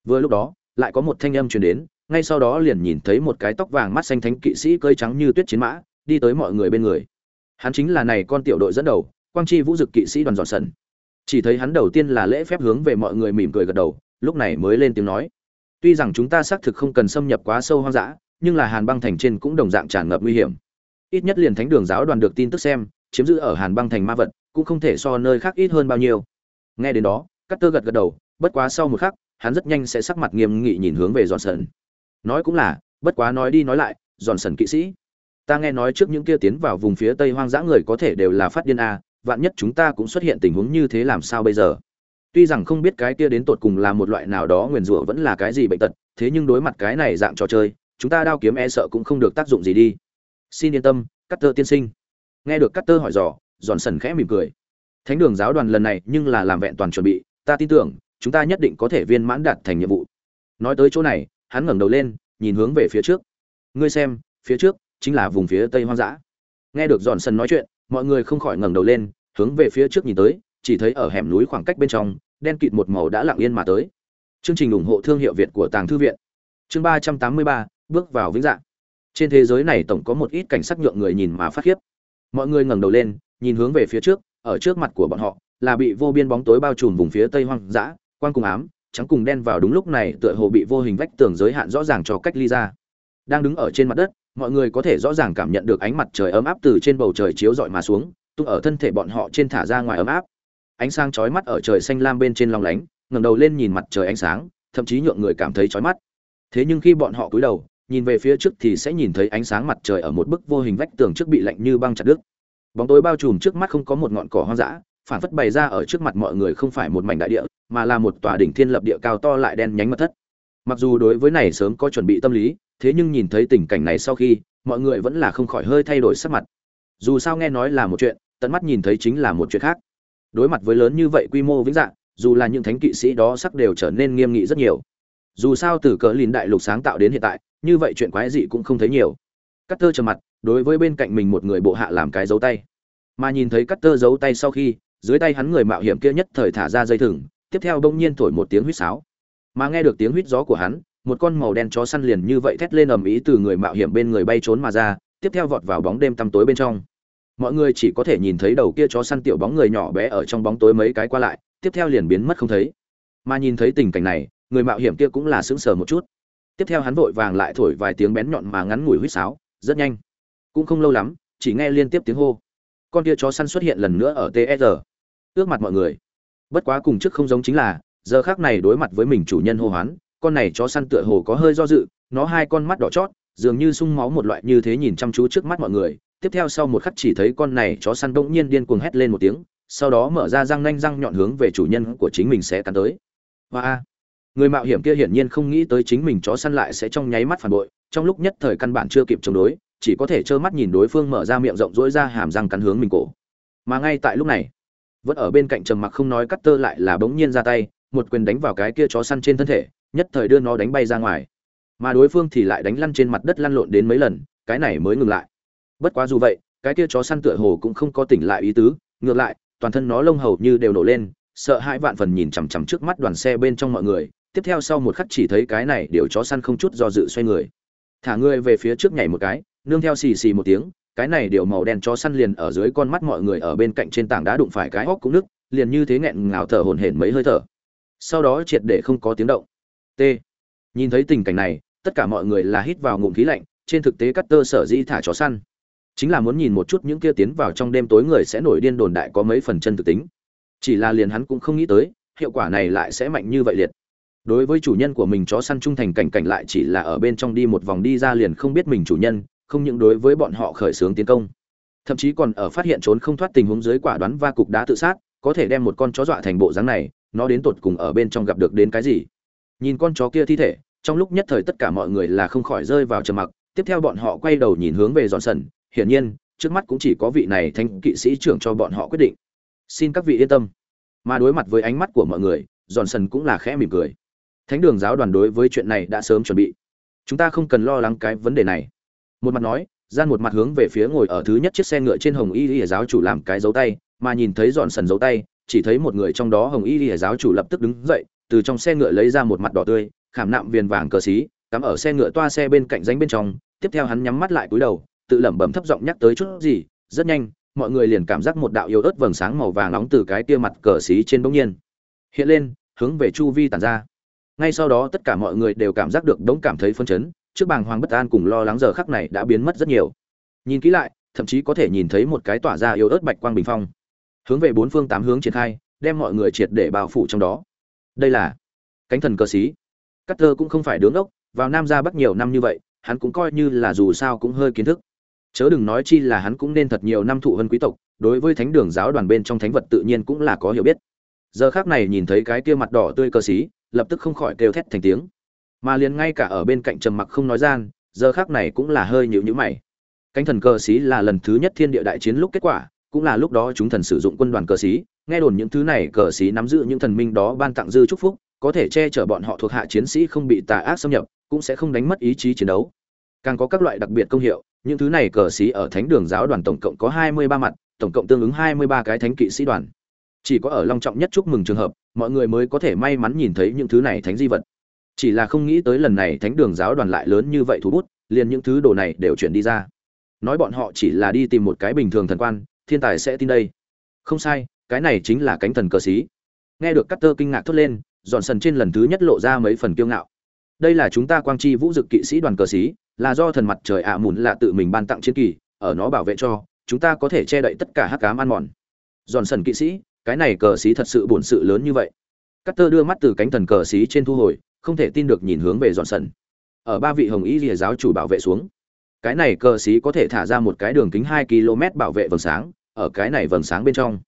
[SPEAKER 1] Vừa lúc đó, lại có một thanh âm truyền đến, ngay sau đó liền nhìn thấy một cái tóc vàng mắt xanh thánh kỵ sĩ cơi trắng như tuyết chiến mã, đi tới mọi người bên người. Hắn chính là này con tiểu đội dẫn đầu, quang chi vũ dực kỵ sĩ đoàn dọn sần. Chỉ thấy hắn đầu tiên là lễ phép hướng về mọi người mỉm cười gật đầu, lúc này mới lên tiếng nói tuy rằng chúng ta xác thực không cần xâm nhập quá sâu hoang dã, nhưng là hàn băng thành trên cũng đồng dạng tràn ngập nguy hiểm. Ít nhất liền thánh đường giáo đoàn được tin tức xem, chiếm giữ ở hàn băng thành ma vật, cũng không thể so nơi khác ít hơn bao nhiêu. Nghe đến đó cắt tơ gật gật đầu, bất quá sau một khắc, hắn rất nhanh sẽ sắc mặt nghiêm nghị nhìn hướng về dọn sần nói cũng là, bất quá nói đi nói lại dọn sần kỵ sĩ. Ta nghe nói trước những kia tiến vào vùng phía tây hoang dã người có thể đều là phát điên a, vạn nhất chúng ta cũng xuất hiện tình huống như thế làm sao bây giờ? Tuy rằng không biết cái kia đến tột cùng là một loại nào đó nguyền rủa vẫn là cái gì bệnh tật, thế nhưng đối mặt cái này dạng trò chơi, chúng ta đao kiếm e sợ cũng không được tác dụng gì đi. Xin yên tâm cắt tơ tiên sinh. Nghe được cắt tơ hỏi dò giòn sần khẽ mỉm cười. Thánh đường giáo đoàn lần này nhưng là làm vẹn toàn chuẩn bị, ta tin tưởng, chúng ta nhất định có thể viên mãn đạt thành nhiệm vụ. Nói tới chỗ này, hắn ngẩng đầu lên, nhìn hướng về phía trước. Ngươi xem, phía trước chính là vùng phía tây hoang dã. Nghe được giòn sần nói chuyện, mọi người không khỏi ngẩng đầu lên, hướng về phía trước nhìn tới, chỉ thấy ở hẻm núi khoảng cách bên trong đen kịt một màu đã lặng yên mà tới. Chương trình ủng hộ thương hiệu việt của tàng thư viện. Chương ba trăm tám mươi ba, bước vào vĩnh dạng. Trên thế giới này tổng có một ít cảnh sắc nhượng người nhìn mà phát khiếp. Mọi người ngẩng đầu lên, nhìn hướng về phía trước, ở trước mặt của bọn họ, là bị vô biên bóng tối bao trùm vùng phía tây hoang dã, quang cùng ám, trắng cùng đen vào đúng lúc này tựa hồ bị vô hình vách tường giới hạn rõ ràng cho cách ly ra. Đang đứng ở trên mặt đất, mọi người có thể rõ ràng cảm nhận được ánh mặt trời ấm áp từ trên bầu trời chiếu rọi mà xuống, tung ở thân thể bọn họ trên thả ra ngoài ấm áp ánh sáng chói mắt ở trời xanh lam bên trên long lánh, ngẩng đầu lên nhìn mặt trời ánh sáng, thậm chí nhượng người cảm thấy chói mắt. Thế nhưng khi bọn họ cúi đầu, nhìn về phía trước thì sẽ nhìn thấy ánh sáng mặt trời ở một bức vô hình vách tường trước bị lạnh như băng chặt đứt. Bóng tối bao trùm trước mắt không có một ngọn cỏ hoang dã, phản phất bày ra ở trước mặt mọi người không phải một mảnh đại địa, mà là một tòa đỉnh thiên lập địa cao to lại đen nhánh mật thất. Mặc dù đối với này sớm có chuẩn bị tâm lý, thế nhưng nhìn thấy tình cảnh này sau khi, mọi người vẫn là không khỏi hơi thay đổi sắc mặt. Dù sao nghe nói là một chuyện, tận mắt nhìn thấy chính là một chuyện khác đối mặt với lớn như vậy quy mô vĩnh dạng, dù là những thánh kỵ sĩ đó sắc đều trở nên nghiêm nghị rất nhiều. Dù sao từ cỡ lìn đại lục sáng tạo đến hiện tại, như vậy chuyện quái dị cũng không thấy nhiều. Cắt tơ trầm mặt, đối với bên cạnh mình một người bộ hạ làm cái dấu tay. Mà nhìn thấy cắt tơ giấu tay sau khi, dưới tay hắn người mạo hiểm kia nhất thời thả ra dây thừng, tiếp theo bỗng nhiên thổi một tiếng huýt sáo. Mà nghe được tiếng huýt gió của hắn, một con màu đen chó săn liền như vậy thét lên ầm ĩ từ người mạo hiểm bên người bay trốn mà ra, tiếp theo vọt vào bóng đêm tăm tối bên trong mọi người chỉ có thể nhìn thấy đầu kia chó săn tiểu bóng người nhỏ bé ở trong bóng tối mấy cái qua lại, tiếp theo liền biến mất không thấy. Mà nhìn thấy tình cảnh này, người mạo hiểm kia cũng là sững sờ một chút. Tiếp theo hắn vội vàng lại thổi vài tiếng bén nhọn mà ngắn ngủi huýt sáo, rất nhanh. Cũng không lâu lắm, chỉ nghe liên tiếp tiếng hô. Con kia chó săn xuất hiện lần nữa ở tsr ước mặt mọi người. Bất quá cùng trước không giống chính là, giờ khác này đối mặt với mình chủ nhân hô hoán, con này chó săn tựa hồ có hơi do dự, nó hai con mắt đỏ chót, dường như sung máu một loại như thế nhìn chăm chú trước mắt mọi người tiếp theo sau một khắc chỉ thấy con này chó săn bỗng nhiên điên cuồng hét lên một tiếng, sau đó mở ra răng nanh răng nhọn hướng về chủ nhân của chính mình sẽ cắn tới. Hoa người mạo hiểm kia hiển nhiên không nghĩ tới chính mình chó săn lại sẽ trong nháy mắt phản bội, trong lúc nhất thời căn bản chưa kịp chống đối, chỉ có thể trơ mắt nhìn đối phương mở ra miệng rộng rỗi ra hàm răng cắn hướng mình cổ. Mà ngay tại lúc này, vẫn ở bên cạnh trầm mặc không nói cắt tơ lại là bỗng nhiên ra tay, một quyền đánh vào cái kia chó săn trên thân thể, nhất thời đưa nó đánh bay ra ngoài. Mà đối phương thì lại đánh lăn trên mặt đất lăn lộn đến mấy lần, cái này mới ngừng lại bất quá dù vậy cái kia chó săn tựa hồ cũng không có tỉnh lại ý tứ ngược lại toàn thân nó lông hầu như đều nổ lên sợ hãi vạn phần nhìn chằm chằm trước mắt đoàn xe bên trong mọi người tiếp theo sau một khắc chỉ thấy cái này điều chó săn không chút do dự xoay người. Thả người về phía trước nhảy một cái nương theo xì xì một tiếng cái này điều màu đen chó săn liền ở dưới con mắt mọi người ở bên cạnh trên tảng đá đụng phải cái hốc cũng nứt, liền như thế nghẹn ngào thở hổn hển mấy hơi thở. Sau đó triệt để không có tiếng động. T. Nhìn thấy tình cảnh này tất cả mọi người là hít vào ngụm khí lạnh trên thực tế cắt tơ sở dĩ thả chó săn chính là muốn nhìn một chút những kia tiến vào trong đêm tối người sẽ nổi điên đồn đại có mấy phần chân thực tính. Chỉ là liền hắn cũng không nghĩ tới, hiệu quả này lại sẽ mạnh như vậy liệt. Đối với chủ nhân của mình chó săn trung thành cảnh cảnh lại chỉ là ở bên trong đi một vòng đi ra liền không biết mình chủ nhân, không những đối với bọn họ khởi xướng tiến công, thậm chí còn ở phát hiện trốn không thoát tình huống dưới quả đoán va cục đá tự sát, có thể đem một con chó dọa thành bộ dáng này, nó đến tột cùng ở bên trong gặp được đến cái gì. Nhìn con chó kia thi thể, trong lúc nhất thời tất cả mọi người là không khỏi rơi vào trầm mặc, tiếp theo bọn họ quay đầu nhìn hướng về dọn sần hiển nhiên, trước mắt cũng chỉ có vị này Thánh kỵ sĩ trưởng cho bọn họ quyết định. Xin các vị yên tâm. Mà đối mặt với ánh mắt của mọi người, Johnson sần cũng là khẽ mỉm cười. Thánh đường giáo đoàn đối với chuyện này đã sớm chuẩn bị. Chúng ta không cần lo lắng cái vấn đề này. Một mặt nói, gian một mặt hướng về phía ngồi ở thứ nhất chiếc xe ngựa trên hồng y lìa giáo chủ làm cái dấu tay, mà nhìn thấy dọn sần dấu tay, chỉ thấy một người trong đó hồng y lìa giáo chủ lập tức đứng dậy, từ trong xe ngựa lấy ra một mặt đỏ tươi, khảm nạm viền vàng cờ xí, cắm ở xe ngựa toa xe bên cạnh ránh bên trong, tiếp theo hắn nhắm mắt lại cúi đầu tự lẩm bẩm thấp giọng nhắc tới chút gì, rất nhanh, mọi người liền cảm giác một đạo yếu ớt vầng sáng màu vàng nóng từ cái kia mặt cờ xí trên bỗng nhiên hiện lên, hướng về chu vi tản ra. Ngay sau đó tất cả mọi người đều cảm giác được đống cảm thấy phân chấn, trước bàng hoàng bất an cùng lo lắng giờ khắc này đã biến mất rất nhiều. Nhìn kỹ lại, thậm chí có thể nhìn thấy một cái tỏa ra yếu ớt bạch quang bình phong, hướng về bốn phương tám hướng triển khai, đem mọi người triệt để bao phủ trong đó. Đây là cánh thần cờ xí. Cắt thơ cũng không phải đứng ốc, vào nam ra bắc nhiều năm như vậy, hắn cũng coi như là dù sao cũng hơi kiến thức chớ đừng nói chi là hắn cũng nên thật nhiều năm thụ hơn quý tộc, đối với thánh đường giáo đoàn bên trong thánh vật tự nhiên cũng là có hiểu biết. Giờ khác này nhìn thấy cái kia mặt đỏ tươi cơ xí, lập tức không khỏi kêu thét thành tiếng. Mà liền ngay cả ở bên cạnh trầm mặc không nói gian, giờ khác này cũng là hơi nhịu nhữ mày. Cánh thần cơ xí là lần thứ nhất thiên địa đại chiến lúc kết quả, cũng là lúc đó chúng thần sử dụng quân đoàn cờ xí, nghe đồn những thứ này cờ xí nắm giữ những thần minh đó ban tặng dư chúc phúc, có thể che chở bọn họ thuộc hạ chiến sĩ không bị tà ác xâm nhập, cũng sẽ không đánh mất ý chí chiến đấu càng có các loại đặc biệt công hiệu, những thứ này cờ xí ở thánh đường giáo đoàn tổng cộng có hai mươi ba mặt, tổng cộng tương ứng hai mươi ba cái thánh kỵ sĩ đoàn. Chỉ có ở long trọng nhất chúc mừng trường hợp, mọi người mới có thể may mắn nhìn thấy những thứ này thánh di vật. Chỉ là không nghĩ tới lần này thánh đường giáo đoàn lại lớn như vậy thú bút, liền những thứ đồ này đều chuyển đi ra. Nói bọn họ chỉ là đi tìm một cái bình thường thần quan, thiên tài sẽ tin đây. Không sai, cái này chính là cánh thần cờ xí nghe được cắt tơ kinh ngạc thốt lên dọn sần trên lần thứ nhất lộ ra mấy phần kiêu ngạo đây là chúng ta quang chi vũ dực kỵ sĩ đoàn cờ sĩ, là do thần mặt trời ạ à mùn lạ tự mình ban tặng chiến kỳ ở nó bảo vệ cho chúng ta có thể che đậy tất cả hắc cám ăn mòn. Giòn sần kỵ sĩ cái này cờ sĩ thật sự bổn sự lớn như vậy. Cắt tơ đưa mắt từ cánh thần cờ sĩ trên thu hồi không thể tin được nhìn hướng về giòn sần. Ở ba vị hồng y rìa giáo chủ bảo vệ xuống. Cái này cờ sĩ có thể thả ra một cái đường kính hai km bảo vệ vầng sáng ở cái này vầng sáng bên trong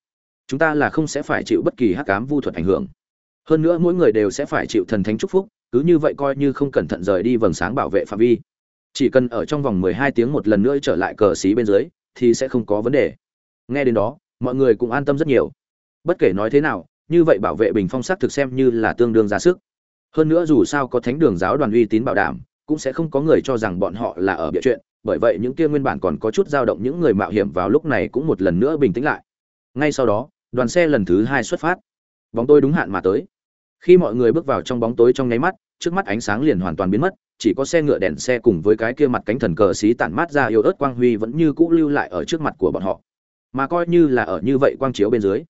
[SPEAKER 1] chúng ta là không sẽ phải chịu bất kỳ hắc ám vu thuật ảnh hưởng. Hơn nữa mỗi người đều sẽ phải chịu thần thánh chúc phúc cứ như vậy coi như không cẩn thận rời đi vầng sáng bảo vệ phạm vi. Chỉ cần ở trong vòng 12 tiếng một lần nữa trở lại cờ xí bên dưới, thì sẽ không có vấn đề. Nghe đến đó, mọi người cũng an tâm rất nhiều. Bất kể nói thế nào, như vậy bảo vệ bình phong sắc thực xem như là tương đương ra sức. Hơn nữa dù sao có thánh đường giáo đoàn uy tín bảo đảm, cũng sẽ không có người cho rằng bọn họ là ở bịa chuyện, bởi vậy những kia nguyên bản còn có chút dao động những người mạo hiểm vào lúc này cũng một lần nữa bình tĩnh lại. Ngay sau đó, đoàn xe lần thứ hai xuất phát. Bóng tôi đúng hạn mà tới khi mọi người bước vào trong bóng tối trong nháy mắt, trước mắt ánh sáng liền hoàn toàn biến mất, chỉ có xe ngựa đèn xe cùng với cái kia mặt cánh thần cờ xí tản mát ra yếu ớt quang huy vẫn như cũ lưu lại ở trước mặt của bọn họ. Mà coi như là ở như vậy quang chiếu bên dưới,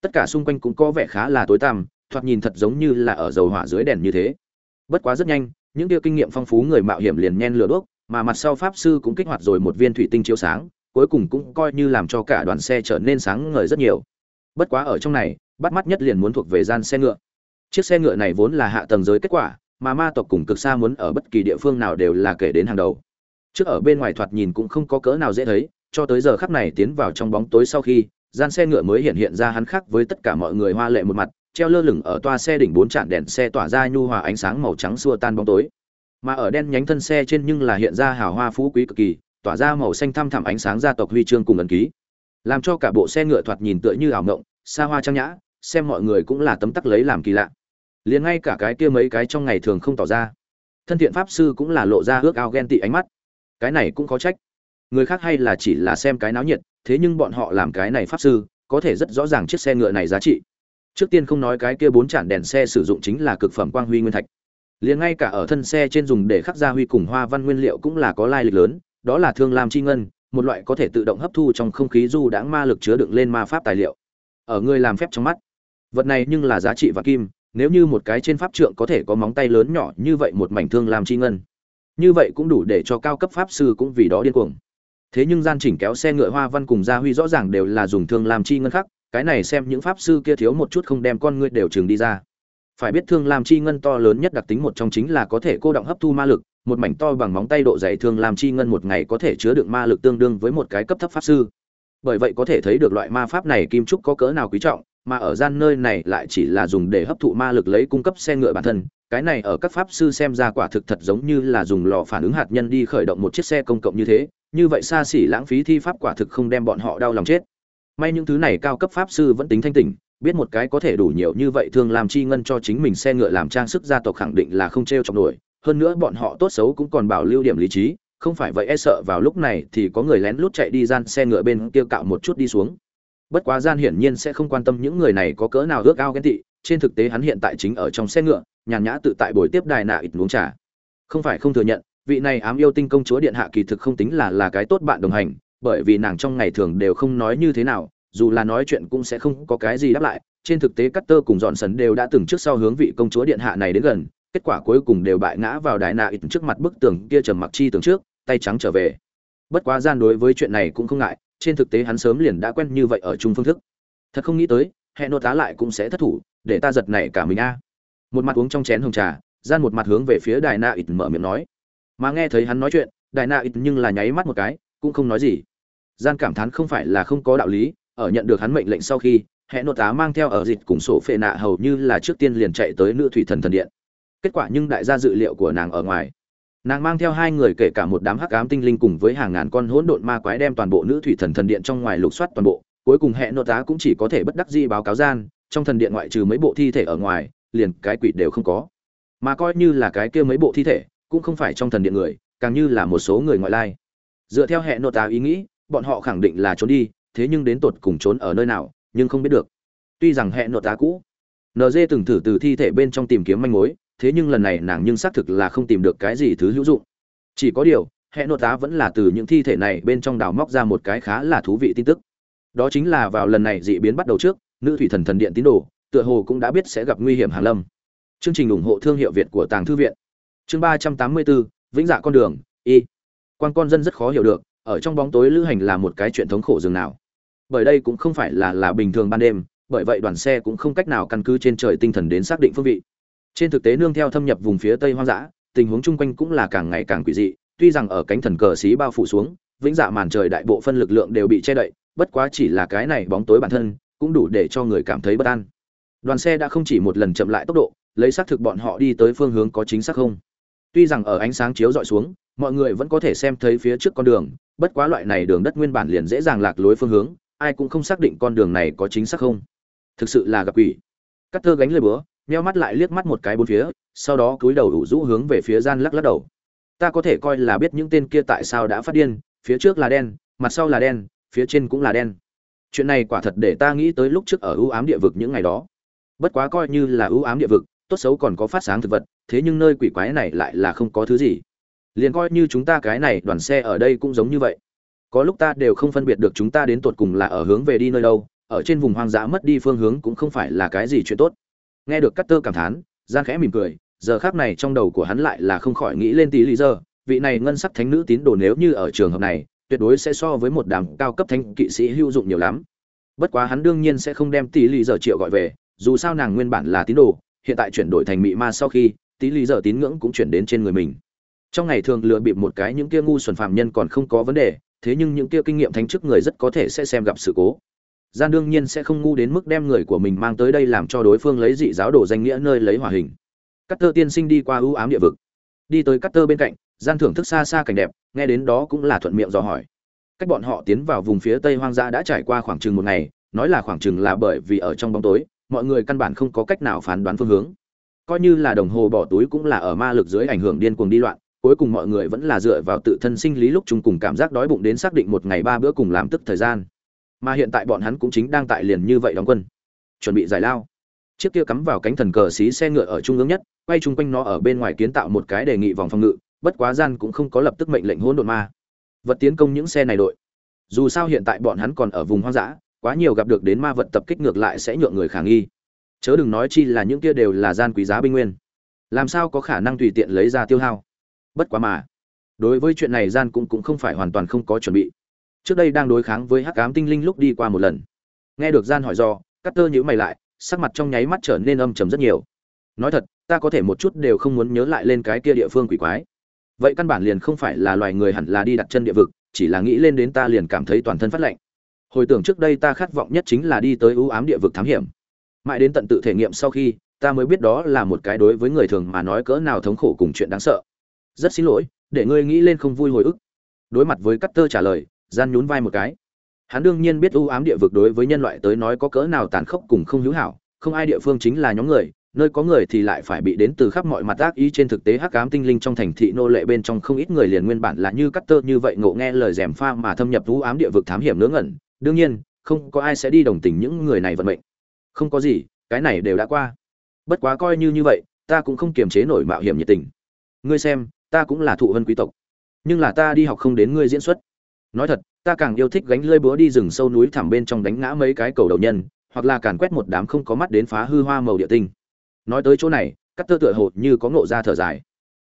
[SPEAKER 1] tất cả xung quanh cũng có vẻ khá là tối tăm, thoạt nhìn thật giống như là ở dầu hỏa dưới đèn như thế. Bất quá rất nhanh, những kia kinh nghiệm phong phú người mạo hiểm liền nhen lửa đuốc, mà mặt sau pháp sư cũng kích hoạt rồi một viên thủy tinh chiếu sáng, cuối cùng cũng coi như làm cho cả đoàn xe trở nên sáng ngời rất nhiều. Bất quá ở trong này, bắt mắt nhất liền muốn thuộc về gian xe ngựa chiếc xe ngựa này vốn là hạ tầng giới kết quả, mà ma tộc cùng cực xa muốn ở bất kỳ địa phương nào đều là kể đến hàng đầu. Trước ở bên ngoài thoạt nhìn cũng không có cỡ nào dễ thấy, cho tới giờ khắc này tiến vào trong bóng tối sau khi, gian xe ngựa mới hiện hiện ra hắn khác với tất cả mọi người hoa lệ một mặt, treo lơ lửng ở toa xe đỉnh bốn trạm đèn xe tỏa ra nhu hòa ánh sáng màu trắng xua tan bóng tối. Mà ở đen nhánh thân xe trên nhưng là hiện ra hào hoa phú quý cực kỳ, tỏa ra màu xanh thăm thẳm ánh sáng gia tộc huy chương cùng ấn ký. Làm cho cả bộ xe ngựa thoạt nhìn tựa như ảo ngộng, xa hoa trang nhã, xem mọi người cũng là tấm tắc lấy làm kỳ lạ liền ngay cả cái kia mấy cái trong ngày thường không tỏ ra. Thân thiện pháp sư cũng là lộ ra ước ao ghen tị ánh mắt. Cái này cũng khó trách. Người khác hay là chỉ là xem cái náo nhiệt, thế nhưng bọn họ làm cái này pháp sư, có thể rất rõ ràng chiếc xe ngựa này giá trị. Trước tiên không nói cái kia bốn chản đèn xe sử dụng chính là cực phẩm quang huy nguyên thạch. Liền ngay cả ở thân xe trên dùng để khắc gia huy cùng hoa văn nguyên liệu cũng là có lai lịch lớn, đó là thương lam chi ngân, một loại có thể tự động hấp thu trong không khí du đãng ma lực chứa đựng lên ma pháp tài liệu. Ở người làm phép trong mắt, vật này nhưng là giá trị và kim nếu như một cái trên pháp trượng có thể có móng tay lớn nhỏ như vậy một mảnh thương làm chi ngân. Như vậy cũng đủ để cho cao cấp pháp sư cũng vì đó điên cuồng. Thế nhưng gian chỉnh kéo xe ngựa hoa văn cùng gia huy rõ ràng đều là dùng thương làm chi ngân khắc cái này xem những pháp sư kia thiếu một chút không đem con ngươi đều trường đi ra. Phải biết thương làm chi ngân to lớn nhất đặc tính một trong chính là có thể cô động hấp thu ma lực, một mảnh to bằng móng tay độ dày thương làm chi ngân một ngày có thể chứa được ma lực tương đương với một cái cấp thấp pháp sư. Bởi vậy có thể thấy được loại ma pháp này kim trúc có cỡ nào quý trọng mà ở gian nơi này lại chỉ là dùng để hấp thụ ma lực lấy cung cấp xe ngựa bản thân. Cái này ở các pháp sư xem ra quả thực thật giống như là dùng lò phản ứng hạt nhân đi khởi động một chiếc xe công cộng như thế. Như vậy xa xỉ lãng phí thi pháp quả thực không đem bọn họ đau lòng chết. May những thứ này cao cấp pháp sư vẫn tính thanh tỉnh, biết một cái có thể đủ nhiều như vậy thường làm chi ngân cho chính mình xe ngựa làm trang sức gia tộc khẳng định là không t r e o chọc nổi. Hơn nữa bọn họ tốt xấu cũng còn bảo lưu điểm lý trí, không phải vậy e sợ vào lúc này thì có người lén lút chạy đi gian xe ngựa bên kia cạo một chút đi xuống bất quá gian hiển nhiên sẽ không quan tâm những người này có cỡ nào ước ao ghen tị, trên thực tế hắn hiện tại chính ở trong xe ngựa, nhàn nhã tự tại buổi tiếp đài nạ ít uống trà. Không phải không thừa nhận, vị này ám yêu tinh công chúa điện hạ kỳ thực không tính là là cái tốt bạn đồng hành, bởi vì nàng trong ngày thường đều không nói như thế nào, dù là nói chuyện cũng sẽ không có cái gì đáp lại. Trên thực tế cắt tơ cùng dọn sấn đều đã từng trước sau hướng vị công chúa điện hạ này đến gần, kết quả cuối cùng đều bại ngã vào đại nạ ít trước mặt bức tường kia trầm mặc chi tường trước, tay trắng trở về. Bất quá gian đối với chuyện này cũng không ngại trên thực tế hắn sớm liền đã quen như vậy ở chung phương thức. Thật không nghĩ tới hẹn nô tá lại cũng sẽ thất thủ, để ta giật này cả mình a. Một mặt uống trong chén hồng trà, gian một mặt hướng về phía đại na ít mở miệng nói. Mà nghe thấy hắn nói chuyện đại na ít nhưng là nháy mắt một cái, cũng không nói gì. Gian cảm thán không phải là không có đạo lý, ở nhận được hắn mệnh lệnh sau khi hệ nội tá mang theo ở dịch cùng sổ phệ nạ hầu như là trước tiên liền chạy tới nữ thủy thần thần điện. Kết quả nhưng đại gia dự liệu của nàng ở ngoài nàng mang theo hai người kể cả một đám hắc ám tinh linh cùng với hàng ngàn con hỗn độn ma quái đem toàn bộ nữ thủy thần thần điện trong ngoài lục soát toàn bộ, cuối cùng hệ nội tá cũng chỉ có thể bất đắc dĩ báo cáo gian, trong thần điện ngoại trừ mấy bộ thi thể ở ngoài, liền cái quỷ đều không có. Mà coi như là cái kia mấy bộ thi thể, cũng không phải trong thần điện người, càng như là một số người ngoại lai. Dựa theo hệ nội tá ý nghĩ, bọn họ khẳng định là trốn đi, thế nhưng đến tột cùng trốn ở nơi nào, nhưng không biết được. Tuy rằng hệ nội tá cũ nd từng thử từ thi thể bên trong tìm kiếm manh mối thế nhưng lần này nàng nhưng xác thực là không tìm được cái gì thứ hữu dụng. Chỉ có điều, hệ nội tá vẫn là từ những thi thể này bên trong đào móc ra một cái khá là thú vị tin tức. Đó chính là vào lần này dị biến bắt đầu trước, nữ thủy thần thần điện tín đồ, tựa hồ cũng đã biết sẽ gặp nguy hiểm hàn lâm. Chương trình ủng hộ thương hiệu việt của tàng thư viện. Chương ba trăm tám mươi bốn, vĩnh dạ con đường, y. Quan con dân rất khó hiểu được, ở trong bóng tối lữ hành là một cái chuyện thống khổ dường nào. Bởi đây cũng không phải là là bình thường ban đêm, bởi vậy đoàn xe cũng không cách nào căn cứ trên trời tinh thần đến xác định phương vị trên thực tế nương theo thâm nhập vùng phía tây hoang dã, tình huống chung quanh cũng là càng ngày càng quỷ dị, tuy rằng ở cánh thần cờ xí bao phủ xuống, vĩnh dạ màn trời đại bộ phân lực lượng đều bị che đậy, bất quá chỉ là cái này bóng tối bản thân, cũng đủ để cho người cảm thấy bất an. Đoàn xe đã không chỉ một lần chậm lại tốc độ, lấy xác thực bọn họ đi tới phương hướng có chính xác không. Tuy rằng ở ánh sáng chiếu dọi xuống, mọi người vẫn có thể xem thấy phía trước con đường, bất quá loại này đường đất nguyên bản liền dễ dàng lạc lối phương hướng, ai cũng không xác định con đường này có chính xác không. Thực sự là gặp quỷ. Cắt thơ gánh lời bữa nheo mắt lại liếc mắt một cái bốn phía, sau đó cúi đầu ủ rũ hướng về phía gian lắc lắc đầu. Ta có thể coi là biết những tên kia tại sao đã phát điên, phía trước là đen, mặt sau là đen, phía trên cũng là đen. Chuyện này quả thật để ta nghĩ tới lúc trước ở ưu ám địa vực những ngày đó. Bất quá coi như là ưu ám địa vực, tốt xấu còn có phát sáng thực vật, thế nhưng nơi quỷ quái này lại là không có thứ gì. Liền coi như chúng ta cái này đoàn xe ở đây cũng giống như vậy. Có lúc ta đều không phân biệt được chúng ta đến tuột cùng là ở hướng về đi nơi đâu, ở trên vùng hoang dã mất đi phương hướng cũng không phải là cái gì chuyện tốt nghe được cắt tơ cảm thán gian khẽ mỉm cười, giờ khác này trong đầu của hắn lại là không khỏi nghĩ lên tí lý giờ, vị này ngân sắc thánh nữ tín đồ nếu như ở trường hợp này, tuyệt đối sẽ so với một đám cao cấp thánh kỵ sĩ hữu dụng nhiều lắm. Bất quá hắn đương nhiên sẽ không đem tí lý giờ triệu gọi về, dù sao nàng nguyên bản là tín đồ, hiện tại chuyển đổi thành mị ma sau khi, tí lý giờ tín ngưỡng cũng chuyển đến trên người mình. Trong ngày thường lừa bịp một cái những kia ngu xuẩn phạm nhân còn không có vấn đề, thế nhưng những kia kinh nghiệm thánh chức người rất có thể sẽ xem gặp sự cố gian đương nhiên sẽ không ngu đến mức đem người của mình mang tới đây làm cho đối phương lấy dị giáo đồ danh nghĩa nơi lấy hòa hình. Cắt tơ tiên sinh đi qua ưu ám địa vực. Đi tới cắt tơ bên cạnh, gian thưởng thức xa xa cảnh đẹp, nghe đến đó cũng là thuận miệng dò hỏi. Cách bọn họ tiến vào vùng phía tây hoang dã đã trải qua khoảng chừng một ngày, nói là khoảng chừng là bởi vì ở trong bóng tối, mọi người căn bản không có cách nào phán đoán phương hướng. Coi như là đồng hồ bỏ túi cũng là ở ma lực dưới ảnh hưởng điên cuồng đi loạn, cuối cùng mọi người vẫn là dựa vào tự thân sinh lý lúc chung cùng cảm giác đói bụng đến xác định một ngày ba bữa cùng làm tức thời gian mà hiện tại bọn hắn cũng chính đang tại liền như vậy đóng quân. Chuẩn bị giải lao. Chiếc kia cắm vào cánh thần cờ xí xe ngựa ở trung ương nhất, quay chung quanh nó ở bên ngoài kiến tạo một cái đề nghị vòng phòng ngự, bất quá gian cũng không có lập tức mệnh lệnh hỗn độn ma. Vật tiến công những xe này đội. Dù sao hiện tại bọn hắn còn ở vùng hoang dã, quá nhiều gặp được đến ma vật tập kích ngược lại sẽ nhượng người khả nghi. Chớ đừng nói chi là những kia đều là gian quý giá binh nguyên. Làm sao có khả năng tùy tiện lấy ra tiêu hao? Bất quá mà, đối với chuyện này gian cũng cũng không phải hoàn toàn không có chuẩn bị trước đây đang đối kháng với hắc ám tinh linh lúc đi qua một lần. Nghe được gian hỏi do cắt tơ nhữ mày lại, sắc mặt trong nháy mắt trở nên âm trầm rất nhiều. Nói thật, ta có thể một chút đều không muốn nhớ lại lên cái kia địa phương quỷ quái. Vậy căn bản liền không phải là loài người hẳn là đi đặt chân địa vực, chỉ là nghĩ lên đến ta liền cảm thấy toàn thân phát lạnh. Hồi tưởng trước đây ta khát vọng nhất chính là đi tới ưu ám địa vực thám hiểm. Mãi đến tận tự thể nghiệm sau khi, ta mới biết đó là một cái đối với người thường mà nói cỡ nào thống khổ cùng chuyện đáng sợ. Rất xin lỗi, để ngươi nghĩ lên không vui hồi ức. Đối mặt với cắt tơ trả lời gian nhún vai một cái. Hắn đương nhiên biết ưu ám địa vực đối với nhân loại tới nói có cỡ nào tàn khốc cùng không hữu hảo, không ai địa phương chính là nhóm người, nơi có người thì lại phải bị đến từ khắp mọi mặt ác ý trên thực tế hắc ám tinh linh trong thành thị nô lệ bên trong không ít người liền nguyên bản là như cắt tơ như vậy ngộ nghe lời rèm pha mà thâm nhập ưu ám địa vực thám hiểm ngớ ngẩn. Đương nhiên, không có ai sẽ đi đồng tình những người này vận mệnh. Không có gì, cái này đều đã qua. Bất quá coi như như vậy, ta cũng không kiềm chế nổi mạo hiểm nhiệt tình. Ngươi xem, ta cũng là thụ vân quý tộc. Nhưng là ta đi học không đến ngươi diễn xuất nói thật, ta càng yêu thích gánh lơi búa đi rừng sâu núi thẳm bên trong đánh ngã mấy cái cầu đầu nhân, hoặc là càn quét một đám không có mắt đến phá hư hoa màu địa tinh. Nói tới chỗ này cắt tơ tựa hồ như có ngộ ra thở dài.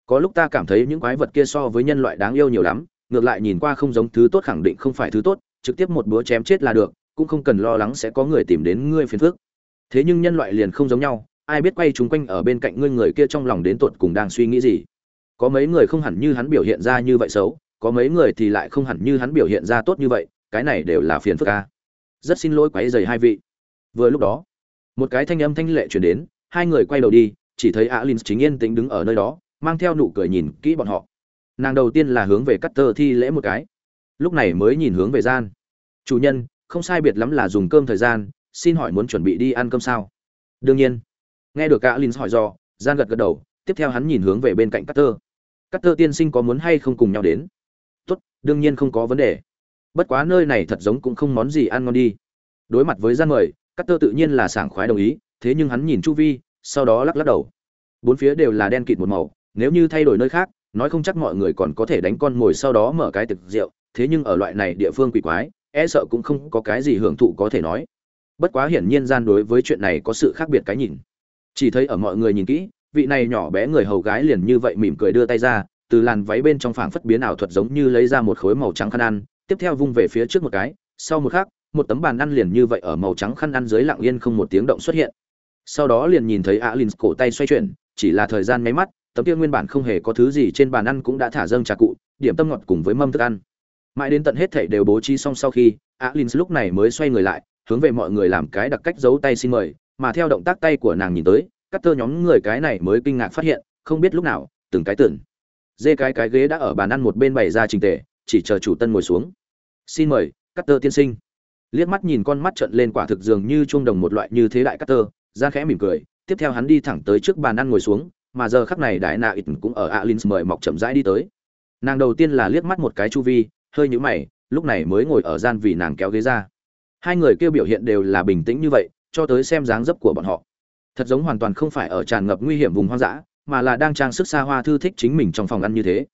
[SPEAKER 1] Có lúc ta cảm thấy những quái vật kia so với nhân loại đáng yêu nhiều lắm, ngược lại nhìn qua không giống thứ tốt khẳng định không phải thứ tốt, trực tiếp một búa chém chết là được, cũng không cần lo lắng sẽ có người tìm đến ngươi phiền phức. Thế nhưng nhân loại liền không giống nhau, ai biết quay chúng quanh ở bên cạnh ngươi người kia trong lòng đến tột cùng đang suy nghĩ gì. Có mấy người không hẳn như hắn biểu hiện ra như vậy xấu có mấy người thì lại không hẳn như hắn biểu hiện ra tốt như vậy, cái này đều là phiền phức ca rất xin lỗi quấy dày hai vị. Vừa lúc đó, một cái thanh âm thanh lệ chuyển đến, hai người quay đầu đi, chỉ thấy alin chính yên tĩnh đứng ở nơi đó, mang theo nụ cười nhìn kỹ bọn họ. Nàng đầu tiên là hướng về cắt tơ thi lễ một cái. Lúc này mới nhìn hướng về gian. Chủ nhân, không sai biệt lắm là dùng cơm thời gian, xin hỏi muốn chuẩn bị đi ăn cơm sao? Đương nhiên. Nghe được cả linh hỏi do, gian gật gật đầu, tiếp theo hắn nhìn hướng về bên cạnh cắt tơ cắt tơ tiên sinh có muốn hay không cùng nhau đến? Tốt, đương nhiên không có vấn đề. Bất quá nơi này thật giống cũng không món gì ăn ngon đi. Đối mặt với gian mời cắt tơ tự nhiên là sảng khoái đồng ý, thế nhưng hắn nhìn chu vi, sau đó lắc lắc đầu. Bốn phía đều là đen kịt một màu, nếu như thay đổi nơi khác, nói không chắc mọi người còn có thể đánh con mồi sau đó mở cái thực rượu, thế nhưng ở loại này địa phương quỷ quái e sợ cũng không có cái gì hưởng thụ có thể nói. Bất quá hiển nhiên gian đối với chuyện này có sự khác biệt cái nhìn. Chỉ thấy ở mọi người nhìn kỹ, vị này nhỏ bé người hầu gái liền như vậy mỉm cười đưa tay ra từ làn váy bên trong phảng phất biến ảo thuật giống như lấy ra một khối màu trắng khăn ăn, tiếp theo vung về phía trước một cái, sau một khắc, một tấm bàn ăn liền như vậy ở màu trắng khăn ăn dưới lặng yên không một tiếng động xuất hiện. Sau đó liền nhìn thấy alin cổ tay xoay chuyển, chỉ là thời gian mấy mắt, tấm kia nguyên bản không hề có thứ gì trên bàn ăn cũng đã thả dâng trà cụ, điểm tâm ngọt cùng với mâm thức ăn. Mãi đến tận hết thảy đều bố trí xong sau khi, alin lúc này mới xoay người lại, hướng về mọi người làm cái đặc cách giấu tay xin mời, mà theo động tác tay của nàng nhìn tới, các tơ nhóm người cái này mới kinh ngạc phát hiện, không biết lúc nào, từng cái tưởng dê cái cái ghế đã ở bàn ăn một bên bày ra trình tề, chỉ chờ chủ tân ngồi xuống. Xin mời cắt tơ tiên sinh. Liếc mắt nhìn con mắt trận lên quả thực dường như chuông đồng một loại như thế đại cắt tơ ra khẽ mỉm cười, tiếp theo hắn đi thẳng tới trước bàn ăn ngồi xuống, mà giờ khắc này đại nạ ít cũng ở alin mời mọc chậm rãi đi tới. Nàng đầu tiên là liếc mắt một cái chu vi, hơi nhũ mày, lúc này mới ngồi ở gian vì nàng kéo ghế ra. Hai người kêu biểu hiện đều là bình tĩnh như vậy, cho tới xem dáng dấp của bọn họ. Thật giống hoàn toàn không phải ở tràn ngập nguy hiểm vùng hoang dã mà là đang trang sức xa hoa thư thích chính mình trong phòng ăn như thế.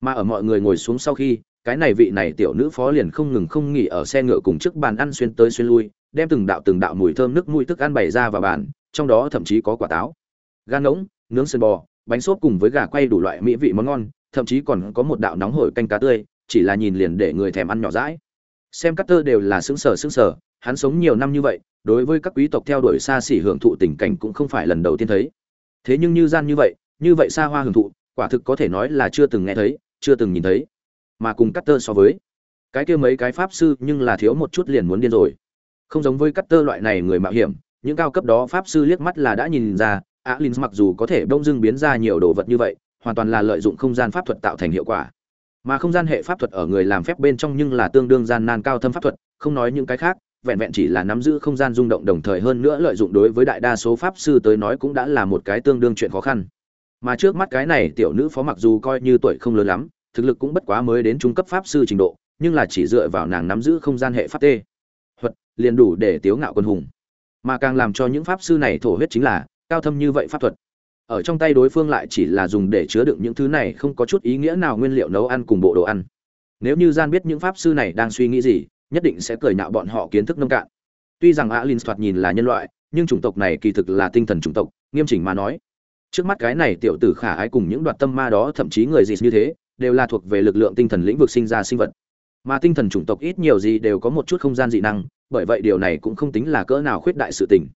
[SPEAKER 1] Mà ở mọi người ngồi xuống sau khi, cái này vị này tiểu nữ phó liền không ngừng không nghỉ ở xe ngựa cùng trước bàn ăn xuyên tới xuyên lui, đem từng đạo từng đạo mùi thơm nước mùi thức ăn bày ra vào bàn, trong đó thậm chí có quả táo. Gan ngỗng nướng sườn bò, bánh xốp cùng với gà quay đủ loại mỹ vị món ngon, thậm chí còn có một đạo nóng hổi canh cá tươi, chỉ là nhìn liền để người thèm ăn nhỏ rãi xem các tơ đều là xứng sở xứng sở hắn sống nhiều năm như vậy, đối với các quý tộc theo đuổi xa xỉ hưởng thụ tình cảnh cũng không phải lần đầu tiên thấy thế nhưng như gian như vậy như vậy xa hoa hưởng thụ, quả thực có thể nói là chưa từng nghe thấy, chưa từng nhìn thấy. Mà cùng cắt tơ so với, cái kia mấy cái pháp sư nhưng là thiếu một chút liền muốn điên rồi. Không giống với cắt tơ loại này người mạo hiểm, những cao cấp đó pháp sư liếc mắt là đã nhìn ra alin mặc dù có thể đông dưng biến ra nhiều đồ vật như vậy, hoàn toàn là lợi dụng không gian pháp thuật tạo thành hiệu quả. Mà không gian hệ pháp thuật ở người làm phép bên trong nhưng là tương đương gian nan cao thâm pháp thuật, không nói những cái khác vẹn vẹn chỉ là nắm giữ không gian rung động đồng thời hơn nữa lợi dụng đối với đại đa số pháp sư tới nói cũng đã là một cái tương đương chuyện khó khăn. Mà trước mắt cái này tiểu nữ phó mặc dù coi như tuổi không lớn lắm, thực lực cũng bất quá mới đến trung cấp pháp sư trình độ, nhưng là chỉ dựa vào nàng nắm giữ không gian hệ pháp tê. Thuật liền đủ để tiếu ngạo quân hùng. Mà càng làm cho những pháp sư này thổ huyết chính là, cao thâm như vậy pháp thuật. Ở trong tay đối phương lại chỉ là dùng để chứa đựng những thứ này, không có chút ý nghĩa nào nguyên liệu nấu ăn cùng bộ đồ ăn. Nếu như gian biết những pháp sư này đang suy nghĩ gì nhất định sẽ cười nhạo bọn họ kiến thức nông cạn. Tuy rằng alin thoạt nhìn là nhân loại, nhưng chủng tộc này kỳ thực là tinh thần chủng tộc, nghiêm chỉnh mà nói. Trước mắt cái này tiểu tử khả ái cùng những đoạt tâm ma đó, thậm chí người gì như thế, đều là thuộc về lực lượng tinh thần lĩnh vực sinh ra sinh vật. Mà tinh thần chủng tộc ít nhiều gì đều có một chút không gian dị năng, bởi vậy điều này cũng không tính là cỡ nào khuyết đại sự tình.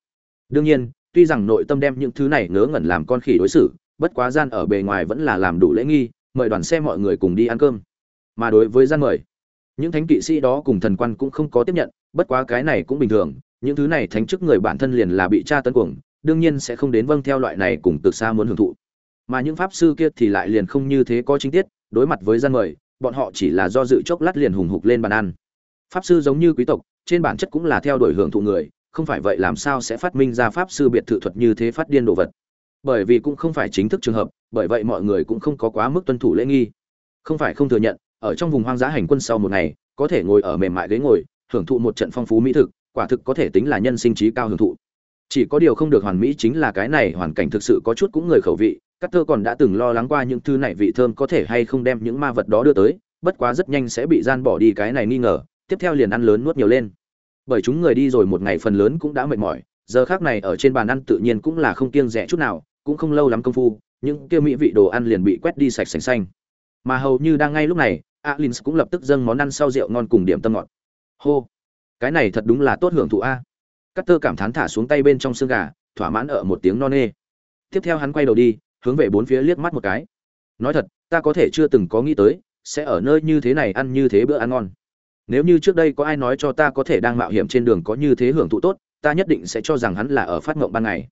[SPEAKER 1] Đương nhiên, tuy rằng nội tâm đem những thứ này ngớ ngẩn làm con khỉ đối xử, bất quá gian ở bề ngoài vẫn là làm đủ lễ nghi, mời đoàn xe mọi người cùng đi ăn cơm. Mà đối với gian mời những thánh kỵ sĩ đó cùng thần quan cũng không có tiếp nhận, bất quá cái này cũng bình thường, những thứ này thánh chức người bản thân liền là bị tra tấn cuồng, đương nhiên sẽ không đến vâng theo loại này cùng từ xa muốn hưởng thụ. Mà những pháp sư kia thì lại liền không như thế có chính tiết, đối mặt với gian mời, bọn họ chỉ là do dự chốc lát liền hùng hục lên bàn ăn. Pháp sư giống như quý tộc, trên bản chất cũng là theo đuổi hưởng thụ người, không phải vậy làm sao sẽ phát minh ra pháp sư biệt thự thuật như thế phát điên đồ vật. Bởi vì cũng không phải chính thức trường hợp, bởi vậy mọi người cũng không có quá mức tuân thủ lễ nghi. Không phải không thừa nhận ở trong vùng hoang dã hành quân sau một ngày có thể ngồi ở mềm mại ghế ngồi hưởng thụ một trận phong phú mỹ thực quả thực có thể tính là nhân sinh trí cao hưởng thụ chỉ có điều không được hoàn mỹ chính là cái này hoàn cảnh thực sự có chút cũng người khẩu vị Các Tơ còn đã từng lo lắng qua những thứ này vị thơm có thể hay không đem những ma vật đó đưa tới, bất quá rất nhanh sẽ bị gian bỏ đi cái này nghi ngờ, tiếp theo liền ăn lớn nuốt nhiều lên. Bởi chúng người đi rồi một ngày phần lớn cũng đã mệt mỏi, giờ khác này ở trên bàn ăn tự nhiên cũng là không kiêng rẻ chút nào, cũng không lâu lắm công phu, những kia mỹ vị đồ ăn liền bị quét đi sạch sành xanh. Mà hầu như đang ngay lúc này, Alins cũng lập tức dâng món ăn sau rượu ngon cùng điểm tâm ngọt. Hô, cái này thật đúng là tốt hưởng thụ a. Cát Tơ cảm thán thả xuống tay bên trong xương gà, thỏa mãn ở một tiếng non nê. Tiếp theo hắn quay đầu đi, hướng về bốn phía liếc mắt một cái nói thật ta có thể chưa từng có nghĩ tới sẽ ở nơi như thế này ăn như thế bữa ăn ngon nếu như trước đây có ai nói cho ta có thể đang mạo hiểm trên đường có như thế hưởng thụ tốt ta nhất định sẽ cho rằng hắn là ở phát ngộng ban ngày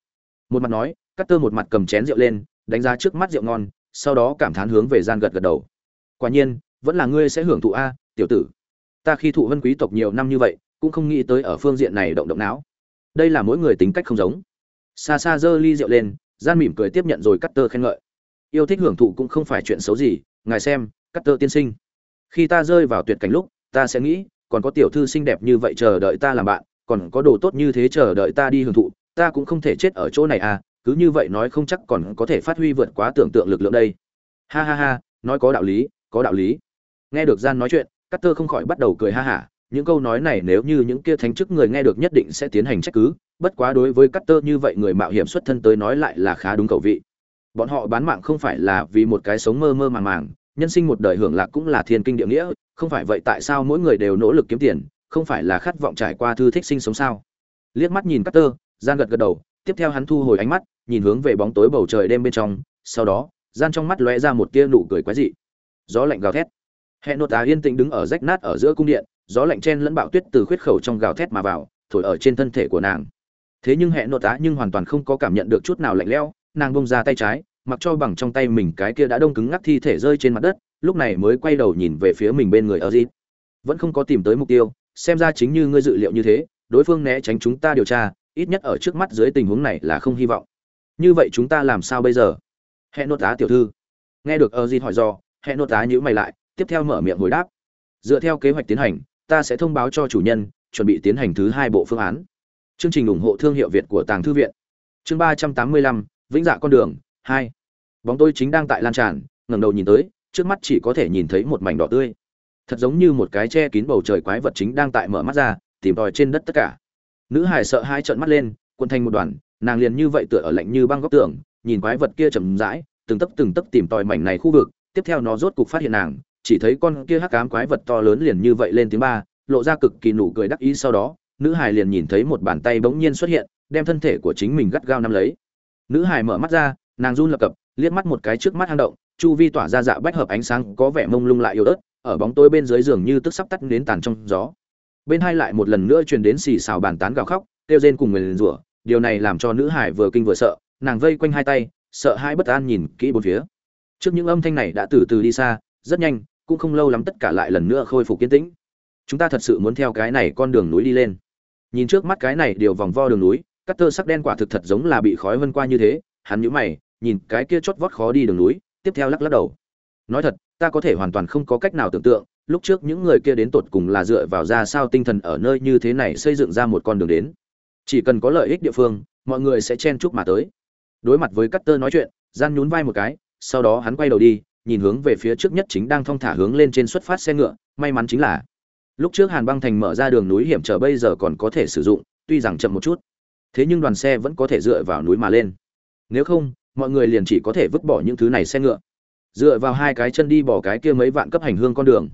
[SPEAKER 1] một mặt nói cắt tơ một mặt cầm chén rượu lên đánh giá trước mắt rượu ngon sau đó cảm thán hướng về gian gật gật đầu quả nhiên vẫn là ngươi sẽ hưởng thụ a, tiểu tử. Ta khi thụ vân quý tộc nhiều năm như vậy, cũng không nghĩ tới ở phương diện này động động não. Đây là mỗi người tính cách không giống. Xa xa giơ ly rượu lên, gian mỉm cười tiếp nhận rồi cắt tơ khen ngợi. Yêu thích hưởng thụ cũng không phải chuyện xấu gì, ngài xem cắt tơ tiên sinh. Khi ta rơi vào tuyệt cảnh lúc, ta sẽ nghĩ, còn có tiểu thư xinh đẹp như vậy chờ đợi ta làm bạn, còn có đồ tốt như thế chờ đợi ta đi hưởng thụ, ta cũng không thể chết ở chỗ này à cứ như vậy nói không chắc còn có thể phát huy vượt quá tưởng tượng lực lượng đây. Ha ha ha, nói có đạo lý, có đạo lý nghe được gian nói chuyện cắt tơ không khỏi bắt đầu cười ha hả những câu nói này nếu như những kia thánh chức người nghe được nhất định sẽ tiến hành trách cứ bất quá đối với Cutter như vậy người mạo hiểm xuất thân tới nói lại là khá đúng cầu vị. Bọn họ bán mạng không phải là vì một cái sống mơ mơ màng màng, nhân sinh một đời hưởng lạc cũng là thiên kinh địa nghĩa, không phải vậy tại sao mỗi người đều nỗ lực kiếm tiền, không phải là khát vọng trải qua thư thích sinh sống sao? Liếc mắt nhìn Cutter, gian gật gật đầu, tiếp theo hắn thu hồi ánh mắt, nhìn hướng về bóng tối bầu trời đêm bên trong, sau đó, gian trong mắt lóe ra một tia nụ cười quái dị. Gió lạnh gào thét. Hẹn nốt tá yên tĩnh đứng ở rách nát ở giữa cung điện, gió lạnh chen lẫn bạo tuyết từ khuyết khẩu trong gào thét mà vào, thổi ở trên thân thể của nàng. Thế nhưng hẹn nội tá nhưng hoàn toàn không có cảm nhận được chút nào lạnh lẽo nàng bông ra tay trái mặc cho bằng trong tay mình cái kia đã đông cứng ngắc thi thể rơi trên mặt đất lúc này mới quay đầu nhìn về phía mình bên người ở dịp vẫn không có tìm tới mục tiêu xem ra chính như ngươi dự liệu như thế đối phương né tránh chúng ta điều tra ít nhất ở trước mắt dưới tình huống này là không hy vọng. Như vậy chúng ta làm sao bây giờ? Hẹn nốt tá tiểu thư. Nghe được ở dịp hỏi do hẹn nốt tá nhữ mày lại tiếp theo mở miệng hồi đáp dựa theo kế hoạch tiến hành ta sẽ thông báo cho chủ nhân chuẩn bị tiến hành thứ hai bộ phương án Chương trình ủng hộ thương hiệu Việt của Tàng thư viện. Chương ba trăm tám mươi lăm Vĩnh Dạ con đường hai Bóng tôi chính đang tại lan tràn, ngẩng đầu nhìn tới, trước mắt chỉ có thể nhìn thấy một mảnh đỏ tươi. Thật giống như một cái che kín bầu trời quái vật chính đang tại mở mắt ra, tìm tòi trên đất tất cả. Nữ hải sợ hai trợn mắt lên, quân thành một đoàn, nàng liền như vậy tựa ở lạnh như băng góc tường, nhìn quái vật kia chậm rãi, từng tấc từng tấc tìm tòi mảnh này khu vực, tiếp theo nó rốt cục phát hiện nàng, chỉ thấy con kia hắc ám quái vật to lớn liền như vậy lên tiếng ba, lộ ra cực kỳ nụ cười đắc ý sau đó, nữ hài liền nhìn thấy một bàn tay bỗng nhiên xuất hiện đem thân thể của chính mình gắt gao nắm lấy. Nữ hài mở mắt ra nàng run lập cập liếc mắt một cái trước mắt hang động chu vi tỏa ra dạ bách hợp ánh sáng có vẻ mông lung lại yếu ớt ở bóng tối bên dưới giường như tức sắp tắt đến tàn trong gió. Bên hai lại một lần nữa truyền đến xì xào bàn tán gào khóc kêu rên cùng người liền rủa điều này làm cho nữ hải vừa kinh vừa sợ nàng vây quanh hai tay sợ hãi bất an nhìn kỹ bốn phía. Trước những âm thanh này đã từ từ đi xa rất nhanh, cũng không lâu lắm tất cả lại lần nữa khôi phục kiên tĩnh. Chúng ta thật sự muốn theo cái này con đường núi đi lên. Nhìn trước mắt cái này điều vòng vo đường núi cắt tơ sắc đen quả thực thật giống là bị khói vân qua như thế, hắn nhíu mày, nhìn cái kia chót vót khó đi đường núi, tiếp theo lắc lắc đầu. Nói thật, ta có thể hoàn toàn không có cách nào tưởng tượng, lúc trước những người kia đến tột cùng là dựa vào ra sao tinh thần ở nơi như thế này xây dựng ra một con đường đến. Chỉ cần có lợi ích địa phương, mọi người sẽ chen chúc mà tới. Đối mặt với cắt tơ nói chuyện, gian nhún vai một cái, sau đó hắn quay đầu đi nhìn hướng về phía trước nhất chính đang thong thả hướng lên trên xuất phát xe ngựa, may mắn chính là, lúc trước hàn băng thành mở ra đường núi hiểm trở bây giờ còn có thể sử dụng, tuy rằng chậm một chút, thế nhưng đoàn xe vẫn có thể dựa vào núi mà lên. Nếu không, mọi người liền chỉ có thể vứt bỏ những thứ này xe ngựa. Dựa vào hai cái chân đi bỏ cái kia mấy vạn cấp hành hương con đường.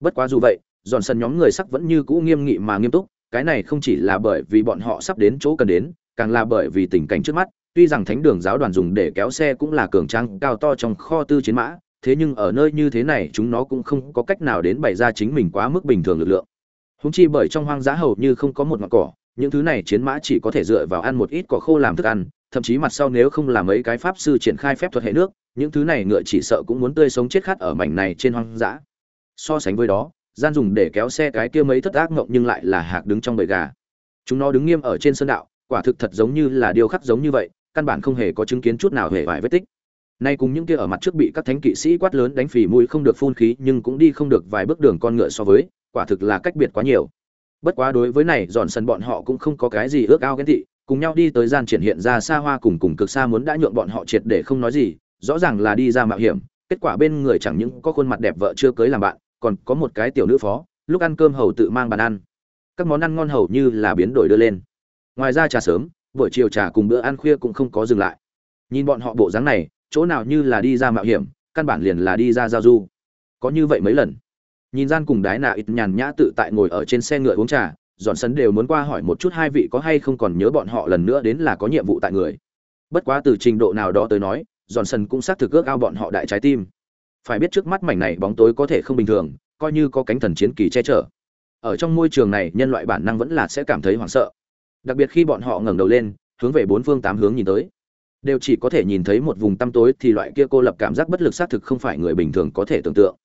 [SPEAKER 1] Bất quá dù vậy, dọn sân nhóm người sắc vẫn như cũ nghiêm nghị mà nghiêm túc, cái này không chỉ là bởi vì bọn họ sắp đến chỗ cần đến, càng là bởi vì tình cảnh trước mắt tuy rằng thánh đường giáo đoàn dùng để kéo xe cũng là cường trang cao to trong kho tư chiến mã, thế nhưng ở nơi như thế này chúng nó cũng không có cách nào đến bày ra chính mình quá mức bình thường lực lượng. Húng chi bởi trong hoang dã hầu như không có một ngọn cỏ, những thứ này chiến mã chỉ có thể dựa vào ăn một ít cỏ khô làm thức ăn, thậm chí mặt sau nếu không làm mấy cái pháp sư triển khai phép thuật hệ nước, những thứ này ngựa chỉ sợ cũng muốn tươi sống chết khát ở mảnh này trên hoang dã. So sánh với đó, gian dùng để kéo xe cái kia mấy thất ác ngộng nhưng lại là hạc đứng trong bầy gà. Chúng nó đứng nghiêm ở trên sơn đạo, quả thực thật giống như là điều khắc giống như vậy căn bản không hề có chứng kiến chút nào hề vải vết tích. Nay cùng những kia ở mặt trước bị các thánh kỵ sĩ quát lớn đánh phì mũi không được phun khí, nhưng cũng đi không được vài bước đường con ngựa so với, quả thực là cách biệt quá nhiều. Bất quá đối với này, dọn sân bọn họ cũng không có cái gì ước ao ghen tị, cùng nhau đi tới gian triển hiện ra xa hoa cùng cùng cực xa muốn đã nhượng bọn họ triệt để không nói gì, rõ ràng là đi ra mạo hiểm kết quả bên người chẳng những có khuôn mặt đẹp vợ chưa cưới làm bạn còn có một cái tiểu nữ phó lúc ăn cơm hầu tự mang bàn ăn. Các món ăn ngon hầu như là biến đổi đưa lên. Ngoài ra trà sớm buổi chiều trà cùng bữa ăn khuya cũng không có dừng lại. Nhìn bọn họ bộ dáng này, chỗ nào như là đi ra mạo hiểm, căn bản liền là đi ra giao du. Có như vậy mấy lần? Nhìn gian cùng đái nạ ít nhàn nhã tự tại ngồi ở trên xe ngựa uống trà, dọn sấn đều muốn qua hỏi một chút hai vị có hay không còn nhớ bọn họ lần nữa đến là có nhiệm vụ tại người. Bất quá từ trình độ nào đó tới nói, dọn sân cũng xác thực ước ao bọn họ đại trái tim. Phải biết trước mắt mảnh này bóng tối có thể không bình thường, coi như có cánh thần chiến kỳ che chở. Ở trong môi trường này, nhân loại bản năng vẫn là sẽ cảm thấy hoảng sợ đặc biệt khi bọn họ ngẩng đầu lên, hướng về bốn phương tám hướng nhìn tới. Đều chỉ có thể nhìn thấy một vùng tăm tối thì loại kia cô lập cảm giác bất lực xác thực không phải người bình thường có thể tưởng tượng.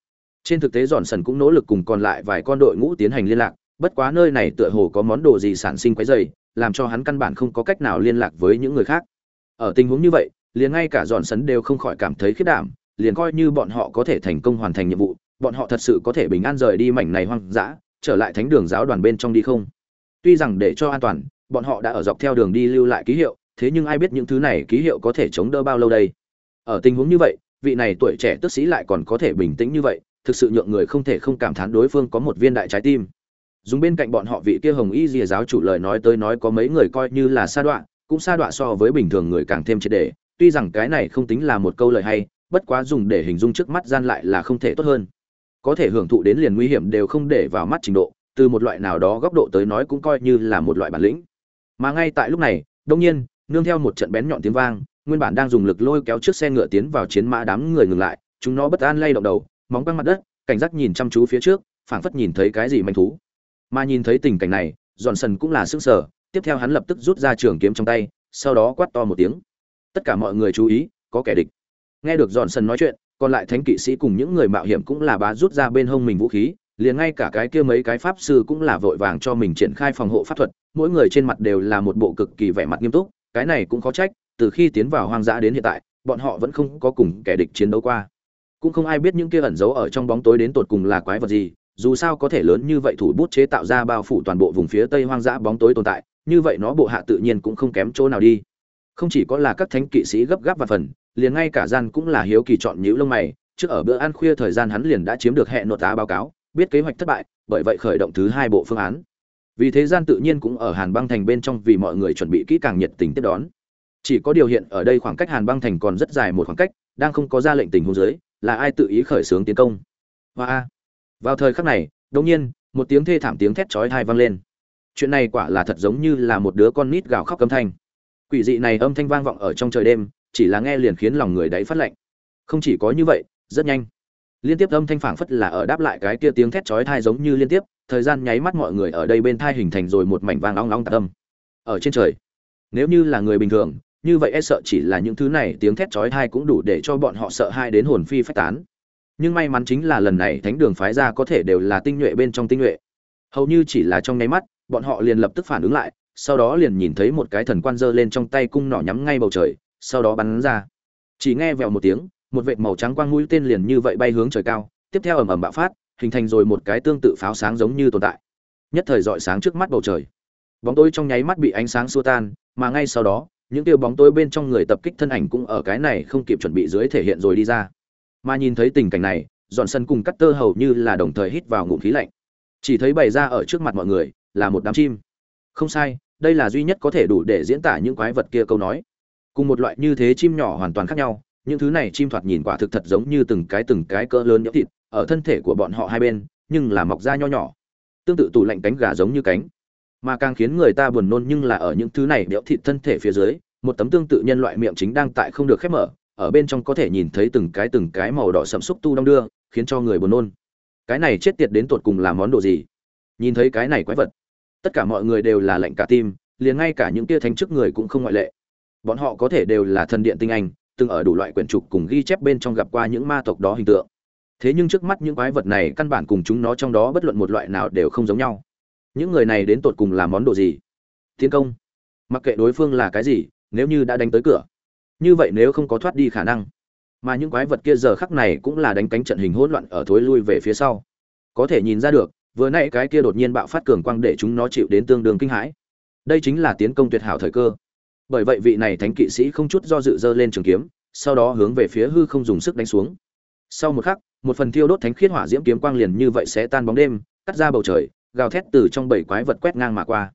[SPEAKER 1] Trên thực tế dọn sần cũng nỗ lực cùng còn lại vài con đội ngũ tiến hành liên lạc, bất quá nơi này tựa hồ có món đồ gì sản sinh quấy dày làm cho hắn căn bản không có cách nào liên lạc với những người khác. Ở tình huống như vậy, liền ngay cả dọn sấn đều không khỏi cảm thấy khiết đảm, liền coi như bọn họ có thể thành công hoàn thành nhiệm vụ, bọn họ thật sự có thể bình an rời đi mảnh này hoang dã, trở lại thánh đường giáo đoàn bên trong đi không? Tuy rằng để cho an toàn bọn họ đã ở dọc theo đường đi lưu lại ký hiệu, thế nhưng ai biết những thứ này ký hiệu có thể chống đỡ bao lâu đây? Ở tình huống như vậy, vị này tuổi trẻ tức sĩ lại còn có thể bình tĩnh như vậy, thực sự nhượng người không thể không cảm thán đối phương có một viên đại trái tim. Dùng bên cạnh bọn họ vị kia hồng y Dìa giáo chủ lời nói tới nói có mấy người coi như là sa đoạn cũng sa đoạn so với bình thường người càng thêm triệt đề tuy rằng cái này không tính là một câu lời hay, bất quá dùng để hình dung trước mắt gian lại là không thể tốt hơn. Có thể hưởng thụ đến liền nguy hiểm đều không để vào mắt trình độ, từ một loại nào đó góc độ tới nói cũng coi như là một loại bản lĩnh mà ngay tại lúc này đông nhiên, nương theo một trận bén nhọn tiếng vang, nguyên bản đang dùng lực lôi kéo chiếc xe ngựa tiến vào chiến mã đám người ngừng lại, chúng nó bất an lay động đầu, móng băng mặt đất, cảnh giác nhìn chăm chú phía trước, phảng phất nhìn thấy cái gì manh thú. Mà nhìn thấy tình cảnh này Dọn sần cũng là sững sở tiếp theo hắn lập tức rút ra trường kiếm trong tay, sau đó quát to một tiếng. Tất cả mọi người chú ý, có kẻ địch. Nghe được Dọn sần nói chuyện, còn lại thánh kỵ sĩ cùng những người mạo hiểm cũng là bá rút ra bên hông mình vũ khí liền ngay cả cái kia mấy cái pháp sư cũng là vội vàng cho mình triển khai phòng hộ pháp thuật, mỗi người trên mặt đều là một bộ cực kỳ vẻ mặt nghiêm túc, cái này cũng khó trách, từ khi tiến vào hoang dã đến hiện tại, bọn họ vẫn không có cùng kẻ địch chiến đấu qua. Cũng không ai biết những kia ẩn giấu ở trong bóng tối đến tột cùng là quái vật gì, dù sao có thể lớn như vậy thủ bút chế tạo ra bao phủ toàn bộ vùng phía tây hoang dã bóng tối tồn tại, như vậy nó bộ hạ tự nhiên cũng không kém chỗ nào đi. Không chỉ có là các thánh kỵ sĩ gấp gáp và phần, liền ngay cả gian cũng là hiếu kỳ chọn nhữ lông mày, trước ở bữa ăn khuya thời gian hắn liền đã chiếm được hẹn nội tá báo cáo biết kế hoạch thất bại, bởi vậy khởi động thứ hai bộ phương án. Vì thế gian tự nhiên cũng ở hàn băng thành bên trong vì mọi người chuẩn bị kỹ càng nhiệt tình tiếp đón. Chỉ có điều hiện ở đây khoảng cách hàn băng thành còn rất dài một khoảng cách, đang không có ra lệnh tình huống dưới, là ai tự ý khởi xướng tiến công? Hoa vào thời khắc này, đột nhiên, một tiếng thê thảm tiếng thét chói tai vang lên. Chuyện này quả là thật giống như là một đứa con nít gào khóc câm thanh. Quỷ dị này âm thanh vang vọng ở trong trời đêm, chỉ là nghe liền khiến lòng người đấy phát lạnh. Không chỉ có như vậy, rất nhanh liên tiếp âm thanh phảng phất là ở đáp lại cái kia tiếng thét chói tai giống như liên tiếp, thời gian nháy mắt mọi người ở đây bên thai hình thành rồi một mảnh vang long long tạc âm. Ở trên trời, nếu như là người bình thường, như vậy e sợ chỉ là những thứ này tiếng thét chói tai cũng đủ để cho bọn họ sợ hai đến hồn phi phách tán. Nhưng may mắn chính là lần này thánh đường phái ra có thể đều là tinh nhuệ bên trong tinh nhuệ. Hầu như chỉ là trong nháy mắt, bọn họ liền lập tức phản ứng lại, sau đó liền nhìn thấy một cái thần quan giơ lên trong tay cung nỏ nhắm ngay bầu trời, sau đó bắn ra. Chỉ nghe vèo một tiếng một vệt màu trắng quang mũi tên liền như vậy bay hướng trời cao, tiếp theo ầm ầm bạo phát, hình thành rồi một cái tương tự pháo sáng giống như tồn tại. Nhất thời rọi sáng trước mắt bầu trời. Bóng tối trong nháy mắt bị ánh sáng xua tan, mà ngay sau đó, những tiêu bóng tối bên trong người tập kích thân ảnh cũng ở cái này không kịp chuẩn bị dưới thể hiện rồi đi ra. Mà nhìn thấy tình cảnh này, dọn sân cùng cắt tơ hầu như là đồng thời hít vào ngụm khí lạnh. Chỉ thấy bày ra ở trước mặt mọi người, là một đám chim. Không sai, đây là duy nhất có thể đủ để diễn tả những quái vật kia câu nói. Cùng một loại như thế chim nhỏ hoàn toàn khác nhau những thứ này chim thoạt nhìn quả thực thật giống như từng cái từng cái cỡ lớn nhỡ thịt, ở thân thể của bọn họ hai bên, nhưng là mọc da nho nhỏ. Tương tự tủ lạnh cánh gà giống như cánh. Mà càng khiến người ta buồn nôn nhưng là ở những thứ này béo thịt thân thể phía dưới, một tấm tương tự nhân loại miệng chính đang tại không được khép mở, ở bên trong có thể nhìn thấy từng cái từng cái màu đỏ sẫm xúc tu đong đưa, khiến cho người buồn nôn. Cái này chết tiệt đến tột cùng là món đồ gì? Nhìn thấy cái này quái vật, tất cả mọi người đều là lạnh cả tim, liền ngay cả những tia thánh chức người cũng không ngoại lệ. Bọn họ có thể đều là thần điện tinh anh từng ở đủ loại quyển trục cùng ghi chép bên trong gặp qua những ma tộc đó hình tượng. Thế nhưng trước mắt những quái vật này căn bản cùng chúng nó trong đó bất luận một loại nào đều không giống nhau. Những người này đến tột cùng là món đồ gì? Tiến công. Mặc kệ đối phương là cái gì, nếu như đã đánh tới cửa, như vậy nếu không có thoát đi khả năng. Mà những quái vật kia giờ khắc này cũng là đánh cánh trận hình hỗn loạn ở thối lui về phía sau. Có thể nhìn ra được, vừa nãy cái kia đột nhiên bạo phát cường quang để chúng nó chịu đến tương đương kinh hãi. Đây chính là tiến công tuyệt hảo thời cơ bởi vậy vị này thánh kỵ sĩ không chút do dự dơ lên trường kiếm, sau đó hướng về phía hư không dùng sức đánh xuống. Sau một khắc, một phần thiêu đốt thánh khiết hỏa diễm kiếm quang liền như vậy sẽ tan bóng đêm, cắt ra bầu trời, gào thét từ trong bảy quái vật quét ngang mà qua.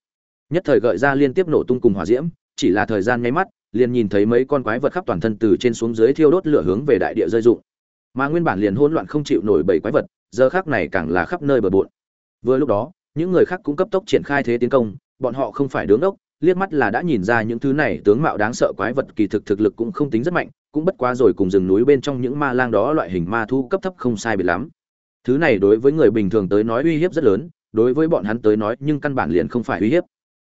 [SPEAKER 1] Nhất thời gợi ra liên tiếp nổ tung cùng hỏa diễm, chỉ là thời gian nháy mắt, liền nhìn thấy mấy con quái vật khắp toàn thân từ trên xuống dưới thiêu đốt lửa hướng về đại địa rơi rụng. Mà nguyên bản liền hỗn loạn không chịu nổi bảy quái vật, giờ khác này càng là khắp nơi bờ bộn. Vừa lúc đó, những người khác cũng cấp tốc triển khai thế tiến công, bọn họ không phải đứng đốc liếc mắt là đã nhìn ra những thứ này tướng mạo đáng sợ quái vật kỳ thực thực lực cũng không tính rất mạnh, cũng bất quá rồi cùng rừng núi bên trong những ma lang đó loại hình ma thu cấp thấp không sai biệt lắm. Thứ này đối với người bình thường tới nói uy hiếp rất lớn, đối với bọn hắn tới nói nhưng căn bản liền không phải uy hiếp.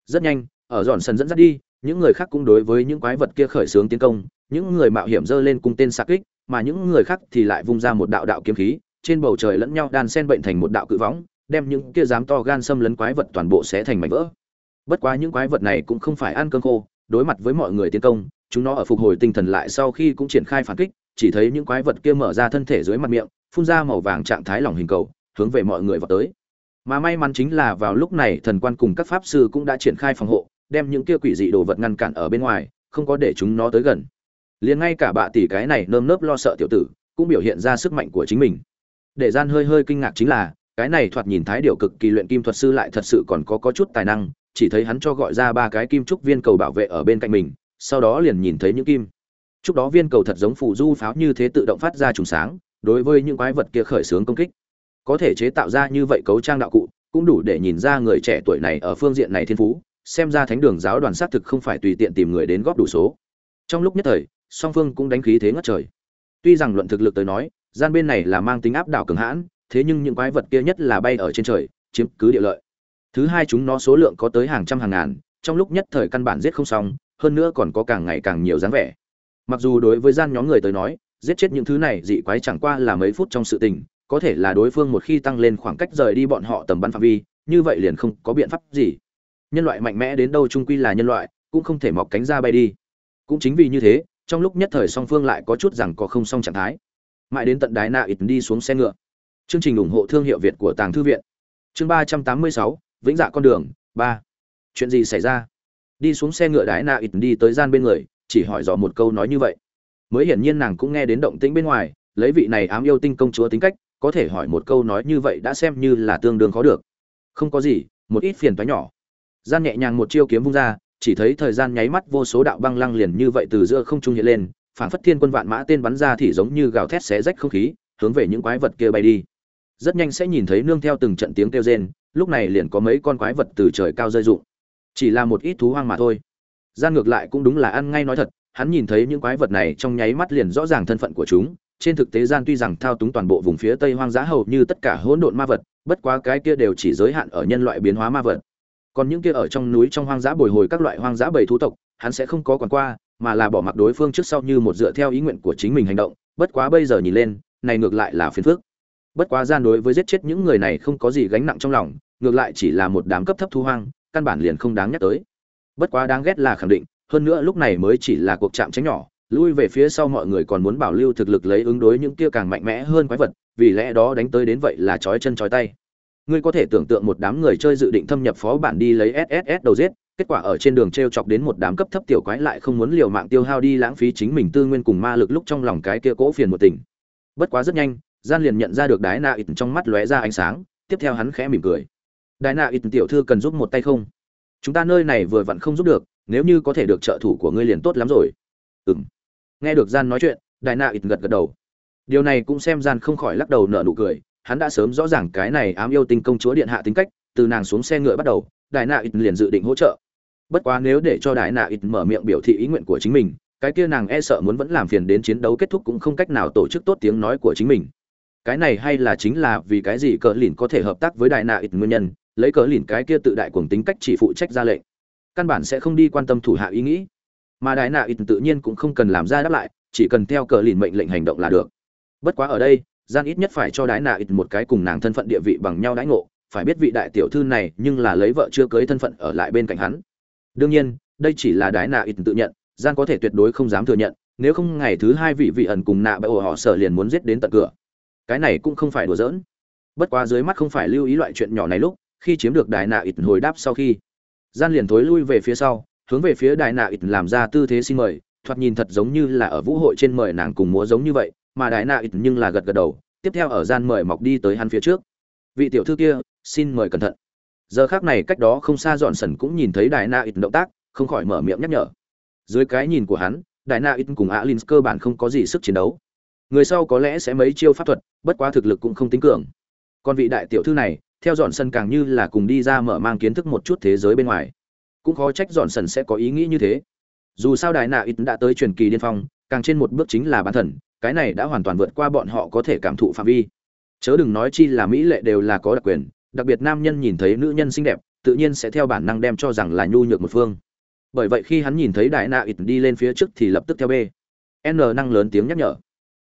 [SPEAKER 1] Rất nhanh, ở dọn sân dẫn dắt đi, những người khác cũng đối với những quái vật kia khởi xướng tiến công, những người mạo hiểm giơ lên cung tên xạ kích, mà những người khác thì lại vung ra một đạo đạo kiếm khí, trên bầu trời lẫn nhau đan sen bệnh thành một đạo cự võng, đem những kia dám to gan xâm lấn quái vật toàn bộ sẽ thành mảnh vỡ bất quá những quái vật này cũng không phải ăn cơm khô, đối mặt với mọi người tiến công, chúng nó ở phục hồi tinh thần lại sau khi cũng triển khai phản kích, chỉ thấy những quái vật kia mở ra thân thể dưới mặt miệng, phun ra màu vàng trạng thái lỏng hình cầu, hướng về mọi người vào tới. Mà may mắn chính là vào lúc này thần quan cùng các pháp sư cũng đã triển khai phòng hộ, đem những kia quỷ dị đồ vật ngăn cản ở bên ngoài, không có để chúng nó tới gần. Liền ngay cả bạ tỷ cái này nơm nớp lo sợ tiểu tử, cũng biểu hiện ra sức mạnh của chính mình. Để gian hơi hơi kinh ngạc chính là, cái này thoạt nhìn thái điều cực kỳ luyện kim thuật sư lại thật sự còn có có chút tài năng chỉ thấy hắn cho gọi ra ba cái kim trúc viên cầu bảo vệ ở bên cạnh mình, sau đó liền nhìn thấy những kim trúc đó viên cầu thật giống phù du pháo như thế tự động phát ra trùng sáng, đối với những quái vật kia khởi xướng công kích. Có thể chế tạo ra như vậy cấu trang đạo cụ, cũng đủ để nhìn ra người trẻ tuổi này ở phương diện này thiên phú, xem ra thánh đường giáo đoàn xác thực không phải tùy tiện tìm người đến góp đủ số. Trong lúc nhất thời, song phương cũng đánh khí thế ngất trời. Tuy rằng luận thực lực tới nói, gian bên này là mang tính áp đảo cường hãn, thế nhưng những quái vật kia nhất là bay ở trên trời, chiếm cứ địa lợi thứ hai chúng nó số lượng có tới hàng trăm hàng ngàn, trong lúc nhất thời căn bản giết không xong, hơn nữa còn có càng ngày càng nhiều dáng vẻ. Mặc dù đối với gian nhóm người tới nói, giết chết những thứ này dị quái chẳng qua là mấy phút trong sự tình, có thể là đối phương một khi tăng lên khoảng cách rời đi bọn họ tầm bắn phạm vi, như vậy liền không có biện pháp gì. Nhân loại mạnh mẽ đến đâu trung quy là nhân loại, cũng không thể mọc cánh ra bay đi. Cũng chính vì như thế, trong lúc nhất thời song phương lại có chút rằng có không song trạng thái. Mãi đến tận đái na ít đi xuống xe ngựa. Chương trình ủng hộ thương hiệu việt của tàng thư viện. Chương ba trăm tám mươi sáu vĩnh dạ con đường, ba. Chuyện gì xảy ra? Đi xuống xe ngựa đái na ít đi tới gian bên người, chỉ hỏi dò một câu nói như vậy. Mới hiển nhiên nàng cũng nghe đến động tĩnh bên ngoài, lấy vị này ám yêu tinh công chúa tính cách, có thể hỏi một câu nói như vậy đã xem như là tương đương khó được. Không có gì, một ít phiền toái nhỏ. Gian nhẹ nhàng một chiêu kiếm vung ra, chỉ thấy thời gian nháy mắt vô số đạo băng lăng liền như vậy từ giữa không trung hiện lên, phảng phất thiên quân vạn mã tên bắn ra thì giống như gào thét xé rách không khí, hướng về những quái vật kia bay đi. Rất nhanh sẽ nhìn thấy nương theo từng trận tiếng kêu rên lúc này liền có mấy con quái vật từ trời cao rơi rụng. Chỉ là một ít thú hoang mà thôi. Gian ngược lại cũng đúng là ăn ngay nói thật, hắn nhìn thấy những quái vật này trong nháy mắt liền rõ ràng thân phận của chúng. Trên thực tế gian tuy rằng thao túng toàn bộ vùng phía tây hoang dã hầu như tất cả hỗn độn ma vật, bất quá cái kia đều chỉ giới hạn ở nhân loại biến hóa ma vật. Còn những kia ở trong núi trong hoang dã bồi hồi các loại hoang dã bầy thú tộc, hắn sẽ không có quản qua, mà là bỏ mặc đối phương trước sau như một dựa theo ý nguyện của chính mình hành động. Bất quá bây giờ nhìn lên, này ngược lại là phiền phức bất quá gian đối với giết chết những người này không có gì gánh nặng trong lòng, ngược lại chỉ là một đám cấp thấp thu hoang, căn bản liền không đáng nhắc tới. Bất quá đáng ghét là khẳng định, hơn nữa lúc này mới chỉ là cuộc chạm tránh nhỏ, lui về phía sau mọi người còn muốn bảo lưu thực lực lấy ứng đối những kia càng mạnh mẽ hơn quái vật, vì lẽ đó đánh tới đến vậy là chói chân chói tay. Ngươi có thể tưởng tượng một đám người chơi dự định thâm nhập phó bản đi lấy sss đầu giết, kết quả ở trên đường t r e o chọc đến một đám cấp thấp tiểu quái lại không muốn liều mạng tiêu hao đi lãng phí chính mình tư nguyên cùng ma lực lúc trong lòng cái kia cỗ phiền một tình. Bất quá rất nhanh gian liền nhận ra được đái na ít trong mắt lóe ra ánh sáng, tiếp theo hắn khẽ mỉm cười. Đái na ít tiểu thư cần giúp một tay không? Chúng ta nơi này vừa vặn không giúp được, nếu như có thể được trợ thủ của ngươi liền tốt lắm rồi. Ừm. nghe được gian nói chuyện đại na ít gật gật đầu. Điều này cũng xem gian không khỏi lắc đầu nở nụ cười, hắn đã sớm rõ ràng cái này ám yêu tinh công chúa điện hạ tính cách, từ nàng xuống xe ngựa bắt đầu đại na ít liền dự định hỗ trợ. Bất quá nếu để cho đại na ít mở miệng biểu thị ý nguyện của chính mình, cái kia nàng e sợ muốn vẫn làm phiền đến chiến đấu kết thúc cũng không cách nào tổ chức tốt tiếng nói của chính mình cái này hay là chính là vì cái gì cờ lìn có thể hợp tác với đại nạ ít nguyên nhân, lấy cờ lìn cái kia tự đại cuồng tính cách chỉ phụ trách ra lệnh. Căn bản sẽ không đi quan tâm thủ hạ ý nghĩ. Mà đại nạ ít tự nhiên cũng không cần làm ra đáp lại, chỉ cần theo cờ lìn mệnh lệnh hành động là được. Bất quá ở đây, gian ít nhất phải cho đái nạ ít một cái cùng nàng thân phận địa vị bằng nhau đãi ngộ, phải biết vị đại tiểu thư này nhưng là lấy vợ chưa cưới thân phận ở lại bên cạnh hắn. Đương nhiên, đây chỉ là đái nạ ít tự nhận, gian có thể tuyệt đối không dám thừa nhận, nếu không ngày thứ hai vị vị ẩn cùng nạ bại họ sở liền muốn giết đến tận cửa cái này cũng không phải đùa giỡn. Bất quá dưới mắt không phải lưu ý loại chuyện nhỏ này lúc, khi chiếm được đại nạ ít hồi đáp sau khi, gian liền thối lui về phía sau, hướng về phía đại nạ ít làm ra tư thế xin mời, thoạt nhìn thật giống như là ở vũ hội trên mời nàng cùng múa giống như vậy, mà đại nạ ít nhưng là gật gật đầu, tiếp theo ở gian mời mọc đi tới hắn phía trước. Vị tiểu thư kia, xin mời cẩn thận. Giờ khác này cách đó không xa dọn sẩn cũng nhìn thấy đại na ít động tác, không khỏi mở miệng nhắc nhở. Dưới cái nhìn của hắn đại na ít cùng alin cơ bản không có gì sức chiến đấu người sau có lẽ sẽ mấy chiêu pháp thuật, bất quá thực lực cũng không tính cường. Còn vị đại tiểu thư này, theo dọn sân càng như là cùng đi ra mở mang kiến thức một chút thế giới bên ngoài. Cũng khó trách dọn sân sẽ có ý nghĩ như thế. Dù sao đại nạ ít đã tới truyền kỳ điên phong, càng trên một bước chính là bán thần, cái này đã hoàn toàn vượt qua bọn họ có thể cảm thụ phạm vi. Chớ đừng nói chi là mỹ lệ đều là có đặc quyền, đặc biệt nam nhân nhìn thấy nữ nhân xinh đẹp, tự nhiên sẽ theo bản năng đem cho rằng là nhu nhược một phương. Bởi vậy khi hắn nhìn thấy đại nạ ít đi lên phía trước thì lập tức theo b n năng lớn tiếng nhắc nhở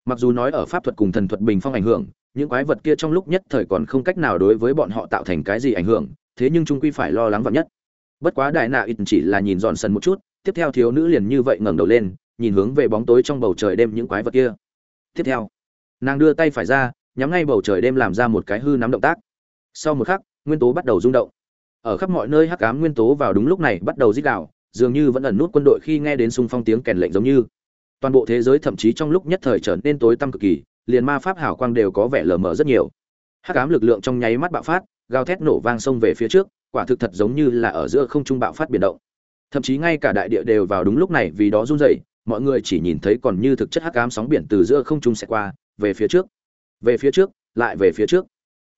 [SPEAKER 1] mặc dù nói ở pháp thuật cùng thần thuật bình phong ảnh hưởng, những quái vật kia trong lúc nhất thời còn không cách nào đối với bọn họ tạo thành cái gì ảnh hưởng, thế nhưng trung quy phải lo lắng vạn nhất. Bất quá đại nạ ít chỉ là nhìn dọn sân một chút, tiếp theo thiếu nữ liền như vậy ngẩng đầu lên, nhìn hướng về bóng tối trong bầu trời đêm những quái vật kia. Tiếp theo, nàng đưa tay phải ra, nhắm ngay bầu trời đêm làm ra một cái hư nắm động tác. Sau một khắc, nguyên tố bắt đầu rung động. Ở khắp mọi nơi hắc ám nguyên tố vào đúng lúc này bắt đầu dích đạo dường như vẫn ẩn nút quân đội khi nghe đến xung phong tiếng kèn lệnh giống như toàn bộ thế giới thậm chí trong lúc nhất thời trở nên tối tăm cực kỳ, liền ma pháp hảo quang đều có vẻ lờ mờ rất nhiều. Hắc ám lực lượng trong nháy mắt bạo phát, gào thét nổ vang sông về phía trước, quả thực thật giống như là ở giữa không trung bạo phát biển động. Thậm chí ngay cả đại địa đều vào đúng lúc này vì đó run rẩy, mọi người chỉ nhìn thấy còn như thực chất hắc ám sóng biển từ giữa không trung sẽ qua, về phía trước, về phía trước, lại về phía trước.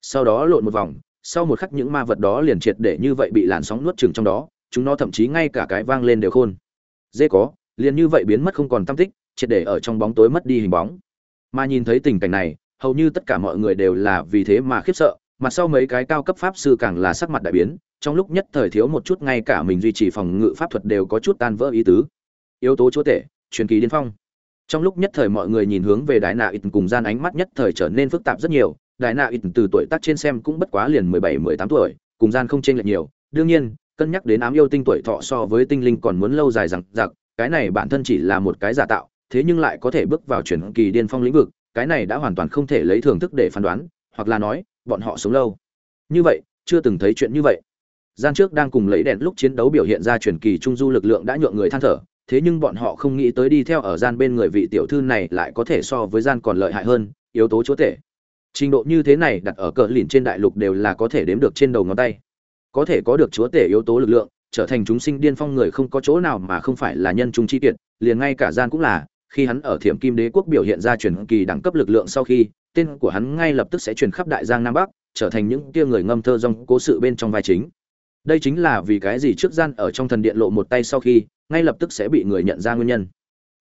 [SPEAKER 1] Sau đó lộn một vòng, sau một khắc những ma vật đó liền triệt để như vậy bị làn sóng nuốt chừng trong đó, chúng nó thậm chí ngay cả cái vang lên đều khôn. Dê có liền như vậy biến mất không còn tâm tích, triệt để ở trong bóng tối mất đi hình bóng. Mà nhìn thấy tình cảnh này, hầu như tất cả mọi người đều là vì thế mà khiếp sợ mặt sau mấy cái cao cấp pháp sư càng là sắc mặt đại biến, trong lúc nhất thời thiếu một chút ngay cả mình duy trì phòng ngự pháp thuật đều có chút tan vỡ ý tứ. Yếu tố chúa tể, truyền kỳ điên phong. Trong lúc nhất thời mọi người nhìn hướng về đại Na ít cùng gian ánh mắt nhất thời trở nên phức tạp rất nhiều, đại Na ít từ tuổi tác trên xem cũng bất quá liền mười bảy, mười tám tuổi, cùng gian không chênh lệch nhiều. Đương nhiên, cân nhắc đến ám yêu tinh tuổi thọ so với tinh linh còn muốn lâu dài rằng giặc cái này bản thân chỉ là một cái giả tạo, thế nhưng lại có thể bước vào chuyển kỳ điên phong lĩnh vực, cái này đã hoàn toàn không thể lấy thưởng thức để phán đoán, hoặc là nói, bọn họ sống lâu. Như vậy, chưa từng thấy chuyện như vậy. Gian trước đang cùng lấy đèn lúc chiến đấu biểu hiện ra truyền kỳ trung du lực lượng đã nhượng người than thở, thế nhưng bọn họ không nghĩ tới đi theo ở gian bên người vị tiểu thư này lại có thể so với gian còn lợi hại hơn, yếu tố chúa tể. Trình độ như thế này đặt ở cờ lìn trên đại lục đều là có thể đếm được trên đầu ngón tay. Có thể có được chúa tể yếu tố lực lượng trở thành chúng sinh điên phong người không có chỗ nào mà không phải là nhân trung chi kiệt, liền ngay cả gian cũng là, khi hắn ở thiểm kim đế quốc biểu hiện ra truyền kỳ đẳng cấp lực lượng sau khi, tên của hắn ngay lập tức sẽ truyền khắp đại giang nam bắc, trở thành những kia người ngâm thơ dòng cố sự bên trong vai chính. Đây chính là vì cái gì trước gian ở trong thần điện lộ một tay sau khi, ngay lập tức sẽ bị người nhận ra nguyên nhân.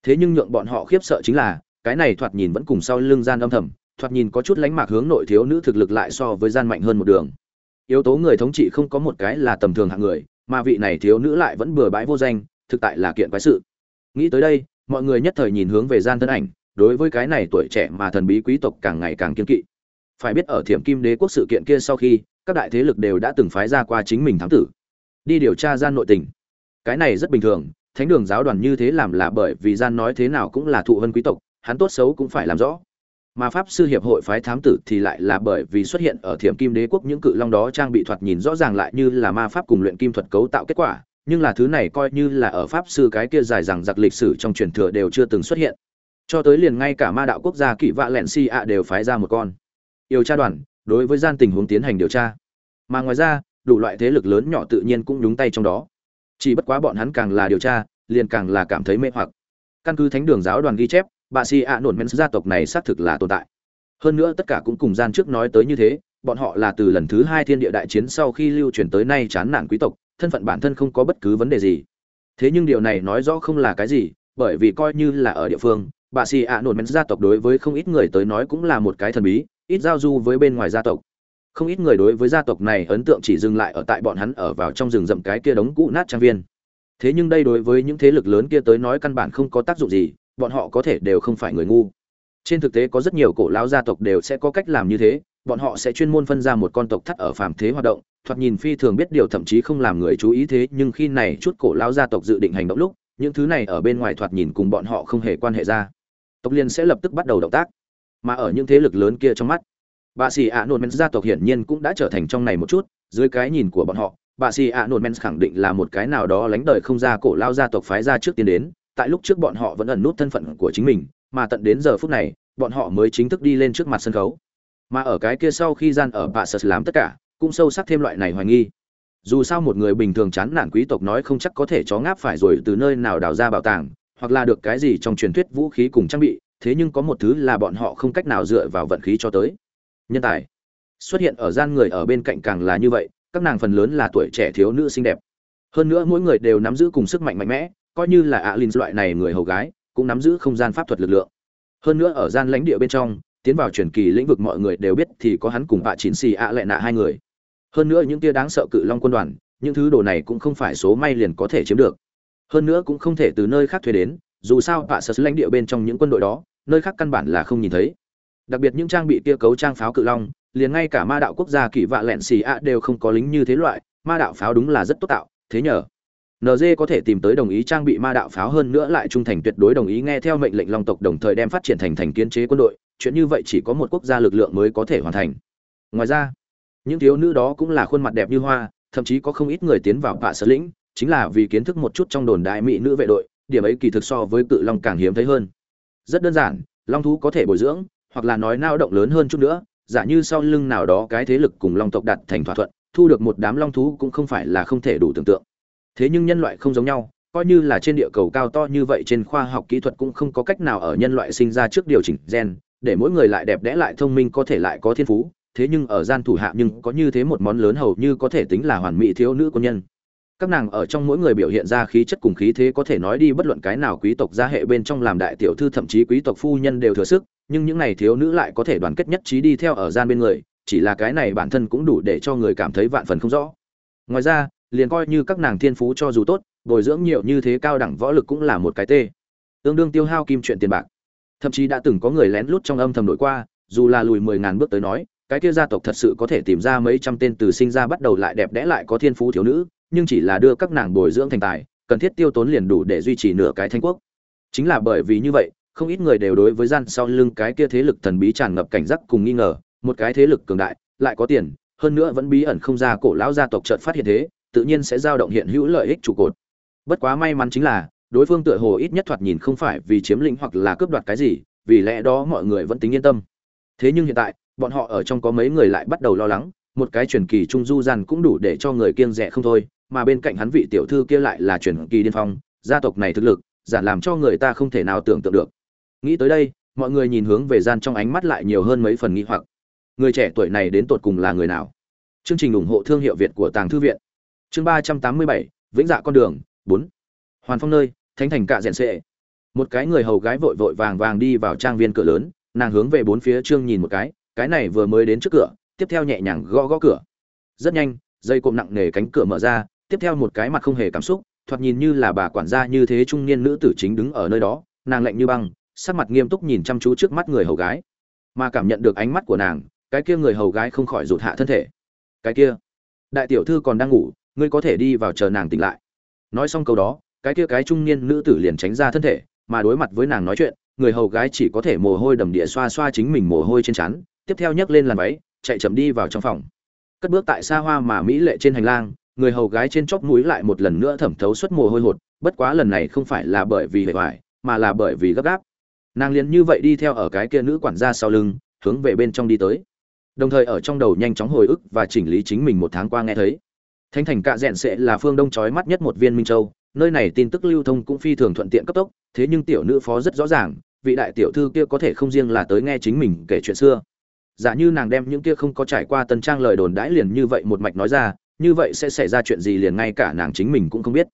[SPEAKER 1] Thế nhưng nhượng bọn họ khiếp sợ chính là, cái này thoạt nhìn vẫn cùng sau lưng gian âm thầm, thoạt nhìn có chút lánh mạc hướng nội thiếu nữ thực lực lại so với gian mạnh hơn một đường. Yếu tố người thống trị không có một cái là tầm thường hạng người mà vị này thiếu nữ lại vẫn bừa bãi vô danh, thực tại là kiện quái sự. Nghĩ tới đây, mọi người nhất thời nhìn hướng về gian thân ảnh, đối với cái này tuổi trẻ mà thần bí quý tộc càng ngày càng kiên kỵ. Phải biết ở thiểm kim đế quốc sự kiện kia sau khi, các đại thế lực đều đã từng phái ra qua chính mình thám tử, đi điều tra gian nội tình. Cái này rất bình thường, thánh đường giáo đoàn như thế làm là bởi vì gian nói thế nào cũng là thụ vân quý tộc, hắn tốt xấu cũng phải làm rõ mà pháp sư hiệp hội phái thám tử thì lại là bởi vì xuất hiện ở thiểm kim đế quốc những cự long đó trang bị thoạt nhìn rõ ràng lại như là ma pháp cùng luyện kim thuật cấu tạo kết quả, nhưng là thứ này coi như là ở pháp sư cái kia dài rằng giặc lịch sử trong truyền thừa đều chưa từng xuất hiện. Cho tới liền ngay cả ma đạo quốc gia kỵ vạ lẹn si ạ đều phái ra một con. Điều tra đoàn, đối với gian tình huống tiến hành điều tra. Mà ngoài ra, đủ loại thế lực lớn nhỏ tự nhiên cũng nhúng tay trong đó. Chỉ bất quá bọn hắn càng là điều tra, liền càng là cảm thấy mê hoặc. Căn cứ thánh đường giáo đoàn ghi chép bà si ạ nổn men gia tộc này xác thực là tồn tại. Hơn nữa tất cả cũng cùng gian trước nói tới như thế, bọn họ là từ lần thứ hai thiên địa đại chiến sau khi lưu truyền tới nay chán nản quý tộc, thân phận bản thân không có bất cứ vấn đề gì. Thế nhưng điều này nói rõ không là cái gì, bởi vì coi như là ở địa phương, bà si ạ nổn men gia tộc đối với không ít người tới nói cũng là một cái thần bí, ít giao du với bên ngoài gia tộc. Không ít người đối với gia tộc này ấn tượng chỉ dừng lại ở tại bọn hắn ở vào trong rừng rậm cái kia đống cũ nát trang viên. Thế nhưng đây đối với những thế lực lớn kia tới nói căn bản không có tác dụng gì bọn họ có thể đều không phải người ngu. Trên thực tế có rất nhiều cổ lão gia tộc đều sẽ có cách làm như thế, bọn họ sẽ chuyên môn phân ra một con tộc thắt ở phàm thế hoạt động, thoạt nhìn phi thường biết điều thậm chí không làm người chú ý thế, nhưng khi này chút cổ lão gia tộc dự định hành động lúc, những thứ này ở bên ngoài thoạt nhìn cùng bọn họ không hề quan hệ ra. Tộc liên sẽ lập tức bắt đầu động tác. Mà ở những thế lực lớn kia trong mắt, bà xì ạ nôn men gia tộc hiển nhiên cũng đã trở thành trong này một chút, dưới cái nhìn của bọn họ, bà xì ạ nôn men khẳng định là một cái nào đó lánh đời không ra cổ lao gia tộc phái ra trước tiên đến tại lúc trước bọn họ vẫn ẩn nút thân phận của chính mình, mà tận đến giờ phút này, bọn họ mới chính thức đi lên trước mặt sân khấu. Mà ở cái kia sau khi gian ở bà sật làm tất cả, cũng sâu sắc thêm loại này hoài nghi. Dù sao một người bình thường chán nản quý tộc nói không chắc có thể chó ngáp phải rồi từ nơi nào đào ra bảo tàng, hoặc là được cái gì trong truyền thuyết vũ khí cùng trang bị, thế nhưng có một thứ là bọn họ không cách nào dựa vào vận khí cho tới. Nhân tài. Xuất hiện ở gian người ở bên cạnh càng là như vậy, các nàng phần lớn là tuổi trẻ thiếu nữ xinh đẹp. Hơn nữa mỗi người đều nắm giữ cùng sức mạnh mạnh mẽ coi như là alin loại này người hầu gái, cũng nắm giữ không gian pháp thuật lực lượng. Hơn nữa ở gian lãnh địa bên trong, tiến vào truyền kỳ lĩnh vực mọi người đều biết thì có hắn cùng bạ chín xì ạ lệ nạ hai người. Hơn nữa những tia đáng sợ cự long quân đoàn, những thứ đồ này cũng không phải số may liền có thể chiếm được. Hơn nữa cũng không thể từ nơi khác thuê đến, dù sao bạ sở lãnh địa bên trong những quân đội đó, nơi khác căn bản là không nhìn thấy. Đặc biệt những trang bị kia cấu trang pháo cự long, liền ngay cả ma đạo quốc gia kỳ vạ lẹn xì ạ đều không có lính như thế loại, ma đạo pháo đúng là rất tốt tạo, thế nhờ. Nz có thể tìm tới đồng ý trang bị ma đạo pháo hơn nữa lại trung thành tuyệt đối đồng ý nghe theo mệnh lệnh long tộc đồng thời đem phát triển thành thành kiến chế quân đội, chuyện như vậy chỉ có một quốc gia lực lượng mới có thể hoàn thành. Ngoài ra, những thiếu nữ đó cũng là khuôn mặt đẹp như hoa, thậm chí có không ít người tiến vào bạ sở lĩnh, chính là vì kiến thức một chút trong đồn đại mỹ nữ vệ đội, điểm ấy kỳ thực so với cự long càng hiếm thấy hơn. Rất đơn giản, long thú có thể bồi dưỡng, hoặc là nói nao động lớn hơn chút nữa, giả như sau lưng nào đó cái thế lực cùng long tộc đặt thành thỏa thuận, thu được một đám long thú cũng không phải là không thể đủ tưởng tượng thế nhưng nhân loại không giống nhau, coi như là trên địa cầu cao to như vậy trên khoa học kỹ thuật cũng không có cách nào ở nhân loại sinh ra trước điều chỉnh gen, để mỗi người lại đẹp đẽ lại thông minh có thể lại có thiên phú, thế nhưng ở gian thủ hạ nhưng có như thế một món lớn hầu như có thể tính là hoàn mỹ thiếu nữ quân nhân. Các nàng ở trong mỗi người biểu hiện ra khí chất cùng khí thế có thể nói đi bất luận cái nào quý tộc gia hệ bên trong làm đại tiểu thư thậm chí quý tộc phu nhân đều thừa sức, nhưng những này thiếu nữ lại có thể đoàn kết nhất trí đi theo ở gian bên người, chỉ là cái này bản thân cũng đủ để cho người cảm thấy vạn phần không rõ. Ngoài ra liền coi như các nàng thiên phú cho dù tốt, bồi dưỡng nhiều như thế cao đẳng võ lực cũng là một cái tê. Tương đương tiêu hao kim chuyện tiền bạc. Thậm chí đã từng có người lén lút trong âm thầm đổi qua, dù là lùi mười ngàn bước tới nói, cái kia gia tộc thật sự có thể tìm ra mấy trăm tên từ sinh ra bắt đầu lại đẹp đẽ lại có thiên phú thiếu nữ, nhưng chỉ là đưa các nàng bồi dưỡng thành tài, cần thiết tiêu tốn liền đủ để duy trì nửa cái thanh quốc. Chính là bởi vì như vậy, không ít người đều đối với gian sau lưng cái kia thế lực thần bí tràn ngập cảnh giác cùng nghi ngờ, một cái thế lực cường đại, lại có tiền, hơn nữa vẫn bí ẩn không ra cổ lão gia tộc chợt phát hiện thế tự nhiên sẽ dao động hiện hữu lợi ích trụ cột. Bất quá may mắn chính là, đối phương tựa hồ ít nhất thoạt nhìn không phải vì chiếm lĩnh hoặc là cướp đoạt cái gì, vì lẽ đó mọi người vẫn tính yên tâm. Thế nhưng hiện tại, bọn họ ở trong có mấy người lại bắt đầu lo lắng, một cái truyền kỳ trung du gian cũng đủ để cho người kiêng dè không thôi, mà bên cạnh hắn vị tiểu thư kia lại là truyền kỳ điên phong, gia tộc này thực lực, giản làm cho người ta không thể nào tưởng tượng được. Nghĩ tới đây, mọi người nhìn hướng về gian trong ánh mắt lại nhiều hơn mấy phần nghi hoặc. Người trẻ tuổi này đến tột cùng là người nào? Chương trình ủng hộ thương hiệu việt của tàng thư viện chương ba trăm tám mươi bảy, vĩnh dạ con đường, bốn. Hoàn phong nơi, thánh thành cạ rèn sệ. Một cái người hầu gái vội vội vàng vàng đi vào trang viên cửa lớn, nàng hướng về bốn phía trương nhìn một cái cái này vừa mới đến trước cửa, tiếp theo nhẹ nhàng gõ gõ cửa. Rất nhanh, dây cộm nặng nề cánh cửa mở ra, tiếp theo một cái mặt không hề cảm xúc, thoạt nhìn như là bà quản gia như thế trung niên nữ tử chính đứng ở nơi đó, nàng lạnh như băng, sắc mặt nghiêm túc nhìn chăm chú trước mắt người hầu gái. Mà cảm nhận được ánh mắt của nàng, cái kia người hầu gái không khỏi rụt hạ thân thể. Cái kia, đại tiểu thư còn đang ngủ ngươi có thể đi vào chờ nàng tỉnh lại. Nói xong câu đó, cái kia cái trung niên nữ tử liền tránh ra thân thể, mà đối mặt với nàng nói chuyện, người hầu gái chỉ có thể mồ hôi đầm địa xoa xoa chính mình mồ hôi trên trán, tiếp theo nhấc lên làn váy, chạy chậm đi vào trong phòng. Cất bước tại xa hoa mà mỹ lệ trên hành lang, người hầu gái trên chóp mũi lại một lần nữa thẩm thấu suất mồ hôi hột, bất quá lần này không phải là bởi vì hệ hoại mà là bởi vì gấp gáp. Nàng liền như vậy đi theo ở cái kia nữ quản gia sau lưng, hướng về bên trong đi tới. Đồng thời ở trong đầu nhanh chóng hồi ức và chỉnh lý chính mình một tháng qua nghe thấy thánh thành cạ rẽn sẽ là phương đông trói mắt nhất một viên minh châu, nơi này tin tức lưu thông cũng phi thường thuận tiện cấp tốc, thế nhưng tiểu nữ phó rất rõ ràng, vị đại tiểu thư kia có thể không riêng là tới nghe chính mình kể chuyện xưa. Giả như nàng đem những kia không có trải qua tân trang lời đồn đãi liền như vậy một mạch nói ra, như vậy sẽ xảy ra chuyện gì liền ngay cả nàng chính mình cũng không biết.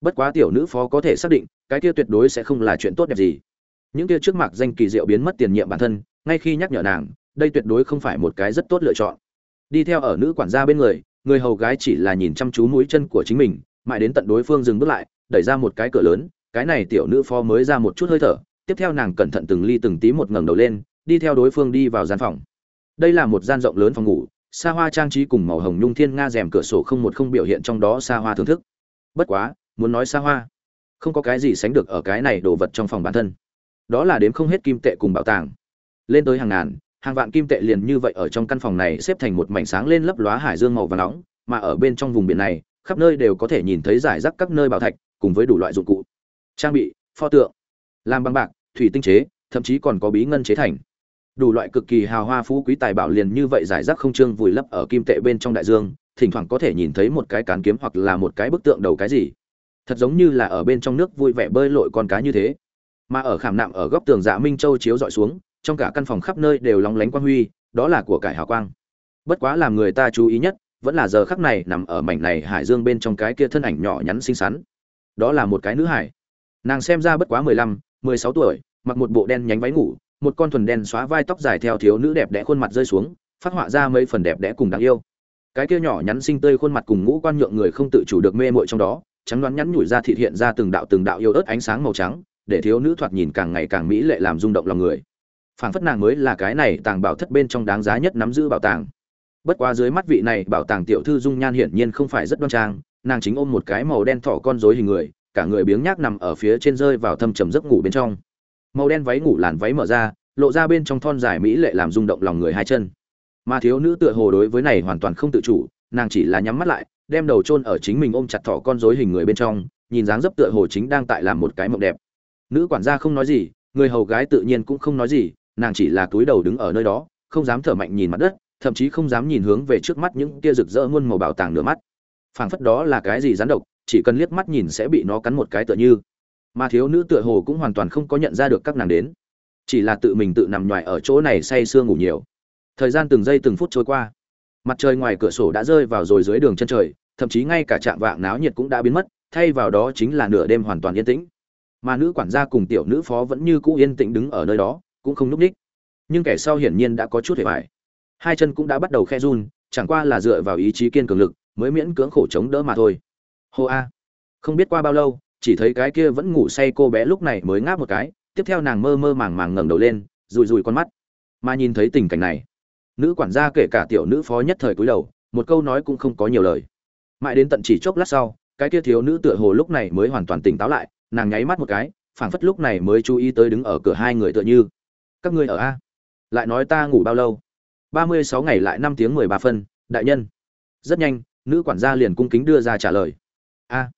[SPEAKER 1] Bất quá tiểu nữ phó có thể xác định, cái kia tuyệt đối sẽ không là chuyện tốt đẹp gì. Những kia trước mặt danh kỳ diệu biến mất tiền nhiệm bản thân, ngay khi nhắc nhở nàng, đây tuyệt đối không phải một cái rất tốt lựa chọn. Đi theo ở nữ quản gia bên người người hầu gái chỉ là nhìn chăm chú mũi chân của chính mình, mãi đến tận đối phương dừng bước lại, đẩy ra một cái cửa lớn, cái này tiểu nữ phó mới ra một chút hơi thở, tiếp theo nàng cẩn thận từng ly từng tí một ngẩng đầu lên, đi theo đối phương đi vào gian phòng. Đây là một gian rộng lớn phòng ngủ, xa hoa trang trí cùng màu hồng nhung thiên nga rèm cửa sổ không một không biểu hiện trong đó xa hoa thưởng thức. Bất quá, muốn nói xa hoa, không có cái gì sánh được ở cái này đồ vật trong phòng bản thân. Đó là đếm không hết kim tệ cùng bảo tàng. Lên tới hàng ngàn hàng vạn kim tệ liền như vậy ở trong căn phòng này xếp thành một mảnh sáng lên lấp lóa hải dương màu và nóng, mà ở bên trong vùng biển này, khắp nơi đều có thể nhìn thấy giải rác các nơi bảo thạch, cùng với đủ loại dụng cụ. Trang bị, pho tượng, làm bằng bạc, thủy tinh chế, thậm chí còn có bí ngân chế thành. Đủ loại cực kỳ hào hoa phú quý tài bảo liền như vậy giải rác không trương vùi lấp ở kim tệ bên trong đại dương, thỉnh thoảng có thể nhìn thấy một cái cán kiếm hoặc là một cái bức tượng đầu cái gì. Thật giống như là ở bên trong nước vui vẻ bơi lội con cá như thế. Mà ở khảm nạm ở góc tường dạ minh châu chiếu dọi xuống trong cả căn phòng khắp nơi đều lóng lánh quang huy, đó là của cải hào quang. Bất quá làm người ta chú ý nhất, vẫn là giờ khắc này nằm ở mảnh này hải dương bên trong cái kia thân ảnh nhỏ nhắn xinh xắn. Đó là một cái nữ hải. Nàng xem ra bất quá mười lăm, mười sáu tuổi, mặc một bộ đen nhánh váy ngủ, một con thuần đen xóa vai tóc dài theo thiếu nữ đẹp đẽ khuôn mặt rơi xuống, phát họa ra mấy phần đẹp đẽ cùng đáng yêu. Cái kia nhỏ nhắn xinh tươi khuôn mặt cùng ngũ quan nhượng người không tự chủ được mê mội trong đó, trắng đoán nhắn nhủi ra thị hiện ra từng đạo từng đạo yêu ớt ánh sáng màu trắng, để thiếu nữ thoạt nhìn càng ngày càng mỹ lệ làm rung động lòng người phảng phất nàng mới là cái này tàng bảo thất bên trong đáng giá nhất nắm giữ bảo tàng. Bất quá dưới mắt vị này bảo tàng tiểu thư dung nhan hiển nhiên không phải rất đoan trang, nàng chính ôm một cái màu đen thỏ con rối hình người, cả người biếng nhác nằm ở phía trên rơi vào thâm trầm giấc ngủ bên trong. Màu đen váy ngủ làn váy mở ra, lộ ra bên trong thon dài mỹ lệ làm rung động lòng người hai chân. Mà thiếu nữ tựa hồ đối với này hoàn toàn không tự chủ, nàng chỉ là nhắm mắt lại, đem đầu chôn ở chính mình ôm chặt thỏ con rối hình người bên trong, nhìn dáng dấp tựa hồ chính đang tại làm một cái mộng đẹp. Nữ quản gia không nói gì, người hầu gái tự nhiên cũng không nói gì nàng chỉ là túi đầu đứng ở nơi đó, không dám thở mạnh nhìn mặt đất, thậm chí không dám nhìn hướng về trước mắt những kia rực rỡ muôn màu bảo tàng nửa mắt. Phảng phất đó là cái gì rắn độc, chỉ cần liếc mắt nhìn sẽ bị nó cắn một cái tựa như. Mà thiếu nữ tựa hồ cũng hoàn toàn không có nhận ra được các nàng đến. Chỉ là tự mình tự nằm ngoài ở chỗ này say sưa ngủ nhiều. Thời gian từng giây từng phút trôi qua. Mặt trời ngoài cửa sổ đã rơi vào rồi dưới đường chân trời, thậm chí ngay cả trạm vạng náo nhiệt cũng đã biến mất, thay vào đó chính là nửa đêm hoàn toàn yên tĩnh. Mà nữ quản gia cùng tiểu nữ phó vẫn như cũ yên tĩnh đứng ở nơi đó cũng không núp ních. Nhưng kẻ sau hiển nhiên đã có chút hề bại. Hai chân cũng đã bắt đầu khe run, chẳng qua là dựa vào ý chí kiên cường lực, mới miễn cưỡng khổ chống đỡ mà thôi. Hô a. Không biết qua bao lâu, chỉ thấy cái kia vẫn ngủ say cô bé lúc này mới ngáp một cái, tiếp theo nàng mơ mơ màng màng ngẩng đầu lên rùi rùi con mắt. Mà nhìn thấy tình cảnh này, nữ quản gia kể cả tiểu nữ phó nhất thời cúi đầu, một câu nói cũng không có nhiều lời. Mãi đến tận chỉ chốc lát sau, cái kia thiếu nữ tựa hồ lúc này mới hoàn toàn tỉnh táo lại, nàng nháy mắt một cái, phảng phất lúc này mới chú ý tới đứng ở cửa hai người tựa như các ngươi ở a? Lại nói ta ngủ bao lâu? Ba mươi sáu ngày lại năm tiếng mười ba phân, đại nhân. Rất nhanh, nữ quản gia liền cung kính đưa ra trả lời. A,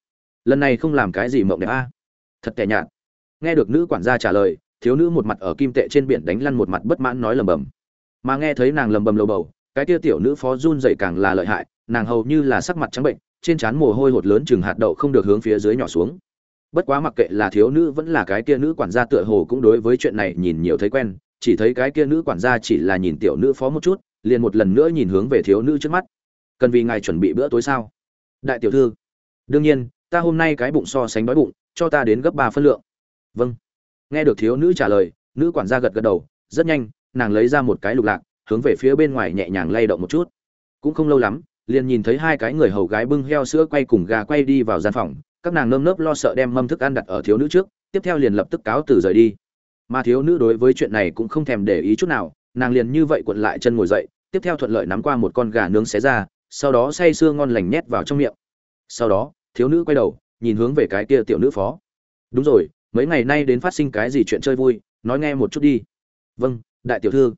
[SPEAKER 1] lần này không làm cái gì mộng đẹp a. Thật tẻ nhạt. Nghe được nữ quản gia trả lời, thiếu nữ một mặt ở kim tệ trên biển đánh lăn một mặt bất mãn nói lầm bầm mà nghe thấy nàng lầm bầm lầu bầu, cái tia tiểu nữ phó run dậy càng là lợi hại, nàng hầu như là sắc mặt trắng bệnh, trên trán mồ hôi hột lớn chừng hạt đậu không được hướng phía dưới nhỏ xuống bất quá mặc kệ là thiếu nữ vẫn là cái kia nữ quản gia tựa hồ cũng đối với chuyện này nhìn nhiều thấy quen, chỉ thấy cái kia nữ quản gia chỉ là nhìn tiểu nữ phó một chút, liền một lần nữa nhìn hướng về thiếu nữ trước mắt. Cần vì ngài chuẩn bị bữa tối sao? Đại tiểu thư. Đương nhiên, ta hôm nay cái bụng so sánh đói bụng, cho ta đến gấp ba phân lượng. Vâng. Nghe được thiếu nữ trả lời, nữ quản gia gật gật đầu, rất nhanh, nàng lấy ra một cái lục lạc, hướng về phía bên ngoài nhẹ nhàng lay động một chút. Cũng không lâu lắm, liền nhìn thấy hai cái người hầu gái bưng heo sữa quay cùng gà quay đi vào gian phòng các nàng nơm nớp lo sợ đem mâm thức ăn đặt ở thiếu nữ trước, tiếp theo liền lập tức cáo từ rời đi. Mà thiếu nữ đối với chuyện này cũng không thèm để ý chút nào, nàng liền như vậy cuộn lại chân ngồi dậy, tiếp theo thuận lợi nắm qua một con gà nướng xé ra, sau đó say sưa ngon lành nhét vào trong miệng. Sau đó, thiếu nữ quay đầu, nhìn hướng về cái kia tiểu nữ phó. Đúng rồi, mấy ngày nay đến phát sinh cái gì chuyện chơi vui, nói nghe một chút đi. Vâng đại tiểu thư.